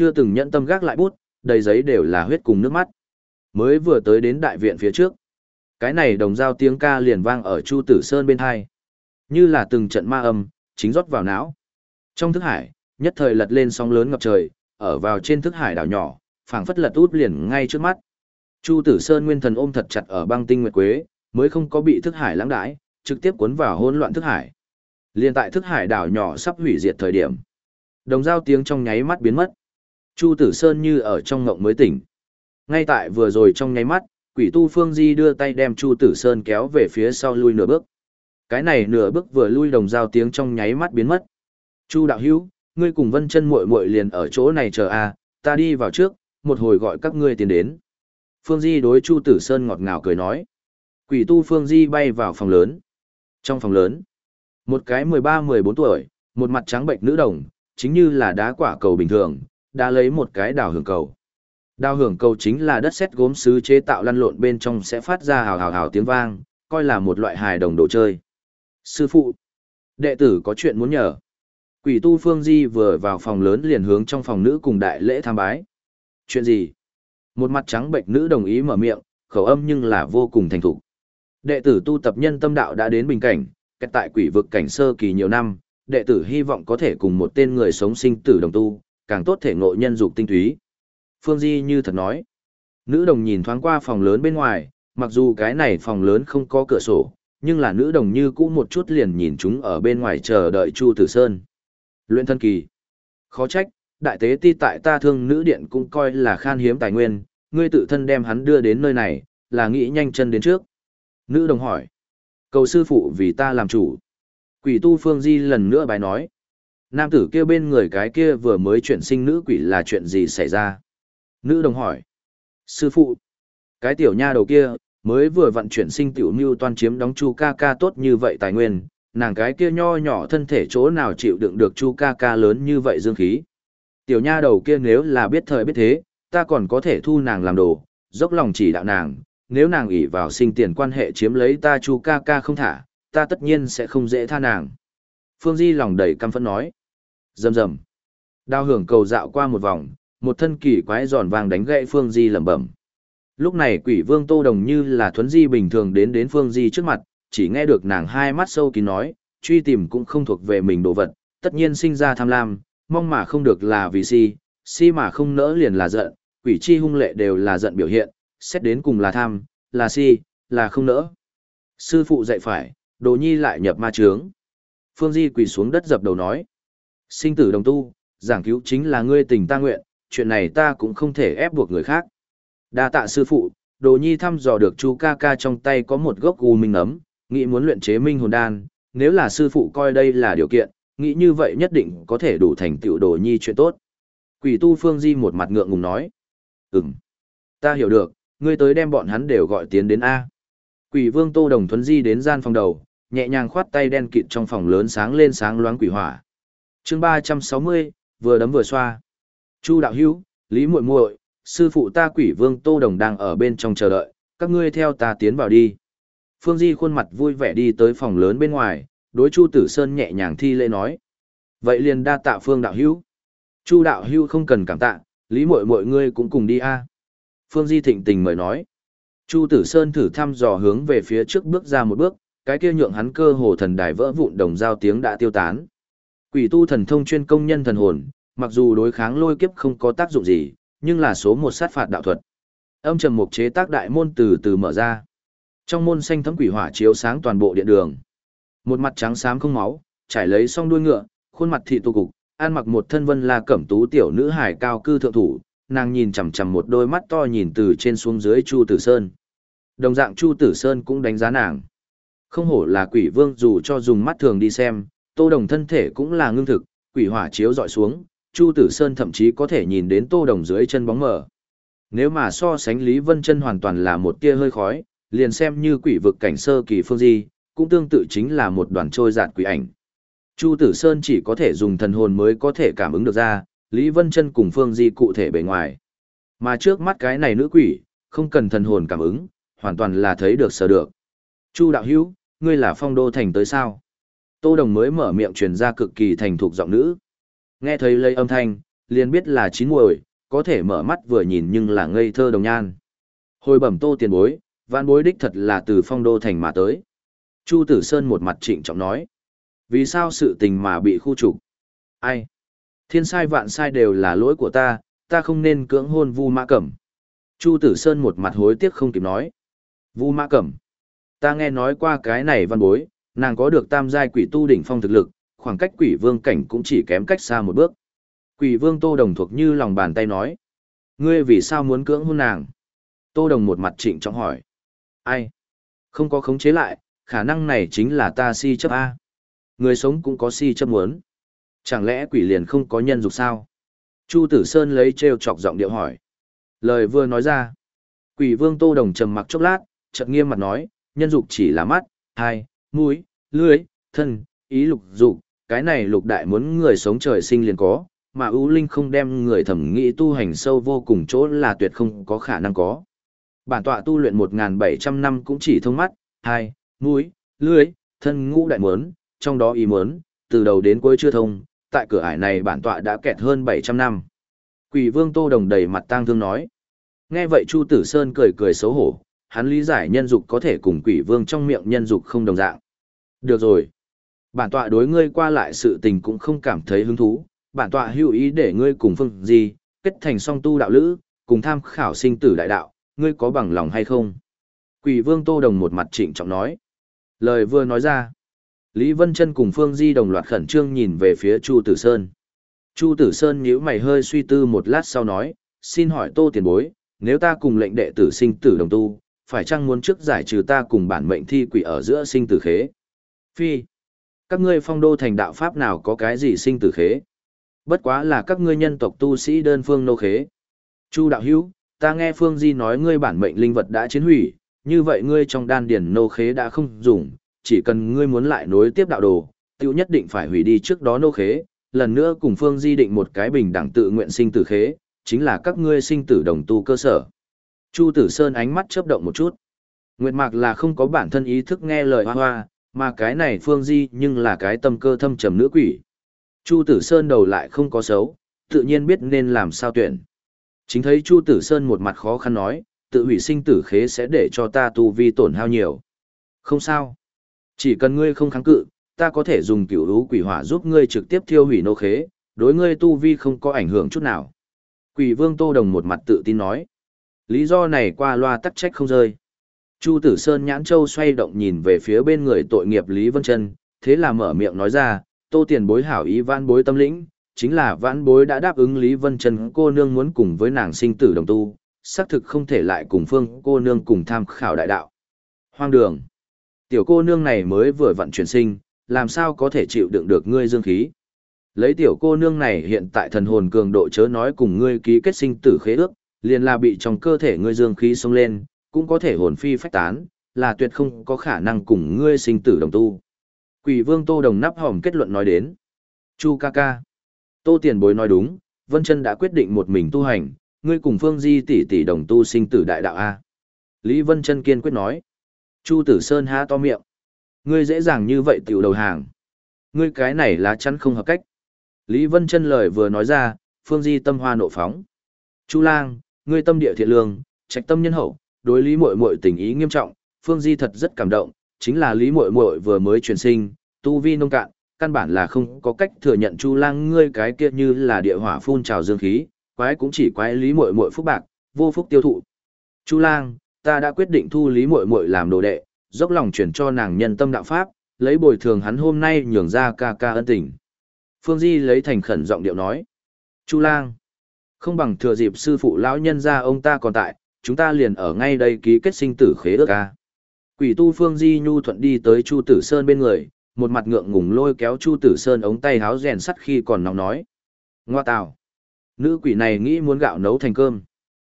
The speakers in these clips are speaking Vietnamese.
chưa từng nhận tâm gác lại bút, đầy giấy đều là huyết cùng nước mắt. Mới vừa tới đến đại viện phía trước. Cái này đồng dao tiếng ca liền vang ở Chu Tử Sơn bên hai. Như là từng trận ma âm, chính rót vào não. Trong thức hải, nhất thời lật lên sóng lớn ngập trời, ở vào trên thức hải đảo nhỏ, phảng phất lật út liền ngay trước mắt. Chu Tử Sơn nguyên thần ôm thật chặt ở băng tinh nguyệt quế, mới không có bị thức hải lãng đãi, trực tiếp cuốn vào hỗn loạn thức hải. Liên tại thức hải đảo nhỏ sắp hủy diệt thời điểm. Đồng dao tiếng trong nháy mắt biến mất. Chu Tử Sơn như ở trong ngộng mới tỉnh. Ngay tại vừa rồi trong nháy mắt, quỷ tu Phương Di đưa tay đem Chu Tử Sơn kéo về phía sau lui nửa bước. Cái này nửa bước vừa lui đồng dao tiếng trong nháy mắt biến mất. Chu đạo hữu, ngươi cùng Vân Chân muội muội liền ở chỗ này chờ a, ta đi vào trước, một hồi gọi các ngươi tiến đến. Phương Di đối Chu Tử Sơn ngọt ngào cười nói. Quỷ tu Phương Di bay vào phòng lớn. Trong phòng lớn, một cái 13-14 tuổi, một mặt trắng bệnh nữ đồng, chính như là đá quả cầu bình thường, đã lấy một cái đào hưởng cầu. Đào hưởng cầu chính là đất sét gốm sứ chế tạo lăn lộn bên trong sẽ phát ra hào hào hào tiếng vang, coi là một loại hài đồng đồ chơi. Sư phụ, đệ tử có chuyện muốn nhờ. Quỷ tu Phương Di vừa vào phòng lớn liền hướng trong phòng nữ cùng đại lễ tham bái. Chuyện gì? Một mặt trắng bệnh nữ đồng ý mở miệng, khẩu âm nhưng là vô cùng thành thục. Đệ tử tu tập nhân tâm đạo đã đến bình cảnh, cách tại quỷ vực cảnh sơ kỳ nhiều năm, đệ tử hy vọng có thể cùng một tên người sống sinh tử đồng tu, càng tốt thể ngộ nhân dục tinh túy. Phương Di như thật nói. Nữ đồng nhìn thoáng qua phòng lớn bên ngoài, mặc dù cái này phòng lớn không có cửa sổ, nhưng là nữ đồng như cũ một chút liền nhìn chúng ở bên ngoài chờ đợi Chu Tử Sơn. Luyện thân kỳ. Khó trách, đại tế ti tại ta thương nữ điện cũng coi là khan hiếm tài nguyên, ngươi tự thân đem hắn đưa đến nơi này, là nghĩ nhanh chân đến trước. Nữ đồng hỏi. Cầu sư phụ vì ta làm chủ. Quỷ tu phương di lần nữa bài nói. Nam tử kia bên người cái kia vừa mới chuyển sinh nữ quỷ là chuyện gì xảy ra? Nữ đồng hỏi. Sư phụ. Cái tiểu nha đầu kia, mới vừa vận chuyển sinh tiểu mưu toan chiếm đóng chu ca ca tốt như vậy tài nguyên, nàng cái kia nho nhỏ thân thể chỗ nào chịu đựng được chu ca ca lớn như vậy dương khí. Tiểu nha đầu kia nếu là biết thời biết thế, ta còn có thể thu nàng làm đồ, dốc lòng chỉ đạo nàng, nếu nàng ủy vào sinh tiền quan hệ chiếm lấy ta chu ca ca không thả, ta tất nhiên sẽ không dễ tha nàng. Phương Di lòng đầy căm phẫn nói. Rầm rầm. Đao hưởng cầu dạo qua một vòng, một thân kỳ quái giòn vàng đánh gậy Phương Di lẩm bẩm. Lúc này quỷ vương Tô Đồng như là thuấn di bình thường đến đến Phương Di trước mặt, chỉ nghe được nàng hai mắt sâu kín nói, truy tìm cũng không thuộc về mình đồ vật, tất nhiên sinh ra tham lam, mong mà không được là vì si, si mà không nỡ liền là giận, quỷ chi hung lệ đều là giận biểu hiện, xét đến cùng là tham, là si, là không nỡ. Sư phụ dạy phải, đồ nhi lại nhập ma trướng. Phương Di quỳ xuống đất dập đầu nói. Sinh tử đồng tu, giảng cứu chính là ngươi tình ta nguyện, chuyện này ta cũng không thể ép buộc người khác. Đa tạ sư phụ, đồ nhi thăm dò được chú ca ca trong tay có một gốc u minh ấm, nghĩ muốn luyện chế minh hồn đan, nếu là sư phụ coi đây là điều kiện, nghĩ như vậy nhất định có thể đủ thành tựu đồ nhi chuyện tốt. Quỷ tu Phương Di một mặt ngượng ngùng nói. Ừm, ta hiểu được, ngươi tới đem bọn hắn đều gọi tiến đến A. Quỷ vương Tô Đồng Thuấn Di đến gian phòng đầu, nhẹ nhàng khoát tay đen kịt trong phòng lớn sáng lên sáng loáng quỷ hỏa chương ba trăm sáu mươi vừa đấm vừa xoa. Chu đạo hữu, Lý muội muội, sư phụ ta quỷ vương Tô Đồng đang ở bên trong chờ đợi, các ngươi theo ta tiến vào đi. Phương Di khuôn mặt vui vẻ đi tới phòng lớn bên ngoài, đối Chu Tử Sơn nhẹ nhàng thi lễ nói. Vậy liền đa tạ Phương đạo hữu. Chu đạo hữu không cần cảm tạ, Lý muội muội ngươi cũng cùng đi a. Phương Di thịnh tình mời nói. Chu Tử Sơn thử thăm dò hướng về phía trước bước ra một bước, cái kia nhượng hắn cơ hồ thần đài vỡ vụn đồng giao tiếng đã tiêu tán. Quỷ tu thần thông chuyên công nhân thần hồn, mặc dù đối kháng lôi kiếp không có tác dụng gì, nhưng là số một sát phạt đạo thuật. Âm trầm mục chế tác đại môn từ từ mở ra. Trong môn xanh thấm quỷ hỏa chiếu sáng toàn bộ điện đường. Một mặt trắng xám không máu, trải lấy song đuôi ngựa, khuôn mặt thị tu cục, an mặc một thân vân la cẩm tú tiểu nữ hải cao cư thượng thủ, nàng nhìn chằm chằm một đôi mắt to nhìn từ trên xuống dưới Chu Tử Sơn. Đồng dạng Chu Tử Sơn cũng đánh giá nàng. Không hổ là quỷ vương dù cho dùng mắt thường đi xem, Tô Đồng thân thể cũng là ngưng thực, quỷ hỏa chiếu dọi xuống, Chu Tử Sơn thậm chí có thể nhìn đến Tô Đồng dưới chân bóng mờ. Nếu mà so sánh Lý Vân Chân hoàn toàn là một tia hơi khói, liền xem như quỷ vực cảnh sơ kỳ phương di, cũng tương tự chính là một đoàn trôi giạt quỷ ảnh. Chu Tử Sơn chỉ có thể dùng thần hồn mới có thể cảm ứng được ra, Lý Vân Chân cùng Phương Di cụ thể bề ngoài. Mà trước mắt cái này nữ quỷ, không cần thần hồn cảm ứng, hoàn toàn là thấy được sở được. Chu đạo hữu, ngươi là phong đô thành tới sao? Tô Đồng mới mở miệng truyền ra cực kỳ thành thục giọng nữ. Nghe thấy lây âm thanh, liền biết là chín muồi, có thể mở mắt vừa nhìn nhưng là ngây thơ đồng nhan. Hồi bẩm tô tiền bối, vạn bối đích thật là từ phong đô thành mà tới. Chu Tử Sơn một mặt trịnh trọng nói. Vì sao sự tình mà bị khu trục? Ai? Thiên sai vạn sai đều là lỗi của ta, ta không nên cưỡng hôn Vu Mã Cẩm. Chu Tử Sơn một mặt hối tiếc không kịp nói. Vu Mã Cẩm. Ta nghe nói qua cái này văn bối, nàng có được tam giai quỷ tu đỉnh phong thực lực, khoảng cách quỷ vương cảnh cũng chỉ kém cách xa một bước. Quỷ vương Tô Đồng thuộc như lòng bàn tay nói. Ngươi vì sao muốn cưỡng hôn nàng? Tô Đồng một mặt trịnh trọng hỏi. Ai? Không có khống chế lại, khả năng này chính là ta si chấp A. Người sống cũng có si chấp muốn. Chẳng lẽ quỷ liền không có nhân dục sao? Chu Tử Sơn lấy treo chọc giọng điệu hỏi. Lời vừa nói ra. Quỷ vương Tô Đồng trầm mặc chốc lát, chợt nghiêm mặt nói, nhân dục chỉ là mắt, hai, mũi, lưỡi, thân, ý lục dục, cái này lục đại muốn người sống trời sinh liền có, mà ưu linh không đem người thẩm nghĩ tu hành sâu vô cùng chỗ là tuyệt không có khả năng có. Bản tọa tu luyện 1.700 năm cũng chỉ thông mắt, hai, mũi, lưỡi, thân ngũ đại muốn, trong đó ý muốn, từ đầu đến cuối chưa thông, tại cửa ải này bản tọa đã kẹt hơn 700 năm. Quỷ vương Tô Đồng đầy mặt tang thương nói. Nghe vậy Chu Tử Sơn cười cười xấu hổ, hắn lý giải nhân dục có thể cùng quỷ vương trong miệng nhân dục không đồng dạng. Được rồi. Bản tọa đối ngươi qua lại sự tình cũng không cảm thấy hứng thú, bản tọa hữu ý để ngươi cùng phương gì, kết thành song tu đạo lữ, cùng tham khảo sinh tử đại đạo, ngươi có bằng lòng hay không? Quỷ vương Tô Đồng một mặt trịnh trọng nói. Lời vừa nói ra. Lý Vân Trân cùng Phương Di đồng loạt khẩn trương nhìn về phía Chu Tử Sơn. Chu Tử Sơn nhíu mày hơi suy tư một lát sau nói, xin hỏi Tô Tiền Bối, nếu ta cùng lệnh đệ tử sinh tử đồng tu, phải chăng muốn trước giải trừ ta cùng bản mệnh thi quỷ ở giữa sinh tử khế? Phi, các ngươi phong đô thành đạo pháp nào có cái gì sinh tử khế? Bất quá là các ngươi nhân tộc tu sĩ đơn phương nô khế. Chu đạo hữu, ta nghe Phương Di nói ngươi bản mệnh linh vật đã chiến hủy, như vậy ngươi trong đan điển nô khế đã không dùng, chỉ cần ngươi muốn lại nối tiếp đạo đồ, tiêu nhất định phải hủy đi trước đó nô khế, lần nữa cùng Phương Di định một cái bình đẳng tự nguyện sinh tử khế, chính là các ngươi sinh tử đồng tu cơ sở. Chu Tử Sơn ánh mắt chớp động một chút. Nguyệt Mạc là không có bản thân ý thức nghe lời hoa hoa, mà cái này Phương Di nhưng là cái tâm cơ thâm trầm nữ quỷ. Chu Tử Sơn đầu lại không có xấu, tự nhiên biết nên làm sao tuyển. Chính thấy Chu Tử Sơn một mặt khó khăn nói, tự hủy sinh tử khế sẽ để cho ta tu vi tổn hao nhiều. Không sao. Chỉ cần ngươi không kháng cự, ta có thể dùng cửu lũ quỷ hỏa giúp ngươi trực tiếp thiêu hủy nô khế, đối ngươi tu vi không có ảnh hưởng chút nào. Quỷ vương Tô Đồng một mặt tự tin nói. Lý do này qua loa tắc trách không rơi. Chu Tử Sơn nhãn châu xoay động nhìn về phía bên người tội nghiệp Lý Vân Trân, thế là mở miệng nói ra, tô tiền bối hảo ý vãn bối tâm lĩnh, chính là vãn bối đã đáp ứng Lý Vân Trân cô nương muốn cùng với nàng sinh tử đồng tu, xác thực không thể lại cùng phương cô nương cùng tham khảo đại đạo. Hoang đường. Tiểu cô nương này mới vừa vận chuyển sinh, làm sao có thể chịu đựng được ngươi dương khí. Lấy tiểu cô nương này hiện tại thần hồn cường độ chớ nói cùng ngươi ký kết sinh tử khế ước, liền là bị trong cơ thể ngươi dương khí xông lên, cũng có thể hồn phi phách tán, là tuyệt không có khả năng cùng ngươi sinh tử đồng tu. Quỷ vương Tô Đồng nắp hòm kết luận nói đến. Chu ca ca. Tô Tiền Bối nói đúng, Vân Chân đã quyết định một mình tu hành, ngươi cùng Phương Di tỷ tỷ đồng tu sinh tử đại đạo A. Lý Vân Chân kiên quyết nói. Chu Tử Sơn há to miệng. Ngươi dễ dàng như vậy tiểu đầu hàng. Ngươi cái này lá chắn không hợp cách. Lý Vân Chân lời vừa nói ra, Phương Di tâm hoa nộ phóng. Chu Lang, ngươi tâm địa thiện lương, trạch tâm nhân hậu, đối Lý Muội Muội tình ý nghiêm trọng, Phương Di thật rất cảm động, chính là Lý Muội Muội vừa mới truyền sinh, tu vi nông cạn, căn bản là không có cách thừa nhận Chu Lang ngươi cái kia như là địa hỏa phun trào dương khí, quái cũng chỉ quái Lý Muội Muội phúc bạc, vô phúc tiêu thụ. Chu Lang, ta đã quyết định thu Lý Muội Muội làm đồ đệ, dốc lòng chuyển cho nàng nhân tâm đạo pháp, lấy bồi thường hắn hôm nay nhường ra ca ca ân tình. Phương Di lấy thành khẩn giọng điệu nói. Chu Lang, không bằng thừa dịp sư phụ lão nhân ra ông ta còn tại, chúng ta liền ở ngay đây ký kết sinh tử khế ước a. Quỷ tu Phương Di Nhu thuận đi tới Chu Tử Sơn bên người, một mặt ngượng ngùng lôi kéo Chu Tử Sơn ống tay háo rèn sắt khi còn nóng nói. Ngoa tào. Nữ quỷ này nghĩ muốn gạo nấu thành cơm.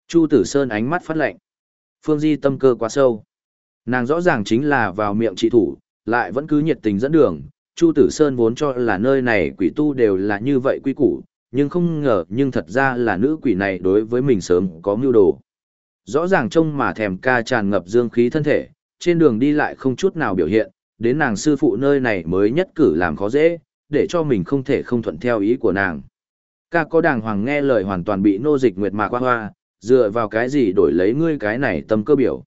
Chu Tử Sơn ánh mắt phát lạnh. Phương Di tâm cơ quá sâu. Nàng rõ ràng chính là vào miệng trị thủ, lại vẫn cứ nhiệt tình dẫn đường. Chu Tử Sơn vốn cho là nơi này quỷ tu đều là như vậy quy củ, nhưng không ngờ nhưng thật ra là nữ quỷ này đối với mình sớm có mưu đồ. Rõ ràng trông mà thèm ca tràn ngập dương khí thân thể, trên đường đi lại không chút nào biểu hiện, đến nàng sư phụ nơi này mới nhất cử làm khó dễ, để cho mình không thể không thuận theo ý của nàng. Ca có đàng hoàng nghe lời hoàn toàn bị nô dịch nguyệt mạc hoa hoa, dựa vào cái gì đổi lấy ngươi cái này tâm cơ biểu.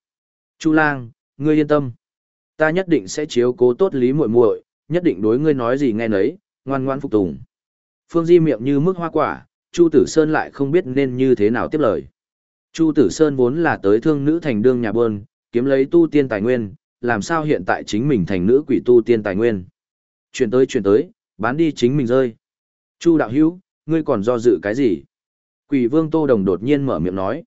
Chu lang, ngươi yên tâm. Ta nhất định sẽ chiếu cố tốt lý muội muội, nhất định đối ngươi nói gì nghe nấy, ngoan ngoan phục tùng. Phương Di miệng như mức hoa quả, Chu Tử Sơn lại không biết nên như thế nào tiếp lời. Chu Tử Sơn vốn là tới thương nữ thành đương nhà bơn, kiếm lấy tu tiên tài nguyên, làm sao hiện tại chính mình thành nữ quỷ tu tiên tài nguyên. Chuyển tới chuyển tới, bán đi chính mình rơi. Chu đạo hữu, ngươi còn do dự cái gì? Quỷ vương Tô Đồng đột nhiên mở miệng nói.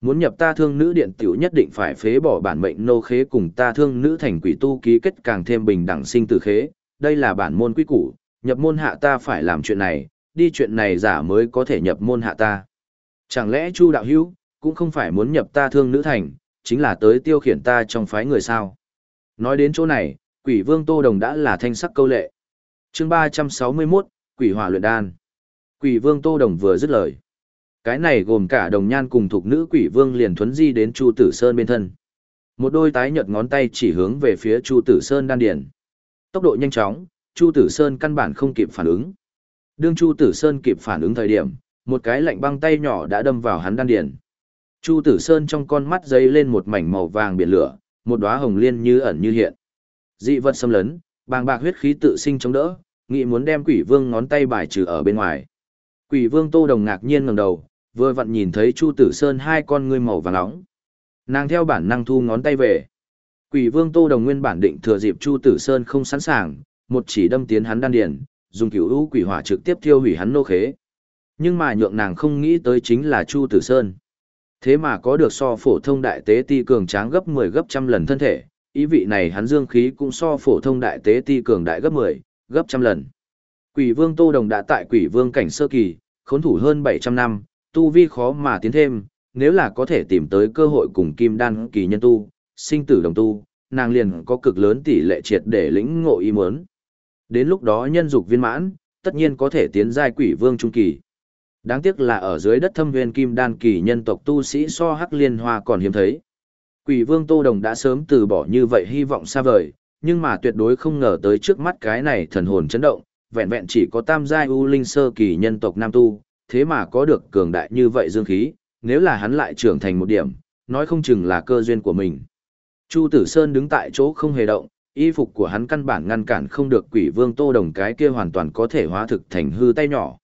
Muốn nhập ta thương nữ điện tiểu nhất định phải phế bỏ bản mệnh nô khế cùng ta thương nữ thành quỷ tu ký kết càng thêm bình đẳng sinh tử khế. Đây là bản môn quy củ, nhập môn hạ ta phải làm chuyện này, đi chuyện này giả mới có thể nhập môn hạ ta. Chẳng lẽ Chu đạo hữu cũng không phải muốn nhập ta thương nữ thành, chính là tới tiêu khiển ta trong phái người sao? Nói đến chỗ này, quỷ vương Tô Đồng đã là thanh sắc câu lệ. chương 361, quỷ hỏa luyện đan. Quỷ vương Tô Đồng vừa dứt lời. Cái này gồm cả đồng nhan cùng thuộc nữ quỷ vương liền thuấn di đến Chu Tử Sơn bên thân. Một đôi tái nhợt ngón tay chỉ hướng về phía Chu Tử Sơn đan điển. Tốc độ nhanh chóng, Chu Tử Sơn căn bản không kịp phản ứng. Đương Chu Tử Sơn kịp phản ứng thời điểm, một cái lạnh băng tay nhỏ đã đâm vào hắn đan điền. Chu Tử Sơn trong con mắt dấy lên một mảnh màu vàng biển lửa, một đóa hồng liên như ẩn như hiện. Dị vật xâm lấn, bàng bạc huyết khí tự sinh chống đỡ, nghĩ muốn đem Quỷ Vương ngón tay bài trừ ở bên ngoài. Quỷ Vương Tô Đồng ngạc nhiên ngẩng đầu, vừa vặn nhìn thấy Chu Tử Sơn hai con ngươi màu vàng nóng. Nàng theo bản năng thu ngón tay về. Quỷ Vương Tô Đồng nguyên bản định thừa dịp Chu Tử Sơn không sẵn sàng, một chỉ đâm tiến hắn đan điền, dùng cửu u quỷ hỏa trực tiếp thiêu hủy hắn nô khế. Nhưng mà nhượng nàng không nghĩ tới chính là Chu Tử Sơn. Thế mà có được so phổ thông đại tế ti cường tráng gấp 10 gấp trăm lần thân thể, ý vị này hắn dương khí cũng so phổ thông đại tế ti cường đại gấp 10, gấp trăm lần. Quỷ vương Tô Đồng đã tại quỷ vương cảnh sơ kỳ, khốn thủ hơn 700 năm, tu vi khó mà tiến thêm, nếu là có thể tìm tới cơ hội cùng kim đan kỳ nhân tu, sinh tử đồng tu, nàng liền có cực lớn tỷ lệ triệt để lĩnh ngộ ý muốn. Đến lúc đó nhân dục viên mãn, tất nhiên có thể tiến giai quỷ vương trung kỳ. Đáng tiếc là ở dưới đất thâm viên kim đan kỳ nhân tộc tu sĩ so hắc liên hoa còn hiếm thấy. Quỷ vương Tô Đồng đã sớm từ bỏ như vậy hy vọng xa vời, nhưng mà tuyệt đối không ngờ tới trước mắt cái này thần hồn chấn động, vẹn vẹn chỉ có tam giai u linh sơ kỳ nhân tộc nam tu, thế mà có được cường đại như vậy dương khí, nếu là hắn lại trưởng thành một điểm, nói không chừng là cơ duyên của mình. Chu Tử Sơn đứng tại chỗ không hề động, y phục của hắn căn bản ngăn cản không được quỷ vương Tô Đồng cái kia hoàn toàn có thể hóa thực thành hư tay nhỏ.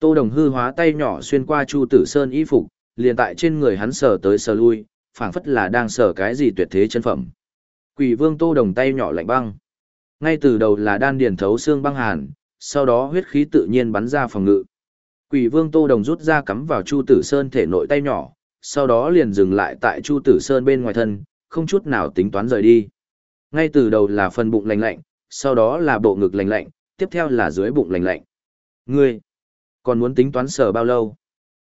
Tô Đồng hư hóa tay nhỏ xuyên qua Chu Tử Sơn y phục, liền tại trên người hắn sờ tới sờ lui, phảng phất là đang sờ cái gì tuyệt thế chân phẩm. Quỷ Vương Tô Đồng tay nhỏ lạnh băng. Ngay từ đầu là đan điền thấu xương băng hàn, sau đó huyết khí tự nhiên bắn ra phòng ngự. Quỷ Vương Tô Đồng rút ra cắm vào Chu Tử Sơn thể nội tay nhỏ, sau đó liền dừng lại tại Chu Tử Sơn bên ngoài thân, không chút nào tính toán rời đi. Ngay từ đầu là phần bụng lạnh lạnh, sau đó là bộ ngực lạnh lạnh, tiếp theo là dưới bụng lạnh lạnh. Ngươi, còn muốn tính toán sở bao lâu?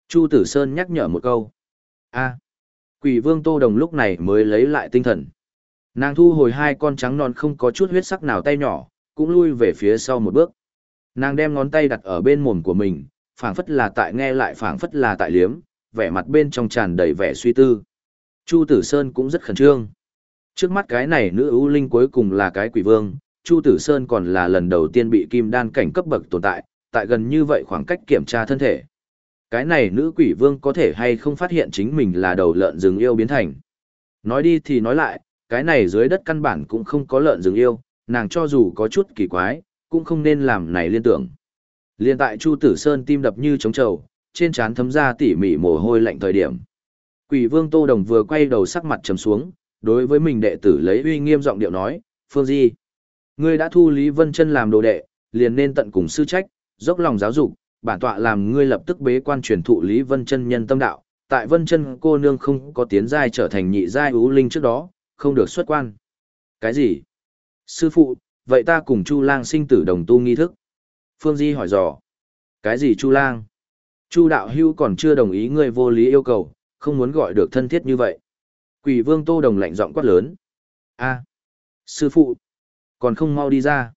Chu Tử Sơn nhắc nhở một câu. a quỷ vương Tô Đồng lúc này mới lấy lại tinh thần. Nàng thu hồi hai con trắng non không có chút huyết sắc nào tay nhỏ, cũng lui về phía sau một bước. Nàng đem ngón tay đặt ở bên mồm của mình, phảng phất là tại nghe lại phảng phất là tại liếm, vẻ mặt bên trong tràn đầy vẻ suy tư. Chu Tử Sơn cũng rất khẩn trương. Trước mắt cái này nữ ưu linh cuối cùng là cái quỷ vương, Chu Tử Sơn còn là lần đầu tiên bị kim đan cảnh cấp bậc tồn tại, tại gần như vậy khoảng cách kiểm tra thân thể. Cái này nữ quỷ vương có thể hay không phát hiện chính mình là đầu lợn rừng yêu biến thành. Nói đi thì nói lại, cái này dưới đất căn bản cũng không có lợn rừng yêu, nàng cho dù có chút kỳ quái, cũng không nên làm này liên tưởng. Liên tại Chu Tử Sơn tim đập như trống trầu, trên trán thấm ra tỉ mỉ mồ hôi lạnh thời điểm. Quỷ vương Tô Đồng vừa quay đầu sắc mặt trầm xuống, đối với mình đệ tử lấy uy nghiêm giọng điệu nói, Phương Di, ngươi đã thu Lý Vân Chân làm đồ đệ, liền nên tận cùng sư trách, dốc lòng giáo dục, bản tọa làm ngươi lập tức bế quan truyền thụ Lý Vân Chân nhân tâm đạo, tại Vân Chân cô nương không có tiến giai trở thành nhị giai ú linh trước đó, không được xuất quan. Cái gì? Sư phụ, vậy ta cùng Chu Lang sinh tử đồng tu nghi thức. Phương Di hỏi dò. Cái gì Chu Lang? Chu đạo hưu còn chưa đồng ý ngươi vô lý yêu cầu, không muốn gọi được thân thiết như vậy. Quỷ vương Tô Đồng lạnh giọng quát lớn. a sư phụ, còn không mau đi ra.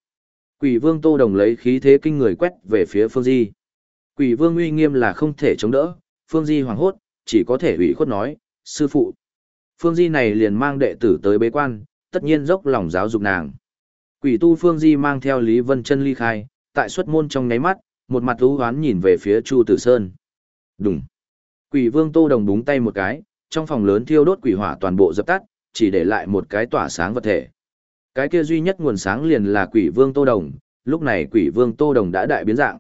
Quỷ vương Tô Đồng lấy khí thế kinh người quét về phía Phương Di. Quỷ vương uy nghiêm là không thể chống đỡ, Phương Di hoảng hốt, chỉ có thể ủy khuất nói, sư phụ. Phương Di này liền mang đệ tử tới bế quan, tất nhiên dốc lòng giáo dục nàng. Quỷ tu Phương Di mang theo Lý Vân chân ly khai, tại xuất môn trong nháy mắt, một mặt u hoán nhìn về phía Chu Tử Sơn. Đúng. Quỷ vương Tô Đồng búng tay một cái, trong phòng lớn thiêu đốt quỷ hỏa toàn bộ dập tắt, chỉ để lại một cái tỏa sáng vật thể. Cái kia duy nhất nguồn sáng liền là quỷ vương Tô Đồng, lúc này quỷ vương Tô Đồng đã đại biến dạng.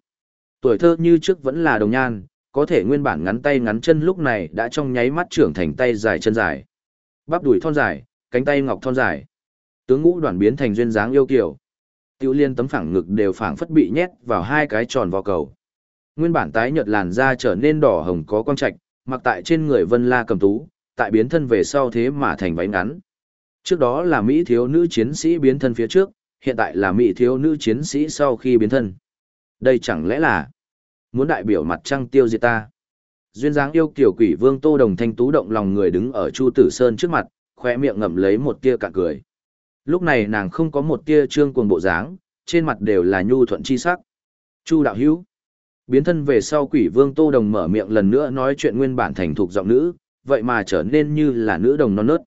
Tuổi thơ như trước vẫn là đồng nhan, có thể nguyên bản ngắn tay ngắn chân lúc này đã trong nháy mắt trưởng thành tay dài chân dài. Bắp đùi thon dài, cánh tay ngọc thon dài. Tướng ngũ đoàn biến thành duyên dáng yêu kiều. Tiêu liên tấm phẳng ngực đều phẳng phất bị nhét vào hai cái tròn vào cầu. Nguyên bản tái nhợt làn da trở nên đỏ hồng có quang trạch, mặc tại trên người Vân La cầm tú, tại biến thân về sau thế mà thành váy ngắn. Trước đó là Mỹ thiếu nữ chiến sĩ biến thân phía trước, hiện tại là Mỹ thiếu nữ chiến sĩ sau khi biến thân. Đây chẳng lẽ là muốn đại biểu mặt trăng tiêu diệt ta? Duyên dáng yêu kiểu quỷ vương Tô Đồng Thanh tú động lòng người đứng ở Chu Tử Sơn trước mặt, khoe miệng ngậm lấy một tia cạn cười. Lúc này nàng không có một tia trương cuồng bộ dáng, trên mặt đều là nhu thuận chi sắc. Chu đạo hữu. Biến thân về sau quỷ vương Tô Đồng mở miệng lần nữa nói chuyện nguyên bản thành thục giọng nữ, vậy mà trở nên như là nữ đồng non nớt.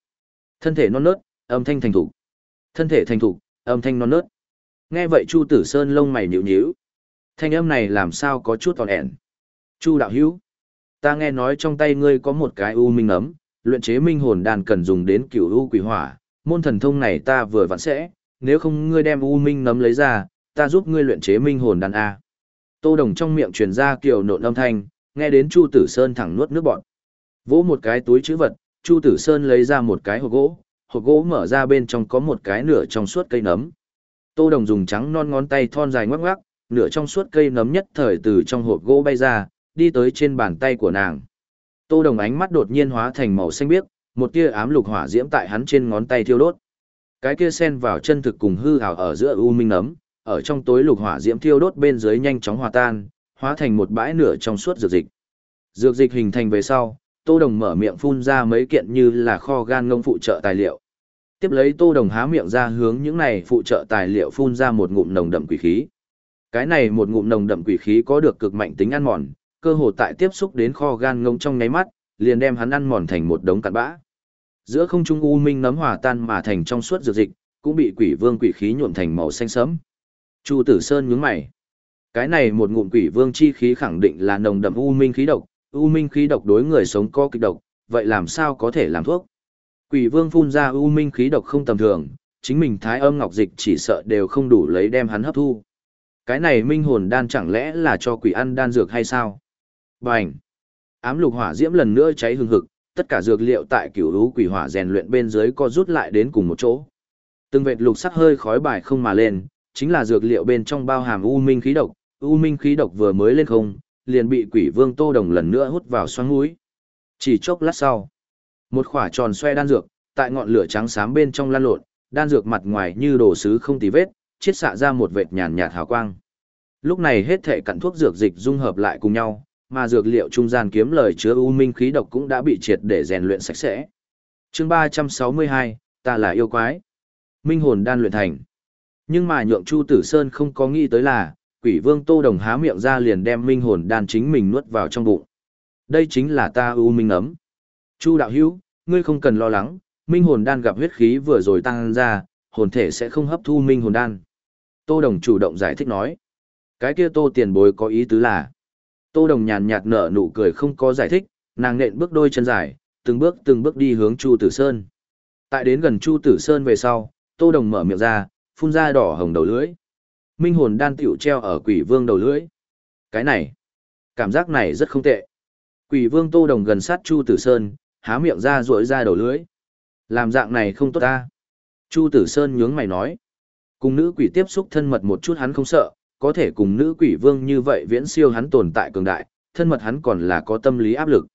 Thân thể non nớt, âm thanh thành thục. Thân thể thành thục, âm thanh non nớt. Nghe vậy Chu Tử Sơn lông mày nhíu nhíu. Thanh âm này làm sao có chút tòn ẻn. Chu đạo hữu, ta nghe nói trong tay ngươi có một cái u minh ấm, luyện chế minh hồn đan cần dùng đến cửu u quỷ hỏa, môn thần thông này ta vừa vặn sẽ, nếu không ngươi đem u minh nấm lấy ra, ta giúp ngươi luyện chế minh hồn đan a. Tô Đồng trong miệng truyền ra kiểu nộn âm thanh, nghe đến Chu Tử Sơn thẳng nuốt nước bọt. Vỗ một cái túi chữ vật, Chu Tử Sơn lấy ra một cái hộp gỗ, hộp gỗ mở ra bên trong có một cái nửa trong suốt cây nấm. Tô Đồng dùng trắng non ngón tay thon dài ngoắc ngoắc, nửa trong suốt cây nấm nhất thời từ trong hộp gỗ bay ra, đi tới trên bàn tay của nàng. Tô Đồng ánh mắt đột nhiên hóa thành màu xanh biếc, một tia ám lục hỏa diễm tại hắn trên ngón tay thiêu đốt. Cái kia xen vào chân thực cùng hư ảo ở giữa u minh nấm, ở trong tối lục hỏa diễm thiêu đốt bên dưới nhanh chóng hòa tan, hóa thành một bãi nửa trong suốt dược dịch. Dược dịch hình thành về sau, Tô Đồng mở miệng phun ra mấy kiện như là kho gan ngông phụ trợ tài liệu. Tiếp lấy Tô Đồng há miệng ra hướng những này phụ trợ tài liệu phun ra một ngụm nồng đậm quỷ khí. Cái này một ngụm nồng đậm quỷ khí có được cực mạnh tính ăn mòn, cơ hồ tại tiếp xúc đến kho gan ngông trong nháy mắt, liền đem hắn ăn mòn thành một đống cặn bã. Giữa không trung u minh nấm hòa tan mà thành trong suốt dược dịch, cũng bị quỷ vương quỷ khí nhuộm thành màu xanh sẫm. Chu Tử Sơn nhướng mày. Cái này một ngụm quỷ vương chi khí khẳng định là nồng đậm u minh khí độc, u minh khí độc đối người sống có kịch độc, vậy làm sao có thể làm thuốc? Quỷ vương phun ra u minh khí độc không tầm thường, chính mình thái âm ngọc dịch chỉ sợ đều không đủ lấy đem hắn hấp thu. Cái này minh hồn đan chẳng lẽ là cho quỷ ăn đan dược hay sao? Bành! Ám lục hỏa diễm lần nữa cháy hừng hực, tất cả dược liệu tại cửu lũ quỷ hỏa rèn luyện bên dưới co rút lại đến cùng một chỗ. Từng vệt lục sắc hơi khói bài không mà lên, chính là dược liệu bên trong bao hàm u minh khí độc, u minh khí độc vừa mới lên không, liền bị quỷ vương Tô Đồng lần nữa hút vào xoang mũi. Chỉ chốc lát sau, một quả tròn xoe đan dược, tại ngọn lửa trắng xám bên trong lan lộn, đan dược mặt ngoài như đồ sứ không tì vết, chiết xạ ra một vệt nhàn nhạt hào quang. Lúc này hết thể cặn thuốc dược dịch dung hợp lại cùng nhau, mà dược liệu trung gian kiếm lời chứa u minh khí độc cũng đã bị triệt để rèn luyện sạch sẽ. Chương 362, ta là yêu quái. Minh hồn đan luyện thành. Nhưng mà nhượng Chu Tử Sơn không có nghĩ tới là, quỷ vương Tô Đồng há miệng ra liền đem minh hồn đan chính mình nuốt vào trong bụng. Đây chính là ta u minh ấm. Chu đạo hữu, ngươi không cần lo lắng, minh hồn đan gặp huyết khí vừa rồi tăng ra, hồn thể sẽ không hấp thu minh hồn đan. Tô Đồng chủ động giải thích nói. Cái kia Tô tiền bối có ý tứ là. Tô Đồng nhàn nhạt nở nụ cười không có giải thích, nàng nện bước đôi chân dài, từng bước từng bước đi hướng Chu Tử Sơn. Tại đến gần Chu Tử Sơn về sau, Tô Đồng mở miệng ra, phun ra đỏ hồng đầu lưỡi. Minh hồn đan tiểu treo ở quỷ vương đầu lưỡi. Cái này, cảm giác này rất không tệ. Quỷ vương Tô Đồng gần sát Chu Tử Sơn, há miệng ra rỗi ra đầu lưỡi. Làm dạng này không tốt ta. Chu Tử Sơn nhướng mày nói. Cùng nữ quỷ tiếp xúc thân mật một chút hắn không sợ, có thể cùng nữ quỷ vương như vậy viễn siêu hắn tồn tại cường đại, thân mật hắn còn là có tâm lý áp lực.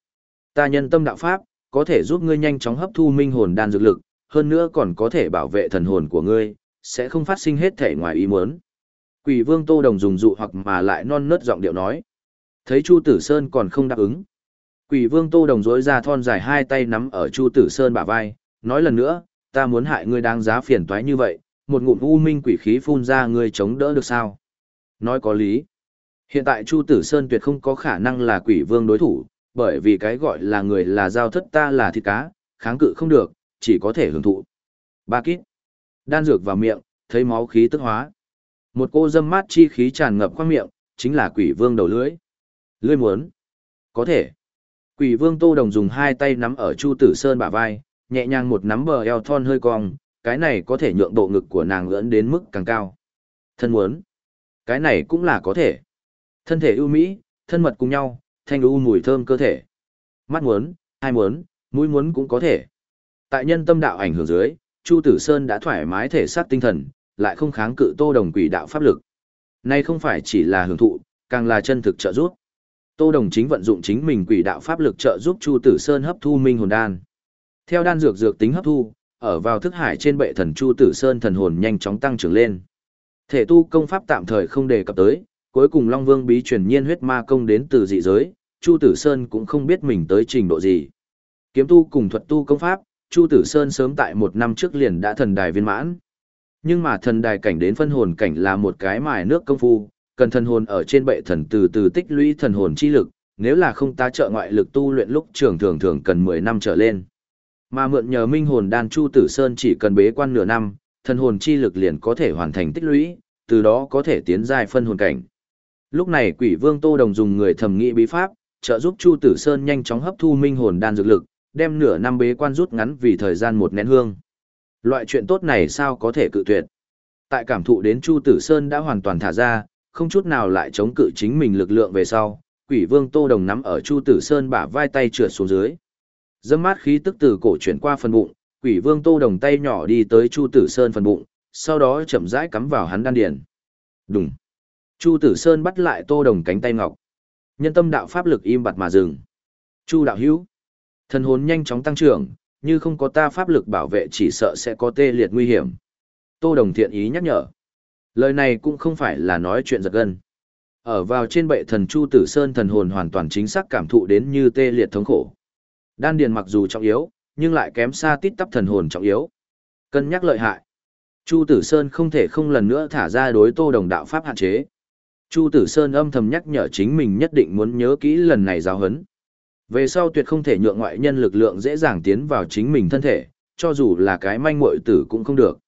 Ta nhân tâm đạo pháp, có thể giúp ngươi nhanh chóng hấp thu minh hồn đan dược lực, hơn nữa còn có thể bảo vệ thần hồn của ngươi, sẽ không phát sinh hết thể ngoài ý muốn. Quỷ vương Tô Đồng dùng dụ hoặc mà lại non nớt giọng điệu nói. Thấy Chu Tử Sơn còn không đáp ứng. Quỷ vương Tô Đồng dối ra thon dài hai tay nắm ở Chu Tử Sơn bả vai, nói lần nữa, ta muốn hại ngươi đáng giá phiền toái như vậy, một ngụm u minh quỷ khí phun ra ngươi chống đỡ được sao? Nói có lý. Hiện tại Chu Tử Sơn tuyệt không có khả năng là quỷ vương đối thủ, bởi vì cái gọi là người là giao thất ta là thịt cá, kháng cự không được, chỉ có thể hưởng thụ. Ba kít. Đan dược vào miệng, thấy máu khí tức hóa. Một cô dâm mát chi khí tràn ngập qua miệng, chính là quỷ vương đầu lưới. Lưỡi muốn. Có thể. Quỷ vương Tô Đồng dùng hai tay nắm ở Chu Tử Sơn bả vai, nhẹ nhàng một nắm bờ eo thon hơi cong, cái này có thể nhượng độ ngực của nàng lưỡn đến mức càng cao. Thân muốn. Cái này cũng là có thể. Thân thể ưu mỹ, thân mật cùng nhau, thanh ưu mùi thơm cơ thể. Mắt muốn, hai muốn, mũi muốn cũng có thể. Tại nhân tâm đạo ảnh hưởng dưới, Chu Tử Sơn đã thoải mái thể xác tinh thần, lại không kháng cự Tô Đồng quỷ đạo pháp lực. Nay không phải chỉ là hưởng thụ, càng là chân thực trợ giúp. Tô Đồng chính vận dụng chính mình quỷ đạo pháp lực trợ giúp Chu Tử Sơn hấp thu minh hồn đan. Theo đan dược dược tính hấp thu, ở vào thức hải trên bệ thần Chu Tử Sơn thần hồn nhanh chóng tăng trưởng lên. Thể tu công pháp tạm thời không đề cập tới, cuối cùng Long Vương bí truyền nhiên huyết ma công đến từ dị giới, Chu Tử Sơn cũng không biết mình tới trình độ gì. Kiếm tu cùng thuật tu công pháp, Chu Tử Sơn sớm tại một năm trước liền đã thần đài viên mãn. Nhưng mà thần đài cảnh đến phân hồn cảnh là một cái mài nước công phu, cần thần hồn ở trên bệ thần từ từ tích lũy thần hồn chi lực, nếu là không ta trợ ngoại lực tu luyện lúc trường thường thường cần 10 năm trở lên. Mà mượn nhờ minh hồn đan Chu Tử Sơn chỉ cần bế quan nửa năm, thần hồn chi lực liền có thể hoàn thành tích lũy, từ đó có thể tiến giai phân hồn cảnh. Lúc này Quỷ Vương Tô Đồng dùng người thẩm nghị bí pháp, trợ giúp Chu Tử Sơn nhanh chóng hấp thu minh hồn đan dược lực, đem nửa năm bế quan rút ngắn vì thời gian một nén hương. Loại chuyện tốt này sao có thể cự tuyệt? Tại cảm thụ đến Chu Tử Sơn đã hoàn toàn thả ra, không chút nào lại chống cự chính mình lực lượng về sau, Quỷ Vương Tô Đồng nắm ở Chu Tử Sơn bả vai tay trượt xuống dưới. Dâm mát khí tức từ cổ chuyển qua phần bụng, Quỷ Vương Tô Đồng tay nhỏ đi tới Chu Tử Sơn phần bụng, sau đó chậm rãi cắm vào hắn đan điền. Đùng. Chu Tử Sơn bắt lại Tô Đồng cánh tay ngọc. Nhân tâm đạo pháp lực im bặt mà dừng. Chu đạo hữu. Thần hồn nhanh chóng tăng trưởng, như không có ta pháp lực bảo vệ chỉ sợ sẽ có tê liệt nguy hiểm. Tô Đồng thiện ý nhắc nhở. Lời này cũng không phải là nói chuyện giật gân. Ở vào trên bệ thần Chu Tử Sơn thần hồn hoàn toàn chính xác cảm thụ đến như tê liệt thống khổ. Đan điền mặc dù trọng yếu, nhưng lại kém xa tít tắp thần hồn trọng yếu. Cân nhắc lợi hại. Chu Tử Sơn không thể không lần nữa thả ra đối Tô Đồng đạo pháp hạn chế. Chu Tử Sơn âm thầm nhắc nhở chính mình nhất định muốn nhớ kỹ lần này giáo huấn. Về sau tuyệt không thể nhượng ngoại nhân lực lượng dễ dàng tiến vào chính mình thân thể, cho dù là cái manh muội tử cũng không được.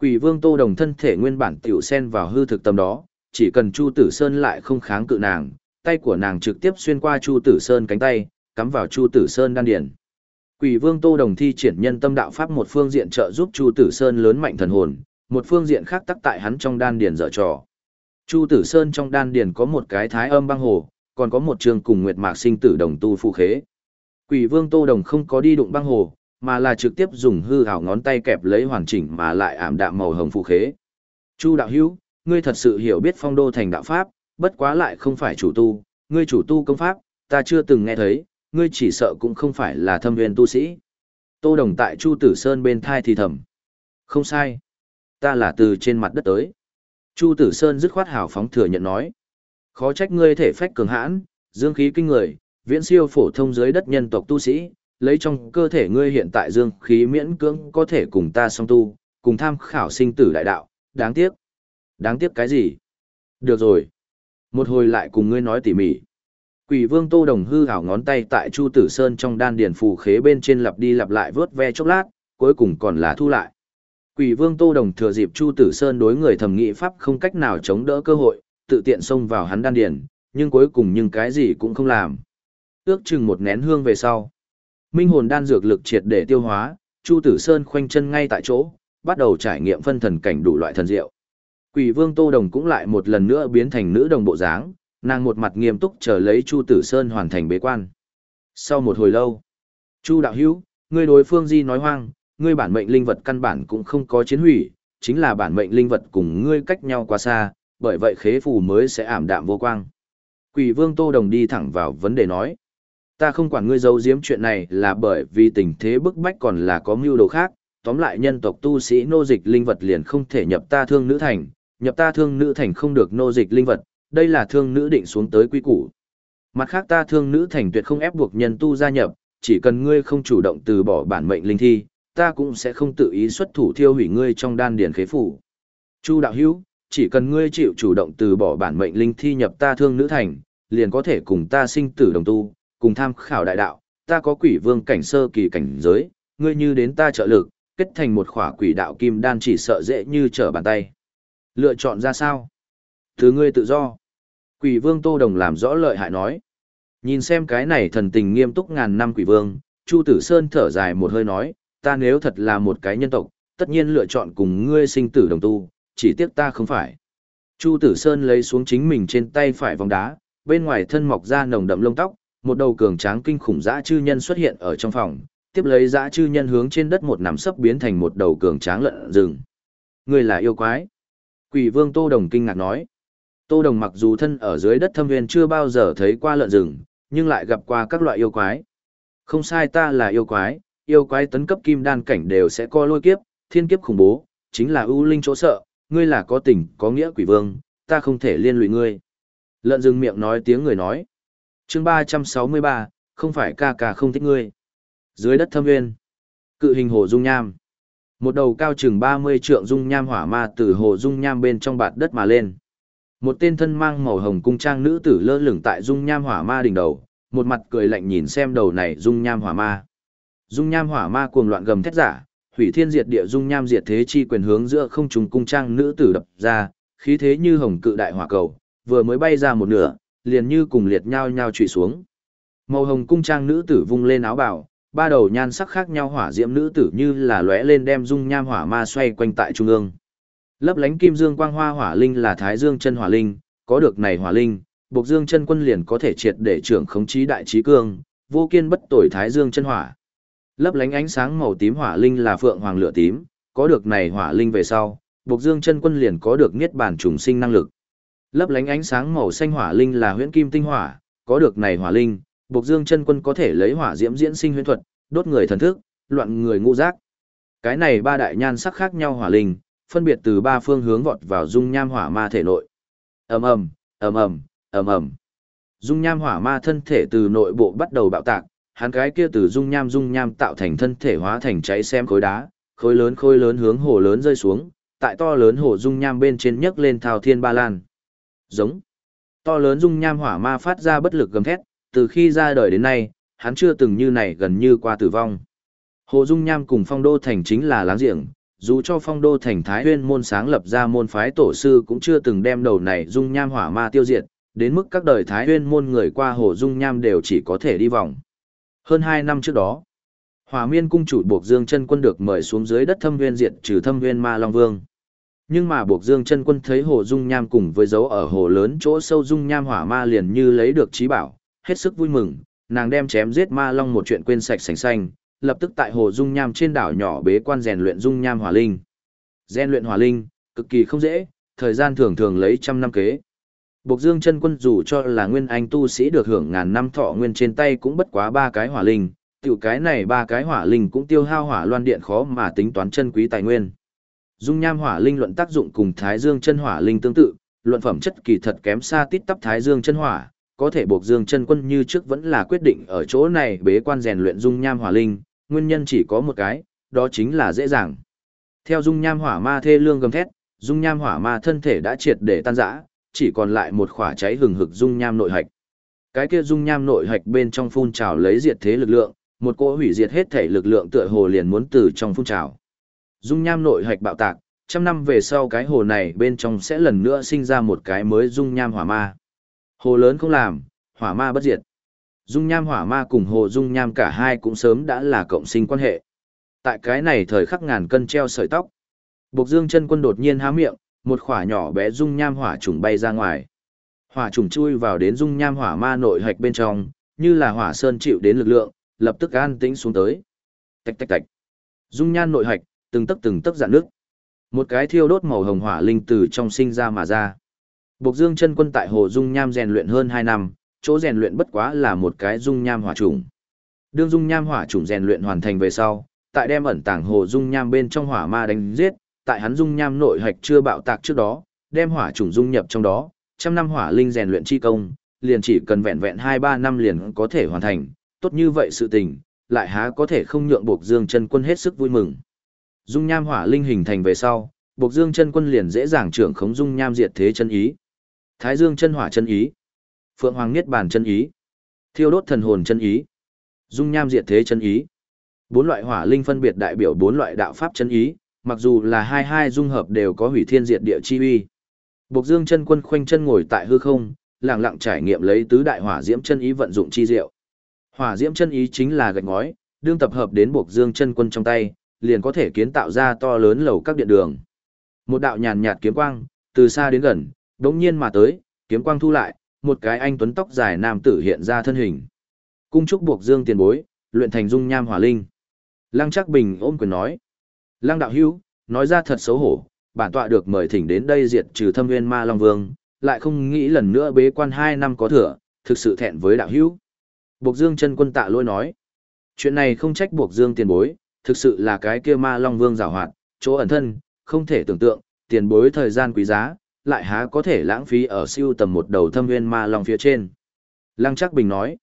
Quỷ Vương Tô Đồng thân thể nguyên bản tiểu sen vào hư thực tâm đó, chỉ cần Chu Tử Sơn lại không kháng cự nàng, tay của nàng trực tiếp xuyên qua Chu Tử Sơn cánh tay, cắm vào Chu Tử Sơn đan điền. Quỷ Vương Tô Đồng thi triển nhân tâm đạo pháp một phương diện trợ giúp Chu Tử Sơn lớn mạnh thần hồn, một phương diện khác tắc tại hắn trong đan điền dở trò. Chu Tử Sơn trong đan điền có một cái thái âm băng hồ, còn có một trường cùng Nguyệt Mạc sinh tử đồng tu phụ khế. Quỷ Vương Tô Đồng không có đi đụng băng hồ, mà là trực tiếp dùng hư hảo ngón tay kẹp lấy hoàn chỉnh mà lại ảm đạm màu hồng phụ khế. Chu đạo hữu, ngươi thật sự hiểu biết phong đô thành đạo pháp, bất quá lại không phải chủ tu, ngươi chủ tu công pháp, ta chưa từng nghe thấy, ngươi chỉ sợ cũng không phải là thâm viên tu sĩ. Tô Đồng tại Chu Tử Sơn bên thai thì thầm. Không sai. Ta là từ trên mặt đất tới. Chu Tử Sơn dứt khoát hào phóng thừa nhận nói. Khó trách ngươi thể phách cường hãn, dương khí kinh người, viễn siêu phổ thông dưới đất nhân tộc tu sĩ, lấy trong cơ thể ngươi hiện tại dương khí miễn cưỡng có thể cùng ta song tu, cùng tham khảo sinh tử đại đạo, đáng tiếc. Đáng tiếc cái gì? Được rồi. Một hồi lại cùng ngươi nói tỉ mỉ. Quỷ vương Tô Đồng hư hảo ngón tay tại Chu Tử Sơn trong đan điền phù khế bên trên lặp đi lặp lại vớt ve chốc lát, cuối cùng còn là thu lại. Quỷ vương Tô Đồng thừa dịp Chu Tử Sơn đối người thầm nghị pháp không cách nào chống đỡ cơ hội, tự tiện xông vào hắn đan điền, nhưng cuối cùng nhưng cái gì cũng không làm. Ước chừng một nén hương về sau. Minh hồn đan dược lực triệt để tiêu hóa, Chu Tử Sơn khoanh chân ngay tại chỗ, bắt đầu trải nghiệm phân thần cảnh đủ loại thần diệu. Quỷ Vương Tô Đồng cũng lại một lần nữa biến thành nữ đồng bộ dáng, nàng một mặt nghiêm túc chờ lấy Chu Tử Sơn hoàn thành bế quan. Sau một hồi lâu, Chu đạo hữu, ngươi đối phương di nói hoang, ngươi bản mệnh linh vật căn bản cũng không có chiến hủy, chính là bản mệnh linh vật cùng ngươi cách nhau quá xa, bởi vậy khế phù mới sẽ ảm đạm vô quang. Quỷ Vương Tô Đồng đi thẳng vào vấn đề nói. Ta không quản ngươi giấu giếm chuyện này là bởi vì tình thế bức bách còn là có mưu đồ khác, tóm lại nhân tộc tu sĩ nô dịch linh vật liền không thể nhập ta thương nữ thành, nhập ta thương nữ thành không được nô dịch linh vật, đây là thương nữ định xuống tới quy củ. Mặt khác ta thương nữ thành tuyệt không ép buộc nhân tu gia nhập, chỉ cần ngươi không chủ động từ bỏ bản mệnh linh thi, ta cũng sẽ không tự ý xuất thủ thiêu hủy ngươi trong đan điển khế phủ. Chu đạo hữu, chỉ cần ngươi chịu chủ động từ bỏ bản mệnh linh thi nhập ta thương nữ thành, liền có thể cùng ta sinh tử đồng tu, cùng tham khảo đại đạo, ta có quỷ vương cảnh sơ kỳ cảnh giới, ngươi như đến ta trợ lực, kết thành một khỏa quỷ đạo kim đan chỉ sợ dễ như trở bàn tay. Lựa chọn ra sao? Thứ ngươi tự do. Quỷ vương Tô Đồng làm rõ lợi hại nói. Nhìn xem cái này thần tình nghiêm túc ngàn năm quỷ vương, Chu Tử Sơn thở dài một hơi nói, ta nếu thật là một cái nhân tộc, tất nhiên lựa chọn cùng ngươi sinh tử đồng tu, chỉ tiếc ta không phải. Chu Tử Sơn lấy xuống chính mình trên tay phải vòng đá, bên ngoài thân mọc ra nồng đậm lông tóc, một đầu cường tráng kinh khủng dã chư nhân xuất hiện ở trong phòng, tiếp lấy dã chư nhân hướng trên đất một nằm sấp biến thành một đầu cường tráng lợn rừng. người là yêu quái. Quỷ vương Tô Đồng kinh ngạc nói. Tô Đồng mặc dù thân ở dưới đất thâm viên chưa bao giờ thấy qua lợn rừng, nhưng lại gặp qua các loại yêu quái. Không sai ta là yêu quái, yêu quái tấn cấp kim đan cảnh đều sẽ co lôi kiếp, thiên kiếp khủng bố, chính là ưu linh chỗ sợ, ngươi là có tình, có nghĩa quỷ vương, ta không thể liên lụy ngươi. Lợn rừng miệng nói tiếng người nói. chương 363, không phải ca ca không thích ngươi. Dưới đất thâm nguyên, cự hình hồ dung nham. Một đầu cao chừng 30 trượng dung nham hỏa ma từ hồ dung nham bên trong bạt đất mà lên. Một tên thân mang màu hồng cung trang nữ tử lơ lửng tại dung nham hỏa ma đỉnh đầu, một mặt cười lạnh nhìn xem đầu này dung nham hỏa ma. Dung nham hỏa ma cuồng loạn gầm thét giả, hủy thiên diệt địa dung nham diệt thế chi quyền hướng giữa không trùng cung trang nữ tử đập ra, khí thế như hồng cự đại hỏa cầu, vừa mới bay ra một nửa, liền như cùng liệt nhau nhau trụy xuống. Màu hồng cung trang nữ tử vung lên áo bào, ba đầu nhan sắc khác nhau hỏa diễm nữ tử như là lóe lên đem dung nham hỏa ma xoay quanh tại trung ương. Lấp lánh kim dương quang hoa hỏa linh là Thái Dương chân hỏa linh, có được này hỏa linh, Bộc Dương chân quân liền có thể triệt để trưởng khống chí đại trí cương, vô kiên bất tồi Thái Dương chân hỏa. Lấp lánh ánh sáng màu tím hỏa linh là Phượng Hoàng lửa tím, có được này hỏa linh về sau, Bộc Dương chân quân liền có được niết bàn trùng sinh năng lực. Lấp lánh ánh sáng màu xanh hỏa linh là Huyễn Kim tinh hỏa, có được này hỏa linh, Bộc Dương chân quân có thể lấy hỏa diễm diễn sinh huyễn thuật, đốt người thần thức, loạn người ngũ giác. Cái này ba đại nhan sắc khác nhau hỏa linh, phân biệt từ ba phương hướng vọt vào dung nham hỏa ma thể nội. Ầm ầm, ầm ầm, ầm ầm. Dung nham hỏa ma thân thể từ nội bộ bắt đầu bạo tạc, hắn cái kia từ dung nham dung nham tạo thành thân thể hóa thành cháy xem khối đá, khối lớn khối lớn hướng hồ lớn rơi xuống, tại to lớn hồ dung nham bên trên nhấc lên thao thiên ba lan. Giống. To lớn dung nham hỏa ma phát ra bất lực gầm thét, từ khi ra đời đến nay, hắn chưa từng như này gần như qua tử vong. Hồ dung nham cùng phong đô thành chính là láng giềng, dù cho phong đô thành thái huyên môn sáng lập ra môn phái tổ sư cũng chưa từng đem đầu này dung nham hỏa ma tiêu diệt, đến mức các đời thái huyên môn người qua hồ dung nham đều chỉ có thể đi vòng. Hơn hai năm trước đó, hòa miên cung chủ buộc dương chân quân được mời xuống dưới đất thâm nguyên diệt trừ thâm nguyên ma long vương. Nhưng mà buộc dương chân quân thấy hồ dung nham cùng với dấu ở hồ lớn chỗ sâu dung nham hỏa ma liền như lấy được trí bảo, hết sức vui mừng, nàng đem chém giết ma long một chuyện quên sạch sành sanh, lập tức tại hồ dung nham trên đảo nhỏ bế quan rèn luyện dung nham hỏa linh. Rèn luyện hỏa linh, cực kỳ không dễ, thời gian thường thường lấy trăm năm kế. Bộc Dương chân quân dù cho là nguyên anh tu sĩ được hưởng ngàn năm thọ nguyên trên tay cũng bất quá ba cái hỏa linh, tiểu cái này ba cái hỏa linh cũng tiêu hao hỏa loan điện khó mà tính toán chân quý tài nguyên. Dung nham hỏa linh luận tác dụng cùng Thái Dương chân hỏa linh tương tự, luận phẩm chất kỳ thật kém xa tít tắp Thái Dương chân hỏa, có thể buộc Dương chân quân như trước vẫn là quyết định ở chỗ này bế quan rèn luyện dung nham hỏa linh, nguyên nhân chỉ có một cái, đó chính là dễ dàng. Theo dung nham hỏa ma thê lương gầm thét, dung nham hỏa ma thân thể đã triệt để tan rã, chỉ còn lại một khỏa cháy hừng hực dung nham nội hạch. Cái kia dung nham nội hạch bên trong phun trào lấy diệt thế lực lượng, một cỗ hủy diệt hết thể lực lượng tựa hồ liền muốn từ trong phun trào. Dung nham nội hạch bạo tạc, trăm năm về sau cái hồ này bên trong sẽ lần nữa sinh ra một cái mới dung nham hỏa ma. Hồ lớn không làm, hỏa ma bất diệt. Dung nham hỏa ma cùng hồ dung nham cả hai cũng sớm đã là cộng sinh quan hệ. Tại cái này thời khắc ngàn cân treo sợi tóc. Bộc dương chân quân đột nhiên há miệng, một khỏa nhỏ bé dung nham hỏa trùng bay ra ngoài. Hỏa trùng chui vào đến dung nham hỏa ma nội hạch bên trong, như là hỏa sơn chịu đến lực lượng, lập tức an tĩnh xuống tới. Tạch tạch tạch. Dung nham nội hạch, từng tấc từng tấc dạn nước. Một cái thiêu đốt màu hồng hỏa linh từ trong sinh ra mà ra. Bộc Dương chân quân tại hồ dung nham rèn luyện hơn 2 năm, chỗ rèn luyện bất quá là một cái dung nham hỏa trùng. Đương dung nham hỏa trùng rèn luyện hoàn thành về sau, tại đem ẩn tàng hồ dung nham bên trong hỏa ma đánh giết, tại hắn dung nham nội hạch chưa bạo tạc trước đó, đem hỏa trùng dung nhập trong đó, trăm năm hỏa linh rèn luyện chi công, liền chỉ cần vẹn vẹn 2-3 năm liền có thể hoàn thành, tốt như vậy sự tình, lại há có thể không nhượng buộc Dương chân quân hết sức vui mừng. Dung nham hỏa linh hình thành về sau, buộc Dương chân quân liền dễ dàng trưởng khống dung nham diệt thế chân ý. Thái Dương chân hỏa chân ý, Phượng Hoàng Niết Bàn chân ý, Thiêu đốt thần hồn chân ý, Dung nham diệt thế chân ý. Bốn loại hỏa linh phân biệt đại biểu bốn loại đạo pháp chân ý, mặc dù là hai hai dung hợp đều có hủy thiên diệt địa chi uy. Bộc Dương chân quân khoanh chân ngồi tại hư không, lặng lặng trải nghiệm lấy tứ đại hỏa diễm chân ý vận dụng chi diệu. Hỏa diễm chân ý chính là gạch ngói, đương tập hợp đến buộc dương chân quân trong tay, liền có thể kiến tạo ra to lớn lầu các điện đường. Một đạo nhàn nhạt kiếm quang, từ xa đến gần, đống nhiên mà tới, kiếm quang thu lại, một cái anh tuấn tóc dài nam tử hiện ra thân hình. Cung trúc buộc dương tiền bối, luyện thành dung nham hỏa linh. Lăng trác bình ôm quyền nói. Lăng đạo hữu, nói ra thật xấu hổ, bản tọa được mời thỉnh đến đây diệt trừ thâm nguyên ma long vương, lại không nghĩ lần nữa bế quan hai năm có thừa, thực sự thẹn với đạo hữu. Bộc dương chân quân tạ lôi nói. Chuyện này không trách Bộc dương tiền bối, thực sự là cái kia ma long vương rào hoạt, chỗ ẩn thân, không thể tưởng tượng, tiền bối thời gian quý giá, lại há có thể lãng phí ở siêu tầm một đầu thâm nguyên ma long phía trên. Lăng chắc bình nói.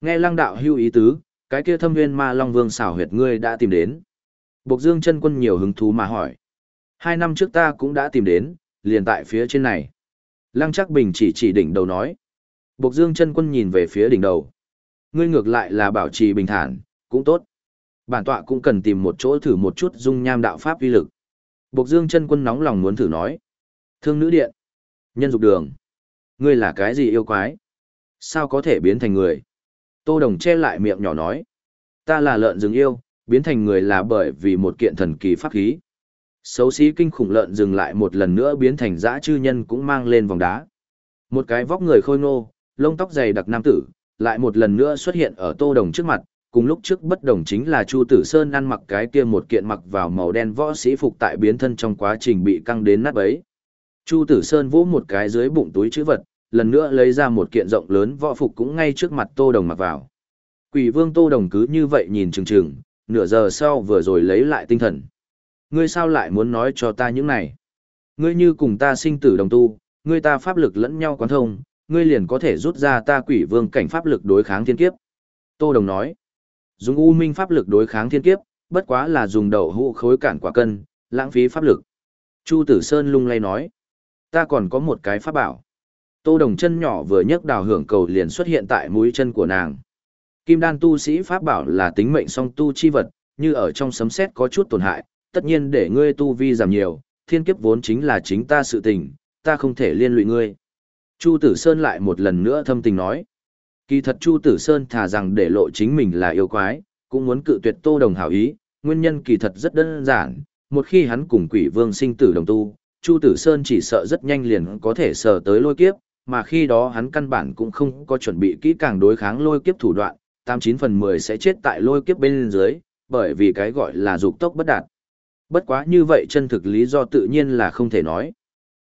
Nghe lăng đạo hưu ý tứ, cái kia thâm nguyên ma long vương xảo huyệt ngươi đã tìm đến. Bộc dương chân quân nhiều hứng thú mà hỏi. Hai năm trước ta cũng đã tìm đến, liền tại phía trên này. Lăng chắc bình chỉ chỉ đỉnh đầu nói. Bộc dương chân quân nhìn về phía đỉnh đầu. Ngươi ngược lại là bảo trì bình thản, cũng tốt. Bản tọa cũng cần tìm một chỗ thử một chút dung nham đạo pháp uy lực. Bộc dương chân quân nóng lòng muốn thử nói. Thương nữ điện. Nhân dục đường. Ngươi là cái gì yêu quái? Sao có thể biến thành người? Tô Đồng che lại miệng nhỏ nói. Ta là lợn rừng yêu, biến thành người là bởi vì một kiện thần kỳ pháp khí. Xấu xí kinh khủng lợn dừng lại một lần nữa biến thành dã chư nhân cũng mang lên vòng đá. Một cái vóc người khôi ngô, lông tóc dày đặc nam tử, lại một lần nữa xuất hiện ở Tô Đồng trước mặt, cùng lúc trước bất đồng chính là Chu Tử Sơn ăn mặc cái kia một kiện mặc vào màu đen võ sĩ phục tại biến thân trong quá trình bị căng đến nát bấy. Chu Tử Sơn vỗ một cái dưới bụng túi chữ vật, lần nữa lấy ra một kiện rộng lớn võ phục cũng ngay trước mặt Tô Đồng mặc vào. Quỷ vương Tô Đồng cứ như vậy nhìn chừng chừng, nửa giờ sau vừa rồi lấy lại tinh thần. Ngươi sao lại muốn nói cho ta những này? Ngươi như cùng ta sinh tử đồng tu, ngươi ta pháp lực lẫn nhau quán thông, ngươi liền có thể rút ra ta quỷ vương cảnh pháp lực đối kháng thiên kiếp. Tô Đồng nói, dùng u minh pháp lực đối kháng thiên kiếp, bất quá là dùng đầu hũ khối cản quả cân, lãng phí pháp lực. Chu Tử Sơn lung lay nói, ta còn có một cái pháp bảo. Tô Đồng chân nhỏ vừa nhấc đào hưởng cầu liền xuất hiện tại mũi chân của nàng. Kim đan tu sĩ pháp bảo là tính mệnh song tu chi vật, như ở trong sấm sét có chút tổn hại, tất nhiên để ngươi tu vi giảm nhiều, thiên kiếp vốn chính là chính ta sự tình, ta không thể liên lụy ngươi. Chu Tử Sơn lại một lần nữa thâm tình nói. Kỳ thật Chu Tử Sơn thà rằng để lộ chính mình là yêu quái, cũng muốn cự tuyệt Tô Đồng hảo ý, nguyên nhân kỳ thật rất đơn giản, một khi hắn cùng quỷ vương sinh tử đồng tu, Chu Tử Sơn chỉ sợ rất nhanh liền có thể sờ tới lôi kiếp, mà khi đó hắn căn bản cũng không có chuẩn bị kỹ càng đối kháng lôi kiếp thủ đoạn, 89 phần 10 sẽ chết tại lôi kiếp bên dưới, bởi vì cái gọi là dục tốc bất đạt. Bất quá như vậy chân thực lý do tự nhiên là không thể nói.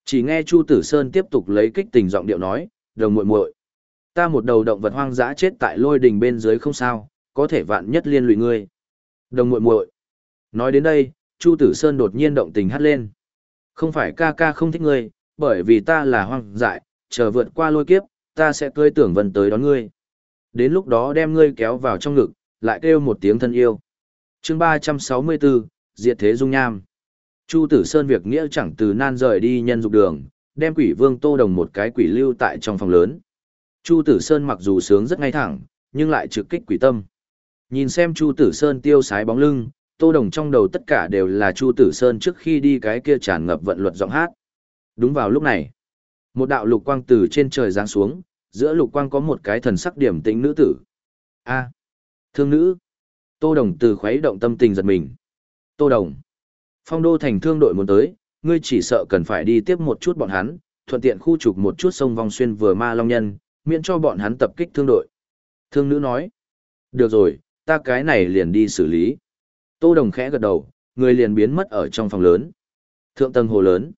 Chỉ nghe Chu Tử Sơn tiếp tục lấy kích tình giọng điệu nói, đồng muội muội, ta một đầu động vật hoang dã chết tại lôi đình bên dưới không sao, có thể vạn nhất liên lụy ngươi. Đồng muội muội. Nói đến đây, Chu Tử Sơn đột nhiên động tình hát lên. Không phải ca ca không thích ngươi, bởi vì ta là hoang dại, chờ vượt qua lôi kiếp, ta sẽ tươi tưởng vân tới đón ngươi. Đến lúc đó đem ngươi kéo vào trong ngực, lại kêu một tiếng thân yêu. chương 364, Diệt Thế Dung Nham. Chu Tử Sơn việc nghĩa chẳng từ nan rời đi nhân dục đường, đem quỷ vương tô đồng một cái quỷ lưu tại trong phòng lớn. Chu Tử Sơn mặc dù sướng rất ngay thẳng, nhưng lại trực kích quỷ tâm. Nhìn xem Chu Tử Sơn tiêu sái bóng lưng, tô đồng trong đầu tất cả đều là Chu Tử Sơn trước khi đi cái kia tràn ngập vận luật giọng hát. Đúng vào lúc này, một đạo lục quang từ trên trời giáng xuống, giữa lục quang có một cái thần sắc điểm tĩnh nữ tử. A, thương nữ. Tô Đồng từ khuấy động tâm tình giật mình. Tô Đồng, phong đô thành thương đội muốn tới, ngươi chỉ sợ cần phải đi tiếp một chút bọn hắn, thuận tiện khu trục một chút sông vong xuyên vừa ma long nhân, miễn cho bọn hắn tập kích thương đội. Thương nữ nói, được rồi, ta cái này liền đi xử lý. Tô Đồng khẽ gật đầu, người liền biến mất ở trong phòng lớn. Thượng tầng hồ lớn.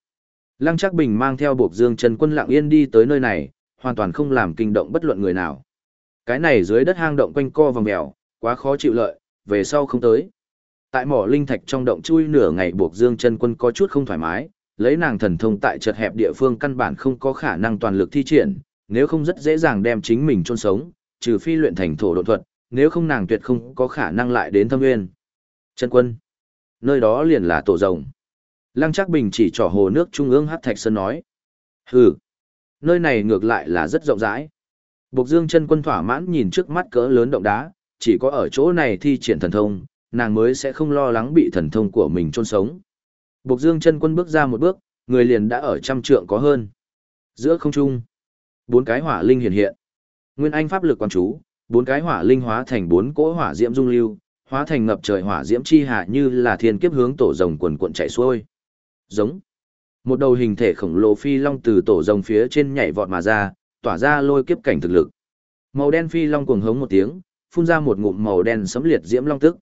Lăng Trác Bình mang theo Bộc Dương Trần Quân lặng yên đi tới nơi này, hoàn toàn không làm kinh động bất luận người nào. Cái này dưới đất hang động quanh co vòng mèo, quá khó chịu lợi, về sau không tới. Tại mỏ linh thạch trong động chui nửa ngày buộc Dương chân Quân có chút không thoải mái, lấy nàng thần thông tại chật hẹp địa phương căn bản không có khả năng toàn lực thi triển, nếu không rất dễ dàng đem chính mình chôn sống, trừ phi luyện thành thổ độ thuật, nếu không nàng tuyệt không có khả năng lại đến thâm nguyên. Chân Quân, nơi đó liền là tổ rồng. Lăng Trác Bình chỉ trỏ hồ nước trung ương Hắc Thạch Sơn nói. Hừ, nơi này ngược lại là rất rộng rãi. Bộc Dương chân quân thỏa mãn nhìn trước mắt cỡ lớn động đá, chỉ có ở chỗ này thi triển thần thông, nàng mới sẽ không lo lắng bị thần thông của mình chôn sống. Bộc Dương chân quân bước ra một bước, người liền đã ở trăm trượng có hơn. Giữa không trung, bốn cái hỏa linh hiện hiện. Nguyên anh pháp lực quan chú, bốn cái hỏa linh hóa thành bốn cỗ hỏa diễm dung lưu, hóa thành ngập trời hỏa diễm chi hạ như là thiên kiếp hướng tổ rồng quần cuộn chạy xuôi. Giống. Một đầu hình thể khổng lồ phi long từ tổ rồng phía trên nhảy vọt mà ra, tỏa ra lôi kiếp cảnh thực lực. Màu đen phi long cuồng hống một tiếng, phun ra một ngụm màu đen sấm liệt diễm long tức.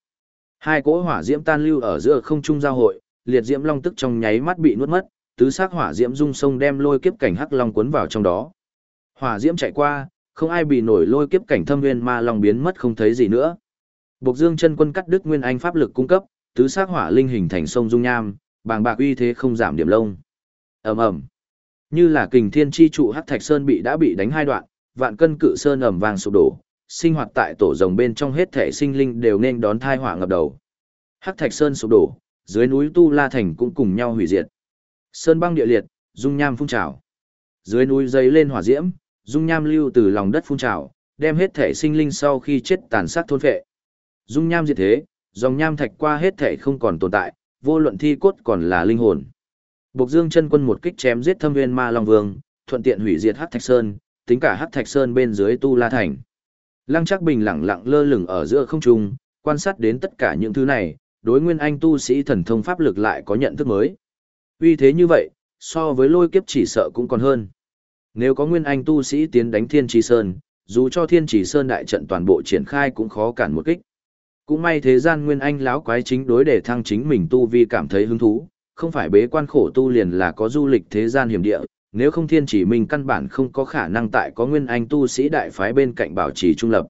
Hai cỗ hỏa diễm tan lưu ở giữa không trung giao hội, liệt diễm long tức trong nháy mắt bị nuốt mất, tứ sắc hỏa diễm dung sông đem lôi kiếp cảnh hắc long cuốn vào trong đó. Hỏa diễm chạy qua, không ai bị nổi lôi kiếp cảnh thâm nguyên ma long biến mất không thấy gì nữa. Bộc Dương chân quân cắt đứt nguyên anh pháp lực cung cấp, tứ sắc hỏa linh hình thành sông dung nham, bàng bạc uy thế không giảm điểm lông. Ầm ầm. Như là kình thiên chi trụ hắc thạch sơn bị đã bị đánh hai đoạn, vạn cân cự sơn ầm vang sụp đổ, sinh hoạt tại tổ rồng bên trong hết thể sinh linh đều nên đón thai hỏa ngập đầu. Hắc thạch sơn sụp đổ, dưới núi Tu La thành cũng cùng nhau hủy diệt. Sơn băng địa liệt, dung nham phun trào. Dưới núi dấy lên hỏa diễm, dung nham lưu từ lòng đất phun trào, đem hết thể sinh linh sau khi chết tàn sát thôn phệ. Dung nham diệt thế, dòng nham thạch qua hết thể không còn tồn tại, vô luận thi cốt còn là linh hồn. Bộc Dương chân quân một kích chém giết Thâm Nguyên Ma Long Vương, thuận tiện hủy diệt Hắc Thạch Sơn, tính cả Hắc Thạch Sơn bên dưới Tu La Thành. Lăng Trác Bình lặng lặng lơ lửng ở giữa không trung, quan sát đến tất cả những thứ này, đối nguyên anh tu sĩ thần thông pháp lực lại có nhận thức mới. Vì thế như vậy, so với lôi kiếp chỉ sợ cũng còn hơn. Nếu có nguyên anh tu sĩ tiến đánh Thiên Trì Sơn, dù cho Thiên Trì Sơn đại trận toàn bộ triển khai cũng khó cản một kích. Cũng may thế gian nguyên anh lão quái chính đối để thăng chính mình tu vi cảm thấy hứng thú, không phải bế quan khổ tu liền là có du lịch thế gian hiểm địa, nếu không thiên chỉ mình căn bản không có khả năng tại có nguyên anh tu sĩ đại phái bên cạnh bảo trì trung lập.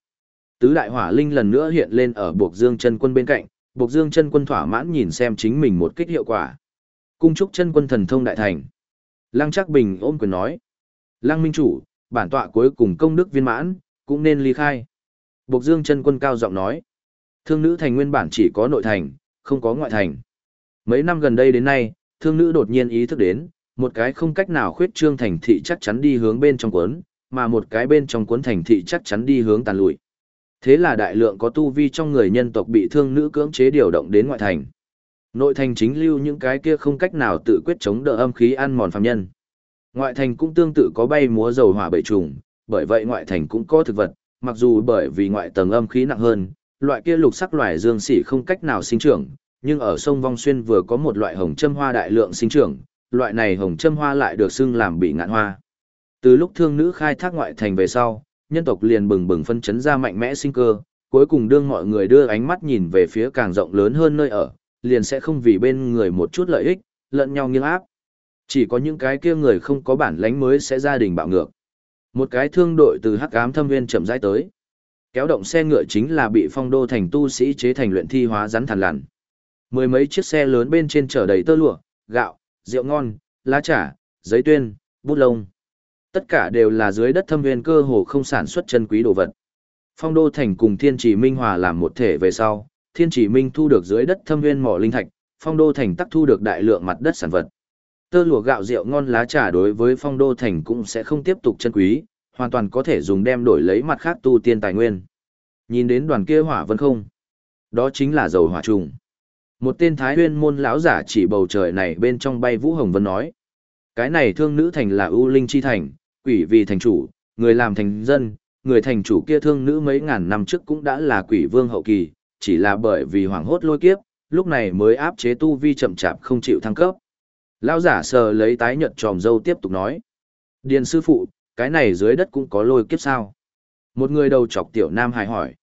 Tứ đại hỏa linh lần nữa hiện lên ở buộc dương chân quân bên cạnh, buộc dương chân quân thỏa mãn nhìn xem chính mình một kích hiệu quả. Cung trúc chân quân thần thông đại thành. Lăng chắc bình ôm quyền nói. Lăng minh chủ, bản tọa cuối cùng công đức viên mãn, cũng nên ly khai. Buộc dương chân quân cao giọng nói. Thương nữ thành nguyên bản chỉ có nội thành, không có ngoại thành. Mấy năm gần đây đến nay, thương nữ đột nhiên ý thức đến, một cái không cách nào khuyết trương thành thị chắc chắn đi hướng bên trong cuốn, mà một cái bên trong cuốn thành thị chắc chắn đi hướng tàn lụi. Thế là đại lượng có tu vi trong người nhân tộc bị thương nữ cưỡng chế điều động đến ngoại thành. Nội thành chính lưu những cái kia không cách nào tự quyết chống đỡ âm khí ăn mòn phàm nhân. Ngoại thành cũng tương tự có bay múa dầu hỏa bể trùng, bởi vậy ngoại thành cũng có thực vật, mặc dù bởi vì ngoại tầng âm khí nặng hơn, loại kia lục sắc loài dương xỉ không cách nào sinh trưởng, nhưng ở sông Vong Xuyên vừa có một loại hồng châm hoa đại lượng sinh trưởng, loại này hồng châm hoa lại được xưng làm bị ngạn hoa. Từ lúc thương nữ khai thác ngoại thành về sau, nhân tộc liền bừng bừng phân chấn ra mạnh mẽ sinh cơ, cuối cùng đương mọi người đưa ánh mắt nhìn về phía càng rộng lớn hơn nơi ở, liền sẽ không vì bên người một chút lợi ích, lẫn nhau nghiêng áp. Chỉ có những cái kia người không có bản lãnh mới sẽ gia đình bạo ngược. Một cái thương đội từ hắc ám thâm viên chậm rãi tới. Kéo động xe ngựa chính là bị phong đô thành tu sĩ chế thành luyện thi hóa rắn thần lằn. Mười mấy chiếc xe lớn bên trên chở đầy tơ lụa, gạo, rượu ngon, lá trà, giấy tuyên, bút lông. Tất cả đều là dưới đất thâm viên cơ hồ không sản xuất chân quý đồ vật. Phong đô thành cùng thiên chỉ minh hòa làm một thể về sau, thiên chỉ minh thu được dưới đất thâm viên mỏ linh thạch, phong đô thành tắc thu được đại lượng mặt đất sản vật. Tơ lụa gạo rượu ngon lá trà đối với phong đô thành cũng sẽ không tiếp tục chân quý, hoàn toàn có thể dùng đem đổi lấy mặt khác tu tiên tài nguyên. Nhìn đến đoàn kia hỏa vân không? Đó chính là dầu hỏa trùng. Một tên thái huyên môn lão giả chỉ bầu trời này bên trong bay vũ hồng vân nói. Cái này thương nữ thành là ưu linh chi thành, quỷ vì thành chủ, người làm thành dân, người thành chủ kia thương nữ mấy ngàn năm trước cũng đã là quỷ vương hậu kỳ, chỉ là bởi vì hoảng hốt lôi kiếp, lúc này mới áp chế tu vi chậm chạp không chịu thăng cấp. Lão giả sờ lấy tái nhợt tròm dâu tiếp tục nói. Điền sư phụ, cái này dưới đất cũng có lôi kiếp sao? Một người đầu chọc tiểu nam hài hỏi.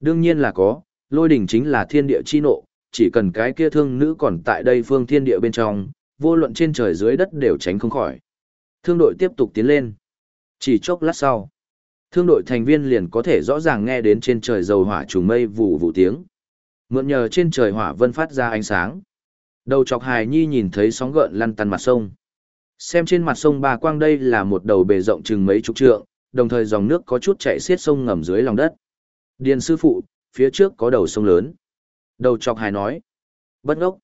Đương nhiên là có, lôi đỉnh chính là thiên địa chi nộ, chỉ cần cái kia thương nữ còn tại đây phương thiên địa bên trong, vô luận trên trời dưới đất đều tránh không khỏi. Thương đội tiếp tục tiến lên. Chỉ chốc lát sau, thương đội thành viên liền có thể rõ ràng nghe đến trên trời dầu hỏa trùng mây vụ vụ tiếng. Mượn nhờ trên trời hỏa vân phát ra ánh sáng. Đầu chọc hài nhi nhìn thấy sóng gợn lăn tăn mặt sông. Xem trên mặt sông bà quang đây là một đầu bề rộng chừng mấy chục trượng, đồng thời dòng nước có chút chảy xiết sông ngầm dưới lòng đất. Điền sư phụ, phía trước có đầu sông lớn. Đầu chọc hài nói. Bất ngốc.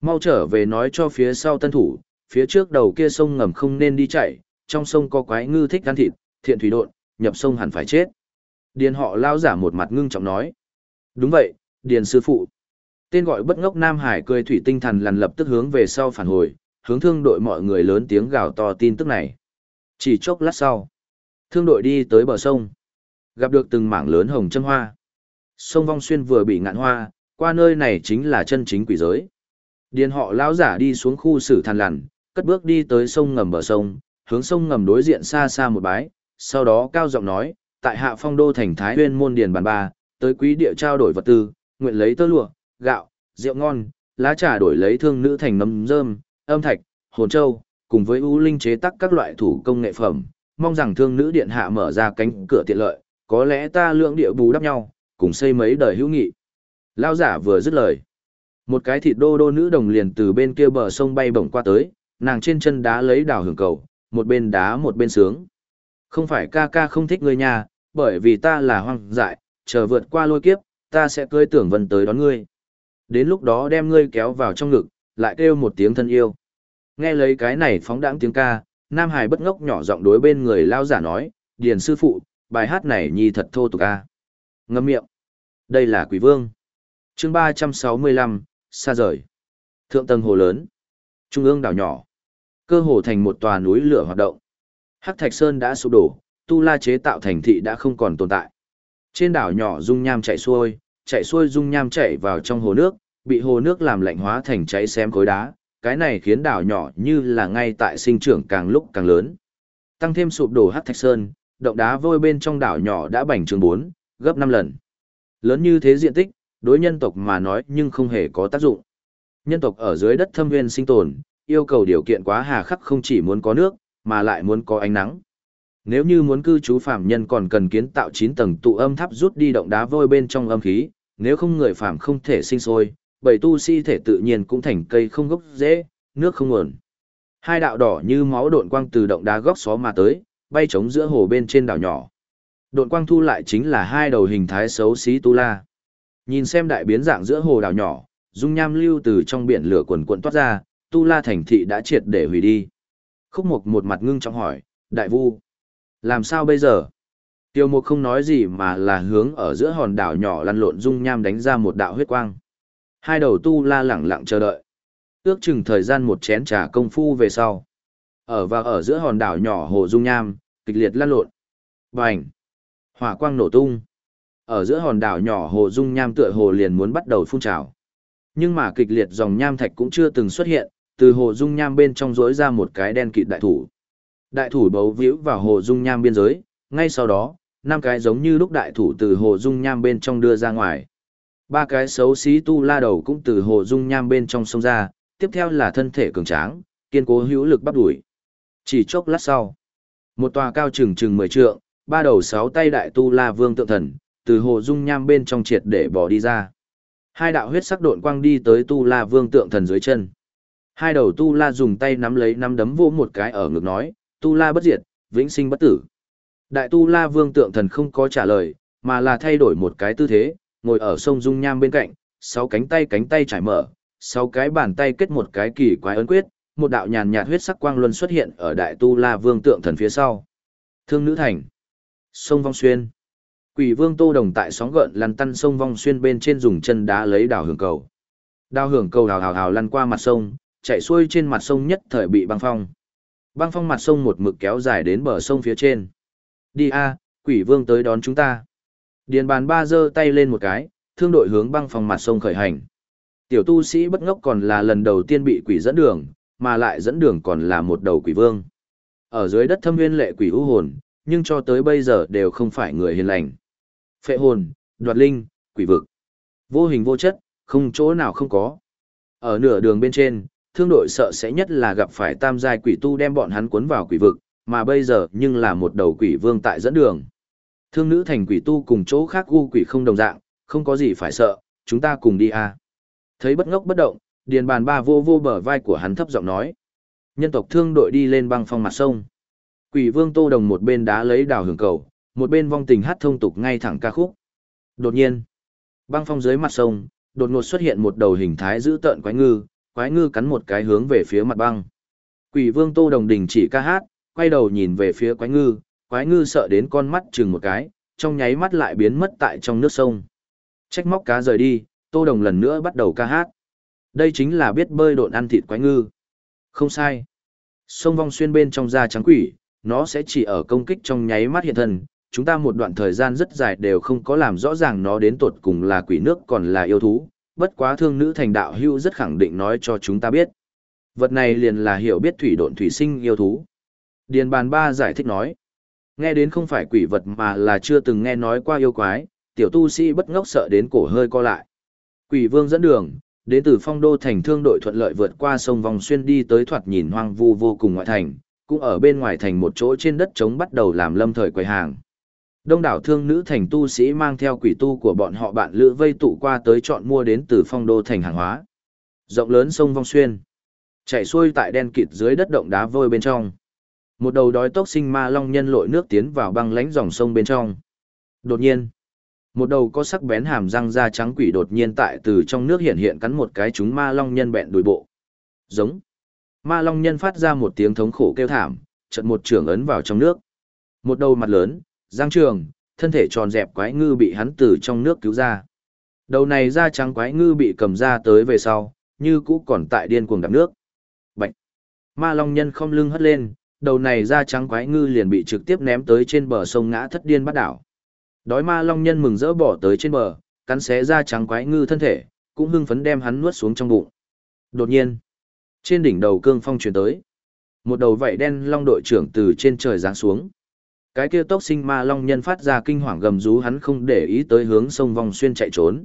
Mau trở về nói cho phía sau tân thủ, phía trước đầu kia sông ngầm không nên đi chạy, trong sông có quái ngư thích ăn thịt, thiện thủy độn, nhập sông hẳn phải chết. Điền họ lao giả một mặt ngưng trọng nói. Đúng vậy, Điền sư phụ. Tên gọi bất ngốc Nam Hải cười thủy tinh thần lằn lập tức hướng về sau phản hồi, hướng thương đội mọi người lớn tiếng gào to tin tức này. Chỉ chốc lát sau, Thương đội đi tới bờ sông. Gặp được từng mảng lớn hồng châm hoa. Sông Vong Xuyên vừa bị ngạn hoa, qua nơi này chính là chân chính quỷ giới. Điền họ lão giả đi xuống khu xử than lằn, cất bước đi tới sông ngầm bờ sông, hướng sông ngầm đối diện xa xa một bái, sau đó cao giọng nói, tại hạ phong đô thành Thái Huyên môn điền bàn ba, tới quý địa trao đổi vật tư, nguyện lấy tơ lụa, gạo, rượu ngon, lá trà đổi lấy thương nữ thành nấm rơm, âm thạch, hồn châu, cùng với ưu linh chế tác các loại thủ công nghệ phẩm, mong rằng thương nữ điện hạ mở ra cánh cửa tiện lợi, có lẽ ta lượng địa bù đắp nhau, cùng xây mấy đời hữu nghị. Lao giả vừa dứt lời. Một cái thịt đô đô nữ đồng liền từ bên kia bờ sông bay bổng qua tới, nàng trên chân đá lấy đào hưởng cầu, một bên đá một bên sướng. Không phải ca ca không thích ngươi nhà, bởi vì ta là hoang dại, chờ vượt qua lôi kiếp, ta sẽ cưới tưởng vân tới đón ngươi. Đến lúc đó đem ngươi kéo vào trong ngực, lại kêu một tiếng thân yêu. Nghe lấy cái này phóng đãng tiếng ca, Nam Hải bất ngốc nhỏ giọng đối bên người lao giả nói, Điền sư phụ, bài hát này nhi thật thô tục ca. Ngâm miệng. Đây là quỷ vương chương ba trăm sáu mươi lăm xa rời. Thượng tầng hồ lớn. Trung ương đảo nhỏ. Cơ hồ thành một tòa núi lửa hoạt động. Hắc Thạch Sơn đã sụp đổ, tu la chế tạo thành thị đã không còn tồn tại. Trên đảo nhỏ dung nham chảy xuôi, chảy xuôi dung nham chảy vào trong hồ nước, bị hồ nước làm lạnh hóa thành cháy xém khối đá, cái này khiến đảo nhỏ như là ngay tại sinh trưởng càng lúc càng lớn. Tăng thêm sụp đổ Hắc Thạch Sơn, động đá vôi bên trong đảo nhỏ đã bành trướng 4, gấp 5 lần. Lớn như thế diện tích, đối nhân tộc mà nói nhưng không hề có tác dụng. Nhân tộc ở dưới đất thâm nguyên sinh tồn, yêu cầu điều kiện quá hà khắc không chỉ muốn có nước, mà lại muốn có ánh nắng. Nếu như muốn cư trú phàm nhân còn cần kiến tạo 9 tầng tụ âm tháp rút đi động đá vôi bên trong âm khí, nếu không người phàm không thể sinh sôi, Bảy tu si thể tự nhiên cũng thành cây không gốc dễ, nước không nguồn. Hai đạo đỏ như máu độn quang từ động đá góc xó mà tới, bay trống giữa hồ bên trên đảo nhỏ. Độn quang thu lại chính là hai đầu hình thái xấu xí tu la. Nhìn xem đại biến dạng giữa hồ đảo nhỏ, dung nham lưu từ trong biển lửa quần quần toát ra, tu la thành thị đã triệt để hủy đi. Khúc mục một mặt ngưng trọng hỏi, đại vu, làm sao bây giờ? Tiêu mục không nói gì mà là hướng ở giữa hòn đảo nhỏ lăn lộn dung nham đánh ra một đạo huyết quang. Hai đầu tu la lẳng lặng chờ đợi. Ước chừng thời gian một chén trà công phu về sau. Ở và ở giữa hòn đảo nhỏ hồ dung nham, kịch liệt lăn lộn. Bành! Hỏa quang nổ tung. Ở giữa hòn đảo nhỏ hồ dung nham tựa hồ liền muốn bắt đầu phun trào. Nhưng mà kịch liệt dòng nham thạch cũng chưa từng xuất hiện, từ hồ dung nham bên trong rỗi ra một cái đen kịt đại thủ. Đại thủ bấu víu vào hồ dung nham biên giới, ngay sau đó, năm cái giống như lúc đại thủ từ hồ dung nham bên trong đưa ra ngoài. Ba cái xấu xí tu la đầu cũng từ hồ dung nham bên trong sông ra, tiếp theo là thân thể cường tráng, kiên cố hữu lực bắp đuổi. Chỉ chốc lát sau, một tòa cao chừng chừng mười trượng, ba đầu sáu tay đại tu la vương tượng thần, từ hồ dung nham bên trong triệt để bỏ đi ra. Hai đạo huyết sắc độn quang đi tới tu la vương tượng thần dưới chân. Hai đầu tu la dùng tay nắm lấy nắm đấm vô một cái ở ngực nói, tu la bất diệt, vĩnh sinh bất tử. Đại tu la vương tượng thần không có trả lời, mà là thay đổi một cái tư thế, ngồi ở sông dung nham bên cạnh, sáu cánh tay cánh tay trải mở, sáu cái bàn tay kết một cái kỳ quái ấn quyết, một đạo nhàn nhạt huyết sắc quang luân xuất hiện ở đại tu la vương tượng thần phía sau. Thương nữ thành, sông vong xuyên. Quỷ vương tô đồng tại sóng gợn lăn tăn sông vong xuyên bên trên dùng chân đá lấy đào hưởng cầu. Đào hưởng cầu hào hào hào lăn qua mặt sông, chạy xuôi trên mặt sông nhất thời bị băng phong. Băng phong mặt sông một mực kéo dài đến bờ sông phía trên. Đi a, quỷ vương tới đón chúng ta. Điền bàn ba giơ tay lên một cái, thương đội hướng băng phong mặt sông khởi hành. Tiểu tu sĩ bất ngốc còn là lần đầu tiên bị quỷ dẫn đường, mà lại dẫn đường còn là một đầu quỷ vương. Ở dưới đất thâm nguyên lệ quỷ u hồn, nhưng cho tới bây giờ đều không phải người hiền lành. Phệ hồn, đoạt linh, quỷ vực. Vô hình vô chất, không chỗ nào không có. Ở nửa đường bên trên, thương đội sợ sẽ nhất là gặp phải tam giai quỷ tu đem bọn hắn cuốn vào quỷ vực, mà bây giờ nhưng là một đầu quỷ vương tại dẫn đường. Thương nữ thành quỷ tu cùng chỗ khác u quỷ không đồng dạng, không có gì phải sợ, chúng ta cùng đi à. Thấy bất ngốc bất động, điền bàn ba vô vô bờ vai của hắn thấp giọng nói. Nhân tộc thương đội đi lên băng phong mặt sông. Quỷ vương tô đồng một bên đá lấy đào hưởng cầu, một bên vong tình hát thông tục ngay thẳng ca khúc. Đột nhiên, băng phong dưới mặt sông, đột ngột xuất hiện một đầu hình thái dữ tợn quái ngư, quái ngư cắn một cái hướng về phía mặt băng. Quỷ vương Tô Đồng đình chỉ ca hát, quay đầu nhìn về phía quái ngư, quái ngư sợ đến con mắt chừng một cái, trong nháy mắt lại biến mất tại trong nước sông. Trách móc cá rời đi, Tô Đồng lần nữa bắt đầu ca hát. Đây chính là biết bơi độn ăn thịt quái ngư. Không sai. Sông vong xuyên bên trong da trắng quỷ, nó sẽ chỉ ở công kích trong nháy mắt hiện thân. Chúng ta một đoạn thời gian rất dài đều không có làm rõ ràng nó đến tột cùng là quỷ nước còn là yêu thú, bất quá thương nữ thành đạo hưu rất khẳng định nói cho chúng ta biết. Vật này liền là hiểu biết thủy độn thủy sinh yêu thú. Điền bàn ba giải thích nói. Nghe đến không phải quỷ vật mà là chưa từng nghe nói qua yêu quái, tiểu tu sĩ bất ngốc sợ đến cổ hơi co lại. Quỷ vương dẫn đường, đến từ phong đô thành thương đội thuận lợi vượt qua sông vòng xuyên đi tới thoạt nhìn hoang vu vô cùng ngoại thành, cũng ở bên ngoài thành một chỗ trên đất trống bắt đầu làm lâm thời quầy hàng. Đông đảo thương nữ thành tu sĩ mang theo quỷ tu của bọn họ bạn lữ vây tụ qua tới chọn mua đến từ phong đô thành hàng hóa. Rộng lớn sông vong xuyên, chảy xuôi tại đen kịt dưới đất động đá vôi bên trong. Một đầu đói tốc sinh ma long nhân lội nước tiến vào băng lánh dòng sông bên trong. Đột nhiên, một đầu có sắc bén hàm răng da trắng quỷ đột nhiên tại từ trong nước hiện hiện cắn một cái chúng ma long nhân bẹn đùi bộ. Giống. Ma long nhân phát ra một tiếng thống khổ kêu thảm, chợt một trường ấn vào trong nước. Một đầu mặt lớn, giang trường, thân thể tròn dẹp quái ngư bị hắn từ trong nước cứu ra. Đầu này da trắng quái ngư bị cầm ra tới về sau, như cũ còn tại điên cuồng đạp nước. Bạch. Ma long nhân không lưng hất lên, đầu này da trắng quái ngư liền bị trực tiếp ném tới trên bờ sông ngã thất điên bắt đảo. Đói ma long nhân mừng rỡ bỏ tới trên bờ, cắn xé da trắng quái ngư thân thể, cũng hưng phấn đem hắn nuốt xuống trong bụng. Đột nhiên, trên đỉnh đầu cương phong truyền tới, một đầu vảy đen long đội trưởng từ trên trời giáng xuống. Cái kia tốc sinh ma long nhân phát ra kinh hoàng gầm rú hắn không để ý tới hướng sông vòng xuyên chạy trốn.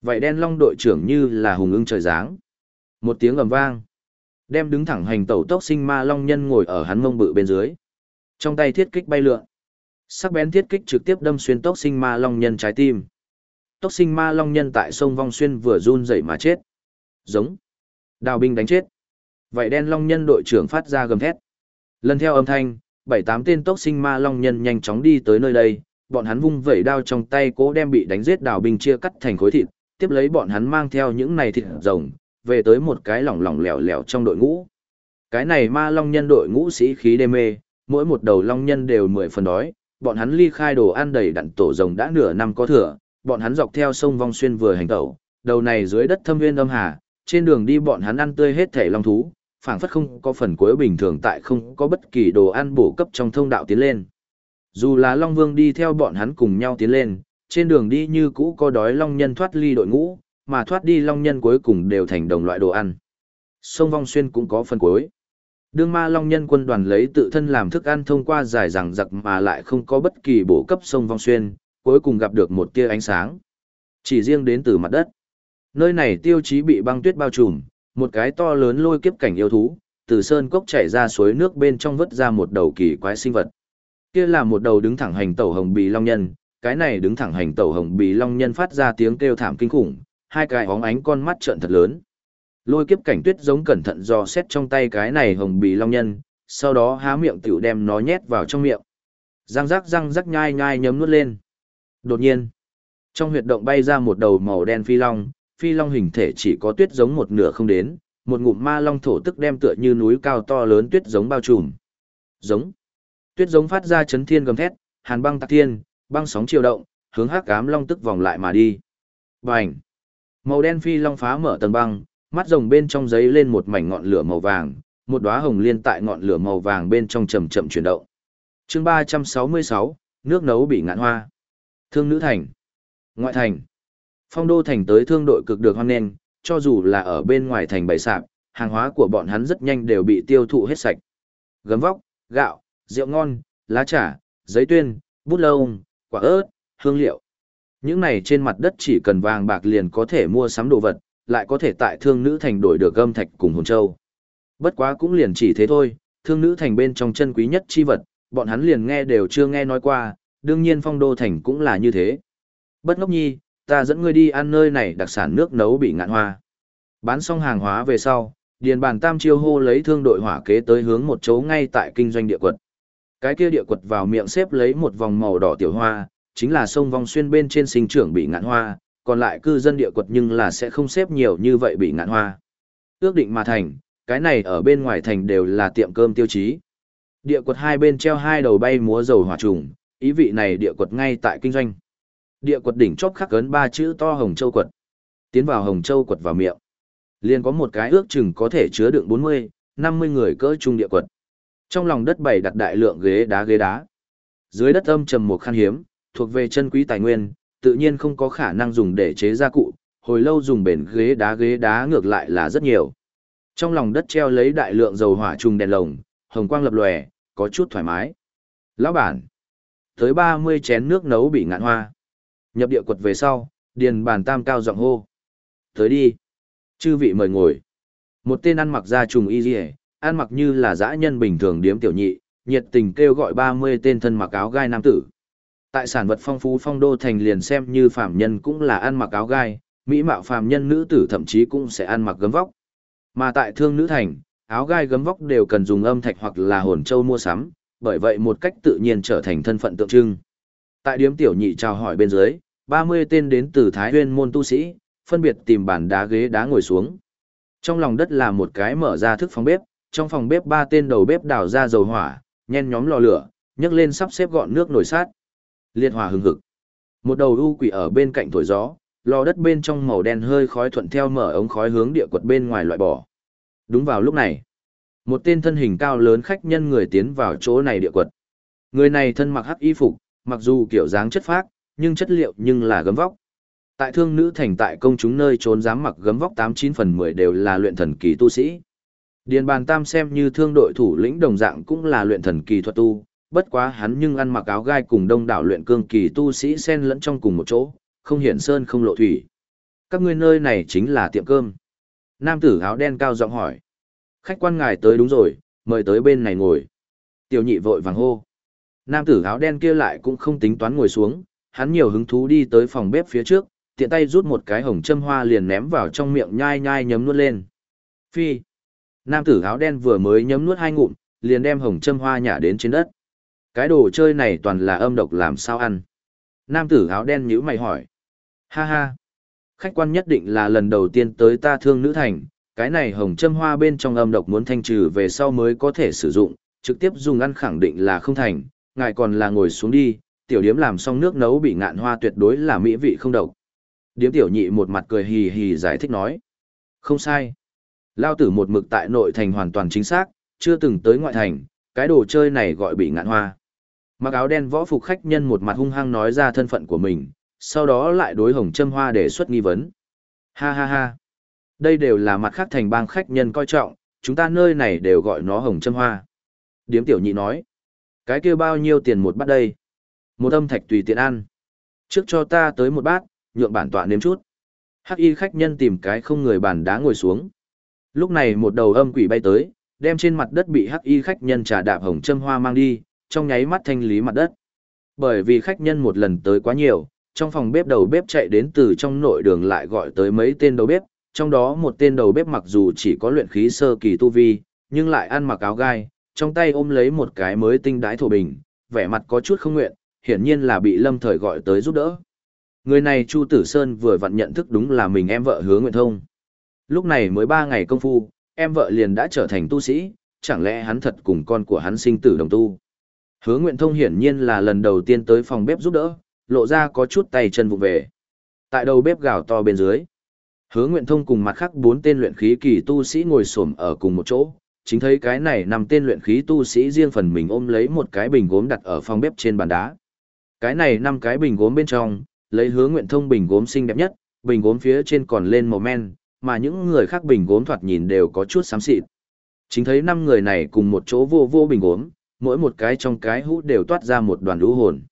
Vậy đen long đội trưởng như là hùng ưng trời giáng. Một tiếng ầm vang đem đứng thẳng hành tẩu tốc sinh ma long nhân ngồi ở hắn mông bự bên dưới. Trong tay thiết kích bay lượn. Sắc bén thiết kích trực tiếp đâm xuyên tốc sinh ma long nhân trái tim. Tốc sinh ma long nhân tại sông Vong Xuyên vừa run dậy mà chết. Giống. Đào binh đánh chết. Vậy đen long nhân đội trưởng phát ra gầm thét. Lần theo âm thanh, bảy tám tên tốc sinh ma long nhân nhanh chóng đi tới nơi đây, bọn hắn vung vẩy đao trong tay cố đem bị đánh giết đào binh chia cắt thành khối thịt, tiếp lấy bọn hắn mang theo những này thịt rồng, về tới một cái lỏng lỏng lẻo lẻo trong đội ngũ. Cái này ma long nhân đội ngũ sĩ khí đê mê, mỗi một đầu long nhân đều mười phần đói, bọn hắn ly khai đồ ăn đầy đặn tổ rồng đã nửa năm có thừa, bọn hắn dọc theo sông Vong Xuyên vừa hành tẩu, đầu này dưới đất thâm viên âm hà, trên đường đi bọn hắn ăn tươi hết thể long thú, phảng phất không có phần cuối bình thường tại không có bất kỳ đồ ăn bổ cấp trong thông đạo tiến lên. Dù là Long Vương đi theo bọn hắn cùng nhau tiến lên, trên đường đi như cũ có đói long nhân thoát ly đội ngũ, mà thoát đi long nhân cuối cùng đều thành đồng loại đồ ăn. Sông Vong Xuyên cũng có phần cuối. Đương ma long nhân quân đoàn lấy tự thân làm thức ăn thông qua dài rằng giặc mà lại không có bất kỳ bổ cấp sông Vong Xuyên, cuối cùng gặp được một tia ánh sáng. Chỉ riêng đến từ mặt đất. Nơi này tiêu chí bị băng tuyết bao trùm, một cái to lớn lôi kiếp cảnh yêu thú, từ sơn cốc chảy ra suối nước bên trong vứt ra một đầu kỳ quái sinh vật. Kia là một đầu đứng thẳng hành tẩu hồng bì long nhân, cái này đứng thẳng hành tẩu hồng bì long nhân phát ra tiếng kêu thảm kinh khủng, hai cái hóng ánh con mắt trợn thật lớn. Lôi kiếp cảnh tuyết giống cẩn thận dò xét trong tay cái này hồng bì long nhân, sau đó há miệng tiểu đem nó nhét vào trong miệng. Răng rắc răng rắc nhai nhai nhấm nuốt lên. Đột nhiên, trong huyệt động bay ra một đầu màu đen phi long, phi long hình thể chỉ có tuyết giống một nửa không đến, một ngụm ma long thổ tức đem tựa như núi cao to lớn tuyết giống bao trùm. Giống. Tuyết giống phát ra chấn thiên gầm thét, hàn băng tạc thiên, băng sóng chiều động, hướng hắc ám long tức vòng lại mà đi. Bành. Màu đen phi long phá mở tầng băng, mắt rồng bên trong giấy lên một mảnh ngọn lửa màu vàng, một đóa hồng liên tại ngọn lửa màu vàng bên trong chậm chậm chuyển động. Chương 366, nước nấu bị ngạn hoa. Thương nữ thành. Ngoại thành. Phong đô thành tới thương đội cực được hoan nghênh, cho dù là ở bên ngoài thành bày sạp, hàng hóa của bọn hắn rất nhanh đều bị tiêu thụ hết sạch. Gấm vóc, gạo, rượu ngon, lá trà, giấy tuyên, bút lông, quả ớt, hương liệu, những này trên mặt đất chỉ cần vàng bạc liền có thể mua sắm đồ vật, lại có thể tại thương nữ thành đổi được gâm thạch cùng hồn châu. Bất quá cũng liền chỉ thế thôi, thương nữ thành bên trong chân quý nhất chi vật, bọn hắn liền nghe đều chưa nghe nói qua, đương nhiên phong đô thành cũng là như thế. Bất ngốc nhi, ta dẫn ngươi đi ăn nơi này đặc sản nước nấu bị ngạn hoa. Bán xong hàng hóa về sau, điền bàn tam chiêu hô lấy thương đội hỏa kế tới hướng một chỗ ngay tại kinh doanh địa quật. Cái kia địa quật vào miệng xếp lấy một vòng màu đỏ tiểu hoa, chính là sông vong xuyên bên trên sinh trưởng bị ngạn hoa, còn lại cư dân địa quật nhưng là sẽ không xếp nhiều như vậy bị ngạn hoa. Ước định mà thành, cái này ở bên ngoài thành đều là tiệm cơm tiêu chí. Địa quật hai bên treo hai đầu bay múa dầu hỏa trùng, ý vị này địa quật ngay tại kinh doanh. Địa quật đỉnh chóp khắc ấn ba chữ to Hồng Châu quật. Tiến vào Hồng Châu quật vào miệng. Liền có một cái ước chừng có thể chứa đựng 40, 50 người cỡ trung địa quật. Trong lòng đất bày đặt đại lượng ghế đá ghế đá. Dưới đất âm trầm một khan hiếm, thuộc về chân quý tài nguyên, tự nhiên không có khả năng dùng để chế gia cụ, hồi lâu dùng bền ghế đá ghế đá ngược lại là rất nhiều. Trong lòng đất treo lấy đại lượng dầu hỏa trùng đèn lồng, hồng quang lập lòe, có chút thoải mái. Lão bản, tới 30 chén nước nấu bị ngạn hoa. Nhập địa quật về sau, điền bàn tam cao giọng hô. Tới đi. Chư vị mời ngồi. Một tên ăn mặc da trùng y dì ăn mặc như là dã nhân bình thường điếm tiểu nhị, nhiệt tình kêu gọi 30 tên thân mặc áo gai nam tử. Tại sản vật phong phú phong đô thành liền xem như phạm nhân cũng là ăn mặc áo gai, mỹ mạo phàm nhân nữ tử thậm chí cũng sẽ ăn mặc gấm vóc. Mà tại thương nữ thành, áo gai gấm vóc đều cần dùng âm thạch hoặc là hồn châu mua sắm, bởi vậy một cách tự nhiên trở thành thân phận tượng trưng. Tại điếm tiểu nhị chào hỏi bên dưới, 30 tên đến từ Thái Huyên môn tu sĩ, phân biệt tìm bàn đá ghế đá ngồi xuống. Trong lòng đất là một cái mở ra thức phòng bếp, trong phòng bếp ba tên đầu bếp đào ra dầu hỏa, nhen nhóm lò lửa, nhấc lên sắp xếp gọn nước nồi sát. Liệt hỏa hừng hực. Một đầu u quỷ ở bên cạnh thổi gió, lò đất bên trong màu đen hơi khói thuận theo mở ống khói hướng địa quật bên ngoài loại bỏ. Đúng vào lúc này, một tên thân hình cao lớn khách nhân người tiến vào chỗ này địa quật. Người này thân mặc hắc y phục, mặc dù kiểu dáng chất phác, nhưng chất liệu nhưng là gấm vóc. Tại thương nữ thành tại công chúng nơi trốn dám mặc gấm vóc 89 phần 10 đều là luyện thần kỳ tu sĩ. Điền bàn tam xem như thương đội thủ lĩnh đồng dạng cũng là luyện thần kỳ thuật tu, bất quá hắn nhưng ăn mặc áo gai cùng đông đảo luyện cương kỳ tu sĩ xen lẫn trong cùng một chỗ, không hiển sơn không lộ thủy. Các ngươi nơi này chính là tiệm cơm. Nam tử áo đen cao giọng hỏi. Khách quan ngài tới đúng rồi, mời tới bên này ngồi. Tiểu nhị vội vàng hô. Nam tử áo đen kia lại cũng không tính toán ngồi xuống, hắn nhiều hứng thú đi tới phòng bếp phía trước, tiện tay rút một cái hồng châm hoa liền ném vào trong miệng nhai nhai nhấm nuốt lên. Phi. Nam tử áo đen vừa mới nhấm nuốt hai ngụm, liền đem hồng châm hoa nhả đến trên đất. Cái đồ chơi này toàn là âm độc làm sao ăn. Nam tử áo đen nhíu mày hỏi. Ha ha. Khách quan nhất định là lần đầu tiên tới ta thương nữ thành, cái này hồng châm hoa bên trong âm độc muốn thanh trừ về sau mới có thể sử dụng, trực tiếp dùng ăn khẳng định là không thành, ngài còn là ngồi xuống đi, tiểu điếm làm xong nước nấu bị ngạn hoa tuyệt đối là mỹ vị không độc. Điếm tiểu nhị một mặt cười hì hì giải thích nói. Không sai. Lao tử một mực tại nội thành hoàn toàn chính xác, chưa từng tới ngoại thành, cái đồ chơi này gọi bị ngạn hoa. Mặc áo đen võ phục khách nhân một mặt hung hăng nói ra thân phận của mình, sau đó lại đối hồng châm hoa đề xuất nghi vấn. Ha ha ha. Đây đều là mặt khác thành bang khách nhân coi trọng, chúng ta nơi này đều gọi nó hồng châm hoa. Điếm tiểu nhị nói. Cái kia bao nhiêu tiền một bát đây? Một âm thạch tùy tiện ăn. Trước cho ta tới một bát, nhượng bản tọa nếm chút. Hắc y khách nhân tìm cái không người bàn đá ngồi xuống. Lúc này một đầu âm quỷ bay tới, đem trên mặt đất bị hắc y khách nhân trà đạp hồng châm hoa mang đi, trong nháy mắt thanh lý mặt đất. Bởi vì khách nhân một lần tới quá nhiều, trong phòng bếp đầu bếp chạy đến từ trong nội đường lại gọi tới mấy tên đầu bếp, trong đó một tên đầu bếp mặc dù chỉ có luyện khí sơ kỳ tu vi, nhưng lại ăn mặc áo gai, trong tay ôm lấy một cái mới tinh đái thổ bình, vẻ mặt có chút không nguyện, hiển nhiên là bị lâm thời gọi tới giúp đỡ. Người này Chu Tử Sơn vừa vặn nhận thức đúng là mình em vợ hứa nguyện thông. Lúc này mới ba ngày công phu, em vợ liền đã trở thành tu sĩ, chẳng lẽ hắn thật cùng con của hắn sinh tử đồng tu. Hứa nguyện thông hiển nhiên là lần đầu tiên tới phòng bếp giúp đỡ, lộ ra có chút tay chân vụ về. Tại đầu bếp gào to bên dưới. Hứa nguyện thông cùng mặt khác bốn tên luyện khí kỳ tu sĩ ngồi xổm ở cùng một chỗ, chính thấy cái này nằm tên luyện khí tu sĩ riêng phần mình ôm lấy một cái bình gốm đặt ở phòng bếp trên bàn đá. Cái này năm cái bình gốm bên trong, lấy hứa nguyện thông bình gốm xinh đẹp nhất, bình gốm phía trên còn lên màu men, mà những người khác bình gốm thoạt nhìn đều có chút xám xịt. Chính thấy năm người này cùng một chỗ vô vô bình gốm, mỗi một cái trong cái hũ đều toát ra một đoàn lũ hồn.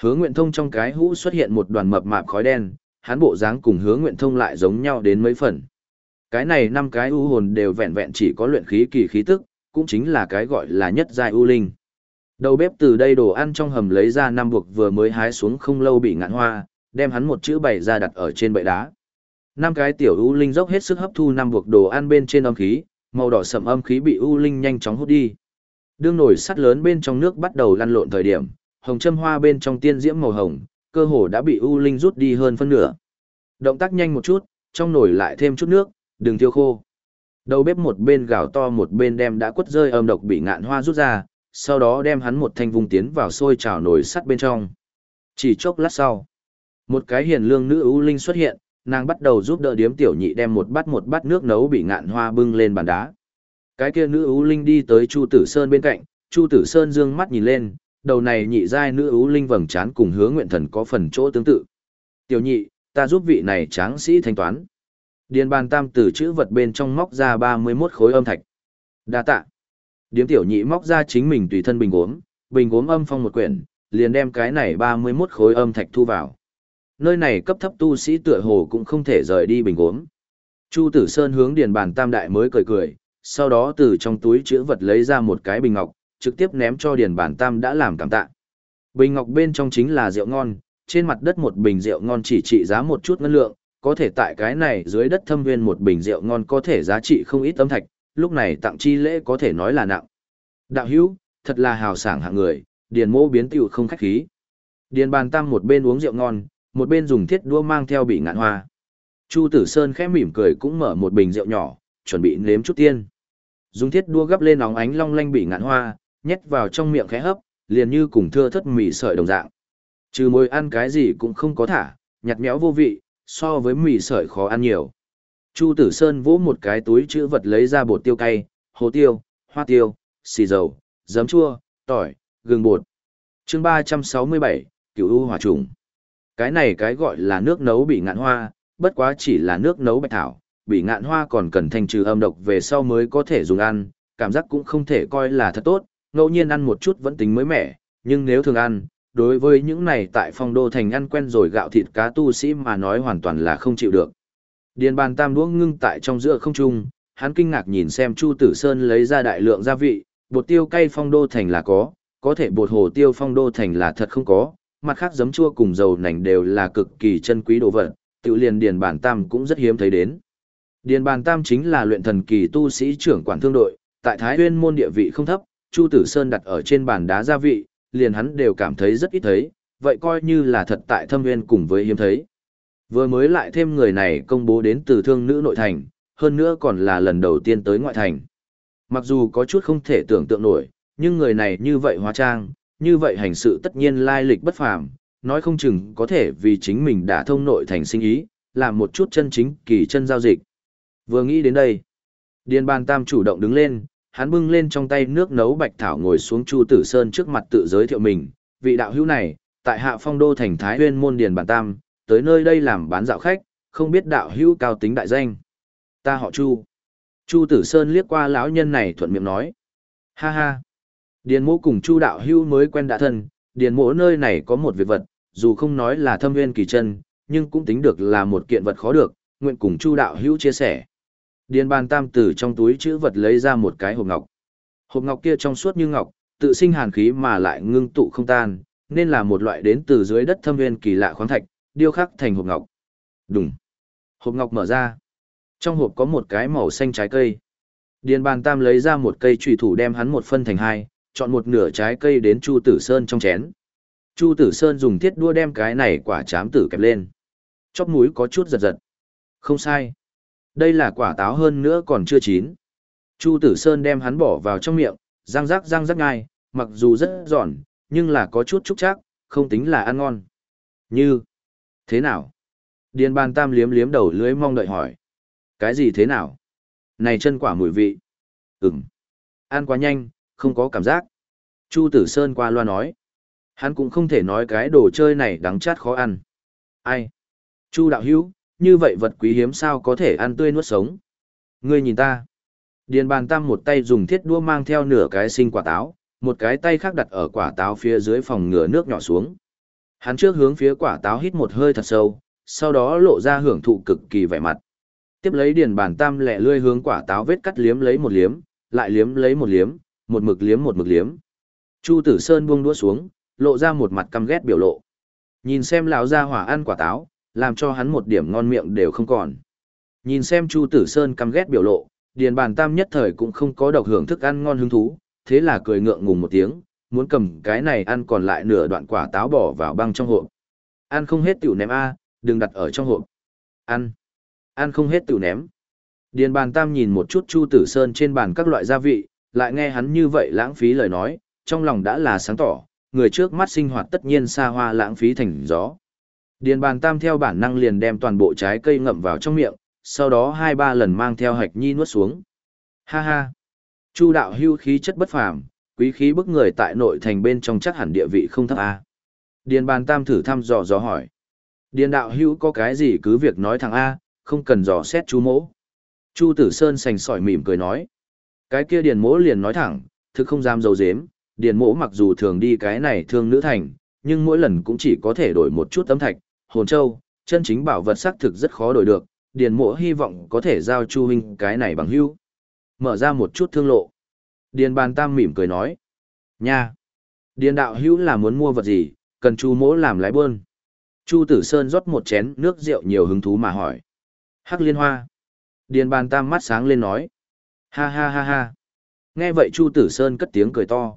Hứa Nguyện Thông trong cái hũ xuất hiện một đoàn mập mạp khói đen, hắn bộ dáng cùng Hứa Nguyện Thông lại giống nhau đến mấy phần. Cái này năm cái u hồn đều vẹn vẹn chỉ có luyện khí kỳ khí tức, cũng chính là cái gọi là nhất giai u linh. Đầu bếp từ đây đồ ăn trong hầm lấy ra năm buộc vừa mới hái xuống không lâu bị ngạn hoa, đem hắn một chữ bày ra đặt ở trên bệ đá. Năm cái tiểu u linh dốc hết sức hấp thu năm buộc đồ ăn bên trên âm khí, màu đỏ sậm âm khí bị u linh nhanh chóng hút đi. Đương nổi sắt lớn bên trong nước bắt đầu lăn lộn thời điểm, hồng châm hoa bên trong tiên diễm màu hồng, cơ hồ đã bị u linh rút đi hơn phân nửa. Động tác nhanh một chút, trong nồi lại thêm chút nước, đừng thiêu khô. Đầu bếp một bên gào to một bên đem đã quất rơi âm độc bị ngạn hoa rút ra, sau đó đem hắn một thanh vùng tiến vào sôi trào nồi sắt bên trong. Chỉ chốc lát sau, một cái hiền lương nữ ưu linh xuất hiện, nàng bắt đầu giúp đỡ điếm tiểu nhị đem một bát một bát nước nấu bị ngạn hoa bưng lên bàn đá. Cái kia nữ ưu linh đi tới Chu Tử Sơn bên cạnh, Chu Tử Sơn dương mắt nhìn lên, đầu này nhị giai nữ ưu linh vầng trán cùng hứa nguyện thần có phần chỗ tương tự. Tiểu nhị, ta giúp vị này tráng sĩ thanh toán. Điền bàn tam từ chữ vật bên trong móc ra 31 khối âm thạch. Đa tạ. Điếm tiểu nhị móc ra chính mình tùy thân bình gốm, bình gốm âm phong một quyển, liền đem cái này 31 khối âm thạch thu vào. Nơi này cấp thấp tu sĩ tựa hồ cũng không thể rời đi bình gốm. Chu Tử Sơn hướng điền bàn tam đại mới cười cười, sau đó từ trong túi chữ vật lấy ra một cái bình ngọc, trực tiếp ném cho điền bàn tam đã làm cảm tạ. Bình ngọc bên trong chính là rượu ngon, trên mặt đất một bình rượu ngon chỉ trị giá một chút ngân lượng, có thể tại cái này dưới đất thâm viên một bình rượu ngon có thể giá trị không ít tấm thạch, lúc này tặng chi lễ có thể nói là nặng. Đạo hữu, thật là hào sảng hạng người, điền mô biến tiểu không khách khí. Điền bàn tam một bên uống rượu ngon, một bên dùng thiết đua mang theo bị ngạn hoa. Chu Tử Sơn khẽ mỉm cười cũng mở một bình rượu nhỏ, chuẩn bị nếm chút tiên. Dùng thiết đua gấp lên nóng ánh long lanh bị ngạn hoa, nhét vào trong miệng khẽ hấp, liền như cùng thưa thất mì sợi đồng dạng. Trừ môi ăn cái gì cũng không có thả, nhạt méo vô vị, so với mì sợi khó ăn nhiều. Chu Tử Sơn vỗ một cái túi chữ vật lấy ra bột tiêu cay, hồ tiêu, hoa tiêu, xì dầu, giấm chua, tỏi, gừng bột. chương 367, cửu u hỏa trùng. Cái này cái gọi là nước nấu bị ngạn hoa, bất quá chỉ là nước nấu bạch thảo, bị ngạn hoa còn cần thanh trừ âm độc về sau mới có thể dùng ăn, cảm giác cũng không thể coi là thật tốt, ngẫu nhiên ăn một chút vẫn tính mới mẻ, nhưng nếu thường ăn, đối với những này tại phong đô thành ăn quen rồi gạo thịt cá tu sĩ mà nói hoàn toàn là không chịu được. Điền bàn tam đuốc ngưng tại trong giữa không trung, hắn kinh ngạc nhìn xem Chu Tử Sơn lấy ra đại lượng gia vị, bột tiêu cay phong đô thành là có, có thể bột hồ tiêu phong đô thành là thật không có, mặt khác giấm chua cùng dầu nành đều là cực kỳ chân quý đồ vật, tự liền điền bàn tam cũng rất hiếm thấy đến. Điền bàn tam chính là luyện thần kỳ tu sĩ trưởng quản thương đội, tại Thái Nguyên môn địa vị không thấp, Chu Tử Sơn đặt ở trên bàn đá gia vị, liền hắn đều cảm thấy rất ít thấy, vậy coi như là thật tại thâm nguyên cùng với hiếm thấy. Vừa mới lại thêm người này công bố đến từ thương nữ nội thành, hơn nữa còn là lần đầu tiên tới ngoại thành. Mặc dù có chút không thể tưởng tượng nổi, nhưng người này như vậy hóa trang, như vậy hành sự tất nhiên lai lịch bất phàm, nói không chừng có thể vì chính mình đã thông nội thành sinh ý, làm một chút chân chính kỳ chân giao dịch. Vừa nghĩ đến đây, Điền Bàn Tam chủ động đứng lên, hắn bưng lên trong tay nước nấu bạch thảo ngồi xuống Chu Tử Sơn trước mặt tự giới thiệu mình, vị đạo hữu này, tại Hạ Phong đô thành Thái Nguyên môn Điền bản Tam, tới nơi đây làm bán dạo khách, không biết đạo hữu cao tính đại danh. Ta họ Chu. Chu Tử Sơn liếc qua lão nhân này thuận miệng nói. Ha ha. Điền mỗ cùng Chu đạo hữu mới quen đã thân, điền mỗ nơi này có một việc vật, dù không nói là thâm viên kỳ chân, nhưng cũng tính được là một kiện vật khó được, nguyện cùng Chu đạo hữu chia sẻ. Điền bàn tam tử trong túi chữ vật lấy ra một cái hộp ngọc. Hộp ngọc kia trong suốt như ngọc, tự sinh hàn khí mà lại ngưng tụ không tan, nên là một loại đến từ dưới đất thâm nguyên kỳ lạ khoáng thạch, điêu khắc thành hộp ngọc. Đùng. Hộp ngọc mở ra. Trong hộp có một cái màu xanh trái cây. Điền bàn tam lấy ra một cây trùy thủ đem hắn một phân thành hai, chọn một nửa trái cây đến Chu Tử Sơn trong chén. Chu Tử Sơn dùng thiết đua đem cái này quả chám tử kẹp lên. Chóp mũi có chút giật giật. Không sai. Đây là quả táo hơn nữa còn chưa chín. Chu Tử Sơn đem hắn bỏ vào trong miệng, răng rắc răng rắc ngay, mặc dù rất giòn, nhưng là có chút trúc chắc, không tính là ăn ngon. Như, thế nào? Điền bàn tam liếm liếm đầu lưới mong đợi hỏi. Cái gì thế nào? Này chân quả mùi vị. Ừm. Ăn quá nhanh, không có cảm giác. Chu Tử Sơn qua loa nói. Hắn cũng không thể nói cái đồ chơi này đắng chát khó ăn. Ai? Chu đạo hữu, như vậy vật quý hiếm sao có thể ăn tươi nuốt sống. Ngươi nhìn ta. Điền bàn tam một tay dùng thiết đua mang theo nửa cái sinh quả táo, một cái tay khác đặt ở quả táo phía dưới phòng ngừa nước nhỏ xuống. Hắn trước hướng phía quả táo hít một hơi thật sâu, sau đó lộ ra hưởng thụ cực kỳ vẻ mặt. Tiếp lấy điền bàn tam lẹ lươi hướng quả táo vết cắt liếm lấy một liếm, lại liếm lấy một liếm, một mực liếm một mực liếm. Chu Tử Sơn buông đũa xuống, lộ ra một mặt căm ghét biểu lộ. Nhìn xem lão gia hỏa ăn quả táo, làm cho hắn một điểm ngon miệng đều không còn. Nhìn xem Chu Tử Sơn căm ghét biểu lộ, Điền Bàn Tam nhất thời cũng không có độc hưởng thức ăn ngon hứng thú, thế là cười ngượng ngùng một tiếng, muốn cầm cái này ăn còn lại nửa đoạn quả táo bỏ vào băng trong hộp. Ăn không hết tiểu ném a, đừng đặt ở trong hộp. Ăn. Ăn không hết tiểu ném. Điền Bàn Tam nhìn một chút Chu Tử Sơn trên bàn các loại gia vị, lại nghe hắn như vậy lãng phí lời nói, trong lòng đã là sáng tỏ, người trước mắt sinh hoạt tất nhiên xa hoa lãng phí thành gió. Điền bàn tam theo bản năng liền đem toàn bộ trái cây ngậm vào trong miệng, sau đó hai ba lần mang theo hạch nhi nuốt xuống. Ha ha! Chu đạo hưu khí chất bất phàm, quý khí bức người tại nội thành bên trong chắc hẳn địa vị không thấp A. Điền bàn tam thử thăm dò dò hỏi. Điền đạo Hưu có cái gì cứ việc nói thằng A, không cần dò xét chú mỗ. Chu tử sơn sành sỏi mỉm cười nói. Cái kia điền mỗ liền nói thẳng, thực không dám dầu dếm, điền mỗ mặc dù thường đi cái này thương nữ thành, nhưng mỗi lần cũng chỉ có thể đổi một chút tấm thạch, hồn châu, chân chính bảo vật xác thực rất khó đổi được, điền mỗ hy vọng có thể giao chu huynh cái này bằng hữu. Mở ra một chút thương lộ. Điền bàn tam mỉm cười nói. Nha! Điền đạo hữu là muốn mua vật gì, cần chu mỗ làm lái bơn. Chu tử sơn rót một chén nước rượu nhiều hứng thú mà hỏi. Hắc liên hoa. Điền bàn tam mắt sáng lên nói. Ha ha ha ha. Nghe vậy Chu tử sơn cất tiếng cười to.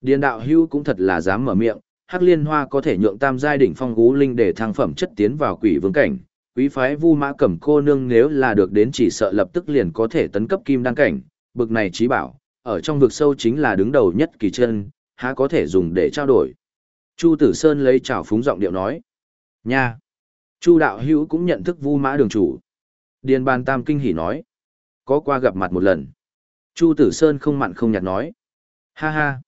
Điền đạo hữu cũng thật là dám mở miệng, Hắc liên hoa có thể nhượng tam giai đỉnh phong gú linh để thăng phẩm chất tiến vào quỷ vương cảnh. Quý phái vu mã cẩm cô nương nếu là được đến chỉ sợ lập tức liền có thể tấn cấp kim đăng cảnh, bực này trí bảo, ở trong vực sâu chính là đứng đầu nhất kỳ chân, há có thể dùng để trao đổi. Chu Tử Sơn lấy trào phúng giọng điệu nói. Nha! Chu đạo hữu cũng nhận thức vu mã đường chủ. Điền bàn tam kinh hỉ nói. Có qua gặp mặt một lần. Chu Tử Sơn không mặn không nhạt nói. Ha ha!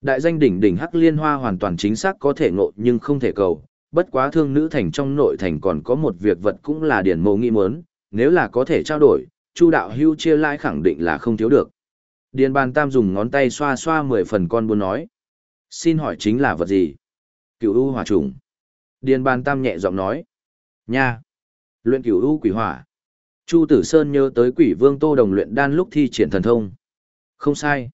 Đại danh đỉnh đỉnh Hắc Liên Hoa hoàn toàn chính xác có thể ngộ nhưng không thể cầu. Bất quá thương nữ thành trong nội thành còn có một việc vật cũng là điển mộ nghĩ muốn, nếu là có thể trao đổi, Chu đạo hưu chia lại khẳng định là không thiếu được. Điền bàn tam dùng ngón tay xoa xoa mười phần con buôn nói. Xin hỏi chính là vật gì? Cửu u hỏa trùng. Điền bàn tam nhẹ giọng nói. Nha! Luyện cửu u quỷ hỏa. Chu tử sơn nhớ tới quỷ vương tô đồng luyện đan lúc thi triển thần thông. Không sai.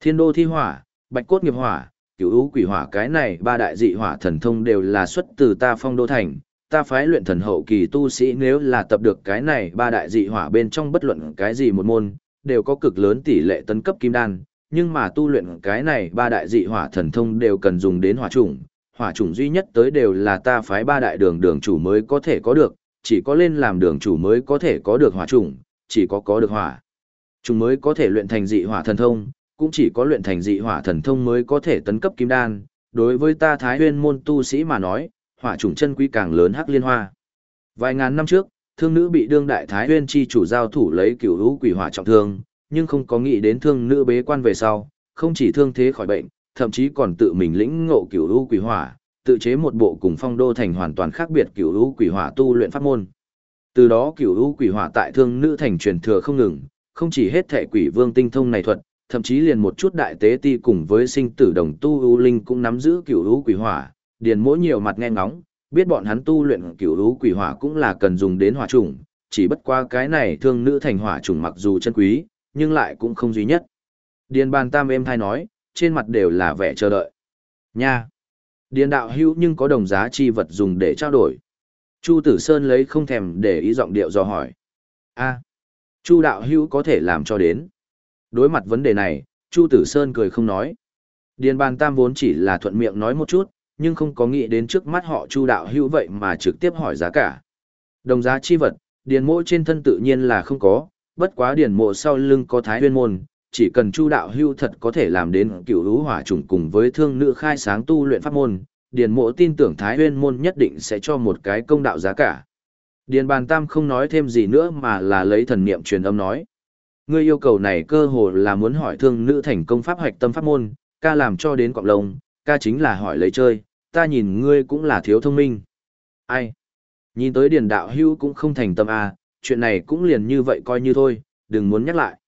Thiên đô thi hỏa, bạch cốt nghiệp hỏa, cửu u quỷ hỏa cái này ba đại dị hỏa thần thông đều là xuất từ ta phong đô thành. Ta phái luyện thần hậu kỳ tu sĩ nếu là tập được cái này ba đại dị hỏa bên trong bất luận cái gì một môn, đều có cực lớn tỷ lệ tấn cấp kim đan, nhưng mà tu luyện cái này ba đại dị hỏa thần thông đều cần dùng đến hỏa chủng, hỏa chủng duy nhất tới đều là ta phái ba đại đường đường chủ mới có thể có được, chỉ có lên làm đường chủ mới có thể có được hỏa chủng, chỉ có có được hỏa. Chủng mới có thể luyện thành dị hỏa thần thông, cũng chỉ có luyện thành dị hỏa thần thông mới có thể tấn cấp kim đan. Đối với ta Thái Huyên môn tu sĩ mà nói, hỏa chủng chân quý càng lớn hắc liên hoa. Vài ngàn năm trước, thương nữ bị đương đại Thái Huyên chi chủ giao thủ lấy cửu hữu quỷ hỏa trọng thương, nhưng không có nghĩ đến thương nữ bế quan về sau, không chỉ thương thế khỏi bệnh, thậm chí còn tự mình lĩnh ngộ cửu hữu quỷ hỏa, tự chế một bộ cùng phong đô thành hoàn toàn khác biệt cửu hữu quỷ hỏa tu luyện pháp môn. Từ đó cửu hữu quỷ hỏa tại thương nữ thành truyền thừa không ngừng, không chỉ hết thể quỷ vương tinh thông này thuật, thậm chí liền một chút đại tế ti cùng với sinh tử đồng tu ưu linh cũng nắm giữ cửu lũ quỷ hỏa, điền mỗi nhiều mặt nghe ngóng, biết bọn hắn tu luyện cửu lũ quỷ hỏa cũng là cần dùng đến hỏa trùng, chỉ bất qua cái này thương nữ thành hỏa trùng mặc dù chân quý, nhưng lại cũng không duy nhất. Điền bàn tam êm thai nói, trên mặt đều là vẻ chờ đợi. Nha! Điền đạo hữu nhưng có đồng giá chi vật dùng để trao đổi. Chu Tử Sơn lấy không thèm để ý giọng điệu do hỏi. a Chu đạo hữu có thể làm cho đến. Đối mặt vấn đề này, Chu Tử Sơn cười không nói. Điền bàn tam vốn chỉ là thuận miệng nói một chút, nhưng không có nghĩ đến trước mắt họ Chu đạo hữu vậy mà trực tiếp hỏi giá cả. Đồng giá chi vật, điền mộ trên thân tự nhiên là không có, bất quá điền mộ sau lưng có thái huyên môn, chỉ cần Chu đạo hữu thật có thể làm đến cựu hữu hỏa chủng cùng với thương nữ khai sáng tu luyện pháp môn, điền mộ tin tưởng thái huyên môn nhất định sẽ cho một cái công đạo giá cả. Điền bàn tam không nói thêm gì nữa mà là lấy thần niệm truyền âm nói. Ngươi yêu cầu này cơ hồ là muốn hỏi thương nữ thành công pháp hoạch tâm pháp môn, ca làm cho đến cọng lông, ca chính là hỏi lấy chơi, ta nhìn ngươi cũng là thiếu thông minh. Ai? Nhìn tới điền đạo hưu cũng không thành tâm à, chuyện này cũng liền như vậy coi như thôi, đừng muốn nhắc lại.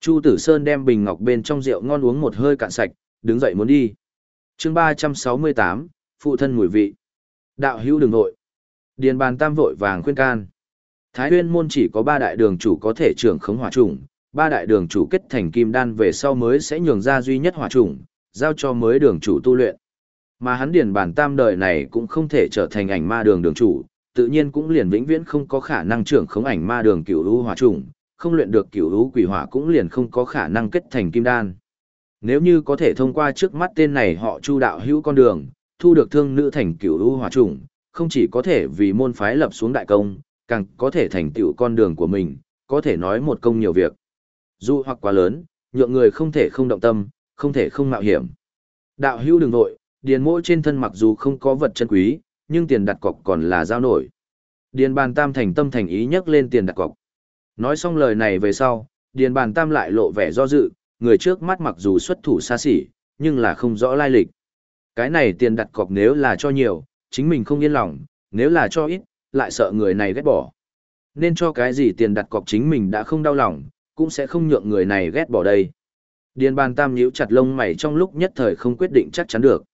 Chu Tử Sơn đem bình ngọc bên trong rượu ngon uống một hơi cạn sạch, đứng dậy muốn đi. chương 368, phụ thân mùi vị. Đạo hữu đừng vội. Điền bàn tam vội vàng khuyên can. Thái huyên môn chỉ có ba đại đường chủ có thể trưởng khống hỏa trùng, ba đại đường chủ kết thành kim đan về sau mới sẽ nhường ra duy nhất hỏa trùng, giao cho mới đường chủ tu luyện. Mà hắn điền bản tam đời này cũng không thể trở thành ảnh ma đường đường chủ, tự nhiên cũng liền vĩnh viễn không có khả năng trưởng khống ảnh ma đường cửu lũ hỏa trùng, không luyện được cửu lũ quỷ hỏa cũng liền không có khả năng kết thành kim đan. Nếu như có thể thông qua trước mắt tên này họ Chu đạo hữu con đường, thu được thương nữ thành cửu lũ hỏa trùng, không chỉ có thể vì môn phái lập xuống đại công, càng có thể thành tựu con đường của mình, có thể nói một công nhiều việc. Dù hoặc quá lớn, nhượng người không thể không động tâm, không thể không mạo hiểm. Đạo hữu đừng vội, điền mỗi trên thân mặc dù không có vật chân quý, nhưng tiền đặt cọc còn là giao nổi. Điền bàn tam thành tâm thành ý nhắc lên tiền đặt cọc. Nói xong lời này về sau, điền bàn tam lại lộ vẻ do dự, người trước mắt mặc dù xuất thủ xa xỉ, nhưng là không rõ lai lịch. Cái này tiền đặt cọc nếu là cho nhiều, chính mình không yên lòng, nếu là cho ít, lại sợ người này ghét bỏ. Nên cho cái gì tiền đặt cọc chính mình đã không đau lòng, cũng sẽ không nhượng người này ghét bỏ đây. Điền bàn tam nhíu chặt lông mày trong lúc nhất thời không quyết định chắc chắn được.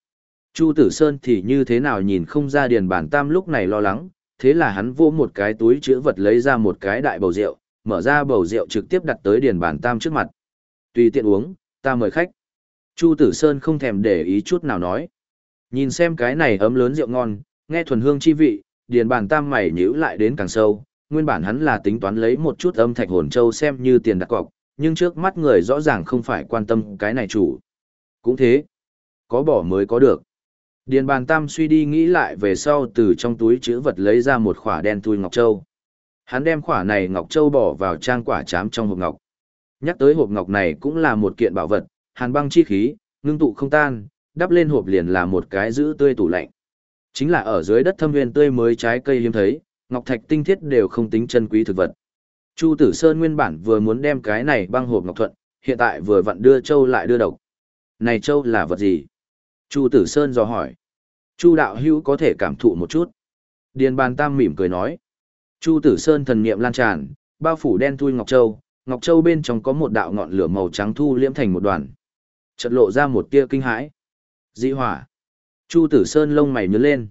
Chu Tử Sơn thì như thế nào nhìn không ra điền bàn tam lúc này lo lắng, thế là hắn vô một cái túi chữ vật lấy ra một cái đại bầu rượu, mở ra bầu rượu trực tiếp đặt tới điền bàn tam trước mặt. Tùy tiện uống, ta mời khách. Chu Tử Sơn không thèm để ý chút nào nói. Nhìn xem cái này ấm lớn rượu ngon, nghe thuần hương chi vị, điền bàn tam mày nhíu lại đến càng sâu, nguyên bản hắn là tính toán lấy một chút âm thạch hồn châu xem như tiền đặt cọc, nhưng trước mắt người rõ ràng không phải quan tâm cái này chủ. Cũng thế, có bỏ mới có được. Điền bàn tam suy đi nghĩ lại về sau từ trong túi chữ vật lấy ra một khỏa đen thui ngọc châu. Hắn đem khỏa này ngọc châu bỏ vào trang quả chám trong hộp ngọc. Nhắc tới hộp ngọc này cũng là một kiện bảo vật, hàn băng chi khí, ngưng tụ không tan, đắp lên hộp liền là một cái giữ tươi tủ lạnh. Chính là ở dưới đất thâm nguyên tươi mới trái cây hiếm thấy, ngọc thạch tinh thiết đều không tính chân quý thực vật. Chu Tử Sơn nguyên bản vừa muốn đem cái này băng hộp ngọc thuận, hiện tại vừa vặn đưa châu lại đưa độc. Này châu là vật gì? Chu Tử Sơn dò hỏi. Chu đạo hữu có thể cảm thụ một chút. Điền bàn tam mỉm cười nói. Chu Tử Sơn thần niệm lan tràn, bao phủ đen thui ngọc châu, ngọc châu bên trong có một đạo ngọn lửa màu trắng thu liễm thành một đoàn. Chợt lộ ra một tia kinh hãi. Dị hỏa. Chu Tử Sơn lông mày nhướng lên.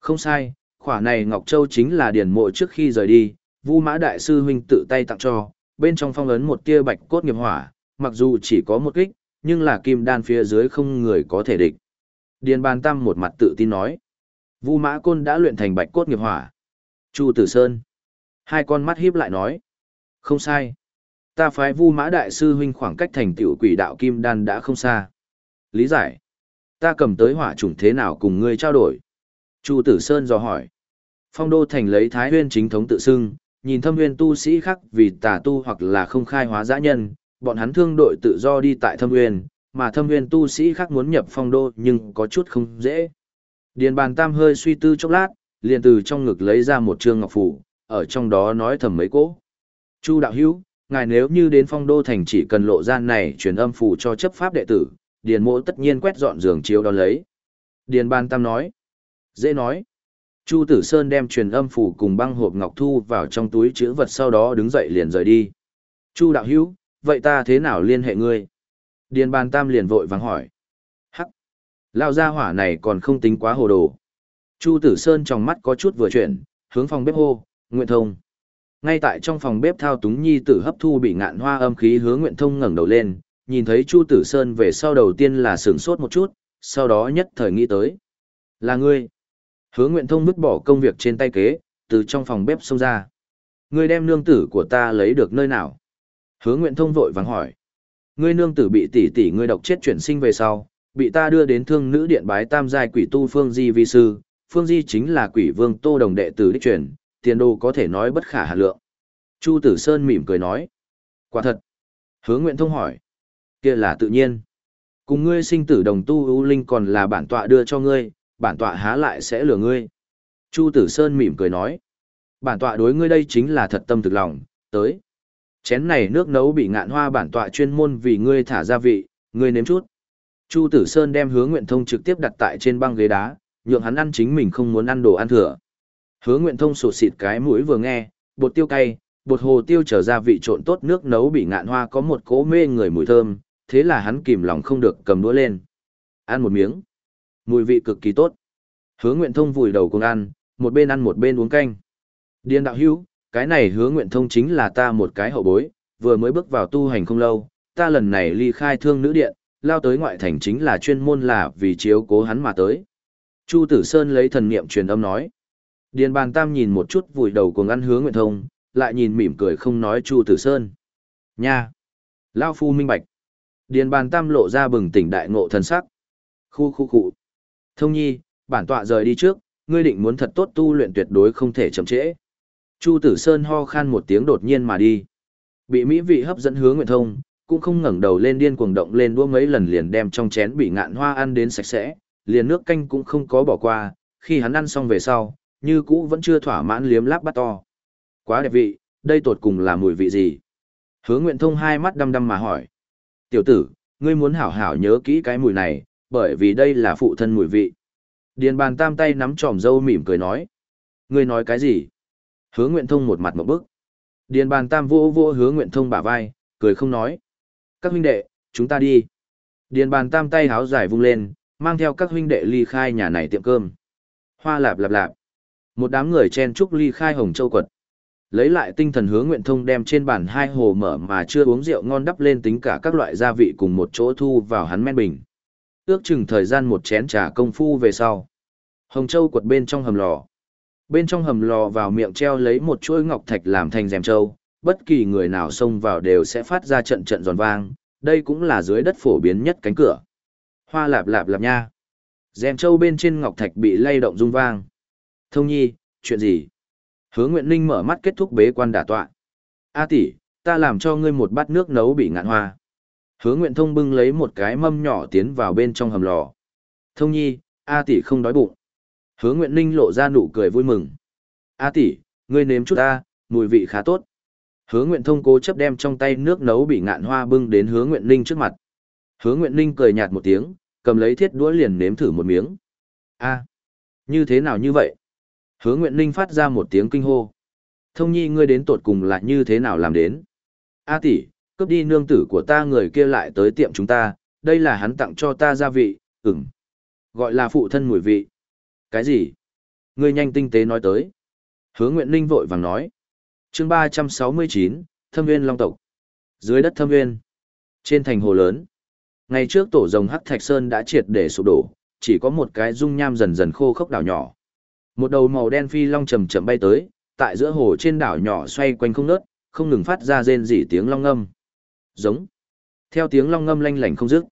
Không sai, khỏa này ngọc châu chính là điền mộ trước khi rời đi, Vu Mã đại sư huynh tự tay tặng cho, bên trong phong ấn một tia bạch cốt nghiệp hỏa, mặc dù chỉ có một kích, nhưng là kim đan phía dưới không người có thể địch. Điền Bàn Tâm một mặt tự tin nói, Vu Mã Côn đã luyện thành bạch cốt nghiệp hỏa. Chu Tử Sơn, hai con mắt híp lại nói, không sai, ta phái Vu Mã đại sư huynh khoảng cách thành tiểu quỷ đạo kim đan đã không xa. Lý giải, ta cầm tới hỏa chủng thế nào cùng ngươi trao đổi? Chu Tử Sơn dò hỏi. Phong đô thành lấy Thái Huyên chính thống tự xưng, nhìn thâm Huyên tu sĩ khác vì tà tu hoặc là không khai hóa dã nhân, bọn hắn thương đội tự do đi tại thâm Huyên, mà thâm Huyên tu sĩ khác muốn nhập phong đô nhưng có chút không dễ. Điền bàn tam hơi suy tư chốc lát, liền từ trong ngực lấy ra một trương ngọc phủ, ở trong đó nói thầm mấy cỗ. Chu đạo hữu, ngài nếu như đến phong đô thành chỉ cần lộ gian này truyền âm phủ cho chấp pháp đệ tử, điền mộ tất nhiên quét dọn giường chiếu đón lấy. Điền bàn tam nói, dễ nói. Chu Tử Sơn đem truyền âm phủ cùng băng hộp ngọc thu vào trong túi chữ vật sau đó đứng dậy liền rời đi. Chu đạo hữu, vậy ta thế nào liên hệ ngươi? Điền bàn tam liền vội vàng hỏi. Hắc! Lao ra hỏa này còn không tính quá hồ đồ. Chu Tử Sơn trong mắt có chút vừa chuyển, hướng phòng bếp hô, Nguyện Thông. Ngay tại trong phòng bếp thao túng nhi tử hấp thu bị ngạn hoa âm khí hướng Nguyện Thông ngẩng đầu lên, nhìn thấy Chu Tử Sơn về sau đầu tiên là sửng sốt một chút, sau đó nhất thời nghĩ tới. Là ngươi. Hứa Nguyện Thông vứt bỏ công việc trên tay kế, từ trong phòng bếp xông ra. Ngươi đem nương tử của ta lấy được nơi nào? Hứa Nguyện Thông vội vàng hỏi. Ngươi nương tử bị tỷ tỷ ngươi độc chết chuyển sinh về sau, bị ta đưa đến thương nữ điện bái tam giai quỷ tu Phương Di vi sư, Phương Di chính là quỷ vương Tô Đồng đệ tử đích truyền, tiền đồ có thể nói bất khả hà lượng. Chu Tử Sơn mỉm cười nói. Quả thật. Hứa Nguyện Thông hỏi. kia là tự nhiên. Cùng ngươi sinh tử đồng tu ưu linh còn là bản tọa đưa cho ngươi, bản tọa há lại sẽ lừa ngươi. Chu Tử Sơn mỉm cười nói. Bản tọa đối ngươi đây chính là thật tâm thực lòng, tới. Chén này nước nấu bị ngạn hoa bản tọa chuyên môn vì ngươi thả gia vị, ngươi nếm chút. Chu Tử Sơn đem hứa nguyện thông trực tiếp đặt tại trên băng ghế đá, nhượng hắn ăn chính mình không muốn ăn đồ ăn thừa. Hứa nguyện thông sụt xịt cái mũi vừa nghe, bột tiêu cay, bột hồ tiêu trở gia vị trộn tốt nước nấu bị ngạn hoa có một cỗ mê người mùi thơm, thế là hắn kìm lòng không được cầm đũa lên. Ăn một miếng mùi vị cực kỳ tốt. Hứa Nguyện Thông vùi đầu cùng ăn, một bên ăn một bên uống canh. Điên đạo hữu, cái này Hứa Nguyện Thông chính là ta một cái hậu bối, vừa mới bước vào tu hành không lâu, ta lần này ly khai thương nữ điện, lao tới ngoại thành chính là chuyên môn là vì chiếu cố hắn mà tới. Chu Tử Sơn lấy thần niệm truyền âm nói. Điền bàn tam nhìn một chút vùi đầu cùng ăn Hứa Nguyện Thông, lại nhìn mỉm cười không nói Chu Tử Sơn. Nha! Lao phu minh bạch. Điền bàn tam lộ ra bừng tỉnh đại ngộ thần sắc. Khu khu khu. Thông nhi, bản tọa rời đi trước, ngươi định muốn thật tốt tu luyện tuyệt đối không thể chậm trễ. Chu Tử Sơn ho khan một tiếng đột nhiên mà đi. Bị mỹ vị hấp dẫn hướng Nguyệt Thông, cũng không ngẩng đầu lên điên cuồng động lên đua mấy lần liền đem trong chén bị ngạn hoa ăn đến sạch sẽ, liền nước canh cũng không có bỏ qua, khi hắn ăn xong về sau, như cũ vẫn chưa thỏa mãn liếm láp bắt to. Quá đẹp vị, đây tột cùng là mùi vị gì? Hứa Nguyện Thông hai mắt đăm đăm mà hỏi. Tiểu tử, ngươi muốn hảo hảo nhớ kỹ cái mùi này, bởi vì đây là phụ thân mùi vị. Điền bàn tam tay nắm tròm dâu mỉm cười nói. Ngươi nói cái gì? Hứa Nguyện Thông một mặt một bức. Điền bàn tam vô vô hứa Nguyện Thông bả vai, cười không nói. Các huynh đệ, chúng ta đi. Điền bàn tam tay háo dài vung lên, mang theo các huynh đệ ly khai nhà này tiệm cơm. Hoa lạp lạp lạp. Một đám người chen chúc ly khai hồng châu quật. Lấy lại tinh thần Hứa nguyện thông đem trên bàn hai hồ mở mà chưa uống rượu ngon đắp lên tính cả các loại gia vị cùng một chỗ thu vào hắn men bình. Ước chừng thời gian một chén trà công phu về sau. Hồng châu quật bên trong hầm lò. Bên trong hầm lò vào miệng treo lấy một chuỗi ngọc thạch làm thành rèm châu, bất kỳ người nào xông vào đều sẽ phát ra trận trận giòn vang, đây cũng là dưới đất phổ biến nhất cánh cửa. Hoa lạp lạp lạp nha. Dèm châu bên trên ngọc thạch bị lay động rung vang. Thông nhi, chuyện gì? Hứa Nguyện Ninh mở mắt kết thúc bế quan đả tọa. A tỷ, ta làm cho ngươi một bát nước nấu bị ngạn hoa. Hứa Nguyện Thông bưng lấy một cái mâm nhỏ tiến vào bên trong hầm lò. Thông nhi, A tỷ không đói bụng. Hứa Nguyện Ninh lộ ra nụ cười vui mừng. A tỷ, ngươi nếm chút a, mùi vị khá tốt. Hứa Nguyện Thông cố chấp đem trong tay nước nấu bị ngạn hoa bưng đến Hứa Nguyện Ninh trước mặt. Hứa Nguyện Ninh cười nhạt một tiếng, cầm lấy thiết đũa liền nếm thử một miếng. A, như thế nào như vậy? Hứa Nguyện Ninh phát ra một tiếng kinh hô. Thông nhi ngươi đến tột cùng là như thế nào làm đến? A tỷ, cướp đi nương tử của ta người kia lại tới tiệm chúng ta, đây là hắn tặng cho ta gia vị, ừm. Gọi là phụ thân mùi vị. Cái gì? Ngươi nhanh tinh tế nói tới. Hứa Nguyện Ninh vội vàng nói. chương ba trăm sáu mươi chín, Thâm Nguyên Long Tộc. Dưới đất Thâm Nguyên. Trên thành hồ lớn. Ngày trước tổ rồng Hắc Thạch Sơn đã triệt để sụp đổ, chỉ có một cái dung nham dần dần khô khốc đảo nhỏ. Một đầu màu đen phi long chầm chậm bay tới, tại giữa hồ trên đảo nhỏ xoay quanh không nớt, không ngừng phát ra rên rỉ tiếng long âm Giống. Theo tiếng long ngâm lanh lảnh không dứt.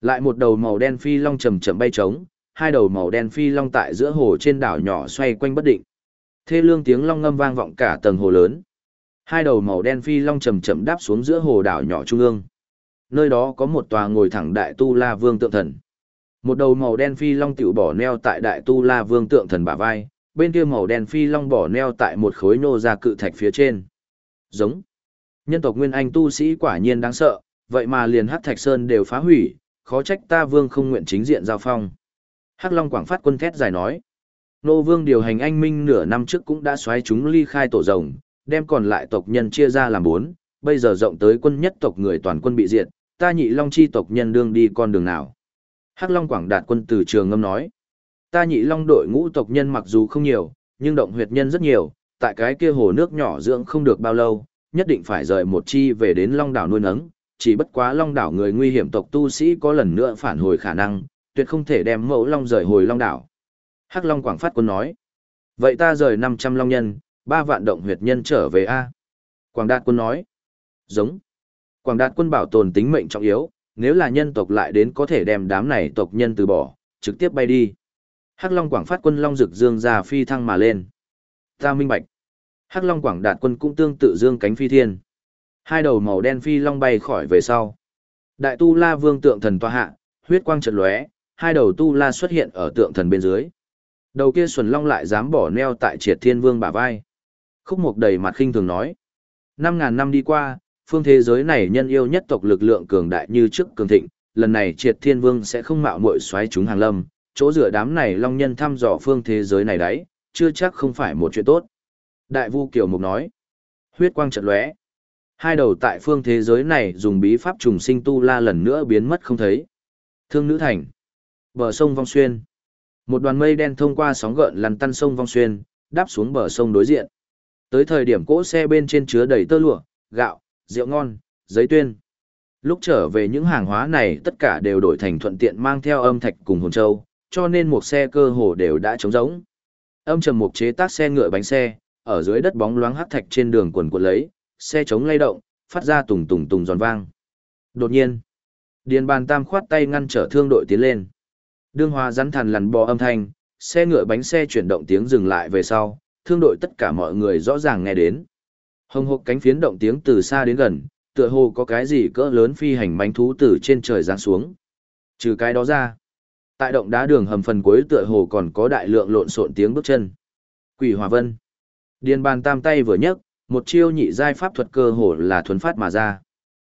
Lại một đầu màu đen phi long chậm chậm bay trống, hai đầu màu đen phi long tại giữa hồ trên đảo nhỏ xoay quanh bất định. Thê lương tiếng long ngâm vang vọng cả tầng hồ lớn. Hai đầu màu đen phi long chậm chậm đáp xuống giữa hồ đảo nhỏ trung ương. Nơi đó có một tòa ngồi thẳng đại tu la vương tượng thần. Một đầu màu đen phi long tiểu bỏ neo tại đại tu la vương tượng thần bả vai, bên kia màu đen phi long bỏ neo tại một khối nô ra cự thạch phía trên. Giống. Nhân tộc Nguyên Anh tu sĩ quả nhiên đáng sợ, vậy mà liền hắc thạch sơn đều phá hủy, khó trách ta vương không nguyện chính diện giao phong. Hắc Long Quảng Phát quân thét dài nói. Nô vương điều hành anh minh nửa năm trước cũng đã xoáy chúng ly khai tổ rồng, đem còn lại tộc nhân chia ra làm bốn, bây giờ rộng tới quân nhất tộc người toàn quân bị diệt, ta nhị long chi tộc nhân đương đi con đường nào. Hắc Long Quảng Đạt quân từ trường ngâm nói, ta nhị long đội ngũ tộc nhân mặc dù không nhiều, nhưng động huyệt nhân rất nhiều, tại cái kia hồ nước nhỏ dưỡng không được bao lâu, nhất định phải rời một chi về đến long đảo nuôi nấng, chỉ bất quá long đảo người nguy hiểm tộc tu sĩ có lần nữa phản hồi khả năng, tuyệt không thể đem mẫu long rời hồi long đảo. Hắc Long Quảng Phát quân nói, vậy ta rời 500 long nhân, ba vạn động huyệt nhân trở về A. Quảng Đạt quân nói, giống. Quảng Đạt quân bảo tồn tính mệnh trọng yếu, nếu là nhân tộc lại đến có thể đem đám này tộc nhân từ bỏ, trực tiếp bay đi. Hắc Long Quảng phát quân Long Dực Dương ra phi thăng mà lên. Ta minh bạch. Hắc Long Quảng Đạt quân cũng tương tự dương cánh phi thiên. Hai đầu màu đen phi long bay khỏi về sau. Đại tu La Vương tượng thần tọa hạ, huyết quang chợt lóe, hai đầu tu la xuất hiện ở tượng thần bên dưới. Đầu kia Xuân Long lại dám bỏ neo tại Triệt Thiên Vương bả vai. Khúc Mộc đầy mặt khinh thường nói: "Năm ngàn năm đi qua, phương thế giới này nhân yêu nhất tộc lực lượng cường đại như trước cường thịnh, lần này triệt thiên vương sẽ không mạo muội xoáy chúng hàng lâm, chỗ dựa đám này long nhân thăm dò phương thế giới này đấy, chưa chắc không phải một chuyện tốt. Đại vu Kiều Mục nói, huyết quang chợt lóe. Hai đầu tại phương thế giới này dùng bí pháp trùng sinh tu la lần nữa biến mất không thấy. Thương nữ thành, bờ sông Vong Xuyên. Một đoàn mây đen thông qua sóng gợn lăn tăn sông Vong Xuyên, đáp xuống bờ sông đối diện. Tới thời điểm cỗ xe bên trên chứa đầy tơ lụa, gạo, rượu ngon, giấy tuyên. Lúc trở về những hàng hóa này tất cả đều đổi thành thuận tiện mang theo âm thạch cùng hồn châu, cho nên một xe cơ hồ đều đã trống rỗng. Âm trầm mục chế tác xe ngựa bánh xe, ở dưới đất bóng loáng hắc thạch trên đường quần quật lấy, xe chống lay động, phát ra tùng tùng tùng giòn vang. Đột nhiên, Điền bàn tam khoát tay ngăn trở thương đội tiến lên. Đương hoa rắn thằn lằn bò âm thanh, xe ngựa bánh xe chuyển động tiếng dừng lại về sau, thương đội tất cả mọi người rõ ràng nghe đến. Hồng hộc cánh phiến động tiếng từ xa đến gần, tựa hồ có cái gì cỡ lớn phi hành manh thú từ trên trời giáng xuống. Trừ cái đó ra, tại động đá đường hầm phần cuối tựa hồ còn có đại lượng lộn xộn tiếng bước chân. Quỷ Hòa Vân. Điền bàn tam tay vừa nhấc, một chiêu nhị giai pháp thuật cơ hồ là thuấn phát mà ra.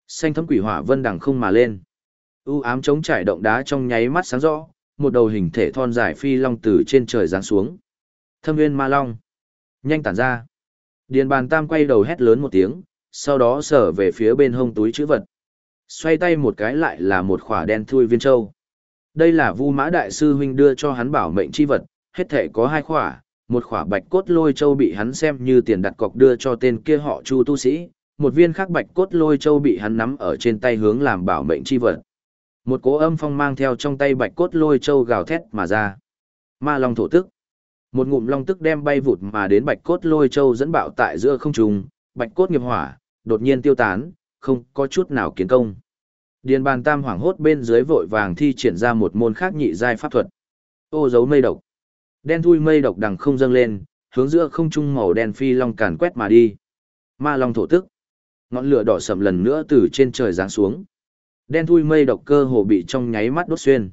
Xanh thấm quỷ hỏa vân đằng không mà lên. U ám chống trải động đá trong nháy mắt sáng rõ, một đầu hình thể thon dài phi long từ trên trời giáng xuống. Thâm viên ma long. Nhanh tản ra. Điền bàn tam quay đầu hét lớn một tiếng, sau đó sở về phía bên hông túi chữ vật. Xoay tay một cái lại là một khỏa đen thui viên châu. Đây là Vu Mã đại sư huynh đưa cho hắn bảo mệnh chi vật, hết thể có hai khỏa, một khỏa bạch cốt lôi châu bị hắn xem như tiền đặt cọc đưa cho tên kia họ Chu tu sĩ, một viên khác bạch cốt lôi châu bị hắn nắm ở trên tay hướng làm bảo mệnh chi vật. Một cố âm phong mang theo trong tay bạch cốt lôi châu gào thét mà ra. Ma long thổ tức. Một ngụm long tức đem bay vụt mà đến bạch cốt lôi châu dẫn bạo tại giữa không trung, bạch cốt nghiệp hỏa, đột nhiên tiêu tán, không có chút nào kiến công. Điền bàn tam hoảng hốt bên dưới vội vàng thi triển ra một môn khác nhị giai pháp thuật. Ô dấu mây độc. Đen thui mây độc đằng không dâng lên, hướng giữa không trung màu đen phi long càn quét mà đi. Ma long thổ tức. Ngọn lửa đỏ sậm lần nữa từ trên trời giáng xuống. Đen thui mây độc cơ hồ bị trong nháy mắt đốt xuyên.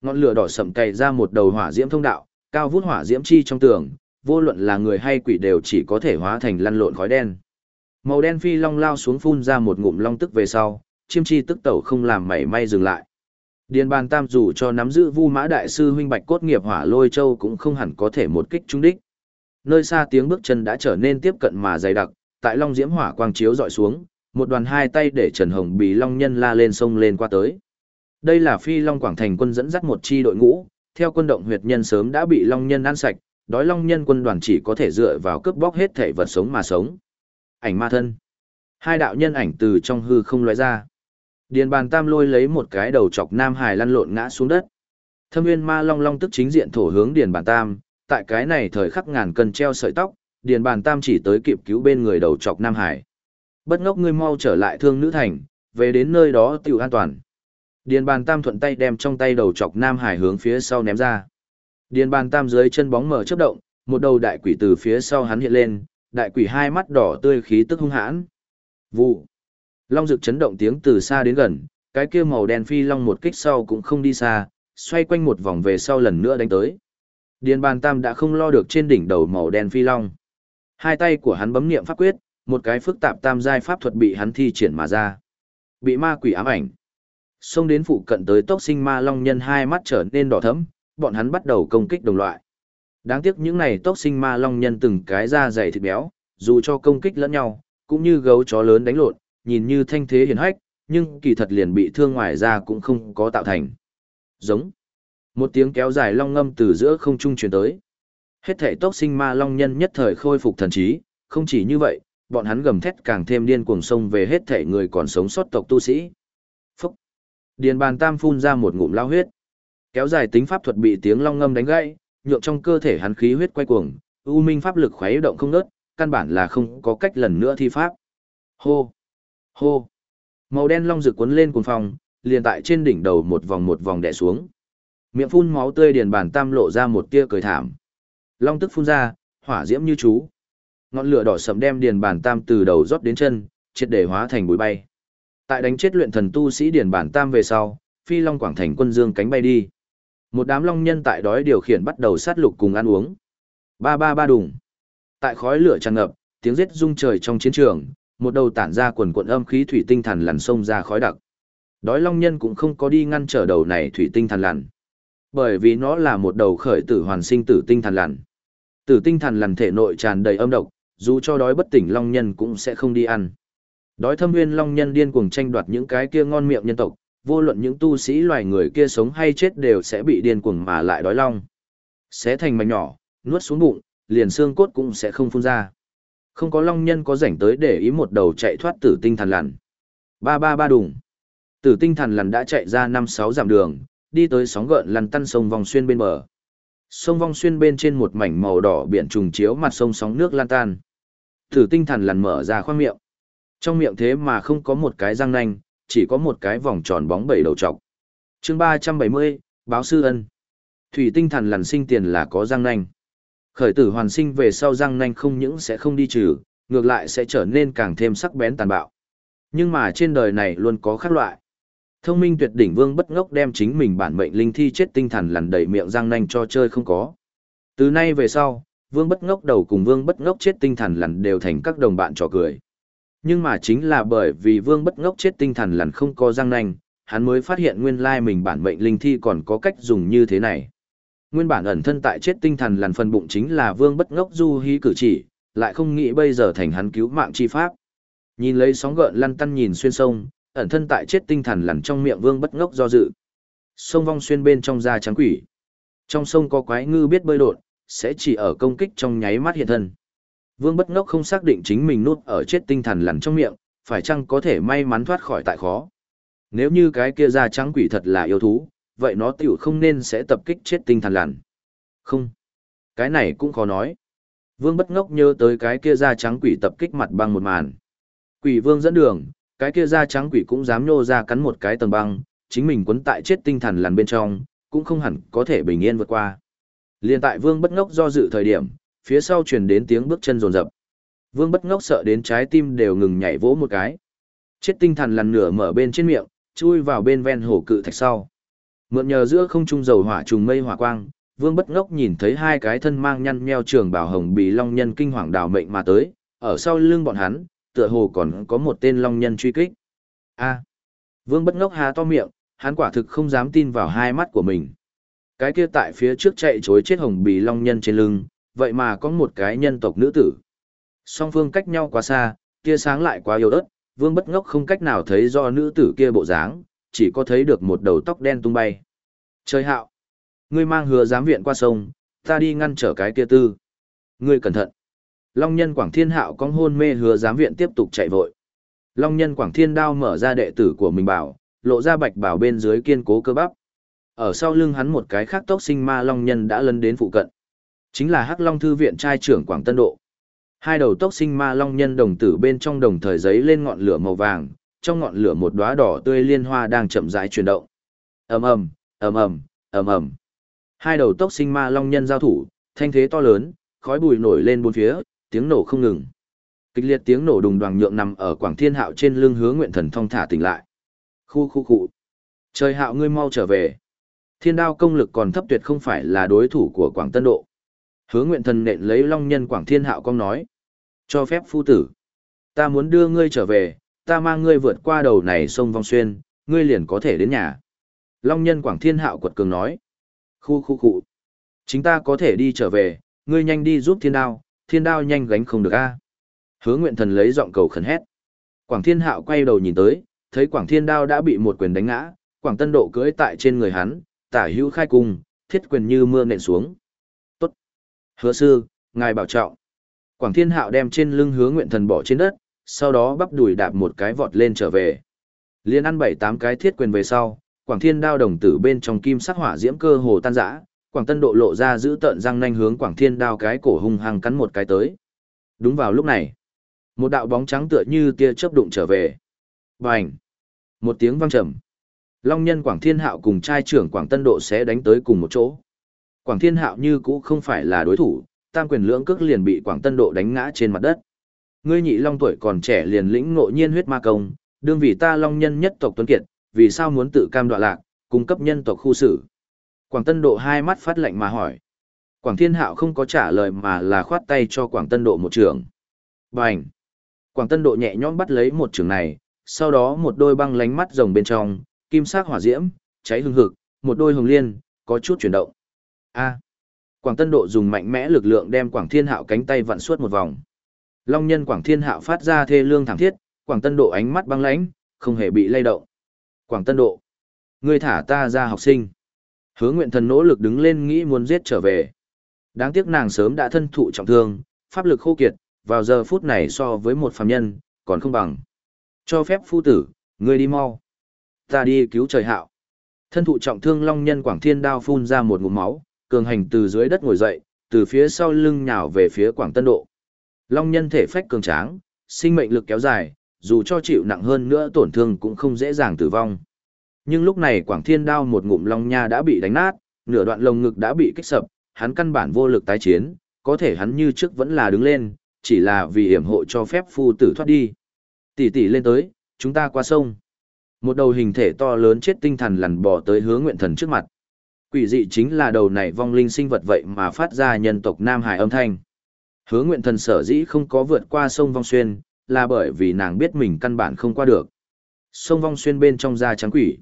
Ngọn lửa đỏ sậm cày ra một đầu hỏa diễm thông đạo, cao vút hỏa diễm chi trong tường, vô luận là người hay quỷ đều chỉ có thể hóa thành lăn lộn khói đen. Màu đen phi long lao xuống phun ra một ngụm long tức về sau, chiêm chi tức tẩu không làm mảy may dừng lại. Điền bàn tam dù cho nắm giữ vu mã đại sư huynh bạch cốt nghiệp hỏa lôi châu cũng không hẳn có thể một kích trúng đích. Nơi xa tiếng bước chân đã trở nên tiếp cận mà dày đặc, tại long diễm hỏa quang chiếu dọi xuống, một đoàn hai tay để Trần Hồng bị Long Nhân la lên sông lên qua tới. Đây là phi Long Quảng Thành quân dẫn dắt một chi đội ngũ, theo quân động huyệt nhân sớm đã bị Long Nhân ăn sạch, đói Long Nhân quân đoàn chỉ có thể dựa vào cướp bóc hết thể vật sống mà sống. Ảnh ma thân. Hai đạo nhân ảnh từ trong hư không lóe ra. Điền bàn tam lôi lấy một cái đầu chọc Nam Hải lăn lộn ngã xuống đất. Thâm nguyên ma long long tức chính diện thổ hướng điền bàn tam, tại cái này thời khắc ngàn cân treo sợi tóc, điền bàn tam chỉ tới kịp cứu bên người đầu chọc Nam Hải. Bất ngốc ngươi mau trở lại thương nữ thành, về đến nơi đó tiểu an toàn. Điền bàn tam thuận tay đem trong tay đầu chọc Nam Hải hướng phía sau ném ra. Điền bàn tam dưới chân bóng mở chớp động, một đầu đại quỷ từ phía sau hắn hiện lên, đại quỷ hai mắt đỏ tươi khí tức hung hãn. Vụ. Long rực chấn động tiếng từ xa đến gần, cái kia màu đen phi long một kích sau cũng không đi xa, xoay quanh một vòng về sau lần nữa đánh tới. Điền bàn tam đã không lo được trên đỉnh đầu màu đen phi long. Hai tay của hắn bấm niệm pháp quyết, một cái phức tạp tam giai pháp thuật bị hắn thi triển mà ra. Bị ma quỷ ám ảnh. Xông đến phụ cận tới tốc sinh ma long nhân hai mắt trở nên đỏ thẫm, bọn hắn bắt đầu công kích đồng loại. Đáng tiếc những này tốc sinh ma long nhân từng cái da dày thịt béo, dù cho công kích lẫn nhau, cũng như gấu chó lớn đánh lộn, nhìn như thanh thế hiển hách, nhưng kỳ thật liền bị thương ngoài ra cũng không có tạo thành. Giống. Một tiếng kéo dài long ngâm từ giữa không trung truyền tới. Hết thể tốc sinh ma long nhân nhất thời khôi phục thần trí, không chỉ như vậy, bọn hắn gầm thét càng thêm điên cuồng sông về hết thể người còn sống sót tộc tu sĩ. Phúc! Điền bàn tam phun ra một ngụm lao huyết. Kéo dài tính pháp thuật bị tiếng long ngâm đánh gãy, nhượng trong cơ thể hắn khí huyết quay cuồng, u minh pháp lực khuấy động không ngớt, căn bản là không có cách lần nữa thi pháp. Hô! Hô! Màu đen long rực cuốn lên cuồng phòng, liền tại trên đỉnh đầu một vòng một vòng đè xuống. Miệng phun máu tươi điền bản tam lộ ra một tia cười thảm. Long tức phun ra, hỏa diễm như chú. Ngọn lửa đỏ sẫm đem điền bản tam từ đầu rót đến chân, triệt để hóa thành bụi bay. Tại đánh chết luyện thần tu sĩ điền bản tam về sau, phi long quảng thành quân dương cánh bay đi. Một đám long nhân tại đói điều khiển bắt đầu sát lục cùng ăn uống. Ba ba ba đùng. Tại khói lửa tràn ngập, tiếng giết rung trời trong chiến trường, một đầu tản ra quần quận âm khí thủy tinh thần lằn sông ra khói đặc. Đói long nhân cũng không có đi ngăn trở đầu này thủy tinh thần lằn. Bởi vì nó là một đầu khởi tử hoàn sinh tử tinh thần lằn. Tử tinh thần lằn thể nội tràn đầy âm độc, dù cho đói bất tỉnh long nhân cũng sẽ không đi ăn. Đói thâm nguyên long nhân điên cuồng tranh đoạt những cái kia ngon miệng nhân tộc, vô luận những tu sĩ loài người kia sống hay chết đều sẽ bị điên cuồng mà lại đói long. Xé thành mảnh nhỏ, nuốt xuống bụng, liền xương cốt cũng sẽ không phun ra. Không có long nhân có rảnh tới để ý một đầu chạy thoát tử tinh thần lằn. Ba ba ba đùng. Tử tinh thần lằn đã chạy ra năm sáu dặm đường, đi tới sóng gợn lằn tăn sông vòng xuyên bên bờ. Sông vong xuyên bên trên một mảnh màu đỏ biển trùng chiếu mặt sông sóng nước lan tan. tử tinh thần lằn mở ra khoang miệng. Trong miệng thế mà không có một cái răng nanh, chỉ có một cái vòng tròn bóng bẩy đầu trọc. chương ba trăm bảy mươi báo sư ân. Thủy tinh thần lằn sinh tiền là có răng nanh. Khởi tử hoàn sinh về sau răng nanh không những sẽ không đi trừ, ngược lại sẽ trở nên càng thêm sắc bén tàn bạo. Nhưng mà trên đời này luôn có khác loại. Thông minh tuyệt đỉnh vương bất ngốc đem chính mình bản mệnh linh thi chết tinh thần lằn đầy miệng răng nanh cho chơi không có. Từ nay về sau, vương bất ngốc đầu cùng vương bất ngốc chết tinh thần lằn đều thành các đồng bạn trò cười. Nhưng mà chính là bởi vì vương bất ngốc chết tinh thần lằn không có răng nanh, hắn mới phát hiện nguyên lai mình bản mệnh linh thi còn có cách dùng như thế này. Nguyên bản ẩn thân tại chết tinh thần lằn phần bụng chính là vương bất ngốc du hí cử chỉ, lại không nghĩ bây giờ thành hắn cứu mạng chi pháp. Nhìn lấy sóng gợn lăn tăn nhìn xuyên sông, ẩn thân tại chết tinh thần lằn trong miệng vương bất ngốc do dự. Sông vong xuyên bên trong da trắng quỷ. Trong sông có quái ngư biết bơi đột, sẽ chỉ ở công kích trong nháy mắt hiện thân. Vương bất ngốc không xác định chính mình nuốt ở chết tinh thần lằn trong miệng, phải chăng có thể may mắn thoát khỏi tại khó. Nếu như cái kia da trắng quỷ thật là yêu thú, vậy nó tiểu không nên sẽ tập kích chết tinh thần lằn. Không. Cái này cũng khó nói. Vương bất ngốc nhớ tới cái kia da trắng quỷ tập kích mặt băng một màn. Quỷ vương dẫn đường, cái kia da trắng quỷ cũng dám nhô ra cắn một cái tầng băng, chính mình quấn tại chết tinh thần lằn bên trong, cũng không hẳn có thể bình yên vượt qua. Liên tại vương bất ngốc do dự thời điểm, phía sau truyền đến tiếng bước chân rồn rập. Vương bất ngốc sợ đến trái tim đều ngừng nhảy vỗ một cái. Chết tinh thần lằn nửa mở bên trên miệng, chui vào bên ven hồ cự thạch sau. Mượn nhờ giữa không trung dầu hỏa trùng mây hỏa quang, Vương Bất Ngốc nhìn thấy hai cái thân mang nhăn nheo trường bảo hồng bì long nhân kinh hoàng đào mệnh mà tới, ở sau lưng bọn hắn, tựa hồ còn có một tên long nhân truy kích. A. À. Vương Bất Ngốc há to miệng, hắn quả thực không dám tin vào hai mắt của mình. Cái kia tại phía trước chạy chối chết hồng bì long nhân trên lưng, vậy mà có một cái nhân tộc nữ tử. Song phương cách nhau quá xa, kia sáng lại quá yếu ớt, Vương Bất Ngốc không cách nào thấy do nữ tử kia bộ dáng, chỉ có thấy được một đầu tóc đen tung bay. Trời hạo, ngươi mang hứa giám viện qua sông, ta đi ngăn trở cái kia tư. Ngươi cẩn thận. Long nhân Quảng Thiên Hạo cong hôn mê hứa giám viện tiếp tục chạy vội. Long nhân Quảng Thiên đao mở ra đệ tử của mình bảo, lộ ra bạch bảo bên dưới kiên cố cơ bắp. Ở sau lưng hắn một cái khác tốc sinh ma long nhân đã lấn đến phụ cận. Chính là Hắc Long thư viện trai trưởng Quảng Tân Độ. Hai đầu tốc sinh ma long nhân đồng tử bên trong đồng thời giấy lên ngọn lửa màu vàng, trong ngọn lửa một đóa đỏ tươi liên hoa đang chậm rãi chuyển động. Ầm ầm, ầm ầm, ầm ầm. Hai đầu tốc sinh ma long nhân giao thủ, thanh thế to lớn, khói bụi nổi lên bốn phía, tiếng nổ không ngừng. Kịch liệt tiếng nổ đùng đoàng nhượng nằm ở Quảng Thiên Hạo trên lưng hứa nguyện thần thông thả tỉnh lại. Khu khu khu. Trời hạo ngươi mau trở về. Thiên đao công lực còn thấp tuyệt không phải là đối thủ của Quảng Tân Độ. Hứa nguyện thần nện lấy long nhân Quảng Thiên Hạo công nói. Cho phép phu tử. Ta muốn đưa ngươi trở về, ta mang ngươi vượt qua đầu này sông vong xuyên, ngươi liền có thể đến nhà. Long nhân Quảng Thiên Hạo quật cường nói. Khu khu khu. Chính ta có thể đi trở về, ngươi nhanh đi giúp thiên đao, thiên đao nhanh gánh không được a. Hứa nguyện thần lấy giọng cầu khẩn hét. Quảng Thiên Hạo quay đầu nhìn tới, thấy Quảng Thiên đao đã bị một quyền đánh ngã, Quảng Tân Độ cưỡi tại trên người hắn, tả hữu khai cung, thiết quyền như mưa nện xuống. Tốt. Hứa sư, ngài bảo trọng. Quảng Thiên Hạo đem trên lưng hứa nguyện thần bỏ trên đất, sau đó bắp đùi đạp một cái vọt lên trở về. Liên ăn bảy tám cái thiết quyền về sau, Quảng Thiên đao đồng tử bên trong kim sắc hỏa diễm cơ hồ tan rã, Quảng Tân độ lộ ra giữ tợn răng nanh hướng Quảng Thiên đao cái cổ hung hăng cắn một cái tới. Đúng vào lúc này, một đạo bóng trắng tựa như tia chớp đụng trở về. Bành! Một tiếng vang trầm. Long nhân Quảng Thiên Hạo cùng trai trưởng Quảng Tân độ sẽ đánh tới cùng một chỗ. Quảng Thiên Hạo như cũ không phải là đối thủ, tam quyền lưỡng cước liền bị Quảng Tân độ đánh ngã trên mặt đất. Ngươi nhị long tuổi còn trẻ liền lĩnh ngộ nhiên huyết ma công, đương vì ta long nhân nhất tộc tuấn kiệt, vì sao muốn tự cam đoạ lạc, cung cấp nhân tộc khu xử. Quảng Tân Độ hai mắt phát lạnh mà hỏi. Quảng Thiên Hạo không có trả lời mà là khoát tay cho Quảng Tân Độ một trường. Bành! Quảng Tân Độ nhẹ nhõm bắt lấy một trường này, sau đó một đôi băng lánh mắt rồng bên trong, kim sắc hỏa diễm, cháy hương hực, một đôi hồng liên, có chút chuyển động. A! Quảng Tân Độ dùng mạnh mẽ lực lượng đem Quảng Thiên Hạo cánh tay vặn suốt một vòng. Long nhân Quảng Thiên Hạo phát ra thê lương thảm thiết, Quảng Tân Độ ánh mắt băng lãnh, không hề bị lay động. Quảng Tân Độ, ngươi thả ta ra học sinh. Hứa Nguyện Thần nỗ lực đứng lên nghĩ muốn giết trở về. Đáng tiếc nàng sớm đã thân thụ trọng thương, pháp lực khô kiệt, vào giờ phút này so với một phàm nhân, còn không bằng. Cho phép phu tử, ngươi đi mau. Ta đi cứu trời hạo. Thân thụ trọng thương Long Nhân Quảng Thiên đao phun ra một ngụm máu, cường hành từ dưới đất ngồi dậy, từ phía sau lưng nhào về phía Quảng Tân Độ. Long nhân thể phách cường tráng, sinh mệnh lực kéo dài, dù cho chịu nặng hơn nữa tổn thương cũng không dễ dàng tử vong. Nhưng lúc này Quảng Thiên Đao một ngụm long nha đã bị đánh nát, nửa đoạn lồng ngực đã bị kích sập, hắn căn bản vô lực tái chiến, có thể hắn như trước vẫn là đứng lên, chỉ là vì hiểm hộ cho phép phu tử thoát đi. Tỷ tỷ lên tới, chúng ta qua sông. Một đầu hình thể to lớn chết tinh thần lằn bò tới hướng nguyện thần trước mặt. Quỷ dị chính là đầu này vong linh sinh vật vậy mà phát ra nhân tộc Nam Hải âm thanh. Hứa nguyện thần sở dĩ không có vượt qua sông Vong Xuyên, là bởi vì nàng biết mình căn bản không qua được. Sông vong xuyên bên trong da trắng quỷ.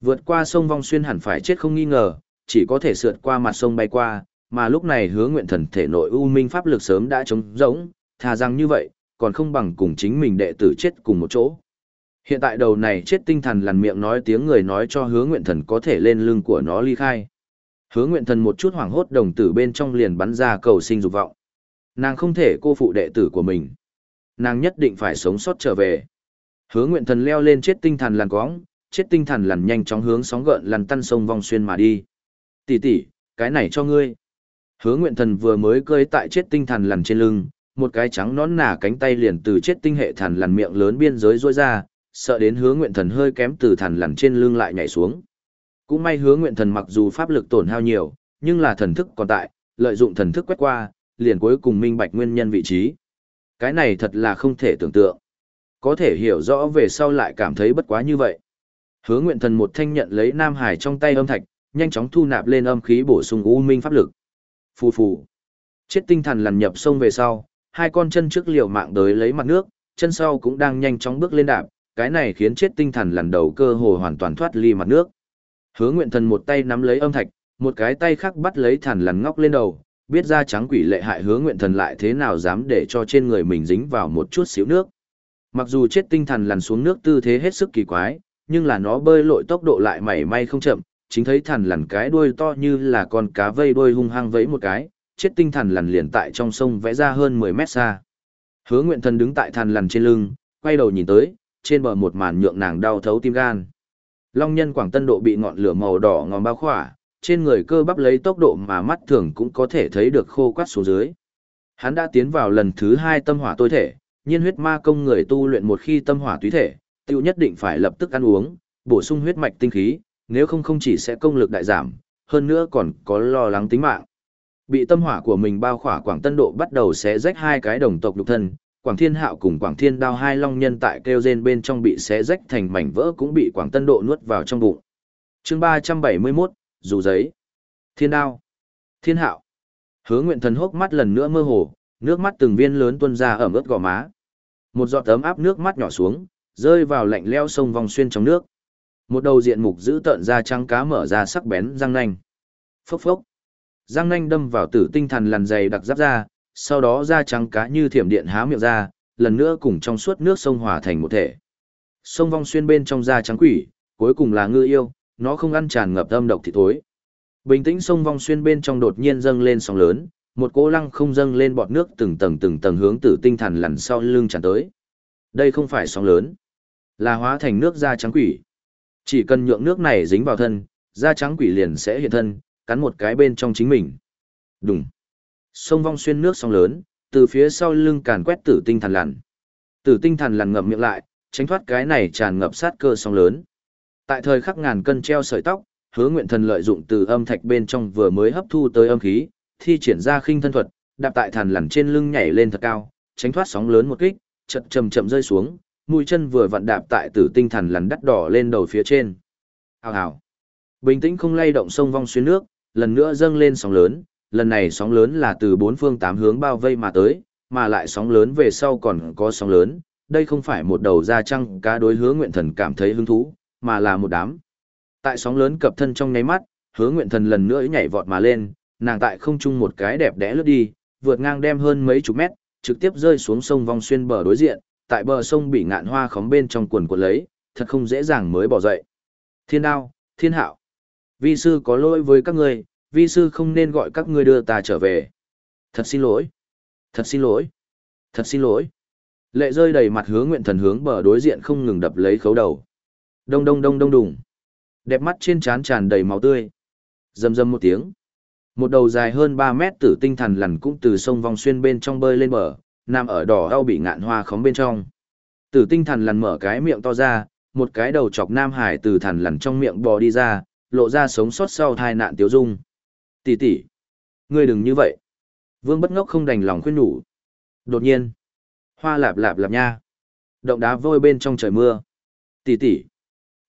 Vượt qua sông vong xuyên hẳn phải chết không nghi ngờ, chỉ có thể sượt qua mặt sông bay qua, mà lúc này hứa nguyện thần thể nội u minh pháp lực sớm đã trống rỗng, thà rằng như vậy, còn không bằng cùng chính mình đệ tử chết cùng một chỗ. Hiện tại đầu này chết tinh thần lằn miệng nói tiếng người nói cho hứa nguyện thần có thể lên lưng của nó ly khai. Hứa nguyện thần một chút hoảng hốt đồng tử bên trong liền bắn ra cầu sinh dục vọng. Nàng không thể cô phụ đệ tử của mình. Nàng nhất định phải sống sót trở về. Hứa nguyện thần leo lên chết tinh thần lằn cóng, chết tinh thần lằn nhanh chóng hướng sóng gợn lằn tăn sông vòng xuyên mà đi. Tỷ tỷ, cái này cho ngươi. Hứa nguyện thần vừa mới cơi tại chết tinh thần lằn trên lưng, một cái trắng nón nả cánh tay liền từ chết tinh hệ thần lằn miệng lớn biên giới rôi ra, sợ đến hứa nguyện thần hơi kém từ thần lằn trên lưng lại nhảy xuống. Cũng may hứa nguyện thần mặc dù pháp lực tổn hao nhiều, nhưng là thần thức còn tại, lợi dụng thần thức quét qua, liền cuối cùng minh bạch nguyên nhân vị trí. Cái này thật là không thể tưởng tượng. Có thể hiểu rõ về sau lại cảm thấy bất quá như vậy. Hứa nguyện thần một thanh nhận lấy Nam Hải trong tay âm thạch, nhanh chóng thu nạp lên âm khí bổ sung u minh pháp lực. Phù phù. Chết tinh thần lằn nhập sông về sau, hai con chân trước liều mạng đới lấy mặt nước, chân sau cũng đang nhanh chóng bước lên đạp, cái này khiến chết tinh thần lằn đầu cơ hồ hoàn toàn thoát ly mặt nước. Hứa Nguyện Thần một tay nắm lấy âm thạch, một cái tay khác bắt lấy thần lằn ngóc lên đầu, biết ra trắng quỷ lệ hại Hứa Nguyện Thần lại thế nào dám để cho trên người mình dính vào một chút xíu nước. Mặc dù chết tinh thần lằn xuống nước tư thế hết sức kỳ quái, nhưng là nó bơi lội tốc độ lại mảy may không chậm, chính thấy thần lằn cái đuôi to như là con cá vây đuôi hung hăng vẫy một cái, chết tinh thần lằn liền tại trong sông vẽ ra hơn 10 mét xa. Hứa Nguyện Thần đứng tại thần lằn trên lưng, quay đầu nhìn tới, trên bờ một màn nhượng nàng đau thấu tim gan. Long nhân Quảng Tân Độ bị ngọn lửa màu đỏ ngòm bao khỏa, trên người cơ bắp lấy tốc độ mà mắt thường cũng có thể thấy được khô quắt xuống dưới. Hắn đã tiến vào lần thứ hai tâm hỏa tối thể, nhiên huyết ma công người tu luyện một khi tâm hỏa túy thể, tiêu nhất định phải lập tức ăn uống, bổ sung huyết mạch tinh khí, nếu không không chỉ sẽ công lực đại giảm, hơn nữa còn có lo lắng tính mạng. Bị tâm hỏa của mình bao khỏa Quảng Tân Độ bắt đầu xé rách hai cái đồng tộc lục thân, Quảng Thiên Hạo cùng Quảng Thiên Đao hai long nhân tại kêu rên bên trong bị xé rách thành mảnh vỡ cũng bị Quảng Tân Độ nuốt vào trong bụng. Chương ba trăm bảy mươi 371, dù giấy. Thiên Đao. Thiên Hạo. Hứa Nguyện Thần hốc mắt lần nữa mơ hồ, nước mắt từng viên lớn tuôn ra ẩm ướt gò má. Một giọt tấm áp nước mắt nhỏ xuống, rơi vào lạnh leo sông vòng xuyên trong nước. Một đầu diện mục giữ tợn ra trắng cá mở ra sắc bén răng nanh. Phốc phốc. Răng nanh đâm vào tử tinh thần lằn dày đặc giáp ra, sau đó da trắng cá như thiểm điện há miệng ra, lần nữa cùng trong suốt nước sông hòa thành một thể. Sông vong xuyên bên trong da trắng quỷ, cuối cùng là ngư yêu, nó không ăn tràn ngập âm độc thì thối. Bình tĩnh sông vong xuyên bên trong đột nhiên dâng lên sóng lớn, một cỗ lăng không dâng lên bọt nước từng tầng từng tầng hướng tử tinh thần lằn sau lưng tràn tới. Đây không phải sóng lớn, là hóa thành nước da trắng quỷ. Chỉ cần nhượng nước này dính vào thân, da trắng quỷ liền sẽ hiện thân, cắn một cái bên trong chính mình. Đùng. Sông vong xuyên nước sóng lớn, từ phía sau lưng càn quét tử tinh thần lằn. Tử tinh thần lằn ngậm miệng lại, tránh thoát cái này tràn ngập sát cơ sóng lớn. Tại thời khắc ngàn cân treo sợi tóc, hứa nguyện thần lợi dụng từ âm thạch bên trong vừa mới hấp thu tới âm khí, thi triển ra khinh thân thuật, đạp tại thần lằn trên lưng nhảy lên thật cao, tránh thoát sóng lớn một kích, chậm chậm chậm rơi xuống, mũi chân vừa vặn đạp tại tử tinh thần lằn đắt đỏ lên đầu phía trên. Hào hào. Bình tĩnh không lay động sông vong xuyên nước, lần nữa dâng lên sóng lớn, lần này sóng lớn là từ bốn phương tám hướng bao vây mà tới, mà lại sóng lớn về sau còn có sóng lớn, đây không phải một đầu da trăng cá đối hứa nguyện thần cảm thấy hứng thú, mà là một đám. Tại sóng lớn cập thân trong nháy mắt, hứa nguyện thần lần nữa nhảy vọt mà lên, nàng tại không trung một cái đẹp đẽ lướt đi, vượt ngang đem hơn mấy chục mét, trực tiếp rơi xuống sông vòng xuyên bờ đối diện, tại bờ sông bị ngạn hoa khóm bên trong quần quần lấy, thật không dễ dàng mới bỏ dậy. Thiên đao, thiên hạo. Vi sư có lỗi với các người, vi sư không nên gọi các ngươi đưa ta trở về. Thật xin lỗi. Thật xin lỗi. Thật xin lỗi. Lệ rơi đầy mặt hướng nguyện thần hướng bờ đối diện không ngừng đập lấy khấu đầu. Đông đông đông đông đùng. Đẹp mắt trên trán tràn đầy máu tươi. rầm rầm một tiếng. Một đầu dài hơn 3 mét tử tinh thần lằn cũng từ sông vòng xuyên bên trong bơi lên bờ, nằm ở đỏ đau bị ngạn hoa khóm bên trong. Tử tinh thần lằn mở cái miệng to ra, một cái đầu chọc nam hải từ thần lằn trong miệng bò đi ra, lộ ra sống sót sau tai nạn tiếu dung. Tỷ tỷ, ngươi đừng như vậy. Vương bất ngốc không đành lòng khuyên nhủ. Đột nhiên, hoa lạp lạp lạp nha. Động đá vôi bên trong trời mưa. Tỷ tỷ,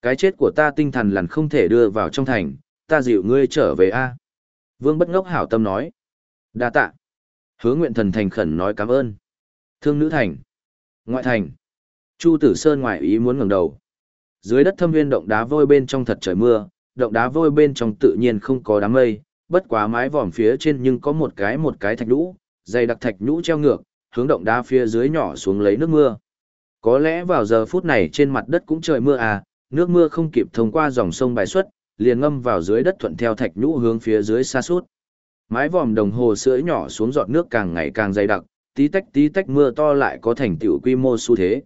cái chết của ta tinh thần lằn không thể đưa vào trong thành, ta dịu ngươi trở về a. Vương bất ngốc hảo tâm nói. Đa tạ. Hứa nguyện thần thành khẩn nói cảm ơn. Thương nữ thành. Ngoại thành. Chu Tử Sơn ngoại ý muốn ngẩng đầu. Dưới đất thâm viên động đá vôi bên trong thật trời mưa, động đá vôi bên trong tự nhiên không có đám mây, bất quá mái vòm phía trên nhưng có một cái một cái thạch nhũ, dày đặc thạch nhũ treo ngược, hướng động đá phía dưới nhỏ xuống lấy nước mưa. Có lẽ vào giờ phút này trên mặt đất cũng trời mưa à, nước mưa không kịp thông qua dòng sông bài xuất, liền ngâm vào dưới đất thuận theo thạch nhũ hướng phía dưới xa suốt. Mái vòm đồng hồ sữa nhỏ xuống giọt nước càng ngày càng dày đặc, tí tách tí tách mưa to lại có thành tựu quy mô xu thế.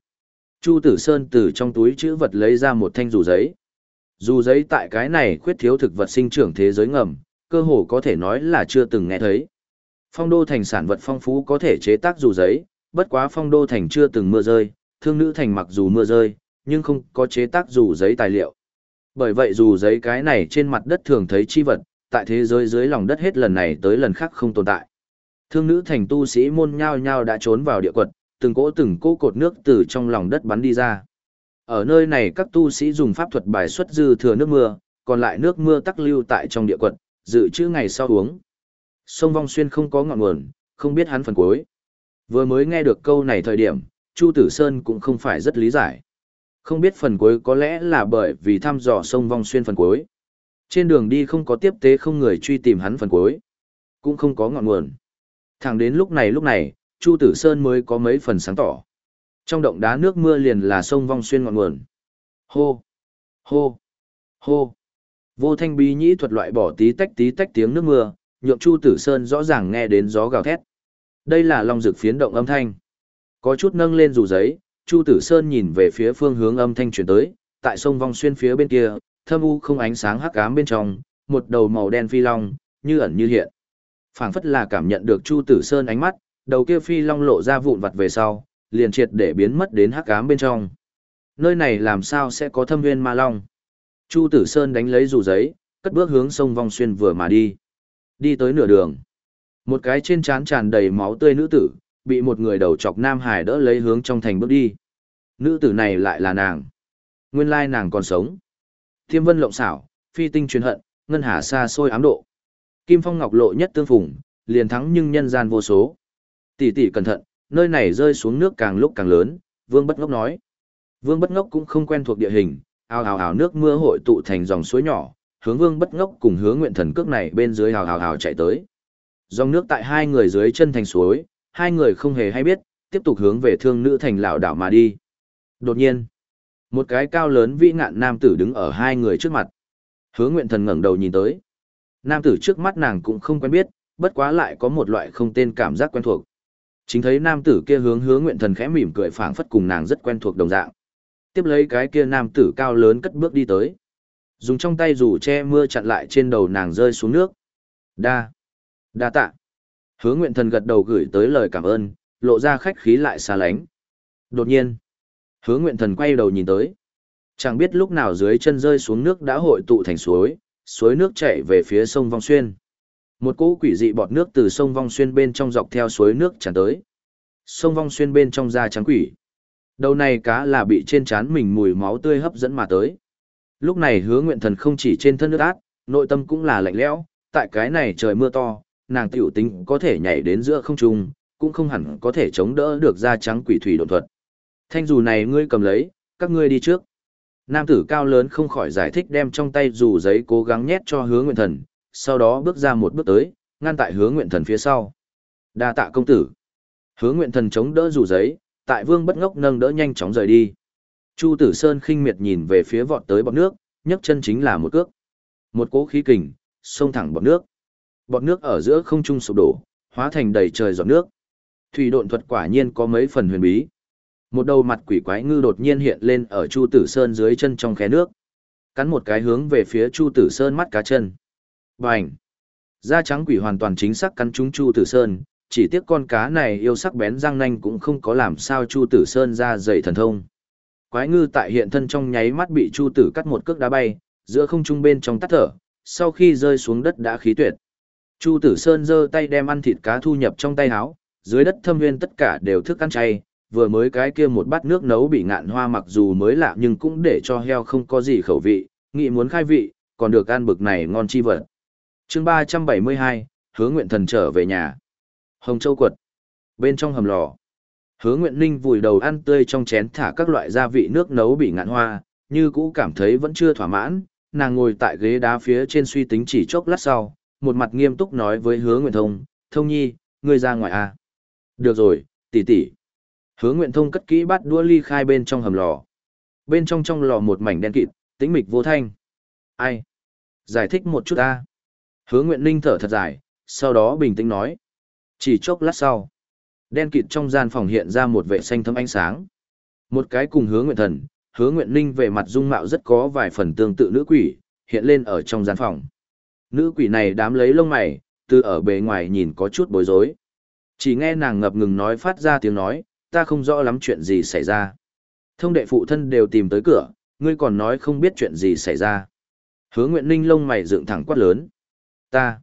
Chu Tử Sơn từ trong túi chữ vật lấy ra một thanh dù giấy. Dù giấy tại cái này khuyết thiếu thực vật sinh trưởng thế giới ngầm, cơ hồ có thể nói là chưa từng nghe thấy. Phong đô thành sản vật phong phú có thể chế tác dù giấy, bất quá phong đô thành chưa từng mưa rơi, thương nữ thành mặc dù mưa rơi, nhưng không có chế tác dù giấy tài liệu. Bởi vậy dù giấy cái này trên mặt đất thường thấy chi vật, tại thế giới dưới lòng đất hết lần này tới lần khác không tồn tại. Thương nữ thành tu sĩ môn nhao nhao đã trốn vào địa quật, từng cỗ từng cỗ cột nước từ trong lòng đất bắn đi ra. Ở nơi này các tu sĩ dùng pháp thuật bài xuất dư thừa nước mưa, còn lại nước mưa tắc lưu tại trong địa quật, dự trữ ngày sau uống. Sông Vong Xuyên không có ngọn nguồn, không biết hắn phần cuối. Vừa mới nghe được câu này thời điểm, Chu Tử Sơn cũng không phải rất lý giải. Không biết phần cuối có lẽ là bởi vì thăm dò sông Vong Xuyên phần cuối. Trên đường đi không có tiếp tế không người truy tìm hắn phần cuối. Cũng không có ngọn nguồn. Thẳng đến lúc này lúc này, Chu Tử Sơn mới có mấy phần sáng tỏ. Trong động đá nước mưa liền là sông Vong Xuyên ngọn nguồn. Hô! Hô! Hô! Vô thanh bí nhĩ thuật loại bỏ tí tách tí tách tiếng nước mưa, nhượng Chu Tử Sơn rõ ràng nghe đến gió gào thét. Đây là long dực phiến động âm thanh. Có chút nâng lên dù giấy, Chu Tử Sơn nhìn về phía phương hướng âm thanh truyền tới, tại sông Vong Xuyên phía bên kia, thâm u không ánh sáng hắc ám bên trong, một đầu màu đen phi long, như ẩn như hiện. Phảng phất là cảm nhận được Chu Tử Sơn ánh mắt, đầu kia phi long lộ ra vụn vặt về sau, liền triệt để biến mất đến hắc ám bên trong. Nơi này làm sao sẽ có thâm viên ma long? Chu Tử Sơn đánh lấy dù giấy, cất bước hướng sông Vong Xuyên vừa mà đi. Đi tới nửa đường. Một cái trên trán tràn đầy máu tươi nữ tử, bị một người đầu chọc Nam Hải đỡ lấy hướng trong thành bước đi. Nữ tử này lại là nàng. Nguyên lai nàng còn sống. Thiêm vân lộng xảo, phi tinh truyền hận, ngân hà xa xôi ám độ. Kim phong ngọc lộ nhất tương phùng, liền thắng nhưng nhân gian vô số. Tỷ tỷ cẩn thận, nơi này rơi xuống nước càng lúc càng lớn, Vương Bất Ngốc nói. Vương Bất Ngốc cũng không quen thuộc địa hình, ào ào ào nước mưa hội tụ thành dòng suối nhỏ, hướng Vương Bất Ngốc cùng hướng Nguyện Thần Cước này bên dưới hào hào hào chạy tới. Dòng nước tại hai người dưới chân thành suối, hai người không hề hay biết, tiếp tục hướng về Thương Nữ thành lão đảo mà đi. Đột nhiên, một cái cao lớn vĩ ngạn nam tử đứng ở hai người trước mặt. Hướng Nguyện Thần ngẩng đầu nhìn tới. Nam tử trước mắt nàng cũng không quen biết, bất quá lại có một loại không tên cảm giác quen thuộc. Chính thấy nam tử kia hướng hướng nguyện thần khẽ mỉm cười phảng phất cùng nàng rất quen thuộc đồng dạng. Tiếp lấy cái kia nam tử cao lớn cất bước đi tới. Dùng trong tay dù che mưa chặn lại trên đầu nàng rơi xuống nước. Đa. Đa tạ. Hứa nguyện thần gật đầu gửi tới lời cảm ơn, lộ ra khách khí lại xa lánh. Đột nhiên. Hứa nguyện thần quay đầu nhìn tới. Chẳng biết lúc nào dưới chân rơi xuống nước đã hội tụ thành suối, suối nước chảy về phía sông Vong Xuyên. Một cỗ quỷ dị bọt nước từ sông Vong Xuyên bên trong dọc theo suối nước tràn tới. Sông Vong Xuyên bên trong da trắng quỷ. Đầu này cá là bị trên trán mình mùi máu tươi hấp dẫn mà tới. Lúc này hứa nguyện thần không chỉ trên thân nước át, nội tâm cũng là lạnh lẽo, tại cái này trời mưa to, nàng tiểu tính có thể nhảy đến giữa không trung, cũng không hẳn có thể chống đỡ được da trắng quỷ thủy độn thuật. Thanh dù này ngươi cầm lấy, các ngươi đi trước. Nam tử cao lớn không khỏi giải thích đem trong tay dù giấy cố gắng nhét cho hứa nguyện thần, sau đó bước ra một bước tới, ngăn tại hứa nguyện thần phía sau. đa tạ công tử. Hứa nguyện thần chống đỡ dù giấy, tại vương bất ngốc nâng đỡ nhanh chóng rời đi. Chu tử sơn khinh miệt nhìn về phía vọt tới bọt nước, nhấc chân chính là một cước. Một cỗ khí kình, xông thẳng bọt nước. Bọt nước ở giữa không trung sụp đổ, hóa thành đầy trời giọt nước. Thủy độn thuật quả nhiên có mấy phần huyền bí. Một đầu mặt quỷ quái ngư đột nhiên hiện lên ở Chu Tử Sơn dưới chân trong khe nước. Cắn một cái hướng về phía Chu Tử Sơn mắt cá chân. Bành! Da trắng quỷ hoàn toàn chính xác cắn trúng Chu Tử Sơn, chỉ tiếc con cá này yêu sắc bén răng nanh cũng không có làm sao Chu Tử Sơn ra dày thần thông. Quái ngư tại hiện thân trong nháy mắt bị Chu Tử cắt một cước đá bay, giữa không trung bên trong tắt thở, sau khi rơi xuống đất đã khí tuyệt. Chu Tử Sơn giơ tay đem ăn thịt cá thu nhập trong tay áo, dưới đất thâm nguyên tất cả đều thức ăn chay, vừa mới cái kia một bát nước nấu bị ngạn hoa mặc dù mới lạ nhưng cũng để cho heo không có gì khẩu vị, nghĩ muốn khai vị, còn được ăn bực này ngon chi vật. Chương ba trăm bảy mươi hai hứa nguyện thần trở về nhà. Hồng châu quật. Bên trong hầm lò. Hứa Nguyện Ninh vùi đầu ăn tươi trong chén thả các loại gia vị nước nấu bị ngạn hoa, như cũ cảm thấy vẫn chưa thỏa mãn, nàng ngồi tại ghế đá phía trên suy tính chỉ chốc lát sau, một mặt nghiêm túc nói với Hứa Nguyện Thông, "Thông Nhi, ngươi ra ngoài à?" "Được rồi, tỷ tỷ." Hứa Nguyện Thông cất kỹ bát đũa ly khai bên trong hầm lò. Bên trong trong lò một mảnh đen kịt, tĩnh mịch vô thanh. "Ai? Giải thích một chút ta. Hứa Nguyện Ninh thở thật dài, sau đó bình tĩnh nói. Chỉ chốc lát sau, đen kịt trong gian phòng hiện ra một vệ xanh thấm ánh sáng. Một cái cùng Hứa Nguyện Thần, Hứa Nguyện Ninh về mặt dung mạo rất có vài phần tương tự nữ quỷ, hiện lên ở trong gian phòng. Nữ quỷ này đám lấy lông mày, từ ở bề ngoài nhìn có chút bối rối. Chỉ nghe nàng ngập ngừng nói phát ra tiếng nói, ta không rõ lắm chuyện gì xảy ra. Thông đệ phụ thân đều tìm tới cửa, ngươi còn nói không biết chuyện gì xảy ra. Hứa Nguyện Ninh lông mày dựng thẳng quát lớn. Ta,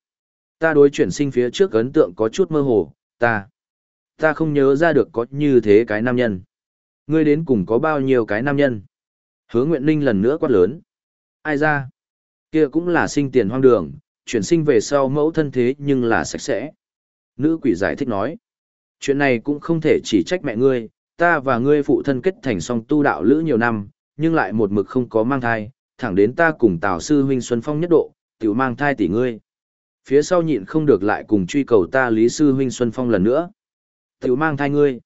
ta đối chuyển sinh phía trước ấn tượng có chút mơ hồ, ta, ta không nhớ ra được có như thế cái nam nhân. Ngươi đến cùng có bao nhiêu cái nam nhân? Hứa Nguyện Ninh lần nữa quát lớn. Ai ra? Kia cũng là sinh tiền hoang đường, chuyển sinh về sau mẫu thân thế nhưng là sạch sẽ. Nữ quỷ giải thích nói. Chuyện này cũng không thể chỉ trách mẹ ngươi, ta và ngươi phụ thân kết thành song tu đạo lữ nhiều năm, nhưng lại một mực không có mang thai, thẳng đến ta cùng Tào sư huynh Xuân Phong nhất độ, tiểu mang thai tỷ ngươi. Phía sau nhịn không được lại cùng truy cầu ta Lý sư huynh Xuân Phong lần nữa. Tiểu mang thai ngươi.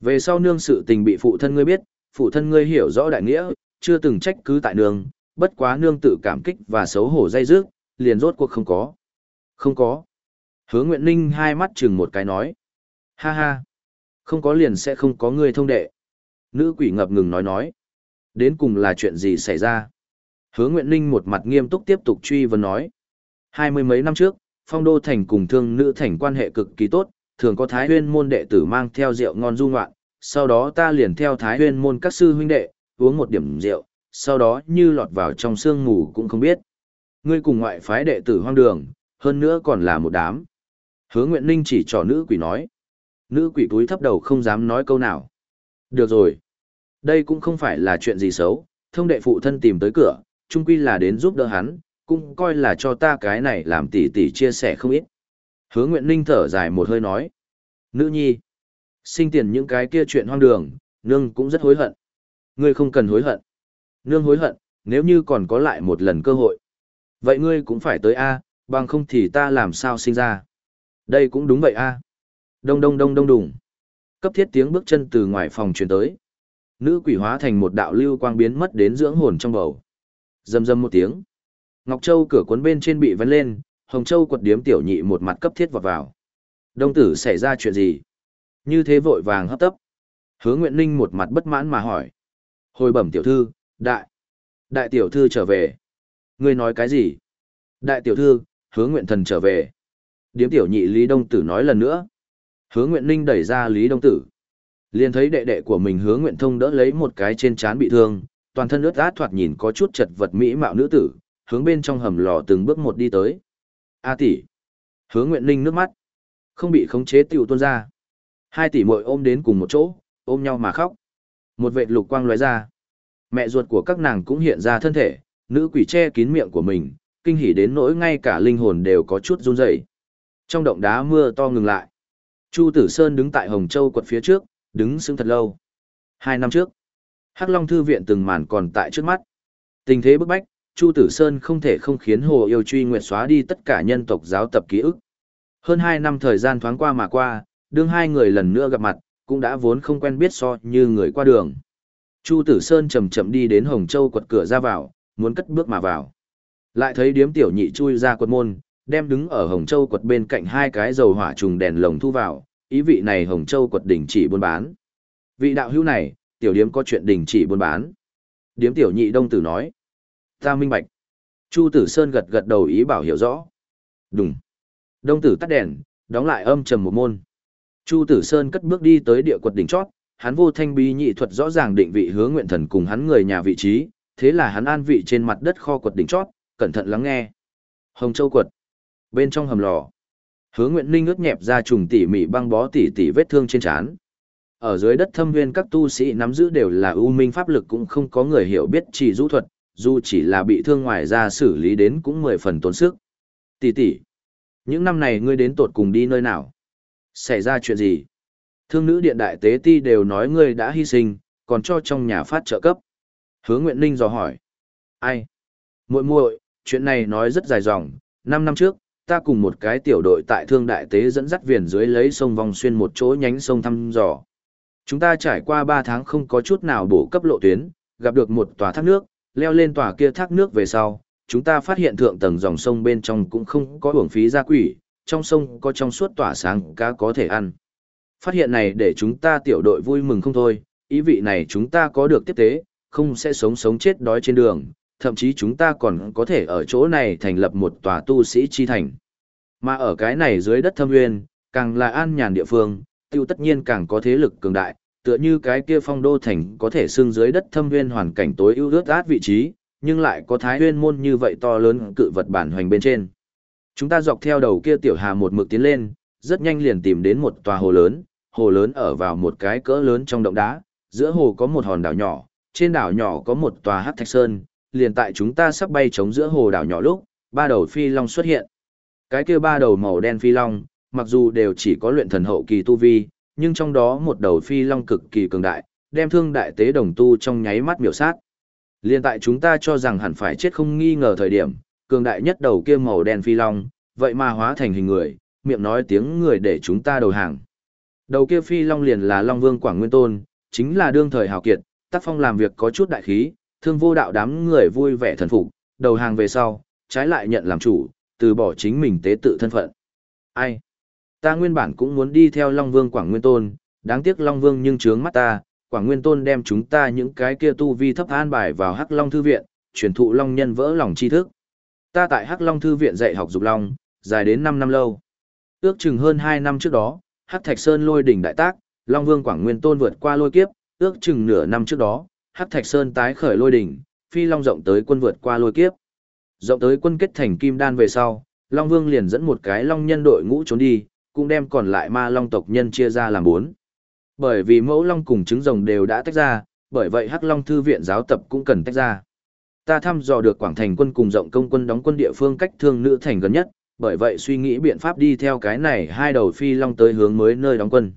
Về sau nương sự tình bị phụ thân ngươi biết, phụ thân ngươi hiểu rõ đại nghĩa, chưa từng trách cứ tại nương, bất quá nương tự cảm kích và xấu hổ dây dứt, liền rốt cuộc không có. Không có. Hứa Nguyện Ninh hai mắt chừng một cái nói. Ha ha. Không có liền sẽ không có người thông đệ. Nữ quỷ ngập ngừng nói nói. Đến cùng là chuyện gì xảy ra? Hứa Nguyện Ninh một mặt nghiêm túc tiếp tục truy vấn nói. Hai mươi mấy năm trước, phong đô thành cùng thương nữ thành quan hệ cực kỳ tốt, thường có thái huyên môn đệ tử mang theo rượu ngon du ngoạn, sau đó ta liền theo thái huyên môn các sư huynh đệ, uống một điểm rượu, sau đó như lọt vào trong sương ngủ cũng không biết. Ngươi cùng ngoại phái đệ tử hoang đường, hơn nữa còn là một đám. Hứa Nguyện Ninh chỉ trò nữ quỷ nói. Nữ quỷ túi thấp đầu không dám nói câu nào. Được rồi. Đây cũng không phải là chuyện gì xấu, thông đệ phụ thân tìm tới cửa, chung quy là đến giúp đỡ hắn, cũng coi là cho ta cái này làm tỉ tỉ chia sẻ không ít. Hứa Nguyện Ninh thở dài một hơi nói. Nữ nhi. Sinh tiền những cái kia chuyện hoang đường, nương cũng rất hối hận. Ngươi không cần hối hận. Nương hối hận, nếu như còn có lại một lần cơ hội. Vậy ngươi cũng phải tới A, bằng không thì ta làm sao sinh ra. Đây cũng đúng vậy A. Đông đông đông đông đùng. Cấp thiết tiếng bước chân từ ngoài phòng truyền tới. Nữ quỷ hóa thành một đạo lưu quang biến mất đến dưỡng hồn trong bầu. Dầm dầm một tiếng. Ngọc Châu cửa cuốn bên trên bị vấn lên, Hồng Châu quật điếm tiểu nhị một mặt cấp thiết vọt vào. Đông tử xảy ra chuyện gì? Như thế vội vàng hấp tấp. Hứa Nguyện Ninh một mặt bất mãn mà hỏi. Hồi bẩm tiểu thư, đại. Đại tiểu thư trở về. Ngươi nói cái gì? Đại tiểu thư, hứa nguyện thần trở về. Điếm tiểu nhị Lý Đông Tử nói lần nữa. Hứa nguyện ninh đẩy ra Lý Đông Tử. liền thấy đệ đệ của mình hứa nguyện thông đỡ lấy một cái trên trán bị thương, toàn thân ướt át thoạt nhìn có chút chật vật mỹ mạo nữ tử, hướng bên trong hầm lò từng bước một đi tới. A tỷ. Hứa nguyện ninh nước mắt. Không bị khống chế tiểu tuôn ra. Hai tỷ muội ôm đến cùng một chỗ, ôm nhau mà khóc. Một vệt lục quang lóe ra. Mẹ ruột của các nàng cũng hiện ra thân thể, nữ quỷ che kín miệng của mình, kinh hỉ đến nỗi ngay cả linh hồn đều có chút run rẩy. Trong động đá mưa to ngừng lại. Chu Tử Sơn đứng tại Hồng Châu quật phía trước, đứng sững thật lâu. Hai năm trước, Hắc Long Thư viện từng màn còn tại trước mắt. Tình thế bức bách, Chu Tử Sơn không thể không khiến Hồ Yêu Truy Nguyệt xóa đi tất cả nhân tộc giáo tập ký ức. Hơn hai năm thời gian thoáng qua mà qua, đương hai người lần nữa gặp mặt, cũng đã vốn không quen biết so như người qua đường. Chu Tử Sơn chậm chậm đi đến Hồng Châu quật cửa ra vào, muốn cất bước mà vào. Lại thấy điếm tiểu nhị chui ra quật môn, đem đứng ở Hồng Châu quật bên cạnh hai cái dầu hỏa trùng đèn lồng thu vào, ý vị này Hồng Châu quật đình chỉ buôn bán. Vị đạo hữu này, tiểu điếm có chuyện đình chỉ buôn bán. Điếm tiểu nhị đông tử nói. Ta minh bạch. Chu Tử Sơn gật gật đầu ý bảo hiểu rõ. Đúng. Đông tử tắt đèn, đóng lại âm trầm một môn. Chu Tử Sơn cất bước đi tới địa quật đỉnh chót, hắn vô thanh bí nhị thuật rõ ràng định vị hướng nguyện thần cùng hắn người nhà vị trí, thế là hắn an vị trên mặt đất kho quật đỉnh chót, cẩn thận lắng nghe. Hồng Châu quật. Bên trong hầm lò. Hướng Nguyện Ninh ướt nhẹp ra trùng tỉ mỉ băng bó tỉ tỉ vết thương trên trán. Ở dưới đất thâm nguyên các tu sĩ nắm giữ đều là ưu minh pháp lực cũng không có người hiểu biết chỉ rũ thuật, dù chỉ là bị thương ngoài ra xử lý đến cũng mười phần tốn sức. Tỷ tỷ, những năm này ngươi đến tột cùng đi nơi nào? Xảy ra chuyện gì? Thương nữ điện đại tế ti đều nói ngươi đã hy sinh, còn cho trong nhà phát trợ cấp. Hứa Nguyện Ninh dò hỏi. Ai? muội muội chuyện này nói rất dài dòng. Năm năm trước, ta cùng một cái tiểu đội tại thương đại tế dẫn dắt viền dưới lấy sông vòng xuyên một chỗ nhánh sông thăm dò. Chúng ta trải qua ba tháng không có chút nào bổ cấp lộ tuyến, gặp được một tòa thác nước, leo lên tòa kia thác nước về sau, chúng ta phát hiện thượng tầng dòng sông bên trong cũng không có hưởng phí gia quỷ, trong sông có trong suốt tỏa sáng cá có thể ăn. Phát hiện này để chúng ta tiểu đội vui mừng không thôi, ý vị này chúng ta có được tiếp tế, không sẽ sống sống chết đói trên đường, thậm chí chúng ta còn có thể ở chỗ này thành lập một tòa tu sĩ chi thành. Mà ở cái này dưới đất thâm nguyên, càng là an nhàn địa phương, tiêu tất nhiên càng có thế lực cường đại, tựa như cái kia phong đô thành có thể xưng dưới đất thâm nguyên hoàn cảnh tối ưu ước át vị trí, nhưng lại có thái nguyên môn như vậy to lớn cự vật bản hoành bên trên. Chúng ta dọc theo đầu kia tiểu hà một mực tiến lên, rất nhanh liền tìm đến một tòa hồ lớn, hồ lớn ở vào một cái cỡ lớn trong động đá, giữa hồ có một hòn đảo nhỏ, trên đảo nhỏ có một tòa hắc thạch sơn, liền tại chúng ta sắp bay chống giữa hồ đảo nhỏ lúc, ba đầu phi long xuất hiện. Cái kia ba đầu màu đen phi long, mặc dù đều chỉ có luyện thần hậu kỳ tu vi, nhưng trong đó một đầu phi long cực kỳ cường đại, đem thương đại tế đồng tu trong nháy mắt miểu sát. Liên tại chúng ta cho rằng hẳn phải chết không nghi ngờ thời điểm, cường đại nhất đầu kia màu đen phi long, vậy mà hóa thành hình người, miệng nói tiếng người để chúng ta đầu hàng. Đầu kia phi long liền là Long Vương Quảng Nguyên Tôn, chính là đương thời hào kiệt, tác phong làm việc có chút đại khí, thương vô đạo đám người vui vẻ thần phục, đầu hàng về sau, trái lại nhận làm chủ, từ bỏ chính mình tế tự thân phận. Ai? Ta nguyên bản cũng muốn đi theo Long Vương Quảng Nguyên Tôn, đáng tiếc Long Vương nhưng trướng mắt ta, Quảng Nguyên Tôn đem chúng ta những cái kia tu vi thấp an bài vào Hắc Long Thư Viện, truyền thụ Long nhân vỡ lòng tri thức. Ta tại Hắc Long Thư Viện dạy học dục Long, dài đến 5 năm lâu. Ước chừng hơn 2 năm trước đó, Hắc Thạch Sơn lôi đỉnh đại tác, Long Vương Quảng Nguyên Tôn vượt qua lôi kiếp, ước chừng nửa năm trước đó, Hắc Thạch Sơn tái khởi lôi đỉnh, Phi Long rộng tới quân vượt qua lôi kiếp. Rộng tới quân kết thành kim đan về sau, Long Vương liền dẫn một cái Long nhân đội ngũ trốn đi, cũng đem còn lại ma Long tộc nhân chia ra làm bốn. Bởi vì mẫu Long cùng trứng rồng đều đã tách ra, bởi vậy Hắc Long Thư viện giáo tập cũng cần tách ra. Ta thăm dò được Quảng Thành quân cùng rộng công quân đóng quân địa phương cách thương nữ thành gần nhất, bởi vậy suy nghĩ biện pháp đi theo cái này hai đầu phi long tới hướng mới nơi đóng quân.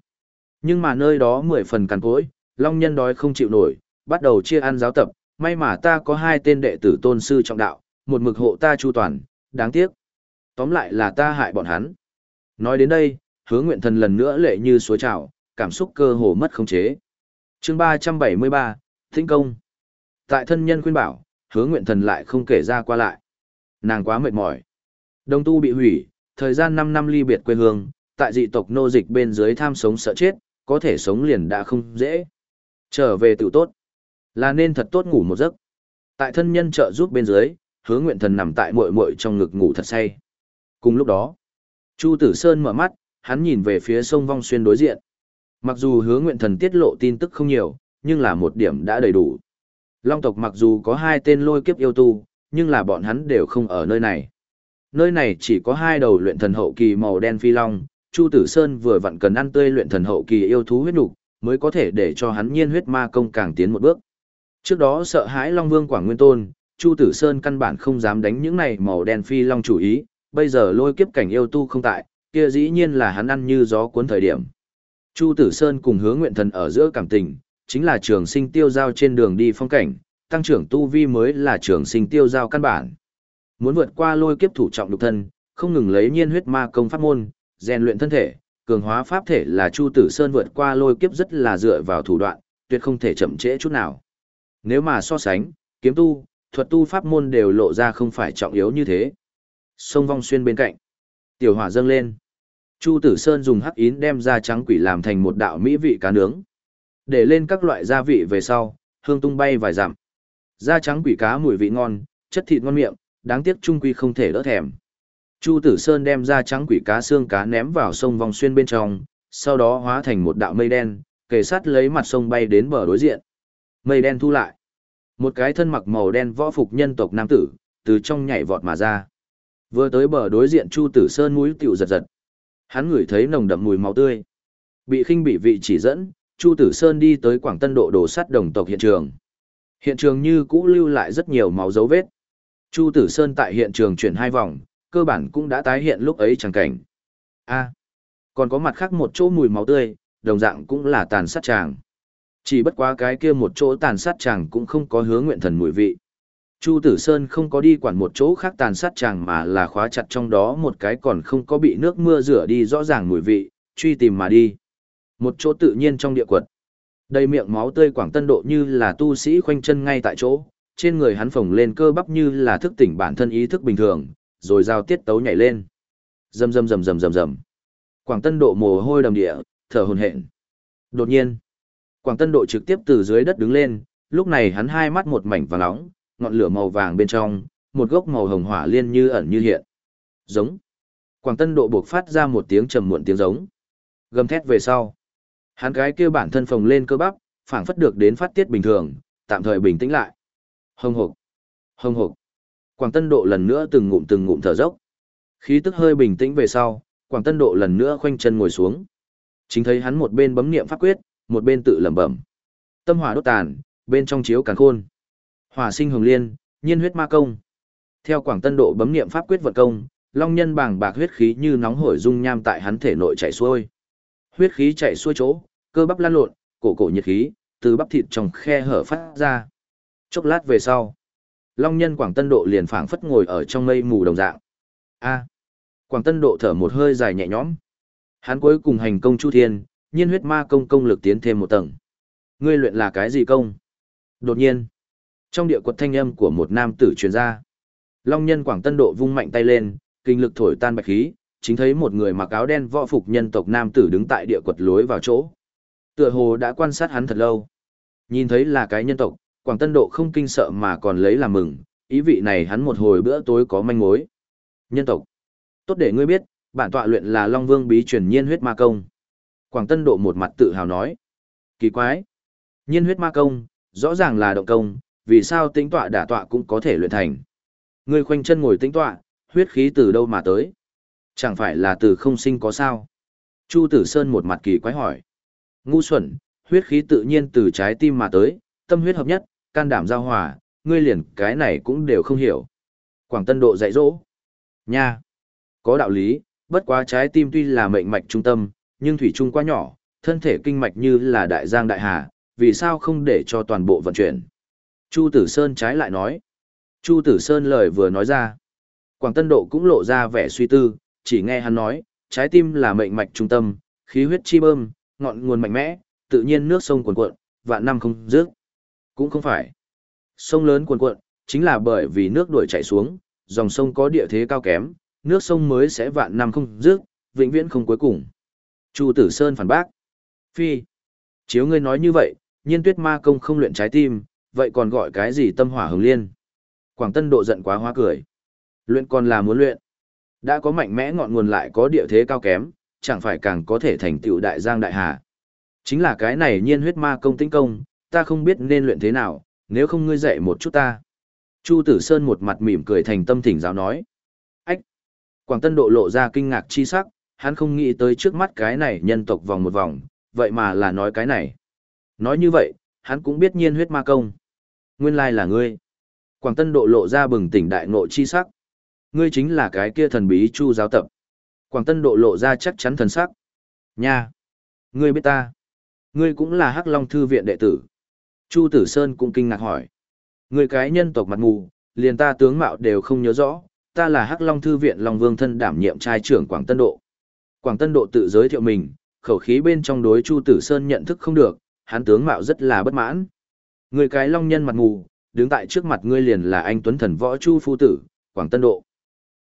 Nhưng mà nơi đó mười phần cằn cỗi, long nhân đói không chịu nổi, bắt đầu chia ăn giáo tập, may mà ta có hai tên đệ tử tôn sư trọng đạo, một mực hộ ta chu toàn, đáng tiếc. Tóm lại là ta hại bọn hắn. Nói đến đây, hứa nguyện thần lần nữa lệ như suối trào, cảm xúc cơ hồ mất khống chế. chương ba trăm bảy mươi ba Thinh công. Tại thân nhân khuyên bảo, hứa nguyện thần lại không kể ra qua lại. Nàng quá mệt mỏi. Đồng tu bị hủy, thời gian 5 năm ly biệt quê hương, tại dị tộc nô dịch bên dưới tham sống sợ chết, có thể sống liền đã không dễ. Trở về tự tốt, là nên thật tốt ngủ một giấc. Tại thân nhân trợ giúp bên dưới, hứa nguyện thần nằm tại muội muội trong ngực ngủ thật say. Cùng lúc đó, Chu Tử Sơn mở mắt, hắn nhìn về phía sông Vong Xuyên đối diện. Mặc dù hứa nguyện thần tiết lộ tin tức không nhiều, nhưng là một điểm đã đầy đủ. Long tộc mặc dù có hai tên lôi kiếp yêu tu, nhưng là bọn hắn đều không ở nơi này nơi này chỉ có hai đầu luyện thần hậu kỳ màu đen phi long, Chu Tử Sơn vừa vặn cần ăn tươi luyện thần hậu kỳ yêu thú huyết nục, mới có thể để cho hắn nhiên huyết ma công càng tiến một bước. Trước đó sợ hãi Long Vương Quảng Nguyên Tôn, Chu Tử Sơn căn bản không dám đánh những này màu đen phi long chủ ý, bây giờ lôi kiếp cảnh yêu tu không tại, kia dĩ nhiên là hắn ăn như gió cuốn thời điểm. Chu Tử Sơn cùng hướng nguyện thần ở giữa cảm tình, chính là trường sinh tiêu giao trên đường đi phong cảnh, tăng trưởng tu vi mới là trường sinh tiêu giao căn bản. Muốn vượt qua lôi kiếp thủ trọng lục thân, không ngừng lấy nhiên huyết ma công pháp môn, rèn luyện thân thể, cường hóa pháp thể là Chu Tử Sơn vượt qua lôi kiếp rất là dựa vào thủ đoạn, tuyệt không thể chậm trễ chút nào. Nếu mà so sánh, kiếm tu, thuật tu pháp môn đều lộ ra không phải trọng yếu như thế. Sông vong xuyên bên cạnh. Tiểu hỏa dâng lên. Chu Tử Sơn dùng hắc yến đem da trắng quỷ làm thành một đạo mỹ vị cá nướng. Để lên các loại gia vị về sau, hương tung bay vài dặm. Da trắng quỷ cá mùi vị ngon, chất thịt ngon miệng, đáng tiếc trung quy không thể đỡ thèm. Chu Tử Sơn đem ra trắng quỷ cá xương cá ném vào sông vòng xuyên bên trong, sau đó hóa thành một đạo mây đen, kề sát lấy mặt sông bay đến bờ đối diện. Mây đen thu lại. Một cái thân mặc màu đen võ phục nhân tộc nam tử, từ trong nhảy vọt mà ra. Vừa tới bờ đối diện Chu Tử Sơn mũi tiểu giật giật. Hắn ngửi thấy nồng đậm mùi máu tươi. Bị khinh bị vị chỉ dẫn, Chu Tử Sơn đi tới Quảng Tân độ đồ sắt đồng tộc hiện trường. Hiện trường như cũ lưu lại rất nhiều máu dấu vết. Chu Tử Sơn tại hiện trường chuyển hai vòng, cơ bản cũng đã tái hiện lúc ấy chẳng cảnh. A, còn có mặt khác một chỗ mùi máu tươi, đồng dạng cũng là tàn sát tràng. Chỉ bất quá cái kia một chỗ tàn sát tràng cũng không có hướng nguyện thần mùi vị. Chu Tử Sơn không có đi quản một chỗ khác tàn sát tràng mà là khóa chặt trong đó một cái còn không có bị nước mưa rửa đi rõ ràng mùi vị, truy tìm mà đi. Một chỗ tự nhiên trong địa quật. Đầy miệng máu tươi quảng tân độ như là tu sĩ khoanh chân ngay tại chỗ, trên người hắn phồng lên cơ bắp như là thức tỉnh bản thân ý thức bình thường, rồi giao tiết tấu nhảy lên. Rầm rầm rầm rầm rầm rầm. Quảng Tân Độ mồ hôi đầm địa, thở hổn hển. Đột nhiên, Quảng Tân Độ trực tiếp từ dưới đất đứng lên, lúc này hắn hai mắt một mảnh vàng nóng, ngọn lửa màu vàng bên trong, một gốc màu hồng hỏa liên như ẩn như hiện. Giống. Quảng Tân Độ buộc phát ra một tiếng trầm muộn tiếng giống. Gầm thét về sau. Hắn cái kia bản thân phồng lên cơ bắp, phảng phất được đến phát tiết bình thường, tạm thời bình tĩnh lại. Hồng hộc. Hồng hộc. Quảng Tân Độ lần nữa từng ngụm từng ngụm thở dốc. Khí tức hơi bình tĩnh về sau, Quảng Tân Độ lần nữa khoanh chân ngồi xuống. Chính thấy hắn một bên bấm niệm pháp quyết, một bên tự lẩm bẩm. Tâm hỏa đốt tàn, bên trong chiếu càn khôn. Hỏa sinh hồng liên, nhiên huyết ma công. Theo Quảng Tân Độ bấm niệm pháp quyết vận công, long nhân bàng bạc huyết khí như nóng hổi dung nham tại hắn thể nội chảy xuôi. Huyết khí chảy xuôi chỗ, cơ bắp lan lộn, cổ cổ nhiệt khí từ bắp thịt trong khe hở phát ra. Chốc lát về sau, Long nhân Quảng Tân Độ liền phảng phất ngồi ở trong mây mù đồng dạng. A. Quảng Tân Độ thở một hơi dài nhẹ nhõm. Hắn cuối cùng hành công chu thiên, nhiên huyết ma công công lực tiến thêm một tầng. Ngươi luyện là cái gì công? Đột nhiên, trong địa quật thanh âm của một nam tử truyền ra. Long nhân Quảng Tân Độ vung mạnh tay lên, kinh lực thổi tan bạch khí, chính thấy một người mặc áo đen võ phục nhân tộc nam tử đứng tại địa quật lối vào chỗ. Tựa hồ đã quan sát hắn thật lâu. Nhìn thấy là cái nhân tộc, Quảng Tân Độ không kinh sợ mà còn lấy làm mừng, ý vị này hắn một hồi bữa tối có manh mối. Nhân tộc. Tốt để ngươi biết, bản tọa luyện là Long Vương bí truyền nhiên huyết ma công. Quảng Tân Độ một mặt tự hào nói. Kỳ quái. Nhiên huyết ma công, rõ ràng là động công, vì sao tính tọa đả tọa cũng có thể luyện thành. Ngươi khoanh chân ngồi tính tọa, huyết khí từ đâu mà tới? Chẳng phải là từ không sinh có sao? Chu Tử Sơn một mặt kỳ quái hỏi. Ngu xuẩn, huyết khí tự nhiên từ trái tim mà tới, tâm huyết hợp nhất, can đảm giao hòa, ngươi liền cái này cũng đều không hiểu. Quảng Tân Độ dạy dỗ. Nha. Có đạo lý, bất quá trái tim tuy là mệnh mạch trung tâm, nhưng thủy trung quá nhỏ, thân thể kinh mạch như là đại giang đại hà, vì sao không để cho toàn bộ vận chuyển. Chu Tử Sơn trái lại nói. Chu Tử Sơn lời vừa nói ra. Quảng Tân Độ cũng lộ ra vẻ suy tư, chỉ nghe hắn nói, trái tim là mệnh mạch trung tâm, khí huyết chi bơm, ngọn nguồn mạnh mẽ, tự nhiên nước sông cuồn cuộn, vạn năm không dứt. Cũng không phải. Sông lớn cuồn cuộn, chính là bởi vì nước đuổi chảy xuống, dòng sông có địa thế cao kém, nước sông mới sẽ vạn năm không dứt, vĩnh viễn không cuối cùng. Chu Tử Sơn phản bác. Phi. Chiếu ngươi nói như vậy, nhiên tuyết ma công không luyện trái tim, vậy còn gọi cái gì tâm hỏa hồng liên? Quảng Tân độ giận quá hoa cười. Luyện còn là muốn luyện. Đã có mạnh mẽ ngọn nguồn lại có địa thế cao kém, chẳng phải càng có thể thành tựu đại giang đại hà. Chính là cái này nhiên huyết ma công tinh công, ta không biết nên luyện thế nào, nếu không ngươi dạy một chút ta. Chu Tử Sơn một mặt mỉm cười thành tâm thỉnh giáo nói. Ách! Quảng Tân Độ lộ ra kinh ngạc chi sắc, hắn không nghĩ tới trước mắt cái này nhân tộc vòng một vòng, vậy mà là nói cái này. Nói như vậy, hắn cũng biết nhiên huyết ma công. Nguyên lai là ngươi. Quảng Tân Độ lộ ra bừng tỉnh đại ngộ chi sắc. Ngươi chính là cái kia thần bí Chu giáo tập. Quảng Tân Độ lộ ra chắc chắn thần sắc. Nha! Ngươi biết ta. Ngươi cũng là Hắc Long Thư viện đệ tử. Chu Tử Sơn cũng kinh ngạc hỏi. Người cái nhân tộc mặt mù, liền ta tướng mạo đều không nhớ rõ, ta là Hắc Long Thư viện Long Vương thân đảm nhiệm trai trưởng Quảng Tân Độ. Quảng Tân Độ tự giới thiệu mình, khẩu khí bên trong đối Chu Tử Sơn nhận thức không được, hắn tướng mạo rất là bất mãn. Người cái Long nhân mặt mù, đứng tại trước mặt ngươi liền là anh Tuấn Thần Võ Chu Phu Tử, Quảng Tân Độ.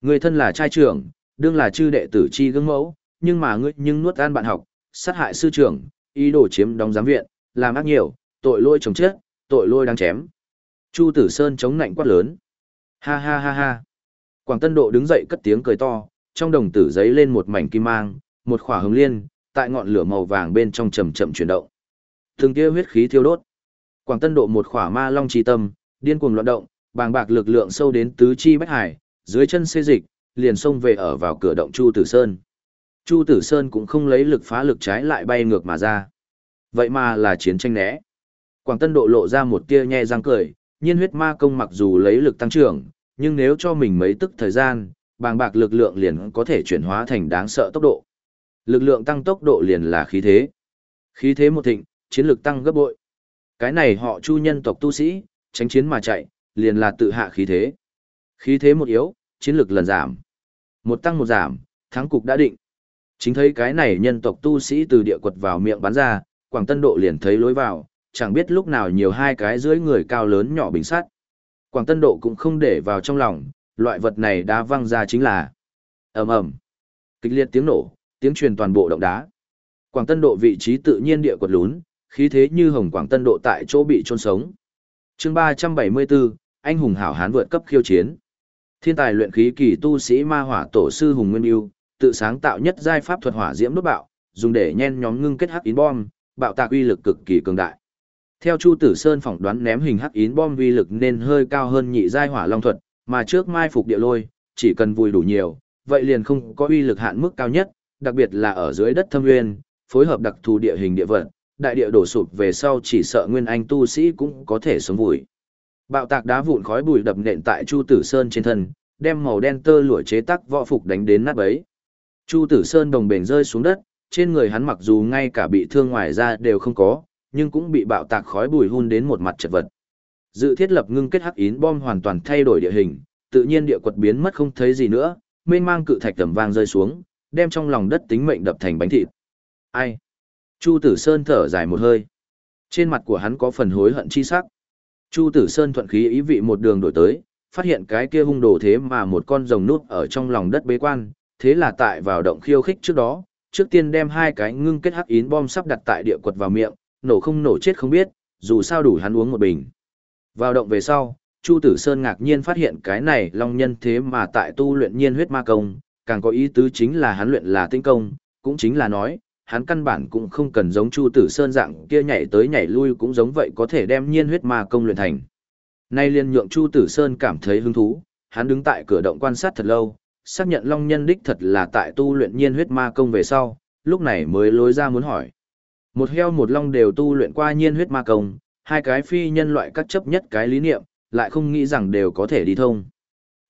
Người thân là trai trưởng, đương là chư đệ tử chi gương mẫu, nhưng mà ngươi nhưng nuốt an bạn học, sát hại sư trưởng, ý đồ chiếm đóng giám viện, làm ác nhiều, tội lôi chồng chết, tội lôi đang chém. Chu Tử Sơn chống nạnh quát lớn. Ha ha ha ha. Quảng Tân Độ đứng dậy cất tiếng cười to, trong đồng tử giấy lên một mảnh kim mang, một khỏa hồng liên, tại ngọn lửa màu vàng bên trong chậm chậm chuyển động. Từng tia huyết khí thiêu đốt. Quảng Tân Độ một khỏa ma long chi tâm, điên cuồng loạn động, bàng bạc lực lượng sâu đến tứ chi bách hải, dưới chân xê dịch, liền xông về ở vào cửa động Chu Tử Sơn. Chu Tử Sơn cũng không lấy lực phá lực trái lại bay ngược mà ra. Vậy mà là chiến tranh né. Quảng Tân Độ lộ ra một tia nhe răng cười, nhiên huyết ma công mặc dù lấy lực tăng trưởng, nhưng nếu cho mình mấy tức thời gian, bàng bạc lực lượng liền có thể chuyển hóa thành đáng sợ tốc độ. Lực lượng tăng tốc độ liền là khí thế. Khí thế một thịnh, chiến lược tăng gấp bội. Cái này họ chu nhân tộc tu sĩ, tránh chiến mà chạy, liền là tự hạ khí thế. Khí thế một yếu, chiến lược lần giảm. Một tăng một giảm, thắng cục đã định. Chính thấy cái này nhân tộc tu sĩ từ địa quật vào miệng bắn ra, Quảng Tân Độ liền thấy lối vào, chẳng biết lúc nào nhiều hai cái dưới người cao lớn nhỏ bình sắt. Quảng Tân Độ cũng không để vào trong lòng, loại vật này đá văng ra chính là ầm ầm kịch liệt tiếng nổ tiếng truyền toàn bộ động đá. Quảng tân độ vị trí tự nhiên địa quật lún khí thế như hồng quảng tân độ tại chỗ bị chôn sống. Chương ba trăm bảy mươi bốn anh hùng hảo hán vượt cấp khiêu chiến. Thiên tài luyện khí kỳ tu sĩ ma hỏa tổ sư hùng nguyên yêu tự sáng tạo nhất giai pháp thuật hỏa diễm đốt bạo dùng để nhen nhóm ngưng kết hắc ín bom bạo tạc uy lực cực kỳ cường đại theo chu tử sơn phỏng đoán ném hình hắc yến bom uy lực nên hơi cao hơn nhị giai hỏa long thuật mà trước mai phục địa lôi, chỉ cần vùi đủ nhiều, vậy liền không có uy lực hạn mức cao nhất, đặc biệt là ở dưới đất thâm nguyên, phối hợp đặc thù địa hình địa vật, đại địa đổ sụp về sau chỉ sợ nguyên anh tu sĩ cũng có thể sống vùi. Bạo tạc đá vụn khói bụi đập nện tại Chu Tử Sơn trên thân, đem màu đen tơ lụa chế tác võ phục đánh đến nát bấy. Chu Tử Sơn đồng bền rơi xuống đất, trên người hắn mặc dù ngay cả bị thương ngoài ra đều không có, nhưng cũng bị bạo tạc khói bụi hun đến một mặt chật vật. Dự thiết lập ngưng kết hắc yến bom hoàn toàn thay đổi địa hình, tự nhiên địa quật biến mất không thấy gì nữa, mênh mang cự thạch tầm vang rơi xuống, đem trong lòng đất tính mệnh đập thành bánh thịt. Ai? Chu Tử Sơn thở dài một hơi. Trên mặt của hắn có phần hối hận chi sắc. Chu Tử Sơn thuận khí ý vị một đường đổi tới, phát hiện cái kia hung đồ thế mà một con rồng nút ở trong lòng đất bế quan, thế là tại vào động khiêu khích trước đó, trước tiên đem hai cái ngưng kết hắc yến bom sắp đặt tại địa quật vào miệng, nổ không nổ chết không biết, dù sao đủ hắn uống một bình. Vào động về sau, Chu Tử Sơn ngạc nhiên phát hiện cái này long nhân thế mà tại tu luyện nhiên huyết ma công, càng có ý tứ chính là hắn luyện là tinh công, cũng chính là nói, hắn căn bản cũng không cần giống Chu Tử Sơn dạng kia nhảy tới nhảy lui cũng giống vậy có thể đem nhiên huyết ma công luyện thành. Nay liên nhượng Chu Tử Sơn cảm thấy hứng thú, hắn đứng tại cửa động quan sát thật lâu, xác nhận long nhân đích thật là tại tu luyện nhiên huyết ma công về sau, lúc này mới lối ra muốn hỏi. Một heo một long đều tu luyện qua nhiên huyết ma công, hai cái phi nhân loại các chấp nhất cái lý niệm, lại không nghĩ rằng đều có thể đi thông.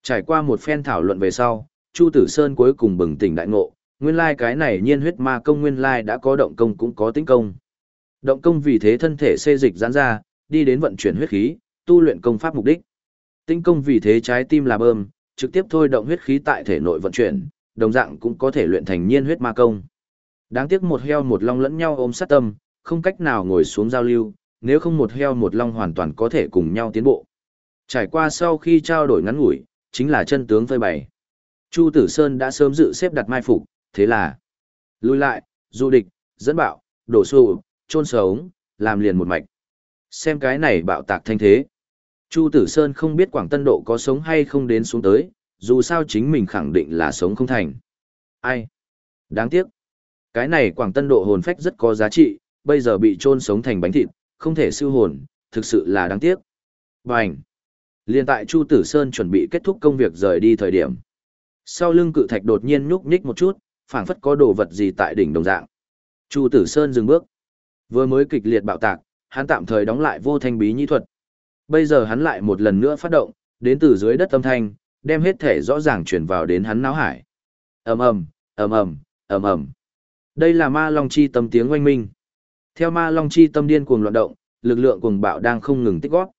Trải qua một phen thảo luận về sau, Chu Tử Sơn cuối cùng bừng tỉnh đại ngộ, nguyên lai cái này nhiên huyết ma công nguyên lai đã có động công cũng có tính công. Động công vì thế thân thể xê dịch giãn ra, đi đến vận chuyển huyết khí, tu luyện công pháp mục đích. Tinh công vì thế trái tim là bơm, trực tiếp thôi động huyết khí tại thể nội vận chuyển, đồng dạng cũng có thể luyện thành nhiên huyết ma công. Đáng tiếc một heo một long lẫn nhau ôm sát tâm, không cách nào ngồi xuống giao lưu, nếu không một heo một long hoàn toàn có thể cùng nhau tiến bộ. Trải qua sau khi trao đổi ngắn ngủi, chính là chân tướng phơi bày. Chu Tử Sơn đã sớm dự xếp đặt mai phục, thế là lùi lại, du địch, dẫn bạo, đổ xô, trôn sống, làm liền một mạch. Xem cái này bạo tạc thanh thế. Chu Tử Sơn không biết Quảng Tân Độ có sống hay không đến xuống tới, dù sao chính mình khẳng định là sống không thành. Ai? Đáng tiếc. Cái này Quảng Tân Độ hồn phách rất có giá trị, bây giờ bị trôn sống thành bánh thịt, không thể siêu hồn, thực sự là đáng tiếc. Bành! Liên tại Chu Tử Sơn chuẩn bị kết thúc công việc rời đi thời điểm. Sau lưng cự thạch đột nhiên nhúc nhích một chút, phảng phất có đồ vật gì tại đỉnh đồng dạng. Chu Tử Sơn dừng bước. Vừa mới kịch liệt bạo tạc, hắn tạm thời đóng lại vô thanh bí nhĩ thuật. Bây giờ hắn lại một lần nữa phát động, đến từ dưới đất âm thanh, đem hết thể rõ ràng chuyển vào đến hắn não hải. Ầm ầm, ầm ầm, ầm ầm. Đây là Ma Long chi tâm tiếng oanh minh. Theo ma long chi tâm điên cuồng loạn động, lực lượng cuồng bạo đang không ngừng tích góp.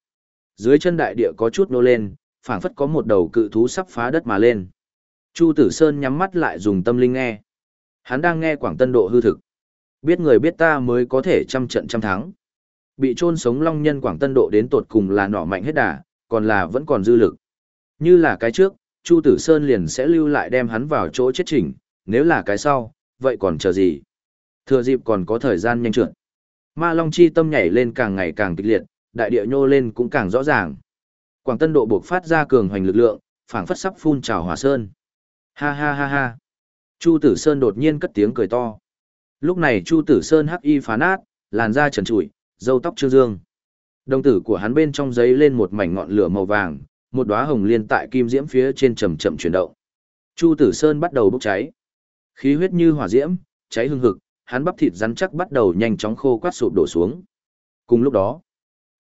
Dưới chân đại địa có chút nô lên, phảng phất có một đầu cự thú sắp phá đất mà lên. Chu Tử Sơn nhắm mắt lại dùng tâm linh nghe. Hắn đang nghe Quảng Tân độ hư thực. Biết người biết ta mới có thể trăm trận trăm thắng. Bị chôn sống long nhân Quảng Tân độ đến tột cùng là nỏ mạnh hết đà, còn là vẫn còn dư lực. Như là cái trước, Chu Tử Sơn liền sẽ lưu lại đem hắn vào chỗ chết chỉnh, nếu là cái sau, vậy còn chờ gì? Thừa dịp còn có thời gian nhanh trượt. Ma Long chi tâm nhảy lên càng ngày càng kịch liệt, đại địa nhô lên cũng càng rõ ràng. Quảng Tân độ buộc phát ra cường hoành lực lượng, phảng phất sắp phun trào hỏa sơn. Ha ha ha ha. Chu Tử Sơn đột nhiên cất tiếng cười to. Lúc này Chu Tử Sơn hắc y phá nát, làn da trần trụi, râu tóc trương dương. Đồng tử của hắn bên trong giấy lên một mảnh ngọn lửa màu vàng, một đóa hồng liên tại kim diễm phía trên chậm chậm chuyển động. Chu Tử Sơn bắt đầu bốc cháy. Khí huyết như hỏa diễm, cháy hừng hực, hắn bắp thịt rắn chắc bắt đầu nhanh chóng khô quát sụp đổ xuống. Cùng lúc đó,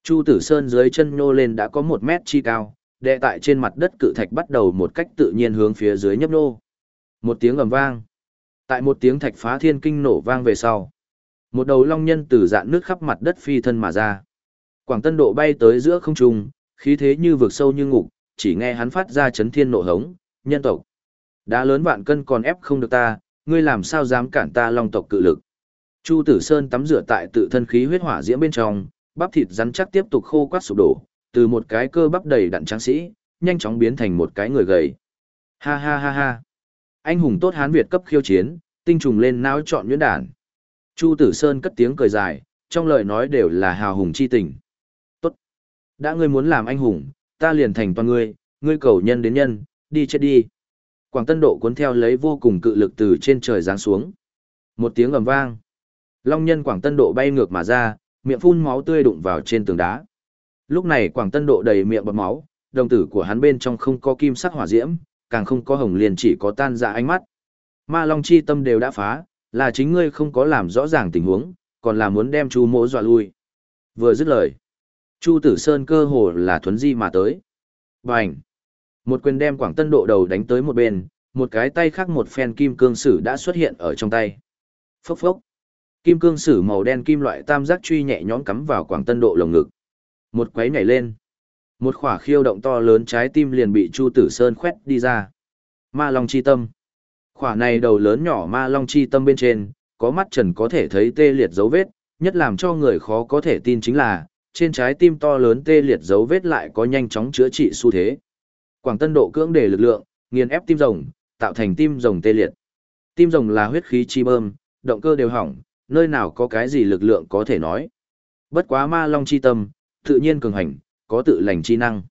Chu Tử Sơn dưới chân nhô lên đã có một mét chi cao, đệ tại trên mặt đất cự thạch bắt đầu một cách tự nhiên hướng phía dưới nhấp nô. Một tiếng ầm vang. Tại một tiếng thạch phá thiên kinh nổ vang về sau. Một đầu long nhân từ dạn nước khắp mặt đất phi thân mà ra. Quảng Tân Độ bay tới giữa không trung, khí thế như vực sâu như ngục, chỉ nghe hắn phát ra chấn thiên nộ hống, nhân tộc. Đá lớn vạn cân còn ép không được ta, ngươi làm sao dám cản ta long tộc cự lực. Chu Tử Sơn tắm rửa tại tự thân khí huyết hỏa diễm bên trong, bắp thịt rắn chắc tiếp tục khô quát sụp đổ, từ một cái cơ bắp đầy đặn tráng sĩ, nhanh chóng biến thành một cái người gầy. Ha ha ha ha. Anh hùng tốt hán Việt cấp khiêu chiến, tinh trùng lên não chọn nhuyễn đản. Chu Tử Sơn cất tiếng cười dài, trong lời nói đều là hào hùng chi tình. Tốt. Đã ngươi muốn làm anh hùng, ta liền thành toàn ngươi, ngươi cầu nhân đến nhân, đi chết đi. Quảng Tân Độ cuốn theo lấy vô cùng cự lực từ trên trời giáng xuống. Một tiếng ầm vang. Long nhân Quảng Tân Độ bay ngược mà ra, miệng phun máu tươi đụng vào trên tường đá. Lúc này Quảng Tân Độ đầy miệng bọt máu, đồng tử của hắn bên trong không có kim sắc hỏa diễm, càng không có hồng liền chỉ có tan ra ánh mắt. Ma Long chi tâm đều đã phá, là chính ngươi không có làm rõ ràng tình huống, còn là muốn đem Chu Mỗ dọa lui. Vừa dứt lời, Chu Tử Sơn cơ hồ là thuấn di mà tới. Bành! Một quyền đem Quảng Tân Độ đầu đánh tới một bên, một cái tay khác một phen kim cương sử đã xuất hiện ở trong tay. Phốc phốc! Kim cương sử màu đen kim loại tam giác truy nhẹ nhõm cắm vào Quảng Tân Độ lồng ngực. Một quấy nhảy lên. Một khỏa khiêu động to lớn trái tim liền bị Chu Tử Sơn khoét đi ra. Ma Long chi tâm. Khỏa này đầu lớn nhỏ Ma Long chi tâm bên trên, có mắt trần có thể thấy tê liệt dấu vết, nhất làm cho người khó có thể tin chính là, trên trái tim to lớn tê liệt dấu vết lại có nhanh chóng chữa trị xu thế. Quảng Tân độ cưỡng để lực lượng, nghiền ép tim rồng, tạo thành tim rồng tê liệt. Tim rồng là huyết khí chi bơm, động cơ đều hỏng, nơi nào có cái gì lực lượng có thể nói. Bất quá ma long chi tâm, tự nhiên cường hành, có tự lành chi năng.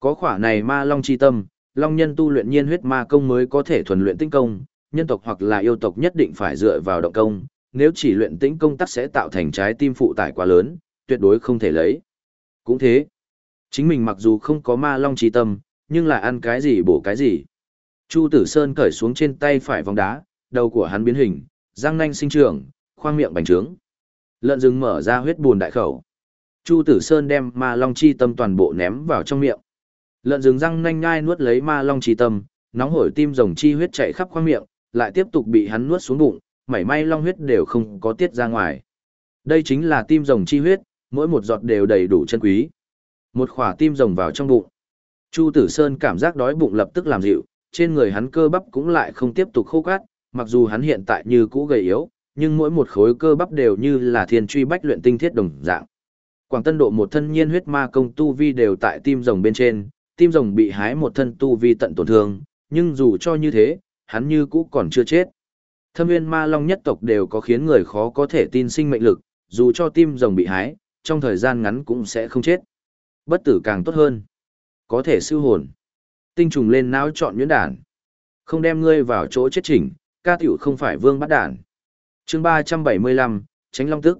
Có khỏa này ma long chi tâm, long nhân tu luyện nhiên huyết ma công mới có thể thuần luyện tinh công, nhân tộc hoặc là yêu tộc nhất định phải dựa vào động công, nếu chỉ luyện tĩnh công tắc sẽ tạo thành trái tim phụ tải quá lớn, tuyệt đối không thể lấy. Cũng thế, chính mình mặc dù không có ma long chi tâm, nhưng là ăn cái gì bổ cái gì. Chu Tử Sơn cởi xuống trên tay phải vòng đá, đầu của hắn biến hình, răng nanh sinh trưởng, khoang miệng bành trướng. Lợn rừng mở ra huyết buồn đại khẩu. Chu Tử Sơn đem ma long chi tâm toàn bộ ném vào trong miệng. Lợn rừng răng nanh nhai nuốt lấy ma long chi tâm, nóng hổi tim rồng chi huyết chạy khắp khoang miệng, lại tiếp tục bị hắn nuốt xuống bụng, mảy may long huyết đều không có tiết ra ngoài. Đây chính là tim rồng chi huyết, mỗi một giọt đều đầy đủ chân quý. Một khỏa tim rồng vào trong bụng. Chu Tử Sơn cảm giác đói bụng lập tức làm dịu, trên người hắn cơ bắp cũng lại không tiếp tục khô cát, mặc dù hắn hiện tại như cũ gầy yếu, nhưng mỗi một khối cơ bắp đều như là thiên truy bách luyện tinh thiết đồng dạng. Quảng Tân độ một thân nhiên huyết ma công tu vi đều tại tim rồng bên trên, tim rồng bị hái một thân tu vi tận tổn thương, nhưng dù cho như thế, hắn như cũ còn chưa chết. Thâm viên ma long nhất tộc đều có khiến người khó có thể tin sinh mệnh lực, dù cho tim rồng bị hái, trong thời gian ngắn cũng sẽ không chết. Bất tử càng tốt hơn. Có thể siêu hồn. Tinh trùng lên não chọn nhuyễn đản. Không đem ngươi vào chỗ chết chỉnh, ca tiểu không phải vương bắt đản. chương 375, Tránh Long Tức.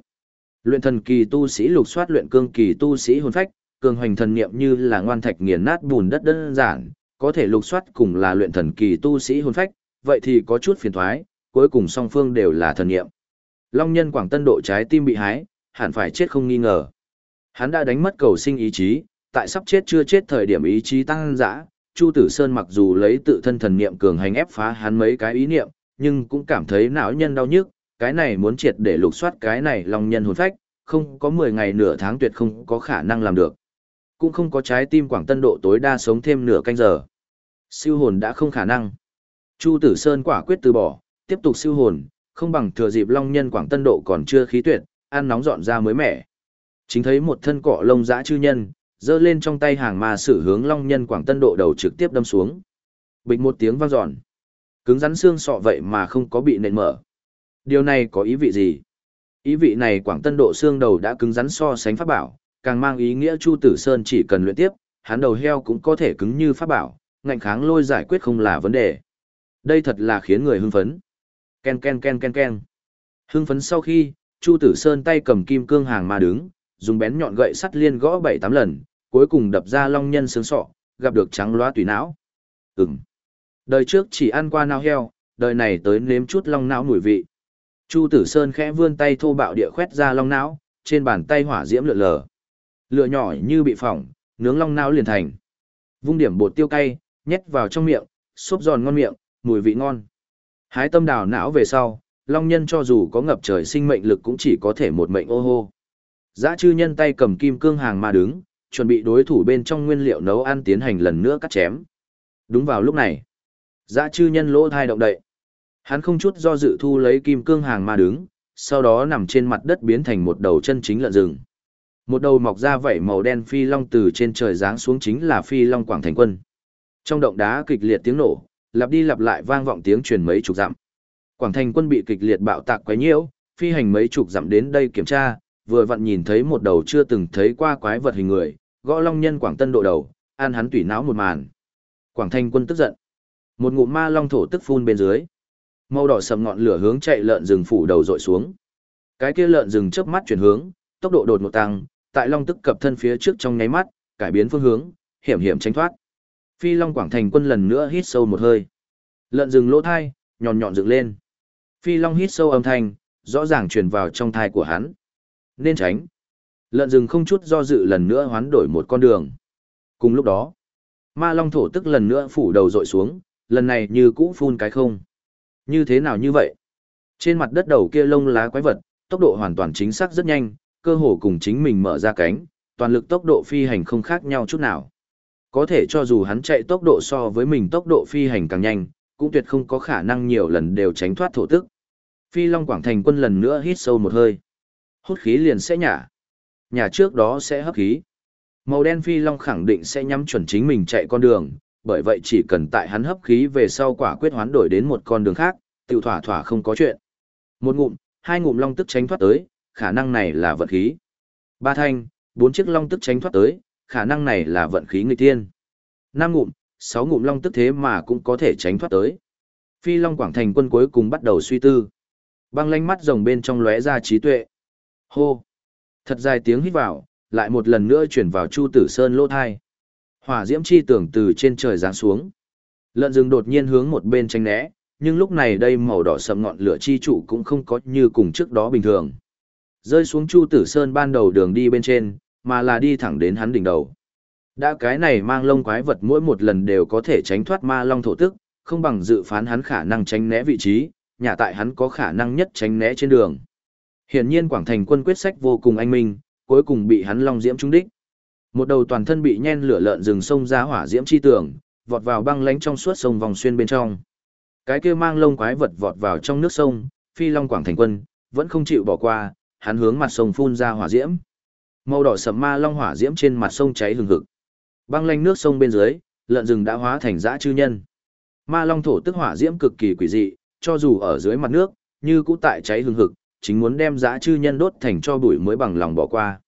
Luyện thần kỳ tu sĩ lục soát luyện cương kỳ tu sĩ hồn phách, cường hoành thần niệm như là ngoan thạch nghiền nát bùn đất đơn giản, có thể lục soát cùng là luyện thần kỳ tu sĩ hồn phách, vậy thì có chút phiền thoái, cuối cùng song phương đều là thần niệm. Long nhân Quảng Tân độ trái tim bị hái, hẳn phải chết không nghi ngờ. Hắn đã đánh mất cầu sinh ý chí, tại sắp chết chưa chết thời điểm ý chí tăng dã, Chu Tử Sơn mặc dù lấy tự thân thần niệm cường hành ép phá hắn mấy cái ý niệm, nhưng cũng cảm thấy não nhân đau nhức, cái này muốn triệt để lục soát cái này lòng nhân hồn phách, không có 10 ngày nửa tháng tuyệt không có khả năng làm được. Cũng không có trái tim Quảng Tân độ tối đa sống thêm nửa canh giờ. Siêu hồn đã không khả năng. Chu Tử Sơn quả quyết từ bỏ, tiếp tục siêu hồn, không bằng thừa dịp long nhân Quảng Tân độ còn chưa khí tuyệt, ăn nóng dọn ra mới mẻ. Chính thấy một thân cọ lông dã chư nhân, giơ lên trong tay hàng ma sử hướng long nhân Quảng Tân độ đầu trực tiếp đâm xuống. Bịch một tiếng vang dọn. Cứng rắn xương sọ vậy mà không có bị nện mở. Điều này có ý vị gì? Ý vị này Quảng Tân độ xương đầu đã cứng rắn so sánh pháp bảo, càng mang ý nghĩa Chu Tử Sơn chỉ cần luyện tiếp, hắn đầu heo cũng có thể cứng như pháp bảo, ngạnh kháng lôi giải quyết không là vấn đề. Đây thật là khiến người hưng phấn. Ken ken ken ken ken. Hưng phấn sau khi, Chu Tử Sơn tay cầm kim cương hàng mà đứng, dùng bén nhọn gậy sắt liên gõ bảy tám lần, cuối cùng đập ra long nhân sướng sọ, gặp được trắng loa tùy não. Ừm. Đời trước chỉ ăn qua nao heo, đời này tới nếm chút long não mùi vị. Chu Tử Sơn khẽ vươn tay thô bạo địa khoét ra long não, trên bàn tay hỏa diễm lượn lờ. Lửa nhỏ như bị phỏng, nướng long não liền thành. Vung điểm bột tiêu cay, nhét vào trong miệng, xốp giòn ngon miệng, mùi vị ngon. Hái tâm đào não về sau, long nhân cho dù có ngập trời sinh mệnh lực cũng chỉ có thể một mệnh ô hô. giã chư nhân tay cầm kim cương hàng ma đứng, chuẩn bị đối thủ bên trong nguyên liệu nấu ăn tiến hành lần nữa cắt chém. Đúng vào lúc này, dã chư nhân lỗ thai động đậy. Hắn không chút do dự thu lấy kim cương hàng ma đứng, sau đó nằm trên mặt đất biến thành một đầu chân chính lợn rừng. Một đầu mọc ra vảy màu đen phi long từ trên trời giáng xuống chính là phi long quảng thành quân. Trong động đá kịch liệt tiếng nổ, lặp đi lặp lại vang vọng tiếng truyền mấy chục dặm. Quảng thành quân bị kịch liệt bạo tạc quấy nhiễu, phi hành mấy chục dặm đến đây kiểm tra, vừa vặn nhìn thấy một đầu chưa từng thấy qua quái vật hình người, gõ long nhân quảng tân độ đầu, ăn hắn tủy não một màn. Quảng Thanh quân tức giận. Một ngụm ma long thổ tức phun bên dưới. Màu đỏ sầm ngọn lửa hướng chạy lợn rừng phủ đầu dội xuống. Cái kia lợn rừng chớp mắt chuyển hướng, tốc độ đột ngột tăng, tại long tức cập thân phía trước trong nháy mắt, cải biến phương hướng, hiểm hiểm tránh thoát. Phi Long Quảng Thành quân lần nữa hít sâu một hơi. Lợn rừng lỗ thai, nhọn nhọn dựng lên. Phi Long hít sâu âm thanh, rõ ràng truyền vào trong thai của hắn. Nên tránh. Lợn rừng không chút do dự lần nữa hoán đổi một con đường. Cùng lúc đó, ma long thổ tức lần nữa phủ đầu dội xuống, lần này như cũ phun cái không. Như thế nào như vậy? Trên mặt đất đầu kia lông lá quái vật, tốc độ hoàn toàn chính xác rất nhanh, cơ hồ cùng chính mình mở ra cánh, toàn lực tốc độ phi hành không khác nhau chút nào. Có thể cho dù hắn chạy tốc độ so với mình tốc độ phi hành càng nhanh, cũng tuyệt không có khả năng nhiều lần đều tránh thoát thổ tức. Phi Long Quảng Thành quân lần nữa hít sâu một hơi. Hút khí liền sẽ nhả nhà trước đó sẽ hấp khí. Màu đen Phi Long khẳng định sẽ nhắm chuẩn chính mình chạy con đường, bởi vậy chỉ cần tại hắn hấp khí về sau quả quyết hoán đổi đến một con đường khác, tự thỏa thỏa không có chuyện. Một ngụm, hai ngụm long tức tránh thoát tới, khả năng này là vận khí. Ba thanh, bốn chiếc long tức tránh thoát tới, khả năng này là vận khí người tiên. Năm ngụm, sáu ngụm long tức thế mà cũng có thể tránh thoát tới. Phi Long Quảng Thành quân cuối cùng bắt đầu suy tư. Băng lanh mắt rồng bên trong lóe ra trí tuệ. Hô! Thật dài tiếng hít vào, lại một lần nữa chuyển vào Chu Tử Sơn lỗ thai. Hỏa diễm chi tưởng từ trên trời giáng xuống. Lợn rừng đột nhiên hướng một bên tránh né, nhưng lúc này đây màu đỏ sầm ngọn lửa chi trụ cũng không có như cùng trước đó bình thường. Rơi xuống Chu Tử Sơn ban đầu đường đi bên trên, mà là đi thẳng đến hắn đỉnh đầu. Đã cái này mang lông quái vật mỗi một lần đều có thể tránh thoát ma long thổ tức, không bằng dự phán hắn khả năng tránh né vị trí, nhà tại hắn có khả năng nhất tránh né trên đường. Hiển nhiên Quảng Thành quân quyết sách vô cùng anh minh, cuối cùng bị hắn long diễm trúng đích. Một đầu toàn thân bị nhen lửa lợn rừng sông ra hỏa diễm chi tường, vọt vào băng lánh trong suốt sông vòng xuyên bên trong. Cái kia mang lông quái vật vọt vào trong nước sông, phi long quảng thành quân, vẫn không chịu bỏ qua, hắn hướng mặt sông phun ra hỏa diễm. Màu đỏ sẫm ma long hỏa diễm trên mặt sông cháy hừng hực. Băng lanh nước sông bên dưới, lợn rừng đã hóa thành dã chư nhân. Ma long thổ tức hỏa diễm cực kỳ quỷ dị, cho dù ở dưới mặt nước, như cũ tại cháy hừng hực, chính muốn đem dã chư nhân đốt thành cho bụi mới bằng lòng bỏ qua.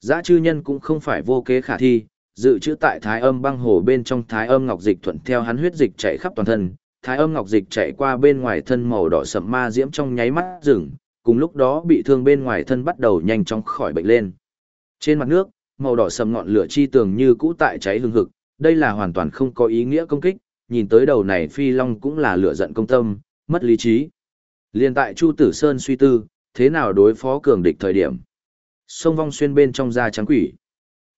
Dã chư nhân cũng không phải vô kế khả thi, dự trữ tại thái âm băng hồ bên trong thái âm ngọc dịch thuận theo hắn huyết dịch chạy khắp toàn thân, thái âm ngọc dịch chạy qua bên ngoài thân màu đỏ sẫm ma diễm trong nháy mắt rừng, cùng lúc đó bị thương bên ngoài thân bắt đầu nhanh chóng khỏi bệnh lên. Trên mặt nước, màu đỏ sẫm ngọn lửa chi tường như cũ tại cháy hừng hực, đây là hoàn toàn không có ý nghĩa công kích, nhìn tới đầu này phi long cũng là lửa giận công tâm, mất lý trí. Liên tại Chu Tử Sơn suy tư, thế nào đối phó cường địch thời điểm. Sông vong xuyên bên trong da trắng quỷ.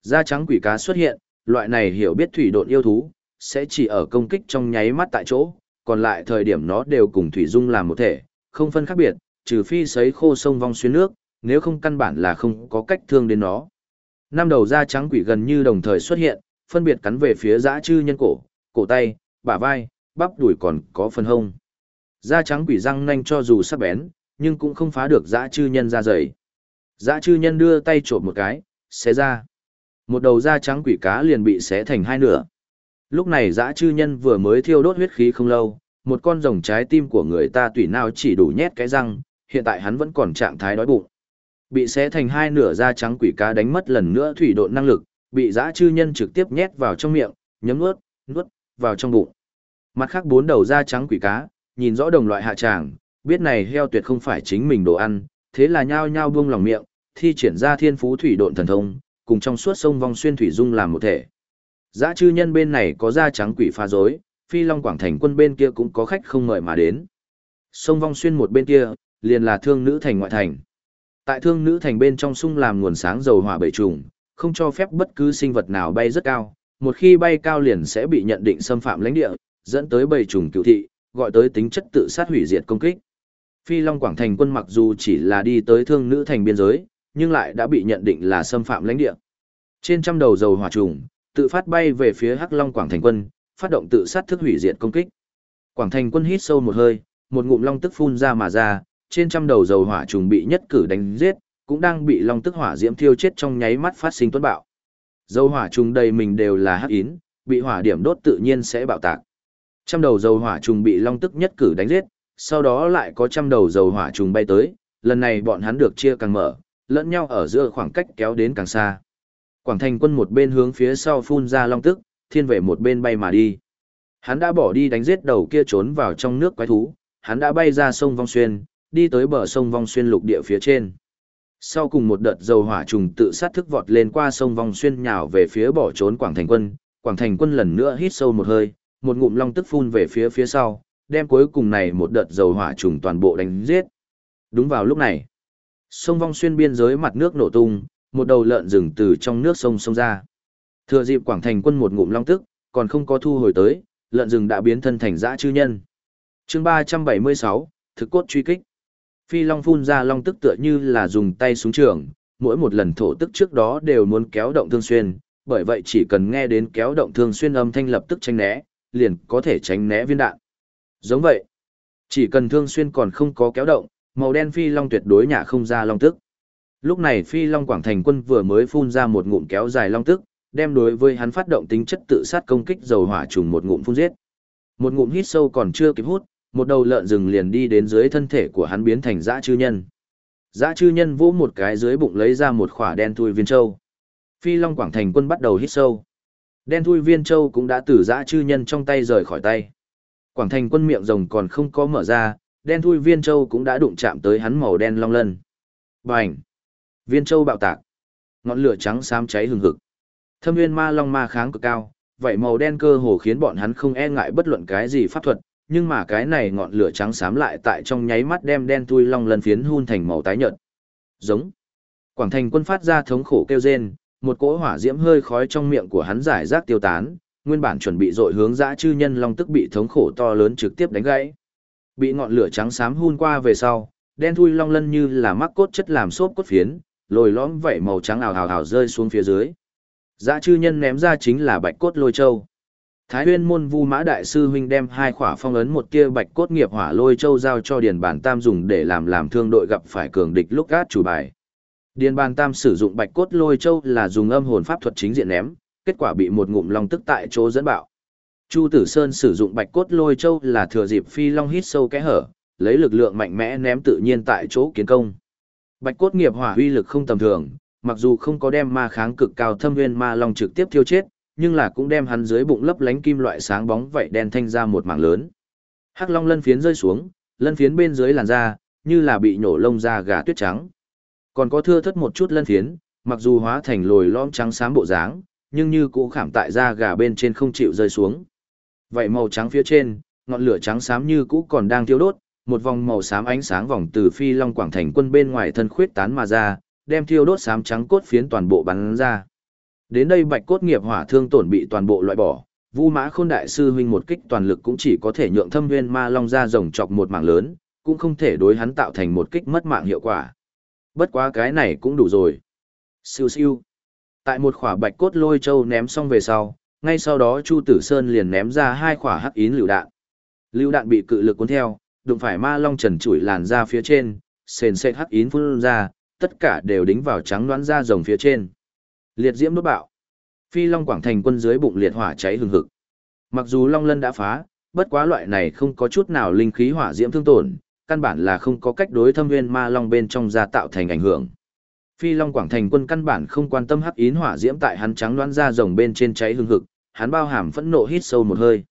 Da trắng quỷ cá xuất hiện, loại này hiểu biết thủy độn yêu thú, sẽ chỉ ở công kích trong nháy mắt tại chỗ, còn lại thời điểm nó đều cùng thủy dung làm một thể, không phân khác biệt, trừ phi sấy khô sông vong xuyên nước, nếu không căn bản là không có cách thương đến nó. Năm đầu da trắng quỷ gần như đồng thời xuất hiện, phân biệt cắn về phía dã chư nhân cổ, cổ tay, bả vai, bắp đùi còn có phần hông. Da trắng quỷ răng nanh cho dù sắc bén, nhưng cũng không phá được dã chư nhân da dày. Dã chư nhân đưa tay trộm một cái, xé ra. Một đầu da trắng quỷ cá liền bị xé thành hai nửa. Lúc này dã chư nhân vừa mới thiêu đốt huyết khí không lâu, một con rồng trái tim của người ta tùy nào chỉ đủ nhét cái răng, hiện tại hắn vẫn còn trạng thái đói bụng. Bị xé thành hai nửa da trắng quỷ cá đánh mất lần nữa thủy độn năng lực, bị dã chư nhân trực tiếp nhét vào trong miệng, nhấm nuốt, nuốt vào trong bụng. Mặt khác bốn đầu da trắng quỷ cá, nhìn rõ đồng loại hạ tràng, biết này heo tuyệt không phải chính mình đồ ăn, thế là nhao nhao buông lòng miệng, thi triển ra thiên phú thủy độn thần thông, cùng trong suốt sông vong xuyên thủy dung làm một thể. Dã chư nhân bên này có da trắng quỷ pha dối, phi long quảng thành quân bên kia cũng có khách không mời mà đến. Sông vong xuyên một bên kia, liền là thương nữ thành ngoại thành. Tại thương nữ thành bên trong sung làm nguồn sáng dầu hỏa bể trùng, không cho phép bất cứ sinh vật nào bay rất cao, một khi bay cao liền sẽ bị nhận định xâm phạm lãnh địa, dẫn tới bầy trùng cựu thị, gọi tới tính chất tự sát hủy diệt công kích. Phi Long Quảng Thành quân mặc dù chỉ là đi tới thương nữ thành biên giới, nhưng lại đã bị nhận định là xâm phạm lãnh địa. Trên trăm đầu dầu hỏa trùng, tự phát bay về phía Hắc Long Quảng Thành quân, phát động tự sát thức hủy diệt công kích. Quảng Thành quân hít sâu một hơi, một ngụm long tức phun ra mà ra, trên trăm đầu dầu hỏa trùng bị nhất cử đánh giết, cũng đang bị long tức hỏa diễm thiêu chết trong nháy mắt phát sinh tuấn bạo. Dầu hỏa trùng đầy mình đều là hắc yến, bị hỏa điểm đốt tự nhiên sẽ bạo tạc. Trăm đầu dầu hỏa trùng bị long tức nhất cử đánh giết, sau đó lại có trăm đầu dầu hỏa trùng bay tới, lần này bọn hắn được chia càng mở, lẫn nhau ở giữa khoảng cách kéo đến càng xa. Quảng thành quân một bên hướng phía sau phun ra long tức, thiên vệ một bên bay mà đi. Hắn đã bỏ đi đánh giết đầu kia trốn vào trong nước quái thú, hắn đã bay ra sông Vong Xuyên, đi tới bờ sông Vong Xuyên lục địa phía trên. Sau cùng một đợt dầu hỏa trùng tự sát thức vọt lên qua sông Vong Xuyên nhào về phía bỏ trốn Quảng Thành quân, Quảng Thành quân lần nữa hít sâu một hơi, một ngụm long tức phun về phía phía sau, đem cuối cùng này một đợt dầu hỏa trùng toàn bộ đánh giết. Đúng vào lúc này, sông Vong Xuyên biên giới mặt nước nổ tung, một đầu lợn rừng từ trong nước sông sông ra. Thừa dịp Quảng Thành quân một ngụm long tức, còn không có thu hồi tới, lợn rừng đã biến thân thành dã chư nhân. Chương 376, thực cốt truy kích. Phi long phun ra long tức tựa như là dùng tay súng trường, mỗi một lần thổ tức trước đó đều muốn kéo động thương xuyên, bởi vậy chỉ cần nghe đến kéo động thương xuyên âm thanh lập tức tránh né, liền có thể tránh né viên đạn. Giống vậy, chỉ cần thương xuyên còn không có kéo động, màu đen phi long tuyệt đối nhả không ra long tức. Lúc này phi long quảng thành quân vừa mới phun ra một ngụm kéo dài long tức, đem đối với hắn phát động tính chất tự sát công kích dầu hỏa trùng một ngụm phun giết. Một ngụm hít sâu còn chưa kịp hút, một đầu lợn rừng liền đi đến dưới thân thể của hắn biến thành dã chư nhân. Dã chư nhân vỗ một cái dưới bụng lấy ra một khỏa đen thui viên châu. Phi Long Quảng Thành quân bắt đầu hít sâu. Đen thui viên châu cũng đã từ giã chư nhân trong tay rời khỏi tay. Quảng Thành quân miệng rồng còn không có mở ra, đen thui viên châu cũng đã đụng chạm tới hắn màu đen long lân. Bành! Viên châu bạo tạc. Ngọn lửa trắng xám cháy hừng hực. Thâm viên ma long ma kháng cực cao, vậy màu đen cơ hồ khiến bọn hắn không e ngại bất luận cái gì pháp thuật, nhưng mà cái này ngọn lửa trắng xám lại tại trong nháy mắt đem đen thui long lân phiến hun thành màu tái nhợt. Giống. Quảng thành quân phát ra thống khổ kêu rên, một cỗ hỏa diễm hơi khói trong miệng của hắn giải rác tiêu tán, nguyên bản chuẩn bị dội hướng dã chư nhân long tức bị thống khổ to lớn trực tiếp đánh gãy. Bị ngọn lửa trắng xám hun qua về sau, đen thui long lân như là mắc cốt chất làm xốp cốt phiến, lồi lõm vảy màu trắng ảo ảo ảo rơi xuống phía dưới. Dã chư nhân ném ra chính là bạch cốt lôi châu. Thái Huyên môn Vu Mã đại sư huynh đem hai khỏa phong ấn một kia bạch cốt nghiệp hỏa lôi châu giao cho Điền Bản Tam dùng để làm làm thương đội gặp phải cường địch lúc gát chủ bài. Điền bàn Tam sử dụng bạch cốt lôi châu là dùng âm hồn pháp thuật chính diện ném, kết quả bị một ngụm long tức tại chỗ dẫn bạo. Chu Tử Sơn sử dụng bạch cốt lôi châu là thừa dịp phi long hít sâu kẽ hở, lấy lực lượng mạnh mẽ ném tự nhiên tại chỗ kiến công. Bạch cốt nghiệp hỏa uy lực không tầm thường, mặc dù không có đem ma kháng cực cao thâm nguyên ma long trực tiếp thiêu chết, nhưng là cũng đem hắn dưới bụng lấp lánh kim loại sáng bóng vậy đen thanh ra một mảng lớn. Hắc long lân phiến rơi xuống, lân phiến bên dưới làn da, như là bị nhổ lông da gà tuyết trắng. Còn có thưa thất một chút lân phiến, mặc dù hóa thành lồi lõm trắng xám bộ dáng, nhưng như cũ khảm tại da gà bên trên không chịu rơi xuống. Vậy màu trắng phía trên, ngọn lửa trắng xám như cũ còn đang thiêu đốt, một vòng màu xám ánh sáng vòng từ phi long quảng thành quân bên ngoài thân khuyết tán mà ra, đem thiêu đốt xám trắng cốt phiến toàn bộ bắn ra. Đến đây bạch cốt nghiệp hỏa thương tổn bị toàn bộ loại bỏ, Vu Mã Khôn đại sư huynh một kích toàn lực cũng chỉ có thể nhượng Thâm Nguyên Ma Long ra rồng chọc một mạng lớn, cũng không thể đối hắn tạo thành một kích mất mạng hiệu quả. Bất quá cái này cũng đủ rồi. Siêu siêu. Tại một khỏa bạch cốt lôi châu ném xong về sau, ngay sau đó Chu Tử Sơn liền ném ra hai khỏa hắc yến lựu đạn. Lựu đạn bị cự lực cuốn theo, đụng phải Ma Long trần chuỗi làn ra phía trên, sền sệt hắc yến phun ra, tất cả đều đính vào trắng đoán da rồng phía trên. Liệt diễm đốt bạo. Phi Long Quảng Thành quân dưới bụng liệt hỏa cháy hừng hực. Mặc dù Long Lân đã phá, bất quá loại này không có chút nào linh khí hỏa diễm thương tổn, căn bản là không có cách đối thâm nguyên ma long bên trong ra tạo thành ảnh hưởng. Phi Long Quảng Thành quân căn bản không quan tâm hắc yến hỏa diễm tại hắn trắng đoán ra rồng bên trên cháy hương hực, hắn bao hàm phẫn nộ hít sâu một hơi.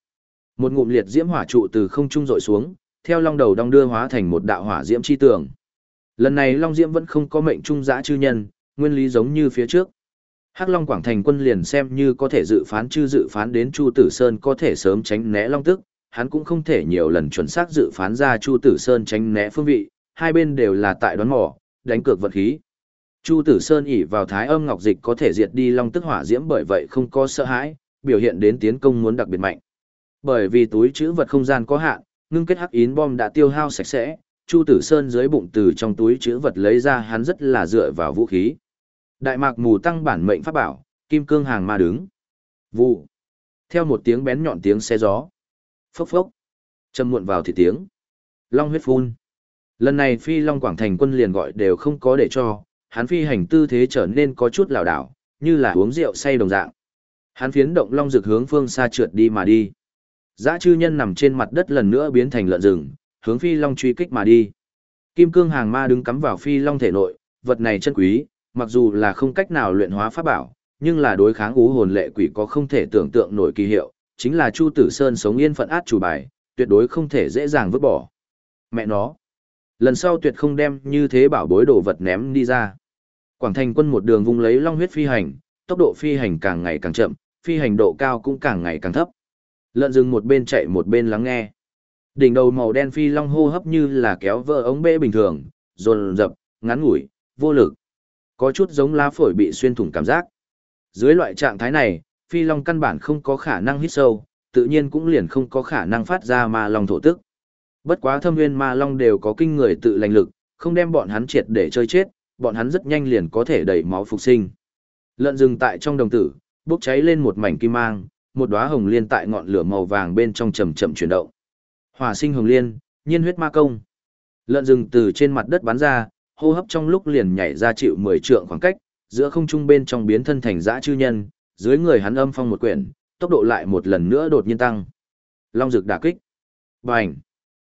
Một ngụm liệt diễm hỏa trụ từ không trung rội xuống, theo long đầu đong đưa hóa thành một đạo hỏa diễm chi tường. Lần này long diễm vẫn không có mệnh trung dã chư nhân, nguyên lý giống như phía trước. Hắc Long Quảng Thành quân liền xem như có thể dự phán chư dự phán đến Chu Tử Sơn có thể sớm tránh né long tức, hắn cũng không thể nhiều lần chuẩn xác dự phán ra Chu Tử Sơn tránh né phương vị, hai bên đều là tại đoán mò, đánh cược vật khí. Chu Tử Sơn ỉ vào thái âm ngọc dịch có thể diệt đi long tức hỏa diễm bởi vậy không có sợ hãi, biểu hiện đến tiến công muốn đặc biệt mạnh. Bởi vì túi chữ vật không gian có hạn, ngưng kết hắc yến bom đã tiêu hao sạch sẽ, Chu Tử Sơn dưới bụng từ trong túi chữ vật lấy ra hắn rất là dựa vào vũ khí. Đại mạc mù tăng bản mệnh pháp bảo, kim cương hàng ma đứng. Vụ. Theo một tiếng bén nhọn tiếng xe gió. Phốc phốc. Châm muộn vào thì tiếng. Long huyết phun. Lần này phi long quảng thành quân liền gọi đều không có để cho, hắn phi hành tư thế trở nên có chút lảo đảo, như là uống rượu say đồng dạng. Hắn phiến động long rực hướng phương xa trượt đi mà đi. Dã chư nhân nằm trên mặt đất lần nữa biến thành lợn rừng, hướng phi long truy kích mà đi. Kim cương hàng ma đứng cắm vào phi long thể nội, vật này chân quý, mặc dù là không cách nào luyện hóa pháp bảo, nhưng là đối kháng ú hồn lệ quỷ có không thể tưởng tượng nổi kỳ hiệu, chính là Chu Tử Sơn sống yên phận át chủ bài, tuyệt đối không thể dễ dàng vứt bỏ. Mẹ nó, lần sau tuyệt không đem như thế bảo bối đồ vật ném đi ra. Quảng Thành quân một đường vung lấy long huyết phi hành, tốc độ phi hành càng ngày càng chậm, phi hành độ cao cũng càng ngày càng thấp. Lợn rừng một bên chạy một bên lắng nghe. Đỉnh đầu màu đen phi long hô hấp như là kéo vỡ ống bê bình thường, dồn dập, ngắn ngủi, vô lực. Có chút giống lá phổi bị xuyên thủng cảm giác. Dưới loại trạng thái này, phi long căn bản không có khả năng hít sâu, tự nhiên cũng liền không có khả năng phát ra ma long thổ tức. Bất quá thâm nguyên ma long đều có kinh người tự lành lực, không đem bọn hắn triệt để chơi chết, bọn hắn rất nhanh liền có thể đẩy máu phục sinh. Lợn rừng tại trong đồng tử, bốc cháy lên một mảnh kim mang, một đóa hồng liên tại ngọn lửa màu vàng bên trong chậm chậm chuyển động. Hỏa sinh hồng liên, nhiên huyết ma công. Lợn rừng từ trên mặt đất bắn ra, hô hấp trong lúc liền nhảy ra chịu 10 trượng khoảng cách, giữa không trung bên trong biến thân thành dã chư nhân, dưới người hắn âm phong một quyển, tốc độ lại một lần nữa đột nhiên tăng. Long rực đả kích. Bành.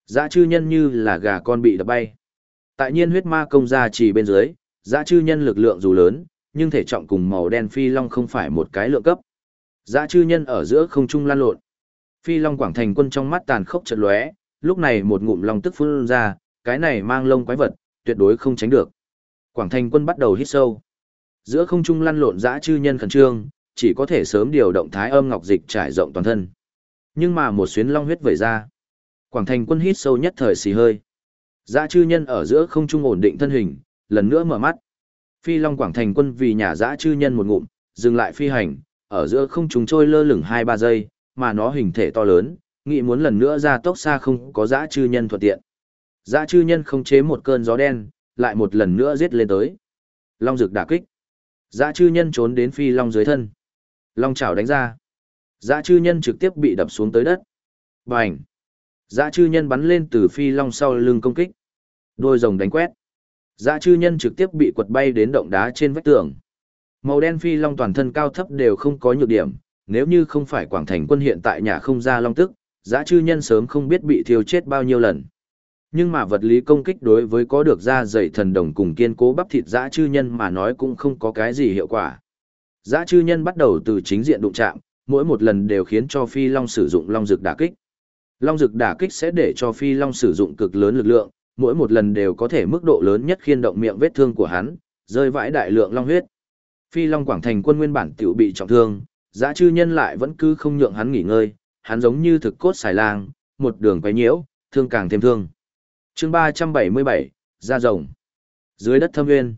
Dã chư nhân như là gà con bị đập bay. Tại nhiên huyết ma công ra chỉ bên dưới, dã chư nhân lực lượng dù lớn, nhưng thể trọng cùng màu đen phi long không phải một cái lượng cấp. Dã chư nhân ở giữa không trung lan lộn. Phi long quảng thành quân trong mắt tàn khốc chợt lóe, lúc này một ngụm long tức phun ra, cái này mang lông quái vật, tuyệt đối không tránh được. Quảng thành quân bắt đầu hít sâu. Giữa không trung lăn lộn dã chư nhân khẩn trương, chỉ có thể sớm điều động thái âm ngọc dịch trải rộng toàn thân. Nhưng mà một xuyến long huyết vẩy ra. Quảng thành quân hít sâu nhất thời xì hơi. Dã chư nhân ở giữa không trung ổn định thân hình, lần nữa mở mắt. Phi long quảng thành quân vì nhà dã chư nhân một ngụm, dừng lại phi hành, ở giữa không trung trôi lơ lửng 2-3 giây, mà nó hình thể to lớn, nghĩ muốn lần nữa ra tốc xa không có dã chư nhân thuận tiện. Dã chư nhân không chế một cơn gió đen, lại một lần nữa giết lên tới. Long rực đả kích. Dã chư nhân trốn đến phi long dưới thân. Long chảo đánh ra. Dã chư nhân trực tiếp bị đập xuống tới đất. Bành. Dã chư nhân bắn lên từ phi long sau lưng công kích. Đôi rồng đánh quét. Dã chư nhân trực tiếp bị quật bay đến động đá trên vách tường. Màu đen phi long toàn thân cao thấp đều không có nhược điểm, nếu như không phải quảng thành quân hiện tại nhà không ra long tức, dã chư nhân sớm không biết bị thiêu chết bao nhiêu lần. Nhưng mà vật lý công kích đối với có được da dày thần đồng cùng kiên cố bắp thịt dã chư nhân mà nói cũng không có cái gì hiệu quả. Giã chư nhân bắt đầu từ chính diện đụng chạm, mỗi một lần đều khiến cho phi long sử dụng long dược đả kích. Long dược đả kích sẽ để cho phi long sử dụng cực lớn lực lượng, mỗi một lần đều có thể mức độ lớn nhất khiên động miệng vết thương của hắn, rơi vãi đại lượng long huyết. Phi long quảng thành quân nguyên bản tiểu bị trọng thương, Giã chư nhân lại vẫn cứ không nhượng hắn nghỉ ngơi, hắn giống như thực cốt xài lang, một đường quấy nhiễu, thương càng thêm thương chương ba trăm bảy mươi bảy Ra rồng dưới đất thâm nguyên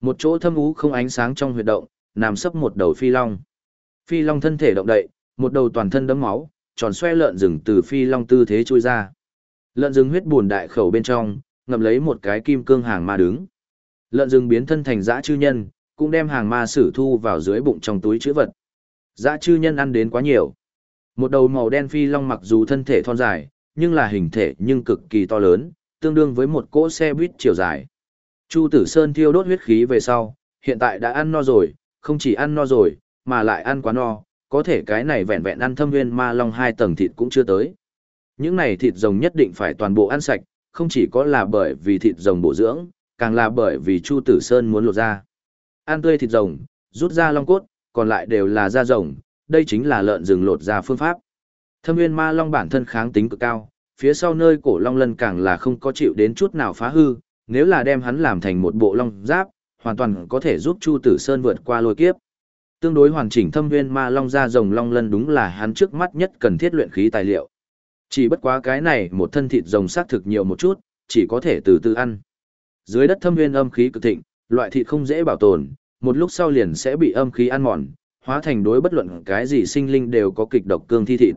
một chỗ thâm ú không ánh sáng trong huyệt động nằm sấp một đầu phi long. Phi long thân thể động đậy một đầu toàn thân đấm máu tròn xoe lợn rừng từ phi long tư thế trôi ra. Lợn rừng huyết buồn đại khẩu bên trong ngậm lấy một cái kim cương hàng ma đứng. Lợn rừng biến thân thành dã chư nhân cũng đem hàng ma sử thu vào dưới bụng trong túi chữ vật. Dã chư nhân ăn đến quá nhiều. Một đầu màu đen phi long mặc dù thân thể thon dài nhưng là hình thể nhưng cực kỳ to lớn tương đương với một cỗ xe buýt chiều dài. Chu Tử Sơn thiêu đốt huyết khí về sau, hiện tại đã ăn no rồi, không chỉ ăn no rồi, mà lại ăn quá no, có thể cái này vẹn vẹn ăn thâm nguyên ma long hai tầng thịt cũng chưa tới. Những này thịt rồng nhất định phải toàn bộ ăn sạch, không chỉ có là bởi vì thịt rồng bổ dưỡng, càng là bởi vì Chu Tử Sơn muốn lột ra. Ăn tươi thịt rồng, rút ra long cốt, còn lại đều là da rồng, đây chính là lợn rừng lột ra phương pháp. Thâm nguyên ma long bản thân kháng tính cực cao, phía sau nơi cổ long lân càng là không có chịu đến chút nào phá hư, nếu là đem hắn làm thành một bộ long giáp, hoàn toàn có thể giúp Chu Tử Sơn vượt qua lôi kiếp. Tương đối hoàn chỉnh thâm Viên ma long ra rồng long lân đúng là hắn trước mắt nhất cần thiết luyện khí tài liệu. Chỉ bất quá cái này một thân thịt rồng xác thực nhiều một chút, chỉ có thể từ từ ăn. Dưới đất thâm Viên âm khí cực thịnh, loại thịt không dễ bảo tồn, một lúc sau liền sẽ bị âm khí ăn mòn, hóa thành đối bất luận cái gì sinh linh đều có kịch độc cương thi thịt.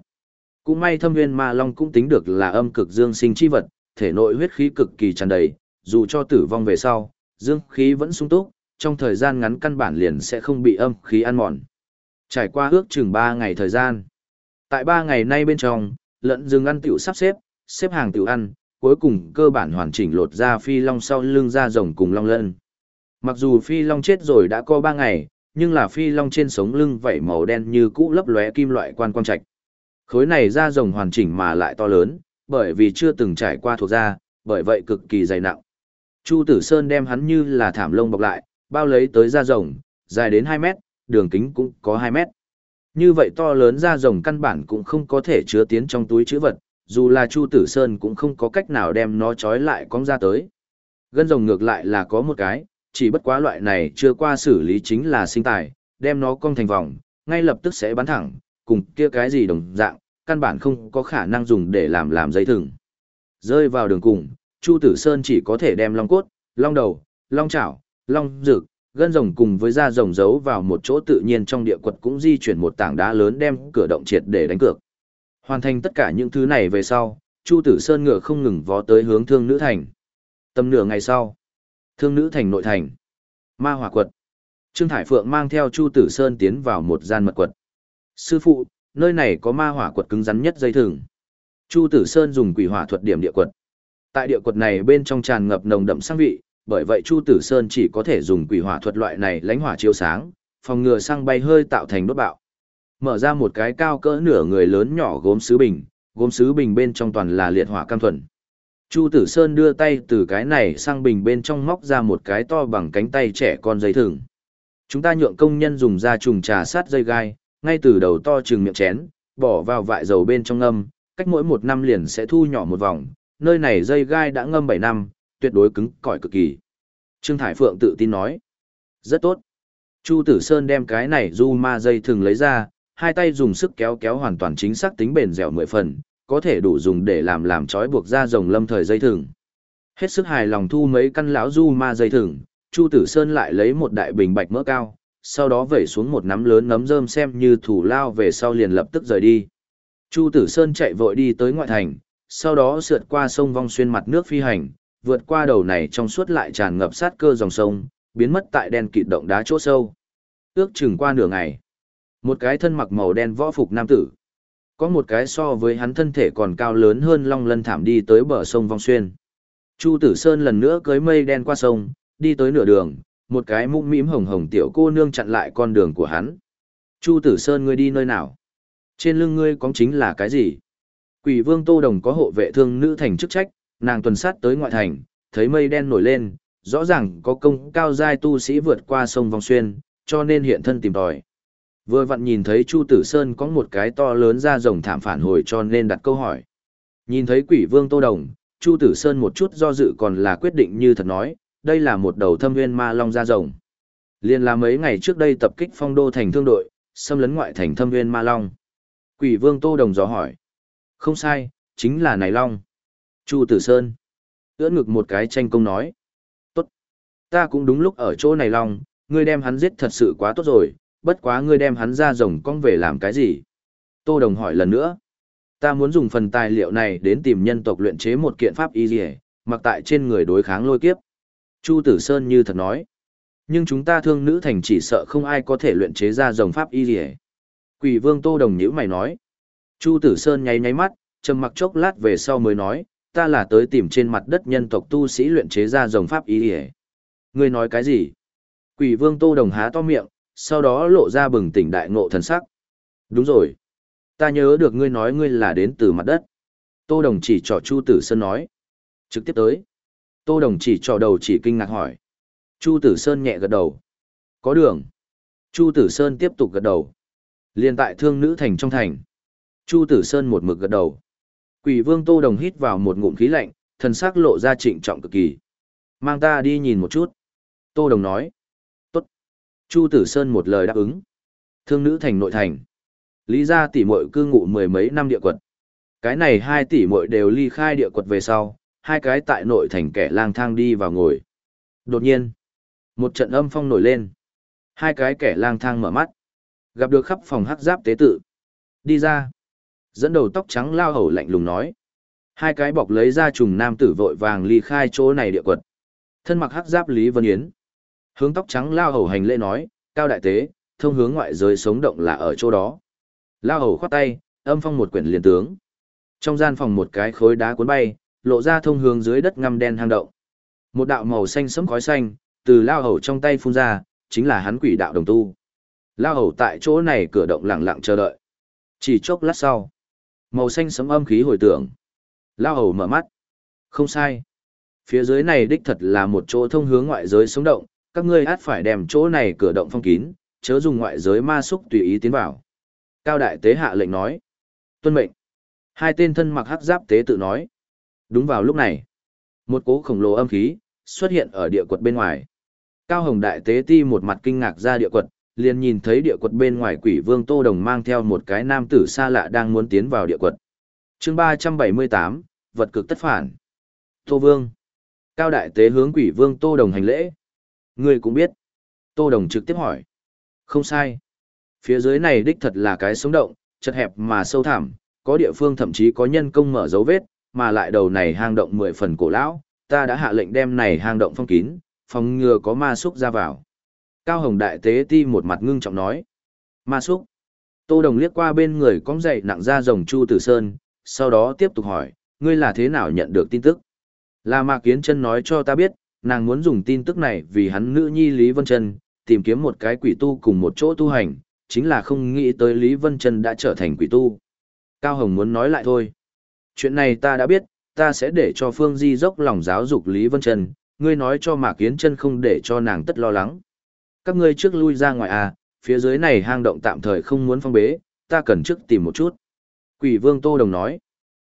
Cũng may thâm Viên ma long cũng tính được là âm cực dương sinh chi vật, thể nội huyết khí cực kỳ tràn đầy, dù cho tử vong về sau, dương khí vẫn sung túc, trong thời gian ngắn căn bản liền sẽ không bị âm khí ăn mòn. Trải qua ước chừng 3 ngày thời gian. Tại 3 ngày nay bên trong, lợn rừng ăn tiểu sắp xếp, xếp hàng tiểu ăn, cuối cùng cơ bản hoàn chỉnh lột ra phi long sau lưng ra rồng cùng long lân. Mặc dù phi long chết rồi đã có 3 ngày, nhưng là phi long trên sống lưng vảy màu đen như cũ lấp lóe kim loại quan quang trạch. Khối này da rồng hoàn chỉnh mà lại to lớn, bởi vì chưa từng trải qua thuộc da, bởi vậy cực kỳ dày nặng. Chu Tử Sơn đem hắn như là thảm lông bọc lại, bao lấy tới da rồng, dài đến 2 mét, đường kính cũng có 2 mét. Như vậy to lớn da rồng căn bản cũng không có thể chứa tiến trong túi chữ vật, dù là Chu Tử Sơn cũng không có cách nào đem nó trói lại cong ra tới. Gân rồng ngược lại là có một cái, chỉ bất quá loại này chưa qua xử lý chính là sinh tài, đem nó cong thành vòng, ngay lập tức sẽ bắn thẳng, cùng kia cái gì đồng dạng, căn bản không có khả năng dùng để làm làm dây thừng. Rơi vào đường cùng, Chu Tử Sơn chỉ có thể đem long cốt, long đầu, long chảo, long rực, gân rồng cùng với da rồng giấu vào một chỗ tự nhiên trong địa quật cũng di chuyển một tảng đá lớn đem cửa động triệt để đánh cược. Hoàn thành tất cả những thứ này về sau, Chu Tử Sơn ngựa không ngừng vó tới hướng Thương Nữ Thành. Tầm nửa ngày sau, Thương Nữ Thành nội thành, Ma Hỏa Quật. Trương Thải Phượng mang theo Chu Tử Sơn tiến vào một gian mật quật. Sư phụ, nơi này có ma hỏa quật cứng rắn nhất dây thừng. Chu Tử Sơn dùng quỷ hỏa thuật điểm địa quật. Tại địa quật này bên trong tràn ngập nồng đậm sang vị, bởi vậy Chu Tử Sơn chỉ có thể dùng quỷ hỏa thuật loại này lánh hỏa chiếu sáng, phòng ngừa sang bay hơi tạo thành đốt bạo. Mở ra một cái cao cỡ nửa người lớn nhỏ gốm sứ bình, gốm sứ bình bên trong toàn là liệt hỏa cam thuần. Chu Tử Sơn đưa tay từ cái này sang bình bên trong móc ra một cái to bằng cánh tay trẻ con dây thừng. Chúng ta nhượng công nhân dùng da trùng trà sát dây gai, ngay từ đầu to chừng miệng chén, bỏ vào vại dầu bên trong ngâm, cách mỗi một năm liền sẽ thu nhỏ một vòng, nơi này dây gai đã ngâm 7 năm, tuyệt đối cứng cỏi cực kỳ. Trương Thải Phượng tự tin nói. Rất tốt. Chu Tử Sơn đem cái này du ma dây thường lấy ra, hai tay dùng sức kéo kéo hoàn toàn chính xác tính bền dẻo mười phần, có thể đủ dùng để làm làm trói buộc ra rồng lâm thời dây thừng. Hết sức hài lòng thu mấy căn lão du ma dây thừng, Chu Tử Sơn lại lấy một đại bình bạch mỡ cao, sau đó vẩy xuống một nắm lớn nấm rơm xem như thủ lao về sau liền lập tức rời đi. Chu Tử Sơn chạy vội đi tới ngoại thành, sau đó sượt qua sông vong xuyên mặt nước phi hành, vượt qua đầu này trong suốt lại tràn ngập sát cơ dòng sông, biến mất tại đen kịt động đá chỗ sâu. Ước chừng qua nửa ngày, một cái thân mặc màu đen võ phục nam tử, có một cái so với hắn thân thể còn cao lớn hơn long lân thảm đi tới bờ sông vong xuyên. Chu Tử Sơn lần nữa cưới mây đen qua sông, đi tới nửa đường, một cái mũm mĩm hồng hồng tiểu cô nương chặn lại con đường của hắn. Chu Tử Sơn ngươi đi nơi nào? Trên lưng ngươi có chính là cái gì? Quỷ vương Tô Đồng có hộ vệ thương nữ thành chức trách, nàng tuần sát tới ngoại thành, thấy mây đen nổi lên, rõ ràng có công cao giai tu sĩ vượt qua sông Vòng Xuyên, cho nên hiện thân tìm tòi. Vừa vặn nhìn thấy Chu Tử Sơn có một cái to lớn ra rồng thảm phản hồi cho nên đặt câu hỏi. Nhìn thấy quỷ vương Tô Đồng, Chu Tử Sơn một chút do dự còn là quyết định như thật nói, đây là một đầu thâm nguyên ma long da rồng. Liên là mấy ngày trước đây tập kích phong đô thành thương đội, xâm lấn ngoại thành thâm nguyên ma long. Quỷ vương Tô Đồng dò hỏi. Không sai, chính là này long. Chu Tử Sơn. Ưỡn ngực một cái tranh công nói. Tốt. Ta cũng đúng lúc ở chỗ này long, ngươi đem hắn giết thật sự quá tốt rồi, bất quá ngươi đem hắn ra rồng con về làm cái gì? Tô Đồng hỏi lần nữa. Ta muốn dùng phần tài liệu này đến tìm nhân tộc luyện chế một kiện pháp y dì mặc tại trên người đối kháng lôi kiếp. Chu Tử Sơn như thật nói. Nhưng chúng ta thương nữ thành chỉ sợ không ai có thể luyện chế ra dòng pháp y dì Quỷ vương Tô Đồng nhữ mày nói. Chu Tử Sơn nháy nháy mắt, trầm mặc chốc lát về sau mới nói, ta là tới tìm trên mặt đất nhân tộc tu sĩ luyện chế ra dòng pháp ý dì Ngươi nói cái gì? Quỷ vương Tô Đồng há to miệng, sau đó lộ ra bừng tỉnh đại ngộ thần sắc. Đúng rồi. Ta nhớ được ngươi nói ngươi là đến từ mặt đất. Tô Đồng chỉ trỏ Chu Tử Sơn nói. Trực tiếp tới. Tô Đồng chỉ trò đầu chỉ kinh ngạc hỏi. Chu Tử Sơn nhẹ gật đầu. Có đường. Chu Tử Sơn tiếp tục gật đầu. Liên tại thương nữ thành trong thành. Chu Tử Sơn một mực gật đầu. Quỷ vương Tô Đồng hít vào một ngụm khí lạnh, thần sắc lộ ra trịnh trọng cực kỳ. Mang ta đi nhìn một chút. Tô Đồng nói. Tốt. Chu Tử Sơn một lời đáp ứng. Thương nữ thành nội thành. Lý gia tỷ muội cư ngụ mười mấy năm địa quật. Cái này hai tỷ muội đều ly khai địa quật về sau, hai cái tại nội thành kẻ lang thang đi vào ngồi. Đột nhiên, một trận âm phong nổi lên. Hai cái kẻ lang thang mở mắt. Gặp được khắp phòng hắc giáp tế tự. Đi ra. Dẫn đầu tóc trắng lao hầu lạnh lùng nói. Hai cái bọc lấy ra trùng nam tử vội vàng ly khai chỗ này địa quật. Thân mặc hắc giáp Lý Vân Yến. Hướng tóc trắng lao hầu hành lễ nói, cao đại tế, thông hướng ngoại giới sống động là ở chỗ đó. Lao hầu khoát tay, âm phong một quyển liền tướng. Trong gian phòng một cái khối đá cuốn bay, lộ ra thông hướng dưới đất ngăm đen hang động. Một đạo màu xanh sẫm khói xanh, từ lao hầu trong tay phun ra, chính là hắn quỷ đạo đồng tu. Lao hầu tại chỗ này cửa động lặng lặng chờ đợi. Chỉ chốc lát sau, màu xanh sẫm âm khí hồi tưởng. Lao hầu mở mắt. Không sai. Phía dưới này đích thật là một chỗ thông hướng ngoại giới sống động, các ngươi át phải đem chỗ này cửa động phong kín, chớ dùng ngoại giới ma xúc tùy ý tiến vào. Cao đại tế hạ lệnh nói. Tuân mệnh. Hai tên thân mặc hắc giáp tế tự nói. Đúng vào lúc này, một cỗ khổng lồ âm khí xuất hiện ở địa quật bên ngoài. Cao Hồng đại tế ti một mặt kinh ngạc ra địa quật, liền nhìn thấy địa quật bên ngoài quỷ vương Tô Đồng mang theo một cái nam tử xa lạ đang muốn tiến vào địa quật. chương 378, vật cực tất phản. Tô Vương. Cao đại tế hướng quỷ vương Tô Đồng hành lễ. Người cũng biết. Tô Đồng trực tiếp hỏi. Không sai. Phía dưới này đích thật là cái sống động, chật hẹp mà sâu thẳm, có địa phương thậm chí có nhân công mở dấu vết, mà lại đầu này hang động mười phần cổ lão, ta đã hạ lệnh đem này hang động phong kín, phòng ngừa có ma xúc ra vào. Cao Hồng Đại Tế Ti một mặt ngưng trọng nói. Ma súc. Tô Đồng liếc qua bên người cong dậy nặng ra rồng Chu Tử Sơn, sau đó tiếp tục hỏi, ngươi là thế nào nhận được tin tức? Là Mạc Kiến Chân nói cho ta biết, nàng muốn dùng tin tức này vì hắn nữ nhi Lý Vân Chân, tìm kiếm một cái quỷ tu cùng một chỗ tu hành, chính là không nghĩ tới Lý Vân Chân đã trở thành quỷ tu. Cao Hồng muốn nói lại thôi. Chuyện này ta đã biết, ta sẽ để cho Phương Di dốc lòng giáo dục Lý Vân Trần, ngươi nói cho Mạc Kiến Chân không để cho nàng tất lo lắng. Các ngươi trước lui ra ngoài à, phía dưới này hang động tạm thời không muốn phong bế, ta cần trước tìm một chút. Quỷ Vương Tô Đồng nói.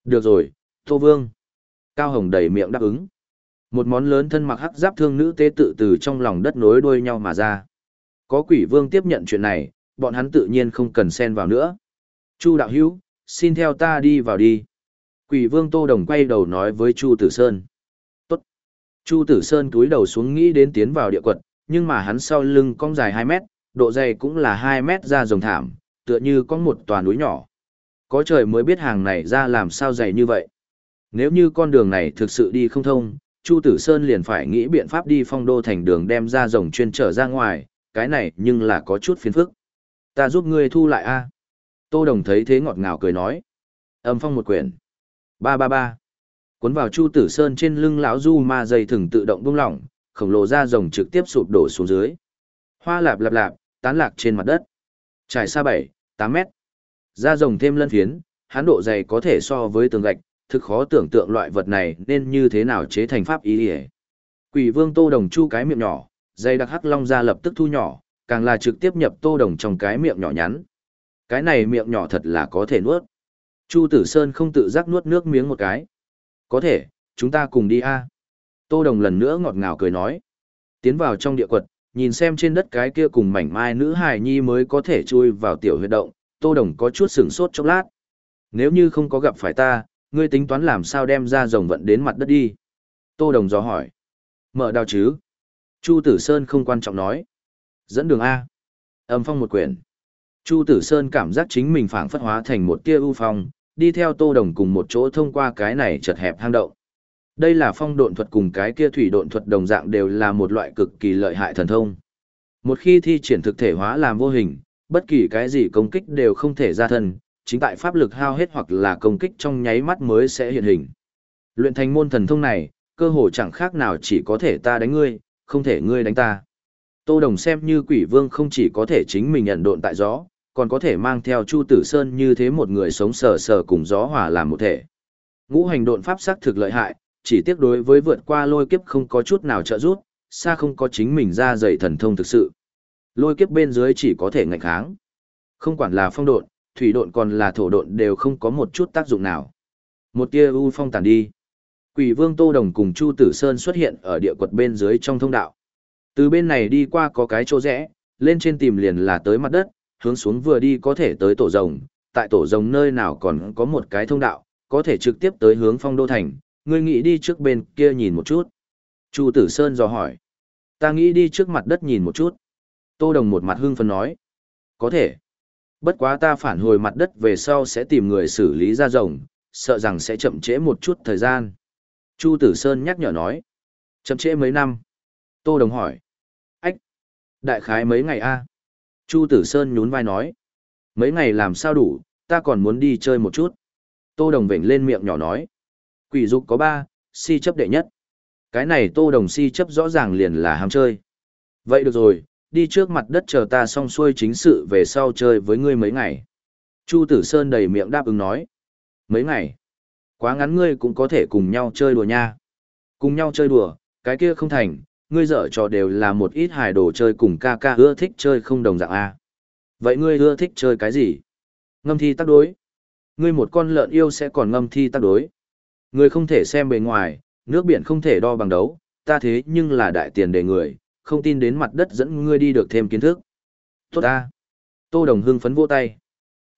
Được rồi, Tô Vương. Cao Hồng đầy miệng đáp ứng. Một món lớn thân mặc hắc giáp thương nữ tế tự từ trong lòng đất nối đuôi nhau mà ra. Có quỷ vương tiếp nhận chuyện này, bọn hắn tự nhiên không cần xen vào nữa. Chu đạo hữu, xin theo ta đi vào đi. Quỷ vương Tô Đồng quay đầu nói với Chu Tử Sơn. Tốt. Chu Tử Sơn cúi đầu xuống nghĩ đến tiến vào địa quật, nhưng mà hắn sau lưng cong dài 2 mét, độ dày cũng là 2 mét ra rồng thảm, tựa như có một tòa núi nhỏ. Có trời mới biết hàng này ra làm sao dày như vậy. Nếu như con đường này thực sự đi không thông, Chu Tử Sơn liền phải nghĩ biện pháp đi phong đô thành đường đem ra rồng chuyên trở ra ngoài, cái này nhưng là có chút phiền phức. Ta giúp ngươi thu lại a. Tô Đồng thấy thế ngọt ngào cười nói. Âm phong một quyển. Ba ba ba. Cuốn vào Chu Tử Sơn trên lưng lão du ma dây thừng tự động buông lỏng, khổng lồ da rồng trực tiếp sụp đổ xuống dưới. Hoa lạp lạp lạp, tán lạc trên mặt đất. Trải xa 7, 8 mét. Da rồng thêm lân phiến, hán độ dày có thể so với tường gạch, thực khó tưởng tượng loại vật này nên như thế nào chế thành pháp ý hề. Quỷ vương tô đồng chu cái miệng nhỏ, dây đặc hắc long ra lập tức thu nhỏ, càng là trực tiếp nhập tô đồng trong cái miệng nhỏ nhắn. Cái này miệng nhỏ thật là có thể nuốt. Chu Tử Sơn không tự giác nuốt nước miếng một cái. Có thể, chúng ta cùng đi a. Tô Đồng lần nữa ngọt ngào cười nói. Tiến vào trong địa quật, nhìn xem trên đất cái kia cùng mảnh mai nữ hài nhi mới có thể chui vào tiểu huyệt động, Tô Đồng có chút sửng sốt chốc lát. Nếu như không có gặp phải ta, ngươi tính toán làm sao đem ra rồng vận đến mặt đất đi. Tô Đồng dò hỏi. Mở đào chứ? Chu Tử Sơn không quan trọng nói. Dẫn đường A. Âm phong một quyển. Chu Tử Sơn cảm giác chính mình phảng phất hóa thành một tia ưu phong, đi theo Tô Đồng cùng một chỗ thông qua cái này chật hẹp hang động. Đây là phong độn thuật cùng cái kia thủy độn thuật đồng dạng đều là một loại cực kỳ lợi hại thần thông. Một khi thi triển thực thể hóa làm vô hình, bất kỳ cái gì công kích đều không thể ra thân, chính tại pháp lực hao hết hoặc là công kích trong nháy mắt mới sẽ hiện hình. Luyện thành môn thần thông này, cơ hồ chẳng khác nào chỉ có thể ta đánh ngươi, không thể ngươi đánh ta. Tô Đồng xem như quỷ vương không chỉ có thể chính mình nhận độn tại gió, còn có thể mang theo Chu Tử Sơn như thế một người sống sờ sờ cùng gió hòa làm một thể. Ngũ hành độn pháp sắc thực lợi hại, chỉ tiếc đối với vượt qua lôi kiếp không có chút nào trợ giúp, xa không có chính mình ra dày thần thông thực sự. Lôi kiếp bên dưới chỉ có thể ngạnh kháng. Không quản là phong độn, thủy độn còn là thổ độn đều không có một chút tác dụng nào. Một tia u phong tàn đi. Quỷ vương Tô Đồng cùng Chu Tử Sơn xuất hiện ở địa quật bên dưới trong thông đạo. Từ bên này đi qua có cái chỗ rẽ, lên trên tìm liền là tới mặt đất, hướng xuống vừa đi có thể tới tổ rồng, tại tổ rồng nơi nào còn có một cái thông đạo, có thể trực tiếp tới hướng phong đô thành, ngươi nghĩ đi trước bên kia nhìn một chút. Chu Tử Sơn dò hỏi. Ta nghĩ đi trước mặt đất nhìn một chút. Tô Đồng một mặt hưng phấn nói. Có thể. Bất quá ta phản hồi mặt đất về sau sẽ tìm người xử lý ra rồng, sợ rằng sẽ chậm trễ một chút thời gian. Chu Tử Sơn nhắc nhở nói. Chậm trễ mấy năm? Tô Đồng hỏi. Ách! Đại khái mấy ngày a? Chu Tử Sơn nhún vai nói. Mấy ngày làm sao đủ, ta còn muốn đi chơi một chút. Tô Đồng vểnh lên miệng nhỏ nói. Quỷ dục có ba, si chấp đệ nhất. Cái này Tô Đồng si chấp rõ ràng liền là ham chơi. Vậy được rồi, đi trước mặt đất chờ ta xong xuôi chính sự về sau chơi với ngươi mấy ngày. Chu Tử Sơn đầy miệng đáp ứng nói. Mấy ngày? Quá ngắn ngươi cũng có thể cùng nhau chơi đùa nha. Cùng nhau chơi đùa, cái kia không thành, ngươi dở trò đều là một ít hài đồ chơi cùng ca ca ưa thích chơi không đồng dạng A. Vậy ngươi ưa thích chơi cái gì? Ngâm thi tác đối. Ngươi một con lợn yêu sẽ còn ngâm thi tác đối. Người không thể xem bề ngoài, nước biển không thể đo bằng đấu, ta thế nhưng là đại tiền đề người, không tin đến mặt đất dẫn ngươi đi được thêm kiến thức. Tốt ta. Tô Đồng hưng phấn vỗ tay.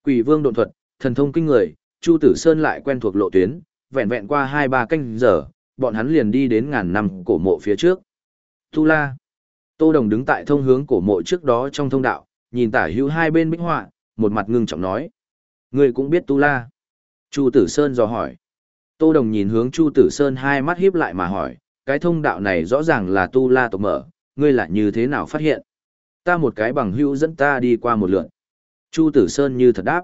Quỷ vương độn thuật, thần thông kinh người, Chu Tử Sơn lại quen thuộc lộ tuyến, vẹn vẹn qua hai ba canh giờ, bọn hắn liền đi đến ngàn năm cổ mộ phía trước. Tu La. Tô Đồng đứng tại thông hướng cổ mộ trước đó trong thông đạo, nhìn tả hữu hai bên bích họa, một mặt ngưng trọng nói. Người cũng biết Tu La. Chu Tử Sơn dò hỏi. Tô Đồng nhìn hướng Chu Tử Sơn hai mắt híp lại mà hỏi, cái thông đạo này rõ ràng là Tu La tộc mở, ngươi là như thế nào phát hiện? Ta một cái bằng hữu dẫn ta đi qua một lượt. Chu Tử Sơn như thật đáp.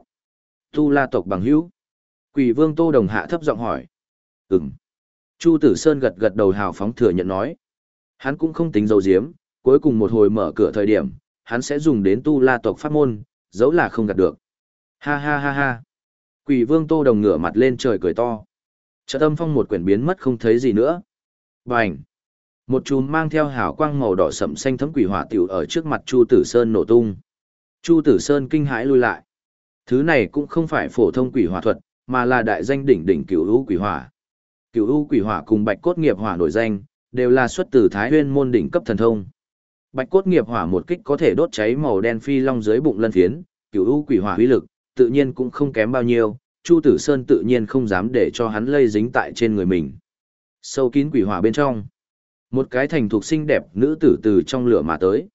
Tu La tộc bằng hữu. Quỷ Vương Tô Đồng hạ thấp giọng hỏi. Ừm. Chu Tử Sơn gật gật đầu hào phóng thừa nhận nói. Hắn cũng không tính dầu diếm, cuối cùng một hồi mở cửa thời điểm, hắn sẽ dùng đến tu la tộc pháp môn, dẫu là không gạt được. Ha ha ha ha. Quỷ vương tô đồng ngửa mặt lên trời cười to. Trợ tâm phong một quyển biến mất không thấy gì nữa. Bành. Một chùm mang theo hào quang màu đỏ sậm xanh thấm quỷ hỏa tiểu ở trước mặt Chu Tử Sơn nổ tung. Chu Tử Sơn kinh hãi lui lại. Thứ này cũng không phải phổ thông quỷ hỏa thuật, mà là đại danh đỉnh đỉnh cửu u quỷ hỏa. Cửu u quỷ hỏa cùng bạch cốt nghiệp hỏa nổi danh, đều là xuất từ Thái Nguyên môn đỉnh cấp thần thông. Bạch cốt nghiệp hỏa một kích có thể đốt cháy màu đen phi long dưới bụng lân phiến, cửu u quỷ hỏa uy lực, tự nhiên cũng không kém bao nhiêu, Chu Tử Sơn tự nhiên không dám để cho hắn lây dính tại trên người mình. Sâu kín quỷ hỏa bên trong, một cái thành thuộc xinh đẹp nữ tử từ trong lửa mà tới.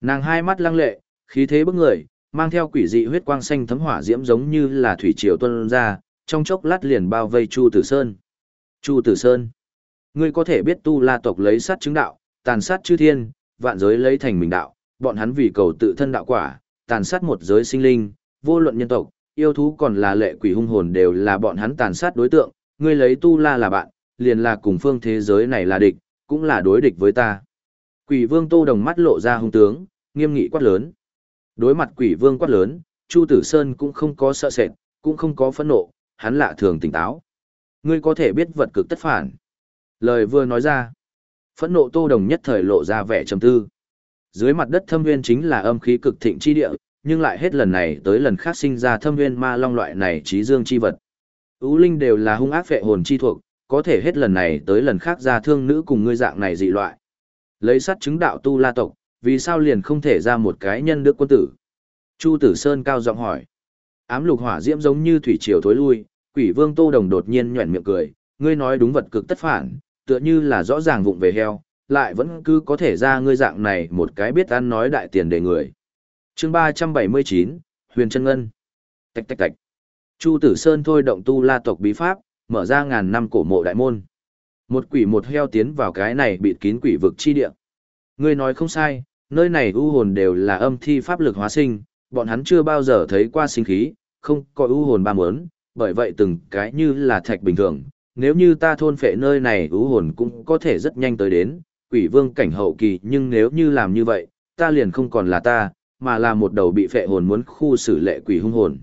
Nàng hai mắt lăng lệ, khí thế bức người, mang theo quỷ dị huyết quang xanh thấm hỏa diễm giống như là thủy triều tuôn ra, trong chốc lát liền bao vây Chu Tử Sơn. Chu Tử Sơn, ngươi có thể biết tu la tộc lấy sát chứng đạo, tàn sát chư thiên, vạn giới lấy thành mình đạo, bọn hắn vì cầu tự thân đạo quả, tàn sát một giới sinh linh, vô luận nhân tộc, yêu thú còn là lệ quỷ hung hồn đều là bọn hắn tàn sát đối tượng, ngươi lấy tu la là bạn, liền là cùng phương thế giới này là địch, cũng là đối địch với ta. Quỷ vương tô đồng mắt lộ ra hung tướng, nghiêm nghị quát lớn. Đối mặt quỷ vương quát lớn, Chu Tử Sơn cũng không có sợ sệt, cũng không có phẫn nộ, hắn lạ thường tỉnh táo. Ngươi có thể biết vật cực tất phản. Lời vừa nói ra, phẫn nộ tô đồng nhất thời lộ ra vẻ trầm tư. Dưới mặt đất thâm nguyên chính là âm khí cực thịnh chi địa, nhưng lại hết lần này tới lần khác sinh ra thâm nguyên ma long loại này trí dương chi vật. Ú linh đều là hung ác phệ hồn chi thuộc, có thể hết lần này tới lần khác ra thương nữ cùng ngươi dạng này dị loại. Lấy sắt chứng đạo tu la tộc, vì sao liền không thể ra một cái nhân đức quân tử? Chu Tử Sơn cao giọng hỏi. Ám lục hỏa diễm giống như thủy triều thối lui, quỷ vương Tô Đồng đột nhiên nhuẩn miệng cười, ngươi nói đúng vật cực tất phản, tựa như là rõ ràng vụng về heo, lại vẫn cứ có thể ra ngươi dạng này một cái biết ăn nói đại tiền để người chương 379, Huyền Trân Ngân. Tạch tạch tạch. Chu Tử Sơn thôi động tu la tộc bí pháp, mở ra ngàn năm cổ mộ đại môn. Một quỷ một heo tiến vào cái này bịt kín quỷ vực chi địa. Ngươi nói không sai, nơi này u hồn đều là âm thi pháp lực hóa sinh, bọn hắn chưa bao giờ thấy qua sinh khí, không có u hồn ba mớn bởi vậy từng cái như là thạch bình thường, nếu như ta thôn phệ nơi này u hồn cũng có thể rất nhanh tới đến, quỷ vương cảnh hậu kỳ nhưng nếu như làm như vậy, ta liền không còn là ta, mà là một đầu bị phệ hồn muốn khu xử lệ quỷ hung hồn.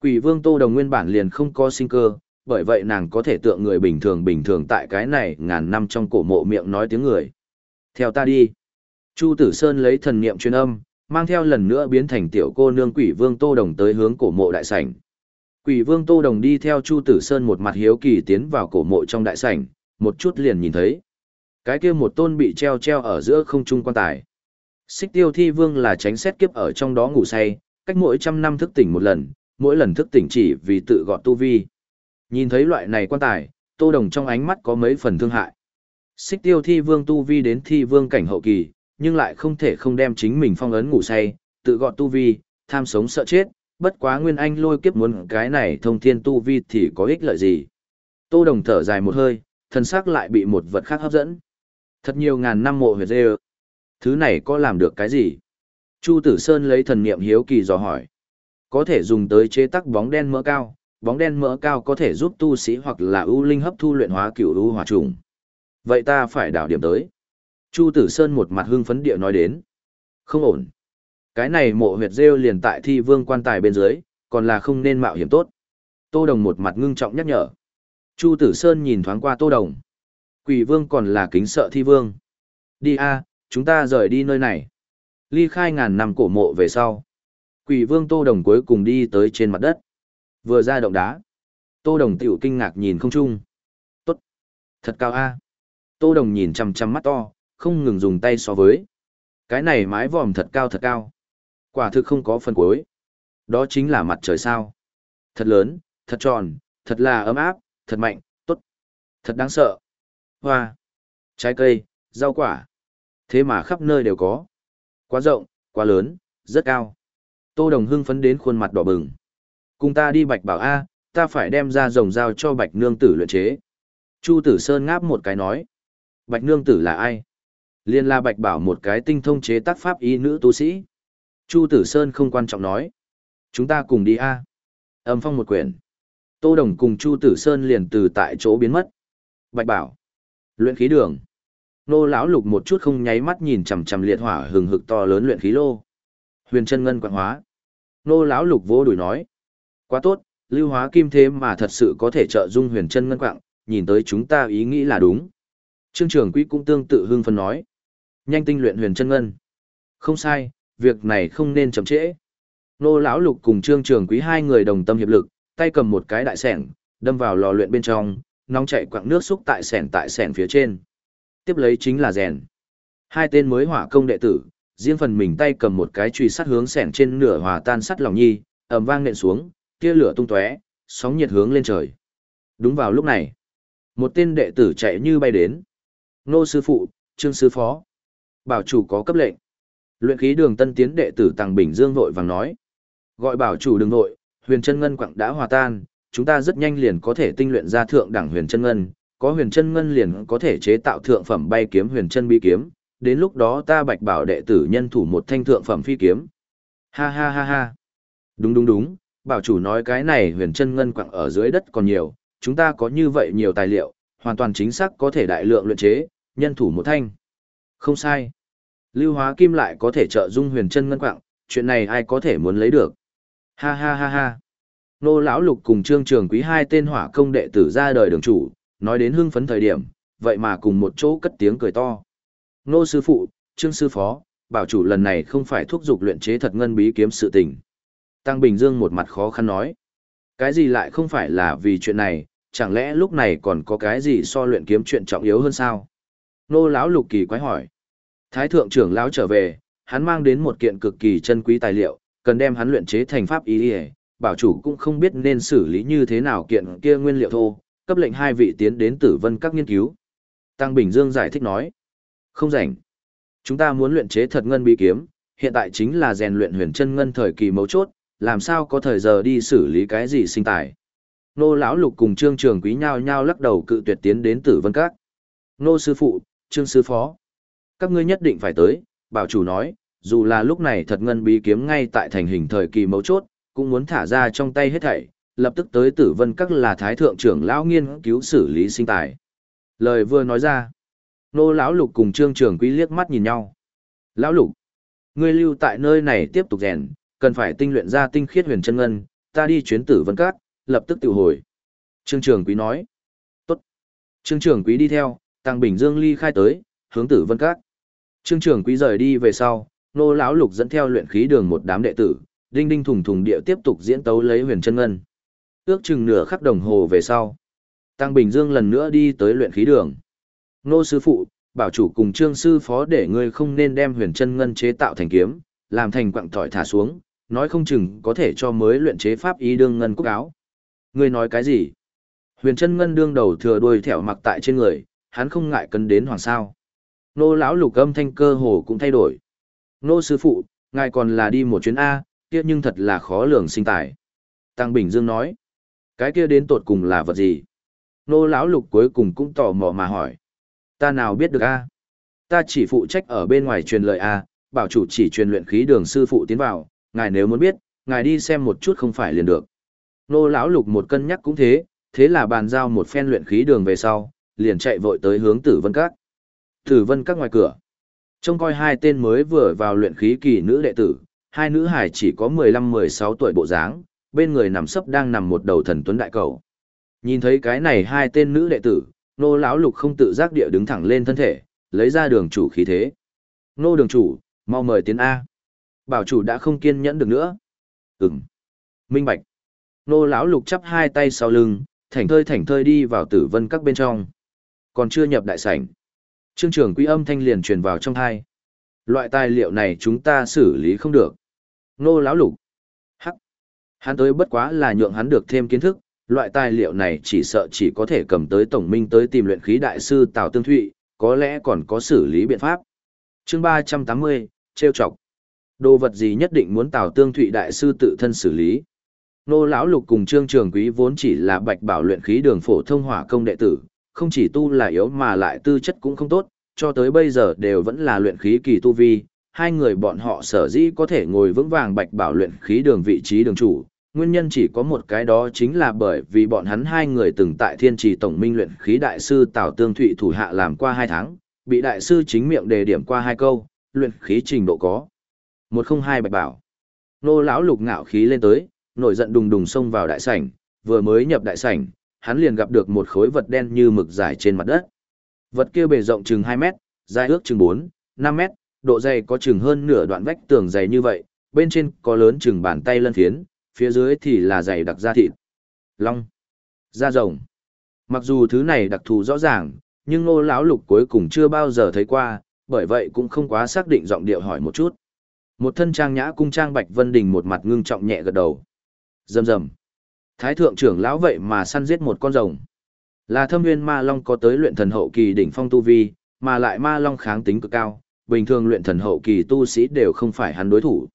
Quỷ vương tô đồng nguyên bản liền không có sinh cơ, bởi vậy nàng có thể tượng người bình thường bình thường tại cái này ngàn năm trong cổ mộ miệng nói tiếng người. Theo ta đi. Chu Tử Sơn lấy thần niệm truyền âm, mang theo lần nữa biến thành tiểu cô nương quỷ vương tô đồng tới hướng cổ mộ đại sảnh. Quỷ vương Tô Đồng đi theo Chu Tử Sơn một mặt hiếu kỳ tiến vào cổ mộ trong đại sảnh, một chút liền nhìn thấy. Cái kia một tôn bị treo treo ở giữa không trung quan tài. Xích tiêu thi vương là tránh xét kiếp ở trong đó ngủ say, cách mỗi trăm năm thức tỉnh một lần, mỗi lần thức tỉnh chỉ vì tự gọt tu vi. Nhìn thấy loại này quan tài, Tô Đồng trong ánh mắt có mấy phần thương hại. Xích tiêu thi vương tu vi đến thi vương cảnh hậu kỳ, nhưng lại không thể không đem chính mình phong ấn ngủ say, tự gọt tu vi, tham sống sợ chết, bất quá nguyên anh lôi kiếp muốn cái này thông thiên tu vi thì có ích lợi gì. Tô Đồng thở dài một hơi, thân xác lại bị một vật khác hấp dẫn. Thật nhiều ngàn năm mộ huyệt dê Thứ này có làm được cái gì? Chu Tử Sơn lấy thần niệm hiếu kỳ dò hỏi. Có thể dùng tới chế tác bóng đen mỡ cao, bóng đen mỡ cao có thể giúp tu sĩ hoặc là ưu linh hấp thu luyện hóa cửu u hỏa trùng. Vậy ta phải đảo điểm tới. Chu Tử Sơn một mặt hưng phấn địa nói đến. Không ổn. Cái này mộ huyệt rêu liền tại thi vương quan tài bên dưới, còn là không nên mạo hiểm tốt. Tô Đồng một mặt ngưng trọng nhắc nhở. Chu Tử Sơn nhìn thoáng qua Tô Đồng. Quỷ vương còn là kính sợ thi vương. Đi a, chúng ta rời đi nơi này. Ly khai ngàn năm cổ mộ về sau. Quỷ vương Tô Đồng cuối cùng đi tới trên mặt đất. Vừa ra động đá. Tô Đồng tiểu kinh ngạc nhìn không chung. Tốt. Thật cao a. Tô Đồng nhìn chăm chăm mắt to, không ngừng dùng tay so với. Cái này mái vòm thật cao thật cao. Quả thực không có phần cuối. Đó chính là mặt trời sao. Thật lớn, thật tròn, thật là ấm áp, thật mạnh, tốt. Thật đáng sợ. Hoa, trái cây, rau quả. Thế mà khắp nơi đều có. Quá rộng, quá lớn, rất cao. Tô Đồng hưng phấn đến khuôn mặt đỏ bừng. Cùng ta đi bạch bảo A, ta phải đem ra rồng dao cho bạch nương tử luyện chế. Chu Tử Sơn ngáp một cái nói. Bạch nương tử là ai? Liên la bạch bảo một cái tinh thông chế tác pháp y nữ tu sĩ. Chu Tử Sơn không quan trọng nói. Chúng ta cùng đi A. Âm phong một quyển. Tô Đồng cùng Chu Tử Sơn liền từ tại chỗ biến mất. Bạch bảo. Luyện khí đường. Nô lão lục một chút không nháy mắt nhìn chằm chằm liệt hỏa hừng hực to lớn luyện khí lô. Huyền chân ngân quạng hóa. Nô lão lục vô đuổi nói. Quá tốt, lưu hóa kim thế mà thật sự có thể trợ dung huyền chân ngân quạng, nhìn tới chúng ta ý nghĩ là đúng. Trương trường quý cũng tương tự hưng phấn nói. Nhanh tinh luyện huyền chân ngân. Không sai, việc này không nên chậm trễ. Nô lão lục cùng trương trường quý hai người đồng tâm hiệp lực, tay cầm một cái đại sẻng, đâm vào lò luyện bên trong, nóng chạy quặng nước xúc tại sẻng tại sẻng phía trên. Tiếp lấy chính là rèn. Hai tên mới hỏa công đệ tử, riêng phần mình tay cầm một cái chùy sắt hướng sẻn trên nửa hòa tan sắt lòng nhi, ầm vang nện xuống, tia lửa tung tóe, sóng nhiệt hướng lên trời. Đúng vào lúc này, một tên đệ tử chạy như bay đến. Nô sư phụ, trương sư phó. Bảo chủ có cấp lệnh. Luyện khí đường tân tiến đệ tử Tàng Bình Dương vội vàng nói. Gọi bảo chủ đừng vội, huyền chân ngân quặng đã hòa tan, chúng ta rất nhanh liền có thể tinh luyện ra thượng đẳng huyền chân ngân, có huyền chân ngân liền có thể chế tạo thượng phẩm bay kiếm huyền chân bi kiếm, đến lúc đó ta bạch bảo đệ tử nhân thủ một thanh thượng phẩm phi kiếm. Ha ha ha ha. Đúng đúng đúng, bảo chủ nói cái này huyền chân ngân quặng ở dưới đất còn nhiều, chúng ta có như vậy nhiều tài liệu, hoàn toàn chính xác có thể đại lượng luyện chế, nhân thủ một thanh. Không sai. Lưu hóa kim lại có thể trợ dung huyền chân ngân quạng, chuyện này ai có thể muốn lấy được. Ha ha ha ha. Nô lão lục cùng trương trường quý hai tên hỏa công đệ tử ra đời đường chủ, nói đến hưng phấn thời điểm, vậy mà cùng một chỗ cất tiếng cười to. Nô sư phụ, trương sư phó, bảo chủ lần này không phải thúc giục luyện chế thật ngân bí kiếm sự tình. Tăng Bình Dương một mặt khó khăn nói. Cái gì lại không phải là vì chuyện này, chẳng lẽ lúc này còn có cái gì so luyện kiếm chuyện trọng yếu hơn sao? Nô lão lục kỳ quái hỏi. Thái thượng trưởng lão trở về, hắn mang đến một kiện cực kỳ chân quý tài liệu, cần đem hắn luyện chế thành pháp ý y, bảo chủ cũng không biết nên xử lý như thế nào kiện kia nguyên liệu thô, cấp lệnh hai vị tiến đến tử vân các nghiên cứu. Tăng Bình Dương giải thích nói, không rảnh. Chúng ta muốn luyện chế thật ngân bí kiếm, hiện tại chính là rèn luyện huyền chân ngân thời kỳ mấu chốt, làm sao có thời giờ đi xử lý cái gì sinh tài. Nô lão lục cùng trương trường quý nhao nhao lắc đầu cự tuyệt tiến đến tử vân các. Nô sư phụ, trương sư phó các ngươi nhất định phải tới, bảo chủ nói, dù là lúc này thật ngân bí kiếm ngay tại thành hình thời kỳ mấu chốt, cũng muốn thả ra trong tay hết thảy, lập tức tới tử vân các là thái thượng trưởng lão nghiên cứu xử lý sinh tài. Lời vừa nói ra, nô lão lục cùng trương trưởng quý liếc mắt nhìn nhau. Lão lục, ngươi lưu tại nơi này tiếp tục rèn, cần phải tinh luyện ra tinh khiết huyền chân ngân, ta đi chuyến tử vân các, lập tức tự hồi. Trương trưởng quý nói, tốt. Trương trưởng quý đi theo, tăng bình dương ly khai tới, hướng tử vân các. Trương trưởng quý rời đi về sau, nô lão lục dẫn theo luyện khí đường một đám đệ tử, đinh đinh thùng thùng địa tiếp tục diễn tấu lấy huyền chân ngân. Ước chừng nửa khắc đồng hồ về sau, Tăng Bình Dương lần nữa đi tới luyện khí đường. Nô sư phụ, bảo chủ cùng trương sư phó để ngươi không nên đem huyền chân ngân chế tạo thành kiếm, làm thành quặng tỏi thả xuống, nói không chừng có thể cho mới luyện chế pháp ý đương ngân cúc áo. Ngươi nói cái gì? Huyền chân ngân đương đầu thừa đuôi thẻo mặc tại trên người, hắn không ngại cân đến hoàng sao nô lão lục âm thanh cơ hồ cũng thay đổi nô sư phụ ngài còn là đi một chuyến a kia nhưng thật là khó lường sinh tài. Tăng Bình Dương nói, cái kia đến tột cùng là vật gì? Nô lão lục cuối cùng cũng tò mò mà hỏi. Ta nào biết được a? Ta chỉ phụ trách ở bên ngoài truyền lời a, bảo chủ chỉ truyền luyện khí đường sư phụ tiến vào, ngài nếu muốn biết, ngài đi xem một chút không phải liền được. Nô lão lục một cân nhắc cũng thế, thế là bàn giao một phen luyện khí đường về sau, liền chạy vội tới hướng Tử Vân Các. Tử Vân Các ngoài cửa. Trông coi hai tên mới vừa vào luyện khí kỳ nữ đệ tử, hai nữ hải chỉ có 15-16 tuổi bộ dáng, bên người nằm sấp đang nằm một đầu thần tuấn đại cầu. Nhìn thấy cái này hai tên nữ đệ tử, nô lão lục không tự giác địa đứng thẳng lên thân thể, lấy ra đường chủ khí thế. Nô đường chủ, mau mời tiến A. Bảo chủ đã không kiên nhẫn được nữa. Ừm. Minh bạch. Nô lão lục chắp hai tay sau lưng, thảnh thơi thảnh thơi đi vào tử vân các bên trong. Còn chưa nhập đại sảnh. Trương trưởng quý âm thanh liền truyền vào trong thai. Loại tài liệu này chúng ta xử lý không được. Nô lão lục. Hắn tới bất quá là nhượng hắn được thêm kiến thức, loại tài liệu này chỉ sợ chỉ có thể cầm tới tổng minh tới tìm luyện khí đại sư Tào Tương Thụy, có lẽ còn có xử lý biện pháp. Chương ba trăm tám mươi trêu chọc. Đồ vật gì nhất định muốn Tào Tương Thụy đại sư tự thân xử lý. Nô lão lục cùng Trương Trường Quý vốn chỉ là bạch bảo luyện khí đường phổ thông hỏa công đệ tử, không chỉ tu là yếu mà lại tư chất cũng không tốt, cho tới bây giờ đều vẫn là luyện khí kỳ tu vi, hai người bọn họ sở dĩ có thể ngồi vững vàng bạch bảo luyện khí đường vị trí đường chủ, nguyên nhân chỉ có một cái đó chính là bởi vì bọn hắn hai người từng tại thiên trì tổng minh luyện khí đại sư Tào Tương Thụy thủ hạ làm qua hai tháng, bị đại sư chính miệng đề điểm qua hai câu, luyện khí trình độ có. một không hai bạch bảo. Nô lão lục ngạo khí lên tới, nổi giận đùng đùng xông vào đại sảnh, vừa mới nhập đại sảnh, hắn liền gặp được một khối vật đen như mực dài trên mặt đất. Vật kia bề rộng chừng 2 mét, dài ước chừng 4, 5 mét, độ dày có chừng hơn nửa đoạn vách tường dày như vậy, bên trên có lớn chừng bàn tay lân phiến, phía dưới thì là dày đặc da thịt. Long, da rồng. Mặc dù thứ này đặc thù rõ ràng, nhưng Ngô lão lục cuối cùng chưa bao giờ thấy qua, bởi vậy cũng không quá xác định giọng điệu hỏi một chút. Một thân trang nhã cung trang Bạch Vân Đình một mặt ngưng trọng nhẹ gật đầu. Rầm rầm. Thái thượng trưởng lão vậy mà săn giết một con rồng. Là thâm nguyên ma long có tới luyện thần hậu kỳ đỉnh phong tu vi, mà lại ma long kháng tính cực cao, bình thường luyện thần hậu kỳ tu sĩ đều không phải hắn đối thủ.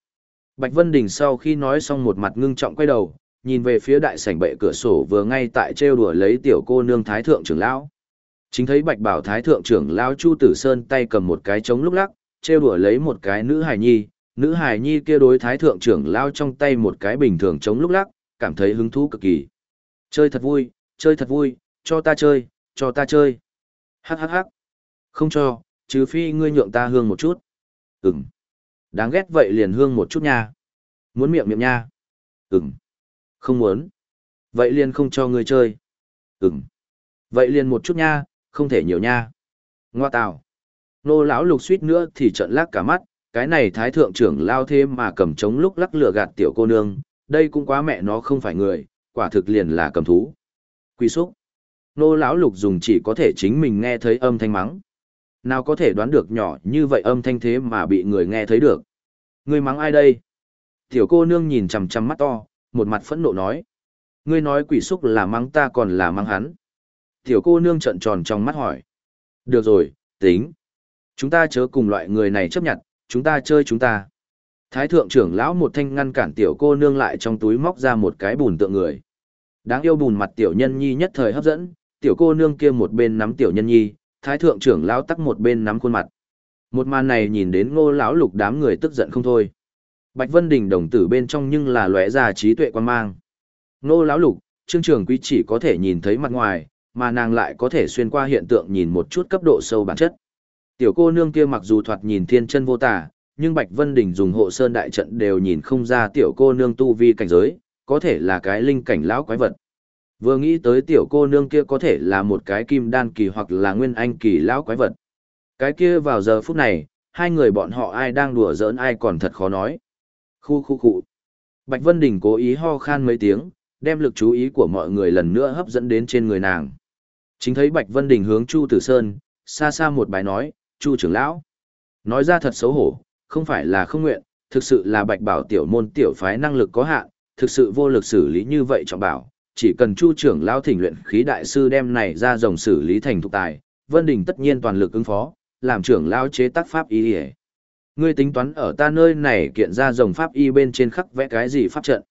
Bạch Vân Đình sau khi nói xong một mặt ngưng trọng quay đầu, nhìn về phía đại sảnh bệ cửa sổ vừa ngay tại trêu đùa lấy tiểu cô nương thái thượng trưởng lão. Chính thấy Bạch Bảo thái thượng trưởng lão Chu Tử Sơn tay cầm một cái trống lúc lắc, trêu đùa lấy một cái nữ hài nhi, nữ hài nhi kia đối thái thượng trưởng lão trong tay một cái bình thường trống lúc lắc, cảm thấy hứng thú cực kỳ. Chơi thật vui, chơi thật vui, cho ta chơi, cho ta chơi. Hắc hắc hắc. Không cho, trừ phi ngươi nhượng ta hương một chút. Ừm. Đáng ghét vậy liền hương một chút nha. Muốn miệng miệng nha. Ừm. Không muốn. Vậy liền không cho ngươi chơi. Ừm. Vậy liền một chút nha, không thể nhiều nha. Ngoa tào. Nô lão lục suýt nữa thì trợn lác cả mắt, cái này thái thượng trưởng lao thêm mà cầm trống lúc lắc lửa gạt tiểu cô nương, đây cũng quá mẹ nó không phải người, quả thực liền là cầm thú. Quy xúc. Nô lão lục dùng chỉ có thể chính mình nghe thấy âm thanh mắng. Nào có thể đoán được nhỏ như vậy âm thanh thế mà bị người nghe thấy được. Ngươi mắng ai đây? Tiểu cô nương nhìn chằm chằm mắt to, một mặt phẫn nộ nói. Ngươi nói quỷ xúc là mắng ta còn là mắng hắn. Tiểu cô nương trợn tròn trong mắt hỏi. Được rồi, tính. Chúng ta chớ cùng loại người này chấp nhận, chúng ta chơi chúng ta. Thái thượng trưởng lão một thanh ngăn cản tiểu cô nương lại trong túi móc ra một cái bùn tượng người. Đáng yêu bùn mặt tiểu nhân nhi nhất thời hấp dẫn, tiểu cô nương kia một bên nắm tiểu nhân nhi, thái thượng trưởng lão tắc một bên nắm khuôn mặt. Một màn này nhìn đến ngô lão lục đám người tức giận không thôi. Bạch Vân Đình đồng tử bên trong nhưng là lóe ra trí tuệ quan mang. Ngô lão lục, trương trường quý chỉ có thể nhìn thấy mặt ngoài, mà nàng lại có thể xuyên qua hiện tượng nhìn một chút cấp độ sâu bản chất. Tiểu cô nương kia mặc dù thoạt nhìn thiên chân vô tả, nhưng Bạch Vân Đình dùng hộ sơn đại trận đều nhìn không ra tiểu cô nương tu vi cảnh giới, có thể là cái linh cảnh lão quái vật. Vừa nghĩ tới tiểu cô nương kia có thể là một cái kim đan kỳ hoặc là nguyên anh kỳ lão quái vật. Cái kia vào giờ phút này, hai người bọn họ ai đang đùa giỡn ai còn thật khó nói. Khu khu khu. Bạch Vân Đình cố ý ho khan mấy tiếng, đem lực chú ý của mọi người lần nữa hấp dẫn đến trên người nàng. Chính thấy Bạch Vân Đình hướng Chu Tử Sơn, xa xa một bài nói, Chu trưởng lão. Nói ra thật xấu hổ, không phải là không nguyện, thực sự là Bạch Bảo tiểu môn tiểu phái năng lực có hạn, thực sự vô lực xử lý như vậy trọng bảo, chỉ cần Chu trưởng lão thỉnh luyện khí đại sư đem này ra dòng xử lý thành thục tài, Vân Đình tất nhiên toàn lực ứng phó, làm trưởng lão chế tác pháp y Ngươi tính toán ở ta nơi này kiện ra dòng pháp y bên trên khắc vẽ cái gì pháp trận?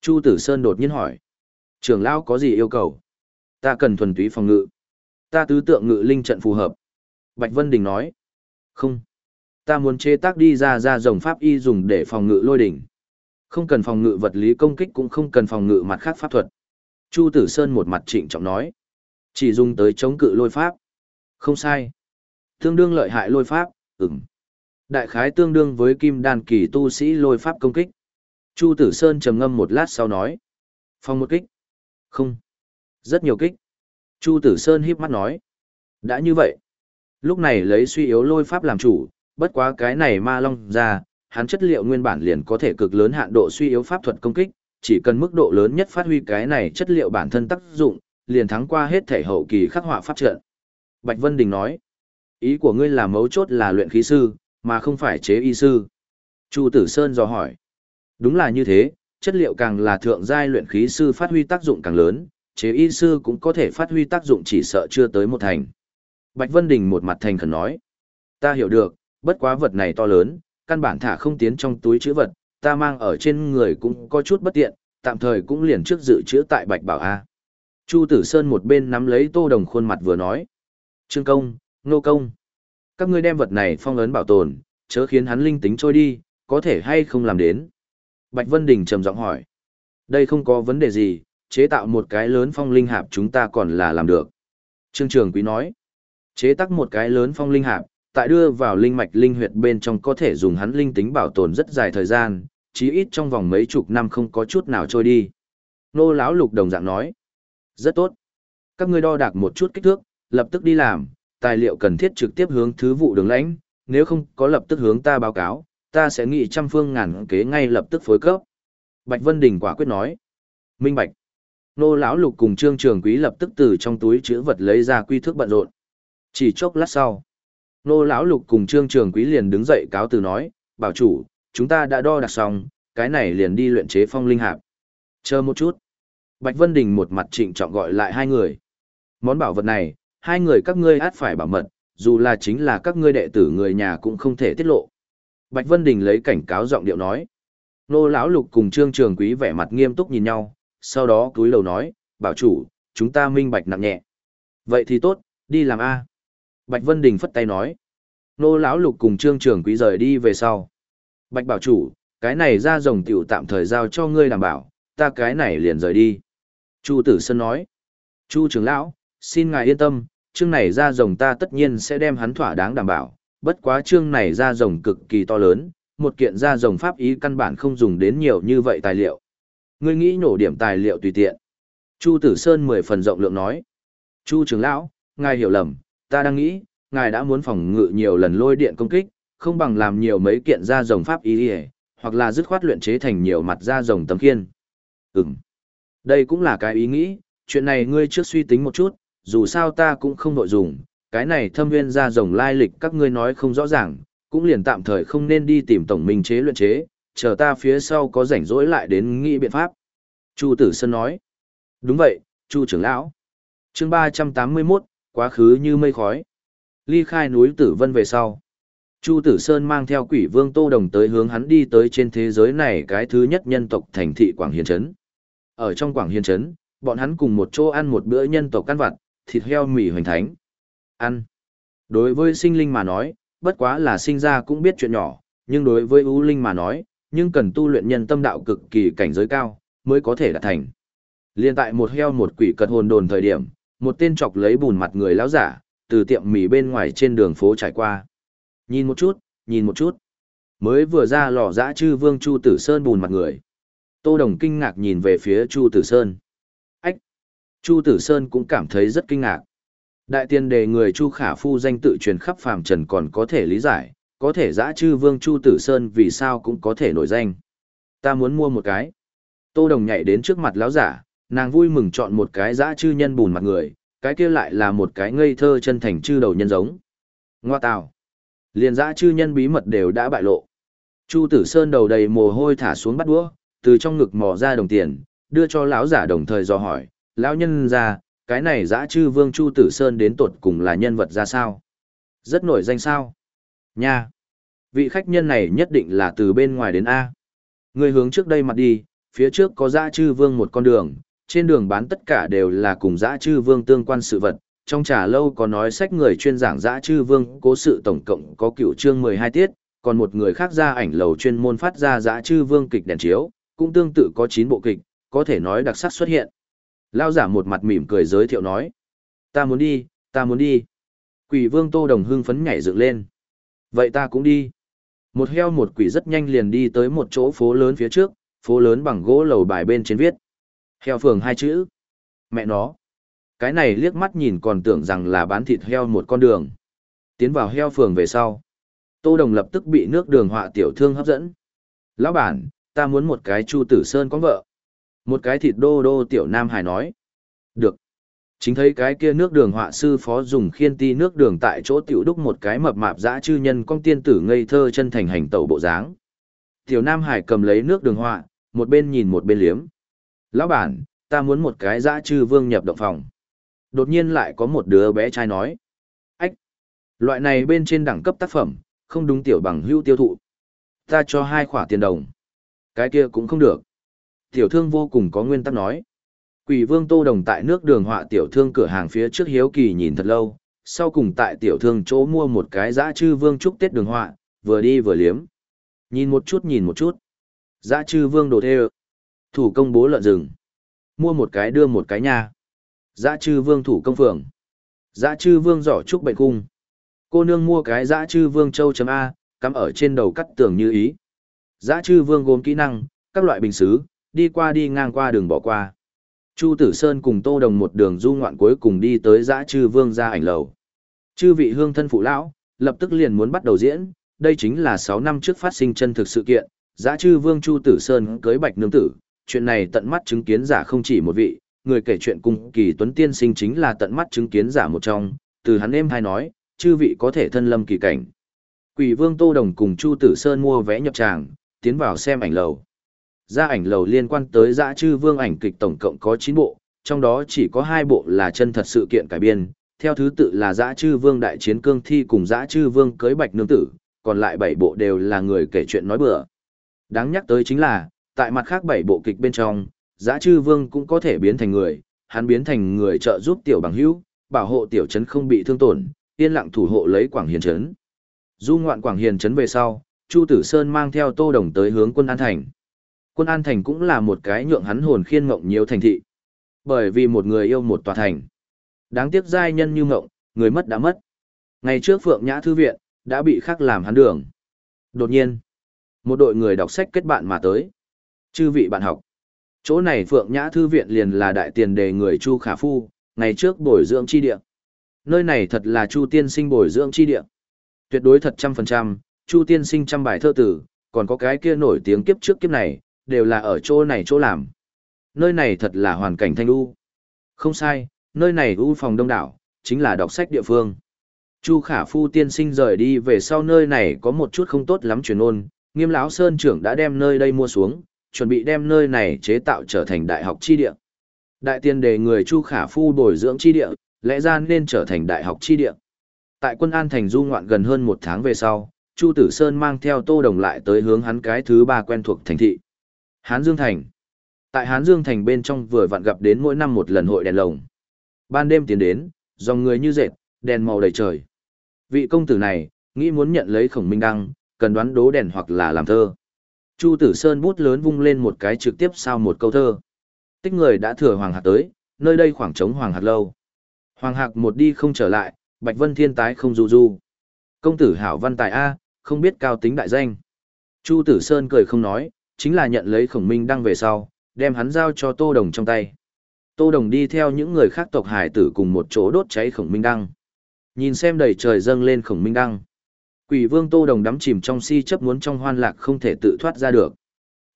Chu Tử Sơn đột nhiên hỏi. Trưởng lão có gì yêu cầu? Ta cần thuần túy phòng ngự. Ta tứ tượng ngự linh trận phù hợp. Bạch Vân Đình nói. Không. Ta muốn chế tác đi ra ra dòng pháp y dùng để phòng ngự lôi đỉnh. Không cần phòng ngự vật lý công kích cũng không cần phòng ngự mặt khác pháp thuật. Chu Tử Sơn một mặt trịnh trọng nói. Chỉ dùng tới chống cự lôi pháp. Không sai. Tương đương lợi hại lôi pháp, ừm. Đại khái tương đương với kim đan kỳ tu sĩ lôi pháp công kích. Chu Tử Sơn trầm ngâm một lát sau nói. Phong một kích. Không. Rất nhiều kích. Chu Tử Sơn híp mắt nói. Đã như vậy. Lúc này lấy suy yếu lôi pháp làm chủ, bất quá cái này ma long ra, hắn chất liệu nguyên bản liền có thể cực lớn hạn độ suy yếu pháp thuật công kích, chỉ cần mức độ lớn nhất phát huy cái này chất liệu bản thân tác dụng, liền thắng qua hết thể hậu kỳ khắc họa pháp trận. Bạch Vân Đình nói, ý của ngươi là mấu chốt là luyện khí sư, mà không phải chế y sư. Chu Tử Sơn dò hỏi, đúng là như thế, chất liệu càng là thượng giai luyện khí sư phát huy tác dụng càng lớn, chế y sư cũng có thể phát huy tác dụng chỉ sợ chưa tới một thành. Bạch Vân Đình một mặt thành khẩn nói, ta hiểu được, bất quá vật này to lớn, căn bản thả không tiến trong túi chữ vật, ta mang ở trên người cũng có chút bất tiện, tạm thời cũng liền trước dự chữa tại Bạch Bảo A. Chu Tử Sơn một bên nắm lấy tô đồng khuôn mặt vừa nói. Trương công, nô công. Các ngươi đem vật này phong ấn bảo tồn, chớ khiến hắn linh tính trôi đi, có thể hay không làm đến. Bạch Vân Đình trầm giọng hỏi. Đây không có vấn đề gì, chế tạo một cái lớn phong linh hạp chúng ta còn là làm được. Trương Trường Quý nói. Chế tác một cái lớn phong linh hạp, tại đưa vào linh mạch linh huyệt bên trong có thể dùng hắn linh tính bảo tồn rất dài thời gian, chí ít trong vòng mấy chục năm không có chút nào trôi đi. Nô lão lục đồng dạng nói. Rất tốt. Các ngươi đo đạc một chút kích thước, lập tức đi làm, tài liệu cần thiết trực tiếp hướng thứ vụ đường lãnh, nếu không có lập tức hướng ta báo cáo, ta sẽ nghị trăm phương ngàn kế ngay lập tức phối cấp. Bạch Vân Đình quả quyết nói. Minh Bạch. Nô lão lục cùng trương trường quý lập tức từ trong túi chữ vật lấy ra quy thước bận rộn. Chỉ chốc lát sau. Nô lão lục cùng trương trường quý liền đứng dậy cáo từ nói, bảo chủ, chúng ta đã đo đạc xong, cái này liền đi luyện chế phong linh hạp. Chờ một chút. Bạch Vân Đình một mặt trịnh trọng gọi lại hai người. Món bảo vật này, hai người các ngươi át phải bảo mật, dù là chính là các ngươi đệ tử người nhà cũng không thể tiết lộ. Bạch Vân Đình lấy cảnh cáo giọng điệu nói. Nô lão lục cùng trương trường quý vẻ mặt nghiêm túc nhìn nhau, sau đó cúi đầu nói, bảo chủ, chúng ta minh bạch nặng nhẹ. Vậy thì tốt, đi làm A. Bạch Vân Đình phất tay nói. Nô lão lục cùng trương trưởng quý rời đi về sau. Bạch bảo chủ, cái này ra rồng tiểu tạm thời giao cho ngươi đảm bảo, ta cái này liền rời đi. Chu Tử Sơn nói. Chu trưởng lão, xin ngài yên tâm, chương này ra rồng ta tất nhiên sẽ đem hắn thỏa đáng đảm bảo, bất quá chương này ra rồng cực kỳ to lớn, một kiện ra rồng pháp ý căn bản không dùng đến nhiều như vậy tài liệu. Ngươi nghĩ nổ điểm tài liệu tùy tiện. Chu Tử Sơn mười phần rộng lượng nói. Chu trưởng lão, ngài hiểu lầm, ta đang nghĩ, ngài đã muốn phòng ngự nhiều lần lôi điện công kích, không bằng làm nhiều mấy kiện ra rồng pháp ý hoặc là dứt khoát luyện chế thành nhiều mặt ra rồng tấm khiên. Ừm. Đây cũng là cái ý nghĩ, chuyện này ngươi trước suy tính một chút, dù sao ta cũng không nội dùng, cái này thâm viên ra rồng lai lịch các ngươi nói không rõ ràng, cũng liền tạm thời không nên đi tìm tổng minh chế luyện chế, chờ ta phía sau có rảnh rỗi lại đến nghĩ biện pháp. Chu Tử Sơn nói. Đúng vậy, Chu trưởng lão. chương 381, quá khứ như mây khói. Ly khai núi Tử Vân về sau. Chu Tử Sơn mang theo quỷ vương Tô Đồng tới hướng hắn đi tới trên thế giới này cái thứ nhất nhân tộc thành thị Quảng Hiền Trấn. Ở trong Quảng Hiên Trấn, bọn hắn cùng một chỗ ăn một bữa nhân tộc căn vặt, thịt heo mì hoành thánh. Ăn. Đối với sinh linh mà nói, bất quá là sinh ra cũng biết chuyện nhỏ, nhưng đối với ưu linh mà nói, nhưng cần tu luyện nhân tâm đạo cực kỳ cảnh giới cao, mới có thể đạt thành. Liên tại một heo một quỷ cật hồn đồn thời điểm, một tên chọc lấy bùn mặt người lão giả, từ tiệm mì bên ngoài trên đường phố trải qua. Nhìn một chút, nhìn một chút. Mới vừa ra lò dã chư vương Chu Tử Sơn bùn mặt người. Tô Đồng kinh ngạc nhìn về phía Chu Tử Sơn. Ách! Chu Tử Sơn cũng cảm thấy rất kinh ngạc. Đại tiên đề người Chu Khả Phu danh tự truyền khắp phàm trần còn có thể lý giải, có thể giã chư vương Chu Tử Sơn vì sao cũng có thể nổi danh. Ta muốn mua một cái. Tô Đồng nhảy đến trước mặt lão giả, nàng vui mừng chọn một cái giã chư nhân bùn mặt người, cái kia lại là một cái ngây thơ chân thành chư đầu nhân giống. Ngoa tào. Liền giã chư nhân bí mật đều đã bại lộ. Chu Tử Sơn đầu đầy mồ hôi thả xuống bắt đũa, từ trong ngực mò ra đồng tiền, đưa cho lão giả đồng thời dò hỏi, lão nhân ra, cái này dã chư vương Chu Tử Sơn đến tột cùng là nhân vật ra sao? Rất nổi danh sao? Nha! Vị khách nhân này nhất định là từ bên ngoài đến A. Người hướng trước đây mặt đi, phía trước có dã chư vương một con đường, trên đường bán tất cả đều là cùng dã chư vương tương quan sự vật. Trong trà lâu có nói sách người chuyên giảng dã chư vương cố sự tổng cộng có cựu chương 12 tiết, còn một người khác ra ảnh lầu chuyên môn phát ra dã chư vương kịch đèn chiếu, cũng tương tự có chín bộ kịch, có thể nói đặc sắc xuất hiện. Lao giả một mặt mỉm cười giới thiệu nói. Ta muốn đi, ta muốn đi. Quỷ vương tô đồng hưng phấn nhảy dựng lên. Vậy ta cũng đi. Một heo một quỷ rất nhanh liền đi tới một chỗ phố lớn phía trước, phố lớn bằng gỗ lầu bài bên trên viết. Heo phường hai chữ. Mẹ nó. Cái này liếc mắt nhìn còn tưởng rằng là bán thịt heo một con đường. Tiến vào heo phường về sau. Tô Đồng lập tức bị nước đường họa tiểu thương hấp dẫn. Lão bản, ta muốn một cái Chu Tử Sơn có vợ. Một cái thịt đô đô tiểu Nam Hải nói. Được. Chính thấy cái kia nước đường họa sư phó dùng khiên ti nước đường tại chỗ tiểu đúc một cái mập mạp dã chư nhân con tiên tử ngây thơ chân thành hành tẩu bộ dáng. Tiểu Nam Hải cầm lấy nước đường họa, một bên nhìn một bên liếm. Lão bản, ta muốn một cái dã chư vương nhập động phòng. Đột nhiên lại có một đứa bé trai nói. Ách! Loại này bên trên đẳng cấp tác phẩm, không đúng tiểu bằng hưu tiêu thụ. Ta cho hai khỏa tiền đồng. Cái kia cũng không được. Tiểu thương vô cùng có nguyên tắc nói. Quỷ vương tô đồng tại nước đường họa tiểu thương cửa hàng phía trước hiếu kỳ nhìn thật lâu, sau cùng tại tiểu thương chỗ mua một cái dã chư vương chúc tết đường họa, vừa đi vừa liếm. Nhìn một chút nhìn một chút. Dã chư vương đồ thê Thủ công bố lợn rừng. Mua một cái đưa một cái nha. Dã chư vương thủ công phường. Dã chư vương giỏ trúc bệnh cung. Cô nương mua cái dã chư vương châu chấm A, cắm ở trên đầu cắt tường như ý. Dã chư vương gồm kỹ năng, các loại bình xứ, đi qua đi ngang qua đường bỏ qua. Chu Tử Sơn cùng Tô Đồng một đường du ngoạn cuối cùng đi tới dã chư vương ra ảnh lầu. Chư vị hương thân phụ lão, lập tức liền muốn bắt đầu diễn, đây chính là 6 năm trước phát sinh chân thực sự kiện, dã chư vương Chu Tử Sơn cưới bạch nương tử, chuyện này tận mắt chứng kiến giả không chỉ một vị, người kể chuyện cùng kỳ tuấn tiên sinh chính là tận mắt chứng kiến giả một trong, từ hắn em hay nói, chư vị có thể thân lâm kỳ cảnh. Quỷ vương Tô Đồng cùng Chu Tử Sơn mua vé nhập tràng, tiến vào xem ảnh lầu. Ra ảnh lầu liên quan tới dã chư vương ảnh kịch tổng cộng có 9 bộ, trong đó chỉ có 2 bộ là chân thật sự kiện cải biên, theo thứ tự là dã chư vương đại chiến cương thi cùng dã chư vương cưới bạch nương tử, còn lại 7 bộ đều là người kể chuyện nói bừa. Đáng nhắc tới chính là, tại mặt khác bảy bộ kịch bên trong, Giá chư vương cũng có thể biến thành người, hắn biến thành người trợ giúp tiểu bằng hữu, bảo hộ tiểu trấn không bị thương tổn, yên lặng thủ hộ lấy Quảng Hiền trấn. Du ngoạn Quảng Hiền trấn về sau, Chu Tử Sơn mang theo Tô Đồng tới hướng quân An Thành. Quân An Thành cũng là một cái nhượng hắn hồn khiên ngộng nhiều thành thị. Bởi vì một người yêu một tòa thành. Đáng tiếc giai nhân như ngộng, người mất đã mất. Ngày trước Phượng Nhã Thư Viện, đã bị khắc làm hắn đường. Đột nhiên, một đội người đọc sách kết bạn mà tới. Chư vị bạn học. Chỗ này Phượng Nhã Thư Viện liền là đại tiền đề người Chu Khả Phu, ngày trước bồi dưỡng chi địa. Nơi này thật là Chu Tiên Sinh bồi dưỡng chi địa. Tuyệt đối thật trăm phần trăm, Chu Tiên Sinh trăm bài thơ tử, còn có cái kia nổi tiếng kiếp trước kiếp này, đều là ở chỗ này chỗ làm. Nơi này thật là hoàn cảnh thanh u. Không sai, nơi này u phòng đông đảo, chính là đọc sách địa phương. Chu Khả Phu tiên sinh rời đi về sau nơi này có một chút không tốt lắm truyền ôn, Nghiêm lão sơn trưởng đã đem nơi đây mua xuống, chuẩn bị đem nơi này chế tạo trở thành đại học chi địa. Đại tiên đề người Chu Khả Phu bồi dưỡng chi địa, lẽ ra nên trở thành đại học chi địa. Tại quân an thành du ngoạn gần hơn một tháng về sau, Chu Tử Sơn mang theo Tô Đồng lại tới hướng hắn cái thứ ba quen thuộc thành thị. Hán Dương Thành. Tại Hán Dương Thành bên trong vừa vặn gặp đến mỗi năm một lần hội đèn lồng. Ban đêm tiến đến, dòng người như dệt, đèn màu đầy trời. Vị công tử này, nghĩ muốn nhận lấy khổng minh đăng, cần đoán đố đèn hoặc là làm thơ. Chu Tử Sơn bút lớn vung lên một cái trực tiếp sau một câu thơ. Tích người đã thừa Hoàng Hạc tới, nơi đây khoảng trống Hoàng Hạc lâu. Hoàng Hạc một đi không trở lại, Bạch Vân Thiên tái không du du. Công tử hảo văn tài A, không biết cao tính đại danh. Chu Tử Sơn cười không nói, chính là nhận lấy khổng minh đăng về sau, đem hắn giao cho Tô Đồng trong tay. Tô Đồng đi theo những người khác tộc hải tử cùng một chỗ đốt cháy khổng minh đăng. Nhìn xem đầy trời dâng lên khổng minh đăng. Quỷ vương Tô Đồng đắm chìm trong si chấp muốn trong hoan lạc không thể tự thoát ra được.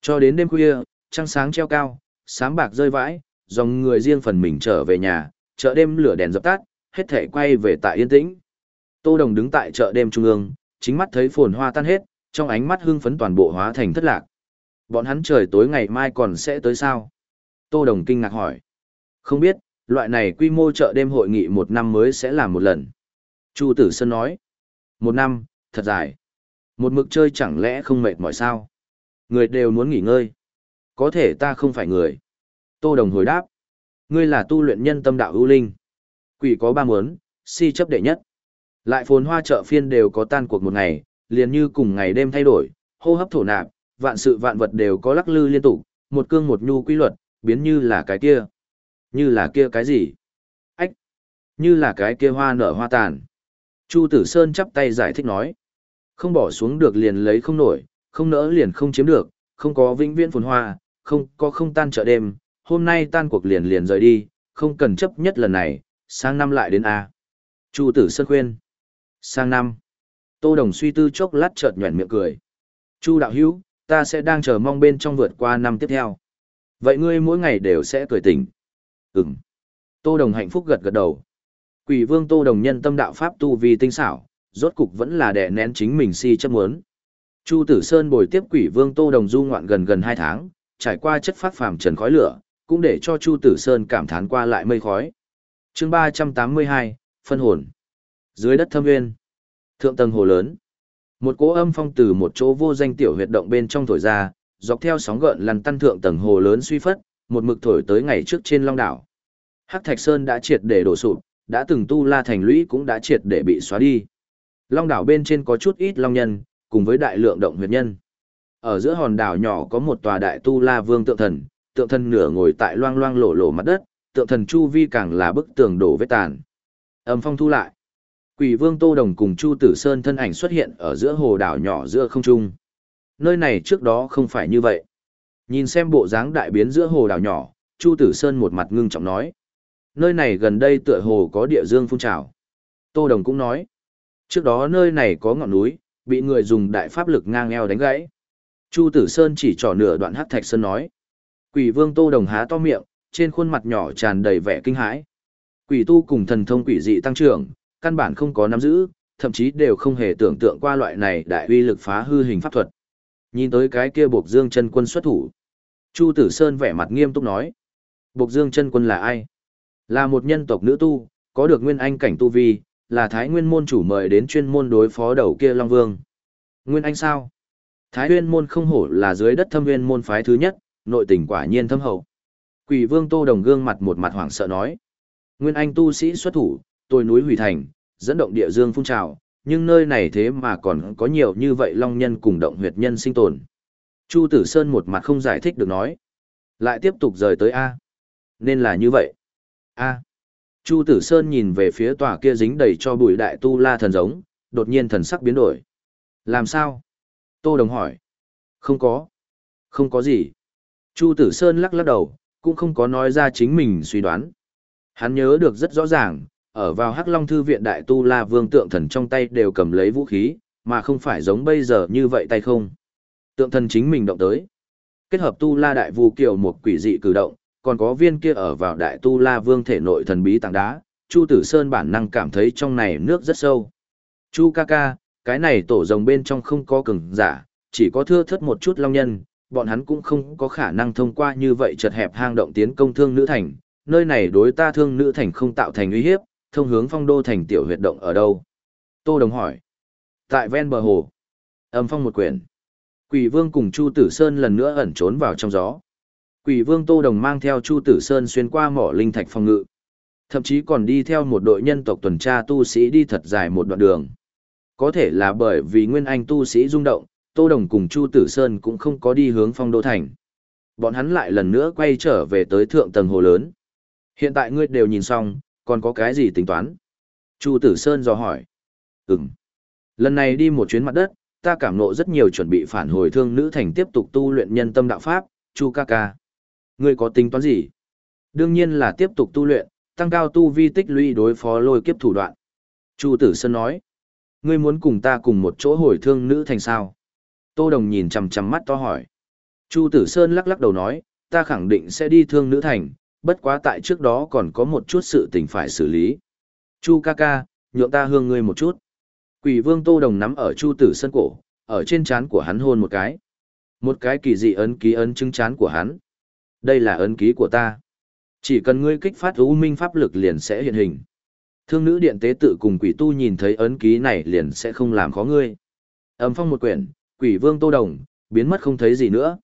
Cho đến đêm khuya, trăng sáng treo cao, sáng bạc rơi vãi, dòng người riêng phần mình trở về nhà, chợ đêm lửa đèn dập tắt, hết thể quay về tại yên tĩnh. Tô Đồng đứng tại chợ đêm trung ương, chính mắt thấy phồn hoa tan hết, trong ánh mắt hưng phấn toàn bộ hóa thành thất lạc. Bọn hắn trời tối ngày mai còn sẽ tới sao? Tô Đồng kinh ngạc hỏi. Không biết, loại này quy mô chợ đêm hội nghị một năm mới sẽ làm một lần. Chu Tử Sơn nói. Một năm, thật dài. Một mực chơi chẳng lẽ không mệt mỏi sao? Người đều muốn nghỉ ngơi. Có thể ta không phải người. Tô Đồng hồi đáp. Ngươi là tu luyện nhân tâm đạo ưu linh. Quỷ có ba muốn, si chấp đệ nhất. Lại phồn hoa chợ phiên đều có tan cuộc một ngày, liền như cùng ngày đêm thay đổi, hô hấp thổ nạp, vạn sự vạn vật đều có lắc lư liên tục, một cương một nhu quy luật, biến như là cái kia. Như là kia cái gì? Ách! Như là cái kia hoa nở hoa tàn. Chu Tử Sơn chắp tay giải thích nói. Không bỏ xuống được liền lấy không nổi, không nỡ liền không chiếm được, không có vĩnh viễn phồn hoa, không có không tan chợ đêm, hôm nay tan cuộc liền liền rời đi, không cần chấp nhất lần này, sang năm lại đến A. Chu Tử Sơn khuyên. Sang năm. Tô Đồng suy tư chốc lát chợt nhuẩn miệng cười. Chu đạo hữu, ta sẽ đang chờ mong bên trong vượt qua năm tiếp theo. Vậy ngươi mỗi ngày đều sẽ cười tỉnh. Ừm. Tô Đồng hạnh phúc gật gật đầu. Quỷ vương Tô Đồng nhân tâm đạo pháp tu vi tinh xảo, rốt cục vẫn là đè nén chính mình si chấp muốn. Chu Tử Sơn bồi tiếp quỷ vương Tô Đồng du ngoạn gần gần hai tháng, trải qua chất phát phàm trần khói lửa, cũng để cho Chu Tử Sơn cảm thán qua lại mây khói. chương ba trăm tám mươi hai phân hồn. Dưới đất thâm nguyên. Thượng tầng hồ lớn. Một cỗ âm phong từ một chỗ vô danh tiểu huyệt động bên trong thổi ra, dọc theo sóng gợn lăn tăn thượng tầng hồ lớn suy phất, một mực thổi tới ngày trước trên long đảo. Hắc Thạch Sơn đã triệt để đổ sụp, đã từng tu la thành lũy cũng đã triệt để bị xóa đi. Long đảo bên trên có chút ít long nhân, cùng với đại lượng động huyệt nhân. Ở giữa hòn đảo nhỏ có một tòa đại tu la vương tượng thần, tượng thần nửa ngồi tại loang loang lổ lổ mặt đất, tượng thần chu vi càng là bức tường đổ vết tàn. Âm phong thu lại. Quỷ vương Tô Đồng cùng Chu Tử Sơn thân ảnh xuất hiện ở giữa hồ đảo nhỏ giữa không trung. Nơi này trước đó không phải như vậy. Nhìn xem bộ dáng đại biến giữa hồ đảo nhỏ, Chu Tử Sơn một mặt ngưng trọng nói. Nơi này gần đây tựa hồ có địa dương phun trào. Tô Đồng cũng nói. Trước đó nơi này có ngọn núi, bị người dùng đại pháp lực ngang eo đánh gãy. Chu Tử Sơn chỉ trỏ nửa đoạn hắc thạch sơn nói. Quỷ vương Tô Đồng há to miệng, trên khuôn mặt nhỏ tràn đầy vẻ kinh hãi. Quỷ tu cùng thần thông quỷ dị tăng trưởng, căn bản không có nắm giữ, thậm chí đều không hề tưởng tượng qua loại này đại uy lực phá hư hình pháp thuật. Nhìn tới cái kia Bộc Dương chân quân xuất thủ. Chu Tử Sơn vẻ mặt nghiêm túc nói. Bộc Dương chân quân là ai? Là một nhân tộc nữ tu, có được nguyên anh cảnh tu vi, là Thái Nguyên môn chủ mời đến chuyên môn đối phó đầu kia Long Vương. Nguyên anh sao? Thái Nguyên môn không hổ là dưới đất thâm nguyên môn phái thứ nhất, nội tình quả nhiên thâm hậu. Quỷ Vương Tô Đồng gương mặt một mặt hoảng sợ nói. Nguyên anh tu sĩ xuất thủ, tôi núi hủy thành, dẫn động địa dương phun trào, nhưng nơi này thế mà còn có nhiều như vậy long nhân cùng động huyệt nhân sinh tồn. Chu Tử Sơn một mặt không giải thích được nói. Lại tiếp tục rời tới A. Nên là như vậy. A. Chu Tử Sơn nhìn về phía tòa kia dính đầy cho bụi đại tu la thần giống, đột nhiên thần sắc biến đổi. Làm sao? Tô Đồng hỏi. Không có. Không có gì. Chu Tử Sơn lắc lắc đầu, cũng không có nói ra chính mình suy đoán. Hắn nhớ được rất rõ ràng, ở vào Hắc Long Thư viện đại tu la vương tượng thần trong tay đều cầm lấy vũ khí, mà không phải giống bây giờ như vậy tay không. Tượng thần chính mình động tới. Kết hợp tu la đại vu kiều một quỷ dị cử động, còn có viên kia ở vào đại tu la vương thể nội thần bí tảng đá, Chu Tử Sơn bản năng cảm thấy trong này nước rất sâu. Chu ca ca, cái này tổ rồng bên trong không có cường giả, chỉ có thưa thất một chút long nhân, bọn hắn cũng không có khả năng thông qua như vậy chật hẹp hang động tiến công thương nữ thành, nơi này đối ta thương nữ thành không tạo thành uy hiếp, thông hướng phong đô thành tiểu huyệt động ở đâu? Tô Đồng hỏi. Tại ven bờ hồ. Âm phong một quyển. Quỷ vương cùng Chu Tử Sơn lần nữa ẩn trốn vào trong gió. Quỷ vương Tô Đồng mang theo Chu Tử Sơn xuyên qua mỏ linh thạch phòng ngự. Thậm chí còn đi theo một đội nhân tộc tuần tra tu sĩ đi thật dài một đoạn đường. Có thể là bởi vì nguyên anh tu sĩ rung động, Tô Đồng cùng Chu Tử Sơn cũng không có đi hướng phong đô thành. Bọn hắn lại lần nữa quay trở về tới thượng tầng hồ lớn. Hiện tại ngươi đều nhìn xong, còn có cái gì tính toán? Chu Tử Sơn dò hỏi. Ừm. Lần này đi một chuyến mặt đất, ta cảm nộ rất nhiều chuẩn bị phản hồi thương nữ thành tiếp tục tu luyện nhân tâm đạo pháp, Chu ca ca. Ngươi có tính toán gì? Đương nhiên là tiếp tục tu luyện, tăng cao tu vi tích lũy đối phó lôi kiếp thủ đoạn. Chu Tử Sơn nói. Ngươi muốn cùng ta cùng một chỗ hồi thương nữ thành sao? Tô Đồng nhìn chằm chằm mắt to hỏi. Chu Tử Sơn lắc lắc đầu nói, ta khẳng định sẽ đi thương nữ thành, bất quá tại trước đó còn có một chút sự tình phải xử lý. Chu ca ca, nhượng ta hương ngươi một chút. Quỷ vương Tô Đồng nắm ở Chu Tử Sơn cổ, ở trên trán của hắn hôn một cái. Một cái kỳ dị ấn ký ấn chứng trán của hắn. Đây là ấn ký của ta. Chỉ cần ngươi kích phát u minh pháp lực liền sẽ hiện hình. Thương nữ điện tế tự cùng quỷ tu nhìn thấy ấn ký này liền sẽ không làm khó ngươi. Âm phong một quyển, quỷ vương Tô Đồng, biến mất không thấy gì nữa.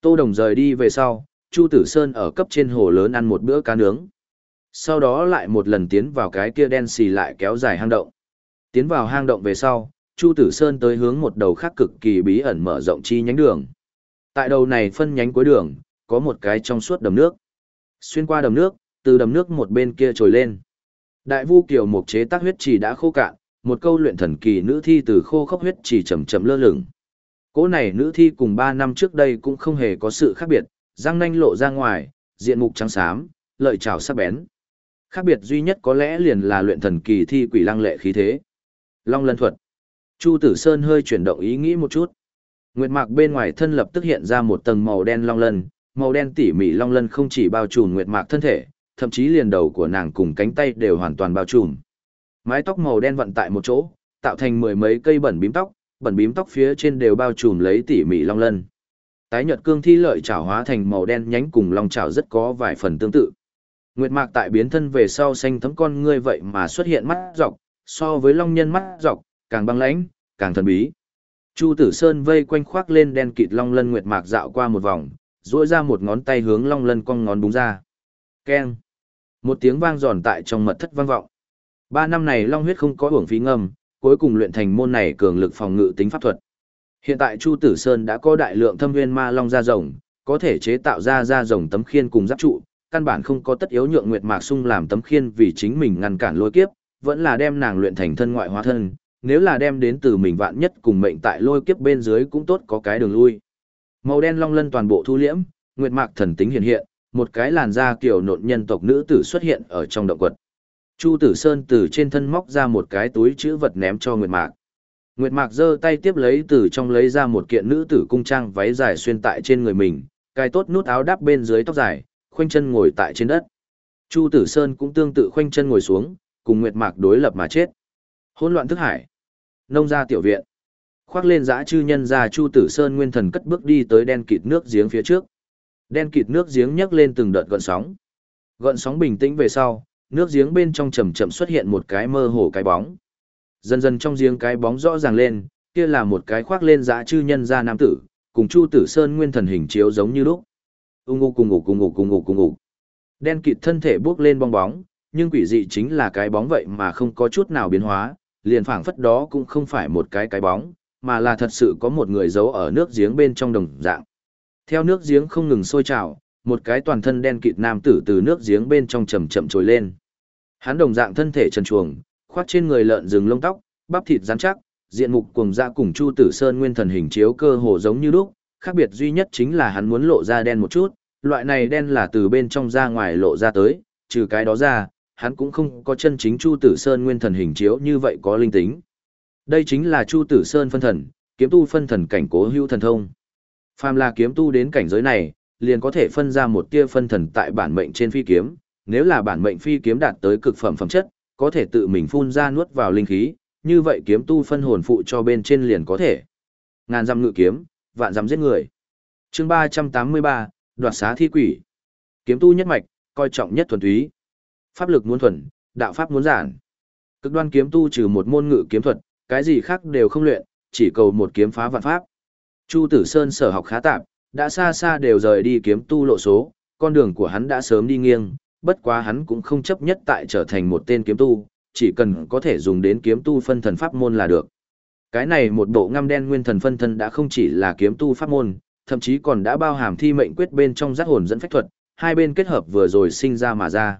Tô Đồng rời đi về sau, Chu Tử Sơn ở cấp trên hồ lớn ăn một bữa cá nướng. Sau đó lại một lần tiến vào cái kia đen xì lại kéo dài hang động. Tiến vào hang động về sau, Chu Tử Sơn tới hướng một đầu khác cực kỳ bí ẩn mở rộng chi nhánh đường. Tại đầu này phân nhánh cuối đường, có một cái trong suốt đầm nước. Xuyên qua đầm nước, từ đầm nước một bên kia trồi lên. Đại vu kiều mục chế tác huyết chỉ đã khô cạn, một câu luyện thần kỳ nữ thi từ khô khốc huyết chỉ chậm chậm lơ lửng. Cỗ này nữ thi cùng 3 năm trước đây cũng không hề có sự khác biệt, răng nanh lộ ra ngoài, diện mục trắng xám, lợi trảo sắc bén. Khác biệt duy nhất có lẽ liền là luyện thần kỳ thi quỷ lăng lệ khí thế. Long lân thuật. Chu Tử Sơn hơi chuyển động ý nghĩ một chút. Nguyệt mạc bên ngoài thân lập tức hiện ra một tầng màu đen long lân, màu đen tỉ mỉ long lân không chỉ bao trùm nguyệt mạc thân thể, thậm chí liền đầu của nàng cùng cánh tay đều hoàn toàn bao trùm. Mái tóc màu đen vận tại một chỗ, tạo thành mười mấy cây bẩn bím tóc, bẩn bím tóc phía trên đều bao trùm lấy tỉ mỉ long lân. Tái nhật cương thi lợi trảo hóa thành màu đen nhánh cùng long trảo rất có vài phần tương tự. Nguyệt mạc tại biến thân về sau xanh thấm con ngươi vậy mà xuất hiện mắt dọc, so với long nhân mắt dọc, càng băng lãnh, càng thần bí. Chu Tử Sơn vây quanh khoác lên đen kịt long lân nguyệt mạc dạo qua một vòng, duỗi ra một ngón tay hướng long lân cong ngón búng ra. Keng. Một tiếng vang giòn tại trong mật thất vang vọng. Ba năm này long huyết không có hưởng phí ngầm, cuối cùng luyện thành môn này cường lực phòng ngự tính pháp thuật. Hiện tại Chu Tử Sơn đã có đại lượng thâm nguyên ma long da rồng, có thể chế tạo ra da rồng tấm khiên cùng giáp trụ, căn bản không có tất yếu nhượng Nguyệt Mạc Sung làm tấm khiên vì chính mình ngăn cản lôi kiếp, vẫn là đem nàng luyện thành thân ngoại hóa thân, nếu là đem đến từ mình vạn nhất cùng mệnh tại lôi kiếp bên dưới cũng tốt có cái đường lui. Màu đen long lân toàn bộ thu liễm, Nguyệt Mạc thần tính hiện hiện, một cái làn da kiểu nộn nhân tộc nữ tử xuất hiện ở trong động quật. Chu Tử Sơn từ trên thân móc ra một cái túi chữ vật ném cho Nguyệt Mạc. Nguyệt Mạc giơ tay tiếp lấy từ trong lấy ra một kiện nữ tử cung trang váy dài xuyên tại trên người mình, cài tốt nút áo đắp bên dưới tóc dài, khoanh chân ngồi tại trên đất. Chu Tử Sơn cũng tương tự khoanh chân ngồi xuống, cùng Nguyệt Mạc đối lập mà chết. Hỗn loạn thức hải. Nông gia tiểu viện. Khoác lên dã chư nhân ra Chu Tử Sơn nguyên thần cất bước đi tới đen kịt nước giếng phía trước. Đen kịt nước giếng nhấc lên từng đợt gợn sóng. Gợn sóng bình tĩnh về sau, nước giếng bên trong chậm chậm xuất hiện một cái mơ hồ cái bóng. Dần dần trong giếng cái bóng rõ ràng lên, kia là một cái khoác lên dã chư nhân ra nam tử, cùng Chu Tử Sơn nguyên thần hình chiếu giống như lúc. Ung ngủ cùng ngủ cùng ngủ cùng ngủ cùng ngủ. Đen kịt thân thể bước lên bong bóng, nhưng quỷ dị chính là cái bóng vậy mà không có chút nào biến hóa, liền phảng phất đó cũng không phải một cái cái bóng, mà là thật sự có một người giấu ở nước giếng bên trong đồng dạng. Theo nước giếng không ngừng sôi trào, một cái toàn thân đen kịt nam tử từ nước giếng bên trong chậm chậm trồi lên. Hắn đồng dạng thân thể trần truồng, khoác trên người lợn rừng lông tóc, bắp thịt rắn chắc, diện mục cùng da cùng Chu Tử Sơn nguyên thần hình chiếu cơ hồ giống như lúc, khác biệt duy nhất chính là hắn muốn lộ ra đen một chút, loại này đen là từ bên trong ra ngoài lộ ra tới, trừ cái đó ra, hắn cũng không có chân chính Chu Tử Sơn nguyên thần hình chiếu như vậy có linh tính. Đây chính là Chu Tử Sơn phân thần, kiếm tu phân thần cảnh cố hữu thần thông. Phàm là kiếm tu đến cảnh giới này, liền có thể phân ra một tia phân thần tại bản mệnh trên phi kiếm, nếu là bản mệnh phi kiếm đạt tới cực phẩm phẩm chất, có thể tự mình phun ra nuốt vào linh khí, như vậy kiếm tu phân hồn phụ cho bên trên liền có thể. Ngàn dặm ngự kiếm, vạn dặm giết người. Chương 383, đoạt xá thi quỷ. Kiếm tu nhất mạch, coi trọng nhất thuần túy. Pháp lực muốn thuần, đạo pháp muốn giản. Cực đoan kiếm tu trừ một môn ngự kiếm thuật, cái gì khác đều không luyện, chỉ cầu một kiếm phá vạn pháp. Chu Tử Sơn sở học khá tạm, đã xa xa đều rời đi kiếm tu lộ số, con đường của hắn đã sớm đi nghiêng, bất quá hắn cũng không chấp nhất tại trở thành một tên kiếm tu, chỉ cần có thể dùng đến kiếm tu phân thần pháp môn là được. Cái này một bộ ngăm đen nguyên thần phân thân đã không chỉ là kiếm tu pháp môn, thậm chí còn đã bao hàm thi mệnh quyết bên trong giác hồn dẫn phách thuật, hai bên kết hợp vừa rồi sinh ra mà ra.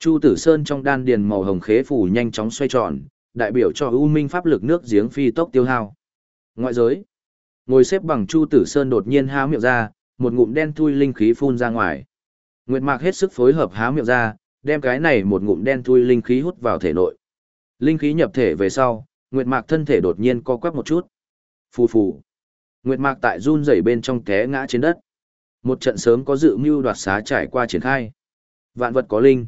Chu Tử Sơn trong đan điền màu hồng khế phủ nhanh chóng xoay tròn, đại biểu cho ưu minh pháp lực nước giếng phi tốc tiêu hao. Ngoại giới, ngồi xếp bằng Chu Tử Sơn đột nhiên há miệng ra, một ngụm đen thui linh khí phun ra ngoài. Nguyệt Mạc hết sức phối hợp há miệng ra, đem cái này một ngụm đen thui linh khí hút vào thể nội. Linh khí nhập thể về sau, Nguyệt Mạc thân thể đột nhiên co quắp một chút. Phù phù. Nguyệt Mạc tại run rẩy bên trong té ngã trên đất. Một trận sớm có dự mưu đoạt xá trải qua triển khai. Vạn vật có linh.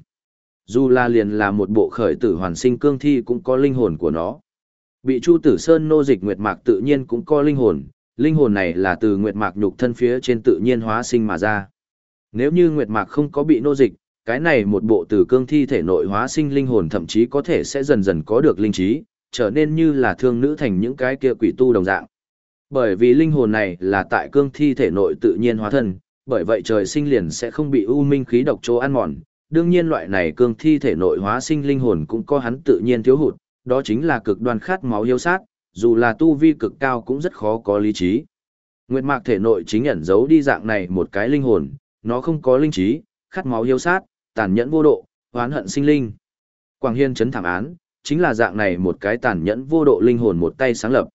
Dù là liền là một bộ khởi tử hoàn sinh cương thi cũng có linh hồn của nó. Bị Chu Tử Sơn nô dịch Nguyệt Mạc tự nhiên cũng có linh hồn, linh hồn này là từ Nguyệt Mạc nhục thân phía trên tự nhiên hóa sinh mà ra. Nếu như Nguyệt Mạc không có bị nô dịch, cái này một bộ từ cương thi thể nội hóa sinh linh hồn thậm chí có thể sẽ dần dần có được linh trí, trở nên như là thương nữ thành những cái kia quỷ tu đồng dạng. Bởi vì linh hồn này là tại cương thi thể nội tự nhiên hóa thân, bởi vậy trời sinh liền sẽ không bị u minh khí độc chỗ ăn mòn. Đương nhiên loại này cương thi thể nội hóa sinh linh hồn cũng có hắn tự nhiên thiếu hụt, đó chính là cực đoan khát máu hiếu sát, dù là tu vi cực cao cũng rất khó có lý trí. Nguyệt mạc thể nội chính ẩn giấu đi dạng này một cái linh hồn, nó không có linh trí, khát máu hiếu sát, tàn nhẫn vô độ, oán hận sinh linh. Quảng Hiên chấn thảm án, chính là dạng này một cái tàn nhẫn vô độ linh hồn một tay sáng lập.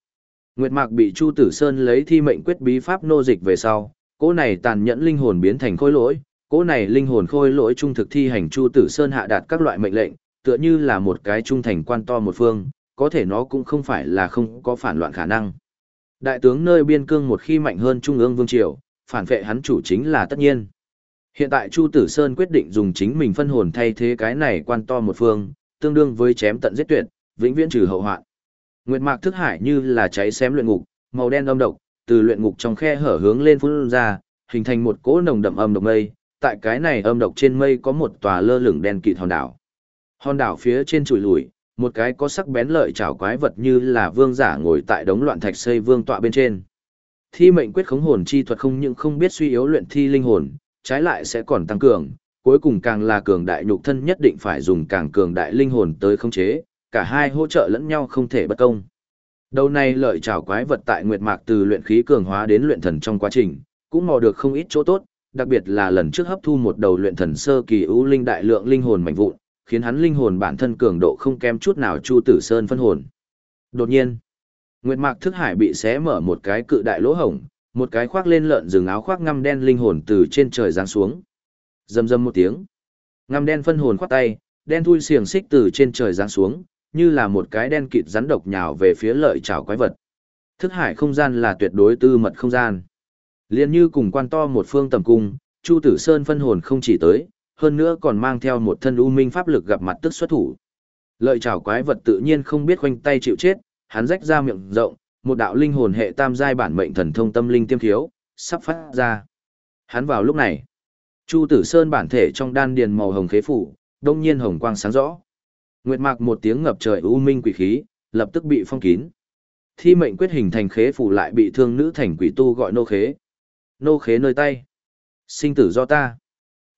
Nguyệt Mạc bị Chu Tử Sơn lấy thi mệnh quyết bí pháp nô dịch về sau, cỗ này tàn nhẫn linh hồn biến thành khối lỗi, cỗ này linh hồn khôi lỗi trung thực thi hành Chu Tử Sơn hạ đạt các loại mệnh lệnh, tựa như là một cái trung thành quan to một phương, có thể nó cũng không phải là không có phản loạn khả năng. Đại tướng nơi biên cương một khi mạnh hơn Trung ương Vương Triều, phản vệ hắn chủ chính là tất nhiên. Hiện tại Chu Tử Sơn quyết định dùng chính mình phân hồn thay thế cái này quan to một phương, tương đương với chém tận giết tuyệt, vĩnh viễn trừ hậu hoạn. Nguyệt mạc thức hải như là cháy xém luyện ngục, màu đen âm độc, từ luyện ngục trong khe hở hướng lên phun ra, hình thành một cỗ nồng đậm âm độc mây. Tại cái này âm độc trên mây có một tòa lơ lửng đen kịt hòn đảo. Hòn đảo phía trên trụi lùi, một cái có sắc bén lợi chảo quái vật như là vương giả ngồi tại đống loạn thạch xây vương tọa bên trên. Thi mệnh quyết khống hồn chi thuật không những không biết suy yếu luyện thi linh hồn, trái lại sẽ còn tăng cường, cuối cùng càng là cường đại nhục thân nhất định phải dùng càng cường đại linh hồn tới khống chế, cả hai hỗ trợ lẫn nhau không thể bất công. Đầu này lợi trảo quái vật tại Nguyệt Mạc từ luyện khí cường hóa đến luyện thần trong quá trình, cũng mò được không ít chỗ tốt, đặc biệt là lần trước hấp thu một đầu luyện thần sơ kỳ ưu linh đại lượng linh hồn mạnh vụn, khiến hắn linh hồn bản thân cường độ không kém chút nào Chu Tử Sơn phân hồn. Đột nhiên, Nguyệt Mạc thức hải bị xé mở một cái cự đại lỗ hổng, một cái khoác lên lợn rừng áo khoác ngăm đen linh hồn từ trên trời giáng xuống. Rầm rầm một tiếng. Ngăm đen phân hồn khoát tay, đen thui xiềng xích từ trên trời giáng xuống, như là một cái đen kịt rắn độc nhào về phía lợi chảo quái vật. Thức hải không gian là tuyệt đối tư mật không gian. Liên như cùng quan to một phương tầm cung, Chu Tử Sơn phân hồn không chỉ tới, hơn nữa còn mang theo một thân u minh pháp lực gặp mặt tức xuất thủ. Lợi trảo quái vật tự nhiên không biết khoanh tay chịu chết, hắn rách ra miệng rộng, một đạo linh hồn hệ tam giai bản mệnh thần thông tâm linh tiêm thiếu, sắp phát ra. Hắn vào lúc này, Chu Tử Sơn bản thể trong đan điền màu hồng khế phủ, đông nhiên hồng quang sáng rõ. Nguyệt mạc một tiếng ngập trời u minh quỷ khí, lập tức bị phong kín. Thi mệnh quyết hình thành khế phủ lại bị thương nữ thành quỷ tu gọi nô khế. Nô khế nơi tay. Sinh tử do ta.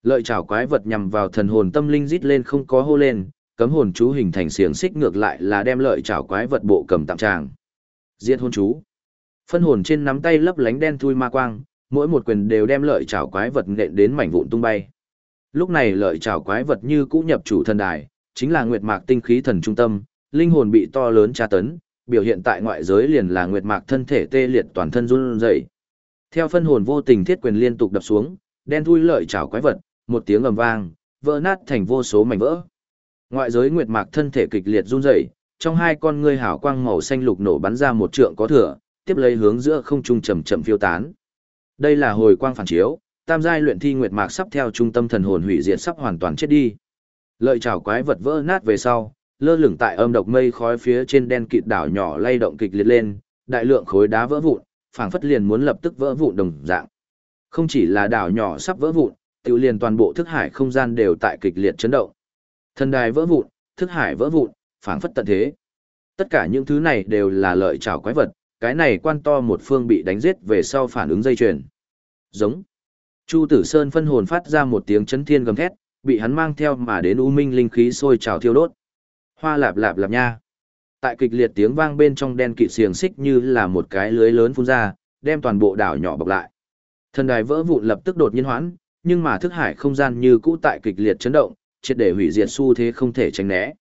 Lợi chảo quái vật nhằm vào thần hồn tâm linh rít lên không có hô lên, cấm hồn chú hình thành xiềng xích ngược lại là đem lợi chảo quái vật bộ cầm tạm tràng. Diệt hồn chú. Phân hồn trên nắm tay lấp lánh đen thui ma quang, mỗi một quyền đều đem lợi chảo quái vật nện đến mảnh vụn tung bay. Lúc này lợi chảo quái vật như cũ nhập chủ thần đài, chính là nguyệt mạc tinh khí thần trung tâm, linh hồn bị to lớn tra tấn, biểu hiện tại ngoại giới liền là nguyệt mạc thân thể tê liệt toàn thân run rẩy. Theo phân hồn vô tình thiết quyền liên tục đập xuống, đen thui lợi chảo quái vật, một tiếng ầm vang, vỡ nát thành vô số mảnh vỡ. Ngoại giới nguyệt mạc thân thể kịch liệt run rẩy, trong hai con ngươi hào quang màu xanh lục nổ bắn ra một trượng có thừa, tiếp lấy hướng giữa không trung chậm chậm phiêu tán. Đây là hồi quang phản chiếu, tam giai luyện thi nguyệt mạc sắp theo trung tâm thần hồn hủy diệt sắp hoàn toàn chết đi. Lợi chảo quái vật vỡ nát về sau, lơ lửng tại âm độc mây khói phía trên đen kịt đảo nhỏ lay động kịch liệt lên, đại lượng khối đá vỡ vụn, phảng phất liền muốn lập tức vỡ vụn đồng dạng. Không chỉ là đảo nhỏ sắp vỡ vụn, tiểu liền toàn bộ thức hải không gian đều tại kịch liệt chấn động. Thần đài vỡ vụn, thức hải vỡ vụn, phảng phất tận thế. Tất cả những thứ này đều là lợi trảo quái vật, cái này quan to một phương bị đánh giết về sau phản ứng dây chuyền. Giống. Chu Tử Sơn phân hồn phát ra một tiếng chấn thiên gầm thét, bị hắn mang theo mà đến u minh linh khí sôi trào thiêu đốt. Hoa lạp lạp lạp nha. Tại kịch liệt tiếng vang bên trong đen kịt xiềng xích như là một cái lưới lớn phun ra, đem toàn bộ đảo nhỏ bọc lại. Thần đài vỡ vụn lập tức đột nhiên hoãn, nhưng mà thức hải không gian như cũ tại kịch liệt chấn động, triệt để hủy diệt xu thế không thể tránh né.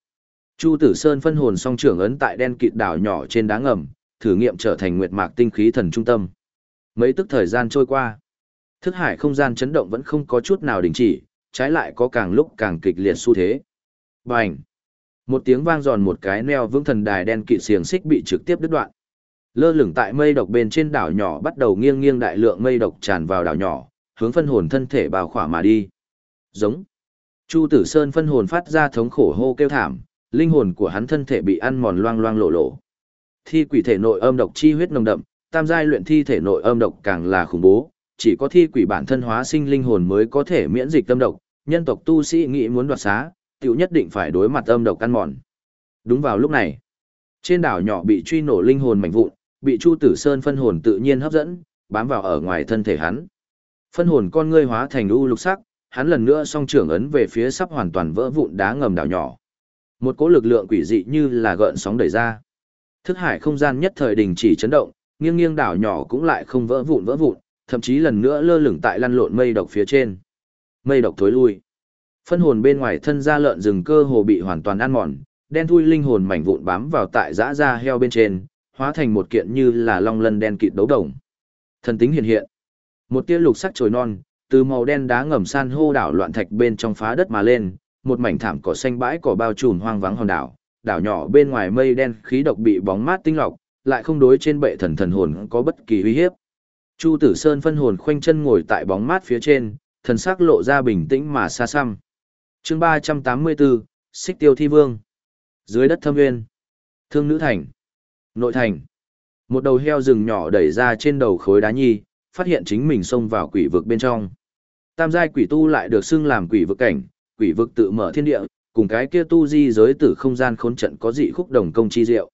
Chu Tử Sơn phân hồn song trưởng ấn tại đen kịt đảo nhỏ trên đá ngầm, thử nghiệm trở thành nguyệt mạc tinh khí thần trung tâm. Mấy tức thời gian trôi qua, thức hải không gian chấn động vẫn không có chút nào đình chỉ, trái lại có càng lúc càng kịch liệt xu thế. Bành! Một tiếng vang giòn một cái neo vững thần đài đen kịt xiềng xích bị trực tiếp đứt đoạn. Lơ lửng tại mây độc bên trên đảo nhỏ bắt đầu nghiêng nghiêng đại lượng mây độc tràn vào đảo nhỏ, hướng phân hồn thân thể bào khỏa mà đi. Giống. Chu Tử Sơn phân hồn phát ra thống khổ hô kêu thảm, linh hồn của hắn thân thể bị ăn mòn loang loang lộ lộ. Thi quỷ thể nội âm độc chi huyết nồng đậm, tam giai luyện thi thể nội âm độc càng là khủng bố, chỉ có thi quỷ bản thân hóa sinh linh hồn mới có thể miễn dịch tâm độc, nhân tộc tu sĩ nghĩ muốn đoạt xá, tiểu nhất định phải đối mặt âm độc căn mòn. Đúng vào lúc này, Trên đảo nhỏ bị truy nổ linh hồn mảnh vụn, bị Chu Tử Sơn phân hồn tự nhiên hấp dẫn, bám vào ở ngoài thân thể hắn. Phân hồn con ngươi hóa thành u lục sắc, hắn lần nữa song trưởng ấn về phía sắp hoàn toàn vỡ vụn đá ngầm đảo nhỏ. Một cỗ lực lượng quỷ dị như là gợn sóng đẩy ra. Thức hải không gian nhất thời đình chỉ chấn động, nghiêng nghiêng đảo nhỏ cũng lại không vỡ vụn vỡ vụn, thậm chí lần nữa lơ lửng tại lăn lộn mây độc phía trên. Mây độc thối lui. Phân hồn bên ngoài thân da lợn rừng cơ hồ bị hoàn toàn ăn mòn, đen thui linh hồn mảnh vụn bám vào tại dã da heo bên trên, hóa thành một kiện như là long lân đen kịt đấu đồng. Thần tính hiện hiện. Một tia lục sắc trồi non, từ màu đen đá ngầm san hô đảo loạn thạch bên trong phá đất mà lên, một mảnh thảm cỏ xanh bãi cỏ bao trùm hoang vắng hòn đảo, đảo nhỏ bên ngoài mây đen khí độc bị bóng mát tinh lọc, lại không đối trên bệ thần thần hồn có bất kỳ uy hiếp. Chu Tử Sơn phân hồn khoanh chân ngồi tại bóng mát phía trên, thần sắc lộ ra bình tĩnh mà xa xăm. Chương 384, Xích Tiêu Thi Vương. Dưới đất thâm nguyên. Thương nữ thành. Nội thành. Một đầu heo rừng nhỏ đẩy ra trên đầu khối đá nhi, phát hiện chính mình xông vào quỷ vực bên trong. Tam giai quỷ tu lại được xưng làm quỷ vực cảnh, quỷ vực tự mở thiên địa, cùng cái kia tu di giới tử không gian khốn trận có dị khúc đồng công chi diệu.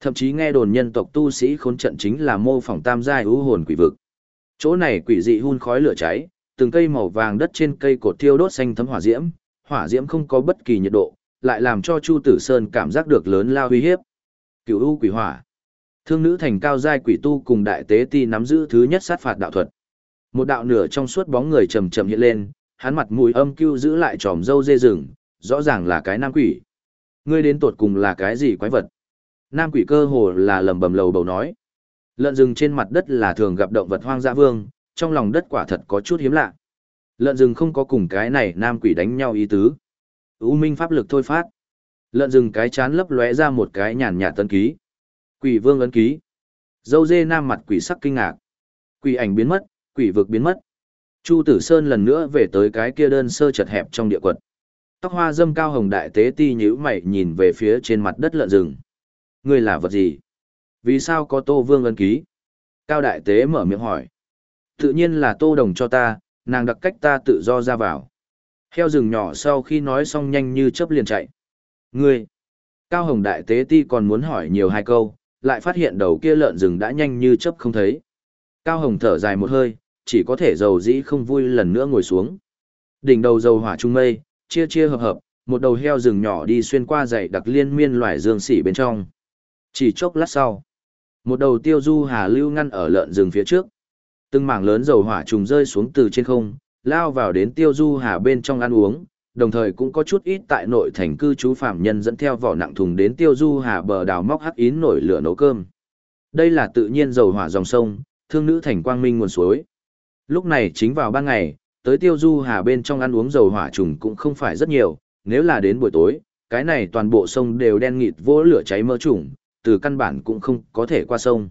Thậm chí nghe đồn nhân tộc tu sĩ khốn trận chính là mô phỏng tam giai ưu hồn quỷ vực. Chỗ này quỷ dị hun khói lửa cháy, từng cây màu vàng đất trên cây cột thiêu đốt xanh thấm hỏa diễm, hỏa diễm không có bất kỳ nhiệt độ, lại làm cho Chu Tử Sơn cảm giác được lớn lao uy hiếp. Cửu u quỷ hỏa. Thương nữ thành cao giai quỷ tu cùng đại tế ti nắm giữ thứ nhất sát phạt đạo thuật. Một đạo nửa trong suốt bóng người chậm chậm hiện lên, hắn mặt mũi âm cưu giữ lại tròm râu dê rừng, rõ ràng là cái nam quỷ. Ngươi đến tột cùng là cái gì quái vật? Nam quỷ cơ hồ là lầm bầm lầu bầu nói. Lợn rừng trên mặt đất là thường gặp động vật hoang dã vương, trong lòng đất quả thật có chút hiếm lạ. Lợn rừng không có cùng cái này nam quỷ đánh nhau ý tứ. U minh pháp lực thôi phát. Lợn rừng cái chán lấp lóe ra một cái nhàn nhạt tân ký. Quỷ vương ấn ký. Dâu dê nam mặt quỷ sắc kinh ngạc. Quỷ ảnh biến mất, quỷ vực biến mất. Chu Tử Sơn lần nữa về tới cái kia đơn sơ chật hẹp trong địa quật. Tóc hoa dâm cao hồng đại tế ti nhíu mày nhìn về phía trên mặt đất lợn rừng. Ngươi là vật gì? Vì sao có Tô Vương ấn ký? Cao đại tế mở miệng hỏi. Tự nhiên là Tô Đồng cho ta, nàng đặc cách ta tự do ra vào. Heo rừng nhỏ sau khi nói xong nhanh như chớp liền chạy. Ngươi! Cao hồng đại tế ti còn muốn hỏi nhiều hai câu, lại phát hiện đầu kia lợn rừng đã nhanh như chớp không thấy. Cao hồng thở dài một hơi, chỉ có thể dầu dĩ không vui lần nữa ngồi xuống. Đỉnh đầu dầu hỏa trung mây, chia chia hợp hợp, một đầu heo rừng nhỏ đi xuyên qua dãy đặc liên miên loài dương sỉ bên trong. Chỉ chốc lát sau, một đầu tiêu du hà lưu ngăn ở lợn rừng phía trước. Từng mảng lớn dầu hỏa trùng rơi xuống từ trên không, lao vào đến tiêu du hà bên trong ăn uống, đồng thời cũng có chút ít tại nội thành cư trú phạm nhân dẫn theo vỏ nặng thùng đến tiêu du hà bờ đào móc hắc ín nổi lửa nấu cơm. Đây là tự nhiên dầu hỏa dòng sông, thương nữ thành quang minh nguồn suối. Lúc này chính vào ban ngày, tới tiêu du hà bên trong ăn uống dầu hỏa trùng cũng không phải rất nhiều, nếu là đến buổi tối, cái này toàn bộ sông đều đen nghịt vô lửa cháy mơ trùng, từ căn bản cũng không có thể qua sông.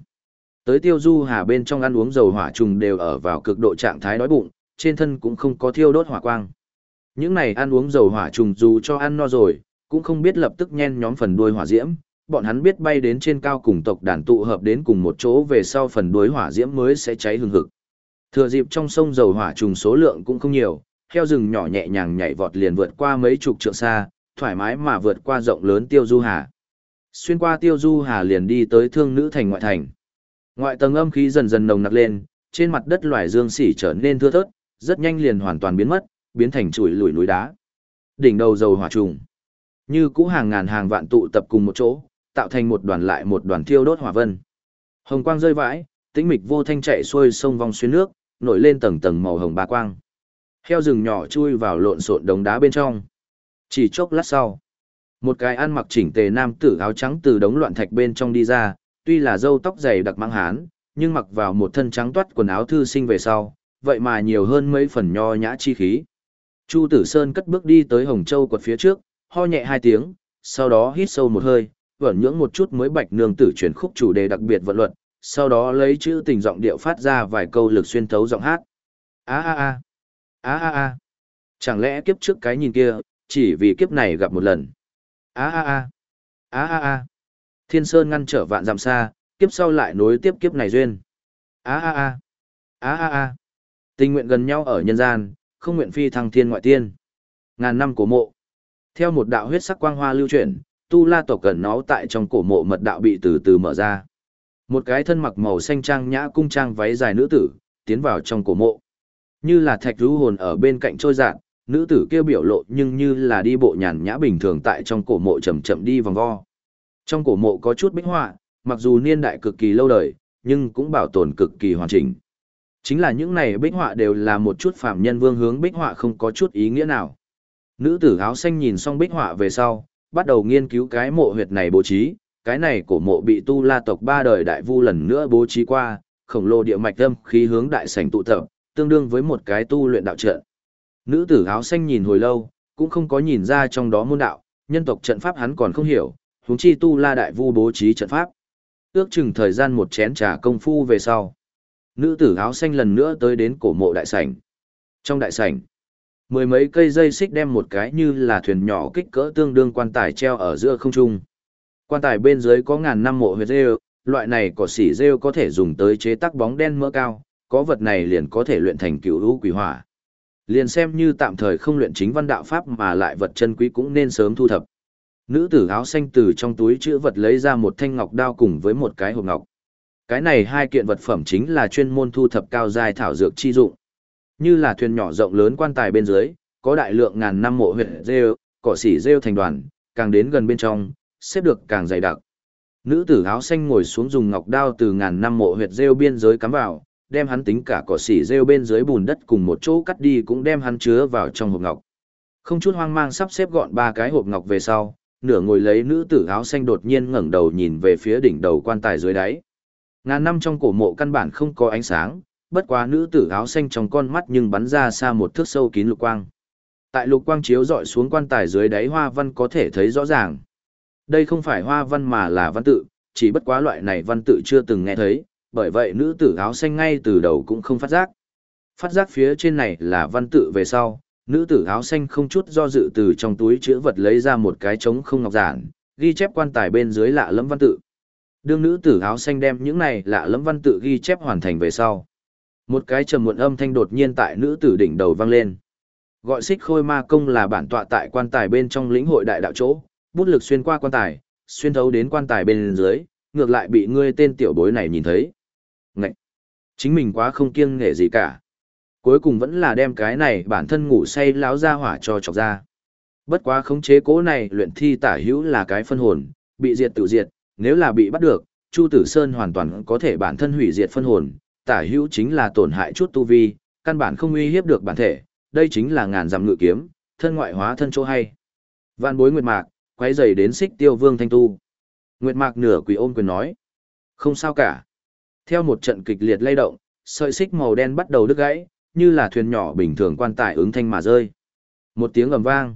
Tới tiêu du hà bên trong ăn uống dầu hỏa trùng đều ở vào cực độ trạng thái đói bụng, trên thân cũng không có thiêu đốt hỏa quang. Những này ăn uống dầu hỏa trùng dù cho ăn no rồi, cũng không biết lập tức nhen nhóm phần đuôi hỏa diễm, bọn hắn biết bay đến trên cao cùng tộc đàn tụ hợp đến cùng một chỗ về sau phần đuôi hỏa diễm mới sẽ cháy hừng hực. Thừa dịp trong sông dầu hỏa trùng số lượng cũng không nhiều, heo rừng nhỏ nhẹ nhàng nhảy vọt liền vượt qua mấy chục trượng xa, thoải mái mà vượt qua rộng lớn tiêu du hà. Xuyên qua tiêu du hà liền đi tới thương nữ thành ngoại thành. Ngoại tầng âm khí dần dần nồng nặc lên, trên mặt đất loài dương xỉ trở nên thưa thớt, rất nhanh liền hoàn toàn biến mất, biến thành chuỗi lùi núi đá. Đỉnh đầu dầu hỏa trùng, như cũ hàng ngàn hàng vạn tụ tập cùng một chỗ, tạo thành một đoàn lại một đoàn thiêu đốt hỏa vân. Hồng quang rơi vãi, tĩnh mịch vô thanh chạy xuôi sông vòng xuyên nước, nổi lên tầng tầng màu hồng ba quang. Heo rừng nhỏ chui vào lộn xộn đống đá bên trong. Chỉ chốc lát sau, một cái ăn mặc chỉnh tề nam tử áo trắng từ đống loạn thạch bên trong đi ra, tuy là râu tóc dày đặc mang hán, nhưng mặc vào một thân trắng toát quần áo thư sinh về sau, vậy mà nhiều hơn mấy phần nho nhã chi khí. Chu Tử Sơn cất bước đi tới Hồng Châu quật phía trước, ho nhẹ hai tiếng, sau đó hít sâu một hơi, vẩn nhưỡng một chút mới bạch nương tử chuyển khúc chủ đề đặc biệt vận luật, sau đó lấy chữ tình giọng điệu phát ra vài câu lực xuyên thấu giọng hát. Á á á, á á á, chẳng lẽ kiếp trước cái nhìn kia, chỉ vì kiếp này gặp một lần. Á á á, á á á thiên sơn ngăn trở vạn dặm xa, kiếp sau lại nối tiếp kiếp này duyên. A a a, a a a, tình nguyện gần nhau ở nhân gian, không nguyện phi thăng thiên ngoại tiên. Ngàn năm cổ mộ. Theo một đạo huyết sắc quang hoa lưu chuyển, tu la tộc cẩn nó tại trong cổ mộ mật đạo bị từ từ mở ra. Một cái thân mặc màu xanh trang nhã cung trang váy dài nữ tử, tiến vào trong cổ mộ. Như là thạch rú hồn ở bên cạnh trôi dạn, nữ tử kêu biểu lộ nhưng như là đi bộ nhàn nhã bình thường tại trong cổ mộ chậm chậm đi vòng vo. Trong cổ mộ có chút bích họa, mặc dù niên đại cực kỳ lâu đời, nhưng cũng bảo tồn cực kỳ hoàn chỉnh. Chính là những này bích họa đều là một chút phạm nhân vương hướng bích họa không có chút ý nghĩa nào. Nữ tử áo xanh nhìn xong bích họa về sau, bắt đầu nghiên cứu cái mộ huyệt này bố trí, cái này cổ mộ bị tu la tộc ba đời đại vu lần nữa bố trí qua, khổng lồ địa mạch âm khí hướng đại sảnh tụ tập, tương đương với một cái tu luyện đạo trận. Nữ tử áo xanh nhìn hồi lâu, cũng không có nhìn ra trong đó môn đạo, nhân tộc trận pháp hắn còn không hiểu, huống chi tu la đại vu bố trí trận pháp. Ước chừng thời gian một chén trà công phu về sau. Nữ tử áo xanh lần nữa tới đến cổ mộ đại sảnh. Trong đại sảnh, mười mấy cây dây xích đem một cái như là thuyền nhỏ kích cỡ tương đương quan tài treo ở giữa không trung. Quan tài bên dưới có ngàn năm mộ huyệt rêu, loại này cỏ xỉ rêu có thể dùng tới chế tác bóng đen mỡ cao, có vật này liền có thể luyện thành cựu hữu quỷ hỏa. Liền xem như tạm thời không luyện chính văn đạo pháp mà lại vật chân quý cũng nên sớm thu thập. Nữ tử áo xanh từ trong túi chữ vật lấy ra một thanh ngọc đao cùng với một cái hộp ngọc. Cái này hai kiện vật phẩm chính là chuyên môn thu thập cao giai thảo dược chi dụng. Như là thuyền nhỏ rộng lớn quan tài bên dưới, có đại lượng ngàn năm mộ huyệt rêu, cỏ xỉ rêu thành đoàn, càng đến gần bên trong, xếp được càng dày đặc. Nữ tử áo xanh ngồi xuống dùng ngọc đao từ ngàn năm mộ huyệt rêu biên giới cắm vào, đem hắn tính cả cỏ xỉ rêu bên dưới bùn đất cùng một chỗ cắt đi cũng đem hắn chứa vào trong hộp ngọc. Không chút hoang mang sắp xếp gọn ba cái hộp ngọc về sau, nửa ngồi lấy nữ tử áo xanh đột nhiên ngẩng đầu nhìn về phía đỉnh đầu quan tài dưới đáy. Ngàn năm trong cổ mộ căn bản không có ánh sáng, bất quá nữ tử áo xanh trong con mắt nhưng bắn ra xa một thước sâu kín lục quang. Tại lục quang chiếu dọi xuống quan tài dưới đáy hoa văn có thể thấy rõ ràng. Đây không phải hoa văn mà là văn tự, chỉ bất quá loại này văn tự chưa từng nghe thấy, bởi vậy nữ tử áo xanh ngay từ đầu cũng không phát giác. Phát giác phía trên này là văn tự về sau, nữ tử áo xanh không chút do dự từ trong túi chữ vật lấy ra một cái trống không ngọc giản, ghi chép quan tài bên dưới lạ lẫm văn tự. Đương nữ tử áo xanh đem những này lạ lẫm văn tự ghi chép hoàn thành về sau. Một cái trầm muộn âm thanh đột nhiên tại nữ tử đỉnh đầu vang lên. Gọi xích khôi ma công là bản tọa tại quan tài bên trong lĩnh hội đại đạo chỗ, bút lực xuyên qua quan tài, xuyên thấu đến quan tài bên dưới, ngược lại bị ngươi tên tiểu bối này nhìn thấy. Ngậy! Chính mình quá không kiêng nghệ gì cả. Cuối cùng vẫn là đem cái này bản thân ngủ say láo ra hỏa cho chọc ra. Bất quá khống chế cố này luyện thi tả hữu là cái phân hồn, bị diệt tự diệt, nếu là bị bắt được, Chu Tử Sơn hoàn toàn có thể bản thân hủy diệt phân hồn, tả hữu chính là tổn hại chút tu vi, căn bản không uy hiếp được bản thể, đây chính là ngàn dặm ngự kiếm, thân ngoại hóa thân chỗ hay. Vạn bối nguyệt mạc, quấy rầy đến xích tiêu vương thanh tu. Nguyệt mạc nửa quỳ ôm quyền nói. Không sao cả. Theo một trận kịch liệt lay động, sợi xích màu đen bắt đầu đứt gãy, như là thuyền nhỏ bình thường quan tài ứng thanh mà rơi. Một tiếng ầm vang.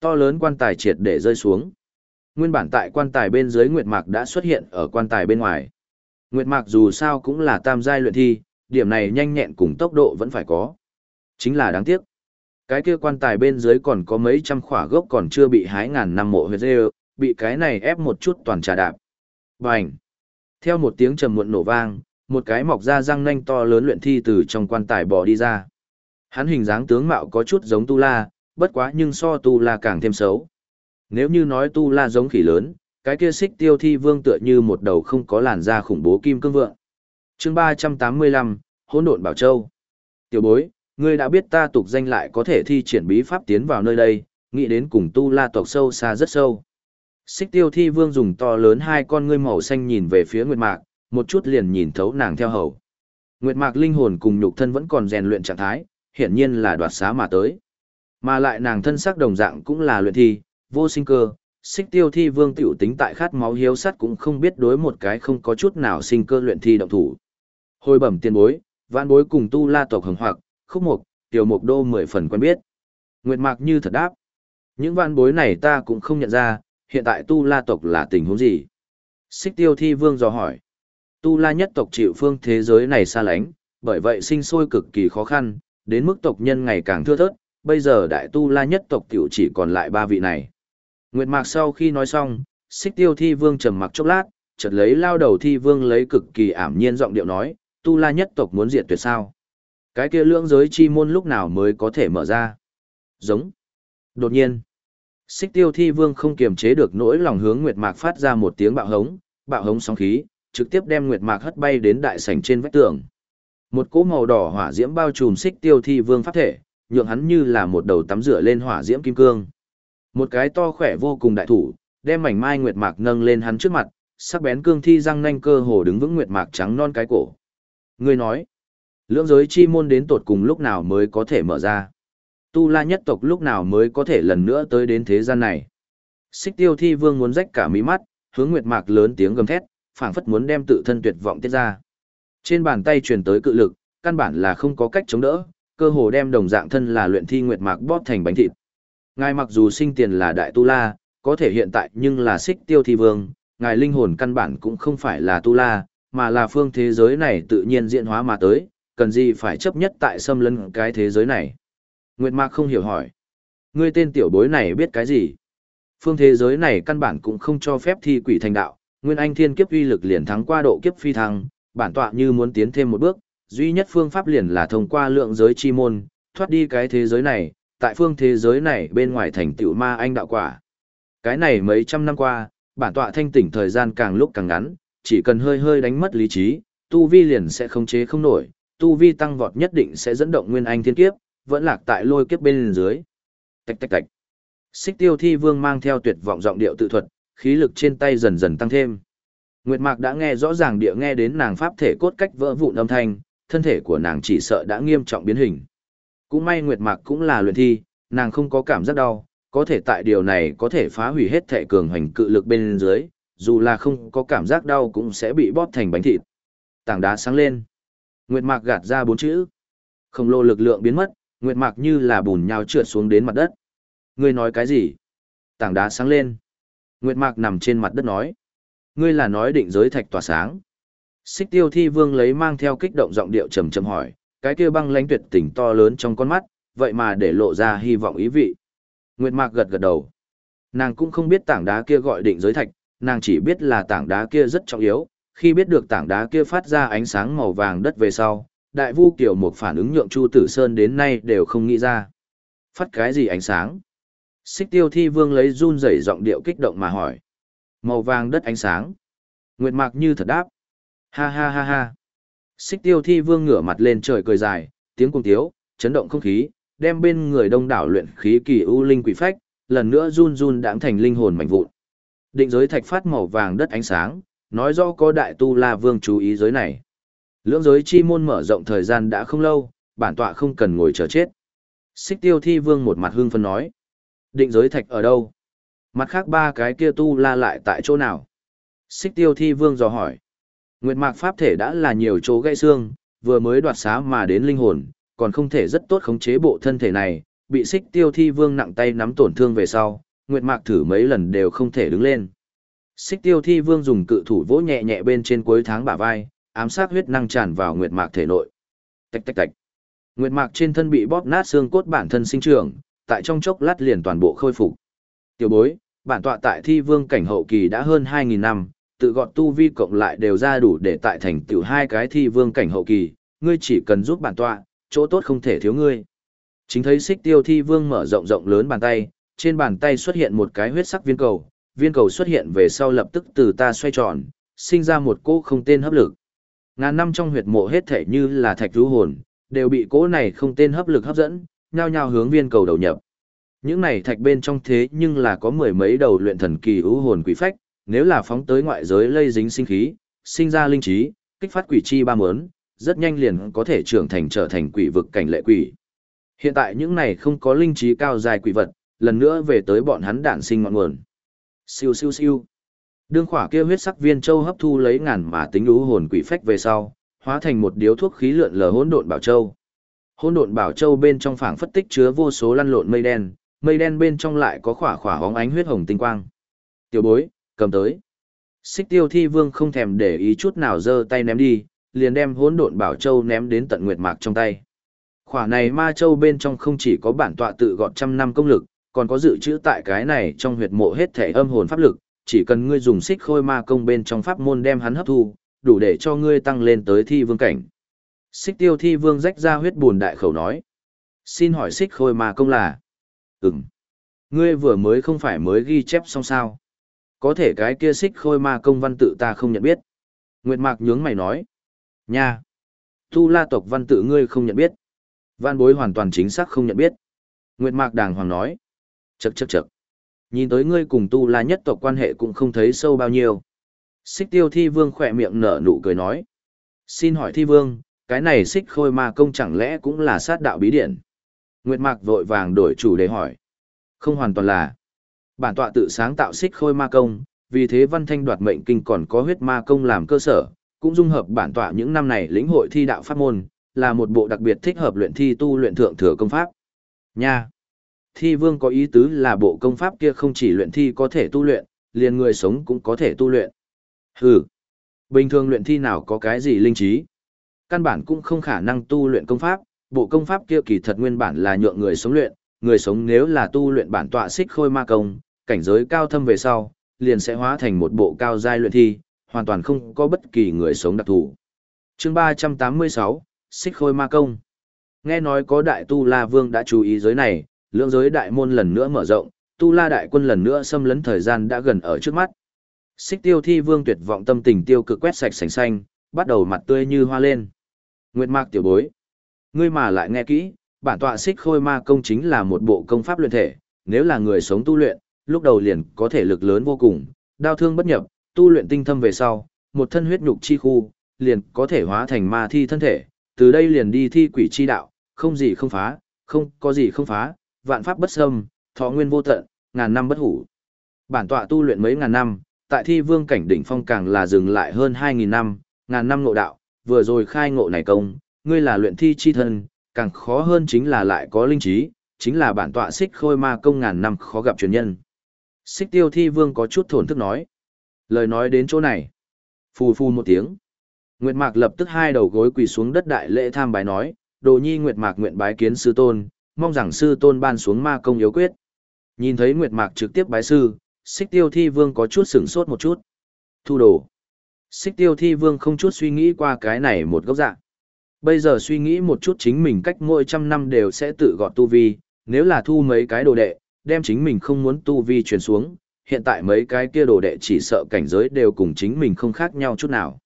To lớn quan tài triệt để rơi xuống. Nguyên bản tại quan tài bên dưới Nguyệt Mạc đã xuất hiện ở quan tài bên ngoài. Nguyệt Mạc dù sao cũng là tam giai luyện thi, điểm này nhanh nhẹn cùng tốc độ vẫn phải có. Chính là đáng tiếc. Cái kia quan tài bên dưới còn có mấy trăm khỏa gốc còn chưa bị hái ngàn năm mộ huyết dê, bị cái này ép một chút toàn trà đạp. Bành! Theo một tiếng trầm muộn nổ vang, một cái mọc ra răng nanh to lớn luyện thi từ trong quan tài bò đi ra. Hắn hình dáng tướng mạo có chút giống Tu La, bất quá nhưng so Tu La càng thêm xấu. Nếu như nói Tu La giống khỉ lớn, cái kia xích tiêu thi vương tựa như một đầu không có làn da khủng bố kim cương vượng. chương ba trăm tám mươi lăm hỗn độn bảo châu. Tiểu bối, ngươi đã biết ta tục danh lại có thể thi triển bí pháp tiến vào nơi đây, nghĩ đến cùng Tu La tộc sâu xa rất sâu. Xích tiêu thi vương dùng to lớn hai con ngươi màu xanh nhìn về phía Nguyệt Mạc, một chút liền nhìn thấu nàng theo hầu. Nguyệt Mạc linh hồn cùng nhục thân vẫn còn rèn luyện trạng thái, hiển nhiên là đoạt xá mà tới. Mà lại nàng thân sắc đồng dạng cũng là luyện thi, vô sinh cơ, xích tiêu thi vương tiểu tính tại khát máu hiếu sắt cũng không biết đối một cái không có chút nào sinh cơ luyện thi động thủ. Hồi bẩm tiên bối, vạn bối cùng tu la tộc hồng hoặc, khúc mục, tiểu mục đô mười phần quen biết. Nguyệt Mạc như thật đáp. Những vạn bối này ta cũng không nhận ra, hiện tại tu la tộc là tình huống gì? Xích tiêu thi vương dò hỏi. Tu la nhất tộc chịu phương thế giới này xa lánh, bởi vậy sinh sôi cực kỳ khó khăn, đến mức tộc nhân ngày càng thưa thớt, bây giờ đại tu la nhất tộc tiểu chỉ còn lại ba vị này. Nguyệt Mạc sau khi nói xong, xích tiêu thi vương trầm mặc chốc lát, chợt lấy lao đầu thi vương lấy cực kỳ ảm nhiên giọng điệu nói, tu la nhất tộc muốn diệt tuyệt sao. Cái kia lưỡng giới chi môn lúc nào mới có thể mở ra. Giống. Đột nhiên, Xích tiêu thi vương không kiềm chế được nỗi lòng hướng Nguyệt Mạc phát ra một tiếng bạo hống, bạo hống sóng khí, trực tiếp đem Nguyệt Mạc hất bay đến đại sảnh trên vách tường. Một cỗ màu đỏ hỏa diễm bao trùm xích tiêu thi vương pháp thể, nhượng hắn như là một đầu tắm rửa lên hỏa diễm kim cương. Một cái to khỏe vô cùng đại thủ, đem mảnh mai Nguyệt Mạc nâng lên hắn trước mặt, sắc bén cương thi răng nanh cơ hồ đứng vững Nguyệt Mạc trắng non cái cổ. Người nói, lưỡng giới chi môn đến tột cùng lúc nào mới có thể mở ra. Tu la nhất tộc lúc nào mới có thể lần nữa tới đến thế gian này. Xích tiêu thi vương muốn rách cả mí mắt, hướng nguyệt mạc lớn tiếng gầm thét, phảng phất muốn đem tự thân tuyệt vọng tiết ra. Trên bàn tay truyền tới cự lực, căn bản là không có cách chống đỡ, cơ hồ đem đồng dạng thân là luyện thi nguyệt mạc bóp thành bánh thịt. Ngài mặc dù sinh tiền là đại tu la, có thể hiện tại nhưng là xích tiêu thi vương, ngài linh hồn căn bản cũng không phải là tu la, mà là phương thế giới này tự nhiên diễn hóa mà tới, cần gì phải chấp nhất tại xâm lấn cái thế giới này. Nguyệt Mạc không hiểu hỏi. Ngươi tên tiểu bối này biết cái gì? Phương thế giới này căn bản cũng không cho phép thi quỷ thành đạo, Nguyên Anh thiên kiếp uy lực liền thắng qua độ kiếp phi thăng, bản tọa như muốn tiến thêm một bước, duy nhất phương pháp liền là thông qua lượng giới chi môn, thoát đi cái thế giới này, tại phương thế giới này bên ngoài thành tựu ma anh đạo quả. Cái này mấy trăm năm qua, bản tọa thanh tỉnh thời gian càng lúc càng ngắn, chỉ cần hơi hơi đánh mất lý trí, tu vi liền sẽ không chế không nổi, tu vi tăng vọt nhất định sẽ dẫn động nguyên anh thiên kiếp, vẫn lạc tại lôi kiếp bên dưới. Tạch tạch tạch. Xích tiêu thi vương mang theo tuyệt vọng giọng điệu tự thuật, khí lực trên tay dần dần tăng thêm. Nguyệt Mạc đã nghe rõ ràng địa nghe đến nàng pháp thể cốt cách vỡ vụn âm thanh, thân thể của nàng chỉ sợ đã nghiêm trọng biến hình. Cũng may Nguyệt Mạc cũng là luyện thi, nàng không có cảm giác đau, có thể tại điều này có thể phá hủy hết thể cường hành cự lực bên dưới, dù là không có cảm giác đau cũng sẽ bị bóp thành bánh thịt. Tảng đá sáng lên. Nguyệt Mạc gạt ra bốn chữ. Không lô lực lượng biến mất, Nguyệt Mạc như là bùn nhào trượt xuống đến mặt đất. Ngươi nói cái gì? Tảng đá sáng lên. Nguyệt Mạc nằm trên mặt đất nói. Ngươi là nói định giới thạch tỏa sáng. Xích tiêu thi vương lấy mang theo kích động giọng điệu trầm trầm hỏi, cái kia băng lãnh tuyệt tình to lớn trong con mắt, vậy mà để lộ ra hy vọng ý vị. Nguyệt Mạc gật gật đầu. Nàng cũng không biết tảng đá kia gọi định giới thạch, nàng chỉ biết là tảng đá kia rất trọng yếu, khi biết được tảng đá kia phát ra ánh sáng màu vàng đất về sau, đại vu kiểu một phản ứng nhượng Chu Tử Sơn đến nay đều không nghĩ ra. Phát cái gì ánh sáng? Xích tiêu thi vương lấy run rẩy giọng điệu kích động mà hỏi. Màu vàng đất ánh sáng. Nguyệt mạc như thật đáp. Ha ha ha ha. Xích tiêu thi vương ngửa mặt lên trời cười dài, tiếng cung tiếu, chấn động không khí, đem bên người đông đảo luyện khí kỳ u linh quỷ phách, lần nữa run run đãng thành linh hồn mạnh vụn. Định giới thạch phát màu vàng đất ánh sáng, nói rõ có đại tu la vương chú ý giới này. Lưỡng giới chi môn mở rộng thời gian đã không lâu, bản tọa không cần ngồi chờ chết. Xích tiêu thi vương một mặt hương phân nói. Định giới thạch ở đâu? Mặt khác ba cái kia tu la lại tại chỗ nào? Xích tiêu thi vương dò hỏi. Nguyệt mạc pháp thể đã là nhiều chỗ gãy xương, vừa mới đoạt xá mà đến linh hồn, còn không thể rất tốt khống chế bộ thân thể này, bị xích tiêu thi vương nặng tay nắm tổn thương về sau, Nguyệt mạc thử mấy lần đều không thể đứng lên. Xích tiêu thi vương dùng cự thủ vỗ nhẹ nhẹ bên trên cuối tháng bả vai, ám sát huyết năng tràn vào nguyệt mạc thể nội. Tạch tạch tạch. Nguyệt mạc trên thân bị bóp nát xương cốt bản thân sinh trưởng, tại trong chốc lát liền toàn bộ khôi phục. Tiểu bối, bản tọa tại thi vương cảnh hậu kỳ đã hơn 2.000 năm, tự gọt tu vi cộng lại đều ra đủ để tại thành tiểu hai cái thi vương cảnh hậu kỳ, ngươi chỉ cần giúp bản tọa, chỗ tốt không thể thiếu ngươi. Chính thấy xích tiêu thi vương mở rộng rộng lớn bàn tay, trên bàn tay xuất hiện một cái huyết sắc viên cầu, viên cầu xuất hiện về sau lập tức từ ta xoay tròn, sinh ra một cỗ không tên hấp lực. Ngàn năm trong huyệt mộ hết thể như là thạch rú hồn, đều bị cỗ này không tên hấp lực hấp dẫn, nhao nhao hướng viên cầu đầu nhập. Những này thạch bên trong thế nhưng là có mười mấy đầu luyện thần kỳ ưu hồn quỷ phách, nếu là phóng tới ngoại giới lây dính sinh khí, sinh ra linh trí, kích phát quỷ chi ba mớn, rất nhanh liền có thể trưởng thành trở thành quỷ vực cảnh lệ quỷ. Hiện tại những này không có linh trí cao dài quỷ vật, lần nữa về tới bọn hắn đản sinh ngọn nguồn. Siêu siêu siêu. Đương khỏa kia huyết sắc viên châu hấp thu lấy ngàn mà tính ưu hồn quỷ phách về sau, hóa thành một điếu thuốc khí lượn lờ hỗn độn bảo châu. Hỗn độn bảo châu bên trong phảng phất tích chứa vô số lăn lộn mây đen, mây đen bên trong lại có khỏa khỏa hóng ánh huyết hồng tinh quang. Tiểu bối, cầm tới. Xích tiêu thi vương không thèm để ý chút nào giơ tay ném đi, liền đem hỗn độn bảo châu ném đến tận nguyệt mạc trong tay. Khỏa này ma châu bên trong không chỉ có bản tọa tự gọt trăm năm công lực, còn có dự trữ tại cái này trong huyệt mộ hết thể âm hồn pháp lực, chỉ cần ngươi dùng xích khôi ma công bên trong pháp môn đem hắn hấp thu, đủ để cho ngươi tăng lên tới thi vương cảnh. Xích tiêu thi vương rách ra huyết buồn đại khẩu nói. Xin hỏi xích khôi ma công là? Ừm. Ngươi vừa mới không phải mới ghi chép xong sao. Có thể cái kia xích khôi ma công văn tự ta không nhận biết. Nguyệt Mạc nhướng mày nói. Nha! Tu la tộc văn tự ngươi không nhận biết. Văn bối hoàn toàn chính xác không nhận biết. Nguyệt Mạc đàng hoàng nói. Chậc chậc chậc. Nhìn tới ngươi cùng tu la nhất tộc quan hệ cũng không thấy sâu bao nhiêu. Xích tiêu thi vương khỏe miệng nở nụ cười nói. Xin hỏi thi vương, cái này xích khôi ma công chẳng lẽ cũng là sát đạo bí điển? Nguyệt Mạc vội vàng đổi chủ đề hỏi. Không hoàn toàn là. Bản tọa tự sáng tạo xích khôi ma công, vì thế văn thanh đoạt mệnh kinh còn có huyết ma công làm cơ sở, cũng dung hợp bản tọa những năm này lĩnh hội thi đạo pháp môn, là một bộ đặc biệt thích hợp luyện thi tu luyện thượng thừa công pháp. Nha! Thi vương có ý tứ là bộ công pháp kia không chỉ luyện thi có thể tu luyện, liền người sống cũng có thể tu luyện. Hừ! Bình thường luyện thi nào có cái gì linh trí? Căn bản cũng không khả năng tu luyện công pháp, bộ công pháp kia kỳ thật nguyên bản là nhượng người sống luyện, người sống nếu là tu luyện bản tọa xích khôi ma công, cảnh giới cao thâm về sau, liền sẽ hóa thành một bộ cao giai luyện thi, hoàn toàn không có bất kỳ người sống đặc thù. Chương 386, Xích Khôi Ma Công. Nghe nói có đại tu La Vương đã chú ý giới này, lượng giới đại môn lần nữa mở rộng, tu La đại quân lần nữa xâm lấn thời gian đã gần ở trước mắt. Xích Tiêu Thi Vương tuyệt vọng tâm tình tiêu cực quét sạch sành xanh, bắt đầu mặt tươi như hoa lên. Nguyệt Mạc tiểu bối, ngươi mà lại nghe kỹ, bản tọa Xích Khôi Ma Công chính là một bộ công pháp luyện thể, nếu là người sống tu luyện, lúc đầu liền có thể lực lớn vô cùng, đao thương bất nhập, tu luyện tinh thâm về sau, một thân huyết nhục chi khu, liền có thể hóa thành ma thi thân thể, từ đây liền đi thi quỷ chi đạo, không gì không phá, không có gì không phá, vạn pháp bất xâm, thọ nguyên vô tận, ngàn năm bất hủ. Bản tọa tu luyện mấy ngàn năm, tại thi vương cảnh đỉnh phong càng là dừng lại hơn 2.000 năm, ngàn năm ngộ đạo, vừa rồi khai ngộ này công, ngươi là luyện thi chi thân, càng khó hơn chính là lại có linh trí, chính là bản tọa xích khôi ma công ngàn năm khó gặp truyền nhân. Xích tiêu thi vương có chút thổn thức nói. Lời nói đến chỗ này. Phù phù một tiếng. Nguyệt Mạc lập tức hai đầu gối quỳ xuống đất đại lễ tham bái nói, đồ nhi Nguyệt Mạc nguyện bái kiến sư tôn, mong rằng sư tôn ban xuống ma công yếu quyết. Nhìn thấy Nguyệt Mạc trực tiếp bái sư, xích tiêu thi vương có chút sửng sốt một chút. Thu đồ. Xích tiêu thi vương không chút suy nghĩ qua cái này một góc dạng. Bây giờ suy nghĩ một chút chính mình cách mỗi trăm năm đều sẽ tự gọt tu vi, nếu là thu mấy cái đồ đệ, đem chính mình không muốn tu vi truyền xuống, hiện tại mấy cái kia đồ đệ chỉ sợ cảnh giới đều cùng chính mình không khác nhau chút nào.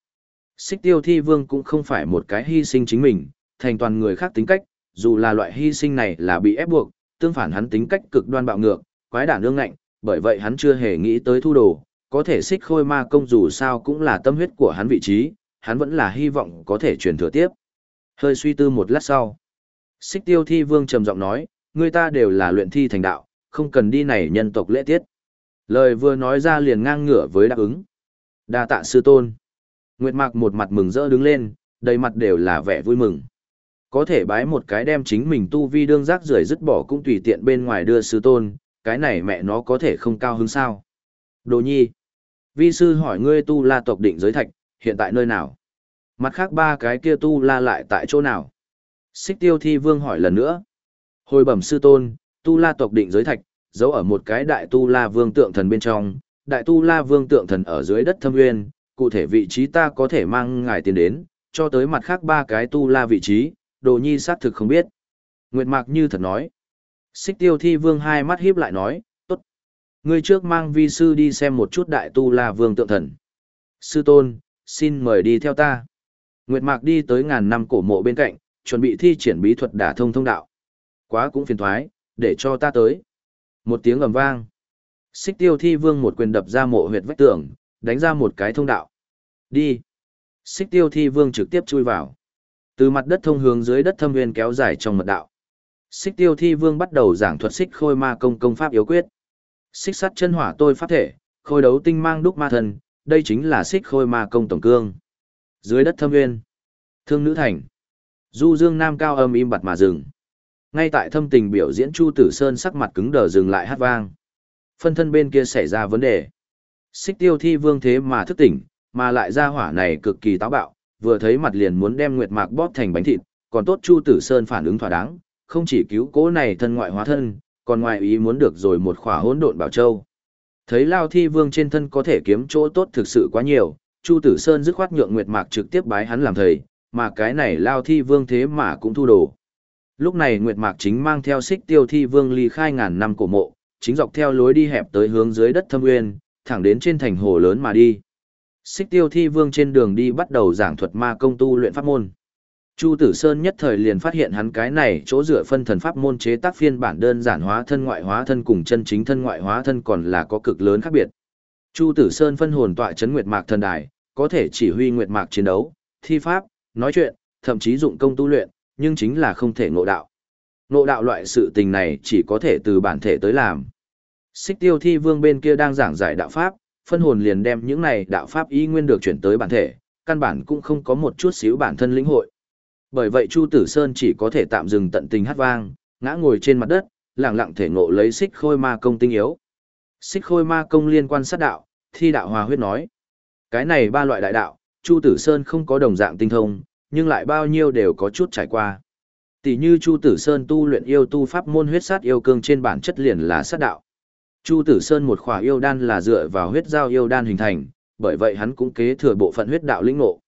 Xích tiêu thi vương cũng không phải một cái hy sinh chính mình, thành toàn người khác tính cách, dù là loại hy sinh này là bị ép buộc, tương phản hắn tính cách cực đoan bạo ngược, quái đản ương ngạnh, bởi vậy hắn chưa hề nghĩ tới thu đồ, có thể xích khôi ma công dù sao cũng là tâm huyết của hắn vị trí, hắn vẫn là hy vọng có thể truyền thừa tiếp. Hơi suy tư một lát sau, xích tiêu thi vương trầm giọng nói, người ta đều là luyện thi thành đạo, không cần đi này nhân tộc lễ tiết. Lời vừa nói ra liền ngang ngửa với đáp ứng. đa tạ sư tôn. Nguyệt Mạc một mặt mừng rỡ đứng lên, đầy mặt đều là vẻ vui mừng. Có thể bái một cái đem chính mình tu vi đương rác rưởi dứt bỏ cũng tùy tiện bên ngoài đưa sư tôn, cái này mẹ nó có thể không cao hứng sao. Đồ nhi. Vi sư hỏi ngươi tu la tộc định giới thạch, hiện tại nơi nào? Mặt khác ba cái kia tu la lại tại chỗ nào? Xích tiêu thi vương hỏi lần nữa. Hồi bẩm sư tôn, tu la tộc định giới thạch, giấu ở một cái đại tu la vương tượng thần bên trong, đại tu la vương tượng thần ở dưới đất thâm nguyên, cụ thể vị trí ta có thể mang ngài tiền đến, cho tới mặt khác ba cái tu la vị trí, đồ nhi xác thực không biết. Nguyệt Mạc như thật nói. Xích tiêu thi vương hai mắt híp lại nói. Ngươi trước mang vi sư đi xem một chút đại tu la vương tượng thần. Sư tôn, xin mời đi theo ta. Nguyệt Mạc đi tới ngàn năm cổ mộ bên cạnh, chuẩn bị thi triển bí thuật đả thông thông đạo. Quá cũng phiền thoái, để cho ta tới. Một tiếng ầm vang. Xích tiêu thi vương một quyền đập ra mộ huyệt vách tường, đánh ra một cái thông đạo. Đi. Xích tiêu thi vương trực tiếp chui vào. Từ mặt đất thông hướng dưới đất thâm nguyên kéo dài trong mật đạo. Xích tiêu thi vương bắt đầu giảng thuật xích khôi ma công công pháp yếu quyết. Xích sắt chân hỏa tôi pháp thể, khôi đấu tinh mang đúc ma thần, đây chính là xích khôi ma công tổng cương. Dưới đất thâm nguyên. Thương nữ thành. Du dương nam cao âm im bặt mà dừng. Ngay tại thâm tình biểu diễn Chu Tử Sơn sắc mặt cứng đờ dừng lại hát vang. Phân thân bên kia xảy ra vấn đề. Xích tiêu thi vương thế mà thức tỉnh, mà lại ra hỏa này cực kỳ táo bạo, vừa thấy mặt liền muốn đem Nguyệt Mạc bóp thành bánh thịt, còn tốt Chu Tử Sơn phản ứng thỏa đáng, không chỉ cứu cố này thân ngoại hóa thân, còn ngoài ý muốn được rồi một khỏa hỗn độn bảo châu. Thấy Lao Thi Vương trên thân có thể kiếm chỗ tốt thực sự quá nhiều, Chu Tử Sơn dứt khoát nhượng Nguyệt Mạc trực tiếp bái hắn làm thầy, mà cái này Lao Thi Vương thế mà cũng thu đồ. Lúc này Nguyệt Mạc chính mang theo xích tiêu thi vương ly khai ngàn năm cổ mộ, chính dọc theo lối đi hẹp tới hướng dưới đất thâm nguyên, thẳng đến trên thành hồ lớn mà đi. Xích tiêu thi vương trên đường đi bắt đầu giảng thuật ma công tu luyện pháp môn. Chu Tử Sơn nhất thời liền phát hiện hắn cái này chỗ dựa phân thần pháp môn chế tác phiên bản đơn giản hóa thân ngoại hóa thân cùng chân chính thân ngoại hóa thân còn là có cực lớn khác biệt. Chu Tử Sơn phân hồn tọa chấn nguyệt mạc thần đài, có thể chỉ huy nguyệt mạc chiến đấu, thi pháp, nói chuyện, thậm chí dụng công tu luyện, nhưng chính là không thể ngộ đạo. Ngộ đạo loại sự tình này chỉ có thể từ bản thể tới làm. Xích tiêu thi vương bên kia đang giảng giải đạo pháp, phân hồn liền đem những này đạo pháp y nguyên được chuyển tới bản thể, căn bản cũng không có một chút xíu bản thân lĩnh hội. Bởi vậy Chu Tử Sơn chỉ có thể tạm dừng tận tình hát vang, ngã ngồi trên mặt đất, lặng lặng thể ngộ lấy xích khôi ma công tinh yếu. Xích khôi ma công liên quan sát đạo, thi đạo hòa huyết nói. Cái này ba loại đại đạo, Chu Tử Sơn không có đồng dạng tinh thông, nhưng lại bao nhiêu đều có chút trải qua. Tỷ như Chu Tử Sơn tu luyện yêu tu pháp môn huyết sát yêu cương trên bản chất liền là sát đạo. Chu Tử Sơn một khỏa yêu đan là dựa vào huyết giao yêu đan hình thành, bởi vậy hắn cũng kế thừa bộ phận huyết đạo lĩnh ngộ.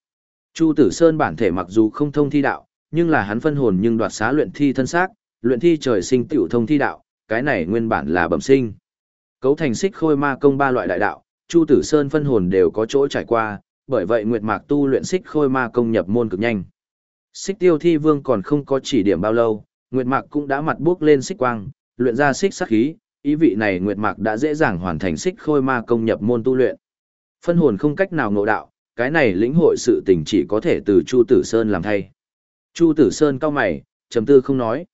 Chu Tử Sơn bản thể mặc dù không thông thi đạo, nhưng là hắn phân hồn nhưng đoạt xá luyện thi thân xác, luyện thi trời sinh tiểu thông thi đạo, cái này nguyên bản là bẩm sinh. Cấu thành xích khôi ma công ba loại đại đạo, Chu Tử Sơn phân hồn đều có chỗ trải qua, bởi vậy Nguyệt Mạc tu luyện xích khôi ma công nhập môn cực nhanh. Xích Tiêu Thi Vương còn không có chỉ điểm bao lâu, Nguyệt Mạc cũng đã mặt bước lên xích quang, luyện ra xích sát khí, ý vị này Nguyệt Mạc đã dễ dàng hoàn thành xích khôi ma công nhập môn tu luyện. Phân hồn không cách nào ngộ đạo, cái này lĩnh hội sự tình chỉ có thể từ Chu Tử Sơn làm thay. Chu Tử Sơn cao mày, trầm tư không nói.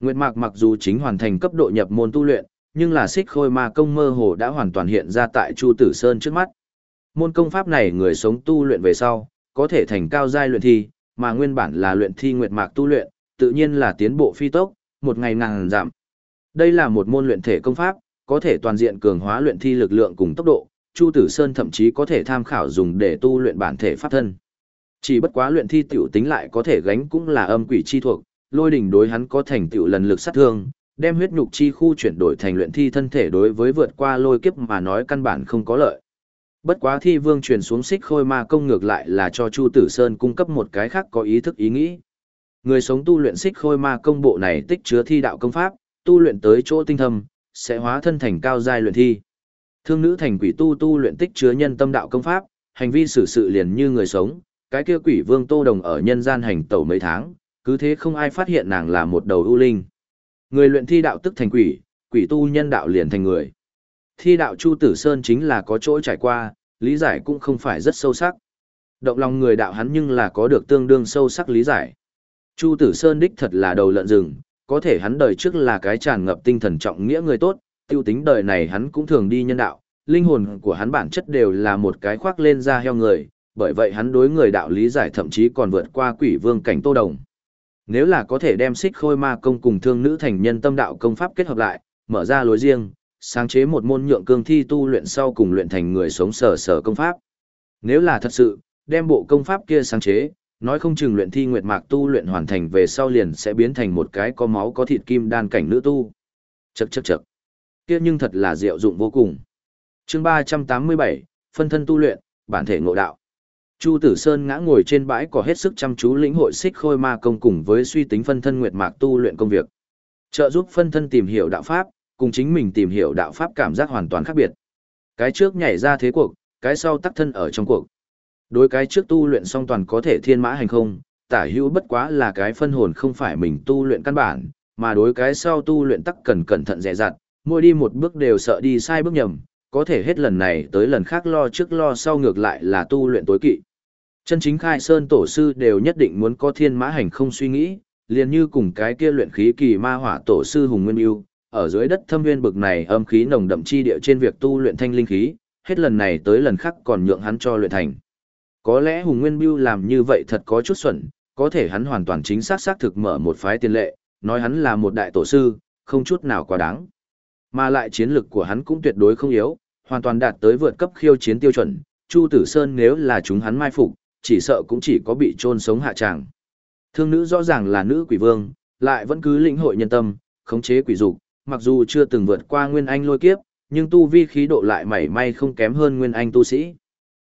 Nguyệt Mạc mặc dù chính hoàn thành cấp độ nhập môn tu luyện, nhưng là xích khôi ma công mơ hồ đã hoàn toàn hiện ra tại Chu Tử Sơn trước mắt. Môn công pháp này người sống tu luyện về sau, có thể thành cao giai luyện thi, mà nguyên bản là luyện thi Nguyệt Mạc tu luyện, tự nhiên là tiến bộ phi tốc, một ngày ngàn giảm. Đây là một môn luyện thể công pháp, có thể toàn diện cường hóa luyện thi lực lượng cùng tốc độ, Chu Tử Sơn thậm chí có thể tham khảo dùng để tu luyện bản thể pháp thân. Chỉ bất quá luyện thi tiểu tính lại có thể gánh cũng là âm quỷ chi thuộc, lôi đỉnh đối hắn có thành tựu lần lực sát thương, đem huyết nhục chi khu chuyển đổi thành luyện thi thân thể đối với vượt qua lôi kiếp mà nói căn bản không có lợi. Bất quá thi vương truyền xuống xích khôi ma công ngược lại là cho Chu Tử Sơn cung cấp một cái khác có ý thức ý nghĩ. Người sống tu luyện xích khôi ma công bộ này tích chứa thi đạo công pháp, tu luyện tới chỗ tinh thâm, sẽ hóa thân thành cao giai luyện thi. Thương nữ thành quỷ tu tu luyện tích chứa nhân tâm đạo công pháp, hành vi xử sự liền như người sống, cái kia quỷ vương Tô Đồng ở nhân gian hành tẩu mấy tháng, cứ thế không ai phát hiện nàng là một đầu ưu linh. Người luyện thi đạo tức thành quỷ, quỷ tu nhân đạo liền thành người. Thi đạo Chu Tử Sơn chính là có chỗ trải qua, lý giải cũng không phải rất sâu sắc. Động lòng người đạo hắn nhưng là có được tương đương sâu sắc lý giải. Chu Tử Sơn đích thật là đầu lợn rừng, có thể hắn đời trước là cái tràn ngập tinh thần trọng nghĩa người tốt, tiêu tính đời này hắn cũng thường đi nhân đạo, linh hồn của hắn bản chất đều là một cái khoác lên da heo người, bởi vậy hắn đối người đạo lý giải thậm chí còn vượt qua quỷ vương cảnh tô đồng. Nếu là có thể đem xích khôi ma công cùng thương nữ thành nhân tâm đạo công pháp kết hợp lại, mở ra lối riêng, sáng chế một môn nhượng cương thi tu luyện sau cùng luyện thành người sống sở sở công pháp. Nếu là thật sự, đem bộ công pháp kia sáng chế, nói không chừng luyện thi nguyệt mạc tu luyện hoàn thành về sau liền sẽ biến thành một cái có máu có thịt kim đan cảnh nữ tu. Chậc chậc chậc. Kia nhưng thật là diệu dụng vô cùng. Chương 387, phân thân tu luyện, bản thể ngộ đạo. Chu Tử Sơn ngã ngồi trên bãi cỏ hết sức chăm chú lĩnh hội xích khôi ma công cùng với suy tính phân thân nguyệt mạc tu luyện công việc. Trợ giúp phân thân tìm hiểu đạo pháp, cùng chính mình tìm hiểu đạo pháp cảm giác hoàn toàn khác biệt. Cái trước nhảy ra thế cuộc, cái sau tắc thân ở trong cuộc. Đối cái trước tu luyện song toàn có thể thiên mã hành không, tả hữu bất quá là cái phân hồn không phải mình tu luyện căn bản, mà đối cái sau tu luyện tắc cần cẩn thận dè dặt, mỗi đi một bước đều sợ đi sai bước nhầm, có thể hết lần này tới lần khác lo trước lo sau ngược lại là tu luyện tối kỵ. Chân chính khai sơn tổ sư đều nhất định muốn có thiên mã hành không suy nghĩ, liền như cùng cái kia luyện khí kỳ ma hỏa tổ sư Hùng Nguyên Yêu, ở dưới đất thâm nguyên bực này âm khí nồng đậm chi địa trên việc tu luyện thanh linh khí, hết lần này tới lần khác còn nhượng hắn cho luyện thành. Có lẽ Hùng Nguyên Biêu làm như vậy thật có chút xuẩn, có thể hắn hoàn toàn chính xác xác thực mở một phái tiền lệ, nói hắn là một đại tổ sư, không chút nào quá đáng. Mà lại chiến lực của hắn cũng tuyệt đối không yếu, hoàn toàn đạt tới vượt cấp khiêu chiến tiêu chuẩn, Chu Tử Sơn nếu là chúng hắn mai phục, chỉ sợ cũng chỉ có bị chôn sống hạ tràng. Thương nữ rõ ràng là nữ quỷ vương, lại vẫn cứ lĩnh hội nhân tâm, khống chế quỷ dục, mặc dù chưa từng vượt qua nguyên anh lôi kiếp, nhưng tu vi khí độ lại mảy may không kém hơn nguyên anh tu sĩ.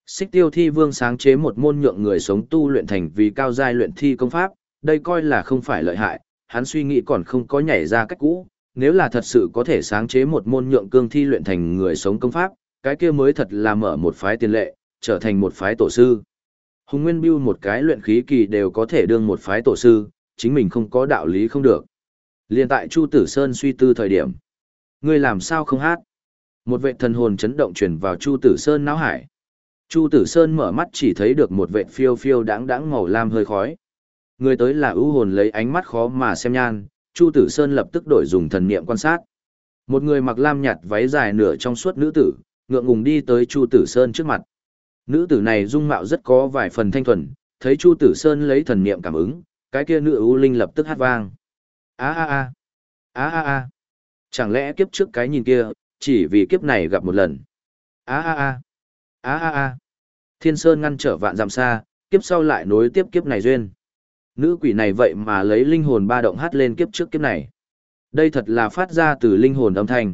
Xích tiêu thi vương sáng chế một môn nhượng người sống tu luyện thành vì cao giai luyện thi công pháp, đây coi là không phải lợi hại, hắn suy nghĩ còn không có nhảy ra cách cũ, nếu là thật sự có thể sáng chế một môn nhượng cương thi luyện thành người sống công pháp, cái kia mới thật là mở một phái tiền lệ, trở thành một phái tổ sư. Hùng Nguyên Biêu một cái luyện khí kỳ đều có thể đương một phái tổ sư, chính mình không có đạo lý không được. Liên tại Chu Tử Sơn suy tư thời điểm. Ngươi làm sao không hát? Một vệ thần hồn chấn động truyền vào Chu Tử Sơn não hải. Chu Tử Sơn mở mắt chỉ thấy được một vệ phiêu phiêu đáng đáng màu lam hơi khói. Người tới là ưu hồn lấy ánh mắt khó mà xem nhan, Chu Tử Sơn lập tức đổi dùng thần niệm quan sát. Một người mặc lam nhạt váy dài nửa trong suốt nữ tử, ngượng ngùng đi tới Chu Tử Sơn trước mặt. Nữ tử này dung mạo rất có vài phần thanh thuần, thấy Chu Tử Sơn lấy thần niệm cảm ứng, cái kia nữ ưu linh lập tức hát vang. Á á á, Á á á, Chẳng lẽ kiếp trước cái nhìn kia, chỉ vì kiếp này gặp một lần. Á á á, Á á á, Thiên Sơn ngăn trở vạn dặm xa, kiếp sau lại nối tiếp kiếp này duyên. Nữ quỷ này vậy mà lấy linh hồn ba động hát lên kiếp trước kiếp này. Đây thật là phát ra từ linh hồn âm thanh.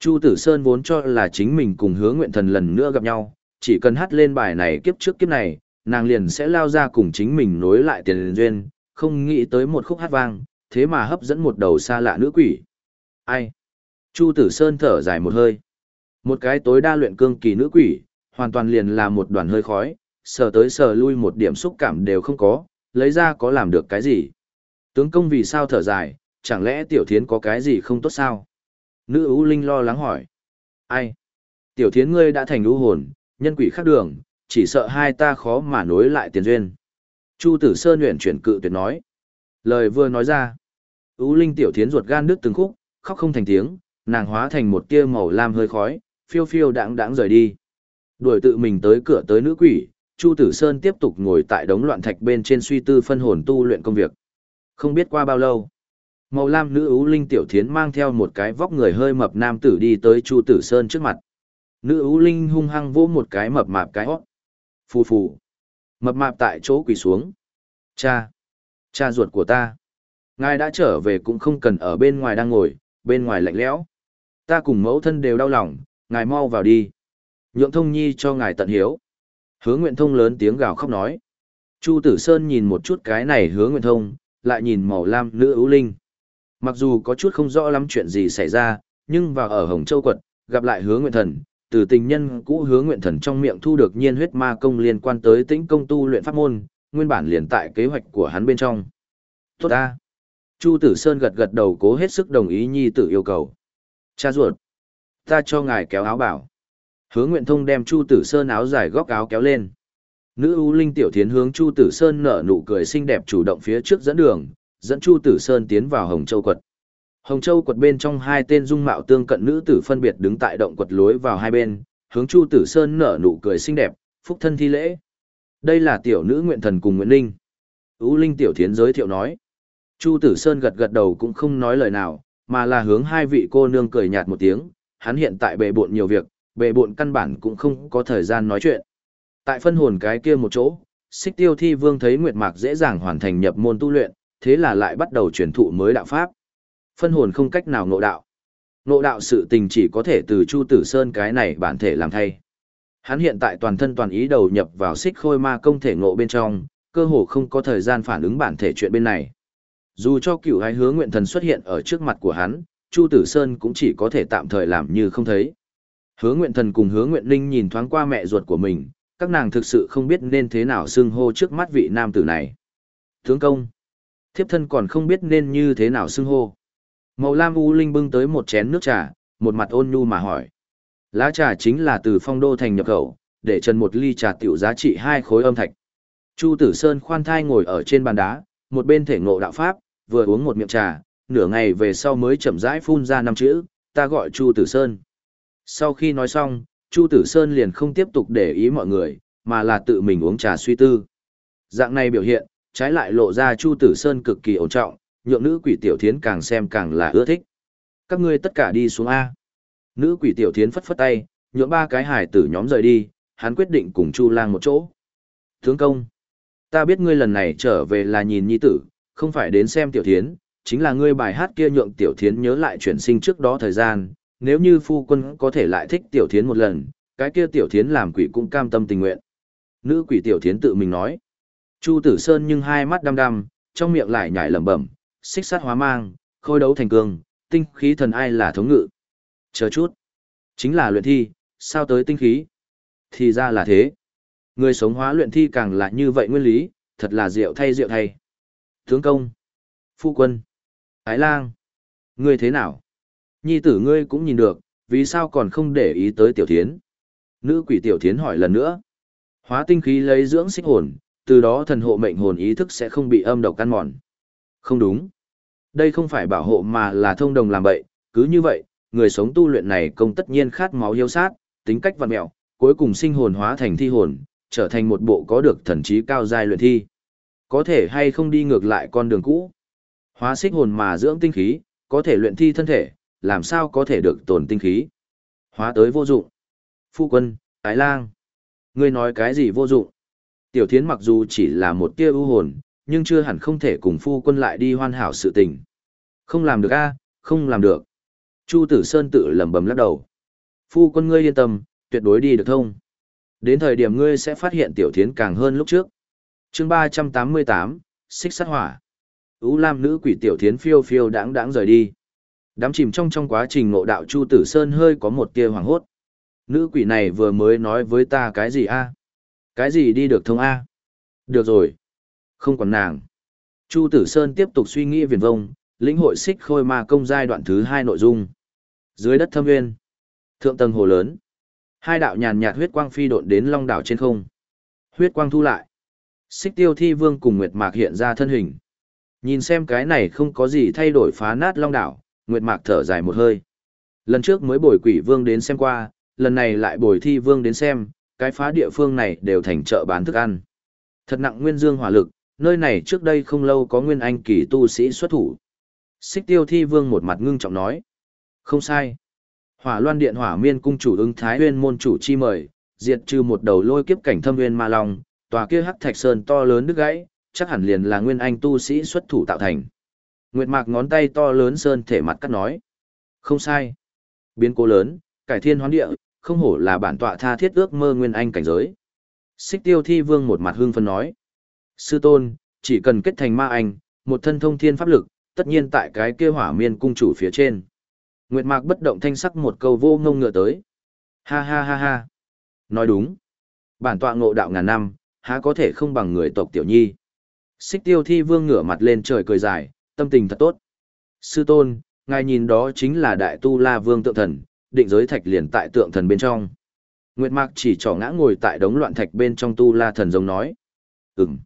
Chu Tử Sơn vốn cho là chính mình cùng hứa nguyện thần lần nữa gặp nhau, chỉ cần hát lên bài này kiếp trước kiếp này, nàng liền sẽ lao ra cùng chính mình nối lại tiền duyên, không nghĩ tới một khúc hát vang, thế mà hấp dẫn một đầu xa lạ nữ quỷ. Ai? Chu Tử Sơn thở dài một hơi. Một cái tối đa luyện cương kỳ nữ quỷ, hoàn toàn liền là một đoàn hơi khói, sờ tới sờ lui một điểm xúc cảm đều không có, lấy ra có làm được cái gì. Tướng công vì sao thở dài, chẳng lẽ tiểu thiến có cái gì không tốt sao? Nữ ưu linh lo lắng hỏi. Ai? Tiểu thiến ngươi đã thành ưu hồn, nhân quỷ khác đường, chỉ sợ hai ta khó mà nối lại tiền duyên. Chu tử sơn nguyện chuyển cự tuyệt nói. Lời vừa nói ra. ưu linh tiểu thiến ruột gan đứt từng khúc, khóc không thành tiếng, nàng hóa thành một tia màu lam hơi khói, phiêu phiêu đãng đãng rời đi. Đuổi tự mình tới cửa tới nữ quỷ, Chu Tử Sơn tiếp tục ngồi tại đống loạn thạch bên trên suy tư phân hồn tu luyện công việc. Không biết qua bao lâu, màu lam nữ ưu linh tiểu thiến mang theo một cái vóc người hơi mập nam tử đi tới Chu Tử Sơn trước mặt. Nữ ưu linh hung hăng vỗ một cái mập mạp cái hót. Phù phù. Mập mạp tại chỗ quỳ xuống. Cha. Cha ruột của ta. Ngài đã trở về cũng không cần ở bên ngoài đang ngồi, bên ngoài lạnh lẽo. Ta cùng mẫu thân đều đau lòng, ngài mau vào đi. Nhượng thông nhi cho ngài tận hiếu. Hứa Nguyện Thông lớn tiếng gào khóc nói. Chu Tử Sơn nhìn một chút cái này hứa Nguyện Thông, lại nhìn màu lam nữ ưu linh. Mặc dù có chút không rõ lắm chuyện gì xảy ra, nhưng vào ở Hồng Châu Quật, gặp lại hứa Nguyện Thần, từ tình nhân cũ hứa Nguyện Thần trong miệng thu được nhiên huyết ma công liên quan tới tĩnh công tu luyện pháp môn, nguyên bản liền tại kế hoạch của hắn bên trong. Tốt ta. Chu Tử Sơn gật gật đầu cố hết sức đồng ý nhi tử yêu cầu. Cha ruột. Ta cho ngài kéo áo bảo. Hứa Nguyện Thông đem Chu Tử Sơn áo dài góc áo kéo lên. Nữ U linh tiểu thiến hướng Chu Tử Sơn nở nụ cười xinh đẹp chủ động phía trước dẫn đường, dẫn Chu Tử Sơn tiến vào Hồng Châu quật. Hồng Châu quật bên trong hai tên dung mạo tương cận nữ tử phân biệt đứng tại động quật lối vào hai bên, hướng Chu Tử Sơn nở nụ cười xinh đẹp, phúc thân thi lễ. Đây là tiểu nữ nguyện thần cùng Nguyễn Linh. U linh tiểu thiến giới thiệu nói. Chu Tử Sơn gật gật đầu cũng không nói lời nào, mà là hướng hai vị cô nương cười nhạt một tiếng, hắn hiện tại bề bộn nhiều việc, bề bộn căn bản cũng không có thời gian nói chuyện. Tại phân hồn cái kia một chỗ, xích tiêu thi vương thấy Nguyệt Mạc dễ dàng hoàn thành nhập môn tu luyện, thế là lại bắt đầu truyền thụ mới đạo pháp. Phân hồn không cách nào ngộ đạo. Ngộ đạo sự tình chỉ có thể từ Chu Tử Sơn cái này bản thể làm thay. Hắn hiện tại toàn thân toàn ý đầu nhập vào xích khôi ma công thể ngộ bên trong, cơ hồ không có thời gian phản ứng bản thể chuyện bên này. Dù cho cựu hai hứa nguyện thần xuất hiện ở trước mặt của hắn, Chu Tử Sơn cũng chỉ có thể tạm thời làm như không thấy. Hứa nguyện thần cùng hứa nguyện linh nhìn thoáng qua mẹ ruột của mình, các nàng thực sự không biết nên thế nào xưng hô trước mắt vị nam tử này. Tướng công, thiếp thân còn không biết nên như thế nào xưng hô. Màu lam u linh bưng tới một chén nước trà, một mặt ôn nhu mà hỏi. Lá trà chính là từ phong đô thành nhập khẩu, để trần một ly trà tiểu giá trị hai khối âm thạch. Chu Tử Sơn khoan thai ngồi ở trên bàn đá, một bên thể ngộ đạo pháp, vừa uống một miệng trà, nửa ngày về sau mới chậm rãi phun ra năm chữ, ta gọi Chu Tử Sơn. Sau khi nói xong, Chu Tử Sơn liền không tiếp tục để ý mọi người, mà là tự mình uống trà suy tư. Dạng này biểu hiện, trái lại lộ ra Chu Tử Sơn cực kỳ ổn trọng, nhượng nữ quỷ tiểu thiến càng xem càng là ưa thích. Các ngươi tất cả đi xuống A. Nữ quỷ tiểu thiến phất phất tay, nhượng ba cái hải tử nhóm rời đi, hắn quyết định cùng Chu lang một chỗ. Tướng công, ta biết ngươi lần này trở về là nhìn nhi tử, không phải đến xem tiểu thiến, chính là ngươi bài hát kia nhượng tiểu thiến nhớ lại chuyển sinh trước đó thời gian, nếu như phu quân có thể lại thích tiểu thiến một lần, cái kia tiểu thiến làm quỷ cũng cam tâm tình nguyện. Nữ quỷ tiểu thiến tự mình nói. Chu tử sơn nhưng hai mắt đăm đăm, trong miệng lại nhảy lẩm bẩm, xích sát hóa mang, khôi đấu thành cương, tinh khí thần ai là thống ngự? Chờ chút. Chính là luyện thi, sao tới tinh khí? Thì ra là thế. Người sống hóa luyện thi càng là như vậy nguyên lý, thật là rượu thay rượu thay. Tướng công. Phu quân. thái lang. Ngươi thế nào? Nhi tử ngươi cũng nhìn được, vì sao còn không để ý tới tiểu thiến? Nữ quỷ tiểu thiến hỏi lần nữa. Hóa tinh khí lấy dưỡng sinh hồn, từ đó thần hộ mệnh hồn ý thức sẽ không bị âm độc căn mòn. Không đúng. Đây không phải bảo hộ mà là thông đồng làm bậy, cứ như vậy, người sống tu luyện này công tất nhiên khát máu hiếu sát, tính cách vặn mẹo, cuối cùng sinh hồn hóa thành thi hồn, trở thành một bộ có được thần trí cao giai luyện thi. Có thể hay không đi ngược lại con đường cũ. Hóa xích hồn mà dưỡng tinh khí, có thể luyện thi thân thể, làm sao có thể được tổn tinh khí. Hóa tới vô dụng. Phu quân, ái lang. Ngươi nói cái gì vô dụng? Tiểu thiến mặc dù chỉ là một tia ưu hồn, nhưng chưa hẳn không thể cùng phu quân lại đi hoàn hảo sự tình. Không làm được a, không làm được. Chu Tử Sơn tự lẩm bẩm lắc đầu. Phu quân ngươi yên tâm, tuyệt đối đi được thông. Đến thời điểm ngươi sẽ phát hiện tiểu thiến càng hơn lúc trước. chương 388, xích sát hỏa. Ú Lam nữ quỷ tiểu thiến phiêu phiêu đãng đãng rời đi. Đám chìm trong trong quá trình ngộ đạo Chu Tử Sơn hơi có một tia hoảng hốt. Nữ quỷ này vừa mới nói với ta cái gì a? Cái gì đi được thông a? Được rồi. Không còn nàng. Chu Tử Sơn tiếp tục suy nghĩ viền vông, lĩnh hội xích khôi ma công giai đoạn thứ hai nội dung. Dưới đất thâm nguyên. Thượng tầng hồ lớn. Hai đạo nhàn nhạt huyết quang phi độn đến long đảo trên không. Huyết quang thu lại. Xích tiêu thi vương cùng Nguyệt Mạc hiện ra thân hình. Nhìn xem cái này không có gì thay đổi phá nát long đảo, Nguyệt Mạc thở dài một hơi. Lần trước mới bồi quỷ vương đến xem qua, lần này lại bồi thi vương đến xem, cái phá địa phương này đều thành chợ bán thức ăn. Thật nặng nguyên dương hỏa lực, nơi này trước đây không lâu có nguyên anh kỳ tu sĩ xuất thủ. Xích tiêu thi vương một mặt ngưng trọng nói. Không sai. Hỏa loan điện hỏa miên cung chủ ứng thái huyên môn chủ chi mời, diệt trừ một đầu lôi kiếp cảnh thâm huyên ma long, tòa kia hắc thạch sơn to lớn đứt gãy, chắc hẳn liền là nguyên anh tu sĩ xuất thủ tạo thành. Nguyệt mạc ngón tay to lớn sơn thể mặt cắt nói. Không sai. Biến cố lớn, cải thiên hoán địa, không hổ là bản tọa tha thiết ước mơ nguyên anh cảnh giới. Xích tiêu thi vương một mặt hương phân nói. Sư tôn, chỉ cần kết thành ma anh, một thân thông thiên pháp lực, tất nhiên tại cái kia hỏa miên cung chủ phía trên. Nguyệt Mạc bất động thanh sắc một câu vô ngông ngựa tới. Ha ha ha ha. Nói đúng. Bản tọa ngộ đạo ngàn năm, há có thể không bằng người tộc tiểu nhi. Xích tiêu thi vương ngửa mặt lên trời cười dài, tâm tình thật tốt. Sư tôn, ngài nhìn đó chính là đại tu la vương tượng thần, định giới thạch liền tại tượng thần bên trong. Nguyệt Mạc chỉ trỏ ngã ngồi tại đống loạn thạch bên trong tu la thần giống nói. Ừm.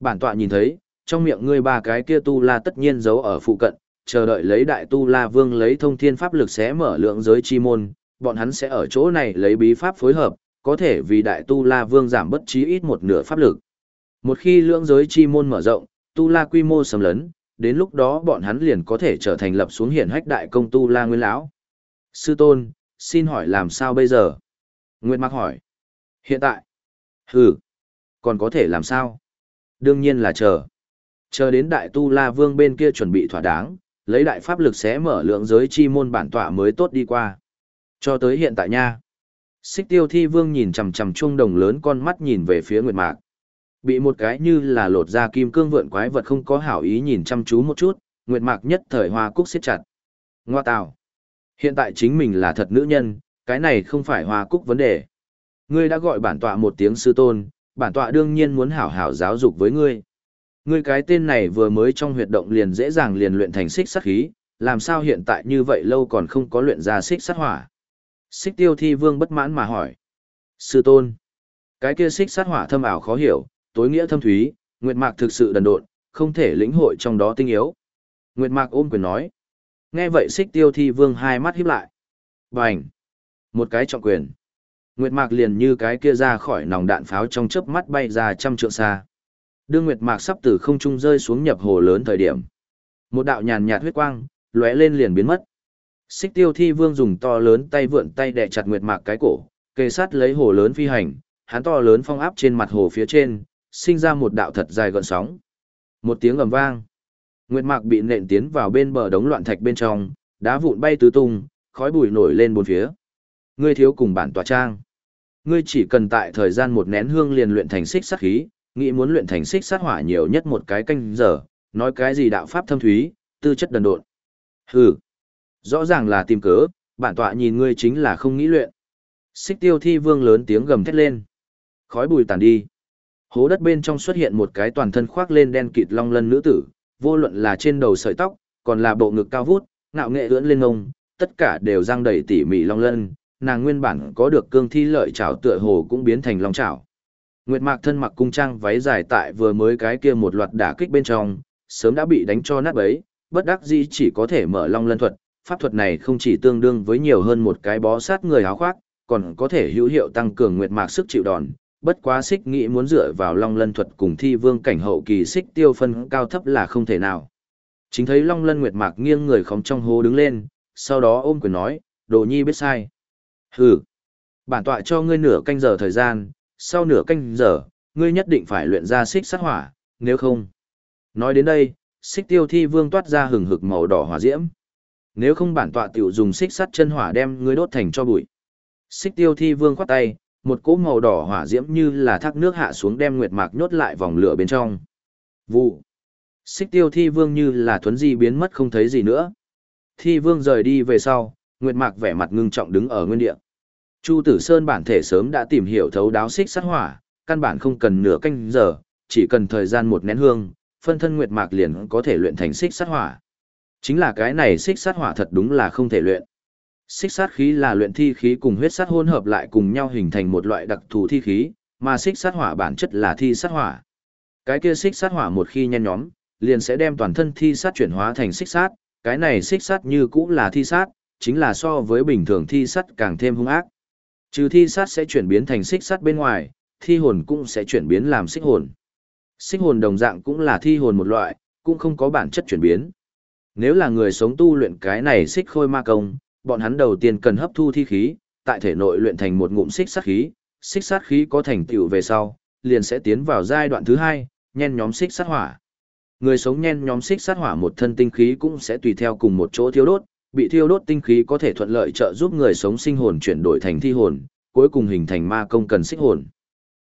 Bản tọa nhìn thấy, trong miệng ngươi ba cái kia tu la tất nhiên giấu ở phụ cận, chờ đợi lấy đại tu la vương lấy thông thiên pháp lực sẽ mở lượng giới chi môn, bọn hắn sẽ ở chỗ này lấy bí pháp phối hợp, có thể vì đại tu la vương giảm bất chí ít một nửa pháp lực. Một khi lượng giới chi môn mở rộng, tu la quy mô sầm lớn đến lúc đó bọn hắn liền có thể trở thành lập xuống hiển hách đại công tu la nguyên lão. Sư tôn, xin hỏi làm sao bây giờ? Nguyệt Mạc hỏi. Hiện tại? Hừ. Còn có thể làm sao? Đương nhiên là chờ. Chờ đến đại tu la vương bên kia chuẩn bị thỏa đáng, lấy đại pháp lực sẽ mở lượng giới chi môn bản tọa mới tốt đi qua. Cho tới hiện tại nha. Xích tiêu thi vương nhìn chằm chằm chuông đồng lớn con mắt nhìn về phía Nguyệt Mạc. Bị một cái như là lột ra kim cương vượn quái vật không có hảo ý nhìn chăm chú một chút, Nguyệt Mạc nhất thời hoa cúc siết chặt. Ngoa tào. Hiện tại chính mình là thật nữ nhân, cái này không phải hoa cúc vấn đề. Ngươi đã gọi bản tọa một tiếng sư tôn, bản tọa đương nhiên muốn hảo hảo giáo dục với ngươi. Ngươi cái tên này vừa mới trong huyệt động liền dễ dàng liền luyện thành xích sát khí, làm sao hiện tại như vậy lâu còn không có luyện ra xích sát hỏa? Xích tiêu thi vương bất mãn mà hỏi. Sư tôn. Cái kia xích sát hỏa thâm ảo khó hiểu, tối nghĩa thâm thúy, Nguyệt Mạc thực sự đần độn, không thể lĩnh hội trong đó tinh yếu. Nguyệt Mạc ôm quyền nói. Nghe vậy xích tiêu thi vương hai mắt híp lại. Bành. Một cái trọng quyền. Nguyệt Mạc liền như cái kia ra khỏi nòng đạn pháo trong chớp mắt bay ra trăm trượng xa. Đương Nguyệt Mạc sắp từ không trung rơi xuống nhập hồ lớn thời điểm. Một đạo nhàn nhạt huyết quang, lóe lên liền biến mất. Xích tiêu thi vương dùng to lớn tay vượn tay đè chặt Nguyệt Mạc cái cổ, kề sát lấy hồ lớn phi hành, hắn to lớn phong áp trên mặt hồ phía trên, sinh ra một đạo thật dài gợn sóng. Một tiếng ầm vang. Nguyệt Mạc bị nện tiến vào bên bờ đống loạn thạch bên trong, đá vụn bay tứ tung, khói bụi nổi lên bốn phía. Ngươi thiếu cùng bản tòa trang. Ngươi chỉ cần tại thời gian một nén hương liền luyện thành xích sát khí, nghĩ muốn luyện thành xích sát hỏa nhiều nhất một cái canh giờ, nói cái gì đạo pháp thâm thúy, tư chất đần độn. Hừ. Rõ ràng là tìm cớ, bản tọa nhìn ngươi chính là không nghĩ luyện. Xích tiêu thi vương lớn tiếng gầm thét lên. Khói bùi tàn đi. Hố đất bên trong xuất hiện một cái toàn thân khoác lên đen kịt long lân nữ tử, vô luận là trên đầu sợi tóc, còn là bộ ngực cao vút, ngạo nghệ ưỡn lên ngông, tất cả đều răng đầy tỉ mỉ long lân, nàng nguyên bản có được cương thi lợi chảo tựa hồ cũng biến thành long chảo. Nguyệt Mạc thân mặc cung trang váy dài tại vừa mới cái kia một loạt đả kích bên trong, sớm đã bị đánh cho nát bấy, bất đắc dĩ chỉ có thể mở long lân thuật, pháp thuật này không chỉ tương đương với nhiều hơn một cái bó sát người áo khoác, còn có thể hữu hiệu tăng cường Nguyệt Mạc sức chịu đòn. Bất quá xích nghĩ muốn dựa vào long lân thuật cùng thi vương cảnh hậu kỳ xích tiêu phân cao thấp là không thể nào. Chính thấy long lân Nguyệt Mạc nghiêng người khóng trong hố đứng lên, sau đó ôm quyền nói, đồ nhi biết sai. Hừ, bản tọa cho ngươi nửa canh giờ thời gian, sau nửa canh giờ, ngươi nhất định phải luyện ra xích sát hỏa, nếu không. Nói đến đây, xích tiêu thi vương toát ra hừng hực màu đỏ hỏa diễm. Nếu không bản tọa tiểu dùng xích sắt chân hỏa đem ngươi đốt thành cho bụi. Xích tiêu thi vương khoát tay, một cỗ màu đỏ hỏa diễm như là thác nước hạ xuống đem nguyệt mạc nhốt lại vòng lửa bên trong. Vụ. Xích tiêu thi vương như là thuấn di biến mất không thấy gì nữa. Thi vương rời đi về sau, nguyệt mạc vẻ mặt ngưng trọng đứng ở nguyên địa. Chu Tử Sơn bản thể sớm đã tìm hiểu thấu đáo xích sát hỏa, căn bản không cần nửa canh giờ, chỉ cần thời gian một nén hương, phân thân nguyệt mạc liền có thể luyện thành xích sát hỏa. Chính là cái này xích sát hỏa thật đúng là không thể luyện. Xích sát khí là luyện thi khí cùng huyết sát hỗn hợp lại cùng nhau hình thành một loại đặc thù thi khí, mà xích sát hỏa bản chất là thi sát hỏa. Cái kia xích sát hỏa một khi nhen nhóm, liền sẽ đem toàn thân thi sát chuyển hóa thành xích sát, cái này xích sát như cũng là thi sát, chính là so với bình thường thi sát càng thêm hung ác. Trừ thi sát sẽ chuyển biến thành xích sát bên ngoài, thi hồn cũng sẽ chuyển biến làm xích hồn. Xích hồn đồng dạng cũng là thi hồn một loại, cũng không có bản chất chuyển biến. Nếu là người sống tu luyện cái này xích khôi ma công, bọn hắn đầu tiên cần hấp thu thi khí, tại thể nội luyện thành một ngụm xích sát khí, xích sát khí có thành tựu về sau, liền sẽ tiến vào giai đoạn thứ hai, nhen nhóm xích sát hỏa. Người sống nhen nhóm xích sát hỏa một thân tinh khí cũng sẽ tùy theo cùng một chỗ thiêu đốt, bị thiêu đốt tinh khí có thể thuận lợi trợ giúp người sống sinh hồn chuyển đổi thành thi hồn, cuối cùng hình thành ma công cần xích hồn.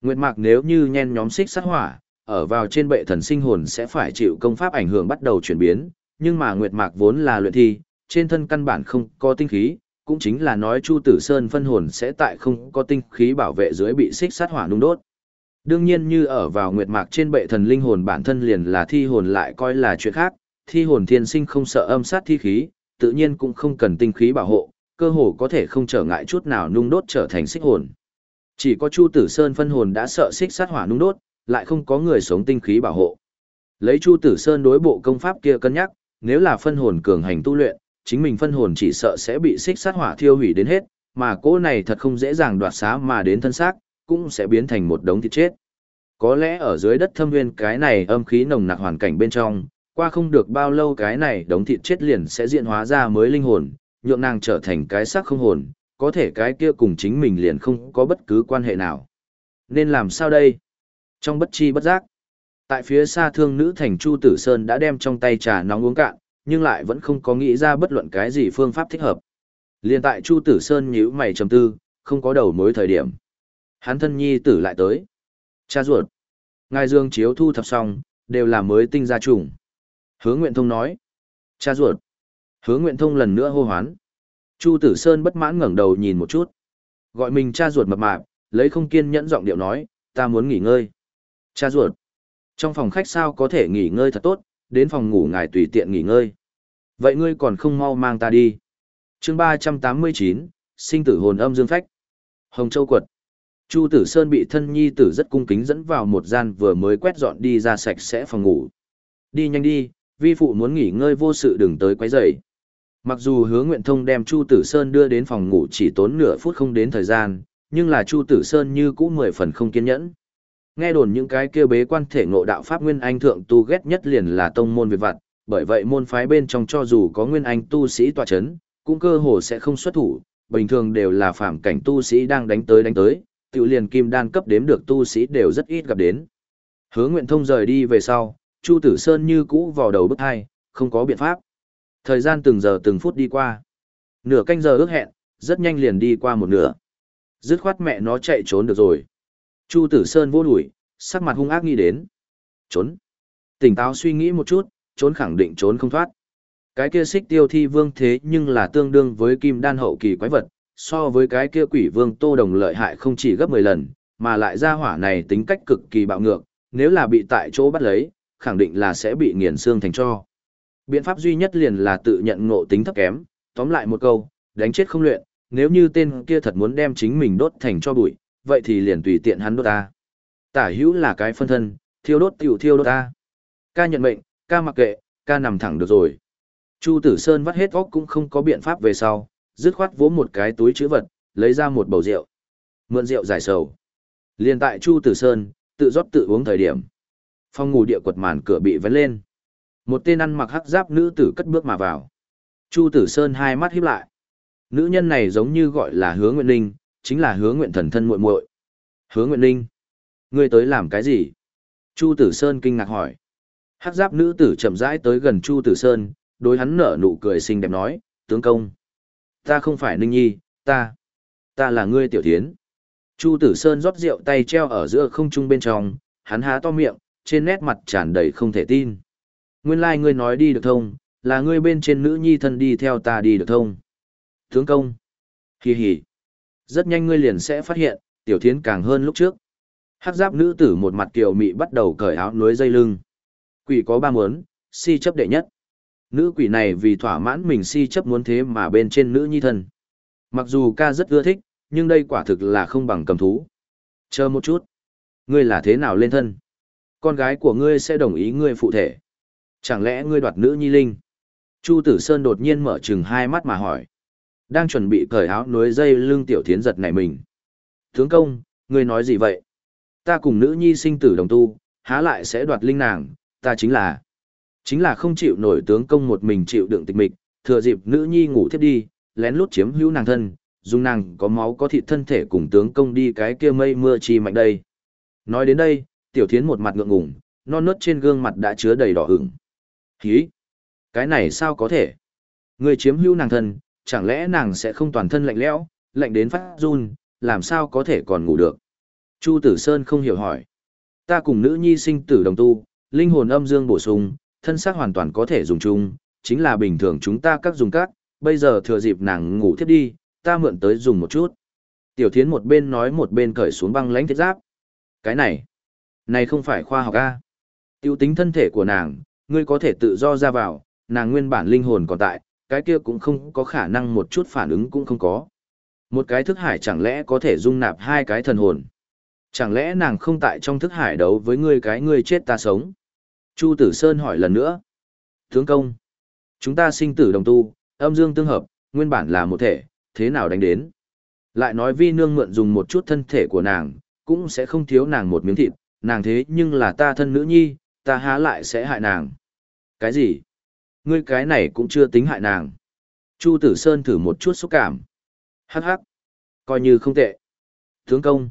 Nguyệt Mạc nếu như nhen nhóm xích sát hỏa, ở vào trên bệ thần sinh hồn sẽ phải chịu công pháp ảnh hưởng bắt đầu chuyển biến, nhưng mà Nguyệt Mạc vốn là luyện thi, trên thân căn bản không có tinh khí, cũng chính là nói Chu Tử Sơn phân hồn sẽ tại không có tinh khí bảo vệ dưới bị xích sát hỏa nung đốt. Đương nhiên như ở vào Nguyệt Mạc trên bệ thần linh hồn bản thân liền là thi hồn lại coi là chuyện khác, thi hồn thiên sinh không sợ âm sát thi khí, tự nhiên cũng không cần tinh khí bảo hộ, cơ hồ có thể không trở ngại chút nào nung đốt trở thành xích hồn. Chỉ có Chu Tử Sơn phân hồn đã sợ xích sát hỏa nung đốt, lại không có người sống tinh khí bảo hộ. Lấy Chu Tử Sơn đối bộ công pháp kia cân nhắc, nếu là phân hồn cường hành tu luyện, chính mình phân hồn chỉ sợ sẽ bị xích sát hỏa thiêu hủy đến hết, mà cỗ này thật không dễ dàng đoạt xá mà đến thân xác, cũng sẽ biến thành một đống thịt chết. Có lẽ ở dưới đất thâm nguyên cái này âm khí nồng nặc hoàn cảnh bên trong, qua không được bao lâu cái này đống thịt chết liền sẽ diễn hóa ra mới linh hồn, nhượng nàng trở thành cái xác không hồn, có thể cái kia cùng chính mình liền không có bất cứ quan hệ nào. Nên làm sao đây? Trong bất chi bất giác, tại phía xa thương nữ thành Chu Tử Sơn đã đem trong tay trà nóng uống cạn, nhưng lại vẫn không có nghĩ ra bất luận cái gì phương pháp thích hợp. Liên tại Chu Tử Sơn nhíu mày trầm tư, không có đầu mối thời điểm. Hắn thân nhi tử lại tới. Cha ruột. Ngài Dương chiếu thu thập xong, đều là mới tinh gia trùng. Hứa Nguyện Thông nói. Cha ruột. Hứa Nguyện Thông lần nữa hô hoán. Chu Tử Sơn bất mãn ngẩng đầu nhìn một chút. Gọi mình cha ruột mập mạp, lấy không kiên nhẫn giọng điệu nói, ta muốn nghỉ ngơi. Cha ruột. Trong phòng khách sao có thể nghỉ ngơi thật tốt, đến phòng ngủ ngài tùy tiện nghỉ ngơi. Vậy ngươi còn không mau mang ta đi. chương ba trăm tám mươi chín sinh tử hồn âm dương phách. Hồng Châu Quật. Chu Tử Sơn bị thân nhi tử rất cung kính dẫn vào một gian vừa mới quét dọn đi ra sạch sẽ phòng ngủ. Đi nhanh đi, vi phụ muốn nghỉ ngơi vô sự đừng tới quấy rầy. Mặc dù hứa nguyện thông đem Chu Tử Sơn đưa đến phòng ngủ chỉ tốn nửa phút không đến thời gian, nhưng là Chu Tử Sơn như cũ mười phần không kiên nhẫn. Nghe đồn những cái kia bế quan thể ngộ đạo pháp nguyên anh thượng tu ghét nhất liền là tông môn việt vặt, bởi vậy môn phái bên trong cho dù có nguyên anh tu sĩ tọa chấn, cũng cơ hồ sẽ không xuất thủ, bình thường đều là phạm cảnh tu sĩ đang đánh tới đánh tới, tự liền kim đan cấp đếm được tu sĩ đều rất ít gặp đến. Hứa Nguyện Thông rời đi về sau, Chu Tử Sơn như cũ vào đầu bức hai, không có biện pháp. Thời gian từng giờ từng phút đi qua. Nửa canh giờ ước hẹn, rất nhanh liền đi qua một nửa. Dứt khoát mẹ nó chạy trốn được rồi. Chu Tử Sơn vô đuổi, sắc mặt hung ác nghĩ đến. Trốn. Tỉnh táo suy nghĩ một chút, trốn khẳng định trốn không thoát. Cái kia xích tiêu thi vương thế nhưng là tương đương với kim đan hậu kỳ quái vật, so với cái kia quỷ vương tô đồng lợi hại không chỉ gấp 10 lần, mà lại ra hỏa này tính cách cực kỳ bạo ngược, nếu là bị tại chỗ bắt lấy, khẳng định là sẽ bị nghiền xương thành cho. Biện pháp duy nhất liền là tự nhận ngộ tính thấp kém, tóm lại một câu, đánh chết không luyện, nếu như tên kia thật muốn đem chính mình đốt thành cho bụi, vậy thì liền tùy tiện hắn đốt ta. Tả hữu là cái phân thân, thiêu đốt tiểu thiêu đốt ta. Ca nhận mệnh, ca mặc kệ, ca nằm thẳng được rồi. Chu Tử Sơn vắt hết óc cũng không có biện pháp về sau, dứt khoát vỗ một cái túi chữ vật, lấy ra một bầu rượu. Mượn rượu giải sầu. Liên tại Chu Tử Sơn, tự rót tự uống thời điểm. Phòng ngủ địa quật màn cửa bị vén lên. Một tên ăn mặc hắc giáp nữ tử cất bước mà vào. Chu Tử Sơn hai mắt híp lại. Nữ nhân này giống như gọi là Hứa Nguyện Ninh, chính là Hứa Nguyện thần thân muội muội. Hứa Nguyện Ninh, ngươi tới làm cái gì? Chu Tử Sơn kinh ngạc hỏi. Hắc giáp nữ tử chậm rãi tới gần Chu Tử Sơn, đối hắn nở nụ cười xinh đẹp nói, tướng công. Ta không phải Ninh Nhi, ta, ta là ngươi tiểu thiến. Chu Tử Sơn rót rượu tay treo ở giữa không trung bên trong, hắn há to miệng, trên nét mặt tràn đầy không thể tin. Nguyên lai like ngươi nói đi được thông, là ngươi bên trên nữ nhi thân đi theo ta đi được thông. Tướng công. Hì hì. Rất nhanh ngươi liền sẽ phát hiện, tiểu thiến càng hơn lúc trước. Hắc giáp nữ tử một mặt kiều mị bắt đầu cởi áo núi dây lưng. Quỷ có ba muốn, si chấp đệ nhất. Nữ quỷ này vì thỏa mãn mình si chấp muốn thế mà bên trên nữ nhi thân. Mặc dù ca rất ưa thích, nhưng đây quả thực là không bằng cầm thú. Chờ một chút. Ngươi là thế nào lên thân? Con gái của ngươi sẽ đồng ý ngươi phụ thể. Chẳng lẽ ngươi đoạt nữ nhi linh? Chu Tử Sơn đột nhiên mở trừng hai mắt mà hỏi. Đang chuẩn bị cởi áo núi dây lưng tiểu thiến giật này mình. Tướng công, ngươi nói gì vậy? Ta cùng nữ nhi sinh tử đồng tu, há lại sẽ đoạt linh nàng, ta chính là... Chính là không chịu nổi tướng công một mình chịu đựng tịch mịch, thừa dịp nữ nhi ngủ thiếp đi, lén lút chiếm hữu nàng thân, dùng nàng có máu có thịt thân thể cùng tướng công đi cái kia mây mưa chi mạnh đây. Nói đến đây, tiểu thiến một mặt ngượng ngùng, non nớt trên gương mặt đã chứa đầy đỏ hửng Hí! Cái này sao có thể? Người chiếm hữu nàng thân, chẳng lẽ nàng sẽ không toàn thân lạnh lẽo, lạnh đến phát run, làm sao có thể còn ngủ được? Chu Tử Sơn không hiểu hỏi. Ta cùng nữ nhi sinh tử đồng tu, linh hồn âm dương bổ sung, thân xác hoàn toàn có thể dùng chung, chính là bình thường chúng ta các dùng các, bây giờ thừa dịp nàng ngủ thiếp đi, ta mượn tới dùng một chút. Tiểu thiến một bên nói một bên cởi xuống băng lãnh thiết giáp. Cái này, này không phải khoa học A. Tiêu tính thân thể của nàng, ngươi có thể tự do ra vào, nàng nguyên bản linh hồn còn tại, cái kia cũng không có khả năng một chút phản ứng cũng không có. Một cái thức hải chẳng lẽ có thể dung nạp hai cái thần hồn. Chẳng lẽ nàng không tại trong thức hải đấu với ngươi cái ngươi chết ta sống? Chu Tử Sơn hỏi lần nữa. Tướng công, chúng ta sinh tử đồng tu, âm dương tương hợp, nguyên bản là một thể, thế nào đánh đến? Lại nói vi nương mượn dùng một chút thân thể của nàng, cũng sẽ không thiếu nàng một miếng thịt, nàng thế nhưng là ta thân nữ nhi, ta há lại sẽ hại nàng. Cái gì? Ngươi cái này cũng chưa tính hại nàng. Chu Tử Sơn thử một chút xúc cảm. Hắc hắc. Coi như không tệ. Tướng công.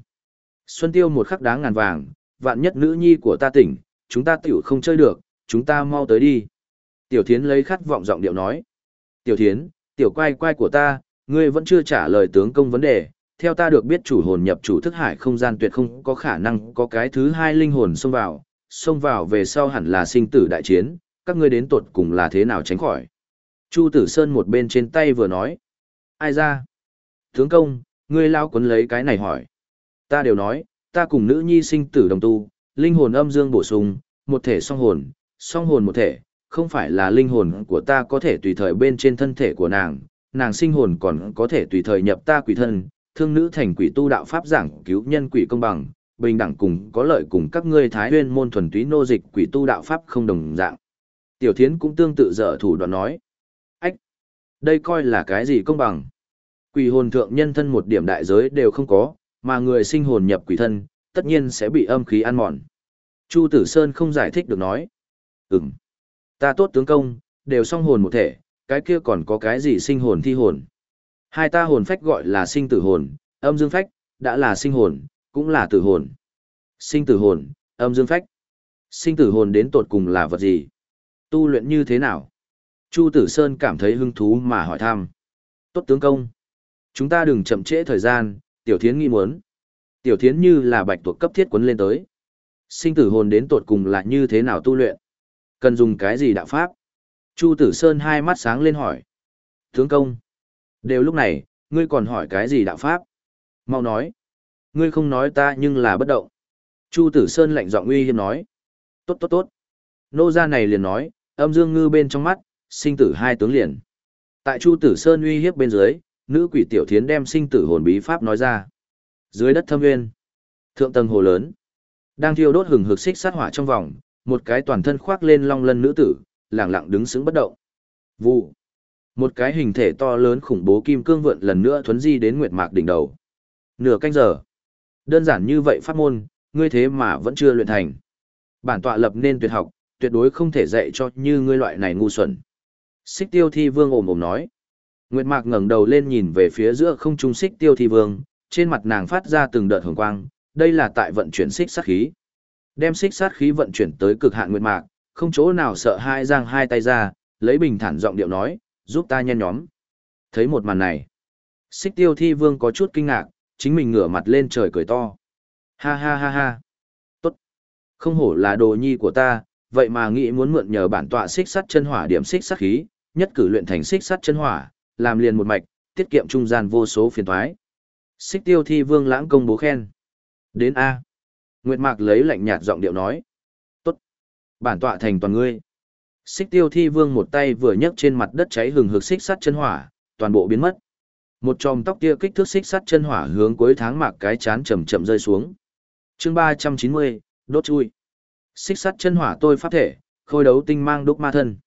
Xuân Tiêu một khắc đáng ngàn vàng, vạn nhất nữ nhi của ta tỉnh, chúng ta tiểu không chơi được, chúng ta mau tới đi. Tiểu Thiến lấy khát vọng giọng điệu nói. Tiểu Thiến, tiểu quay quay của ta, ngươi vẫn chưa trả lời tướng công vấn đề. Theo ta được biết chủ hồn nhập chủ thức hải không gian tuyệt không có khả năng có cái thứ hai linh hồn xông vào, xông vào về sau hẳn là sinh tử đại chiến, các ngươi đến tột cùng là thế nào tránh khỏi. Chu Tử Sơn một bên trên tay vừa nói. Ai ra? Tướng công, ngươi lao quấn lấy cái này hỏi. Ta đều nói, ta cùng nữ nhi sinh tử đồng tu, linh hồn âm dương bổ sung, một thể song hồn, song hồn một thể, không phải là linh hồn của ta có thể tùy thời bên trên thân thể của nàng, nàng sinh hồn còn có thể tùy thời nhập ta quỷ thân, thương nữ thành quỷ tu đạo pháp giảng cứu nhân quỷ công bằng, bình đẳng cùng có lợi cùng các ngươi thái nguyên môn thuần túy nô dịch quỷ tu đạo pháp không đồng dạng. Tiểu thiến cũng tương tự dở thủ đoạn nói. Ách! Đây coi là cái gì công bằng? Quỷ hồn thượng nhân thân một điểm đại giới đều không có, mà người sinh hồn nhập quỷ thân, tất nhiên sẽ bị âm khí ăn mòn. Chu Tử Sơn không giải thích được nói. Ừm. Ta tốt tướng công, đều song hồn một thể, cái kia còn có cái gì sinh hồn thi hồn. Hai ta hồn phách gọi là sinh tử hồn, âm dương phách, đã là sinh hồn, cũng là tử hồn. Sinh tử hồn, âm dương phách. Sinh tử hồn đến tột cùng là vật gì? Tu luyện như thế nào? Chu Tử Sơn cảm thấy hứng thú mà hỏi thăm. Tốt tướng công. Chúng ta đừng chậm trễ thời gian, tiểu thiến nghĩ muốn. Tiểu thiến như là bạch tuộc cấp thiết quấn lên tới. Sinh tử hồn đến tột cùng là như thế nào tu luyện? Cần dùng cái gì đạo pháp? Chu Tử Sơn hai mắt sáng lên hỏi. Tướng công. Đều lúc này, ngươi còn hỏi cái gì đạo pháp? Mau nói. Ngươi không nói ta nhưng là bất động. Chu Tử Sơn lạnh giọng uy hiếp nói. Tốt tốt tốt. Nô gia này liền nói, âm dương ngư bên trong mắt, sinh tử hai tướng liền. Tại Chu Tử Sơn uy hiếp bên dưới, nữ quỷ tiểu thiến đem sinh tử hồn bí pháp nói ra. Dưới đất thâm nguyên, thượng tầng hồ lớn, đang thiêu đốt hừng hực xích sát hỏa trong vòng, một cái toàn thân khoác lên long lân nữ tử, lặng lặng đứng sững bất động. Vụ. Một cái hình thể to lớn khủng bố kim cương vượn lần nữa thuấn di đến nguyệt mạc đỉnh đầu. Nửa canh giờ. Đơn giản như vậy pháp môn, ngươi thế mà vẫn chưa luyện thành. Bản tọa lập nên tuyệt học, tuyệt đối không thể dạy cho như ngươi loại này ngu xuẩn. Xích tiêu thi vương ồm ồm nói. Nguyệt mạc ngẩng đầu lên nhìn về phía giữa không trung xích tiêu thi vương, trên mặt nàng phát ra từng đợt hồng quang, đây là tại vận chuyển xích sát khí. Đem xích sát khí vận chuyển tới cực hạn nguyệt mạc, không chỗ nào sợ hai giang hai tay ra, lấy bình thản giọng điệu nói, giúp ta nhen nhóm. Thấy một màn này, xích tiêu thi vương có chút kinh ngạc, chính mình ngửa mặt lên trời cười to. Ha ha ha ha. Tốt. Không hổ là đồ nhi của ta, vậy mà nghĩ muốn mượn nhờ bản tọa xích sắt chân hỏa điểm xích sắt khí, nhất cử luyện thành xích sắt chân hỏa, làm liền một mạch, tiết kiệm trung gian vô số phiền toái. Xích tiêu thi vương lãng công bố khen. Đến A. Nguyệt Mạc lấy lạnh nhạt giọng điệu nói. Tốt. Bản tọa thành toàn ngươi. Xích tiêu thi vương một tay vừa nhấc trên mặt đất cháy hừng hực xích sắt chân hỏa, toàn bộ biến mất. Một chòm tóc tia kích thước xích sắt chân hỏa hướng cuối tháng mạc cái chán chậm chậm rơi xuống. Chương ba trăm chín mươi đốt chui. Xích sắt chân hỏa tôi pháp thể, khôi đấu tinh mang đúc ma thân.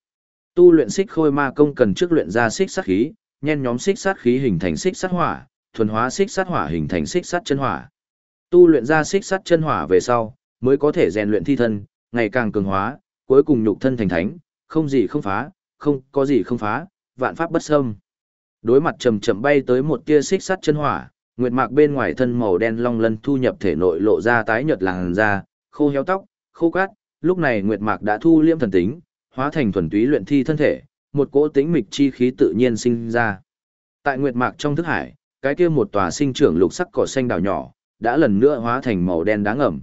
Tu luyện xích khôi ma công cần trước luyện ra xích sát khí, nhen nhóm xích sát khí hình thành xích sát hỏa, thuần hóa xích sát hỏa hình thành xích sát chân hỏa. Tu luyện ra xích sát chân hỏa về sau, mới có thể rèn luyện thi thân, ngày càng cường hóa, cuối cùng nhục thân thành thánh, không gì không phá, không có gì không phá, vạn pháp bất xâm. Đối mặt chậm chậm bay tới một tia xích sắt chân hỏa, nguyệt mạc bên ngoài thân màu đen long lân thu nhập thể nội lộ ra tái nhợt làn da, khô héo tóc, khô cát, lúc này nguyệt mạc đã thu liễm thần tính, hóa thành thuần túy luyện thi thân thể, một cỗ tĩnh mịch chi khí tự nhiên sinh ra. Tại nguyệt mạc trong thức hải, cái kia một tòa sinh trưởng lục sắc cỏ xanh đảo nhỏ, đã lần nữa hóa thành màu đen đáng ngầm.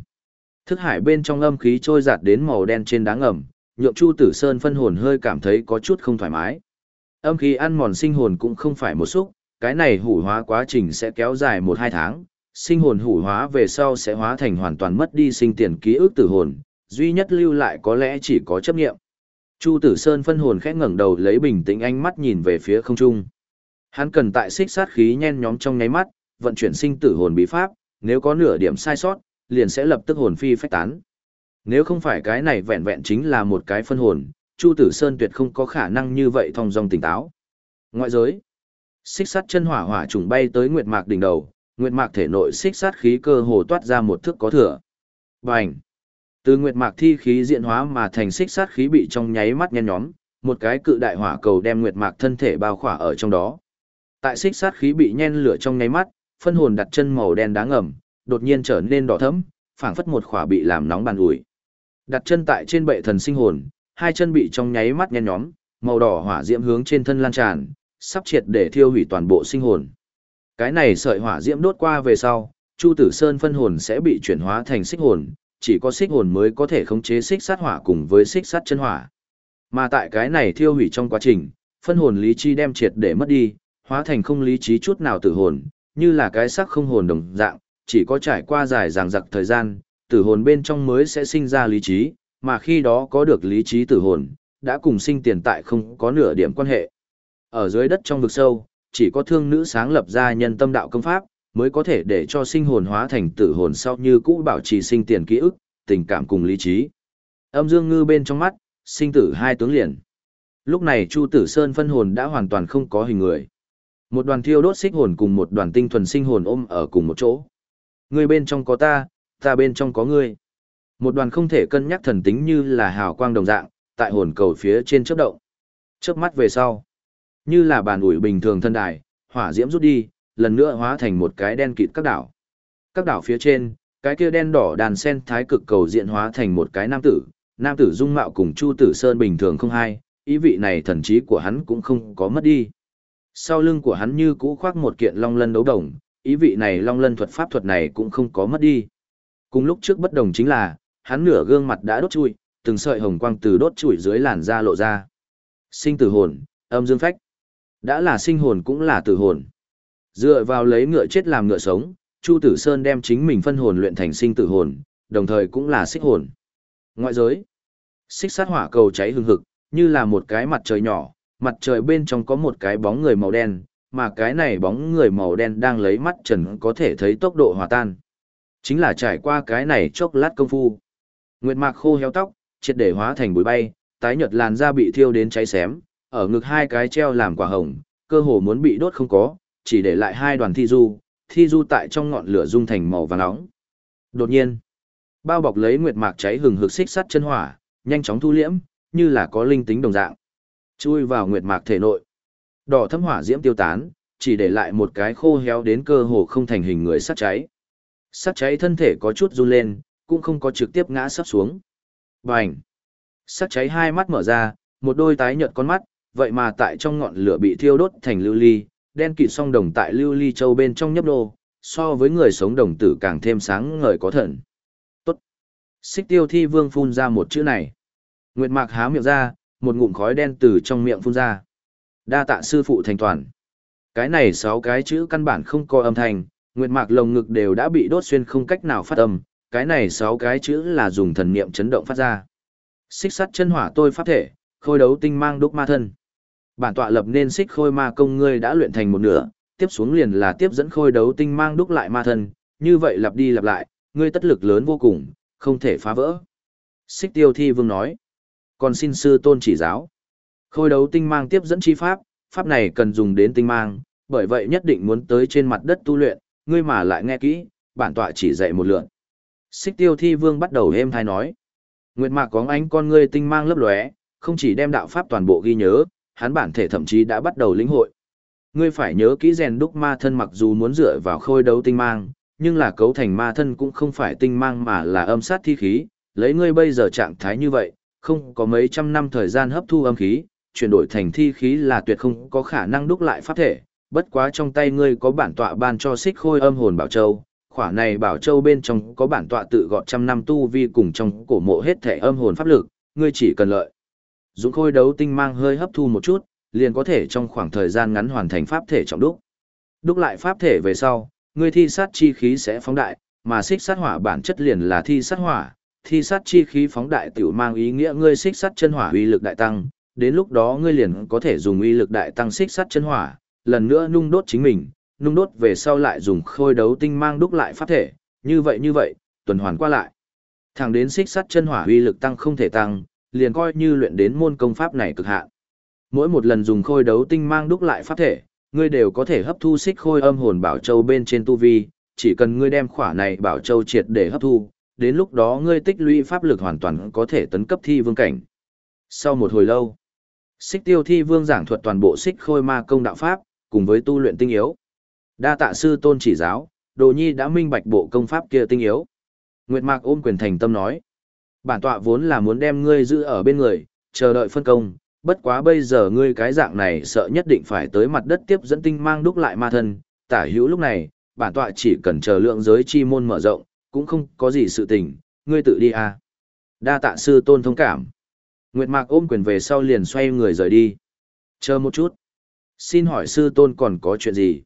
Thức hải bên trong âm khí trôi giạt đến màu đen trên đáng ngầm, nhượng Chu Tử Sơn phân hồn hơi cảm thấy có chút không thoải mái. Âm khí ăn mòn sinh hồn cũng không phải một xúc, cái này hủ hóa quá trình sẽ kéo dài một hai tháng, sinh hồn hủ hóa về sau sẽ hóa thành hoàn toàn mất đi sinh tiền ký ức tử hồn, duy nhất lưu lại có lẽ chỉ có chấp nghiệm. Chu Tử Sơn phân hồn khẽ ngẩng đầu lấy bình tĩnh ánh mắt nhìn về phía không trung. Hắn cần tại xích sát khí nhen nhóm trong nháy mắt, vận chuyển sinh tử hồn bí pháp, nếu có nửa điểm sai sót, liền sẽ lập tức hồn phi phách tán. Nếu không phải cái này vẹn vẹn chính là một cái phân hồn, Chu Tử Sơn tuyệt không có khả năng như vậy thông dong tỉnh táo. Ngoại giới, xích sát chân hỏa hỏa trùng bay tới nguyệt mạc đỉnh đầu, nguyệt mạc thể nội xích sát khí cơ hồ toát ra một thước có thừa. Bành! Từ nguyệt mạc thi khí diễn hóa mà thành xích sát khí bị trong nháy mắt nhen nhóm, một cái cự đại hỏa cầu đem nguyệt mạc thân thể bao khỏa ở trong đó. Tại xích sát khí bị nhen lửa trong nháy mắt, phân hồn đặt chân màu đen đá ngầm, đột nhiên trở nên đỏ thẫm, phảng phất một khỏa bị làm nóng bàn ủi. Đặt chân tại trên bệ thần sinh hồn, hai chân bị trong nháy mắt nhen nhóm, màu đỏ hỏa diễm hướng trên thân lan tràn, sắp triệt để thiêu hủy toàn bộ sinh hồn. Cái này sợi hỏa diễm đốt qua về sau, Chu Tử Sơn phân hồn sẽ bị chuyển hóa thành xích hồn, chỉ có xích hồn mới có thể khống chế xích sát hỏa cùng với xích sát chân hỏa. Mà tại cái này thiêu hủy trong quá trình, phân hồn lý trí đem triệt để mất đi, hóa thành không lý trí chút nào tử hồn, như là cái xác không hồn đồng dạng, chỉ có trải qua dài dằng dặc thời gian, tử hồn bên trong mới sẽ sinh ra lý trí, mà khi đó có được lý trí tử hồn, đã cùng sinh tiền tại không có nửa điểm quan hệ. Ở dưới đất trong vực sâu, chỉ có thương nữ sáng lập ra nhân tâm đạo công pháp, mới có thể để cho sinh hồn hóa thành tử hồn sau như cũ bảo trì sinh tiền ký ức, tình cảm cùng lý trí. Âm dương ngư bên trong mắt, sinh tử hai tướng liền. Lúc này Chu Tử Sơn phân hồn đã hoàn toàn không có hình người. Một đoàn thiêu đốt xích hồn cùng một đoàn tinh thuần sinh hồn ôm ở cùng một chỗ. Ngươi bên trong có ta, ta bên trong có ngươi. Một đoàn không thể cân nhắc thần tính như là hào quang đồng dạng, tại hồn cầu phía trên chớp động. Chớp mắt về sau, như là bàn ủi bình thường thân đài, hỏa diễm rút đi, lần nữa hóa thành một cái đen kịt các đảo. Các đảo phía trên, cái kia đen đỏ đàn sen thái cực cầu diện hóa thành một cái nam tử, nam tử dung mạo cùng Chu Tử Sơn bình thường không hai, ý vị này thần trí của hắn cũng không có mất đi. Sau lưng của hắn như cũ khoác một kiện long lân đấu đồng, ý vị này long lân thuật pháp thuật này cũng không có mất đi. Cùng lúc trước bất đồng chính là, hắn nửa gương mặt đã đốt chui, từng sợi hồng quang từ đốt chui dưới làn da lộ ra. Sinh tử hồn, âm dương phách. Đã là sinh hồn cũng là tử hồn. Dựa vào lấy ngựa chết làm ngựa sống, Chu Tử Sơn đem chính mình phân hồn luyện thành sinh tử hồn, đồng thời cũng là xích hồn. Ngoại giới, xích sát hỏa cầu cháy hừng hực, như là một cái mặt trời nhỏ, mặt trời bên trong có một cái bóng người màu đen, mà cái này bóng người màu đen đang lấy mắt trần có thể thấy tốc độ hòa tan. Chính là trải qua cái này chốc lát công phu. Nguyệt mạc khô héo tóc, triệt để hóa thành bụi bay, tái nhợt làn da bị thiêu đến cháy xém, ở ngực hai cái treo làm quả hồng, cơ hồ muốn bị đốt không có, chỉ để lại hai đoàn thi du, thi du tại trong ngọn lửa dung thành màu vàng nóng. Đột nhiên, bao bọc lấy nguyệt mạc cháy hừng hực xích sắt chân hỏa, nhanh chóng thu liễm, như là có linh tính đồng dạng. Chui vào nguyệt mạc thể nội. Đỏ thâm hỏa diễm tiêu tán, chỉ để lại một cái khô héo đến cơ hồ không thành hình người sắt cháy. Sắt cháy thân thể có chút run lên, cũng không có trực tiếp ngã sắp xuống. Bành! Sắt cháy hai mắt mở ra, một đôi tái nhợt con mắt, vậy mà tại trong ngọn lửa bị thiêu đốt thành lưu ly, đen kịt song đồng tại lưu ly châu bên trong nhấp đô, so với người sống đồng tử càng thêm sáng ngời có thần. Tốt! Xích tiêu thi vương phun ra một chữ này. Nguyệt mạc há miệng ra, một ngụm khói đen từ trong miệng phun ra. Đa tạ sư phụ thành toàn. Cái này sáu cái chữ căn bản không có âm thanh, nguyệt mạc lồng ngực đều đã bị đốt xuyên không cách nào phát âm, cái này sáu cái chữ là dùng thần niệm chấn động phát ra. Xích sắt chân hỏa tôi pháp thể, khôi đấu tinh mang đúc ma thân. Bản tọa lập nên xích khôi ma công ngươi đã luyện thành một nửa, tiếp xuống liền là tiếp dẫn khôi đấu tinh mang đúc lại ma thân, như vậy lặp đi lặp lại, ngươi tất lực lớn vô cùng, không thể phá vỡ. Xích tiêu thi vương nói, còn xin sư tôn chỉ giáo. Khôi đấu tinh mang tiếp dẫn chi pháp, pháp này cần dùng đến tinh mang, bởi vậy nhất định muốn tới trên mặt đất tu luyện, ngươi mà lại nghe kỹ, bản tọa chỉ dạy một lượn. Xích tiêu thi vương bắt đầu êm thai nói. Nguyệt mạc có ánh con ngươi tinh mang lấp lóe, không chỉ đem đạo pháp toàn bộ ghi nhớ, hắn bản thể thậm chí đã bắt đầu lĩnh hội. Ngươi phải nhớ kỹ rèn đúc ma thân mặc dù muốn dựa vào khôi đấu tinh mang, nhưng là cấu thành ma thân cũng không phải tinh mang mà là âm sát thi khí, lấy ngươi bây giờ trạng thái như vậy, không có mấy trăm năm thời gian hấp thu âm khí, chuyển đổi thành thi khí là tuyệt không có khả năng đúc lại pháp thể, bất quá trong tay ngươi có bản tọa ban cho xích khôi âm hồn bảo châu, khỏa này bảo châu bên trong có bản tọa tự gọt trăm năm tu vi cùng trong cổ mộ hết thể âm hồn pháp lực, ngươi chỉ cần lợi. Dũng khôi đấu tinh mang hơi hấp thu một chút, liền có thể trong khoảng thời gian ngắn hoàn thành pháp thể trọng đúc. Đúc lại pháp thể về sau, ngươi thi sát chi khí sẽ phóng đại, mà xích sát hỏa bản chất liền là thi sát hỏa, thi sát chi khí phóng đại tiểu mang ý nghĩa ngươi xích sát chân hỏa uy lực đại tăng, đến lúc đó ngươi liền có thể dùng uy lực đại tăng xích sát chân hỏa, lần nữa nung đốt chính mình, nung đốt về sau lại dùng khôi đấu tinh mang đúc lại pháp thể, như vậy như vậy, tuần hoàn qua lại. Thẳng đến xích sắt chân hỏa uy lực tăng không thể tăng, liền coi như luyện đến môn công pháp này cực hạn. Mỗi một lần dùng khôi đấu tinh mang đúc lại pháp thể, ngươi đều có thể hấp thu xích khôi âm hồn bảo châu bên trên tu vi, chỉ cần ngươi đem khỏa này bảo châu triệt để hấp thu, đến lúc đó ngươi tích lũy pháp lực hoàn toàn có thể tấn cấp thi vương cảnh. Sau một hồi lâu, xích tiêu thi vương giảng thuật toàn bộ xích khôi ma công đạo pháp, cùng với tu luyện tinh yếu. Đa tạ sư tôn chỉ giáo, đồ nhi đã minh bạch bộ công pháp kia tinh yếu. Nguyệt Mạc ôm quyền thành tâm nói. Bản tọa vốn là muốn đem ngươi giữ ở bên người, chờ đợi phân công, bất quá bây giờ ngươi cái dạng này sợ nhất định phải tới mặt đất tiếp dẫn tinh mang đúc lại ma thân, tả hữu lúc này, bản tọa chỉ cần chờ lượng giới chi môn mở rộng, cũng không có gì sự tình, ngươi tự đi à. Đa tạ sư tôn thông cảm. Nguyệt Mạc ôm quyền về sau liền xoay người rời đi. Chờ một chút. Xin hỏi sư tôn còn có chuyện gì?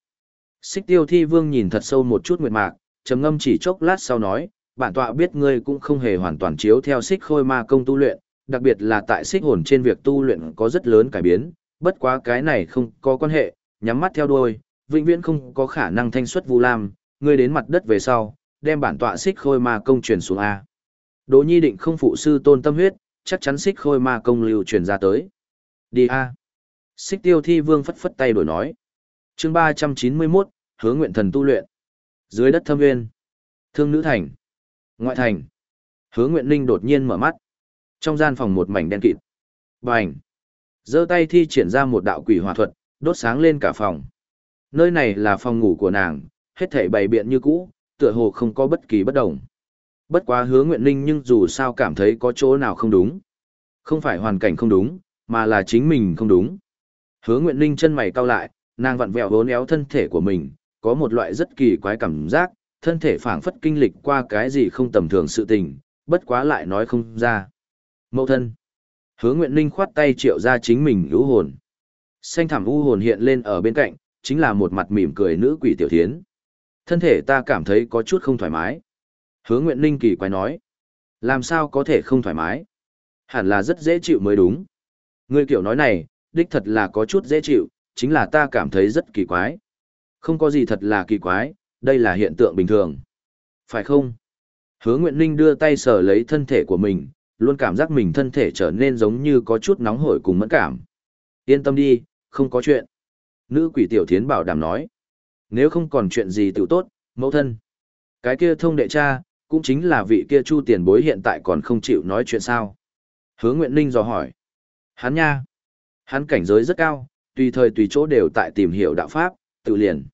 Xích tiêu thi vương nhìn thật sâu một chút Nguyệt Mạc, trầm ngâm chỉ chốc lát sau nói, bản tọa biết ngươi cũng không hề hoàn toàn chiếu theo xích khôi ma công tu luyện, đặc biệt là tại xích hồn trên việc tu luyện có rất lớn cải biến, bất quá cái này không có quan hệ, nhắm mắt theo đuôi, vĩnh viễn không có khả năng thanh xuất Vu Lam, ngươi đến mặt đất về sau, đem bản tọa xích khôi ma công truyền xuống a. Đỗ Nhi định không phụ sư tôn tâm huyết, chắc chắn xích khôi ma công lưu truyền ra tới. Đi a. Xích Tiêu Thi Vương phất phất tay đổi nói. Chương ba trăm chín mươi 391, hướng nguyện thần tu luyện. Dưới đất thâm nguyên. Thương nữ thành. Ngoại thành. Hứa Nguyện Ninh đột nhiên mở mắt. Trong gian phòng một mảnh đen kịt. Bành. giơ tay thi triển ra một đạo quỷ hỏa thuật, đốt sáng lên cả phòng. Nơi này là phòng ngủ của nàng, hết thảy bày biện như cũ, tựa hồ không có bất kỳ bất đồng. Bất quá hứa nguyện ninh nhưng dù sao cảm thấy có chỗ nào không đúng. Không phải hoàn cảnh không đúng, mà là chính mình không đúng. Hứa nguyện ninh chân mày cau lại, nàng vặn vẹo vốn éo thân thể của mình, có một loại rất kỳ quái cảm giác, thân thể phảng phất kinh lịch qua cái gì không tầm thường sự tình, bất quá lại nói không ra. mẫu thân. Hứa Nguyện Ninh khoát tay triệu ra chính mình ưu hồn. Xanh thảm u hồn hiện lên ở bên cạnh, chính là một mặt mỉm cười nữ quỷ tiểu thiến. Thân thể ta cảm thấy có chút không thoải mái. Hứa Nguyện Ninh kỳ quái nói. Làm sao có thể không thoải mái? Hẳn là rất dễ chịu mới đúng. Ngươi kiểu nói này, đích thật là có chút dễ chịu, chính là ta cảm thấy rất kỳ quái. Không có gì thật là kỳ quái, đây là hiện tượng bình thường. Phải không? Hứa Nguyện Ninh đưa tay sờ lấy thân thể của mình, luôn cảm giác mình thân thể trở nên giống như có chút nóng hổi cùng mẫn cảm. Yên tâm đi, không có chuyện. Nữ quỷ tiểu thiến bảo đảm nói. Nếu không còn chuyện gì tự tốt, mẫu thân. Cái kia thông đệ cha, cũng chính là vị kia chu tiền bối hiện tại còn không chịu nói chuyện sao. Hứa Nguyện Ninh dò hỏi. Hắn nha. Hắn cảnh giới rất cao, tùy thời tùy chỗ đều tại tìm hiểu đạo pháp, tự liền.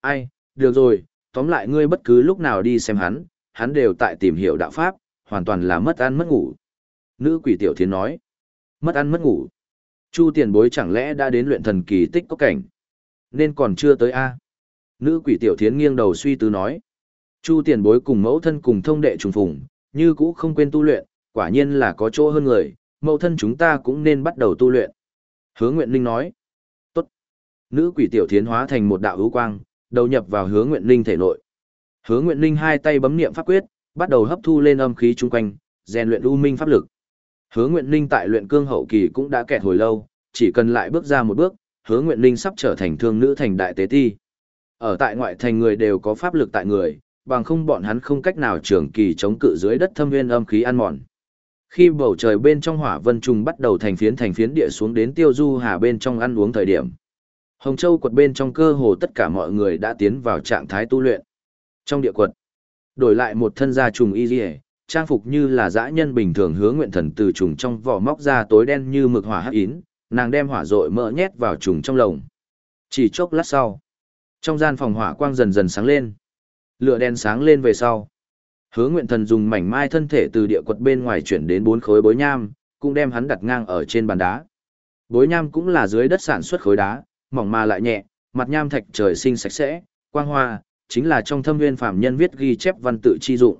Ai, được rồi, tóm lại ngươi bất cứ lúc nào đi xem hắn, hắn đều tại tìm hiểu đạo pháp, hoàn toàn là mất ăn mất ngủ. Nữ quỷ tiểu thiến nói. Mất ăn mất ngủ. Chu tiền bối chẳng lẽ đã đến luyện thần kỳ tích có cảnh. Nên còn chưa tới a Nữ quỷ tiểu thiến nghiêng đầu suy tư nói. Chu tiền bối cùng mẫu thân cùng thông đệ trùng phùng, như cũ không quên tu luyện, quả nhiên là có chỗ hơn người, mẫu thân chúng ta cũng nên bắt đầu tu luyện. Hứa Nguyện Linh nói. Tốt. Nữ quỷ tiểu thiến hóa thành một đạo hữu quang, đầu nhập vào hứa Nguyện Linh thể nội. Hứa Nguyện Linh hai tay bấm niệm pháp quyết, bắt đầu hấp thu lên âm khí chung quanh, rèn luyện u minh pháp lực. Hứa Nguyện Linh tại luyện cương hậu kỳ cũng đã kẹt hồi lâu, chỉ cần lại bước ra một bước, Hứa Nguyện Linh sắp trở thành thương nữ thành đại tế ti. Ở tại ngoại thành người đều có pháp lực tại người, bằng không bọn hắn không cách nào trường kỳ chống cự dưới đất thâm nguyên âm khí ăn mòn. Khi bầu trời bên trong hỏa vân trùng bắt đầu thành phiến thành phiến địa xuống đến tiêu du hà bên trong ăn uống thời điểm. Hồng Châu quật bên trong cơ hồ tất cả mọi người đã tiến vào trạng thái tu luyện. Trong địa quật, đổi lại một thân gia trùng y dì trang phục như là dã nhân bình thường hứa nguyện thần từ trùng trong vỏ móc ra tối đen như mực hỏa hắc yến, nàng đem hỏa dội mỡ nhét vào trùng trong lồng. Chỉ chốc lát sau, trong gian phòng hỏa quang dần dần sáng lên. Lửa đen sáng lên về sau. Hứa nguyện thần dùng mảnh mai thân thể từ địa quật bên ngoài chuyển đến bốn khối bối nham, cũng đem hắn đặt ngang ở trên bàn đá. Bối nham cũng là dưới đất sản xuất khối đá, mỏng mà lại nhẹ, mặt nham thạch trời sinh sạch sẽ, quang hoa, chính là trong thâm nguyên phàm nhân viết ghi chép văn tự chi dụng.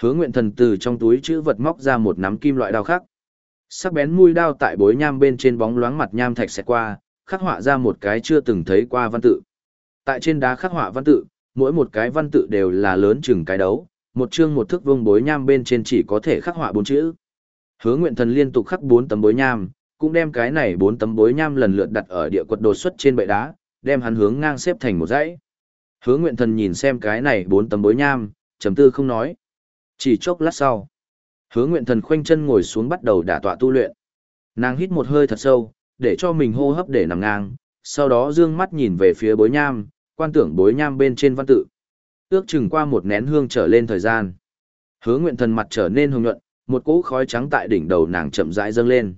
Hứa nguyện thần từ trong túi chữ vật móc ra một nắm kim loại đao khắc. Sắc bén mũi đao tại bối nham bên trên bóng loáng mặt nham thạch xẹt qua, khắc họa ra một cái chưa từng thấy qua văn tự. Tại trên đá khắc họa văn tự, mỗi một cái văn tự đều là lớn chừng cái đấu, một chương một thước vuông bối nham bên trên chỉ có thể khắc họa bốn chữ. Hứa Nguyện Thần liên tục khắc bốn tấm bối nham, cũng đem cái này bốn tấm bối nham lần lượt đặt ở địa quật đột xuất trên bệ đá, đem hắn hướng ngang xếp thành một dãy. Hứa Nguyện Thần nhìn xem cái này bốn tấm bối nham, trầm tư không nói. Chỉ chốc lát sau, Hứa Nguyện Thần khoanh chân ngồi xuống bắt đầu đả tọa tu luyện. Nàng hít một hơi thật sâu, để cho mình hô hấp để nằm ngang, sau đó dương mắt nhìn về phía bối nham, quan tưởng bối nham bên trên văn tự. Ước chừng qua một nén hương trở lên thời gian. Hứa nguyện thần mặt trở nên hồng nhuận, một cỗ khói trắng tại đỉnh đầu nàng chậm rãi dâng lên.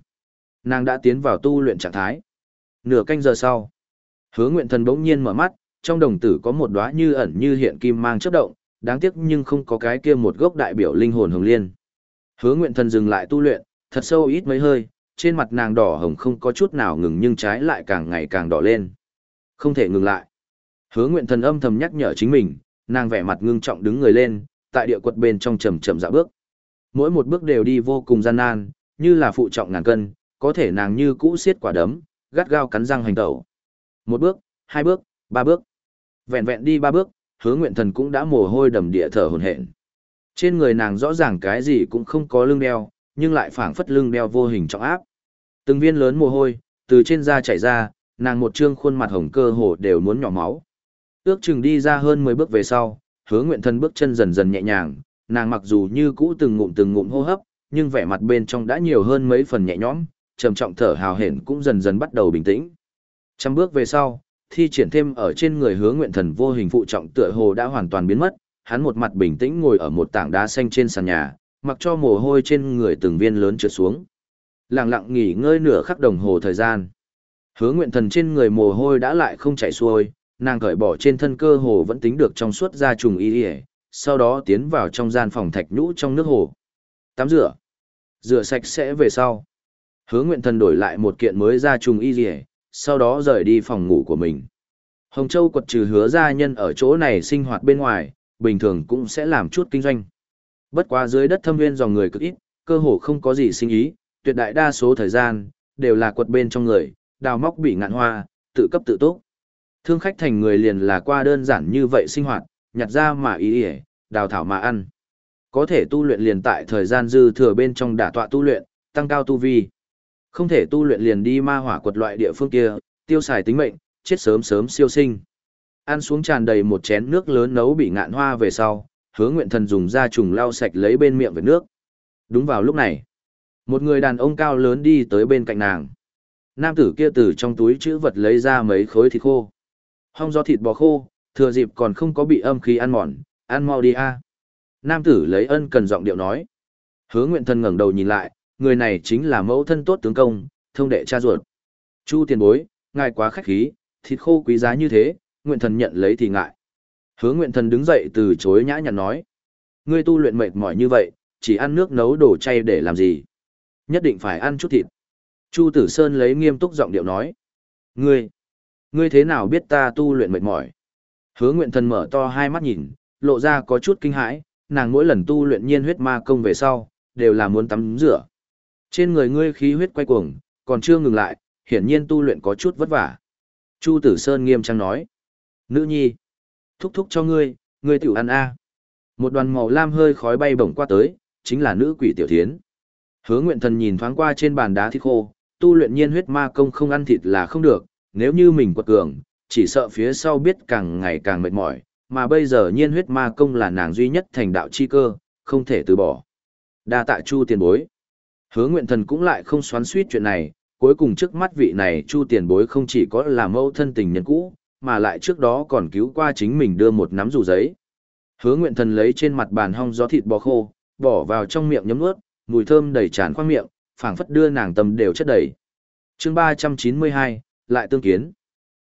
Nàng đã tiến vào tu luyện trạng thái. Nửa canh giờ sau, hứa nguyện thần bỗng nhiên mở mắt, trong đồng tử có một đóa như ẩn như hiện kim mang chớp động, đáng tiếc nhưng không có cái kia một gốc đại biểu linh hồn hồng liên. Hứa nguyện thần dừng lại tu luyện, thật sâu ít mấy hơi, trên mặt nàng đỏ hồng không có chút nào ngừng nhưng trái lại càng ngày càng đỏ lên. Không thể ngừng lại. Hứa nguyện thần âm thầm nhắc nhở chính mình, nàng vẻ mặt ngưng trọng đứng người lên, tại địa quật bên trong chậm chậm dạo bước. Mỗi một bước đều đi vô cùng gian nan, như là phụ trọng ngàn cân, có thể nàng như cũ xiết quả đấm, gắt gao cắn răng hành tẩu. Một bước, hai bước, ba bước. Vẹn vẹn đi ba bước, hứa nguyện thần cũng đã mồ hôi đầm địa thở hồn hển. Trên người nàng rõ ràng cái gì cũng không có lưng đeo, nhưng lại phảng phất lưng đeo vô hình trọng áp. Từng viên lớn mồ hôi, từ trên da chảy ra, nàng một trương khuôn mặt hồng cơ hồ đều muốn nhỏ máu. Ước chừng đi ra hơn 10 bước về sau, hứa nguyện thân bước chân dần dần nhẹ nhàng, nàng mặc dù như cũ từng ngụm từng ngụm hô hấp, nhưng vẻ mặt bên trong đã nhiều hơn mấy phần nhẹ nhõm, trầm trọng thở hào hển cũng dần dần bắt đầu bình tĩnh. Trăm bước về sau, thi triển thêm ở trên người hứa nguyện thần vô hình phụ trọng tựa hồ đã hoàn toàn biến mất, hắn một mặt bình tĩnh ngồi ở một tảng đá xanh trên sàn nhà, mặc cho mồ hôi trên người từng viên lớn trượt xuống. Lặng lặng nghỉ ngơi nửa khắc đồng hồ thời gian. Hứa nguyện thần trên người mồ hôi đã lại không chảy xuôi, nàng cởi bỏ trên thân cơ hồ vẫn tính được trong suốt gia trùng y ỉa sau đó tiến vào trong gian phòng thạch nhũ trong nước hồ tắm rửa rửa sạch sẽ về sau hứa nguyện thần đổi lại một kiện mới ra trùng y rỉa, sau đó rời đi phòng ngủ của mình hồng châu quật trừ hứa gia nhân ở chỗ này sinh hoạt bên ngoài bình thường cũng sẽ làm chút kinh doanh bất quá dưới đất thâm viên dòng người cực ít cơ hồ không có gì sinh ý tuyệt đại đa số thời gian, đều là quật bên trong người, đào móc bị ngạn hoa, tự cấp tự túc. Thương khách thành người liền là qua đơn giản như vậy sinh hoạt, nhặt ra mà ý ỉa, đào thảo mà ăn. Có thể tu luyện liền tại thời gian dư thừa bên trong đả tọa tu luyện, tăng cao tu vi. Không thể tu luyện liền đi ma hỏa quật loại địa phương kia, tiêu xài tính mệnh, chết sớm sớm siêu sinh. Ăn xuống tràn đầy một chén nước lớn nấu bị ngạn hoa về sau, hứa nguyện thần dùng da trùng lau sạch lấy bên miệng về nước. Đúng vào lúc này, một người đàn ông cao lớn đi tới bên cạnh nàng. Nam tử kia từ trong túi chữ vật lấy ra mấy khối thịt khô. Hong do thịt bò khô, thừa dịp còn không có bị âm khí ăn mòn, ăn mau đi a. Nam tử lấy ân cần giọng điệu nói. Hứa nguyện thần ngẩng đầu nhìn lại, người này chính là mẫu thân tốt tướng công, thông đệ cha ruột. Chu tiền bối, ngài quá khách khí, thịt khô quý giá như thế, nguyện thần nhận lấy thì ngại. Hứa nguyện thần đứng dậy từ chối nhã nhặn nói. Ngươi tu luyện mệt mỏi như vậy, chỉ ăn nước nấu đồ chay để làm gì? Nhất định phải ăn chút thịt. Chu Tử Sơn lấy nghiêm túc giọng điệu nói. Ngươi, ngươi thế nào biết ta tu luyện mệt mỏi? Hứa nguyện thần mở to hai mắt nhìn, lộ ra có chút kinh hãi, nàng mỗi lần tu luyện nhiên huyết ma công về sau, đều là muốn tắm rửa. Trên người ngươi khí huyết quay cuồng, còn chưa ngừng lại, hiển nhiên tu luyện có chút vất vả. Chu Tử Sơn nghiêm trang nói. Nữ nhi, thúc thúc cho ngươi, ngươi tiểu ăn a. Một đoàn màu lam hơi khói bay bổng qua tới, chính là nữ quỷ tiểu thiến. Hứa nguyện thần nhìn thoáng qua trên bàn đá thịt khô, tu luyện nhiên huyết ma công không ăn thịt là không được, nếu như mình quật cường, chỉ sợ phía sau biết càng ngày càng mệt mỏi, mà bây giờ nhiên huyết ma công là nàng duy nhất thành đạo chi cơ, không thể từ bỏ. Đa tạ chu tiền bối. Hứa nguyện thần cũng lại không xoắn suýt chuyện này, cuối cùng trước mắt vị này chu tiền bối không chỉ có là mẫu thân tình nhân cũ, mà lại trước đó còn cứu qua chính mình đưa một nắm dù giấy. Hứa nguyện thần lấy trên mặt bàn hong gió thịt bò khô, bỏ vào trong miệng nhấm nuốt, mùi thơm đầy tràn khoang miệng, phảng phất đưa nàng tâm đều chất đầy. chương 392, lại tương kiến.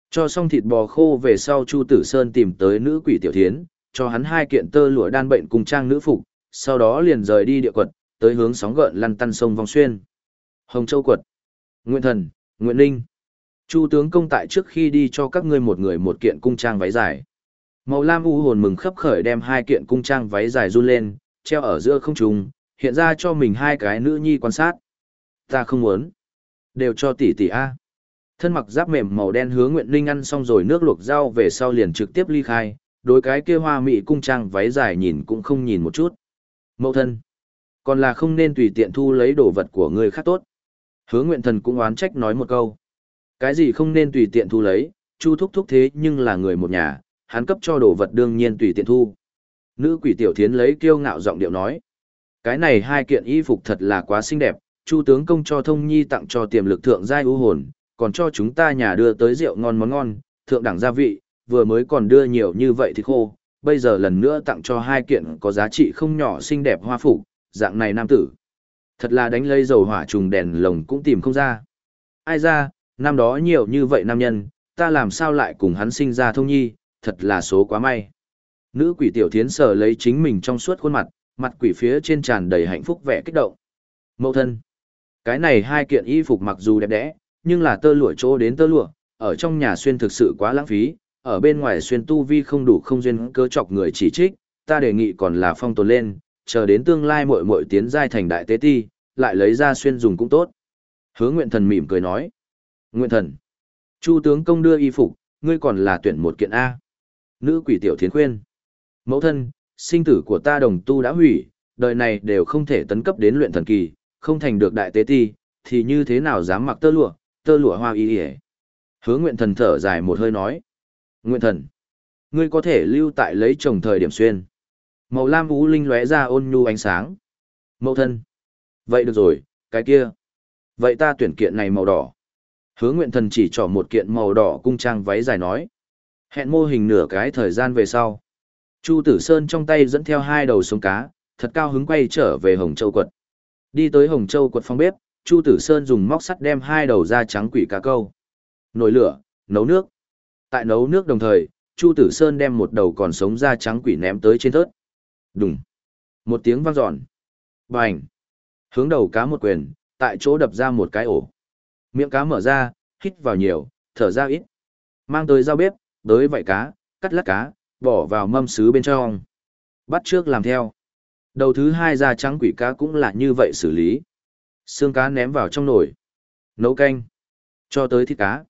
Cho xong thịt bò khô về sau Chu Tử Sơn tìm tới nữ quỷ tiểu thiến, cho hắn hai kiện tơ lụa đan bệnh cùng trang nữ phục, sau đó liền rời đi địa quật, tới hướng sóng gợn lăn tăn sông vong xuyên. Hồng Châu quật. Nguyện thần, Nguyện Ninh. Chu tướng công tại trước khi đi cho các ngươi một người một kiện cung trang váy dài. Màu lam u hồn mừng khấp khởi đem hai kiện cung trang váy dài run lên, treo ở giữa không trung, hiện ra cho mình hai cái nữ nhi quan sát. Ta không muốn. Đều cho tỷ tỷ A. Thân mặc giáp mềm màu đen hướng nguyện ninh ăn xong rồi nước luộc rau về sau liền trực tiếp ly khai, đối cái kia hoa mị cung trang váy dài nhìn cũng không nhìn một chút. Mẫu thân. Còn là không nên tùy tiện thu lấy đồ vật của người khác tốt. Hứa nguyện thần cũng oán trách nói một câu. Cái gì không nên tùy tiện thu lấy, chu thúc thúc thế nhưng là người một nhà, hắn cấp cho đồ vật đương nhiên tùy tiện thu. Nữ quỷ tiểu thiến lấy kiêu ngạo giọng điệu nói. Cái này hai kiện y phục thật là quá xinh đẹp, chu tướng công cho thông nhi tặng cho tiềm lực thượng giai ưu hồn, còn cho chúng ta nhà đưa tới rượu ngon món ngon, thượng đẳng gia vị, vừa mới còn đưa nhiều như vậy thì khô, bây giờ lần nữa tặng cho hai kiện có giá trị không nhỏ xinh đẹp hoa phục, dạng này nam tử. Thật là đánh lấy dầu hỏa trùng đèn lồng cũng tìm không ra. Ai ra, năm đó nhiều như vậy nam nhân, ta làm sao lại cùng hắn sinh ra thông nhi, thật là số quá may. Nữ quỷ tiểu thiến sở lấy chính mình trong suốt khuôn mặt, mặt quỷ phía trên tràn đầy hạnh phúc vẻ kích động. Mậu thân. Cái này hai kiện y phục mặc dù đẹp đẽ, nhưng là tơ lụa chỗ đến tơ lụa, ở trong nhà xuyên thực sự quá lãng phí, ở bên ngoài xuyên tu vi không đủ không duyên cơ chọc người chỉ trích, ta đề nghị còn là phong tồn lên, chờ đến tương lai muội muội tiến giai thành đại tế ti, lại lấy ra xuyên dùng cũng tốt. Hứa Nguyện Thần mỉm cười nói. Nguyện Thần. Chu tướng công đưa y phục, ngươi còn là tuyển một kiện A. Nữ quỷ tiểu thiến khuyên. Mẫu thân, sinh tử của ta đồng tu đã hủy, đời này đều không thể tấn cấp đến luyện thần kỳ, không thành được đại tế ti, thì như thế nào dám mặc tơ lụa, tơ lụa hoa y hề. Hứa nguyện thần thở dài một hơi nói. Nguyện thần, ngươi có thể lưu tại lấy chồng thời điểm xuyên. Màu lam ú linh lóe ra ôn nhu ánh sáng. Mẫu thân. Vậy được rồi, cái kia. Vậy ta tuyển kiện này màu đỏ. Hứa nguyện thần chỉ trỏ một kiện màu đỏ cung trang váy dài nói. Hẹn mô hình nửa cái thời gian về sau. Chu Tử Sơn trong tay dẫn theo hai đầu sống cá, thật cao hứng quay trở về Hồng Châu quật. Đi tới Hồng Châu quật phòng bếp, Chu Tử Sơn dùng móc sắt đem hai đầu da trắng quỷ cá câu. Nồi lửa, nấu nước. Tại nấu nước đồng thời, Chu Tử Sơn đem một đầu còn sống da trắng quỷ ném tới trên thớt. Đùng. Một tiếng vang dọn. Bành. Hướng đầu cá một quyền, tại chỗ đập ra một cái ổ. Miệng cá mở ra, hít vào nhiều, thở ra ít. Mang tới dao bếp, tới vảy cá, cắt lát cá, bỏ vào mâm sứ bên trong. Bắt trước làm theo. Đầu thứ hai da trắng quỷ cá cũng là như vậy xử lý. Xương cá ném vào trong nồi. Nấu canh. Cho tới thịt cá.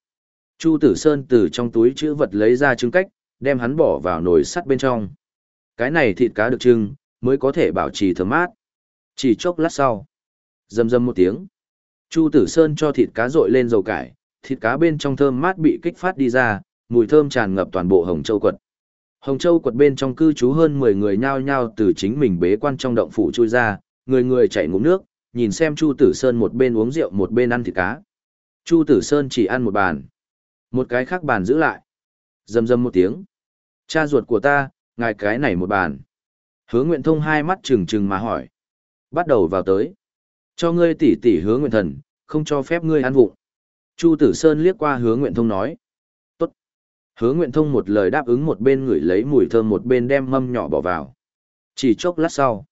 Chu Tử Sơn từ trong túi chữ vật lấy ra trứng cách, đem hắn bỏ vào nồi sắt bên trong. Cái này thịt cá được trưng, mới có thể bảo trì thơm mát. Chỉ chốc lát sau. Dầm dầm một tiếng. Chu Tử Sơn cho thịt cá rội lên dầu cải, thịt cá bên trong thơm mát bị kích phát đi ra, mùi thơm tràn ngập toàn bộ Hồng Châu quật. Hồng Châu quật bên trong cư trú hơn 10 người nhao nhao từ chính mình bế quan trong động phủ chui ra, người người chạy ngụm nước, nhìn xem Chu Tử Sơn một bên uống rượu một bên ăn thịt cá. Chu Tử Sơn chỉ ăn một bàn. Một cái khác bàn giữ lại. Dầm dầm một tiếng. Cha ruột của ta, ngài cái này một bàn. Hứa Nguyện Thông hai mắt trừng trừng mà hỏi. Bắt đầu vào tới. Cho ngươi tỷ tỷ hứa nguyện thần, không cho phép ngươi ăn vụng. Chu Tử Sơn liếc qua hứa nguyện thông nói. Tốt. Hứa nguyện thông một lời đáp ứng một bên ngửi lấy mùi thơm một bên đem mâm nhỏ bỏ vào. Chỉ chốc lát sau.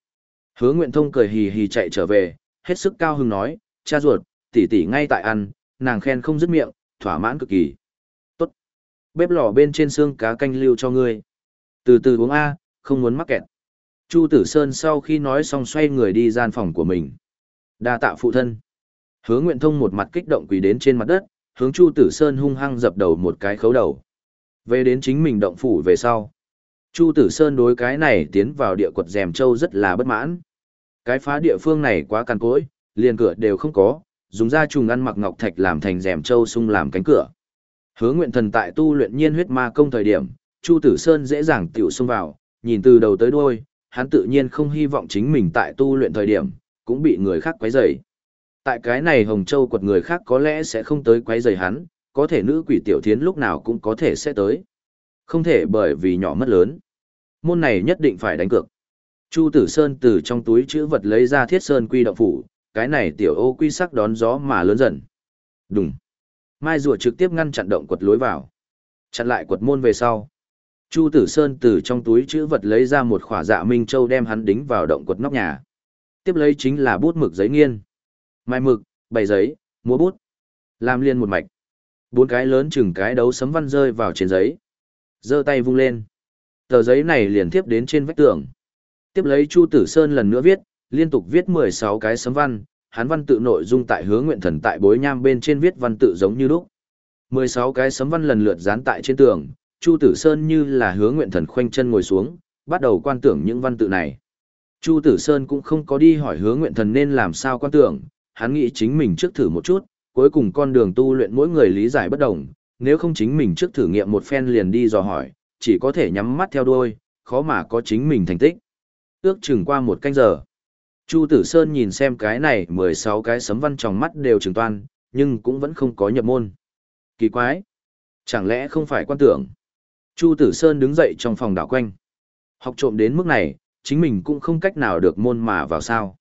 Hứa nguyện thông cười hì hì chạy trở về, hết sức cao hứng nói, cha ruột, tỷ tỷ ngay tại ăn, nàng khen không dứt miệng, thỏa mãn cực kỳ. Tốt. Bếp lò bên trên xương cá canh lưu cho ngươi. Từ từ uống A, không muốn mắc kẹt. Chu Tử Sơn sau khi nói xong xoay người đi gian phòng của mình. Đa tạ phụ thân. Hứa Nguyện Thông một mặt kích động quỳ đến trên mặt đất, hướng Chu Tử Sơn hung hăng dập đầu một cái khấu đầu. Về đến chính mình động phủ về sau. Chu Tử Sơn đối cái này tiến vào địa quật rèm châu rất là bất mãn. Cái phá địa phương này quá cằn cỗi, liền cửa đều không có, dùng da trùng ăn mặc ngọc thạch làm thành rèm châu sung làm cánh cửa. Hứa Nguyện Thần tại tu luyện nhiên huyết ma công thời điểm, Chu Tử Sơn dễ dàng tiểu xung vào, nhìn từ đầu tới đuôi, hắn tự nhiên không hy vọng chính mình tại tu luyện thời điểm, cũng bị người khác quấy rầy. Tại cái này Hồng Châu quật người khác có lẽ sẽ không tới quấy rầy hắn, có thể nữ quỷ tiểu thiến lúc nào cũng có thể sẽ tới. Không thể bởi vì nhỏ mất lớn. Môn này nhất định phải đánh cược. Chu Tử Sơn từ trong túi chữ vật lấy ra thiết sơn quy động phủ, cái này tiểu ô quy sắc đón gió mà lớn dần. Đùng. Mai rùa trực tiếp ngăn chặn động quật lối vào. Chặn lại quật môn về sau. Chu Tử Sơn từ trong túi chữ vật lấy ra một khỏa dạ minh châu đem hắn đính vào động quật nóc nhà. Tiếp lấy chính là bút mực giấy nghiên. Mai mực, bày giấy, múa bút. Làm liên một mạch. Bốn cái lớn chừng cái đấu sấm văn rơi vào trên giấy. giơ tay vung lên. Tờ giấy này liền tiếp đến trên vách tường. Tiếp lấy Chu Tử Sơn lần nữa viết, liên tục viết 16 cái sấm văn, hắn văn tự nội dung tại hướng nguyện thần tại bối nham bên trên viết văn tự giống như lúc. 16 cái sấm văn lần lượt dán tại trên tường, Chu Tử Sơn như là hướng nguyện thần khoanh chân ngồi xuống, bắt đầu quan tưởng những văn tự này. Chu Tử Sơn cũng không có đi hỏi hướng nguyện thần nên làm sao quan tưởng, hắn nghĩ chính mình trước thử một chút, cuối cùng con đường tu luyện mỗi người lý giải bất đồng, nếu không chính mình trước thử nghiệm một phen liền đi dò hỏi, chỉ có thể nhắm mắt theo đuôi, khó mà có chính mình thành tích. Ước chừng qua một canh giờ. Chu Tử Sơn nhìn xem cái này 16 cái sấm văn trong mắt đều trừng toan, nhưng cũng vẫn không có nhập môn. Kỳ quái! Chẳng lẽ không phải quan tưởng? Chu Tử Sơn đứng dậy trong phòng đảo quanh. Học trộm đến mức này, chính mình cũng không cách nào được môn mà vào sao.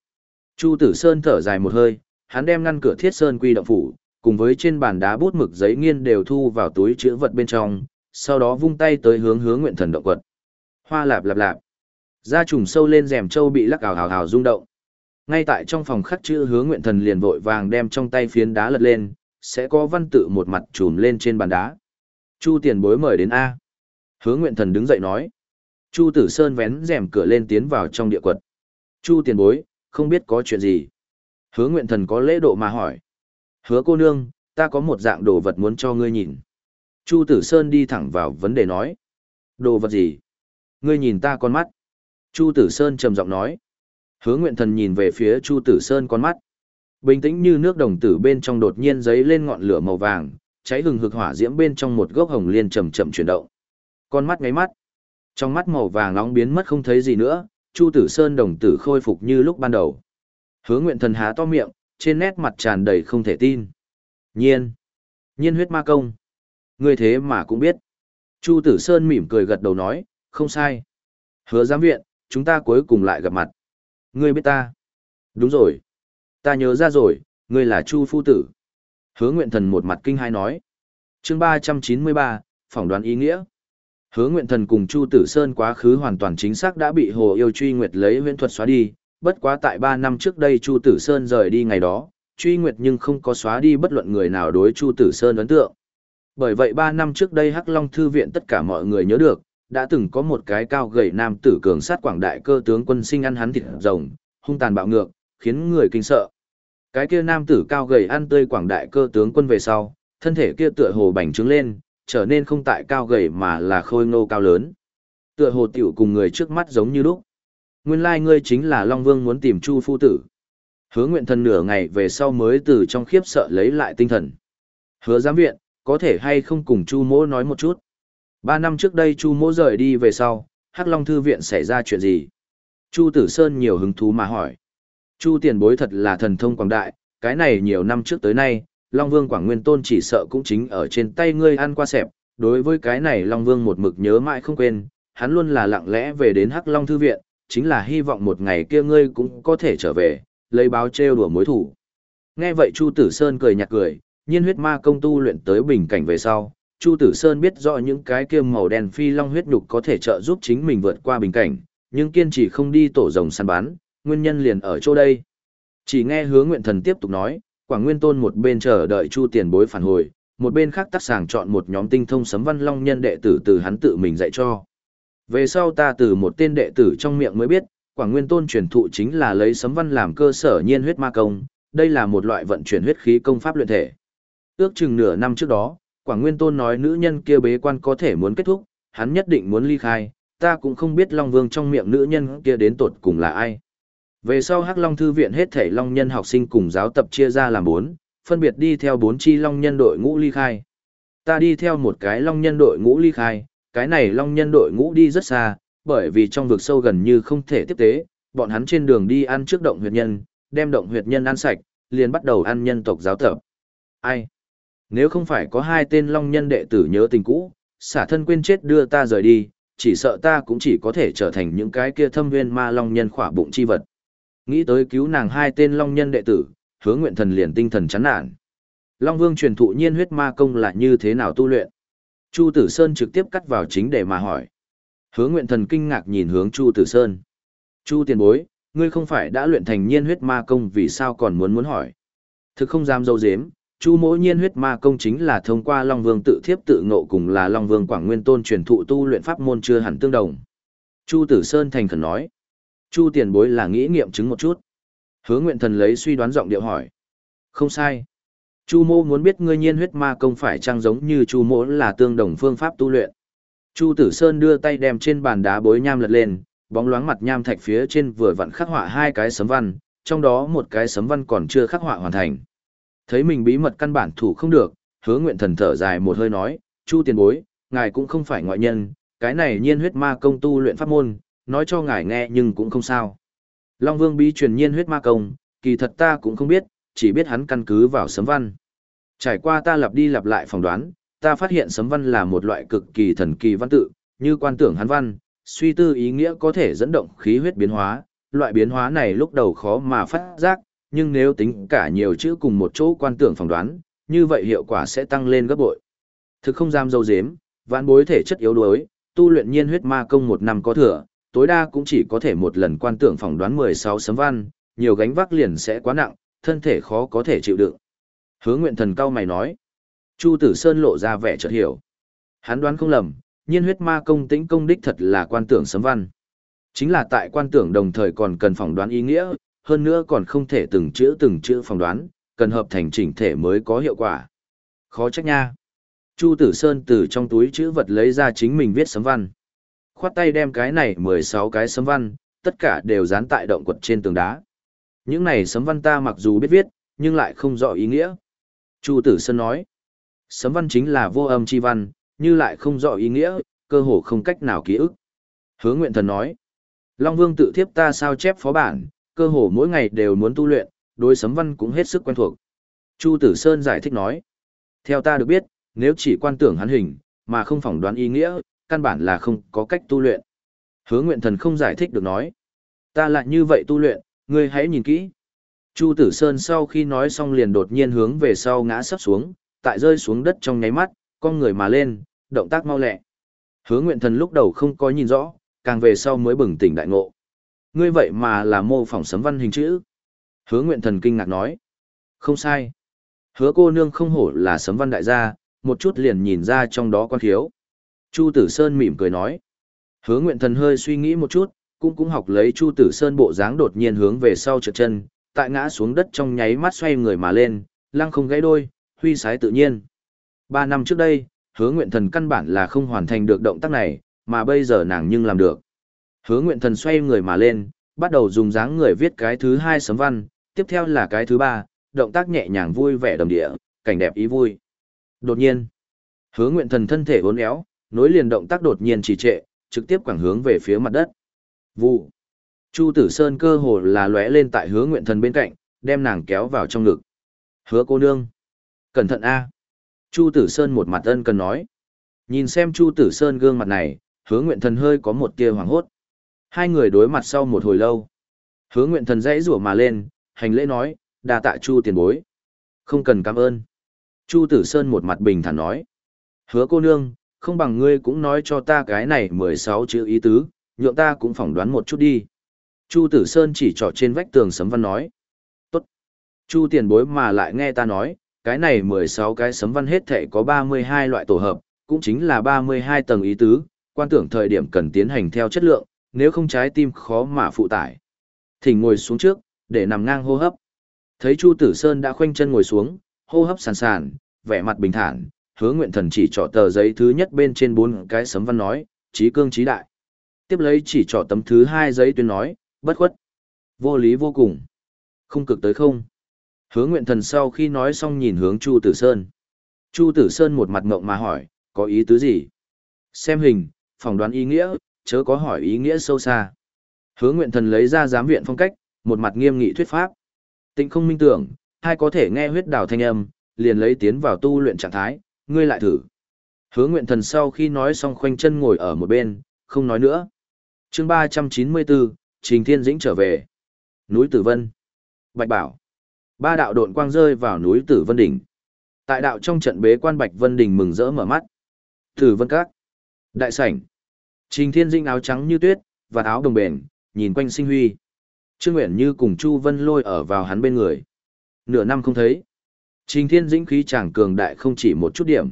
Chu Tử Sơn thở dài một hơi, hắn đem ngăn cửa thiết sơn quy động phủ, cùng với trên bàn đá bút mực giấy nghiên đều thu vào túi chữ vật bên trong, sau đó vung tay tới hướng hướng nguyện thần động quật. Hoa lạp lạp lạp. Da trùng sâu lên rèm châu bị lắc ảo hào hào rung động. Ngay tại trong phòng khắc chữ hướng nguyện thần liền vội vàng đem trong tay phiến đá lật lên, sẽ có văn tự một mặt trùm lên trên bàn đá. Chu tiền bối mời đến A. Hứa nguyện thần đứng dậy nói. Chu tử sơn vén rèm cửa lên tiến vào trong địa quật. Chu tiền bối, không biết có chuyện gì. Hứa nguyện thần có lễ độ mà hỏi. Hứa cô nương, ta có một dạng đồ vật muốn cho ngươi nhìn. Chu tử sơn đi thẳng vào vấn đề nói. Đồ vật gì? Ngươi nhìn ta con mắt. Chu tử sơn trầm giọng nói. Hứa nguyện thần nhìn về phía Chu tử sơn con mắt. Bình tĩnh như nước đồng tử bên trong đột nhiên giấy lên ngọn lửa màu vàng, cháy hừng hực hỏa diễm bên trong một gốc hồng liên chậm chậm chuyển động. Con mắt ngáy mắt. Trong mắt màu vàng nóng biến mất không thấy gì nữa, Chu Tử Sơn đồng tử khôi phục như lúc ban đầu. Hứa Nguyện Thần há to miệng, trên nét mặt tràn đầy không thể tin. Nhiên, nhiên huyết ma công. Người thế mà cũng biết. Chu Tử Sơn mỉm cười gật đầu nói, không sai. Hứa giám viện, chúng ta cuối cùng lại gặp mặt. Ngươi biết ta. Đúng rồi. Ta nhớ ra rồi, ngươi là Chu Phu Tử. Hứa Nguyện Thần một mặt kinh hai nói. chương ba trăm chín mươi ba, phỏng đoán ý nghĩa. Hứa Nguyện Thần cùng Chu Tử Sơn quá khứ hoàn toàn chính xác đã bị Hồ Yêu Truy Nguyệt lấy huyễn thuật xóa đi, bất quá tại 3 năm trước đây Chu Tử Sơn rời đi ngày đó, Truy Nguyệt nhưng không có xóa đi bất luận người nào đối Chu Tử Sơn ấn tượng. Bởi vậy 3 năm trước đây Hắc Long Thư Viện tất cả mọi người nhớ được, đã từng có một cái cao gầy nam tử cường sát quảng đại cơ tướng quân sinh ăn hắn thịt rồng, hung tàn bạo ngược, khiến người kinh sợ. Cái kia nam tử cao gầy ăn tươi quảng đại cơ tướng quân về sau, thân thể kia tựa hồ bành trướng lên, trở nên không tại cao gầy mà là khôi ngô cao lớn. Tựa hồ tiểu cùng người trước mắt giống như lúc. Nguyên lai ngươi chính là Long Vương muốn tìm Chu phu tử. Hứa nguyện thần nửa ngày về sau mới từ trong khiếp sợ lấy lại tinh thần. Hứa giám viện, có thể hay không cùng Chu mỗ nói một chút. Ba năm trước đây Chu mỗ rời đi về sau, Hắc Long Thư viện xảy ra chuyện gì? Chu Tử Sơn nhiều hứng thú mà hỏi. Chu tiền bối thật là thần thông quảng đại, cái này nhiều năm trước tới nay, Long Vương Quảng Nguyên Tôn chỉ sợ cũng chính ở trên tay ngươi ăn qua sẹp, đối với cái này Long Vương một mực nhớ mãi không quên, hắn luôn là lặng lẽ về đến Hắc Long Thư Viện, chính là hy vọng một ngày kia ngươi cũng có thể trở về, lấy báo trêu đùa mối thủ. Nghe vậy Chu Tử Sơn cười nhạt cười, nhiên huyết ma công tu luyện tới bình cảnh về sau, Chu Tử Sơn biết rõ những cái kia màu đen phi long huyết nhục có thể trợ giúp chính mình vượt qua bình cảnh, nhưng kiên trì không đi tổ rồng săn bắn, nguyên nhân liền ở chỗ đây. Chỉ nghe hứa nguyện thần tiếp tục nói, Quảng Nguyên Tôn một bên chờ đợi Chu tiền bối phản hồi, một bên khác tác sàng chọn một nhóm tinh thông sấm văn long nhân đệ tử từ hắn tự mình dạy cho. Về sau ta từ một tên đệ tử trong miệng mới biết, Quảng Nguyên Tôn truyền thụ chính là lấy sấm văn làm cơ sở nhiên huyết ma công, đây là một loại vận chuyển huyết khí công pháp luyện thể. Ước chừng nửa năm trước đó, Quảng Nguyên Tôn nói nữ nhân kia bế quan có thể muốn kết thúc, hắn nhất định muốn ly khai, ta cũng không biết Long Vương trong miệng nữ nhân kia đến tột cùng là ai. Về sau Hắc Long Thư viện hết thể Long nhân học sinh cùng giáo tập chia ra làm bốn, phân biệt đi theo bốn chi Long nhân đội ngũ ly khai. Ta đi theo một cái Long nhân đội ngũ ly khai, cái này Long nhân đội ngũ đi rất xa, bởi vì trong vực sâu gần như không thể tiếp tế, bọn hắn trên đường đi ăn trước động huyệt nhân, đem động huyệt nhân ăn sạch, liền bắt đầu ăn nhân tộc giáo tập. Ai? Nếu không phải có hai tên Long nhân đệ tử nhớ tình cũ, xả thân quên chết đưa ta rời đi, chỉ sợ ta cũng chỉ có thể trở thành những cái kia thâm viên ma Long nhân khỏa bụng chi vật. Nghĩ tới cứu nàng hai tên long nhân đệ tử, hứa nguyện thần liền tinh thần chán nản. Long Vương truyền thụ nhiên huyết ma công là như thế nào tu luyện? Chu Tử Sơn trực tiếp cắt vào chính để mà hỏi. Hứa nguyện thần kinh ngạc nhìn hướng Chu Tử Sơn. Chu tiền bối, ngươi không phải đã luyện thành nhiên huyết ma công vì sao còn muốn muốn hỏi? Thực không dám dâu dếm, Chu mỗi nhiên huyết ma công chính là thông qua Long Vương tự thiếp tự ngộ cùng là Long Vương Quảng Nguyên Tôn truyền thụ tu luyện pháp môn chưa hẳn tương đồng. Chu Tử Sơn thành khẩn nói. Chu tiền bối là nghĩ nghiệm chứng một chút. Hứa nguyện thần lấy suy đoán giọng điệu hỏi. Không sai. Chu mô muốn biết ngươi nhiên huyết ma công phải trang giống như chu mô là tương đồng phương pháp tu luyện. Chu tử sơn đưa tay đem trên bàn đá bối nham lật lên, bóng loáng mặt nham thạch phía trên vừa vặn khắc họa hai cái sấm văn, trong đó một cái sấm văn còn chưa khắc họa hoàn thành. Thấy mình bí mật căn bản thủ không được, hứa nguyện thần thở dài một hơi nói, Chu tiền bối, ngài cũng không phải ngoại nhân, cái này nhiên huyết ma công tu luyện pháp môn, nói cho ngài nghe nhưng cũng không sao. Long Vương bí truyền nhiên huyết ma công, kỳ thật ta cũng không biết, chỉ biết hắn căn cứ vào sấm văn. Trải qua ta lặp đi lặp lại phỏng đoán, ta phát hiện sấm văn là một loại cực kỳ thần kỳ văn tự, như quan tưởng hắn văn, suy tư ý nghĩa có thể dẫn động khí huyết biến hóa, loại biến hóa này lúc đầu khó mà phát giác, nhưng nếu tính cả nhiều chữ cùng một chỗ quan tưởng phỏng đoán, như vậy hiệu quả sẽ tăng lên gấp bội. Thực không dám dâu dếm, vạn bối thể chất yếu đuối, tu luyện nhiên huyết ma công một năm có thừa, tối đa cũng chỉ có thể một lần quan tưởng phỏng đoán 16 sấm văn, nhiều gánh vác liền sẽ quá nặng, thân thể khó có thể chịu đựng. Hứa nguyện thần cao mày nói. Chu tử sơn lộ ra vẻ chợt hiểu. Hắn đoán không lầm, nhiên huyết ma công tĩnh công đích thật là quan tưởng sấm văn. Chính là tại quan tưởng đồng thời còn cần phỏng đoán ý nghĩa, hơn nữa còn không thể từng chữ từng chữ phỏng đoán, cần hợp thành chỉnh thể mới có hiệu quả. Khó trách nha. Chu Tử Sơn từ trong túi chữ vật lấy ra chính mình viết sấm văn khoát tay đem cái này 16 cái sấm văn, tất cả đều dán tại động quật trên tường đá. Những này sấm văn ta mặc dù biết viết, nhưng lại không rõ ý nghĩa. Chu Tử Sơn nói, sấm văn chính là vô âm chi văn, như lại không rõ ý nghĩa, cơ hồ không cách nào ký ức. Hứa Nguyện Thần nói, Long Vương tự thiếp ta sao chép phó bản, cơ hồ mỗi ngày đều muốn tu luyện, đối sấm văn cũng hết sức quen thuộc. Chu Tử Sơn giải thích nói, theo ta được biết, nếu chỉ quan tưởng hắn hình, mà không phỏng đoán ý nghĩa, căn bản là không có cách tu luyện. Hứa nguyện thần không giải thích được nói. Ta lại như vậy tu luyện, ngươi hãy nhìn kỹ. Chu Tử Sơn sau khi nói xong liền đột nhiên hướng về sau ngã sắp xuống, tại rơi xuống đất trong nháy mắt, con người mà lên, động tác mau lẹ. Hứa nguyện thần lúc đầu không có nhìn rõ, càng về sau mới bừng tỉnh đại ngộ. Ngươi vậy mà là mô phỏng sấm văn hình chữ. Hứa nguyện thần kinh ngạc nói. Không sai. Hứa cô nương không hổ là sấm văn đại gia, một chút liền nhìn ra trong đó quan thiếu. Chu Tử Sơn mỉm cười nói. Hứa nguyện thần hơi suy nghĩ một chút, cũng cũng học lấy Chu Tử Sơn bộ dáng đột nhiên hướng về sau trượt chân, tại ngã xuống đất trong nháy mắt xoay người mà lên, lăng không gãy đôi, huy sái tự nhiên. Ba năm trước đây, hứa nguyện thần căn bản là không hoàn thành được động tác này, mà bây giờ nàng nhưng làm được. Hứa nguyện thần xoay người mà lên, bắt đầu dùng dáng người viết cái thứ hai sấm văn, tiếp theo là cái thứ ba, động tác nhẹ nhàng vui vẻ đầm địa, cảnh đẹp ý vui. Đột nhiên, hứa nguyện thần thân thể uốn éo, nối liền động tác đột nhiên trì trệ, trực tiếp quẳng hướng về phía mặt đất. Vụ. Chu Tử Sơn cơ hồ là lóe lên tại hứa nguyện thần bên cạnh, đem nàng kéo vào trong ngực. Hứa cô nương. Cẩn thận a. Chu Tử Sơn một mặt ân cần nói. Nhìn xem Chu Tử Sơn gương mặt này, hứa nguyện thần hơi có một tia hoảng hốt. Hai người đối mặt sau một hồi lâu. Hứa nguyện thần dãy rủa mà lên, hành lễ nói, đa tạ Chu tiền bối. Không cần cảm ơn. Chu Tử Sơn một mặt bình thản nói. Hứa cô nương, không bằng ngươi cũng nói cho ta cái này mười sáu chữ ý tứ, nhượng ta cũng phỏng đoán một chút đi. Chu Tử Sơn chỉ trỏ trên vách tường sấm văn nói. Tốt. Chu tiền bối mà lại nghe ta nói, cái này mười sáu cái sấm văn hết thể có ba mươi hai loại tổ hợp, cũng chính là ba mươi hai tầng ý tứ, quan tưởng thời điểm cần tiến hành theo chất lượng, nếu không trái tim khó mà phụ tải. Thỉnh ngồi xuống trước, để nằm ngang hô hấp. Thấy Chu Tử Sơn đã khoanh chân ngồi xuống, hô hấp sàn sàn, vẻ mặt bình thản, hứa nguyện thần chỉ trỏ tờ giấy thứ nhất bên trên bốn cái sấm văn nói, trí cương trí đại. Tiếp lấy chỉ trỏ tấm thứ hai giấy tuyên nói, bất khuất, vô lý vô cùng, không cực tới không. Hứa nguyện thần sau khi nói xong nhìn hướng Chu Tử Sơn. Chu Tử Sơn một mặt ngộng mà hỏi, có ý tứ gì? Xem hình, phỏng đoán ý nghĩa, chớ có hỏi ý nghĩa sâu xa. Hứa nguyện thần lấy ra giám viện phong cách, một mặt nghiêm nghị thuyết pháp. Tịnh không minh tưởng, hai có thể nghe huyết đào thanh âm, liền lấy tiến vào tu luyện trạng thái, ngươi lại thử. Hứa nguyện thần sau khi nói xong khoanh chân ngồi ở một bên, không nói nữa. chương 394, Trình Thiên Dĩnh trở về. Núi Tử Vân. Bạch Bảo. Ba đạo độn quang rơi vào núi Tử Vân Đỉnh. Tại đạo trong trận bế quan Bạch Vân Đỉnh mừng rỡ mở mắt. Tử Vân Các. Đại sảnh. Trình Thiên Dĩnh áo trắng như tuyết, và áo đồng bền, nhìn quanh sinh huy. Trương Nguyện như cùng Chu Vân lôi ở vào hắn bên người. Nửa năm không thấy. Trình Thiên Dĩnh khí chàng cường đại không chỉ một chút điểm.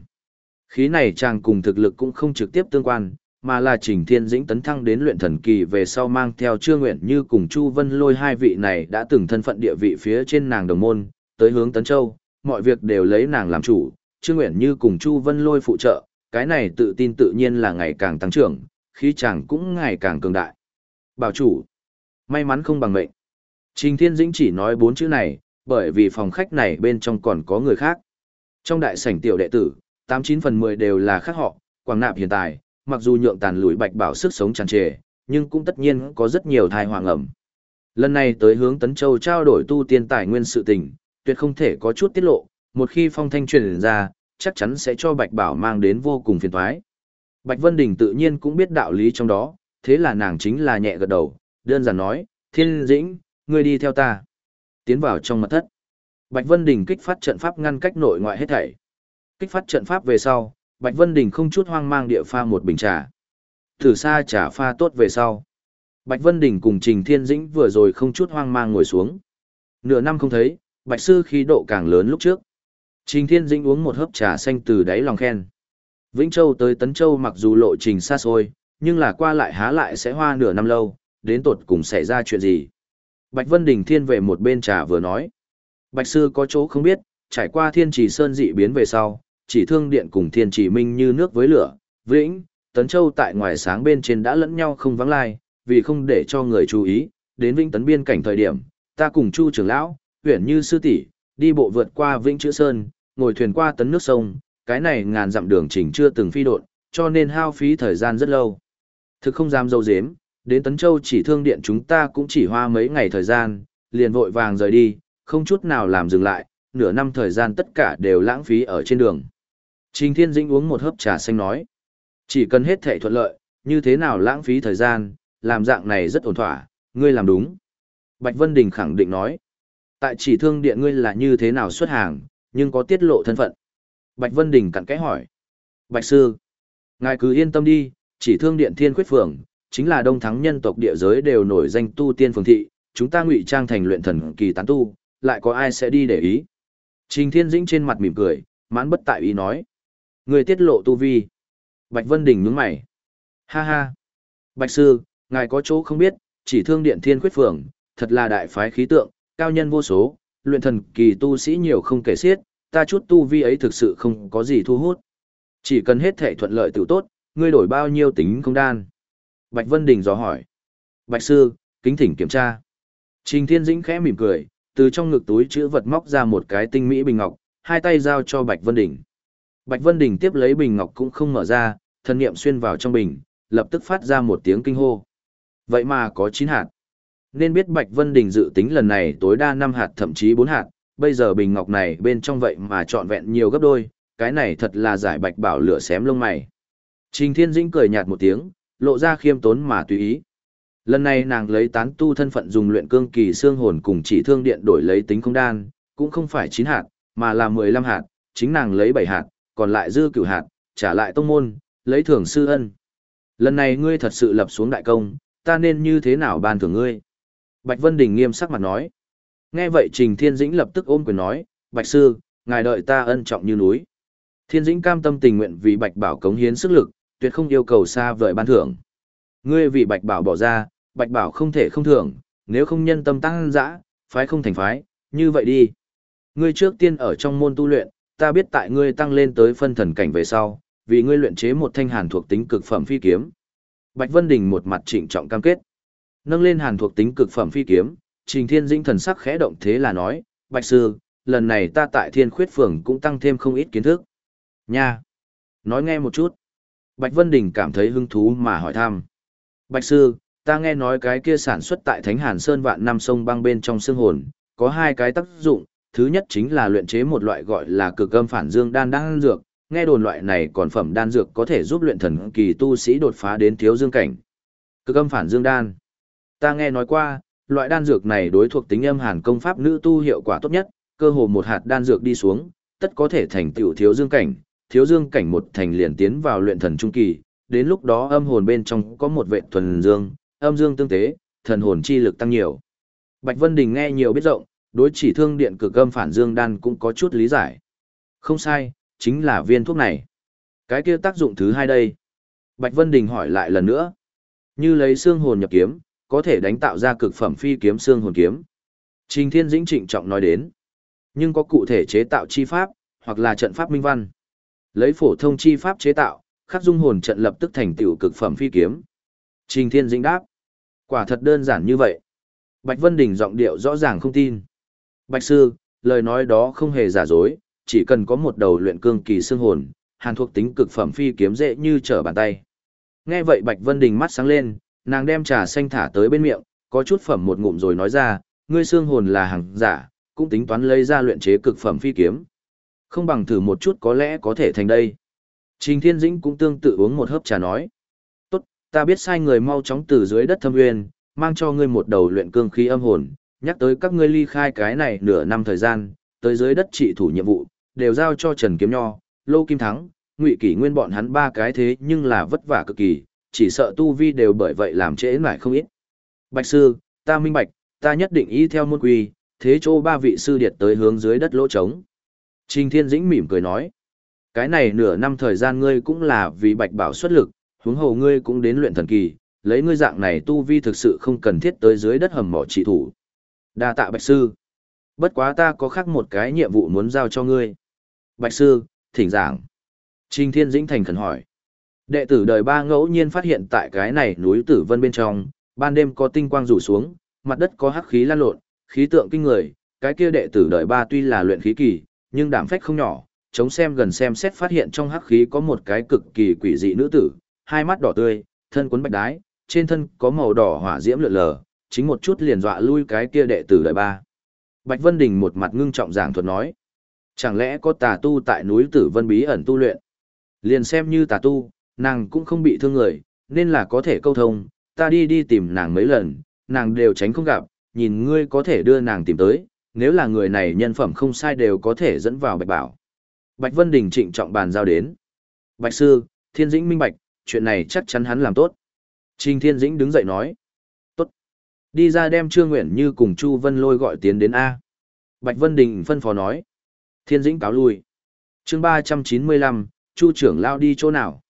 Khí này chàng cùng thực lực cũng không trực tiếp tương quan, mà là Trình Thiên Dĩnh tấn thăng đến luyện thần kỳ về sau mang theo Trương Nguyện như cùng Chu Vân lôi hai vị này đã từng thân phận địa vị phía trên nàng đồng môn, tới hướng Tấn Châu, mọi việc đều lấy nàng làm chủ, Trương Nguyện như cùng Chu Vân lôi phụ trợ, cái này tự tin tự nhiên là ngày càng tăng trưởng, khí chàng cũng ngày càng cường đại. Bảo chủ, may mắn không bằng mệnh. Trình Thiên Dĩnh chỉ nói bốn chữ này, bởi vì phòng khách này bên trong còn có người khác. Trong đại sảnh tiểu đệ tử, 89 phần 10 đều là khác họ, quảng nạp hiện tại, mặc dù nhượng tàn lùi bạch bảo sức sống tràn trề, nhưng cũng tất nhiên có rất nhiều thai hoàng ẩm. Lần này tới hướng Tấn Châu trao đổi tu tiên tài nguyên sự tình, tuyệt không thể có chút tiết lộ, một khi phong thanh truyền ra, chắc chắn sẽ cho bạch bảo mang đến vô cùng phiền toái. Bạch Vân Đình tự nhiên cũng biết đạo lý trong đó, thế là nàng chính là nhẹ gật đầu, đơn giản nói, thiên dĩnh, ngươi đi theo ta. Tiến vào trong mật thất. Bạch Vân Đình kích phát trận pháp ngăn cách nội ngoại hết thảy. Kích phát trận pháp về sau, Bạch Vân Đình không chút hoang mang địa pha một bình trà. Thử xa trà pha tốt về sau. Bạch Vân Đình cùng Trình Thiên Dĩnh vừa rồi không chút hoang mang ngồi xuống. Nửa năm không thấy, Bạch Sư khí độ càng lớn lúc trước. Trình Thiên Dĩnh uống một hớp trà xanh từ đáy lòng khen. Vĩnh Châu tới Tấn Châu mặc dù lộ trình xa xôi, nhưng là qua lại há lại sẽ hoa nửa năm lâu, đến tột cùng xảy ra chuyện gì. Bạch Vân Đình Thiên về một bên trà vừa nói. Bạch Sư có chỗ không biết, trải qua thiên trì sơn dị biến về sau, chỉ thương điện cùng thiên trì minh như nước với lửa, vĩnh, Tấn Châu tại ngoài sáng bên trên đã lẫn nhau không vắng lai, vì không để cho người chú ý, đến Vĩnh Tấn biên cảnh thời điểm, ta cùng Chu trưởng lão, huyện như sư tỷ đi bộ vượt qua Vĩnh Chữ Sơn, ngồi thuyền qua tấn nước sông, cái này ngàn dặm đường trình chưa từng phi độn, cho nên hao phí thời gian rất lâu. Thực không dám dâu dếm, đến Tấn Châu chỉ thương điện chúng ta cũng chỉ hoa mấy ngày thời gian, liền vội vàng rời đi, không chút nào làm dừng lại, nửa năm thời gian tất cả đều lãng phí ở trên đường. Trình Thiên Dĩnh uống một hớp trà xanh nói, chỉ cần hết thể thuận lợi, như thế nào lãng phí thời gian, làm dạng này rất ổn thỏa, ngươi làm đúng. Bạch Vân Đình khẳng định nói, tại chỉ thương điện ngươi là như thế nào xuất hàng, nhưng có tiết lộ thân phận. Bạch Vân Đình cặn kẽ hỏi, Bạch Sư, ngài cứ yên tâm đi, chỉ thương điện thiên khuyết phường, chính là đông thắng nhân tộc địa giới đều nổi danh tu tiên phường thị, chúng ta ngụy trang thành luyện thần kỳ tán tu, lại có ai sẽ đi để ý. Trình Thiên Dĩnh trên mặt mỉm cười, mãn bất tại ý nói. Người tiết lộ tu vi. Bạch Vân Đình nhướng mày. Ha ha. Bạch Sư, ngài có chỗ không biết, chỉ thương điện thiên khuyết phường, thật là đại phái khí tượng, cao nhân vô số, luyện thần kỳ tu sĩ nhiều không kể xiết, ta chút tu vi ấy thực sự không có gì thu hút. Chỉ cần hết thể thuận lợi tự tốt, ngươi đổi bao nhiêu tính không đan. Bạch Vân Đình dò hỏi. Bạch Sư, kính thỉnh kiểm tra. Trình Thiên Dĩnh khẽ mỉm cười, từ trong ngực túi chữ vật móc ra một cái tinh mỹ bình ngọc, hai tay giao cho Bạch Vân Đình. Bạch Vân Đình tiếp lấy bình ngọc cũng không mở ra, thân niệm xuyên vào trong bình, lập tức phát ra một tiếng kinh hô. Vậy mà có 9 hạt. Nên biết Bạch Vân Đình dự tính lần này tối đa 5 hạt thậm chí 4 hạt, bây giờ bình ngọc này bên trong vậy mà trọn vẹn nhiều gấp đôi, cái này thật là giải Bạch Bảo lửa xém lông mày. Trình Thiên Dĩnh cười nhạt một tiếng, lộ ra khiêm tốn mà tùy ý. Lần này nàng lấy tán tu thân phận dùng luyện cương kỳ xương hồn cùng chỉ thương điện đổi lấy tính không đan, cũng không phải 9 hạt, mà là 15 hạt, chính nàng lấy 7 hạt, còn lại dư cửu hạt, trả lại tông môn, lấy thưởng sư ân. Lần này ngươi thật sự lập xuống đại công, ta nên như thế nào ban thưởng ngươi? Bạch Vân Đình nghiêm sắc mặt nói. Nghe vậy Trình Thiên Dĩnh lập tức ôm quyền nói, Bạch Sư, ngài đợi ta ân trọng như núi. Thiên Dĩnh cam tâm tình nguyện vì Bạch Bảo cống hiến sức lực, tuyệt không yêu cầu xa vời ban thưởng. Ngươi vì Bạch Bảo bỏ ra, Bạch Bảo không thể không thưởng, nếu không nhân tâm tăng dã, phái không thành phái, như vậy đi. Ngươi trước tiên ở trong môn tu luyện, ta biết tại ngươi tăng lên tới phân thần cảnh về sau, vì ngươi luyện chế một thanh hàn thuộc tính cực phẩm phi kiếm. Bạch Vân Đình một mặt trịnh trọng cam kết. Nâng lên hàn thuộc tính cực phẩm phi kiếm, Trình Thiên Dĩnh thần sắc khẽ động thế là nói, Bạch Sư, lần này ta tại Thiên Khuyết Phường cũng tăng thêm không ít kiến thức. Nha! Nói nghe một chút. Bạch Vân Đình cảm thấy hứng thú mà hỏi thăm. Bạch Sư, ta nghe nói cái kia sản xuất tại Thánh Hàn Sơn vạn năm sông băng bên trong xương hồn, có hai cái tác dụng, thứ nhất chính là luyện chế một loại gọi là cực âm phản dương đan đan dược, nghe đồn loại này còn phẩm đan dược có thể giúp luyện thần kỳ tu sĩ đột phá đến thiếu dương cảnh. Cực âm phản dương đan. Ta nghe nói qua, loại đan dược này đối thuộc tính âm hàn công pháp nữ tu hiệu quả tốt nhất, cơ hồ một hạt đan dược đi xuống, tất có thể thành tiểu thiếu dương cảnh, thiếu dương cảnh một thành liền tiến vào luyện thần trung kỳ, đến lúc đó âm hồn bên trong có một vệ thuần dương, âm dương tương tế, thần hồn chi lực tăng nhiều. Bạch Vân Đình nghe nhiều biết rộng, đối chỉ thương điện cực âm phản dương đan cũng có chút lý giải. Không sai, chính là viên thuốc này. Cái kia tác dụng thứ hai đây. Bạch Vân Đình hỏi lại lần nữa. Như lấy xương hồn nhập kiếm, có thể đánh tạo ra cực phẩm phi kiếm xương hồn kiếm. Trình Thiên Dĩnh trịnh trọng nói đến. Nhưng có cụ thể chế tạo chi pháp, hoặc là trận pháp minh văn. Lấy phổ thông chi pháp chế tạo, khắc dung hồn trận lập tức thành tựu cực phẩm phi kiếm. Trình Thiên Dĩnh đáp. Quả thật đơn giản như vậy. Bạch Vân Đình giọng điệu rõ ràng không tin. Bạch Sư, lời nói đó không hề giả dối, chỉ cần có một đầu luyện cương kỳ xương hồn, hàn thuộc tính cực phẩm phi kiếm dễ như trở bàn tay. Nghe vậy Bạch Vân Đình mắt sáng lên, nàng đem trà xanh thả tới bên miệng, có chút phẩm một ngụm rồi nói ra, ngươi xương hồn là hàng giả, cũng tính toán lấy ra luyện chế cực phẩm phi kiếm. Không bằng thử một chút có lẽ có thể thành đây. Trình Thiên Dĩnh cũng tương tự uống một hớp trà nói. Tốt, ta biết sai người mau chóng từ dưới đất thâm nguyên, mang cho ngươi một đầu luyện cương khí âm hồn, nhắc tới các ngươi ly khai cái này nửa năm thời gian, tới dưới đất trị thủ nhiệm vụ, đều giao cho Trần Kiếm Nho, Lô Kim Thắng, Ngụy Kỷ Nguyên bọn hắn ba cái thế nhưng là vất vả cực kỳ, chỉ sợ tu vi đều bởi vậy làm trễ nải không ít. Bạch sư, ta minh bạch, ta nhất định y theo môn quy, thế chỗ ba vị sư điệt tới hướng dưới đất lỗ trống. Trình Thiên Dĩnh mỉm cười nói, cái này nửa năm thời gian ngươi cũng là vì Bạch Bảo xuất lực, huống hồ ngươi cũng đến luyện thần kỳ, lấy ngươi dạng này tu vi thực sự không cần thiết tới dưới đất hầm mỏ trị thủ. Đa tạ Bạch sư. Bất quá ta có khác một cái nhiệm vụ muốn giao cho ngươi. Bạch sư, thỉnh giảng. Trình Thiên Dĩnh thành khẩn hỏi. Đệ tử đời ba ngẫu nhiên phát hiện tại cái này núi Tử Vân bên trong, ban đêm có tinh quang rủ xuống, mặt đất có hắc khí lan lộn, khí tượng kinh người, cái kia đệ tử đời ba tuy là luyện khí kỳ, nhưng đảm phách không nhỏ, chống xem gần xem xét phát hiện trong hắc khí có một cái cực kỳ quỷ dị nữ tử, hai mắt đỏ tươi, thân cuốn bạch đái, trên thân có màu đỏ hỏa diễm lượn lờ, chính một chút liền dọa lui cái kia đệ tử đời ba. Bạch Vân Đình một mặt ngưng trọng giảng thuật nói, chẳng lẽ có tà tu tại núi Tử Vân bí ẩn tu luyện? Liền xem như tà tu, nàng cũng không bị thương người, nên là có thể câu thông, ta đi đi tìm nàng mấy lần, nàng đều tránh không gặp, nhìn ngươi có thể đưa nàng tìm tới, nếu là người này nhân phẩm không sai đều có thể dẫn vào bạch bảo. Bạch Vân Đình trịnh trọng bàn giao đến. Bạch Sư, Thiên Dĩnh minh bạch, chuyện này chắc chắn hắn làm tốt. Trình Thiên Dĩnh đứng dậy nói. Tốt. Đi ra đem Trương Nguyện Như cùng Chu Vân Lôi gọi tiến đến A. Bạch Vân Đình phân phó nói. Thiên Dĩnh cáo lui. chương 395, Chu trưởng lao đi chỗ nào?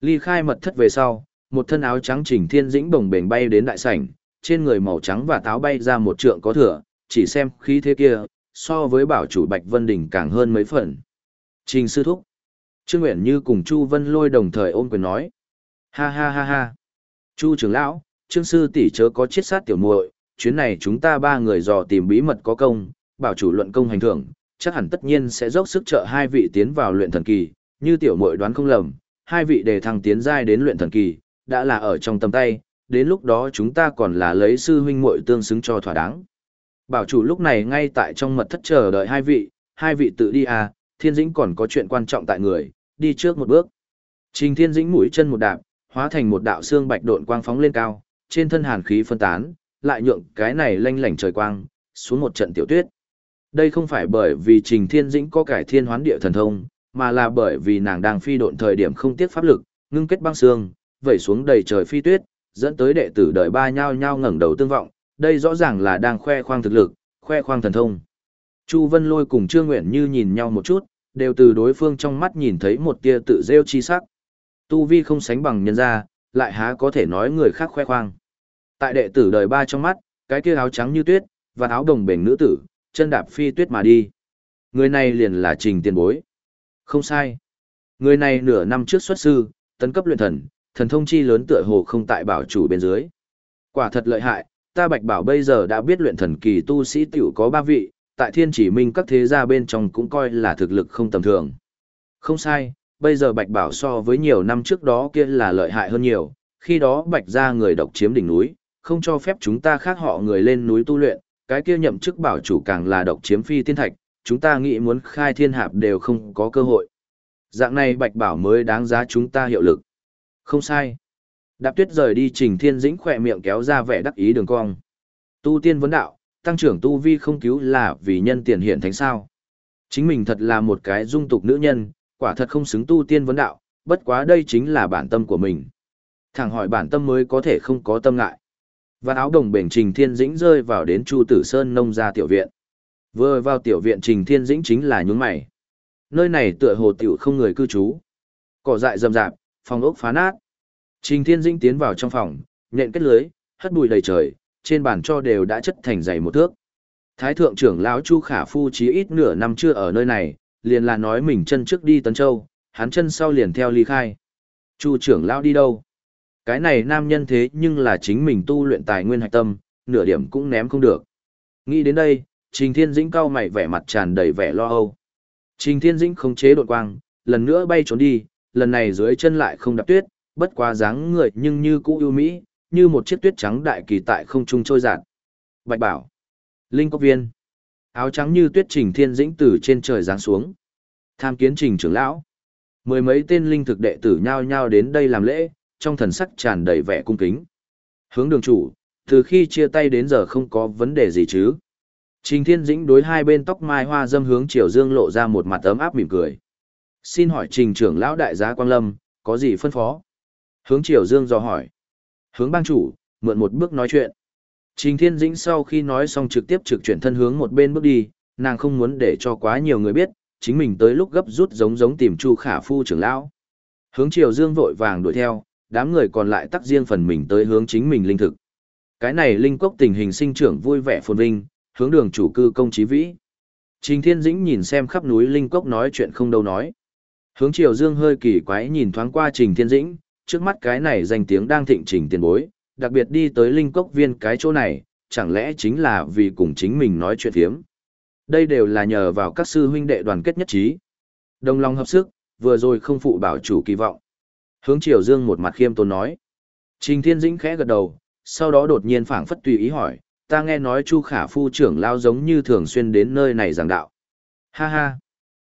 Ly khai mật thất về sau, một thân áo trắng Trình Thiên Dĩnh bồng bềnh bay đến đại sảnh, trên người màu trắng và táo bay ra một trượng có thừa, chỉ xem khí thế kia, so với bảo chủ Bạch Vân Đình càng hơn mấy phần. Trình sư thúc. Trương nguyễn Như cùng Chu Vân Lôi đồng thời ôm quyền nói. Ha ha ha ha. Chu trưởng lão, Trương sư tỷ chớ có chiết sát tiểu muội, chuyến này chúng ta ba người dò tìm bí mật có công, bảo chủ luận công hành thưởng, chắc hẳn tất nhiên sẽ dốc sức trợ hai vị tiến vào luyện thần kỳ, như tiểu muội đoán không lầm, hai vị đề thăng tiến giai đến luyện thần kỳ, đã là ở trong tầm tay, đến lúc đó chúng ta còn là lấy sư huynh muội tương xứng cho thỏa đáng. Bảo chủ lúc này ngay tại trong mật thất chờ đợi hai vị, hai vị tự đi à, thiên dĩnh còn có chuyện quan trọng tại người, đi trước một bước. Trình thiên dĩnh mũi chân một đạp, hóa thành một đạo xương bạch độn quang phóng lên cao, trên thân hàn khí phân tán, lại nhượng cái này lanh lảnh trời quang, xuống một trận tiểu tuyết. Đây không phải bởi vì Trình Thiên Dĩnh có cải thiên hoán địa thần thông, mà là bởi vì nàng đang phi độn thời điểm không tiếc pháp lực, ngưng kết băng xương, vẩy xuống đầy trời phi tuyết, dẫn tới đệ tử đời ba nhao nhao ngẩng đầu tương vọng, đây rõ ràng là đang khoe khoang thực lực, khoe khoang thần thông. Chu Vân Lôi cùng Trương Nguyện Như nhìn nhau một chút, đều từ đối phương trong mắt nhìn thấy một tia tự rêu chi sắc. Tu vi không sánh bằng nhân gia, lại há có thể nói người khác khoe khoang. Tại đệ tử đời ba trong mắt, cái kia áo trắng như tuyết, và áo đồng bền nữ tử, chân đạp phi tuyết mà đi. Người này liền là Trình Tiên Bối. Không sai. Người này nửa năm trước xuất sư, tấn cấp luyện thần, thần thông chi lớn tựa hồ không tại bảo chủ bên dưới. Quả thật lợi hại, ta bạch bảo bây giờ đã biết luyện thần kỳ tu sĩ tiểu có ba vị, tại thiên chỉ minh các thế gia bên trong cũng coi là thực lực không tầm thường. Không sai, bây giờ bạch bảo so với nhiều năm trước đó kia là lợi hại hơn nhiều, khi đó bạch gia người độc chiếm đỉnh núi, không cho phép chúng ta khác họ người lên núi tu luyện, cái kia nhậm chức bảo chủ càng là độc chiếm phi thiên thạch, chúng ta nghĩ muốn khai thiên hạp đều không có cơ hội. Dạng này bạch bảo mới đáng giá chúng ta hiệu lực. Không sai. Đạp tuyết rời đi trình thiên dĩnh khỏe miệng kéo ra vẻ đắc ý đường cong. Tu tiên vấn đạo, tăng trưởng tu vi không cứu là vì nhân tiền hiện thánh sao. Chính mình thật là một cái dung tục nữ nhân, quả thật không xứng tu tiên vấn đạo, bất quá đây chính là bản tâm của mình. Thẳng hỏi bản tâm mới có thể không có tâm ngại. Và áo đồng bền Trình Thiên Dĩnh rơi vào đến Chu Tử Sơn nông gia tiểu viện. Vừa vào tiểu viện Trình Thiên Dĩnh chính là nhún mày. Nơi này tựa hồ tiểu không người cư trú. Cỏ dại rậm rạp, phòng ốc phá nát. Trình Thiên Dĩnh tiến vào trong phòng, nện kết lưới, hất bụi đầy trời, trên bàn cho đều đã chất thành dày một thước. Thái thượng trưởng lão Chu Khả Phu chí ít nửa năm chưa ở nơi này, liền là nói mình chân trước đi Tấn Châu, hắn chân sau liền theo ly khai. Chu trưởng lão đi đâu? Cái này nam nhân thế nhưng là chính mình tu luyện tài nguyên hạch tâm, nửa điểm cũng ném không được. Nghĩ đến đây, Trình Thiên Dĩnh cau mày vẻ mặt tràn đầy vẻ lo âu. Trình Thiên Dĩnh không chế đột quang, lần nữa bay trốn đi, lần này dưới chân lại không đạp tuyết, bất quá dáng người nhưng như cũ ưu mỹ, như một chiếc tuyết trắng đại kỳ tại không trung trôi giạt. Bạch Bảo, Linh Cốc Viên, áo trắng như tuyết Trình Thiên Dĩnh từ trên trời giáng xuống. Tham kiến Trình trưởng lão. Mười mấy tên linh thực đệ tử nhao nhao đến đây làm lễ, trong thần sắc tràn đầy vẻ cung kính. Hướng đường chủ, từ khi chia tay đến giờ không có vấn đề gì chứ. Trình Thiên Dĩnh đối hai bên tóc mai hoa dâm hướng Triều Dương lộ ra một mặt ấm áp mỉm cười. Xin hỏi Trình trưởng lão đại giá Quang Lâm, có gì phân phó? Hướng Triều Dương dò hỏi. Hướng bang chủ, mượn một bước nói chuyện. Trình Thiên Dĩnh sau khi nói xong trực tiếp trực chuyển thân hướng một bên bước đi, nàng không muốn để cho quá nhiều người biết, chính mình tới lúc gấp rút giống giống tìm Chu Khả Phu trưởng lão. Hướng Triều Dương vội vàng đuổi theo, đám người còn lại tắc riêng phần mình tới hướng chính mình linh thực. Cái này linh cốc tình hình sinh trưởng vui vẻ phồn vinh, hướng đường chủ cư công chí vĩ. Trình Thiên Dĩnh nhìn xem khắp núi linh cốc nói chuyện không đâu nói. Hướng Triều Dương hơi kỳ quái nhìn thoáng qua Trình Thiên Dĩnh, trước mắt cái này danh tiếng đang thịnh trình tiền bối, đặc biệt đi tới linh cốc viên cái chỗ này, chẳng lẽ chính là vì cùng chính mình nói chuyện thiếm. Đây đều là nhờ vào các sư huynh đệ đoàn kết nhất trí. Đồng lòng hợp sức, vừa rồi không phụ bảo chủ kỳ vọng. Hướng Triều Dương một mặt khiêm tốn nói. Trình Thiên Dĩnh khẽ gật đầu, sau đó đột nhiên phảng phất tùy ý hỏi, ta nghe nói Chu Khả Phu trưởng lao giống như thường xuyên đến nơi này giảng đạo. Ha ha!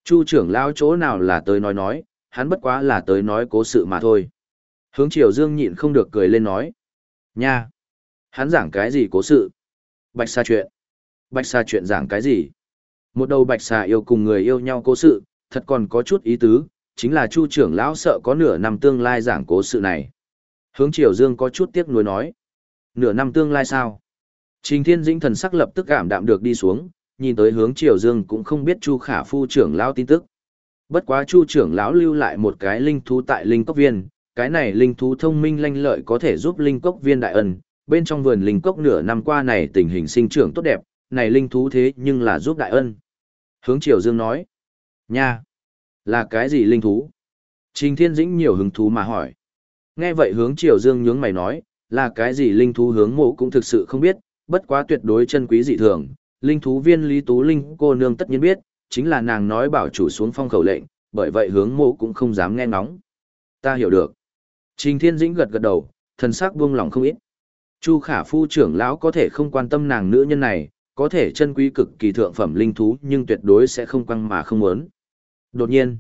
Chu trưởng lao chỗ nào là tới nói nói, hắn bất quá là tới nói cố sự mà thôi. Hướng Triều Dương nhịn không được cười lên nói. Nha! Hắn giảng cái gì cố sự? Bạch xa chuyện. Bạch xa chuyện giảng cái gì? Một đầu bạch xà yêu cùng người yêu nhau cố sự, thật còn có chút ý tứ, chính là Chu trưởng lão sợ có nửa năm tương lai giảng cố sự này. Hướng Triều Dương có chút tiếc nuối nói. Nửa năm tương lai sao? Trình Thiên Dĩnh thần sắc lập tức cảm đạm được đi xuống, nhìn tới hướng Triều Dương cũng không biết Chu Khả Phu trưởng lão tin tức. Bất quá Chu trưởng lão lưu lại một cái linh thú tại linh cốc viên, cái này linh thú thông minh lanh lợi có thể giúp linh cốc viên đại ân, bên trong vườn linh cốc nửa năm qua này tình hình sinh trưởng tốt đẹp, này linh thú thế nhưng là giúp đại ân. Hướng Triều Dương nói. Nha! Là cái gì linh thú? Trình Thiên Dĩnh nhiều hứng thú mà hỏi. Nghe vậy hướng Triều Dương nhướng mày nói, là cái gì linh thú hướng mộ cũng thực sự không biết, bất quá tuyệt đối chân quý dị thường. Linh thú viên Lý Tú Linh cô nương tất nhiên biết, chính là nàng nói bảo chủ xuống phong khẩu lệnh, bởi vậy hướng mộ cũng không dám nghe ngóng. Ta hiểu được. Trình Thiên Dĩnh gật gật đầu, thần sắc buông lòng không ít. Chu Khả Phu trưởng lão có thể không quan tâm nàng nữ nhân này, có thể chân quý cực kỳ thượng phẩm linh thú nhưng tuyệt đối sẽ không quăng mà không muốn. Đột nhiên,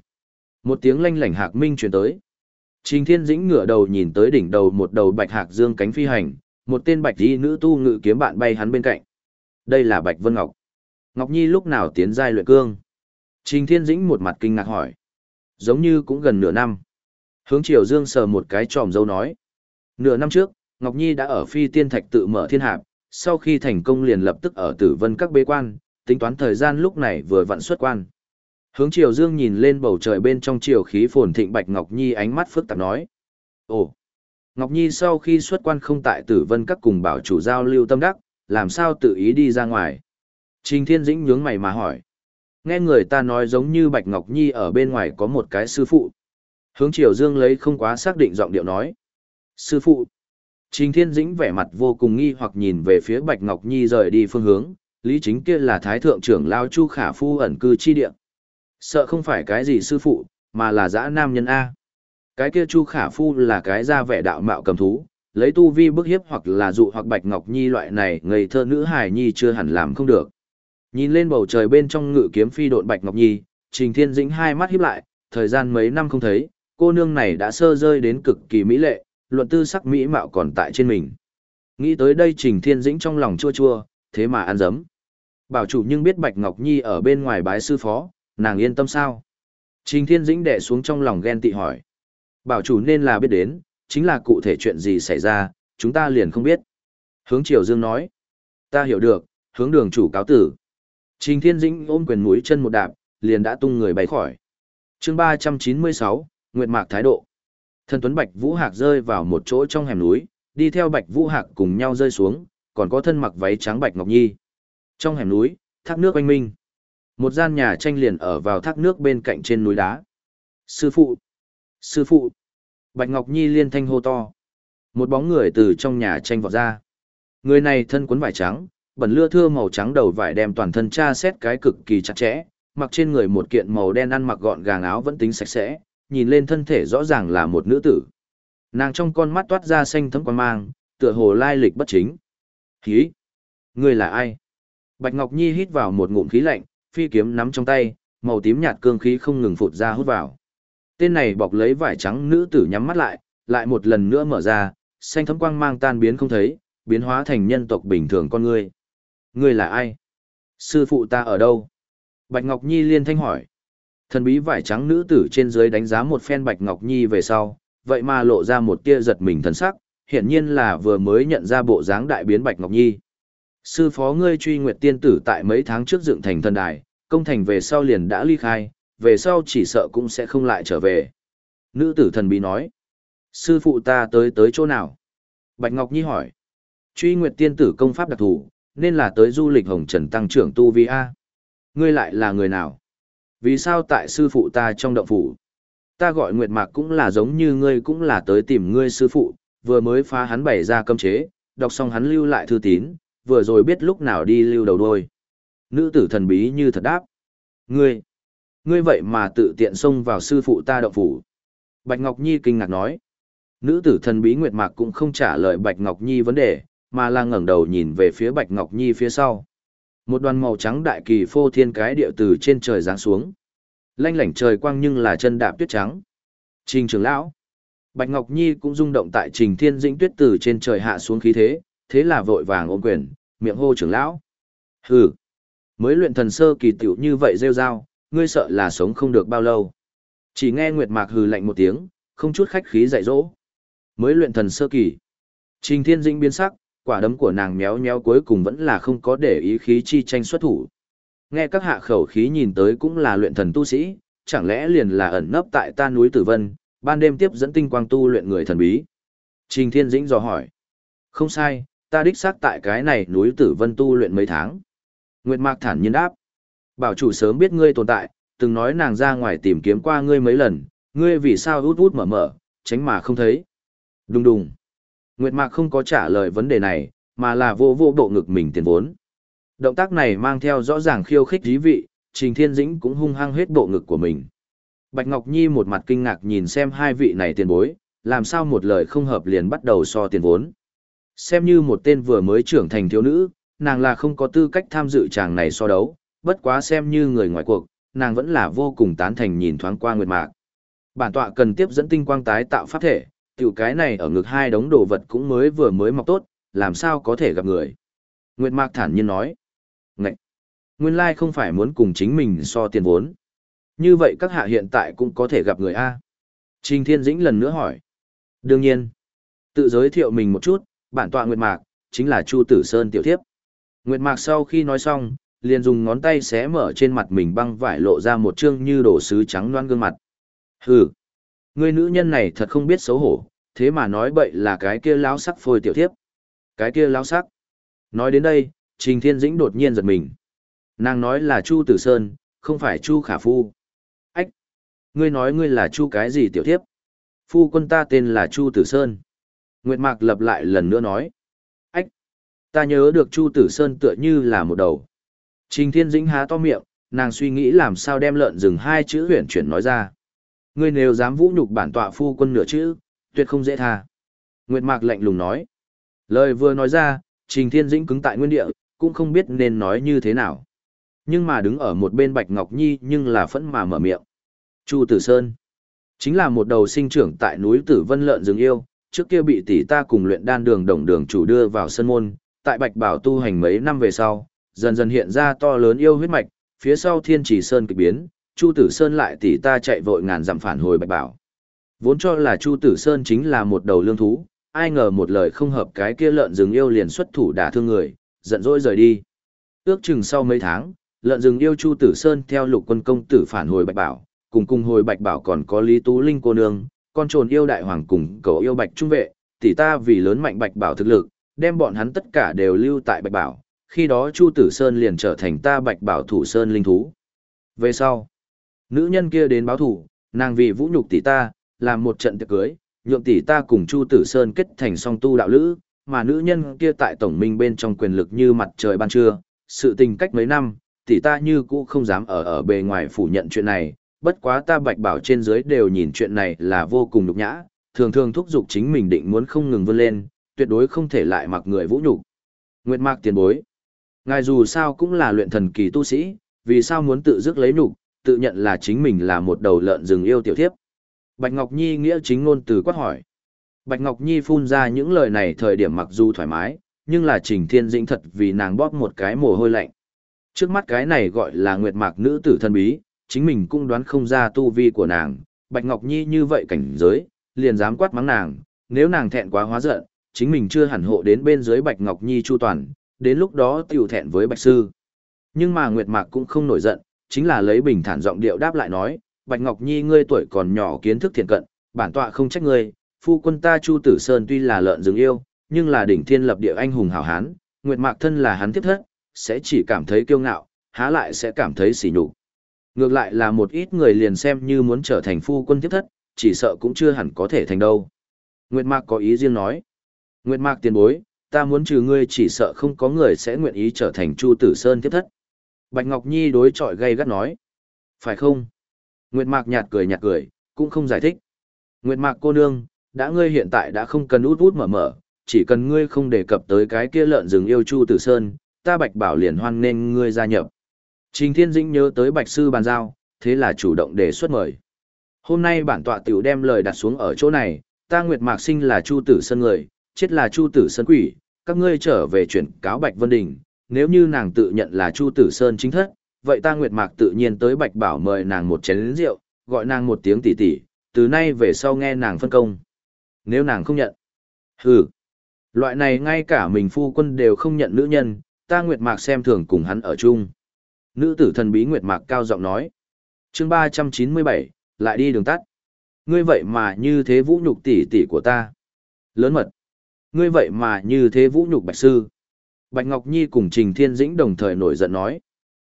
một tiếng lanh lảnh hạc minh truyền tới. Trình Thiên Dĩnh ngửa đầu nhìn tới đỉnh đầu một đầu bạch hạc dương cánh phi hành, một tên bạch y nữ tu ngự kiếm bạn bay hắn bên cạnh. Đây là Bạch Vân Ngọc. Ngọc Nhi lúc nào tiến giai luyện cương? Trình Thiên Dĩnh một mặt kinh ngạc hỏi. Giống như cũng gần nửa năm. Hướng Triều Dương sờ một cái tròm dâu nói. Nửa năm trước, Ngọc Nhi đã ở phi tiên thạch tự mở thiên hạp, sau khi thành công liền lập tức ở tử vân các bế quan, tính toán thời gian lúc này vừa vặn xuất quan. Hướng Triều Dương nhìn lên bầu trời bên trong triều khí phồn thịnh Bạch Ngọc Nhi ánh mắt phức tạp nói. Ồ, Ngọc Nhi sau khi xuất quan không tại tử vân các cùng bảo chủ giao lưu tâm đắc, làm sao tự ý đi ra ngoài. Trình Thiên Dĩnh nhướng mày mà hỏi. Nghe người ta nói giống như Bạch Ngọc Nhi ở bên ngoài có một cái sư phụ. Hướng Triều Dương lấy không quá xác định giọng điệu nói. Sư phụ. Trình Thiên Dĩnh vẻ mặt vô cùng nghi hoặc nhìn về phía Bạch Ngọc Nhi rời đi phương hướng, lý chính kia là Thái Thượng trưởng Lao Chu Khả Phu ẩn cư chi địa. Sợ không phải cái gì sư phụ, mà là dã nam nhân A. Cái kia Chu Khả Phu là cái ra vẻ đạo mạo cầm thú, lấy tu vi bức hiếp hoặc là dụ hoặc Bạch Ngọc Nhi loại này ngây thơ nữ hài nhi chưa hẳn làm không được. Nhìn lên bầu trời bên trong ngự kiếm phi độn Bạch Ngọc Nhi, Trình Thiên Dĩnh hai mắt híp lại, thời gian mấy năm không thấy, cô nương này đã sơ rơi đến cực kỳ mỹ lệ, luận tư sắc mỹ mạo còn tại trên mình. Nghĩ tới đây Trình Thiên Dĩnh trong lòng chua chua, thế mà ăn dấm. Bảo chủ nhưng biết Bạch Ngọc Nhi ở bên ngoài bái sư phó, nàng yên tâm sao? Trình Thiên Dĩnh đè xuống trong lòng ghen tị hỏi. Bảo chủ nên là biết đến, chính là cụ thể chuyện gì xảy ra, chúng ta liền không biết. Hướng Triều Dương nói. Ta hiểu được, hướng đường chủ cáo tử. Trình Thiên Dĩnh ôm quyền mũi chân một đạp, liền đã tung người bay khỏi. chương 396, Nguyệt Mạc Thái Độ. Thần Tuấn Bạch Vũ Hạc rơi vào một chỗ trong hẻm núi, đi theo Bạch Vũ Hạc cùng nhau rơi xuống, còn có thân mặc váy trắng Bạch Ngọc Nhi. Trong hẻm núi, thác nước quanh minh. Một gian nhà tranh liền ở vào thác nước bên cạnh trên núi đá. Sư phụ! Sư phụ! Bạch Ngọc Nhi liên thanh hô to. Một bóng người từ trong nhà tranh vọt ra. Người này thân cuốn vải trắng, bẩn lưa thưa màu trắng đầu vải đem toàn thân tra xét cái cực kỳ chặt chẽ, mặc trên người một kiện màu đen ăn mặc gọn gàng áo vẫn tính sạch sẽ, nhìn lên thân thể rõ ràng là một nữ tử. Nàng trong con mắt toát ra xanh thấm quan mang, tựa hồ lai lịch bất chính. Hí! Người là ai? Bạch Ngọc Nhi hít vào một ngụm khí lạnh, phi kiếm nắm trong tay, màu tím nhạt cương khí không ngừng phụt ra hút vào. Tên này bọc lấy vải trắng nữ tử nhắm mắt lại, lại một lần nữa mở ra, xanh thấm quang mang tan biến không thấy, biến hóa thành nhân tộc bình thường con người. Ngươi là ai? Sư phụ ta ở đâu? Bạch Ngọc Nhi liên thanh hỏi. Thần bí vải trắng nữ tử trên dưới đánh giá một phen Bạch Ngọc Nhi về sau, vậy mà lộ ra một tia giật mình thần sắc, hiển nhiên là vừa mới nhận ra bộ dáng đại biến Bạch Ngọc Nhi. Sư phó ngươi truy nguyệt tiên tử tại mấy tháng trước dựng thành thần đài, công thành về sau liền đã ly khai, về sau chỉ sợ cũng sẽ không lại trở về. Nữ tử thần bí nói. Sư phụ ta tới tới chỗ nào? Bạch Ngọc Nhi hỏi. Truy nguyệt tiên tử công pháp đặc thù, nên là tới du lịch hồng trần tăng trưởng tu vi A. Ngươi lại là người nào? Vì sao tại sư phụ ta trong động phủ? Ta gọi Nguyệt Mạc cũng là giống như ngươi cũng là tới tìm ngươi sư phụ, vừa mới phá hắn bày ra cấm chế, đọc xong hắn lưu lại thư tín, vừa rồi biết lúc nào đi lưu đầu đôi. Nữ tử thần bí như thật đáp. Ngươi, ngươi vậy mà tự tiện xông vào sư phụ ta động phủ. Bạch Ngọc Nhi kinh ngạc nói. Nữ tử thần bí Nguyệt Mạc cũng không trả lời Bạch Ngọc Nhi vấn đề, mà là ngẩng đầu nhìn về phía Bạch Ngọc Nhi phía sau. Một đoàn màu trắng đại kỳ phô thiên cái địa từ trên trời giáng xuống. Lanh lảnh trời quang nhưng là chân đạp tuyết trắng. Trình trưởng lão. Bạch Ngọc Nhi cũng rung động tại Trình Thiên Dĩnh tuyết từ trên trời hạ xuống khí thế, thế là vội vàng ôm quyền, miệng hô trưởng lão. Hừ. Mới luyện thần sơ kỳ tiểu như vậy rêu rao, ngươi sợ là sống không được bao lâu. Chỉ nghe Nguyệt Mạc hừ lạnh một tiếng, không chút khách khí dạy dỗ. Mới luyện thần sơ kỳ. Trình Thiên Dĩnh biến sắc, quả đấm của nàng méo méo cuối cùng vẫn là không có để ý khí chi tranh xuất thủ. Nghe các hạ khẩu khí nhìn tới cũng là luyện thần tu sĩ, chẳng lẽ liền là ẩn nấp tại ta núi Tử Vân, ban đêm tiếp dẫn tinh quang tu luyện người thần bí. Trình Thiên Dĩnh dò hỏi. Không sai, ta đích xác tại cái này núi Tử Vân tu luyện mấy tháng. Nguyệt Mạc thản nhiên đáp. Bảo chủ sớm biết ngươi tồn tại, từng nói nàng ra ngoài tìm kiếm qua ngươi mấy lần, ngươi vì sao út út mở mở, tránh mà không thấy. Đùng đùng. Nguyệt Mạc không có trả lời vấn đề này, mà là vô vô bộ ngực mình tiền vốn. Động tác này mang theo rõ ràng khiêu khích dí vị, Trình Thiên Dĩnh cũng hung hăng hết bộ ngực của mình. Bạch Ngọc Nhi một mặt kinh ngạc nhìn xem hai vị này tiền bối, làm sao một lời không hợp liền bắt đầu so tiền vốn. Xem như một tên vừa mới trưởng thành thiếu nữ, nàng là không có tư cách tham dự chàng này so đấu, bất quá xem như người ngoài cuộc, nàng vẫn là vô cùng tán thành nhìn thoáng qua nguyệt mạc. Bản tọa cần tiếp dẫn tinh quang tái tạo pháp thể, tiểu cái này ở ngực hai đống đồ vật cũng mới vừa mới mọc tốt, làm sao có thể gặp người. Nguyệt mạc thản nhiên nói. Ngậy! Nguyên lai không phải muốn cùng chính mình so tiền vốn. Như vậy các hạ hiện tại cũng có thể gặp người A. Trình Thiên Dĩnh lần nữa hỏi. Đương nhiên. Tự giới thiệu mình một chút, bản tọa Nguyệt Mạc, chính là Chu Tử Sơn tiểu thiếp. Nguyệt Mạc sau khi nói xong, liền dùng ngón tay xé mở trên mặt mình băng vải lộ ra một chương như đổ sứ trắng loan gương mặt. Hừ, người nữ nhân này thật không biết xấu hổ, thế mà nói bậy là cái kia lão sắc phôi tiểu thiếp. Cái kia lão sắc. Nói đến đây, Trình Thiên Dĩnh đột nhiên giật mình. Nàng nói là Chu Tử Sơn, không phải Chu Khả Phu. Ách! Ngươi nói ngươi là Chu cái gì tiểu thiếp? Phu quân ta tên là Chu Tử Sơn. Nguyệt Mạc lập lại lần nữa nói. Ách! Ta nhớ được Chu Tử Sơn tựa như là một đầu. Trình Thiên Dĩnh há to miệng, nàng suy nghĩ làm sao đem lợn rừng hai chữ huyền chuyển nói ra. Ngươi nếu dám vũ nhục bản tọa phu quân nửa chữ, tuyệt không dễ tha. Nguyệt Mạc lạnh lùng nói. Lời vừa nói ra, Trình Thiên Dĩnh cứng tại nguyên địa, cũng không biết nên nói như thế nào. Nhưng mà đứng ở một bên Bạch Ngọc Nhi nhưng là phẫn mà mở miệng. Chu Tử Sơn. Chính là một đầu sinh trưởng tại núi Tử Vân Lợn rừng yêu, trước kia bị tỷ ta cùng luyện đan đường đồng đường chủ đưa vào sân môn, tại Bạch Bảo tu hành mấy năm về sau, dần dần hiện ra to lớn yêu huyết mạch, phía sau Thiên Chỉ Sơn kỳ biến, Chu Tử Sơn lại tỷ ta chạy vội ngàn dặm phản hồi Bạch Bảo. Vốn cho là Chu Tử Sơn chính là một đầu lương thú, ai ngờ một lời không hợp cái kia lợn rừng yêu liền xuất thủ đả thương người, giận dỗi rời đi. Ước chừng sau mấy tháng, lợn rừng yêu Chu Tử Sơn theo lục quân công tử phản hồi Bạch Bảo, cùng cùng hồi Bạch Bảo còn có Lý Tú Linh cô nương, con trồn yêu đại hoàng cùng cậu yêu Bạch Trung Vệ, tỷ ta vì lớn mạnh Bạch Bảo thực lực, đem bọn hắn tất cả đều lưu tại Bạch Bảo, khi đó Chu Tử Sơn liền trở thành ta Bạch Bảo thủ Sơn linh thú. Về sau, nữ nhân kia đến báo thủ, nàng vì vũ nhục tỷ ta, làm một trận tiệc cưới, nhượng tỷ ta cùng Chu Tử Sơn kết thành song tu đạo lữ, mà nữ nhân kia tại tổng minh bên trong quyền lực như mặt trời ban trưa, sự tình cách mấy năm, tỷ ta như cũ không dám ở ở bề ngoài phủ nhận chuyện này, bất quá ta bạch bảo trên dưới đều nhìn chuyện này là vô cùng nhục nhã, thường thường thúc giục chính mình định muốn không ngừng vươn lên, tuyệt đối không thể lại mặc người vũ nhục. Nguyệt Mạc tiền bối. Ngài dù sao cũng là luyện thần kỳ tu sĩ, vì sao muốn tự dứt lấy nhục, tự nhận là chính mình là một đầu lợn rừng yêu tiểu thiếp. Bạch Ngọc Nhi nghĩa chính ngôn từ quát hỏi. Bạch Ngọc Nhi phun ra những lời này thời điểm mặc dù thoải mái, nhưng là Trình Thiên Dĩnh thật vì nàng bóp một cái mồ hôi lạnh. Trước mắt cái này gọi là nguyệt mạc nữ tử thân bí, chính mình cũng đoán không ra tu vi của nàng, Bạch Ngọc Nhi như vậy cảnh giới, liền dám quát mắng nàng, nếu nàng thẹn quá hóa giận, chính mình chưa hẳn hộ đến bên dưới Bạch Ngọc Nhi chu toàn, đến lúc đó tiểu thẹn với Bạch Sư. Nhưng mà Nguyệt Mạc cũng không nổi giận, chính là lấy bình thản giọng điệu đáp lại nói, Bạch Ngọc Nhi ngươi tuổi còn nhỏ kiến thức thiện cận, bản tọa không trách ngươi, phu quân ta Chu Tử Sơn tuy là lợn rừng yêu, nhưng là đỉnh thiên lập địa anh hùng hảo hán, Nguyệt Mạc thân là hắn tiếp thất, sẽ chỉ cảm thấy kiêu ngạo, há lại sẽ cảm thấy sỉ nhục. Ngược lại là một ít người liền xem như muốn trở thành phu quân tiếp thất, chỉ sợ cũng chưa hẳn có thể thành đâu. Nguyệt Mạc có ý riêng nói. Nguyệt Mạc tiền bối, ta muốn trừ ngươi chỉ sợ không có người sẽ nguyện ý trở thành Chu Tử Sơn tiếp thất. Bạch Ngọc Nhi đối chọi gay gắt nói. Phải không? Nguyệt Mạc nhạt cười nhạt cười, cũng không giải thích. Nguyệt Mạc cô nương, đã ngươi hiện tại đã không cần út út mở mở, chỉ cần ngươi không đề cập tới cái kia lợn rừng yêu Chu Tử Sơn, ta Bạch Bảo liền hoan nên ngươi gia nhập. Trình Thiên Dĩnh nhớ tới Bạch Sư bàn giao, thế là chủ động đề xuất mời. Hôm nay bản tọa tiểu đem lời đặt xuống ở chỗ này, ta Nguyệt Mạc sinh là Chu Tử Sơn người, chết là Chu Tử Sơn quỷ, các ngươi trở về chuyển cáo Bạch Vân Đình, nếu như nàng tự nhận là Chu Tử Sơn chính thất, vậy ta Nguyệt Mạc tự nhiên tới Bạch Bảo mời nàng một chén rượu, gọi nàng một tiếng tỷ tỷ, từ nay về sau nghe nàng phân công. Nếu nàng không nhận, hừ, loại này ngay cả mình phu quân đều không nhận nữ nhân, ta Nguyệt Mạc xem thường cùng hắn ở chung. Nữ tử thần bí Nguyệt Mạc cao giọng nói. chương 397, lại đi đường tắt. Ngươi vậy mà như thế vũ nhục tỷ tỷ của ta. Lớn mật. Ngươi vậy mà như thế vũ nhục bạch sư. Bạch Ngọc Nhi cùng Trình Thiên Dĩnh đồng thời nổi giận nói.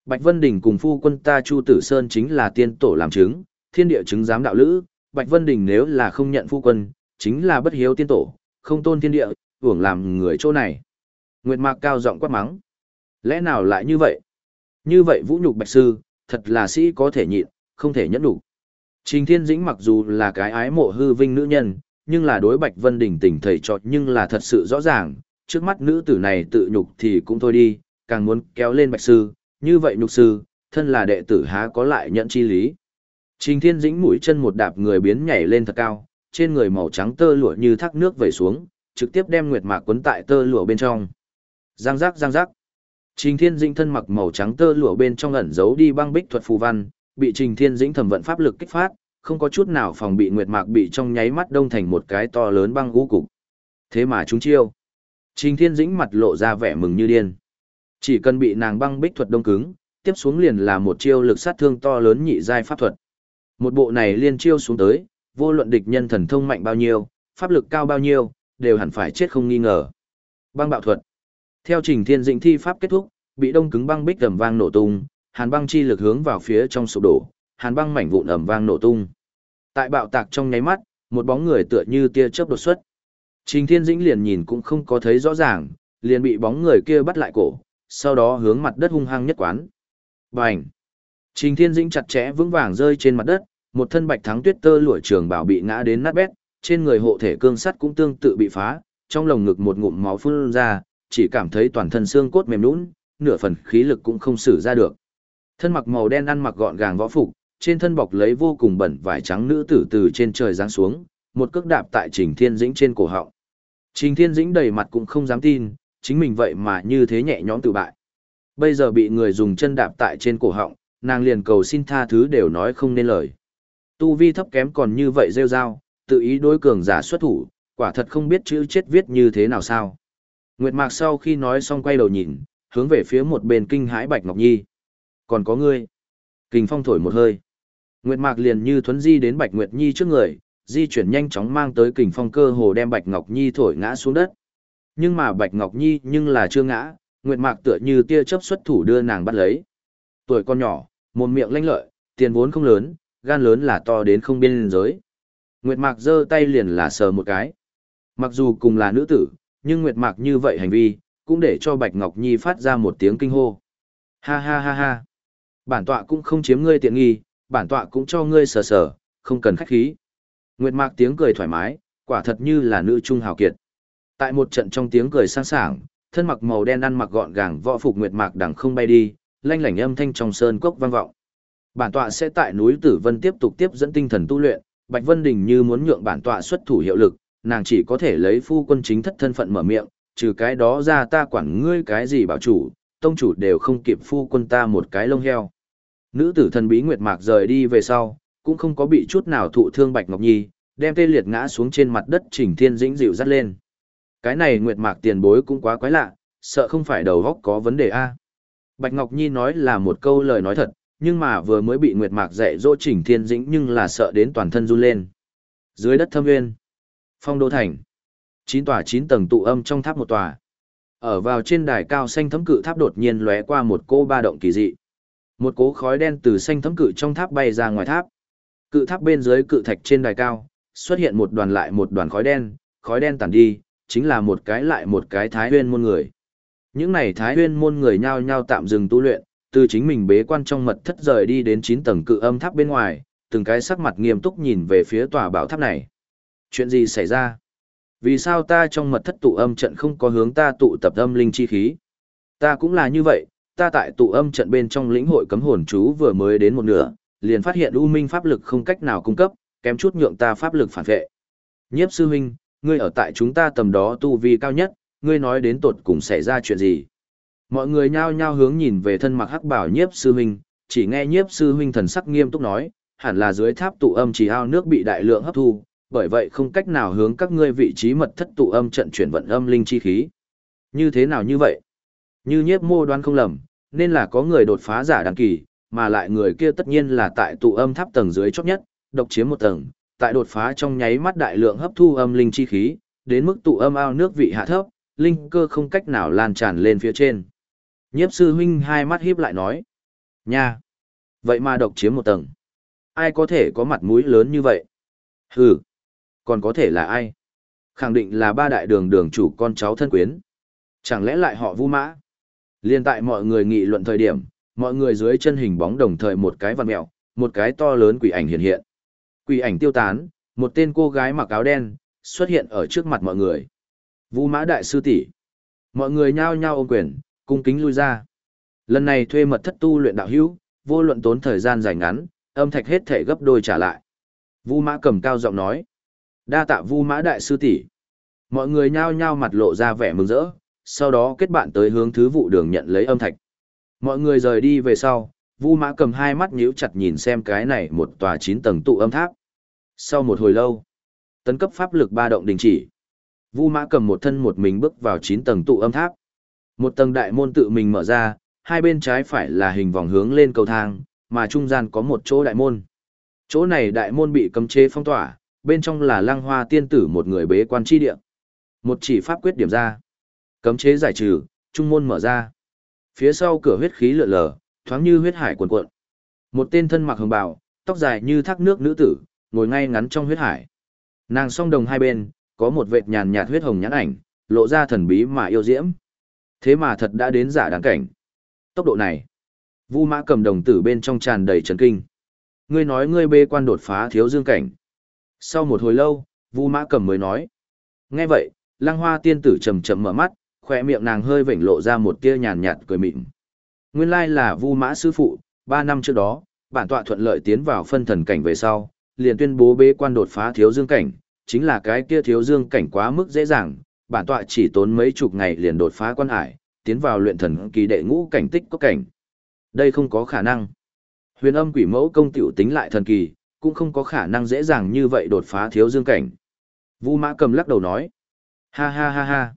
Bạch Vân Đình cùng phu quân ta Chu Tử Sơn chính là tiên tổ làm chứng, thiên địa chứng giám đạo lữ, Bạch Vân Đình nếu là không nhận phu quân, chính là bất hiếu tiên tổ, không tôn thiên địa, hưởng làm người chỗ này. Nguyệt Mạc cao giọng quát mắng. Lẽ nào lại như vậy? Như vậy vũ nhục bạch sư, thật là sĩ có thể nhịn, không thể nhẫn đủ. Trình Thiên Dĩnh mặc dù là cái ái mộ hư vinh nữ nhân, nhưng là đối Bạch Vân Đình tình thầy trọt nhưng là thật sự rõ ràng, trước mắt nữ tử này tự nhục thì cũng thôi đi, càng muốn kéo lên bạch sư, như vậy nhục sư, thân là đệ tử há có lại nhận chi lý. Trình Thiên Dĩnh mũi chân một đạp người biến nhảy lên thật cao, trên người màu trắng tơ lụa như thác nước vẩy xuống, trực tiếp đem nguyệt mạc quấn tại tơ lụa bên trong. Giang giác giang giác. Trình Thiên Dĩnh thân mặc màu trắng tơ lụa bên trong ẩn giấu đi băng bích thuật phù văn, bị Trình Thiên Dĩnh thẩm vận pháp lực kích phát, không có chút nào phòng bị nguyệt mạc bị trong nháy mắt đông thành một cái to lớn băng ngũ cục. Thế mà chúng chiêu. Trình Thiên Dĩnh mặt lộ ra vẻ mừng như điên. Chỉ cần bị nàng băng bích thuật đông cứng, tiếp xuống liền là một chiêu lực sát thương to lớn nhị giai pháp thuật. Một bộ này liên chiêu xuống tới, vô luận địch nhân thần thông mạnh bao nhiêu, pháp lực cao bao nhiêu, đều hẳn phải chết không nghi ngờ. Băng bạo thuật. Theo Trình Thiên Dĩnh thi pháp kết thúc, bị đông cứng băng bích ầm vang nổ tung, hàn băng chi lực hướng vào phía trong sụp đổ, hàn băng mảnh vụn ầm vang nổ tung. Tại bạo tạc trong nháy mắt, một bóng người tựa như tia chớp đột xuất. Trình Thiên Dĩnh liền nhìn cũng không có thấy rõ ràng, liền bị bóng người kia bắt lại cổ, sau đó hướng mặt đất hung hăng nhất quán. Bành! Trình Thiên Dĩnh chặt chẽ vững vàng rơi trên mặt đất, một thân bạch thắng tuyết tơ lụa trường bảo bị ngã đến nát bét, trên người hộ thể cương sắt cũng tương tự bị phá, trong lồng ngực một ngụm máu phun ra, chỉ cảm thấy toàn thân xương cốt mềm nhũn, nửa phần khí lực cũng không sử ra được. Thân mặc màu đen ăn mặc gọn gàng võ phục, trên thân bọc lấy vô cùng bẩn vải trắng nữ tử từ trên trời giáng xuống, một cước đạp tại Trình Thiên Dĩnh trên cổ họng. Trình Thiên Dĩnh đầy mặt cũng không dám tin, chính mình vậy mà như thế nhẹ nhõm tự bại. Bây giờ bị người dùng chân đạp tại trên cổ họng, nàng liền cầu xin tha thứ đều nói không nên lời. Tu vi thấp kém còn như vậy rêu rao, tự ý đối cường giả xuất thủ, quả thật không biết chữ chết viết như thế nào sao. Nguyệt Mạc sau khi nói xong quay đầu nhìn, hướng về phía một bên kinh hãi Bạch Ngọc Nhi. Còn có ngươi. Kình phong thổi một hơi. Nguyệt Mạc liền như thuấn di đến Bạch Nguyệt Nhi trước người, di chuyển nhanh chóng mang tới kình phong cơ hồ đem Bạch Ngọc Nhi thổi ngã xuống đất. Nhưng mà Bạch Ngọc Nhi nhưng là chưa ngã, Nguyệt Mạc tựa như tia chớp xuất thủ đưa nàng bắt lấy. Tuổi con nhỏ, mồm miệng lanh lợi, tiền vốn không lớn, gan lớn là to đến không biên giới. Nguyệt Mạc giơ tay liền là sờ một cái. Mặc dù cùng là nữ tử, nhưng Nguyệt Mạc như vậy hành vi, cũng để cho Bạch Ngọc Nhi phát ra một tiếng kinh hô. Ha ha ha ha. Bản tọa cũng không chiếm ngươi tiện nghi, bản tọa cũng cho ngươi sờ sờ, không cần khách khí. Nguyệt Mạc tiếng cười thoải mái, quả thật như là nữ trung hào kiệt. Tại một trận trong tiếng cười sang sảng, thân mặc màu đen ăn mặc gọn gàng võ phục Nguyệt Mạc đằng không bay đi, lanh lảnh âm thanh trong sơn cốc vang vọng. Bản tọa sẽ tại núi Tử Vân tiếp tục tiếp dẫn tinh thần tu luyện, Bạch Vân Đình như muốn nhượng bản tọa xuất thủ hiệu lực, nàng chỉ có thể lấy phu quân chính thất thân phận mở miệng, trừ cái đó ra ta quản ngươi cái gì bảo chủ, tông chủ đều không kịp phu quân ta một cái lông heo. Nữ tử thần bí Nguyệt Mạc rời đi về sau, cũng không có bị chút nào thụ thương Bạch Ngọc Nhi, đem tê liệt ngã xuống trên mặt đất Trình Thiên Dĩnh dịu dắt lên. Cái này Nguyệt Mạc tiền bối cũng quá quái lạ, sợ không phải đầu góc có vấn đề a. Bạch Ngọc Nhi nói là một câu lời nói thật, nhưng mà vừa mới bị Nguyệt Mạc dạy dỗ Trình Thiên Dĩnh nhưng là sợ đến toàn thân run lên. Dưới đất thâm nguyên, phong đô thành, chín tòa chín tầng tụ âm trong tháp một tòa. Ở vào trên đài cao xanh thấm cự tháp đột nhiên lóe qua một cô ba động kỳ dị. Một cố khói đen từ xanh thấm cự trong tháp bay ra ngoài tháp. Cự tháp bên dưới cự thạch trên đài cao, xuất hiện một đoàn lại một đoàn khói đen, khói đen tản đi, chính là một cái lại một cái thái huyên môn người. Những này thái huyên môn người nhao nhao tạm dừng tu luyện, từ chính mình bế quan trong mật thất rời đi đến 9 tầng cự âm tháp bên ngoài, từng cái sắc mặt nghiêm túc nhìn về phía tòa bảo tháp này. Chuyện gì xảy ra? Vì sao ta trong mật thất tụ âm trận không có hướng ta tụ tập âm linh chi khí? Ta cũng là như vậy, ta tại tụ âm trận bên trong lĩnh hội cấm hồn chú vừa mới đến một nửa, liền phát hiện u minh pháp lực không cách nào cung cấp, kém chút nhượng ta pháp lực phản vệ. Nhiếp sư huynh, ngươi ở tại chúng ta tầm đó tu vi cao nhất, ngươi nói đến tột cùng xảy ra chuyện gì? Mọi người nhao nhao hướng nhìn về thân mặc hắc bảo nhiếp sư huynh, chỉ nghe nhiếp sư huynh thần sắc nghiêm túc nói, hẳn là dưới tháp tụ âm chỉ ao nước bị đại lượng hấp thu, bởi vậy không cách nào hướng các ngươi vị trí mật thất tụ âm trận chuyển vận âm linh chi khí. Như thế nào như vậy? Như nhiếp mô đoán không lầm, nên là có người đột phá giả đăng kỳ, mà lại người kia tất nhiên là tại tụ âm tháp tầng dưới chót nhất, độc chiếm một tầng, tại đột phá trong nháy mắt đại lượng hấp thu âm linh chi khí, đến mức tụ âm ao nước vị hạ thấp, linh cơ không cách nào lan tràn lên phía trên. Nhiếp sư huynh hai mắt híp lại nói. Nha! Vậy mà độc chiếm một tầng. Ai có thể có mặt mũi lớn như vậy? Hừ! Còn có thể là ai? Khẳng định là ba đại đường đường chủ con cháu thân quyến. Chẳng lẽ lại họ vu mã? Liên tại mọi người nghị luận thời điểm, mọi người dưới chân hình bóng đồng thời một cái vặn mẹo, một cái to lớn quỷ ảnh hiện hiện. Quỷ ảnh tiêu tán, một tên cô gái mặc áo đen, xuất hiện ở trước mặt mọi người. Vu mã đại sư tỷ Mọi người nhao nhao ôm quyền, cung kính lui ra. Lần này thuê mật thất tu luyện đạo hữu, vô luận tốn thời gian dài ngắn, âm thạch hết thể gấp đôi trả lại. Vu mã cầm cao giọng nói. Đa tạ vu mã đại sư tỷ Mọi người nhao nhao mặt lộ ra vẻ mừng rỡ, sau đó kết bạn tới hướng thứ vụ đường nhận lấy âm thạch. Mọi người rời đi về sau, Vu Mã cầm hai mắt nhíu chặt nhìn xem cái này một tòa chín tầng tụ âm tháp. Sau một hồi lâu, tấn cấp pháp lực ba động đình chỉ. Vu Mã cầm một thân một mình bước vào chín tầng tụ âm tháp. Một tầng đại môn tự mình mở ra, hai bên trái phải là hình vòng hướng lên cầu thang, mà trung gian có một chỗ đại môn. Chỗ này đại môn bị cấm chế phong tỏa, bên trong là lăng hoa tiên tử một người bế quan chi địa. Một chỉ pháp quyết điểm ra. Cấm chế giải trừ, trung môn mở ra. Phía sau cửa huyết khí lượn lờ, thoáng như huyết hải cuồn cuộn. Một tên thân mặc hồng bào, tóc dài như thác nước nữ tử, ngồi ngay ngắn trong huyết hải. Nàng song đồng hai bên, có một vệt nhàn nhạt huyết hồng nhãn ảnh, lộ ra thần bí mà yêu diễm. Thế mà thật đã đến giả đáng cảnh. Tốc độ này, Vu Mã cầm đồng tử bên trong tràn đầy chấn kinh. Ngươi nói ngươi bê quan đột phá thiếu dương cảnh. Sau một hồi lâu, Vu Mã cầm mới nói. Nghe vậy, Lăng Hoa tiên tử chậm chậm mở mắt, khoe miệng nàng hơi vểnh lộ ra một tia nhàn nhạt cười mịn. Nguyên lai là Vu Mã sư phụ, ba năm trước đó, bản tọa thuận lợi tiến vào phân thần cảnh về sau, liền tuyên bố bế quan đột phá thiếu dương cảnh, chính là cái kia thiếu dương cảnh quá mức dễ dàng, bản tọa chỉ tốn mấy chục ngày liền đột phá quan hải, tiến vào luyện thần kỳ đệ ngũ cảnh tích có cảnh. Đây không có khả năng. Huyền âm quỷ mẫu công tiểu tính lại thần kỳ, cũng không có khả năng dễ dàng như vậy đột phá thiếu dương cảnh. Vu Mã cầm lắc đầu nói. Ha ha ha ha.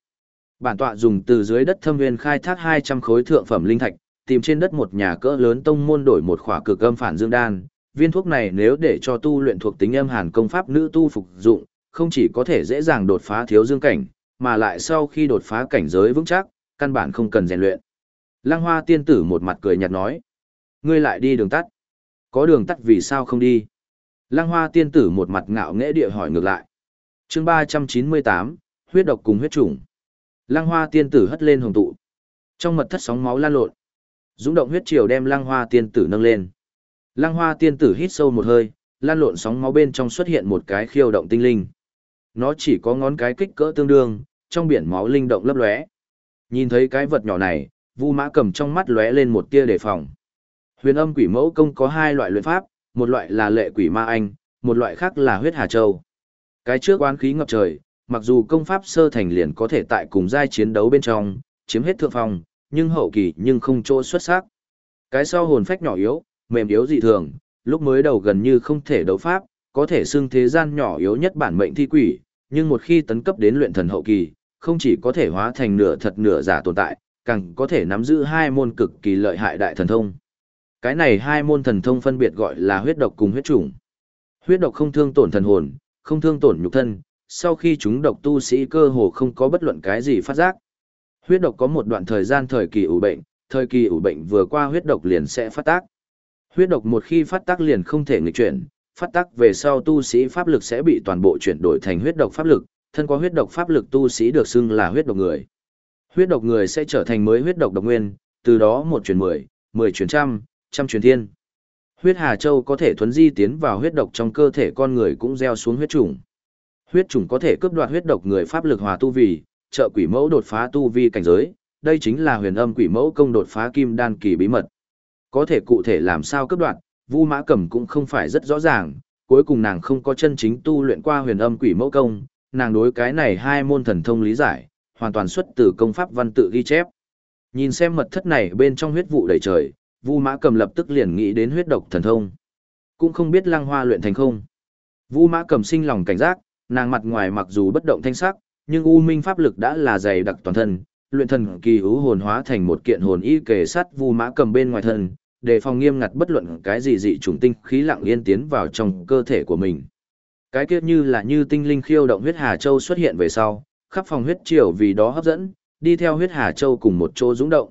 Bản tọa dùng từ dưới đất thâm viên khai thác 200 khối thượng phẩm linh thạch, tìm trên đất một nhà cỡ lớn tông môn đổi một khỏa cực âm phản dương đan. Viên thuốc này nếu để cho tu luyện thuộc tính âm hàn công pháp nữ tu phục dụng, không chỉ có thể dễ dàng đột phá thiếu dương cảnh, mà lại sau khi đột phá cảnh giới vững chắc, căn bản không cần rèn luyện. Lăng Hoa tiên tử một mặt cười nhạt nói, ngươi lại đi đường tắt. Có đường tắt vì sao không đi? Lăng Hoa tiên tử một mặt ngạo nghễ địa hỏi ngược lại. Chương 398, huyết độc cùng huyết chủng. Lăng Hoa tiên tử hất lên hồng tụ. Trong mật thất sóng máu lan lộn. Dũng động huyết triều đem Lăng Hoa tiên tử nâng lên. Lăng Hoa tiên tử hít sâu một hơi, lan lộn sóng máu bên trong xuất hiện một cái khiêu động tinh linh. Nó chỉ có ngón cái kích cỡ tương đương, trong biển máu linh động lấp lóe. Nhìn thấy cái vật nhỏ này, Vu Mã cầm trong mắt lóe lên một tia đề phòng. Huyền Âm Quỷ Mẫu công có hai loại luyện pháp, một loại là lệ quỷ ma anh, một loại khác là huyết hà châu. Cái trước oán khí ngập trời, mặc dù công pháp sơ thành liền có thể tại cùng giai chiến đấu bên trong, chiếm hết thượng phong, nhưng hậu kỳ nhưng không chỗ xuất sắc. Cái sau hồn phách nhỏ yếu, mềm yếu dị thường, lúc mới đầu gần như không thể đấu pháp, có thể xưng thế gian nhỏ yếu nhất bản mệnh thi quỷ, nhưng một khi tấn cấp đến luyện thần hậu kỳ, không chỉ có thể hóa thành nửa thật nửa giả tồn tại, càng có thể nắm giữ hai môn cực kỳ lợi hại đại thần thông. Cái này hai môn thần thông phân biệt gọi là huyết độc cùng huyết chủng. Huyết độc không thương tổn thần hồn, không thương tổn nhục thân, sau khi chúng độc tu sĩ cơ hồ không có bất luận cái gì phát giác. Huyết độc có một đoạn thời gian thời kỳ ủ bệnh, thời kỳ ủ bệnh vừa qua huyết độc liền sẽ phát tác. Huyết độc một khi phát tác liền không thể nghịch chuyển, phát tác về sau tu sĩ pháp lực sẽ bị toàn bộ chuyển đổi thành huyết độc pháp lực, thân có huyết độc pháp lực tu sĩ được xưng là huyết độc người. Huyết độc người sẽ trở thành mới huyết độc độc nguyên, từ đó một chuyển mười, mười chuyển trăm, trăm chuyển thiên. Huyết Hà Châu có thể thuấn di tiến vào huyết độc trong cơ thể con người cũng gieo xuống huyết trùng. Huyết trùng có thể cướp đoạt huyết độc người pháp lực hòa tu vi, trợ quỷ mẫu đột phá tu vi cảnh giới, đây chính là huyền âm quỷ mẫu công đột phá kim đan kỳ bí mật. Có thể cụ thể làm sao cướp đoạt, Vu Mã Cẩm cũng không phải rất rõ ràng, cuối cùng nàng không có chân chính tu luyện qua huyền âm quỷ mẫu công, nàng đối cái này hai môn thần thông lý giải, hoàn toàn xuất từ công pháp văn tự ghi chép. Nhìn xem mật thất này bên trong huyết vụ đầy trời, Vu Mã Cầm lập tức liền nghĩ đến huyết độc thần thông. Cũng không biết Lăng Hoa luyện thành không. Vu Mã Cầm sinh lòng cảnh giác, nàng mặt ngoài mặc dù bất động thanh sắc, nhưng u minh pháp lực đã là dày đặc toàn thân, luyện thần kỳ u hồn hóa thành một kiện hồn y kề sắt Vu Mã Cầm bên ngoài thân, để phòng nghiêm ngặt bất luận cái gì dị chủng tinh khí lặng yên tiến vào trong cơ thể của mình. Cái kia như là như tinh linh khiêu động huyết hà châu xuất hiện về sau, khắp phòng huyết triều vì đó hấp dẫn, đi theo huyết Hà Châu cùng một chỗ dũng động.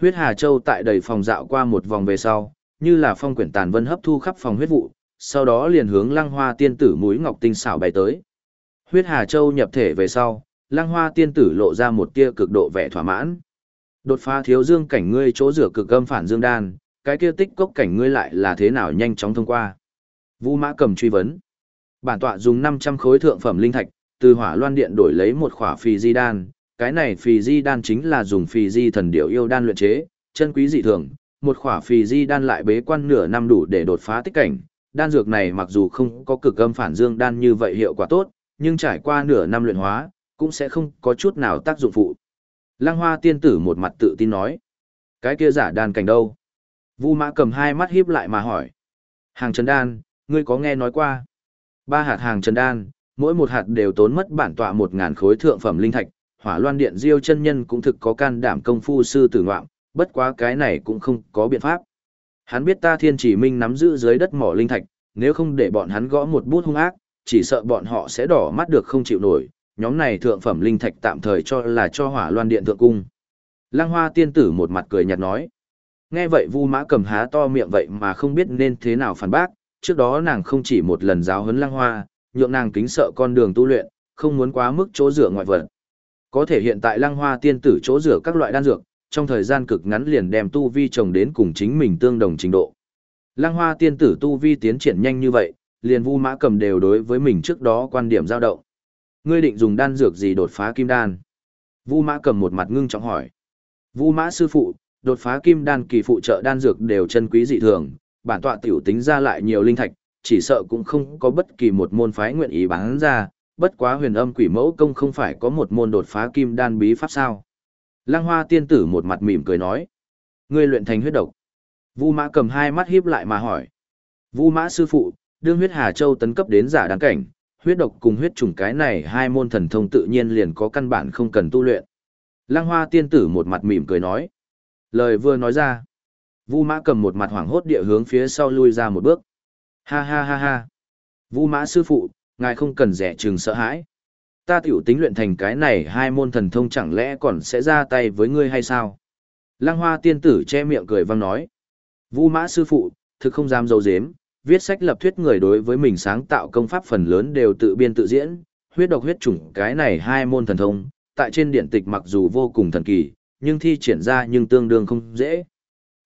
Huyết Hà Châu tại đầy phòng dạo qua một vòng về sau, như là phong quyển tàn vân hấp thu khắp phòng huyết vụ, sau đó liền hướng Lăng Hoa tiên tử mũi ngọc tinh xảo bay tới. Huyết Hà Châu nhập thể về sau, Lăng Hoa tiên tử lộ ra một tia cực độ vẻ thỏa mãn. Đột phá thiếu dương cảnh ngươi chỗ rửa cực âm phản dương đan, cái kia tích cốc cảnh ngươi lại là thế nào nhanh chóng thông qua. Vu Mã cầm truy vấn. Bản tọa dùng 500 khối thượng phẩm linh thạch, từ hỏa loan điện đổi lấy một khỏa phì di đan, cái này phì di đan chính là dùng phì di thần điểu yêu đan luyện chế, chân quý dị thường, một khỏa phì di đan lại bế quan nửa năm đủ để đột phá tích cảnh. Đan dược này mặc dù không có cực âm phản dương đan như vậy hiệu quả tốt, nhưng trải qua nửa năm luyện hóa, cũng sẽ không có chút nào tác dụng phụ. Lăng Hoa tiên tử một mặt tự tin nói, cái kia giả đan cảnh đâu? Vu Mã cầm hai mắt híp lại mà hỏi. Hàng trần đan, ngươi có nghe nói qua? Ba hạt hàng trần đan, mỗi một hạt đều tốn mất bản tọa một ngàn khối thượng phẩm linh thạch, hỏa loan điện diêu chân nhân cũng thực có can đảm công phu sư tử ngoạm, bất quá cái này cũng không có biện pháp. Hắn biết ta thiên chỉ minh nắm giữ dưới đất mỏ linh thạch, nếu không để bọn hắn gõ một bút hung ác, chỉ sợ bọn họ sẽ đỏ mắt được không chịu nổi, nhóm này thượng phẩm linh thạch tạm thời cho là cho hỏa loan điện thượng cung. Lăng hoa tiên tử một mặt cười nhạt nói. Nghe vậy vu mã cầm há to miệng vậy mà không biết nên thế nào phản bác, trước đó nàng không chỉ một lần giáo huấn lăng hoa, nhượng nàng kính sợ con đường tu luyện, không muốn quá mức chỗ rửa ngoại vật. Có thể hiện tại lăng hoa tiên tử chỗ rửa các loại đan dược, trong thời gian cực ngắn liền đem tu vi trồng đến cùng chính mình tương đồng trình độ. Lăng hoa tiên tử tu vi tiến triển nhanh như vậy, liền vu mã cầm đều đối với mình trước đó quan điểm dao động. Ngươi định dùng đan dược gì đột phá kim đan? Vu mã cầm một mặt ngưng trọng hỏi. Vu mã sư phụ, đột phá kim đan kỳ phụ trợ đan dược đều chân quý dị thường, bản tọa tiểu tính ra lại nhiều linh thạch, chỉ sợ cũng không có bất kỳ một môn phái nguyện ý bán ra, bất quá huyền âm quỷ mẫu công không phải có một môn đột phá kim đan bí pháp sao. Lăng hoa tiên tử một mặt mỉm cười nói. Ngươi luyện thành huyết độc. Vu mã cầm hai mắt híp lại mà hỏi. Vu mã sư phụ, đương huyết Hà Châu tấn cấp đến giả đáng cảnh, huyết độc cùng huyết trùng cái này hai môn thần thông tự nhiên liền có căn bản không cần tu luyện. Lăng hoa tiên tử một mặt mỉm cười nói. Lời vừa nói ra. Vu mã cầm một mặt hoảng hốt địa hướng phía sau lui ra một bước. Ha ha ha ha. Vu mã sư phụ, ngài không cần rẻ chừng sợ hãi. Ta tiểu tính luyện thành cái này hai môn thần thông chẳng lẽ còn sẽ ra tay với ngươi hay sao? Lăng hoa tiên tử che miệng cười vang nói. Vu mã sư phụ, thực không dám dấu dếm, viết sách lập thuyết người đối với mình sáng tạo công pháp phần lớn đều tự biên tự diễn, huyết độc huyết chủng cái này hai môn thần thông, tại trên điện tịch mặc dù vô cùng thần kỳ, nhưng thi triển ra nhưng tương đương không dễ.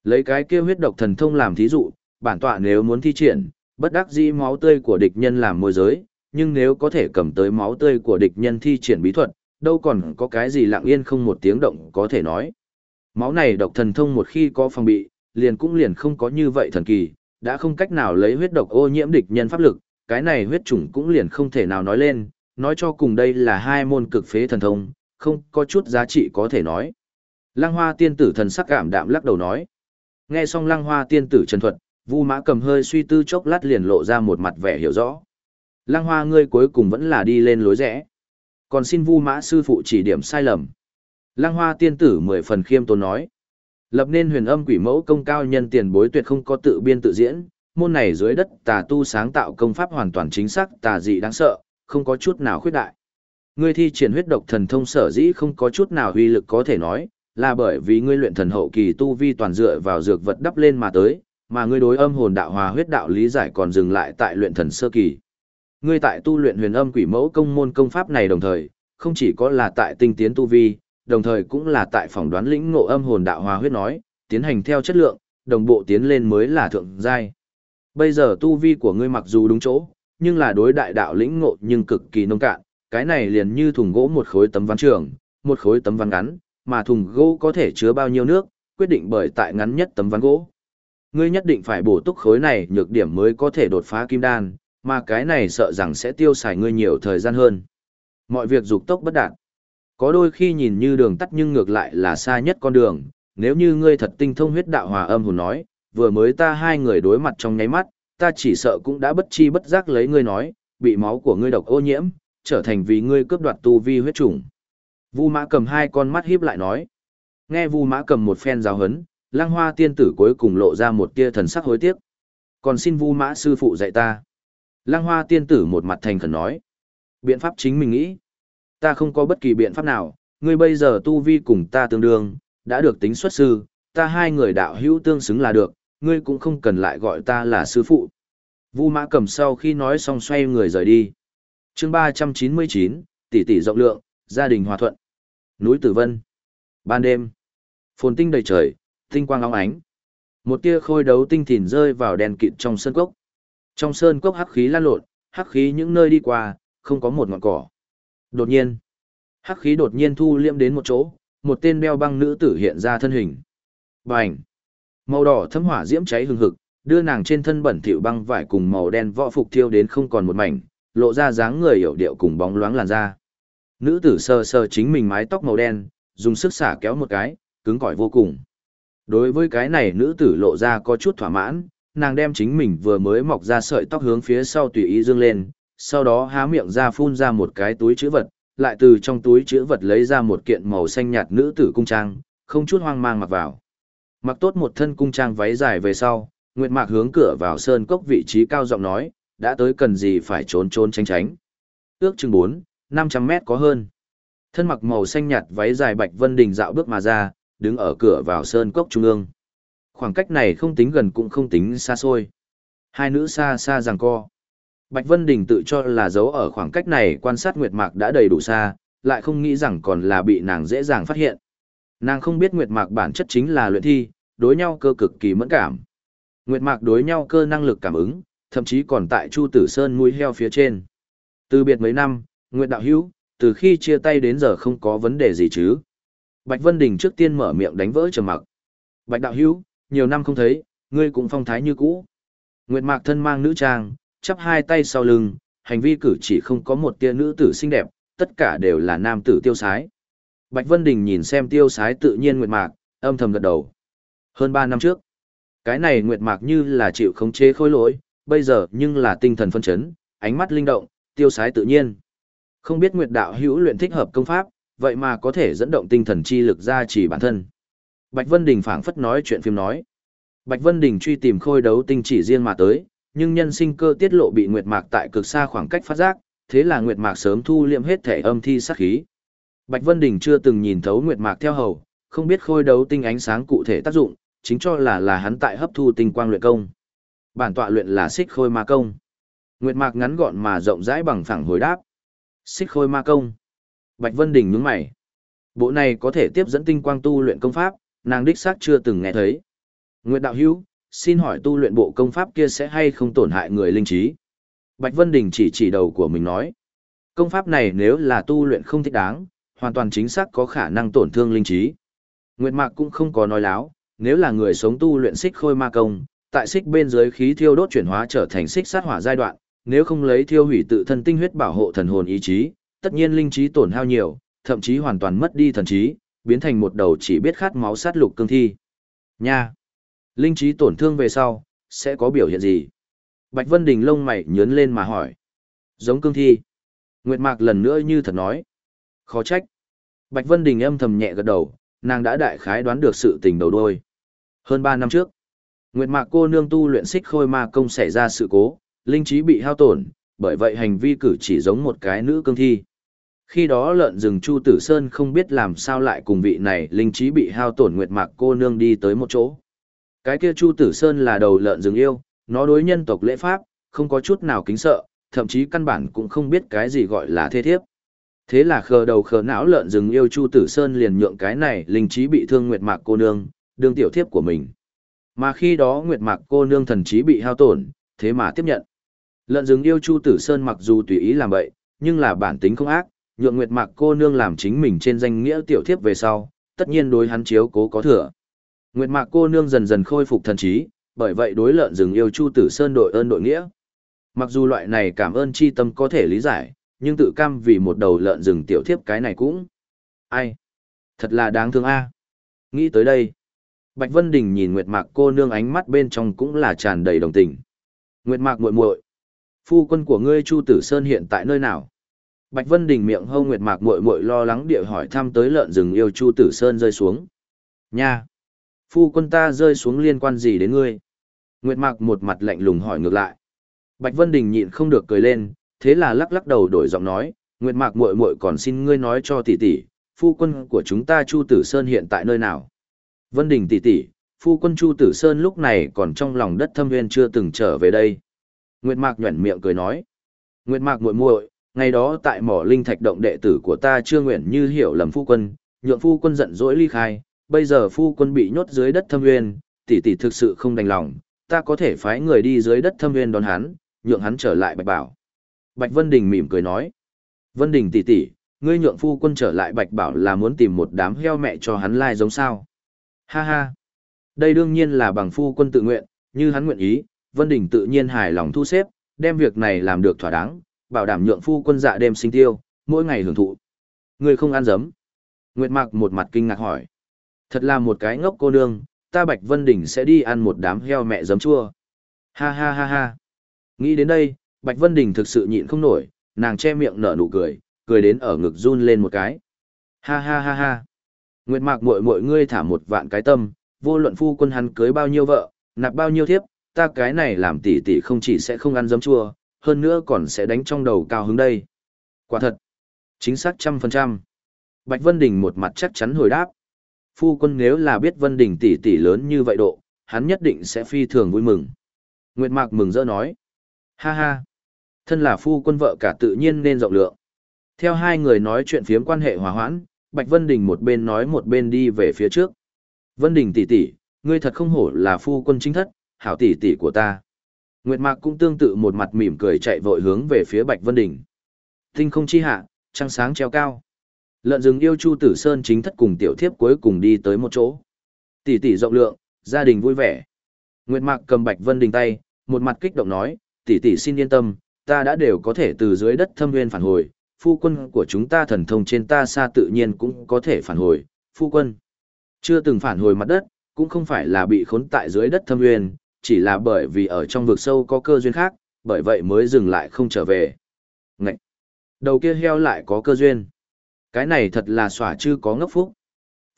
Lấy cái kia huyết độc thần thông làm thí dụ, bản tọa nếu muốn thi triển, bất đắc dĩ máu tươi của địch nhân làm môi giới, nhưng nếu có thể cầm tới máu tươi của địch nhân thi triển bí thuật, đâu còn có cái gì lặng yên không một tiếng động có thể nói. Máu này độc thần thông một khi có phòng bị, liền cũng liền không có như vậy thần kỳ, đã không cách nào lấy huyết độc ô nhiễm địch nhân pháp lực, cái này huyết chủng cũng liền không thể nào nói lên, nói cho cùng đây là hai môn cực phế thần thông, không có chút giá trị có thể nói. Lăng hoa tiên tử thần sắc cảm đạm lắc đầu nói. Nghe xong lăng hoa tiên tử trần thuật, Vu Mã cầm hơi suy tư chốc lát liền lộ ra một mặt vẻ hiểu rõ. Lang Hoa ngươi cuối cùng vẫn là đi lên lối rẽ. Còn xin Vu Mã sư phụ chỉ điểm sai lầm. Lang Hoa tiên tử mười phần khiêm tốn nói. Lập nên huyền âm quỷ mẫu công cao nhân tiền bối tuyệt không có tự biên tự diễn, môn này dưới đất tà tu sáng tạo công pháp hoàn toàn chính xác tà dị đáng sợ, không có chút nào khuyết đại. Ngươi thi triển huyết độc thần thông sở dĩ không có chút nào uy lực có thể nói, là bởi vì ngươi luyện thần hậu kỳ tu vi toàn dựa vào dược vật đắp lên mà tới, mà ngươi đối âm hồn đạo hòa huyết đạo lý giải còn dừng lại tại luyện thần sơ kỳ. Ngươi tại tu luyện huyền âm quỷ mẫu công môn công pháp này đồng thời, không chỉ có là tại tinh tiến tu vi, đồng thời cũng là tại phỏng đoán lĩnh ngộ âm hồn đạo hòa huyết nói, tiến hành theo chất lượng, đồng bộ tiến lên mới là thượng giai. Bây giờ tu vi của ngươi mặc dù đúng chỗ, nhưng là đối đại đạo lĩnh ngộ nhưng cực kỳ nông cạn, cái này liền như thùng gỗ một khối tấm ván trường, một khối tấm ván ngắn, mà thùng gỗ có thể chứa bao nhiêu nước, quyết định bởi tại ngắn nhất tấm ván gỗ. Ngươi nhất định phải bổ túc khối này nhược điểm mới có thể đột phá kim đan, mà cái này sợ rằng sẽ tiêu xài ngươi nhiều thời gian hơn. Mọi việc dục tốc bất đạt. Có đôi khi nhìn như đường tắt nhưng ngược lại là xa nhất con đường, nếu như ngươi thật tinh thông huyết đạo hòa âm hồn nói, vừa mới ta hai người đối mặt trong nháy mắt, ta chỉ sợ cũng đã bất chi bất giác lấy ngươi nói, bị máu của ngươi độc ô nhiễm, trở thành vì ngươi cướp đoạt tu vi huyết chủng. Vu Mã cầm hai con mắt híp lại nói. Nghe Vu Mã cầm một phen giáo hấn, Lăng Hoa tiên tử cuối cùng lộ ra một tia thần sắc hối tiếc. Còn xin Vu Mã sư phụ dạy ta. Lăng Hoa tiên tử một mặt thành khẩn nói. Biện pháp chính mình nghĩ. Ta không có bất kỳ biện pháp nào, ngươi bây giờ tu vi cùng ta tương đương, đã được tính xuất sư, ta hai người đạo hữu tương xứng là được, ngươi cũng không cần lại gọi ta là sư phụ. Vu Mã Cầm sau khi nói xong xoay người rời đi. Chương 399, tỷ tỷ rộng lượng, gia đình hòa thuận. Núi Tử Vân. Ban đêm. Phồn tinh đầy trời, tinh quang óng ánh. Một tia khôi đấu tinh thìn rơi vào đèn kịt trong sân cốc. Trong sơn cốc hắc khí lan lộn, hắc khí những nơi đi qua, không có một ngọn cỏ. Đột nhiên, hắc khí đột nhiên thu liễm đến một chỗ, một tên đeo băng nữ tử hiện ra thân hình. Bành! Màu đỏ thấm hỏa diễm cháy hừng hực, đưa nàng trên thân bẩn thỉu băng vải cùng màu đen võ phục thiêu đến không còn một mảnh, lộ ra dáng người hiểu điệu cùng bóng loáng làn da. Nữ tử sờ sờ chính mình mái tóc màu đen, dùng sức xả kéo một cái, cứng cỏi vô cùng. Đối với cái này nữ tử lộ ra có chút thỏa mãn, nàng đem chính mình vừa mới mọc ra sợi tóc hướng phía sau tùy ý dương lên, sau đó há miệng ra phun ra một cái túi chữ vật, lại từ trong túi chữ vật lấy ra một kiện màu xanh nhạt nữ tử cung trang, không chút hoang mang mặc vào. Mặc tốt một thân cung trang váy dài về sau, Nguyệt Mạc hướng cửa vào sơn cốc vị trí cao giọng nói, đã tới cần gì phải trốn trốn tránh tránh. Ước chừng 4, 500 mét có hơn. Thân mặc màu xanh nhạt váy dài Bạch Vân Đình dạo bước mà ra, đứng ở cửa vào sơn cốc trung ương. Khoảng cách này không tính gần cũng không tính xa xôi. Hai nữ xa xa giằng co. Bạch Vân Đình tự cho là giấu ở khoảng cách này quan sát Nguyệt Mạc đã đầy đủ xa, lại không nghĩ rằng còn là bị nàng dễ dàng phát hiện. Nàng không biết Nguyệt Mạc bản chất chính là luyện thi, đối nhau cơ cực kỳ mẫn cảm. Nguyệt Mạc đối nhau cơ năng lực cảm ứng, thậm chí còn tại Chu Tử Sơn mũi heo phía trên. Từ biệt mấy năm, Nguyệt Đạo Hữu, từ khi chia tay đến giờ không có vấn đề gì chứ. Bạch Vân Đình trước tiên mở miệng đánh vỡ trầm mặc. Bạch Đạo Hữu, nhiều năm không thấy, ngươi cũng phong thái như cũ. Nguyệt Mạc thân mang nữ trang, chắp hai tay sau lưng, hành vi cử chỉ không có một tia nữ tử xinh đẹp, tất cả đều là nam tử tiêu sái. Bạch Vân Đình nhìn xem tiêu sái tự nhiên Nguyệt Mạc, âm thầm gật đầu. Hơn 3 năm trước, cái này Nguyệt Mạc như là chịu khống chế khối lỗi, bây giờ nhưng là tinh thần phân chấn, ánh mắt linh động, tiêu sái tự nhiên. Không biết Nguyệt đạo hữu luyện thích hợp công pháp, vậy mà có thể dẫn động tinh thần chi lực ra chỉ bản thân. Bạch Vân Đình phảng phất nói chuyện phim nói. Bạch Vân Đình truy tìm khôi đấu tinh chỉ riêng mà tới, nhưng nhân sinh cơ tiết lộ bị Nguyệt Mạc tại cực xa khoảng cách phát giác, thế là Nguyệt Mạc sớm thu liệm hết thể âm thi sát khí. Bạch Vân Đình chưa từng nhìn thấu Nguyệt Mạc theo hầu, không biết khôi đấu tinh ánh sáng cụ thể tác dụng, chính cho là là hắn tại hấp thu tinh quang luyện công. Bản tọa luyện là xích khôi ma công. Nguyệt Mạc ngắn gọn mà rộng rãi bằng phẳng hồi đáp. Xích khôi ma công. Bạch Vân Đình nhướng mày. Bộ này có thể tiếp dẫn tinh quang tu luyện công pháp, nàng đích xác chưa từng nghe thấy. Nguyệt đạo hữu, xin hỏi tu luyện bộ công pháp kia sẽ hay không tổn hại người linh trí? Bạch Vân Đình chỉ chỉ đầu của mình nói. Công pháp này nếu là tu luyện không thích đáng, hoàn toàn chính xác có khả năng tổn thương linh trí. Nguyệt Mạc cũng không có nói láo, nếu là người sống tu luyện xích khôi ma công, tại xích bên dưới khí thiêu đốt chuyển hóa trở thành xích sát hỏa giai đoạn, nếu không lấy thiêu hủy tự thân tinh huyết bảo hộ thần hồn ý chí, tất nhiên linh trí tổn hao nhiều, thậm chí hoàn toàn mất đi thần trí, biến thành một đầu chỉ biết khát máu sát lục cương thi. Nha! Linh trí tổn thương về sau, sẽ có biểu hiện gì? Bạch Vân Đình lông mày nhớn lên mà hỏi. Giống cương thi. Nguyệt Mạc lần nữa như thật nói. Khó trách. Bạch Vân Đình âm thầm nhẹ gật đầu, nàng đã đại khái đoán được sự tình đầu đôi. Hơn 3 năm trước, Nguyệt Mạc cô nương tu luyện xích khôi ma công xảy ra sự cố, linh trí bị hao tổn, bởi vậy hành vi cử chỉ giống một cái nữ cương thi. Khi đó lợn rừng Chu Tử Sơn không biết làm sao lại cùng vị này linh trí bị hao tổn Nguyệt Mạc cô nương đi tới một chỗ. Cái kia Chu Tử Sơn là đầu lợn rừng yêu, nó đối nhân tộc lễ pháp, không có chút nào kính sợ, thậm chí căn bản cũng không biết cái gì gọi là thế thiếp. Thế là khờ đầu khờ não lợn rừng yêu Chu Tử Sơn liền nhượng cái này linh trí bị thương Nguyệt Mạc cô nương, đương tiểu thiếp của mình. Mà khi đó Nguyệt Mạc cô nương thần trí bị hao tổn, thế mà tiếp nhận. Lợn rừng yêu Chu Tử Sơn mặc dù tùy ý làm vậy, nhưng là bản tính không ác, nhượng Nguyệt Mạc cô nương làm chính mình trên danh nghĩa tiểu thiếp về sau, tất nhiên đối hắn chiếu cố có thừa. Nguyệt Mạc cô nương dần dần khôi phục thần trí, bởi vậy đối lợn rừng yêu Chu Tử Sơn đội ơn đội nghĩa. Mặc dù loại này cảm ơn chi tâm có thể lý giải, nhưng tự cam vì một đầu lợn rừng tiểu thiếp cái này cũng. Ai? Thật là đáng thương a. Nghĩ tới đây, Bạch Vân Đình nhìn Nguyệt Mạc cô nương ánh mắt bên trong cũng là tràn đầy đồng tình. Nguyệt Mạc muội muội, phu quân của ngươi Chu Tử Sơn hiện tại nơi nào? Bạch Vân Đình miệng hâu Nguyệt Mạc muội muội lo lắng địa hỏi thăm tới lợn rừng yêu Chu Tử Sơn rơi xuống. Nha! Phu quân ta rơi xuống liên quan gì đến ngươi? Nguyệt Mạc một mặt lạnh lùng hỏi ngược lại. Bạch Vân Đình nhịn không được cười lên, thế là lắc lắc đầu đổi giọng nói, Nguyệt Mạc muội muội còn xin ngươi nói cho tỷ tỷ, phu quân của chúng ta Chu Tử Sơn hiện tại nơi nào? Vân Đình tỷ tỷ, phu quân Chu Tử Sơn lúc này còn trong lòng đất thâm Viên chưa từng trở về đây. Nguyệt Mạc nhuẩn miệng cười nói. Nguyệt Mạc muội muội, ngày đó tại mỏ linh thạch động đệ tử của ta chưa nguyện như hiểu lầm phu quân, nhượng phu quân giận dỗi ly khai, bây giờ phu quân bị nhốt dưới đất thâm nguyên, tỷ tỷ thực sự không đành lòng, ta có thể phái người đi dưới đất thâm nguyên đón hắn, nhượng hắn trở lại Bạch Bảo. Bạch Vân Đình mỉm cười nói. Vân Đình tỷ tỷ, ngươi nhượng phu quân trở lại Bạch Bảo là muốn tìm một đám heo mẹ cho hắn lai giống sao? Ha ha. Đây đương nhiên là bằng phu quân tự nguyện, như hắn nguyện ý, Vân Đình tự nhiên hài lòng thu xếp, đem việc này làm được thỏa đáng, bảo đảm nhượng phu quân dạ đêm sinh tiêu, mỗi ngày hưởng thụ. người không ăn dấm. Nguyệt Mạc một mặt kinh ngạc hỏi. Thật là một cái ngốc cô nương, ta Bạch Vân Đình sẽ đi ăn một đám heo mẹ giấm chua. Ha ha ha ha. Nghĩ đến đây, Bạch Vân Đình thực sự nhịn không nổi, nàng che miệng nở nụ cười, cười đến ở ngực run lên một cái. Ha ha ha ha. Nguyệt Mạc muội muội ngươi thả một vạn cái tâm, vô luận phu quân hắn cưới bao nhiêu vợ, nạp bao nhiêu thiếp, ta cái này làm tỷ tỷ không chỉ sẽ không ăn giấm chua, hơn nữa còn sẽ đánh trong đầu cao hứng đây. Quả thật. Chính xác trăm phần trăm. Bạch Vân Đình một mặt chắc chắn hồi đáp. Phu quân nếu là biết Vân Đình tỷ tỷ lớn như vậy độ, hắn nhất định sẽ phi thường vui mừng. Nguyệt Mạc mừng rỡ nói. Ha ha. Thân là phu quân vợ cả tự nhiên nên rộng lượng. Theo hai người nói chuyện phiếm quan hệ hòa hoãn, Bạch Vân Đình một bên nói một bên đi về phía trước. Vân Đình tỷ tỷ, ngươi thật không hổ là phu quân chính thất, hảo tỷ tỷ của ta. Nguyệt Mạc cũng tương tự một mặt mỉm cười chạy vội hướng về phía Bạch Vân Đỉnh, Tinh không chi hạ, trăng sáng treo cao. Lợn rừng yêu Chu Tử Sơn chính thất cùng tiểu thiếp cuối cùng đi tới một chỗ. Tỷ tỷ rộng lượng, gia đình vui vẻ. Nguyệt Mạc cầm Bạch Vân Đỉnh tay, một mặt kích động nói, tỷ tỷ xin yên tâm, ta đã đều có thể từ dưới đất thâm nguyên phản hồi, phu quân của chúng ta thần thông trên ta xa tự nhiên cũng có thể phản hồi, phu quân. Chưa từng phản hồi mặt đất, cũng không phải là bị khốn tại dưới đất thâm nguyên, chỉ là bởi vì ở trong vực sâu có cơ duyên khác, bởi vậy mới dừng lại không trở về. Ngậy! Đầu kia heo lại có cơ duyên. Cái này thật là xỏa chứ có ngốc phúc.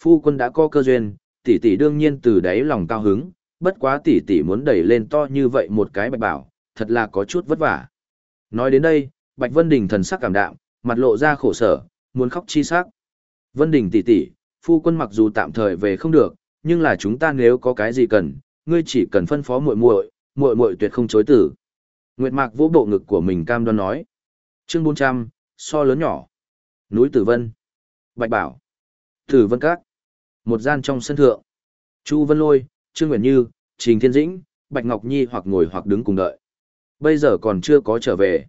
Phu quân đã có cơ duyên, tỷ tỷ đương nhiên từ đáy lòng cao hứng, bất quá tỷ tỷ muốn đẩy lên to như vậy một cái bạch bảo, thật là có chút vất vả. Nói đến đây, Bạch Vân Đình thần sắc cảm đạm, mặt lộ ra khổ sở, muốn khóc chi sắc. Vân Đình tỷ tỷ, phu quân mặc dù tạm thời về không được, nhưng là chúng ta nếu có cái gì cần, ngươi chỉ cần phân phó muội muội, muội muội tuyệt không chối từ. Nguyệt Mạc vỗ bộ ngực của mình cam đoan nói. Chương 400, so lớn nhỏ. Núi Tử Vân. Bạch Bảo. Tử Vân Các. Một gian trong sân thượng. Chu Vân Lôi, Trương Nguyễn Như, Trình Thiên Dĩnh, Bạch Ngọc Nhi hoặc ngồi hoặc đứng cùng đợi. Bây giờ còn chưa có trở về.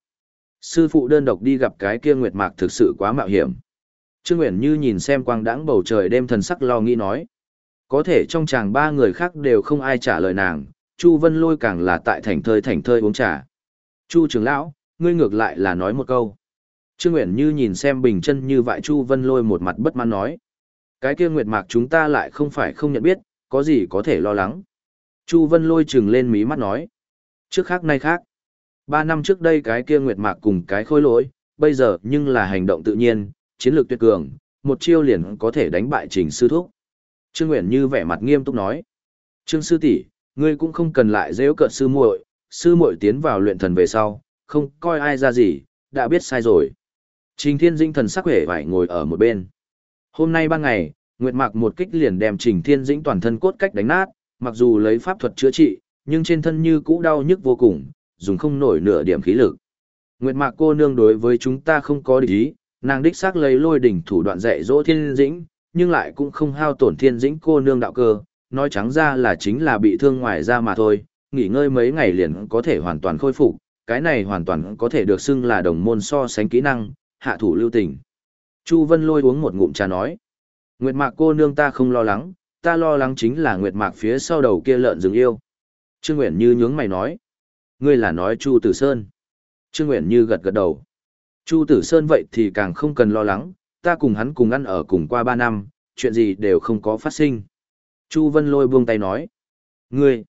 Sư phụ đơn độc đi gặp cái kia Nguyệt Mạc thực sự quá mạo hiểm. Trương Nguyễn Như nhìn xem quang đãng bầu trời đêm thần sắc lo nghĩ nói. Có thể trong chàng ba người khác đều không ai trả lời nàng, Chu Vân Lôi càng là tại thành thơi thành thơi uống trà. Chu trưởng lão, ngươi ngược lại là nói một câu. Trương Nguyễn Như nhìn xem bình chân như vậy Chu Vân Lôi một mặt bất mãn nói. Cái kia Nguyệt Mạc chúng ta lại không phải không nhận biết, có gì có thể lo lắng. Chu Vân Lôi trừng lên mí mắt nói. Trước khác nay khác. Ba năm trước đây cái kia Nguyệt Mạc cùng cái khôi lỗi, bây giờ nhưng là hành động tự nhiên, chiến lược tuyệt cường, một chiêu liền có thể đánh bại trình sư thúc. Trương Nguyễn Như vẻ mặt nghiêm túc nói. Trương sư tỷ, ngươi cũng không cần lại dễ cợt sư muội, sư muội tiến vào luyện thần về sau, không coi ai ra gì, đã biết sai rồi. Trình Thiên Dĩnh thần sắc vẻ vải ngồi ở một bên. Hôm nay ban ngày, Nguyệt Mạc một kích liền đem Trình Thiên Dĩnh toàn thân cốt cách đánh nát, mặc dù lấy pháp thuật chữa trị, nhưng trên thân như cũ đau nhức vô cùng, dùng không nổi nửa điểm khí lực. Nguyệt Mạc cô nương đối với chúng ta không có địch ý, nàng đích xác lấy lôi đỉnh thủ đoạn dạy dỗ Thiên Dĩnh, nhưng lại cũng không hao tổn Thiên Dĩnh cô nương đạo cơ, nói trắng ra là chính là bị thương ngoài da mà thôi, nghỉ ngơi mấy ngày liền có thể hoàn toàn khôi phục, cái này hoàn toàn có thể được xưng là đồng môn so sánh kỹ năng, hạ thủ lưu tình. Chu Vân Lôi uống một ngụm trà nói, Nguyệt Mạc cô nương ta không lo lắng, ta lo lắng chính là Nguyệt Mạc phía sau đầu kia lợn rừng yêu. Trương Nguyễn Như nhướng mày nói, ngươi là nói Chu Tử Sơn. Trương Nguyễn Như gật gật đầu. Chu Tử Sơn vậy thì càng không cần lo lắng, ta cùng hắn cùng ăn ở cùng qua ba năm, chuyện gì đều không có phát sinh. Chu Vân Lôi buông tay nói. Ngươi.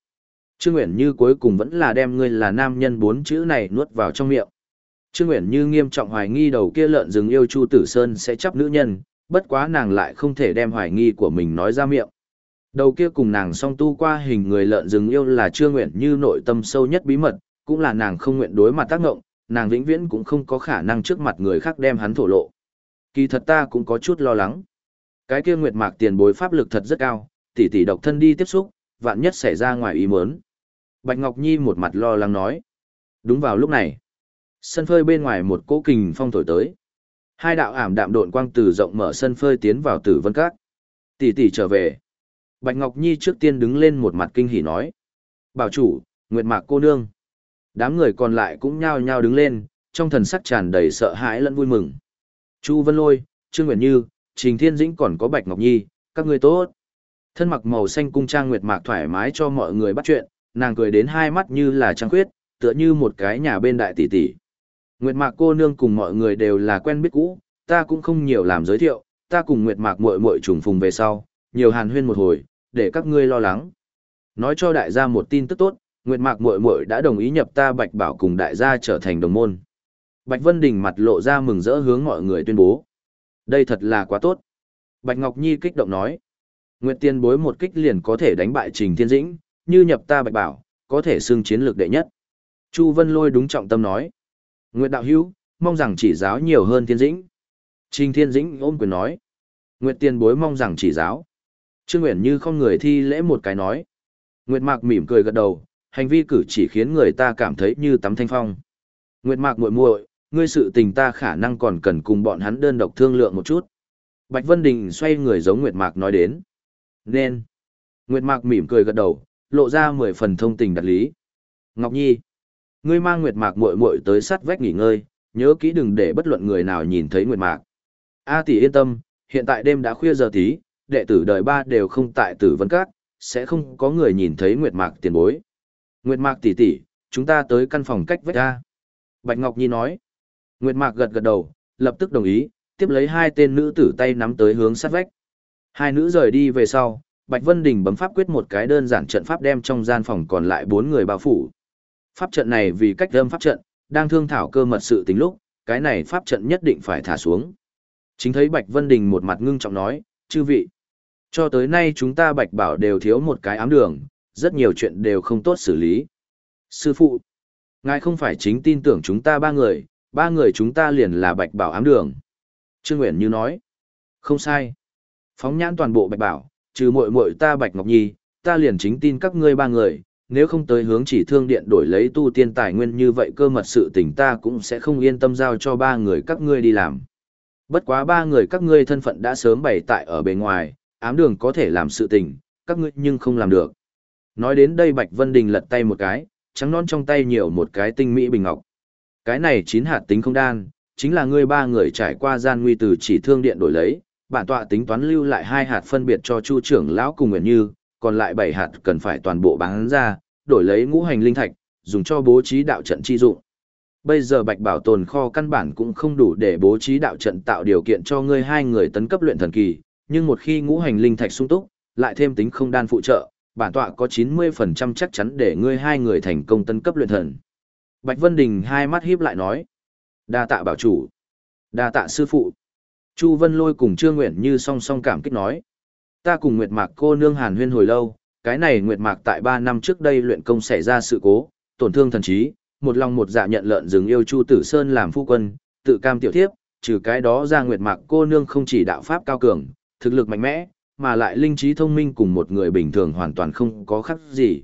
Trương Nguyễn Như cuối cùng vẫn là đem ngươi là nam nhân bốn chữ này nuốt vào trong miệng. Trương Nguyễn Như nghiêm trọng hoài nghi đầu kia lợn rừng yêu Chu Tử Sơn sẽ chấp nữ nhân, bất quá nàng lại không thể đem hoài nghi của mình nói ra miệng. Đầu kia cùng nàng song tu qua hình người lợn rừng yêu là Trương Nguyện Như nội tâm sâu nhất bí mật, cũng là nàng không nguyện đối mặt tác ngộng, nàng vĩnh viễn cũng không có khả năng trước mặt người khác đem hắn thổ lộ. Kỳ thật ta cũng có chút lo lắng. Cái kia nguyệt mạc tiền bối pháp lực thật rất cao, tỷ tỷ độc thân đi tiếp xúc, vạn nhất xảy ra ngoài ý muốn. Bạch Ngọc Nhi một mặt lo lắng nói. Đúng vào lúc này, sân phơi bên ngoài một cỗ kình phong thổi tới. Hai đạo ảm đạm độn quang từ rộng mở sân phơi tiến vào tử vân các. Tỷ tỷ trở về. Bạch Ngọc Nhi trước tiên đứng lên một mặt kinh hỉ nói. Bảo chủ, Nguyệt Mạc cô nương. Đám người còn lại cũng nhao nhao đứng lên, trong thần sắc tràn đầy sợ hãi lẫn vui mừng. Chu Vân Lôi, Trương Nguyệt Như, Trình Thiên Dĩnh còn có Bạch Ngọc Nhi, các ngươi tốt. Thân mặc màu xanh cung trang Nguyệt Mạc thoải mái cho mọi người bắt chuyện, nàng cười đến hai mắt như là trăng khuyết, tựa như một cái nhà bên đại tỷ tỷ. Nguyệt Mạc cô nương cùng mọi người đều là quen biết cũ, ta cũng không nhiều làm giới thiệu, ta cùng Nguyệt Mạc muội muội trùng phùng về sau, nhiều hàn huyên một hồi, để các ngươi lo lắng. Nói cho đại gia một tin tức tốt, Nguyệt Mạc muội muội đã đồng ý nhập ta Bạch Bảo cùng đại gia trở thành đồng môn. Bạch Vân Đình mặt lộ ra mừng rỡ hướng mọi người tuyên bố. Đây thật là quá tốt. Bạch Ngọc Nhi kích động nói. Nguyệt Tiên bối một kích liền có thể đánh bại Trình Thiên Dĩnh, như nhập ta Bạch Bảo, có thể xưng chiến lược đệ nhất. Chu Vân Lôi đúng trọng tâm nói. Nguyệt Đạo Hữu mong rằng chỉ giáo nhiều hơn Thiên Dĩnh. Trình Thiên Dĩnh ôm quyền nói. Nguyệt Tiên bối mong rằng chỉ giáo. Trương Nguyễn như không người thi lễ một cái nói. Nguyệt Mạc mỉm cười gật đầu, hành vi cử chỉ khiến người ta cảm thấy như tắm thanh phong. Nguyệt Mạc muội muội, ngươi sự tình ta khả năng còn cần cùng bọn hắn đơn độc thương lượng một chút. Bạch Vân Đình xoay người giống Nguyệt Mạc nói đến. Nên. Nguyệt Mạc mỉm cười gật đầu, lộ ra mười phần thông tình đặt lý. Ngọc Nhi. Ngươi mang Nguyệt Mạc muội muội tới sát vách nghỉ ngơi, nhớ kỹ đừng để bất luận người nào nhìn thấy Nguyệt Mạc. A tỷ yên tâm, hiện tại đêm đã khuya giờ tí, đệ tử đời ba đều không tại tử vân các, sẽ không có người nhìn thấy Nguyệt Mạc tiền bối. Nguyệt Mạc tỷ tỷ, chúng ta tới căn phòng cách vách ra. Bạch Ngọc Nhi nói. Nguyệt Mạc gật gật đầu, lập tức đồng ý, tiếp lấy hai tên nữ tử tay nắm tới hướng sát vách. Hai nữ rời đi về sau, Bạch Vân Đình bấm pháp quyết một cái đơn giản trận pháp đem trong gian phòng còn lại bốn người bao phủ. Pháp trận này vì cách âm pháp trận, đang thương thảo cơ mật sự tình lúc, cái này pháp trận nhất định phải thả xuống. Chính thấy Bạch Vân Đình một mặt ngưng trọng nói, chư vị. Cho tới nay chúng ta Bạch Bảo đều thiếu một cái ám đường, rất nhiều chuyện đều không tốt xử lý. Sư phụ, ngài không phải chính tin tưởng chúng ta ba người, ba người chúng ta liền là Bạch Bảo ám đường. Trương Nguyễn Như nói, không sai. Phóng nhãn toàn bộ Bạch Bảo, trừ muội muội ta Bạch Ngọc Nhi, ta liền chính tin các ngươi ba người, nếu không tới hướng chỉ thương điện đổi lấy tu tiên tài nguyên như vậy cơ mật sự tình ta cũng sẽ không yên tâm giao cho ba người các ngươi đi làm. Bất quá ba người các ngươi thân phận đã sớm bày tại ở bề ngoài, ám đường có thể làm sự tình, các ngươi nhưng không làm được. Nói đến đây Bạch Vân Đình lật tay một cái, trắng non trong tay nhiều một cái tinh mỹ bình ngọc. Cái này chín hạt tính không đan, chính là ngươi ba người trải qua gian nguy từ chỉ thương điện đổi lấy, bản tọa tính toán lưu lại hai hạt phân biệt cho Chu trưởng lão cùng Nguyễn Như, còn lại bảy hạt cần phải toàn bộ bán ra, đổi lấy ngũ hành linh thạch, dùng cho bố trí đạo trận chi dụng. Bây giờ Bạch Bảo tồn kho căn bản cũng không đủ để bố trí đạo trận tạo điều kiện cho ngươi hai người tấn cấp luyện thần kỳ, nhưng một khi ngũ hành linh thạch sung túc, lại thêm tính không đan phụ trợ, bản tọa có 90% chắc chắn để ngươi hai người thành công tấn cấp luyện thần. Bạch Vân Đình hai mắt híp lại nói: "Đa tạ bảo chủ, đa tạ sư phụ." Chu Vân Lôi cùng Trương Nguyện Như song song cảm kích nói: "Ta cùng Nguyệt Mạc cô nương Hàn Huyên hồi lâu, cái này Nguyệt Mạc tại 3 năm trước đây luyện công xảy ra sự cố, tổn thương thần trí, một lòng một dạ nhận lợn rừng yêu Chu Tử Sơn làm phu quân, tự cam tiểu thiếp, trừ cái đó ra Nguyệt Mạc cô nương không chỉ đạo pháp cao cường, thực lực mạnh mẽ, mà lại linh trí thông minh cùng một người bình thường hoàn toàn không có khác gì.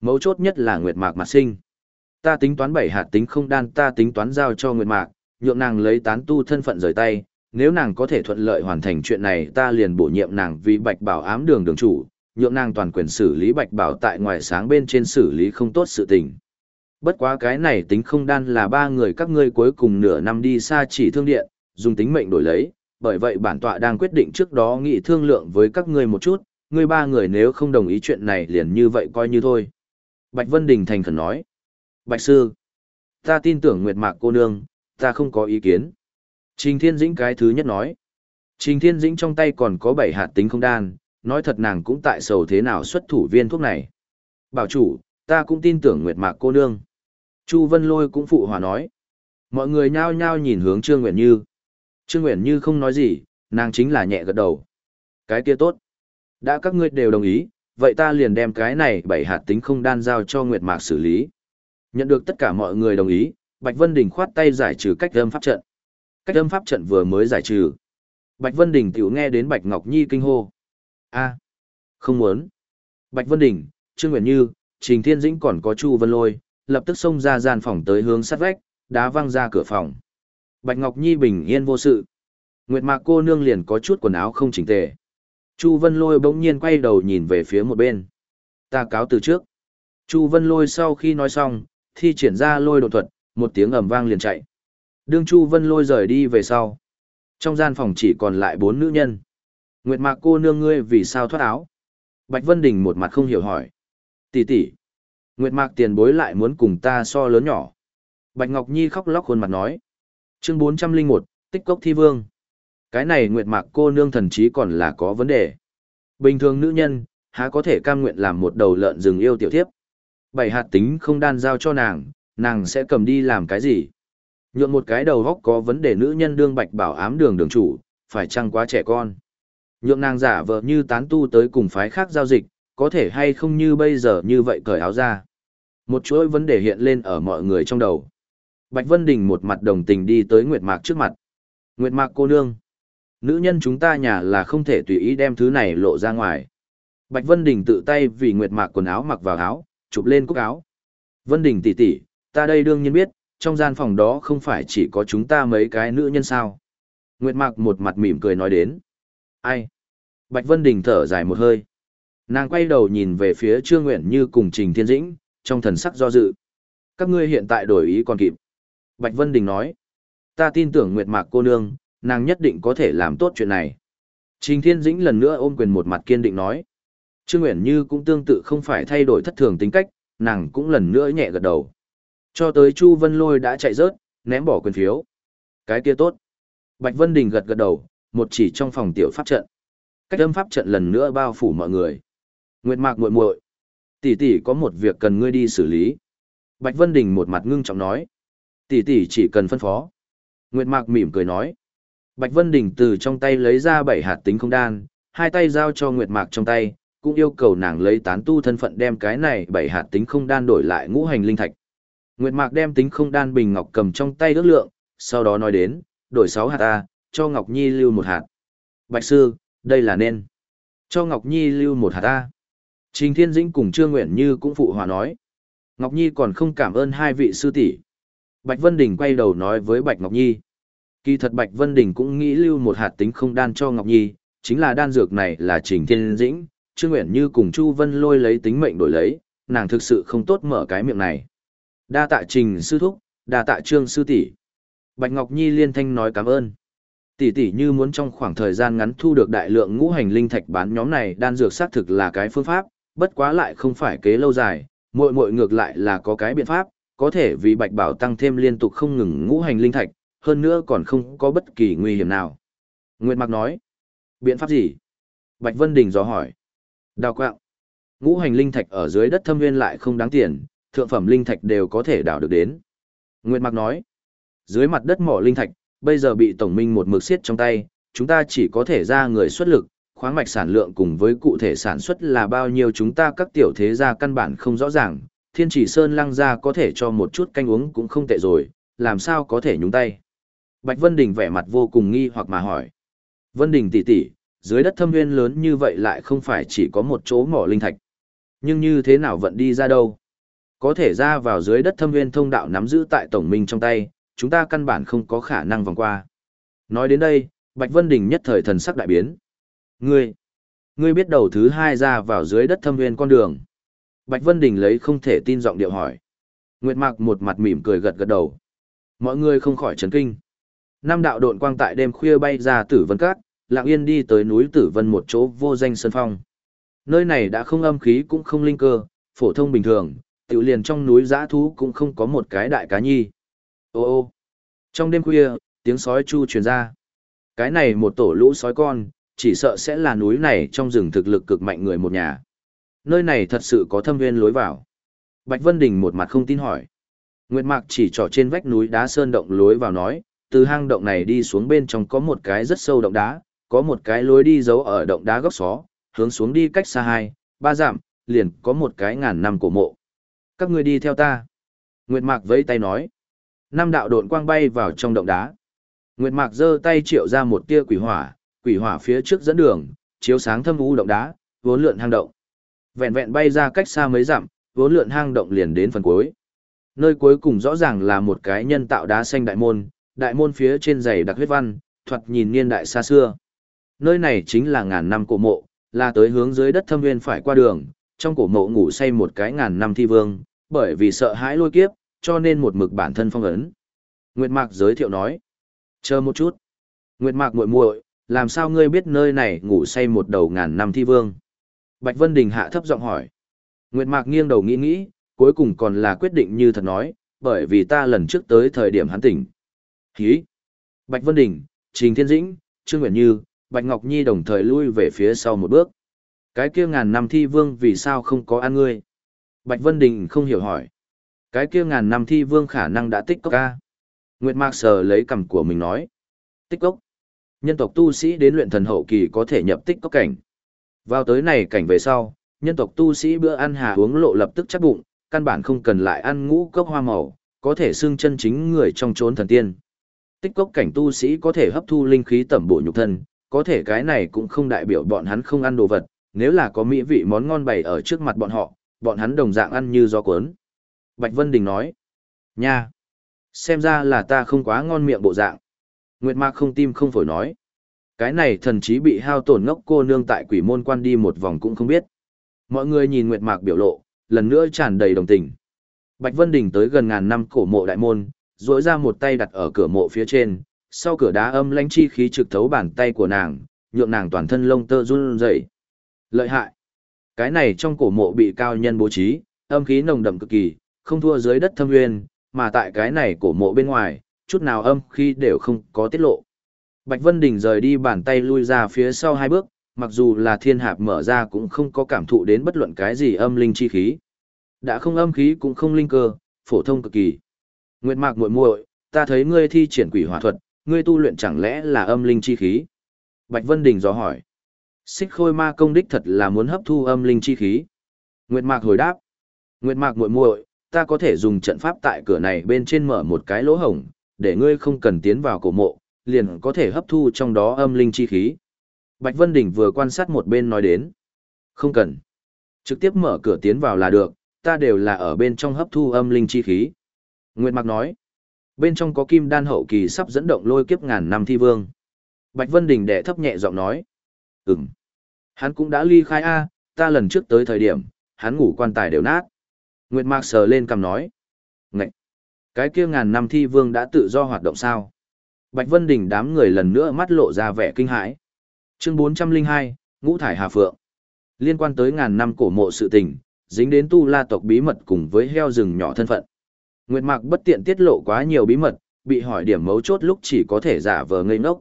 Mấu chốt nhất là Nguyệt Mạc mặt sinh. Ta tính toán bảy hạt tính không đan ta tính toán giao cho Nguyệt Mạc, nhượng nàng lấy tán tu thân phận rời tay, nếu nàng có thể thuận lợi hoàn thành chuyện này ta liền bổ nhiệm nàng vì Bạch Bảo ám đường đường chủ, nhượng nàng toàn quyền xử lý Bạch Bảo tại ngoài sáng bên trên xử lý không tốt sự tình. Bất quá cái này tính không đan là ba người các ngươi cuối cùng nửa năm đi xa chỉ thương điện, dùng tính mệnh đổi lấy, bởi vậy bản tọa đang quyết định trước đó nghị thương lượng với các ngươi một chút, ngươi ba người nếu không đồng ý chuyện này liền như vậy coi như thôi. Bạch Vân Đình thành khẩn nói. Bạch Sư, ta tin tưởng Nguyệt Mạc cô nương, ta không có ý kiến. Trình Thiên Dĩnh cái thứ nhất nói. Trình Thiên Dĩnh trong tay còn có bảy hạt tính không đan, nói thật nàng cũng tại sầu thế nào xuất thủ viên thuốc này. Bảo chủ, ta cũng tin tưởng Nguyệt Mạc cô nương. Chu Vân Lôi cũng phụ hòa nói. Mọi người nhao nhao nhìn hướng Trương Nguyệt Như. Trương Nguyệt Như không nói gì, nàng chính là nhẹ gật đầu. Cái kia tốt. Đã các ngươi đều đồng ý, vậy ta liền đem cái này bảy hạt tính không đan giao cho Nguyệt Mạc xử lý. Nhận được tất cả mọi người đồng ý, Bạch Vân Đình khoát tay giải trừ cách âm pháp trận. Cách âm pháp trận vừa mới giải trừ. Bạch Vân Đình tiểu nghe đến Bạch Ngọc Nhi kinh hô. a không muốn. Bạch Vân Đình, Trương Nguyễn Như, Trình Thiên Dĩnh còn có Chu Vân Lôi, lập tức xông ra gian phòng tới hướng sát vách, đá văng ra cửa phòng. Bạch Ngọc Nhi bình yên vô sự. Nguyệt Mạc cô nương liền có chút quần áo không chỉnh tề. Chu Vân Lôi bỗng nhiên quay đầu nhìn về phía một bên. Ta cáo từ trước. Chu Vân Lôi sau khi nói xong, thi triển ra lôi đột thuật, một tiếng ầm vang liền chạy. Đương Chu Vân Lôi rời đi về sau. Trong gian phòng chỉ còn lại bốn nữ nhân. Nguyệt Mạc cô nương ngươi vì sao thoát áo? Bạch Vân Đình một mặt không hiểu hỏi. Tỷ tỷ. Nguyệt Mạc tiền bối lại muốn cùng ta so lớn nhỏ. Bạch Ngọc Nhi khóc lóc khuôn mặt nói. Chương 401, Tích Cốc Thi Vương. Cái này Nguyệt Mạc cô nương thần trí còn là có vấn đề. Bình thường nữ nhân, há có thể cam nguyện làm một đầu lợn rừng yêu tiểu thiếp. Bảy hạt tính không đan giao cho nàng, nàng sẽ cầm đi làm cái gì? Nhượng một cái đầu góc có vấn đề nữ nhân đương bạch bảo ám đường đường chủ, phải chăng quá trẻ con? Nhượng nàng giả vờ như tán tu tới cùng phái khác giao dịch, có thể hay không như bây giờ như vậy cởi áo ra. Một chuỗi vấn đề hiện lên ở mọi người trong đầu. Bạch Vân Đình một mặt đồng tình đi tới Nguyệt Mạc trước mặt. Nguyệt Mạc cô nương. Nữ nhân chúng ta nhà là không thể tùy ý đem thứ này lộ ra ngoài. Bạch Vân Đình tự tay vì Nguyệt Mạc quần áo mặc vào áo, chụp lên cúc áo. Vân Đình tỷ tỷ, ta đây đương nhiên biết, trong gian phòng đó không phải chỉ có chúng ta mấy cái nữ nhân sao. Nguyệt Mạc một mặt mỉm cười nói đến. Ai? Bạch Vân Đình thở dài một hơi. Nàng quay đầu nhìn về phía Trương Nguyện Như cùng Trình Thiên Dĩnh, trong thần sắc do dự. Các ngươi hiện tại đổi ý còn kịp. Bạch Vân Đình nói. Ta tin tưởng Nguyệt Mạc cô nương, nàng nhất định có thể làm tốt chuyện này. Trình Thiên Dĩnh lần nữa ôm quyền một mặt kiên định nói. Trương Nguyễn Như cũng tương tự không phải thay đổi thất thường tính cách, nàng cũng lần nữa nhẹ gật đầu. Cho tới Chu Vân Lôi đã chạy rớt, ném bỏ quyền phiếu. Cái kia tốt. Bạch Vân Đình gật gật đầu, một chỉ trong phòng tiểu pháp trận. Cách âm pháp trận lần nữa bao phủ mọi người. Nguyệt Mạc muội muội, tỷ tỷ có một việc cần ngươi đi xử lý. Bạch Vân Đình một mặt ngưng trọng nói. Tỷ tỷ chỉ cần phân phó. Nguyệt Mạc mỉm cười nói. Bạch Vân Đình từ trong tay lấy ra bảy hạt tính không đan, hai tay giao cho Nguyệt Mạc trong tay, cũng yêu cầu nàng lấy tán tu thân phận đem cái này bảy hạt tính không đan đổi lại ngũ hành linh thạch. Nguyệt Mạc đem tính không đan bình ngọc cầm trong tay ước lượng, sau đó nói đến, đổi sáu hạt A, cho Ngọc Nhi lưu một hạt. Bạch Sư, đây là nên. Cho Ngọc Nhi lưu một hạt A. Trình Thiên Dĩnh cùng Trương Nguyện Như cũng phụ hòa nói. Ngọc Nhi còn không cảm ơn hai vị sư tỷ. Bạch Vân Đình quay đầu nói với Bạch Ngọc Nhi. Kỳ thật Bạch Vân Đình cũng nghĩ lưu một hạt tính không đan cho Ngọc Nhi, chính là đan dược này là Trình Thiên Dĩnh, Trương Nguyện Như cùng Chu Vân lôi lấy tính mệnh đổi lấy, nàng thực sự không tốt mở cái miệng này. Đa tạ Trình sư thúc, đa tạ Trương sư tỷ. Bạch Ngọc Nhi liên thanh nói cảm ơn. Tỷ tỷ như muốn trong khoảng thời gian ngắn thu được đại lượng ngũ hành linh thạch bán nhóm này đan dược xác thực là cái phương pháp, bất quá lại không phải kế lâu dài, muội muội ngược lại là có cái biện pháp, có thể vì Bạch Bảo tăng thêm liên tục không ngừng ngũ hành linh thạch, hơn nữa còn không có bất kỳ nguy hiểm nào. Nguyệt Mạc nói, biện pháp gì? Bạch Vân Đình dò hỏi. Đào quạng. Ngũ hành linh thạch ở dưới đất thâm viên lại không đáng tiền, thượng phẩm linh thạch đều có thể đào được đến. Nguyệt Mạc nói, dưới mặt đất mỏ linh thạch, bây giờ bị tổng minh một mực siết trong tay, chúng ta chỉ có thể ra người xuất lực, khoáng mạch sản lượng cùng với cụ thể sản xuất là bao nhiêu chúng ta các tiểu thế gia căn bản không rõ ràng, thiên chỉ sơn lăng gia có thể cho một chút canh uống cũng không tệ rồi, làm sao có thể nhúng tay. Bạch Vân Đình vẻ mặt vô cùng nghi hoặc mà hỏi. Vân Đình tỷ tỷ, dưới đất thâm nguyên lớn như vậy lại không phải chỉ có một chỗ mỏ linh thạch. Nhưng như thế nào vận đi ra đâu? Có thể ra vào dưới đất thâm nguyên thông đạo nắm giữ tại tổng minh trong tay, chúng ta căn bản không có khả năng vòng qua. Nói đến đây, Bạch Vân Đình nhất thời thần sắc đại biến. Ngươi, ngươi biết đầu thứ hai ra vào dưới đất thâm nguyên con đường. Bạch Vân Đình lấy không thể tin giọng điệu hỏi. Nguyệt Mạc một mặt mỉm cười gật gật đầu. Mọi người không khỏi chấn kinh. Năm đạo độn quang tại đêm khuya bay ra tử vân cát, lạng yên đi tới núi tử vân một chỗ vô danh sơn phong. Nơi này đã không âm khí cũng không linh cơ, phổ thông bình thường, tiểu liền trong núi giã thú cũng không có một cái đại cá nhi. Ô ô, trong đêm khuya, tiếng sói chu truyền ra. Cái này một tổ lũ sói con, chỉ sợ sẽ là núi này trong rừng thực lực cực mạnh người một nhà. Nơi này thật sự có thâm viên lối vào. Bạch Vân Đình một mặt không tin hỏi. Nguyệt Mạc chỉ trỏ trên vách núi đá sơn động lối vào nói, từ hang động này đi xuống bên trong có một cái rất sâu động đá, có một cái lối đi giấu ở động đá góc xó, hướng xuống đi cách xa hai, ba dặm, liền có một cái ngàn năm cổ mộ. Các ngươi đi theo ta. Nguyệt Mạc vẫy tay nói. Năm đạo độn quang bay vào trong động đá. Nguyệt Mạc giơ tay triệu ra một tia quỷ hỏa, quỷ hỏa phía trước dẫn đường, chiếu sáng thâm u động đá, vốn lượn hang động. Vẹn vẹn bay ra cách xa mấy dặm, vốn lượn hang động liền đến phần cuối. Nơi cuối cùng rõ ràng là một cái nhân tạo đá xanh đại môn, đại môn phía trên dày đặc huyết văn, thoạt nhìn niên đại xa xưa. Nơi này chính là ngàn năm cổ mộ, là tới hướng dưới đất thâm nguyên phải qua đường, trong cổ mộ ngủ say một cái ngàn năm thi vương, bởi vì sợ hãi lôi kiếp, cho nên một mực bản thân phong ấn. Nguyệt Mạc giới thiệu nói, chờ một chút. Nguyệt Mạc muội muội, làm sao ngươi biết nơi này ngủ say một đầu ngàn năm thi vương? Bạch Vân Đình hạ thấp giọng hỏi. Nguyệt Mạc nghiêng đầu nghĩ nghĩ, cuối cùng còn là quyết định như thật nói, bởi vì ta lần trước tới thời điểm hắn tỉnh. Hí! Bạch Vân Đình, Trình Thiên Dĩnh, Trương Nguyễn Như, Bạch Ngọc Nhi đồng thời lui về phía sau một bước. Cái kia ngàn năm thi vương vì sao không có ăn ngươi? Bạch Vân Đình không hiểu hỏi. Cái kia ngàn năm thi vương khả năng đã tích cốc ca. Nguyệt Mạc sờ lấy cằm của mình nói. Tích cốc. Nhân tộc tu sĩ đến luyện thần hậu kỳ có thể nhập tích cốc cảnh. Vào tới này cảnh về sau, nhân tộc tu sĩ bữa ăn hà uống lộ lập tức chắc bụng, căn bản không cần lại ăn ngũ cốc hoa màu, có thể xưng chân chính người trong chốn thần tiên. Tích cốc cảnh tu sĩ có thể hấp thu linh khí tẩm bổ nhục thân, có thể cái này cũng không đại biểu bọn hắn không ăn đồ vật, nếu là có mỹ vị món ngon bày ở trước mặt bọn họ, bọn hắn đồng dạng ăn như gió cuốn. Bạch Vân Đình nói, nha, xem ra là ta không quá ngon miệng bộ dạng. Nguyệt Mạc không tim không phổi nói, cái này thần chí bị hao tổn ngốc cô nương tại quỷ môn quan đi một vòng cũng không biết. Mọi người nhìn Nguyệt Mạc biểu lộ, lần nữa tràn đầy đồng tình. Bạch Vân Đình tới gần ngàn năm cổ mộ đại môn, duỗi ra một tay đặt ở cửa mộ phía trên, sau cửa đá âm lãnh chi khí trực thấu bàn tay của nàng, nhượng nàng toàn thân lông tơ run rẩy. Lợi hại. Cái này trong cổ mộ bị cao nhân bố trí, âm khí nồng đậm cực kỳ, không thua dưới đất thâm nguyên, mà tại cái này cổ mộ bên ngoài, chút nào âm khí đều không có tiết lộ. Bạch Vân Đình rời đi bàn tay lui ra phía sau hai bước, mặc dù là thiên hạp mở ra cũng không có cảm thụ đến bất luận cái gì âm linh chi khí. Đã không âm khí cũng không linh cơ, phổ thông cực kỳ. Nguyệt Mạc muội muội, ta thấy ngươi thi triển quỷ hỏa thuật, ngươi tu luyện chẳng lẽ là âm linh chi khí? Bạch Vân Đình dò hỏi. Xích khôi ma công đích thật là muốn hấp thu âm linh chi khí. Nguyệt Mạc hồi đáp. Nguyệt Mạc muội muội, ta có thể dùng trận pháp tại cửa này bên trên mở một cái lỗ hổng, để ngươi không cần tiến vào cổ mộ, liền có thể hấp thu trong đó âm linh chi khí. Bạch Vân Đình vừa quan sát một bên nói đến. Không cần. Trực tiếp mở cửa tiến vào là được, ta đều là ở bên trong hấp thu âm linh chi khí. Nguyệt Mạc nói. Bên trong có kim đan hậu kỳ sắp dẫn động lôi kiếp ngàn năm thi vương. Bạch Vân Đình đệ thấp nhẹ giọng nói. Ừm. Hắn cũng đã ly khai A, ta lần trước tới thời điểm, hắn ngủ quan tài đều nát. Nguyệt Mạc sờ lên cầm nói. Ngậy! Cái kia ngàn năm thi vương đã tự do hoạt động sao? Bạch Vân Đình đám người lần nữa mắt lộ ra vẻ kinh hãi. Chương 402, Ngũ Thải Hà Phượng. Liên quan tới ngàn năm cổ mộ sự tình, dính đến tu la tộc bí mật cùng với heo rừng nhỏ thân phận. Nguyệt Mạc bất tiện tiết lộ quá nhiều bí mật, bị hỏi điểm mấu chốt lúc chỉ có thể giả vờ ngây ngốc.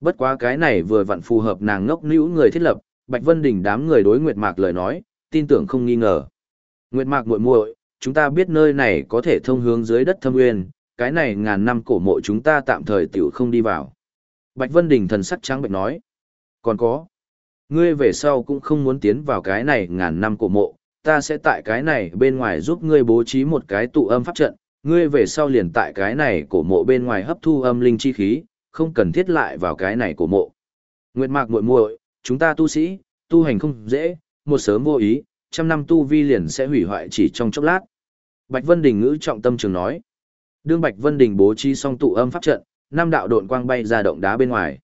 Bất quá cái này vừa vặn phù hợp nàng ngốc nữ người thiết lập, Bạch Vân Đình đám người đối Nguyệt Mạc lời nói, tin tưởng không nghi ngờ. Nguyệt Mạc muội muội, chúng ta biết nơi này có thể thông hướng dưới đất thâm nguyên, cái này ngàn năm cổ mộ chúng ta tạm thời tiểu không đi vào. Bạch Vân Đình thần sắc trắng bệnh nói. Còn có, ngươi về sau cũng không muốn tiến vào cái này ngàn năm cổ mộ, ta sẽ tại cái này bên ngoài giúp ngươi bố trí một cái tụ âm pháp trận, ngươi về sau liền tại cái này cổ mộ bên ngoài hấp thu âm linh chi khí, không cần thiết lại vào cái này cổ mộ. Nguyệt Mạc muội muội, chúng ta tu sĩ, tu hành không dễ, một sớm vô ý, trăm năm tu vi liền sẽ hủy hoại chỉ trong chốc lát. Bạch Vân Đình ngữ trọng tâm trường nói. Đương Bạch Vân Đình bố trí xong tụ âm pháp trận, năm đạo độn quang bay ra động đá bên ngoài.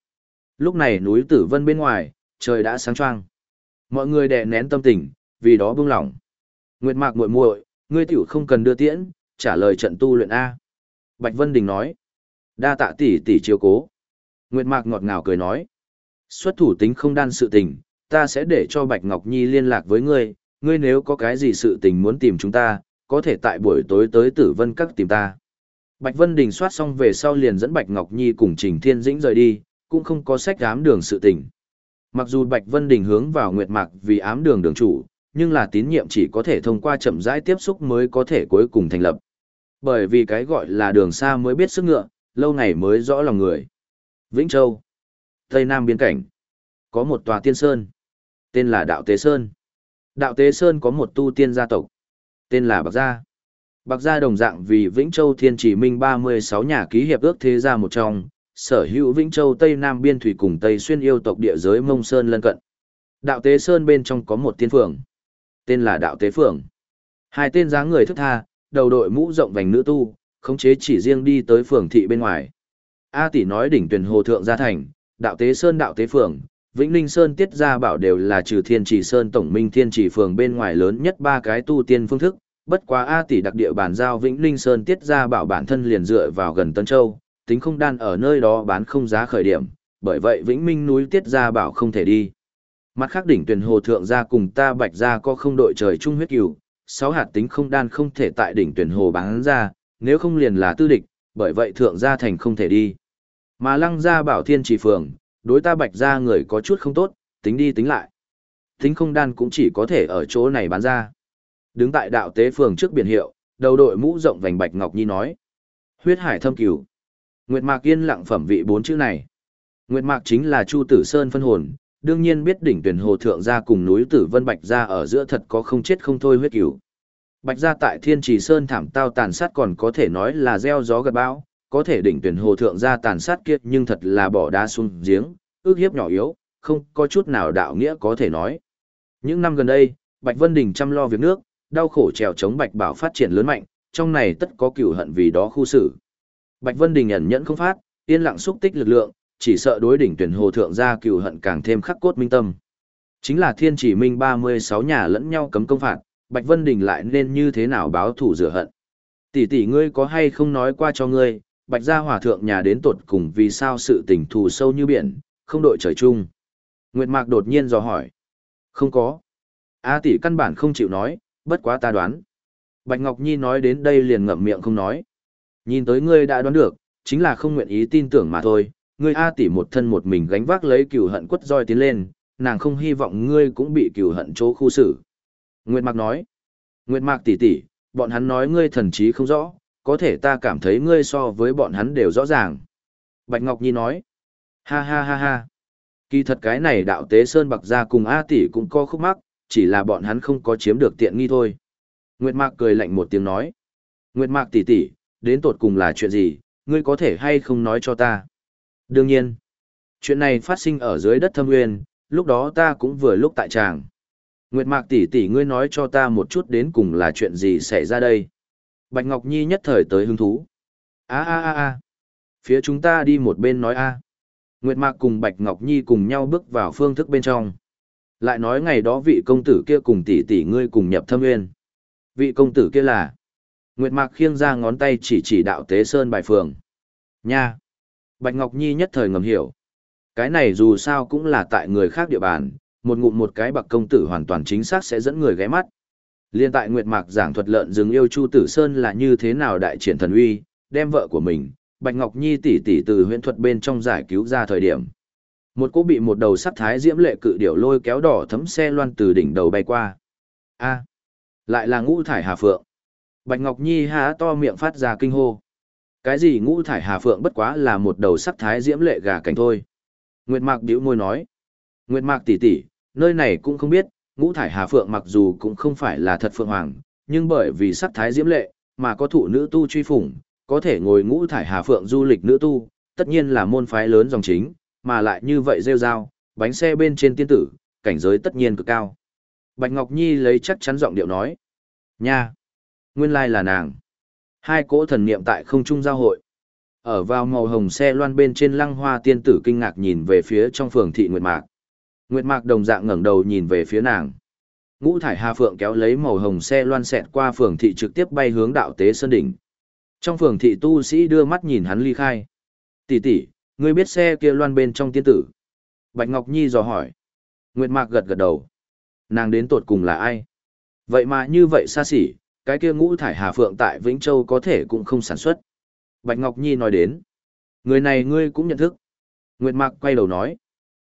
Lúc này núi Tử Vân bên ngoài, trời đã sáng choang. Mọi người đè nén tâm tình, vì đó buông lỏng. Nguyệt Mạc muội muội, ngươi tiểu không cần đưa tiễn, trả lời trận tu luyện a. Bạch Vân Đình nói. Đa tạ tỷ tỷ chiếu cố. Nguyệt Mạc ngọt ngào cười nói. Xuất thủ tính không đan sự tình, ta sẽ để cho Bạch Ngọc Nhi liên lạc với ngươi, ngươi nếu có cái gì sự tình muốn tìm chúng ta, có thể tại buổi tối tới Tử Vân Các tìm ta. Bạch Vân Đình soát xong về sau liền dẫn Bạch Ngọc Nhi cùng Trình Thiên Dĩnh rời đi, cũng không có sách ám đường sự tình. Mặc dù Bạch Vân Đình hướng vào Nguyệt Mạc vì ám đường đường chủ, nhưng là tín nhiệm chỉ có thể thông qua chậm rãi tiếp xúc mới có thể cuối cùng thành lập. Bởi vì cái gọi là đường xa mới biết sức ngựa, lâu ngày mới rõ lòng người. Vĩnh Châu, Tây Nam biên cảnh, có một tòa tiên sơn, tên là Đạo Tế Sơn. Đạo Tế Sơn có một tu tiên gia tộc, tên là Bạc Gia. Bạc gia đồng dạng vì Vĩnh Châu Thiên Chỉ Minh 36 nhà ký hiệp ước thế gia một trong, sở hữu Vĩnh Châu Tây Nam biên thủy cùng Tây xuyên yêu tộc địa giới Mông Sơn lân cận. Đạo Tế Sơn bên trong có một tiên phường, tên là Đạo Tế Phượng. Hai tên dáng người thức tha, đầu đội mũ rộng vành nữ tu, khống chế chỉ riêng đi tới phường thị bên ngoài. A tỷ nói đỉnh tuyển hồ thượng gia thành, Đạo Tế Sơn Đạo Tế Phường, Vĩnh Linh Sơn Tiết Gia Bảo đều là trừ Thiên Chỉ Sơn Tổng Minh Thiên Chỉ Phường bên ngoài lớn nhất ba cái tu tiên phương thức, bất quá A tỷ đặc địa bàn giao Vĩnh Linh Sơn Tiết Gia Bảo bản thân liền dựa vào gần Tân Châu, tính không đan ở nơi đó bán không giá khởi điểm, bởi vậy Vĩnh Minh núi Tiết Gia Bảo không thể đi. Mặt khác đỉnh tuyển hồ thượng gia cùng ta bạch gia có không đội trời chung huyết cửu, sáu hạt tính không đan không thể tại đỉnh tuyển hồ bán ra, nếu không liền là tư địch, bởi vậy thượng gia thành không thể đi. Mà lăng gia bảo thiên trì phường, đối ta bạch gia người có chút không tốt, tính đi tính lại. Tính không đan cũng chỉ có thể ở chỗ này bán ra. Đứng tại đạo tế phường trước biển hiệu, đầu đội mũ rộng vành bạch ngọc nhi nói. Huyết hải thâm cửu. Nguyệt Mạc yên lặng phẩm vị bốn chữ này. Nguyệt Mạc chính là Chu Tử Sơn phân hồn, đương nhiên biết đỉnh tuyển hồ thượng gia cùng núi Tử Vân Bạch gia ở giữa thật có không chết không thôi huyết cửu. Bạch gia tại Thiên Trì Sơn thảm tao tàn sát còn có thể nói là gieo gió gặt bão, có thể đỉnh tuyển hồ thượng gia tàn sát kiệt nhưng thật là bỏ đá xuống giếng, ước hiếp nhỏ yếu, không có chút nào đạo nghĩa có thể nói. Những năm gần đây, Bạch Vân Đình chăm lo việc nước, đau khổ trèo chống Bạch Bảo phát triển lớn mạnh, trong này tất có cửu hận vì đó khu xử. Bạch Vân Đình ẩn nhẫn không phát, yên lặng xúc tích lực lượng, chỉ sợ đối đỉnh tuyển hồ thượng gia cừu hận càng thêm khắc cốt minh tâm. Chính là thiên chỉ minh 36 nhà lẫn nhau cấm công phạt, Bạch Vân Đình lại nên như thế nào báo thủ rửa hận. Tỷ tỷ ngươi có hay không nói qua cho ngươi, Bạch gia hòa thượng nhà đến tột cùng vì sao sự tình thù sâu như biển, không đội trời chung. Nguyệt Mạc đột nhiên dò hỏi. Không có. A tỷ căn bản không chịu nói, bất quá ta đoán. Bạch Ngọc Nhi nói đến đây liền ngậm miệng không nói. Nhìn tới ngươi đã đoán được, chính là không nguyện ý tin tưởng mà thôi, ngươi A tỷ một thân một mình gánh vác lấy cừu hận quất roi tiến lên, nàng không hy vọng ngươi cũng bị cừu hận chỗ khu xử. Nguyệt Mạc nói, Nguyệt Mạc tỷ tỷ, bọn hắn nói ngươi thần trí không rõ, có thể ta cảm thấy ngươi so với bọn hắn đều rõ ràng. Bạch Ngọc Nhi nói, ha ha ha ha, kỳ thật cái này đạo tế Sơn Bạc gia cùng A tỷ cũng có khúc mắc, chỉ là bọn hắn không có chiếm được tiện nghi thôi. Nguyệt Mạc cười lạnh một tiếng nói, Nguyệt Mạc tỷ tỷ, đến tột cùng là chuyện gì, ngươi có thể hay không nói cho ta. Đương nhiên, chuyện này phát sinh ở dưới đất thâm nguyên, lúc đó ta cũng vừa lúc tại tràng. Nguyệt Mạc tỷ tỷ ngươi nói cho ta một chút đến cùng là chuyện gì xảy ra đây. Bạch Ngọc Nhi nhất thời tới hứng thú. a a a a Phía chúng ta đi một bên nói a. Nguyệt Mạc cùng Bạch Ngọc Nhi cùng nhau bước vào phương thức bên trong. Lại nói ngày đó vị công tử kia cùng tỷ tỷ ngươi cùng nhập thâm nguyên. Vị công tử kia là Nguyệt Mạc khiêng ra ngón tay chỉ chỉ đạo tế sơn bài phường. Nha! Bạch Ngọc Nhi nhất thời ngầm hiểu. Cái này dù sao cũng là tại người khác địa bàn, một ngụm một cái bạc công tử hoàn toàn chính xác sẽ dẫn người ghé mắt. Liên tại Nguyệt Mạc giảng thuật lợn rừng yêu Chu Tử Sơn là như thế nào đại triển thần uy, đem vợ của mình, Bạch Ngọc Nhi tỷ tỷ từ huyễn thuật bên trong giải cứu ra thời điểm. Một cô bị một đầu sắt thái diễm lệ cự điểu lôi kéo đỏ thấm xe loan từ đỉnh đầu bay qua. A, lại là ngũ thải hà phượng. Bạch Ngọc Nhi há to miệng phát ra kinh hô. Cái gì ngũ thải hà phượng bất quá là một đầu sắc thái diễm lệ gà cảnh thôi. Nguyệt Mạc bĩu môi nói. Nguyệt Mạc tỷ tỷ, nơi này cũng không biết, ngũ thải hà phượng mặc dù cũng không phải là thật phượng hoàng, nhưng bởi vì sắc thái diễm lệ, mà có thụ nữ tu truy phủng, có thể ngồi ngũ thải hà phượng du lịch nữ tu, tất nhiên là môn phái lớn dòng chính, mà lại như vậy rêu rao, bánh xe bên trên tiên tử, cảnh giới tất nhiên cực cao. Bạch Ngọc Nhi lấy chắc chắn giọng điệu nói. Nha! Nguyên lai là nàng. Hai cỗ thần niệm tại không trung giao hội. Ở vào màu hồng xe loan bên trên lăng hoa tiên tử kinh ngạc nhìn về phía trong phường thị Nguyệt Mạc. Nguyệt Mạc đồng dạng ngẩng đầu nhìn về phía nàng. Ngũ thải Hà Phượng kéo lấy màu hồng xe loan xẹt qua phường thị trực tiếp bay hướng đạo tế sơn đỉnh. Trong phường thị tu sĩ đưa mắt nhìn hắn ly khai. Tỷ tỷ, ngươi biết xe kia loan bên trong tiên tử. Bạch Ngọc Nhi dò hỏi. Nguyệt Mạc gật gật đầu. Nàng đến tột cùng là ai? Vậy mà như vậy xa xỉ, cái kia ngũ thải hà phượng tại Vĩnh Châu có thể cũng không sản xuất. Bạch Ngọc Nhi nói đến. Người này ngươi cũng nhận thức. Nguyệt Mạc quay đầu nói.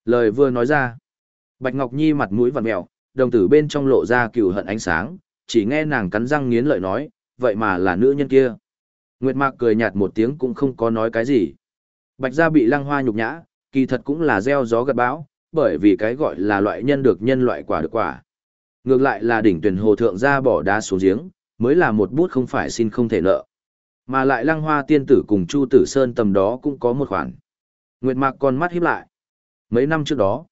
Lời vừa nói ra. Bạch Ngọc Nhi mặt mũi vằn mèo, đồng tử bên trong lộ ra cừu hận ánh sáng, chỉ nghe nàng cắn răng nghiến lợi nói, vậy mà là nữ nhân kia. Nguyệt Mạc cười nhạt một tiếng cũng không có nói cái gì. Bạch gia bị lăng hoa nhục nhã, kỳ thật cũng là gieo gió gặt bão, bởi vì cái gọi là loại nhân được nhân loại quả được quả. Ngược lại là đỉnh tuyển hồ thượng gia bỏ đá xuống giếng, mới là một bút không phải xin không thể nợ. Mà lại lăng hoa tiên tử cùng Chu Tử Sơn tầm đó cũng có một khoản. Nguyệt Mạc còn mắt híp lại. Mấy năm trước đó,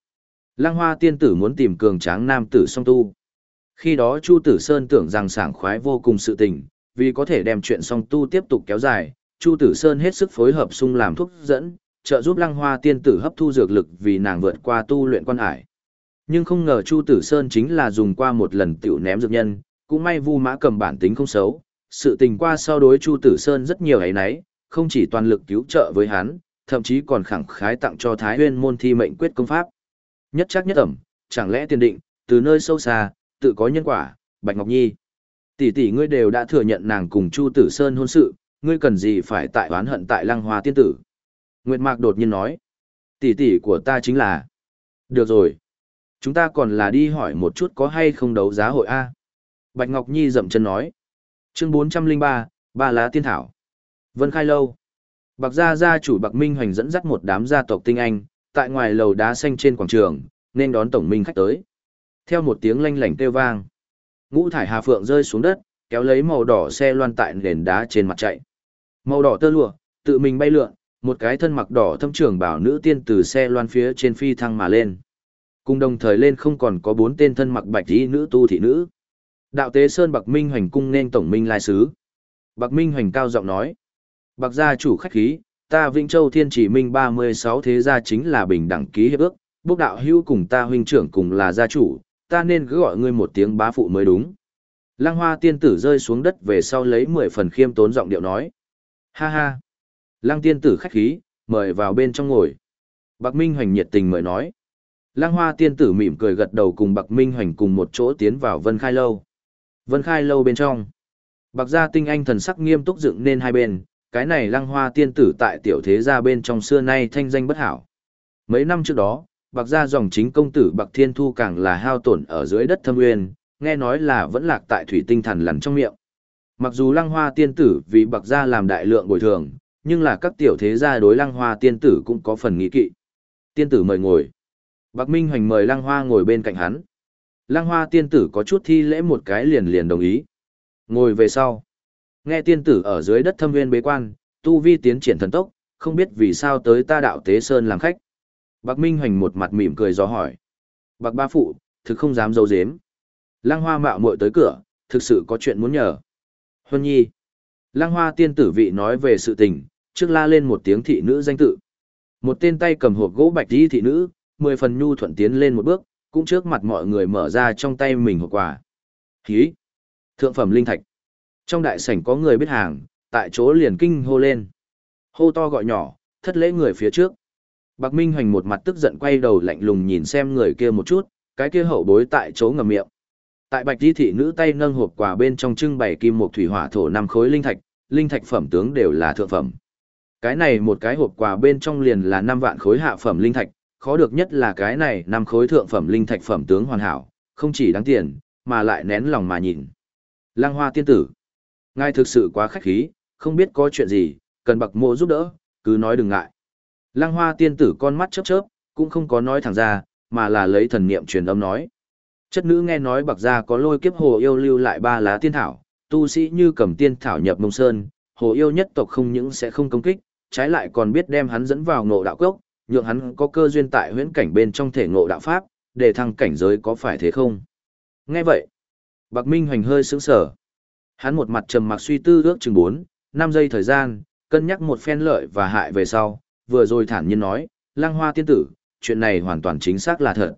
lăng hoa tiên tử muốn tìm cường tráng nam tử song tu. Khi đó Chu Tử Sơn tưởng rằng sảng khoái vô cùng sự tình, vì có thể đem chuyện song tu tiếp tục kéo dài, Chu Tử Sơn hết sức phối hợp sung làm thuốc dẫn, trợ giúp lăng hoa tiên tử hấp thu dược lực vì nàng vượt qua tu luyện quan hải. Nhưng không ngờ Chu Tử Sơn chính là dùng qua một lần tiểu ném dược nhân, cũng may Vu Mã cầm bản tính không xấu, sự tình qua sau đối Chu Tử Sơn rất nhiều ấy nấy, không chỉ toàn lực cứu trợ với hắn, thậm chí còn khẳng khái tặng cho Thái Huyên môn thi mệnh quyết công pháp. Nhất chắc nhất ẩm, chẳng lẽ tiền định, từ nơi sâu xa, tự có nhân quả, Bạch Ngọc Nhi. Tỷ tỷ ngươi đều đã thừa nhận nàng cùng Chu Tử Sơn hôn sự, ngươi cần gì phải tại oán hận tại Lăng Hoa tiên tử? Nguyệt Mạc đột nhiên nói, tỷ tỷ của ta chính là. Được rồi, chúng ta còn là đi hỏi một chút có hay không đấu giá hội a. Bạch Ngọc Nhi dậm chân nói. Chương 403, Ba lá tiên thảo. Vân Khai Lâu. Bạc Gia gia chủ Bạc Minh Hoành dẫn dắt một đám gia tộc tinh anh, tại ngoài lầu đá xanh trên quảng trường, nên đón tổng minh khách tới. Theo một tiếng lanh lảnh kêu vang, ngũ thải hà phượng rơi xuống đất, kéo lấy màu đỏ xe loan tại nền đá trên mặt chạy. Màu đỏ tơ lụa, tự mình bay lượn, một cái thân mặc đỏ thâm trưởng bảo nữ tiên từ xe loan phía trên phi thăng mà lên. Cùng đồng thời lên không còn có bốn tên thân mặc bạch y nữ tu thị nữ. Đạo tế Sơn Bạc Minh Hoành cung nên tổng minh lai sứ. Bạc Minh Hoành cao giọng nói. Bạc gia chủ khách khí, ta Vĩnh Châu Thiên Chỉ Minh 36 thế gia chính là bình đẳng ký hiệp ước, bốc đạo hữu cùng ta huynh trưởng cùng là gia chủ, ta nên cứ gọi ngươi một tiếng bá phụ mới đúng. Lăng hoa tiên tử rơi xuống đất về sau lấy 10 phần khiêm tốn giọng điệu nói. Ha ha. Lăng tiên tử khách khí, mời vào bên trong ngồi. Bạc Minh Hoành nhiệt tình mời nói. Lăng hoa tiên tử mỉm cười gật đầu cùng Bạc Minh Hoành cùng một chỗ tiến vào Vân Khai Lâu. Vân Khai Lâu bên trong. Bạc gia tinh anh thần sắc nghiêm túc dựng nên hai bên, cái này lăng hoa tiên tử tại tiểu thế gia bên trong xưa nay thanh danh bất hảo. Mấy năm trước đó, bạc gia dòng chính công tử bạc thiên thu càng là hao tổn ở dưới đất thâm nguyên, nghe nói là vẫn lạc tại thủy tinh thần lằn trong miệng. Mặc dù lăng hoa tiên tử vì bạc gia làm đại lượng bồi thường, nhưng là các tiểu thế gia đối lăng hoa tiên tử cũng có phần nghĩ kỵ. Tiên tử mời ngồi. Bạc Minh Hoành mời lăng hoa ngồi bên cạnh hắn. Lăng hoa tiên tử có chút thi lễ một cái liền liền đồng ý. Ngồi về sau. Nghe tiên tử ở dưới đất thâm viên bế quan, tu vi tiến triển thần tốc, không biết vì sao tới ta đạo tế sơn làm khách. Bạc Minh Hoành một mặt mỉm cười do hỏi. Bạc ba phụ, thực không dám dấu dếm. Lăng hoa mạo muội tới cửa, thực sự có chuyện muốn nhờ. Huân nhi. Lăng hoa tiên tử vị nói về sự tình, trước la lên một tiếng thị nữ danh tự. Một tên tay cầm hộp gỗ bạch đi thị nữ, mười phần nhu thuận tiến lên một bước, cũng trước mặt mọi người mở ra trong tay mình hộp quà. Hí! Thượng phẩm linh thạch. Trong đại sảnh có người biết hàng, tại chỗ liền kinh hô lên. Hô to gọi nhỏ, thất lễ người phía trước. Bạc Minh Hoành một mặt tức giận quay đầu lạnh lùng nhìn xem người kia một chút, cái kia hậu bối tại chỗ ngầm miệng. Tại Bạch Di thị nữ tay nâng hộp quà bên trong trưng bày kim một thủy hỏa thổ năm khối linh thạch, linh thạch phẩm tướng đều là thượng phẩm. Cái này một cái hộp quà bên trong liền là năm vạn khối hạ phẩm linh thạch, khó được nhất là cái này năm khối thượng phẩm linh thạch phẩm tướng hoàn hảo, không chỉ đáng tiền, mà lại nén lòng mà nhìn. Lăng Hoa tiên tử, ngài thực sự quá khách khí, không biết có chuyện gì, cần bậc mộ giúp đỡ, cứ nói đừng ngại. Lăng Hoa tiên tử con mắt chớp chớp, cũng không có nói thẳng ra, mà là lấy thần niệm truyền âm nói. Chất nữ nghe nói bạc gia có lôi kiếp hồ yêu lưu lại ba lá tiên thảo, tu sĩ như cầm tiên thảo nhập mông sơn, hồ yêu nhất tộc không những sẽ không công kích, trái lại còn biết đem hắn dẫn vào ngộ đạo cốc, nhượng hắn có cơ duyên tại huyễn cảnh bên trong thể ngộ đạo pháp, để thăng cảnh giới có phải thế không? Nghe vậy, Bạc Minh Hoành hơi sững sờ. Hắn một mặt trầm mặc suy tư ước chừng 4, 5 giây thời gian, cân nhắc một phen lợi và hại về sau, vừa rồi thản nhiên nói, Lăng Hoa tiên tử, chuyện này hoàn toàn chính xác là thật.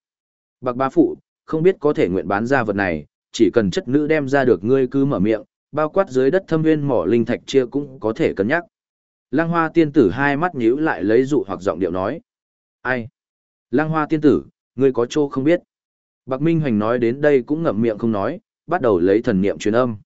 Bạc Bá phụ, không biết có thể nguyện bán ra vật này, chỉ cần chất nữ đem ra được ngươi cứ mở miệng, bao quát dưới đất thâm nguyên mỏ linh thạch chia cũng có thể cân nhắc. Lăng hoa tiên tử hai mắt nhíu lại lấy dụ hoặc giọng điệu nói. Ai? Lăng hoa tiên tử, ngươi có chỗ không biết. Bạc Minh Hoành nói đến đây cũng ngậm miệng không nói, bắt đầu lấy thần niệm truyền âm.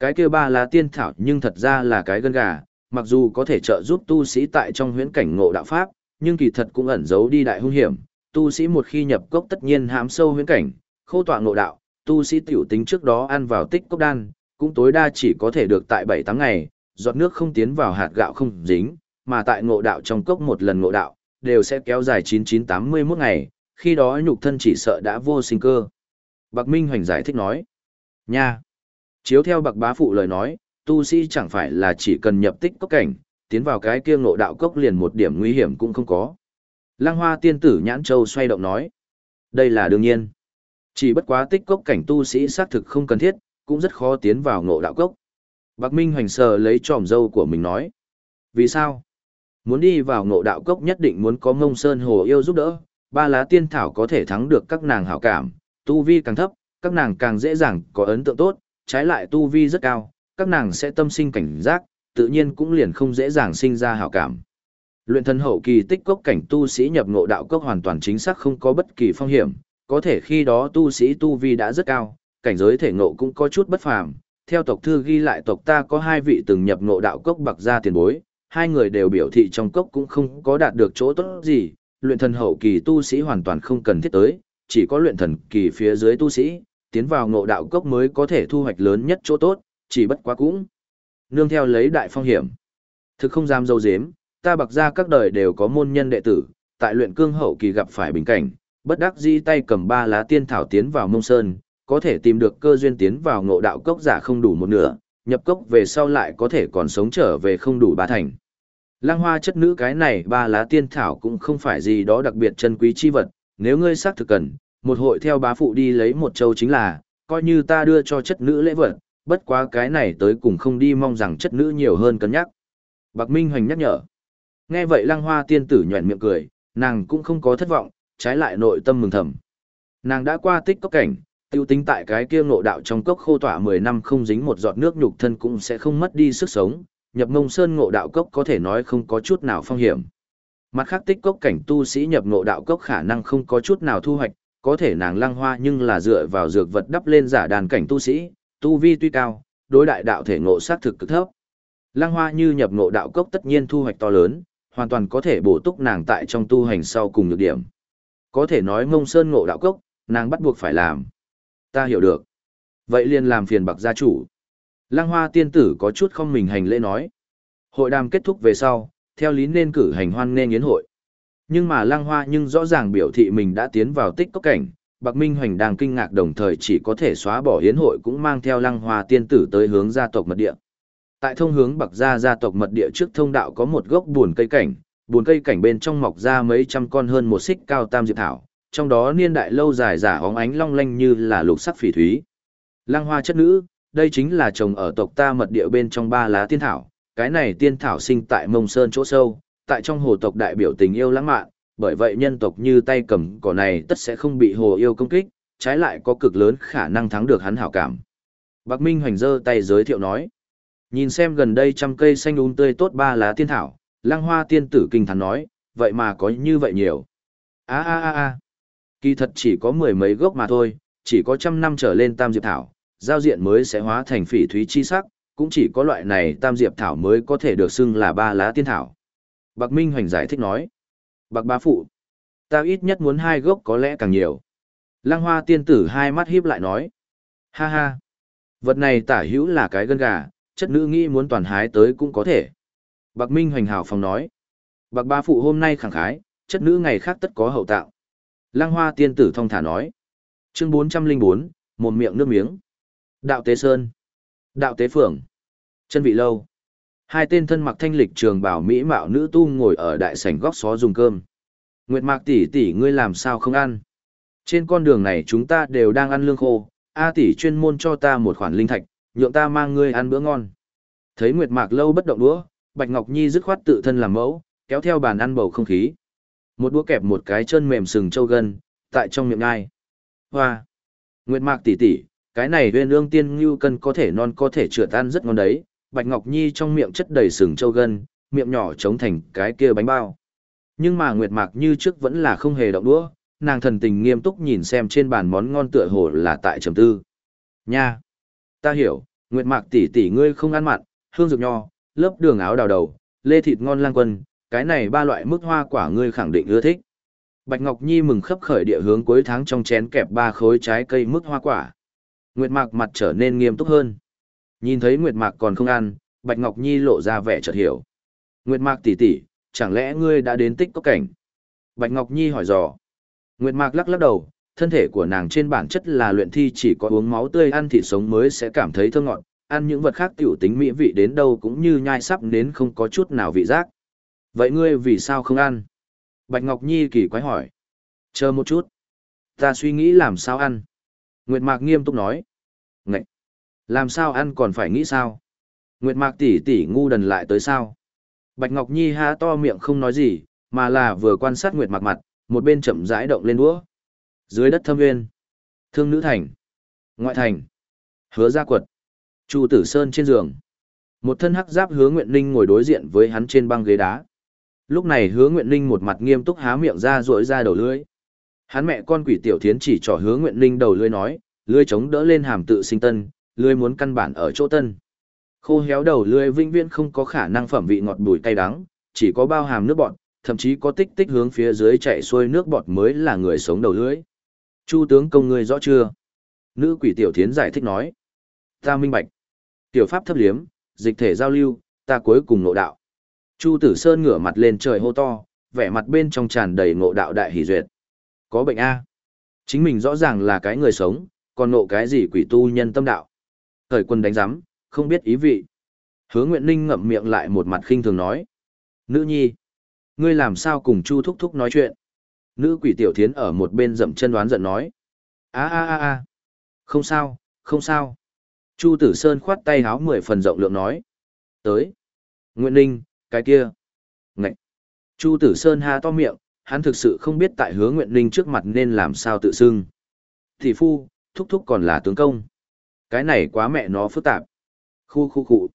Cái kia ba là tiên thảo nhưng thật ra là cái gân gà, mặc dù có thể trợ giúp tu sĩ tại trong huyễn cảnh ngộ đạo pháp, nhưng kỳ thật cũng ẩn giấu đi đại hung hiểm. Tu sĩ một khi nhập cốc tất nhiên hám sâu huyễn cảnh, khô tọa ngộ đạo, tu sĩ tiểu tính trước đó ăn vào tích cốc đan, cũng tối đa chỉ có thể được tại 7 tháng ngày, giọt nước không tiến vào hạt gạo không dính, mà tại ngộ đạo trong cốc một lần ngộ đạo, đều sẽ kéo dài 9981 ngày, khi đó nhục thân chỉ sợ đã vô sinh cơ. Bạc Minh Hoành giải thích nói, nha, Chiếu theo bậc bá phụ lời nói, tu sĩ chẳng phải là chỉ cần nhập tích cốc cảnh, tiến vào cái kia ngộ đạo cốc liền một điểm nguy hiểm cũng không có. Lăng hoa tiên tử nhãn châu xoay động nói. Đây là đương nhiên. Chỉ bất quá tích cốc cảnh tu sĩ xác thực không cần thiết, cũng rất khó tiến vào ngộ đạo cốc. Bạc Minh hoành sờ lấy tròm dâu của mình nói. Vì sao? Muốn đi vào ngộ đạo cốc nhất định muốn có ngông sơn hồ yêu giúp đỡ, ba lá tiên thảo có thể thắng được các nàng hảo cảm, tu vi càng thấp, các nàng càng dễ dàng có ấn tượng tốt, trái lại tu vi rất cao, các nàng sẽ tâm sinh cảnh giác, tự nhiên cũng liền không dễ dàng sinh ra hảo cảm. Luyện thân hậu kỳ tích cốc cảnh tu sĩ nhập ngộ đạo cốc hoàn toàn chính xác không có bất kỳ phong hiểm, có thể khi đó tu sĩ tu vi đã rất cao, cảnh giới thể ngộ cũng có chút bất phàm. Theo tộc thư ghi lại tộc ta có hai vị từng nhập ngộ đạo cốc bạc ra tiền bối, hai người đều biểu thị trong cốc cũng không có đạt được chỗ tốt gì, luyện thần hậu kỳ tu sĩ hoàn toàn không cần thiết tới, chỉ có luyện thần kỳ phía dưới tu sĩ, tiến vào ngộ đạo cốc mới có thể thu hoạch lớn nhất chỗ tốt, chỉ bất quá cũng. Nương theo lấy đại phong hiểm. Thực không dám dâu dếm, ta bạc ra các đời đều có môn nhân đệ tử, tại luyện cương hậu kỳ gặp phải bình cảnh, bất đắc di tay cầm ba lá tiên thảo tiến vào mông sơn, có thể tìm được cơ duyên tiến vào ngộ đạo cốc giả không đủ một nửa, nhập cốc về sau lại có thể còn sống trở về không đủ ba thành. Lăng hoa chất nữ cái này ba lá tiên thảo cũng không phải gì đó đặc biệt chân quý chi vật, nếu ngươi xác thực cần, một hội theo bá phụ đi lấy một châu chính là, coi như ta đưa cho chất nữ lễ vật, bất quá cái này tới cùng không đi mong rằng chất nữ nhiều hơn cân nhắc. Bạc Minh Hoành nhắc nhở. Nghe vậy lăng hoa tiên tử nhuẩn miệng cười, nàng cũng không có thất vọng, trái lại nội tâm mừng thầm. Nàng đã qua tích cốc cảnh, tiêu tính tại cái kia ngộ đạo trong cốc khô tỏa 10 năm không dính một giọt nước nhục thân cũng sẽ không mất đi sức sống, nhập ngông sơn ngộ đạo cốc có thể nói không có chút nào phong hiểm. Mặt khác tích cốc cảnh tu sĩ nhập ngộ đạo cốc khả năng không có chút nào thu hoạch, có thể nàng lăng hoa nhưng là dựa vào dược vật đắp lên giả đàn cảnh tu sĩ, tu vi tuy cao, đối đại đạo thể ngộ sát thực cực thấp. Lăng hoa như nhập ngộ đạo cốc tất nhiên thu hoạch to lớn, hoàn toàn có thể bổ túc nàng tại trong tu hành sau cùng nhược điểm. Có thể nói mông sơn ngộ đạo cốc, nàng bắt buộc phải làm. Ta hiểu được. Vậy liền làm phiền bạc gia chủ. Lăng hoa tiên tử có chút không mình hành lễ nói. Hội đàm kết thúc về sau, theo lý nên cử hành hoan nên yến hội. Nhưng mà lăng hoa nhưng rõ ràng biểu thị mình đã tiến vào tích cốc cảnh, Bạc Minh Hoành đang kinh ngạc đồng thời chỉ có thể xóa bỏ yến hội cũng mang theo lăng hoa tiên tử tới hướng gia tộc mật địa. Tại thông hướng Bạc gia gia tộc mật địa trước thông đạo có một gốc buồn cây cảnh, buồn cây cảnh bên trong mọc ra mấy trăm con hơn một xích cao tam diệp thảo, trong đó niên đại lâu dài giả hóng ánh long lanh như là lục sắc phỉ thúy. Lăng hoa chất nữ, đây chính là trồng ở tộc ta mật địa bên trong ba lá tiên thảo, cái này tiên thảo sinh tại mông sơn chỗ sâu, tại trong hồ tộc đại biểu tình yêu lãng mạn, bởi vậy nhân tộc như tay cầm cỏ này tất sẽ không bị hồ yêu công kích, trái lại có cực lớn khả năng thắng được hắn hảo cảm. Bạc Minh hoành giơ tay giới thiệu nói, nhìn xem gần đây trăm cây xanh um tươi tốt ba lá tiên thảo, lăng hoa tiên tử kinh thắn nói, vậy mà có như vậy nhiều. a a a a kỳ thật chỉ có mười mấy gốc mà thôi, chỉ có trăm năm trở lên tam diệp thảo, giao diện mới sẽ hóa thành phỉ thúy chi sắc, cũng chỉ có loại này tam diệp thảo mới có thể được xưng là ba lá tiên thảo. Bạc Minh Hoành giải thích nói, Bạc bá phụ, ta ít nhất muốn hai gốc có lẽ càng nhiều. Lăng hoa tiên tử hai mắt híp lại nói, ha ha, vật này tả hữu là cái gân gà, chất nữ nghĩ muốn toàn hái tới cũng có thể. Bạc Minh Hoành hào phòng nói, Bạc bá phụ hôm nay khẳng khái, chất nữ ngày khác tất có hậu tạo. Lăng hoa tiên tử thông thả nói, chương 404, một miệng nước miếng. Đạo Tế Sơn, Đạo Tế Phượng, Chân Vị Lâu. Hai tên thân mặc thanh lịch trường bảo mỹ mạo nữ tu ngồi ở đại sảnh góc xó dùng cơm. Nguyệt Mạc tỷ tỷ ngươi làm sao không ăn? Trên con đường này chúng ta đều đang ăn lương khô, A tỷ chuyên môn cho ta một khoản linh thạch, nhượng ta mang ngươi ăn bữa ngon. Thấy Nguyệt Mạc lâu bất động đũa, Bạch Ngọc Nhi dứt khoát tự thân làm mẫu, kéo theo bàn ăn bầu không khí. Một đũa kẹp một cái chân mềm sừng trâu gân, tại trong miệng ngai. Hoa! Nguyệt Mạc tỷ tỷ, cái này huyên ương tiên ngưu cân có thể non có thể trượt tan rất ngon đấy, Bạch Ngọc Nhi trong miệng chất đầy sừng trâu gân, miệng nhỏ trống thành cái kia bánh bao. Nhưng mà Nguyệt Mạc như trước vẫn là không hề động đũa, nàng thần tình nghiêm túc nhìn xem trên bàn món ngon tựa hồ là tại trầm tư. Nha! Ta hiểu, Nguyệt Mạc tỷ tỷ ngươi không ăn mặn, hương dược nho, lớp đường áo đào đầu, lê thịt ngon lang quân, cái này ba loại mức hoa quả ngươi khẳng định ưa thích. Bạch Ngọc Nhi mừng khấp khởi địa hướng cuối tháng trong chén kẹp ba khối trái cây mức hoa quả. Nguyệt Mạc mặt trở nên nghiêm túc hơn. Nhìn thấy Nguyệt Mạc còn không ăn, Bạch Ngọc Nhi lộ ra vẻ chợt hiểu. Nguyệt Mạc tỷ tỷ, chẳng lẽ ngươi đã đến tích có cảnh? Bạch Ngọc Nhi hỏi dò. Nguyệt Mạc lắc lắc đầu, thân thể của nàng trên bản chất là luyện thi chỉ có uống máu tươi ăn thịt sống mới sẽ cảm thấy thơm ngọt, ăn những vật khác tiểu tính mỹ vị đến đâu cũng như nhai sắp nến không có chút nào vị giác. Vậy ngươi vì sao không ăn? Bạch Ngọc Nhi kỳ quái hỏi. Chờ một chút. Ta suy nghĩ làm sao ăn. Nguyệt Mạc nghiêm túc nói. Ngậy! Làm sao ăn còn phải nghĩ sao? Nguyệt Mạc tỷ tỷ ngu đần lại tới sao? Bạch Ngọc Nhi há to miệng không nói gì, mà là vừa quan sát Nguyệt Mạc mặt, một bên chậm rãi động lên đũa. Dưới đất thâm nguyên. Thương nữ thành. Ngoại thành. Hứa gia quật. Chu Tử Sơn trên giường. Một thân hắc giáp hứa Nguyện Ninh ngồi đối diện với hắn trên băng ghế đá. Lúc này hứa Nguyện Ninh một mặt nghiêm túc há miệng ra rỗi ra đầu lưỡi. Hắn mẹ con quỷ tiểu thiến chỉ trỏ hứa Nguyện Ninh đầu lưỡi nói, lưỡi chống đỡ lên hàm tự sinh tân, lưỡi muốn căn bản ở chỗ tân. Khô héo đầu lưỡi vĩnh viễn không có khả năng phẩm vị ngọt bùi cay đắng, chỉ có bao hàm nước bọt, thậm chí có tích tích hướng phía dưới chạy xuôi nước bọt mới là người sống đầu lưỡi. Chu tướng công ngươi rõ chưa? Nữ quỷ tiểu thiến giải thích nói. Ta minh bạch. Tiểu pháp thấp liếm, dịch thể giao lưu, ta cuối cùng ngộ đạo. Chu tử sơn ngửa mặt lên trời hô to, vẻ mặt bên trong tràn đầy ngộ đạo đại hỷ duyệt. Có bệnh A. Chính mình rõ ràng là cái người sống, còn nộ cái gì quỷ tu nhân tâm đạo. Thời quân đánh giám, không biết ý vị. Hứa Nguyện Ninh ngậm miệng lại một mặt khinh thường nói. Nữ nhi, ngươi làm sao cùng Chu Thúc Thúc nói chuyện? Nữ quỷ tiểu thiến ở một bên dậm chân đoán giận nói. a a a a không sao, không sao. Chu Tử Sơn khoát tay háo mười phần rộng lượng nói. Tới. Nguyện Ninh, cái kia. Ngậy. Chu Tử Sơn ha to miệng, hắn thực sự không biết tại hứa Nguyện Ninh trước mặt nên làm sao tự xưng. Thị phu, thúc thúc còn là tướng công. Cái này quá mẹ nó phức tạp. Khu khu khu.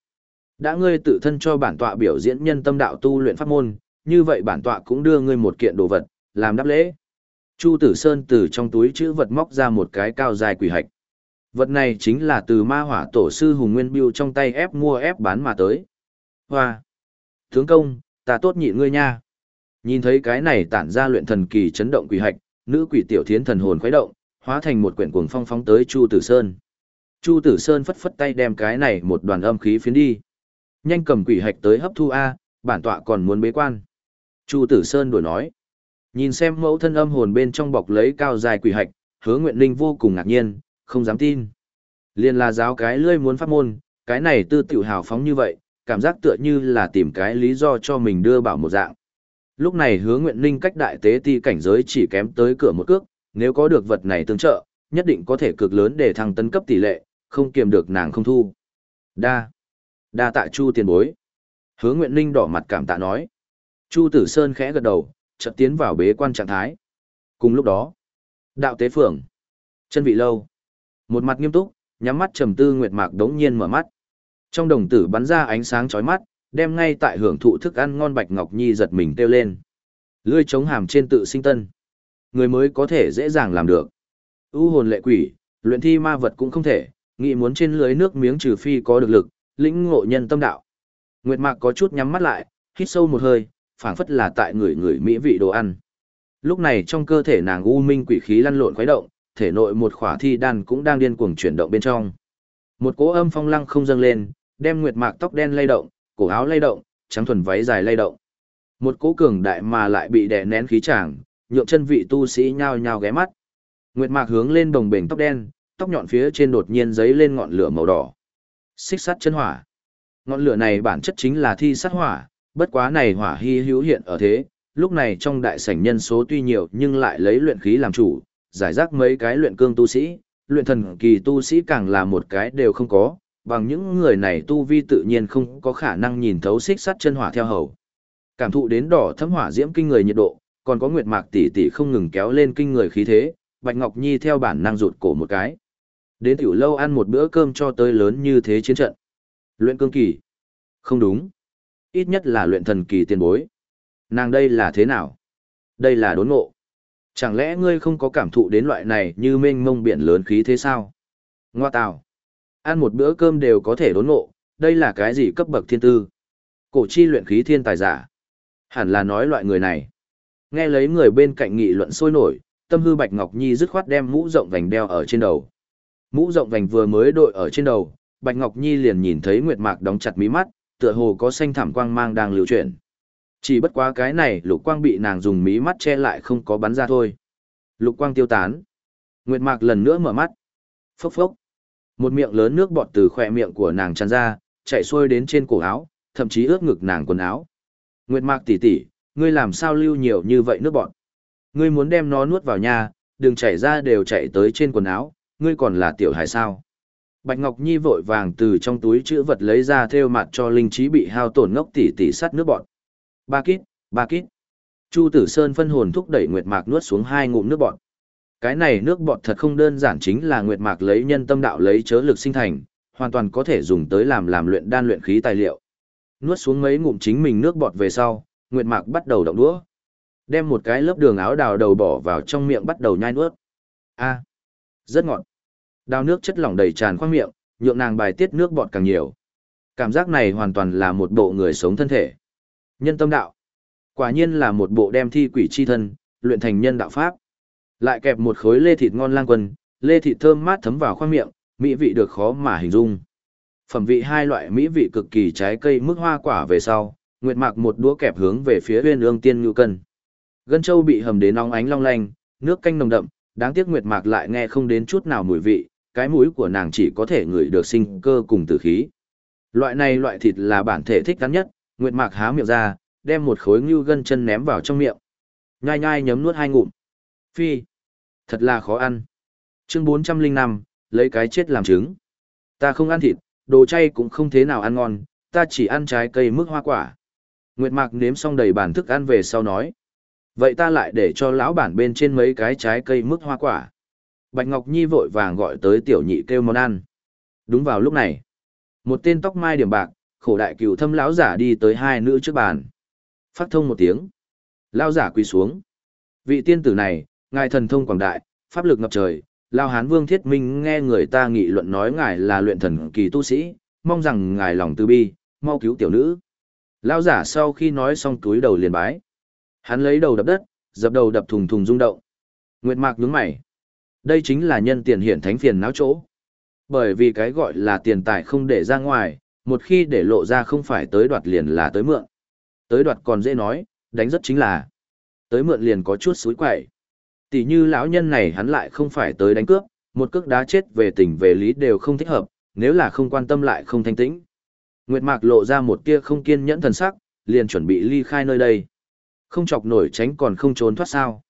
Đã ngươi tự thân cho bản tọa biểu diễn nhân tâm đạo tu luyện pháp môn, như vậy bản tọa cũng đưa ngươi một kiện đồ vật, làm đáp lễ. Chu Tử Sơn từ trong túi chữ vật móc ra một cái cao dài quỷ hạch. Vật này chính là từ ma hỏa tổ sư Hùng Nguyên Biêu trong tay ép mua ép bán mà tới. Hoa! Tướng công, ta tốt nhịn ngươi nha. Nhìn thấy cái này tản ra luyện thần kỳ chấn động quỷ hạch, nữ quỷ tiểu thiến thần hồn khuấy động, hóa thành một quyển cuồng phong phóng tới Chu Tử Sơn. Chu Tử Sơn phất phất tay đem cái này một đoàn âm khí phiến đi. Nhanh cầm quỷ hạch tới hấp thu a, bản tọa còn muốn bế quan. Chu Tử Sơn đổi nói. Nhìn xem mẫu thân âm hồn bên trong bọc lấy cao dài quỷ hạch, hứa nguyện linh vô cùng ngạc nhiên, không dám tin. Liên là giáo cái lươi muốn pháp môn, cái này tư tiểu hào phóng như vậy, cảm giác tựa như là tìm cái lý do cho mình đưa bảo một dạng. Lúc này hứa nguyện linh cách đại tế ti cảnh giới chỉ kém tới cửa một cước, nếu có được vật này tương trợ, nhất định có thể cực lớn để thăng tấn cấp tỷ lệ, không kiềm được nàng không thu. Đa. Đa tạ Chu tiền bối. Hứa Nguyện Linh đỏ mặt cảm tạ nói. Chu Tử Sơn khẽ gật đầu, chợt tiến vào bế quan trạng thái. Cùng lúc đó, đạo tế phường, chân vị lâu. Một mặt nghiêm túc, nhắm mắt trầm tư Nguyệt Mạc đống nhiên mở mắt. Trong đồng tử bắn ra ánh sáng chói mắt, đem ngay tại hưởng thụ thức ăn ngon Bạch Ngọc Nhi giật mình kêu lên. lưỡi chống hàm trên tự sinh tân. Người mới có thể dễ dàng làm được. U hồn lệ quỷ, luyện thi ma vật cũng không thể, nghĩ muốn trên lưới nước miếng trừ phi có được lực, lĩnh ngộ nhân tâm đạo. Nguyệt Mạc có chút nhắm mắt lại, hít sâu một hơi, phảng phất là tại người người mỹ vị đồ ăn. Lúc này trong cơ thể nàng u minh quỷ khí lăn lộn khuấy động, thể nội một khỏa thi đan cũng đang điên cuồng chuyển động bên trong. Một cỗ âm phong lăng không dâng lên, đem Nguyệt Mạc tóc đen lay động, cổ áo lay động, trắng thuần váy dài lay động. Một cỗ cường đại mà lại bị đè nén khí chàng, nhượng chân vị tu sĩ nhao nhao ghé mắt. Nguyệt Mạc hướng lên đồng bền tóc đen, tóc nhọn phía trên đột nhiên giấy lên ngọn lửa màu đỏ. Xích sắt chân hỏa. Ngọn lửa này bản chất chính là thi sắt hỏa, bất quá này hỏa hy hữu hiện ở thế, lúc này trong đại sảnh nhân số tuy nhiều nhưng lại lấy luyện khí làm chủ, giải rác mấy cái luyện cương tu sĩ, luyện thần kỳ tu sĩ càng là một cái đều không có, bằng những người này tu vi tự nhiên không có khả năng nhìn thấu xích sắt chân hỏa theo hầu. Cảm thụ đến đỏ thấm hỏa diễm kinh người nhiệt độ, còn có nguyệt mạc tỷ tỷ không ngừng kéo lên kinh người khí thế, Bạch Ngọc Nhi theo bản năng rụt cổ một cái. Đến tiểu lâu ăn một bữa cơm cho tới lớn như thế chiến trận. Luyện cương kỳ. Không đúng. Ít nhất là luyện thần kỳ tiền bối. Nàng đây là thế nào? Đây là đốn ngộ. Chẳng lẽ ngươi không có cảm thụ đến loại này như mênh mông biển lớn khí thế sao? Ngoa tào. Ăn một bữa cơm đều có thể đốn ngộ, đây là cái gì cấp bậc thiên tư? Cổ chi luyện khí thiên tài giả. Hẳn là nói loại người này. Nghe lấy người bên cạnh nghị luận sôi nổi, tâm hư Bạch Ngọc Nhi dứt khoát đem mũ rộng vành đeo ở trên đầu. Mũ rộng vành vừa mới đội ở trên đầu, Bạch Ngọc Nhi liền nhìn thấy Nguyệt Mạc đóng chặt mí mắt, tựa hồ có xanh thảm quang mang đang lưu chuyển. Chỉ bất quá cái này lục quang bị nàng dùng mí mắt che lại không có bắn ra thôi. Lục quang tiêu tán. Nguyệt Mạc lần nữa mở mắt. Phốc phốc. Một miệng lớn nước bọt từ khỏe miệng của nàng tràn ra, chạy xuôi đến trên cổ áo, thậm chí ướt ngực nàng quần áo. Nguyệt Mạc tỷ tỷ, ngươi làm sao lưu nhiều như vậy nước bọt? Ngươi muốn đem nó nuốt vào nhà, đừng chảy ra đều chạy tới trên quần áo, ngươi còn là tiểu hài sao? Bạch Ngọc Nhi vội vàng từ trong túi chữ vật lấy ra theo mặt cho linh trí bị hao tổn ngốc tỷ tỷ sắt nước bọt. Ba kít, ba kít. Chu Tử Sơn phân hồn thúc đẩy Nguyệt Mạc nuốt xuống hai ngụm nước bọt. Cái này nước bọt thật không đơn giản chính là Nguyệt Mạc lấy nhân tâm đạo lấy chớ lực sinh thành, hoàn toàn có thể dùng tới làm làm luyện đan luyện khí tài liệu. Nuốt xuống mấy ngụm chính mình nước bọt về sau, Nguyệt Mạc bắt đầu động đũa. Đem một cái lớp đường áo đào đầu bỏ vào trong miệng bắt đầu nhai nuốt. A, rất ngọt. Đào nước chất lỏng đầy tràn khoang miệng, nhượng nàng bài tiết nước bọt càng nhiều. Cảm giác này hoàn toàn là một bộ người sống thân thể. Nhân tâm đạo. Quả nhiên là một bộ đem thi quỷ chi thân, luyện thành nhân đạo pháp. Lại kẹp một khối lê thịt ngon lang quân, lê thịt thơm mát thấm vào khoang miệng, mỹ vị được khó mà hình dung. Phẩm vị hai loại mỹ vị cực kỳ trái cây mức hoa quả về sau, Nguyệt Mạc một đũa kẹp hướng về phía Uyên Ương Tiên Ngưu Cân. Gân châu bị hầm đến nóng ánh long lanh, nước canh nồng đậm, đáng tiếc Nguyệt Mạc lại nghe không đến chút nào mùi vị, cái mũi của nàng chỉ có thể ngửi được sinh cơ cùng tử khí. Loại này loại thịt là bản thể thích gắn nhất, Nguyệt Mạc há miệng ra, đem một khối ngưu gân chân ném vào trong miệng. Nhai nhai nhấm nuốt hai ngụm. Phi. Thật là khó ăn. Chương 405, lấy cái chết làm trứng. Ta không ăn thịt, đồ chay cũng không thế nào ăn ngon, ta chỉ ăn trái cây mức hoa quả. Nguyệt Mạc nếm xong đầy bản thức ăn về sau nói. Vậy ta lại để cho lão bản bên trên mấy cái trái cây mức hoa quả. Bạch Ngọc Nhi vội vàng gọi tới tiểu nhị kêu món ăn. Đúng vào lúc này, một tên tóc mai điểm bạc, khổ đại cửu thâm lão giả đi tới hai nữ trước bàn. Phát thông một tiếng. Lão giả quỳ xuống. Vị tiên tử này, ngài thần thông quảng đại, pháp lực ngập trời, Lao Hán Vương Thiết Minh nghe người ta nghị luận nói ngài là luyện thần kỳ tu sĩ, mong rằng ngài lòng từ bi, mau cứu tiểu nữ. Lao giả sau khi nói xong túi đầu liền bái. Hắn lấy đầu đập đất, dập đầu đập thùng thùng rung động. Nguyệt Mạc nhướng mày. Đây chính là nhân tiền hiển thánh phiền náo chỗ. Bởi vì cái gọi là tiền tài không để ra ngoài, một khi để lộ ra không phải tới đoạt liền là tới mượn. Tới đoạt còn dễ nói, đánh rất chính là. Tới mượn liền có chút suối quậy. Tỷ như lão nhân này hắn lại không phải tới đánh cướp, một cước đá chết về tình về lý đều không thích hợp, nếu là không quan tâm lại không thanh tĩnh. Nguyệt Mạc lộ ra một tia không kiên nhẫn thần sắc, liền chuẩn bị ly khai nơi đây. Không chọc nổi tránh còn không trốn thoát sao.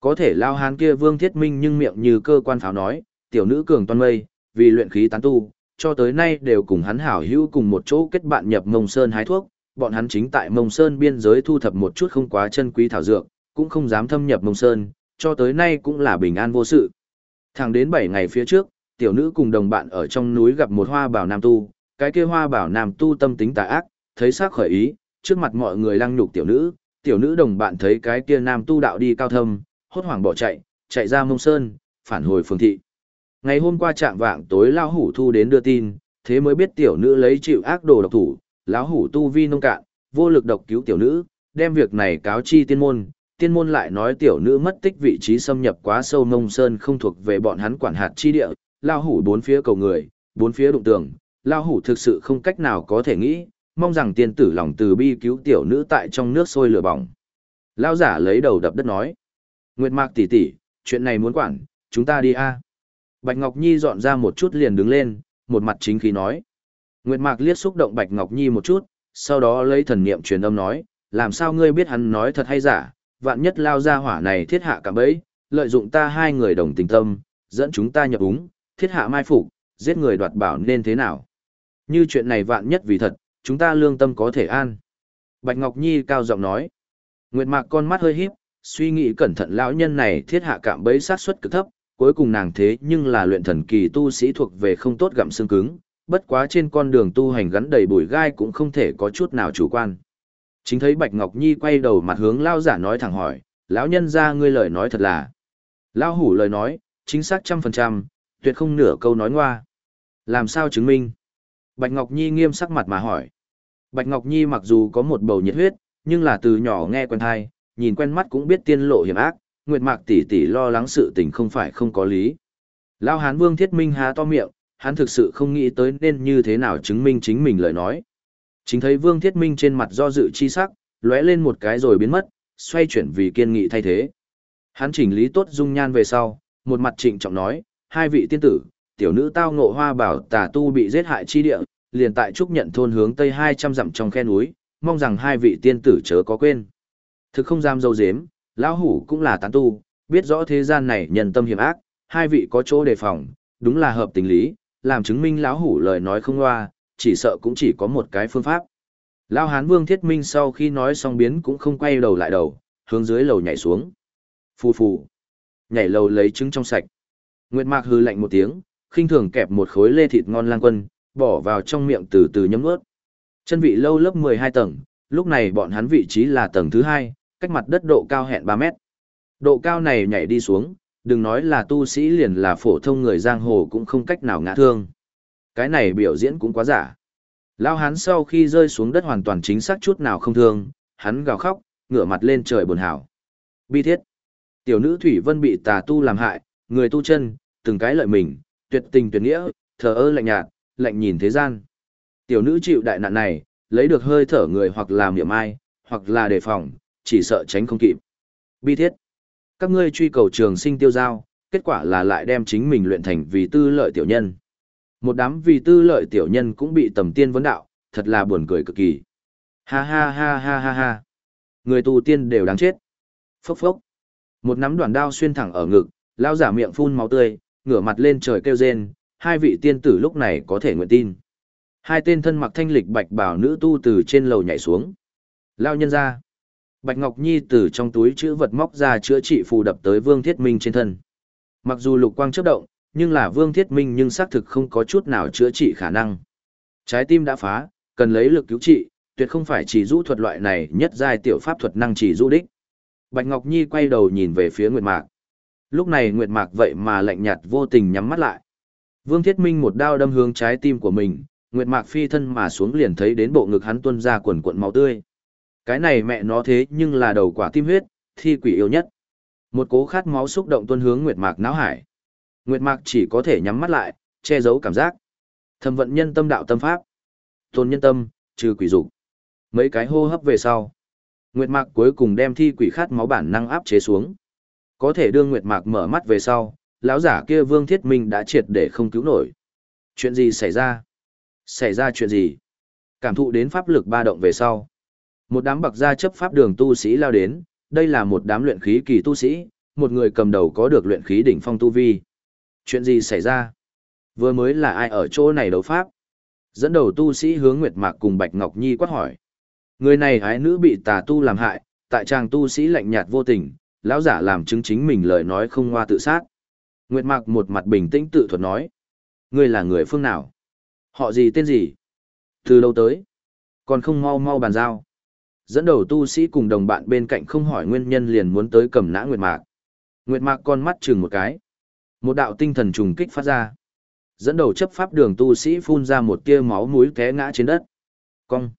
Có thể lao hán kia Vương Thiết Minh nhưng miệng như cơ quan pháo nói, tiểu nữ cường toan mây, vì luyện khí tán tu, cho tới nay đều cùng hắn hảo hữu cùng một chỗ kết bạn nhập Mông Sơn hái thuốc, bọn hắn chính tại Mông Sơn biên giới thu thập một chút không quá chân quý thảo dược, cũng không dám thâm nhập Mông Sơn, cho tới nay cũng là bình an vô sự. Thẳng đến 7 ngày phía trước, tiểu nữ cùng đồng bạn ở trong núi gặp một hoa bảo nam tu, cái kia hoa bảo nam tu tâm tính tà ác, thấy sắc khởi ý, trước mặt mọi người lăng nhục tiểu nữ, tiểu nữ đồng bạn thấy cái kia nam tu đạo đi cao thâm, hốt hoảng bỏ chạy, chạy ra mông sơn, phản hồi phương thị. Ngày hôm qua trạng vạng tối lão hủ thu đến đưa tin, thế mới biết tiểu nữ lấy chịu ác đồ độc thủ, lão hủ tu vi nông cạn, vô lực độc cứu tiểu nữ, đem việc này cáo chi tiên môn, tiên môn lại nói tiểu nữ mất tích vị trí xâm nhập quá sâu mông sơn không thuộc về bọn hắn quản hạt chi địa, lao hủ bốn phía cầu người, bốn phía đụng tường, lao hủ thực sự không cách nào có thể nghĩ, mong rằng tiên tử lòng từ bi cứu tiểu nữ tại trong nước sôi lửa bỏng. Lao giả lấy đầu đập đất nói, Nguyệt Mạc tỷ tỷ, chuyện này muốn quản, chúng ta đi a. Bạch Ngọc Nhi dọn ra một chút liền đứng lên, một mặt chính khí nói. Nguyệt Mạc liếc xúc động Bạch Ngọc Nhi một chút, sau đó lấy thần niệm truyền âm nói, làm sao ngươi biết hắn nói thật hay giả, vạn nhất lao ra hỏa này thiết hạ cả bẫy, lợi dụng ta hai người đồng tình tâm, dẫn chúng ta nhập úng, thiết hạ mai phục, giết người đoạt bảo nên thế nào. Như chuyện này vạn nhất vì thật, chúng ta lương tâm có thể an. Bạch Ngọc Nhi cao giọng nói. Nguyệt Mạc con mắt hơi híp, suy nghĩ cẩn thận lão nhân này thiết hạ cảm bẫy sát suất cực thấp, cuối cùng nàng thế nhưng là luyện thần kỳ tu sĩ thuộc về không tốt gặm xương cứng, bất quá trên con đường tu hành gắn đầy bụi gai cũng không thể có chút nào chủ quan. Chính thấy Bạch Ngọc Nhi quay đầu mặt hướng lao giả nói thẳng hỏi, lão nhân ra ngươi lời nói thật là. Lao hủ lời nói, chính xác trăm phần trăm, tuyệt không nửa câu nói ngoa. Làm sao chứng minh? Bạch Ngọc Nhi nghiêm sắc mặt mà hỏi. Bạch Ngọc Nhi mặc dù có một bầu nhiệt huyết, nhưng là từ nhỏ nghe quen thai, nhìn quen mắt cũng biết tiên lộ hiểm ác, Nguyệt Mạc tỷ tỷ lo lắng sự tình không phải không có lý. Lao Hán Vương Thiết Minh há to miệng, hắn thực sự không nghĩ tới nên như thế nào chứng minh chính mình lời nói. Chính thấy Vương Thiết Minh trên mặt do dự chi sắc, lóe lên một cái rồi biến mất, xoay chuyển vì kiên nghị thay thế. Hắn chỉnh lý tốt dung nhan về sau, một mặt trịnh trọng nói, hai vị tiên tử, tiểu nữ tao ngộ hoa bảo tà tu bị giết hại chi địa, liền tại trúc nhận thôn hướng tây 200 dặm trong khe núi, mong rằng hai vị tiên tử chớ có quên. Thực không dám dâu dếm, lão hủ cũng là tán tu, biết rõ thế gian này nhân tâm hiểm ác, hai vị có chỗ đề phòng, đúng là hợp tình lý, làm chứng minh lão hủ lời nói không loa, chỉ sợ cũng chỉ có một cái phương pháp. Lão Hán Vương Thiết Minh sau khi nói xong biến cũng không quay đầu lại đầu, hướng dưới lầu nhảy xuống. Phù phù. Nhảy lầu lấy trứng trong sạch. Nguyệt Mạc hừ lạnh một tiếng, khinh thường kẹp một khối lê thịt ngon lang quân, bỏ vào trong miệng từ từ nhấm ướt. Chân vị lâu lớp 12 tầng, lúc này bọn hắn vị trí là tầng thứ 2, cách mặt đất độ cao hẹn 3 mét. Độ cao này nhảy đi xuống, đừng nói là tu sĩ liền là phổ thông người giang hồ cũng không cách nào ngã thương. Cái này biểu diễn cũng quá giả. Lao hắn sau khi rơi xuống đất hoàn toàn chính xác chút nào không thương, hắn gào khóc, ngửa mặt lên trời buồn hảo. Bi thiết. Tiểu nữ Thủy Vân bị tà tu làm hại, người tu chân, từng cái lợi mình, tuyệt tình tuyệt nghĩa, thờ ơ lạnh nhạt, lạnh nhìn thế gian. Tiểu nữ chịu đại nạn này, lấy được hơi thở người hoặc làm niệm ai, hoặc là đề phòng, chỉ sợ tránh không kịp. Bi thiết. Các ngươi truy cầu trường sinh tiêu giao, kết quả là lại đem chính mình luyện thành vì tư lợi tiểu nhân. Một đám vì tư lợi tiểu nhân cũng bị tầm tiên vấn đạo, thật là buồn cười cực kỳ. Ha ha ha ha ha ha. Người tu tiên đều đáng chết. Phốc phốc. Một nắm đoạn đao xuyên thẳng ở ngực, lao giả miệng phun máu tươi, ngửa mặt lên trời kêu rên, hai vị tiên tử lúc này có thể nguyện tin. Hai tên thân mặc thanh lịch bạch bảo nữ tu từ trên lầu nhảy xuống. Lao nhân ra. Bạch Ngọc Nhi từ trong túi chữ vật móc ra chữa trị phù đập tới Vương Thiết Minh trên thân. Mặc dù lục quang chớp động, nhưng là Vương Thiết Minh nhưng xác thực không có chút nào chữa trị khả năng. Trái tim đã phá, cần lấy lực cứu trị, tuyệt không phải chỉ rũ thuật loại này nhất giai tiểu pháp thuật năng chỉ rũ đích. Bạch Ngọc Nhi quay đầu nhìn về phía Nguyệt Mạc. Lúc này Nguyệt Mạc vậy mà lạnh nhạt vô tình nhắm mắt lại. Vương Thiết Minh một đao đâm hướng trái tim của mình, Nguyệt Mạc phi thân mà xuống liền thấy đến bộ ngực hắn tuôn ra quần cuộn máu tươi. Cái này mẹ nó thế nhưng là đầu quả tim huyết, thi quỷ yêu nhất. Một cố khát máu xúc động tuôn hướng Nguyệt Mạc não hải. Nguyệt Mạc chỉ có thể nhắm mắt lại, che giấu cảm giác. Thâm vận nhân tâm đạo tâm pháp. Tôn nhân tâm, trừ quỷ dục. Mấy cái hô hấp về sau. Nguyệt Mạc cuối cùng đem thi quỷ khát máu bản năng áp chế xuống. Có thể đưa Nguyệt Mạc mở mắt về sau, lão giả kia Vương Thiết Minh đã triệt để không cứu nổi. Chuyện gì xảy ra? Xảy ra chuyện gì? Cảm thụ đến pháp lực ba động về sau. Một đám bậc gia chấp pháp đường tu sĩ lao đến, đây là một đám luyện khí kỳ tu sĩ, một người cầm đầu có được luyện khí đỉnh phong tu vi. Chuyện gì xảy ra? Vừa mới là ai ở chỗ này đấu pháp? Dẫn đầu tu sĩ hướng Nguyệt Mạc cùng Bạch Ngọc Nhi quát hỏi. Người này hái nữ bị tà tu làm hại, tại tràng tu sĩ lạnh nhạt vô tình, lão giả làm chứng chính mình lời nói không ngoa tự sát. Nguyệt Mạc một mặt bình tĩnh tự thuật nói. Ngươi là người phương nào? Họ gì tên gì? Từ đâu tới? Còn không mau mau bàn giao. Dẫn đầu tu sĩ cùng đồng bạn bên cạnh không hỏi nguyên nhân liền muốn tới cầm nã Nguyệt Mạc. Nguyệt Mạc con mắt chừng một cái. Một đạo tinh thần trùng kích phát ra. Dẫn đầu chấp pháp đường tu sĩ phun ra một tia máu mũi té ngã trên đất. Cong.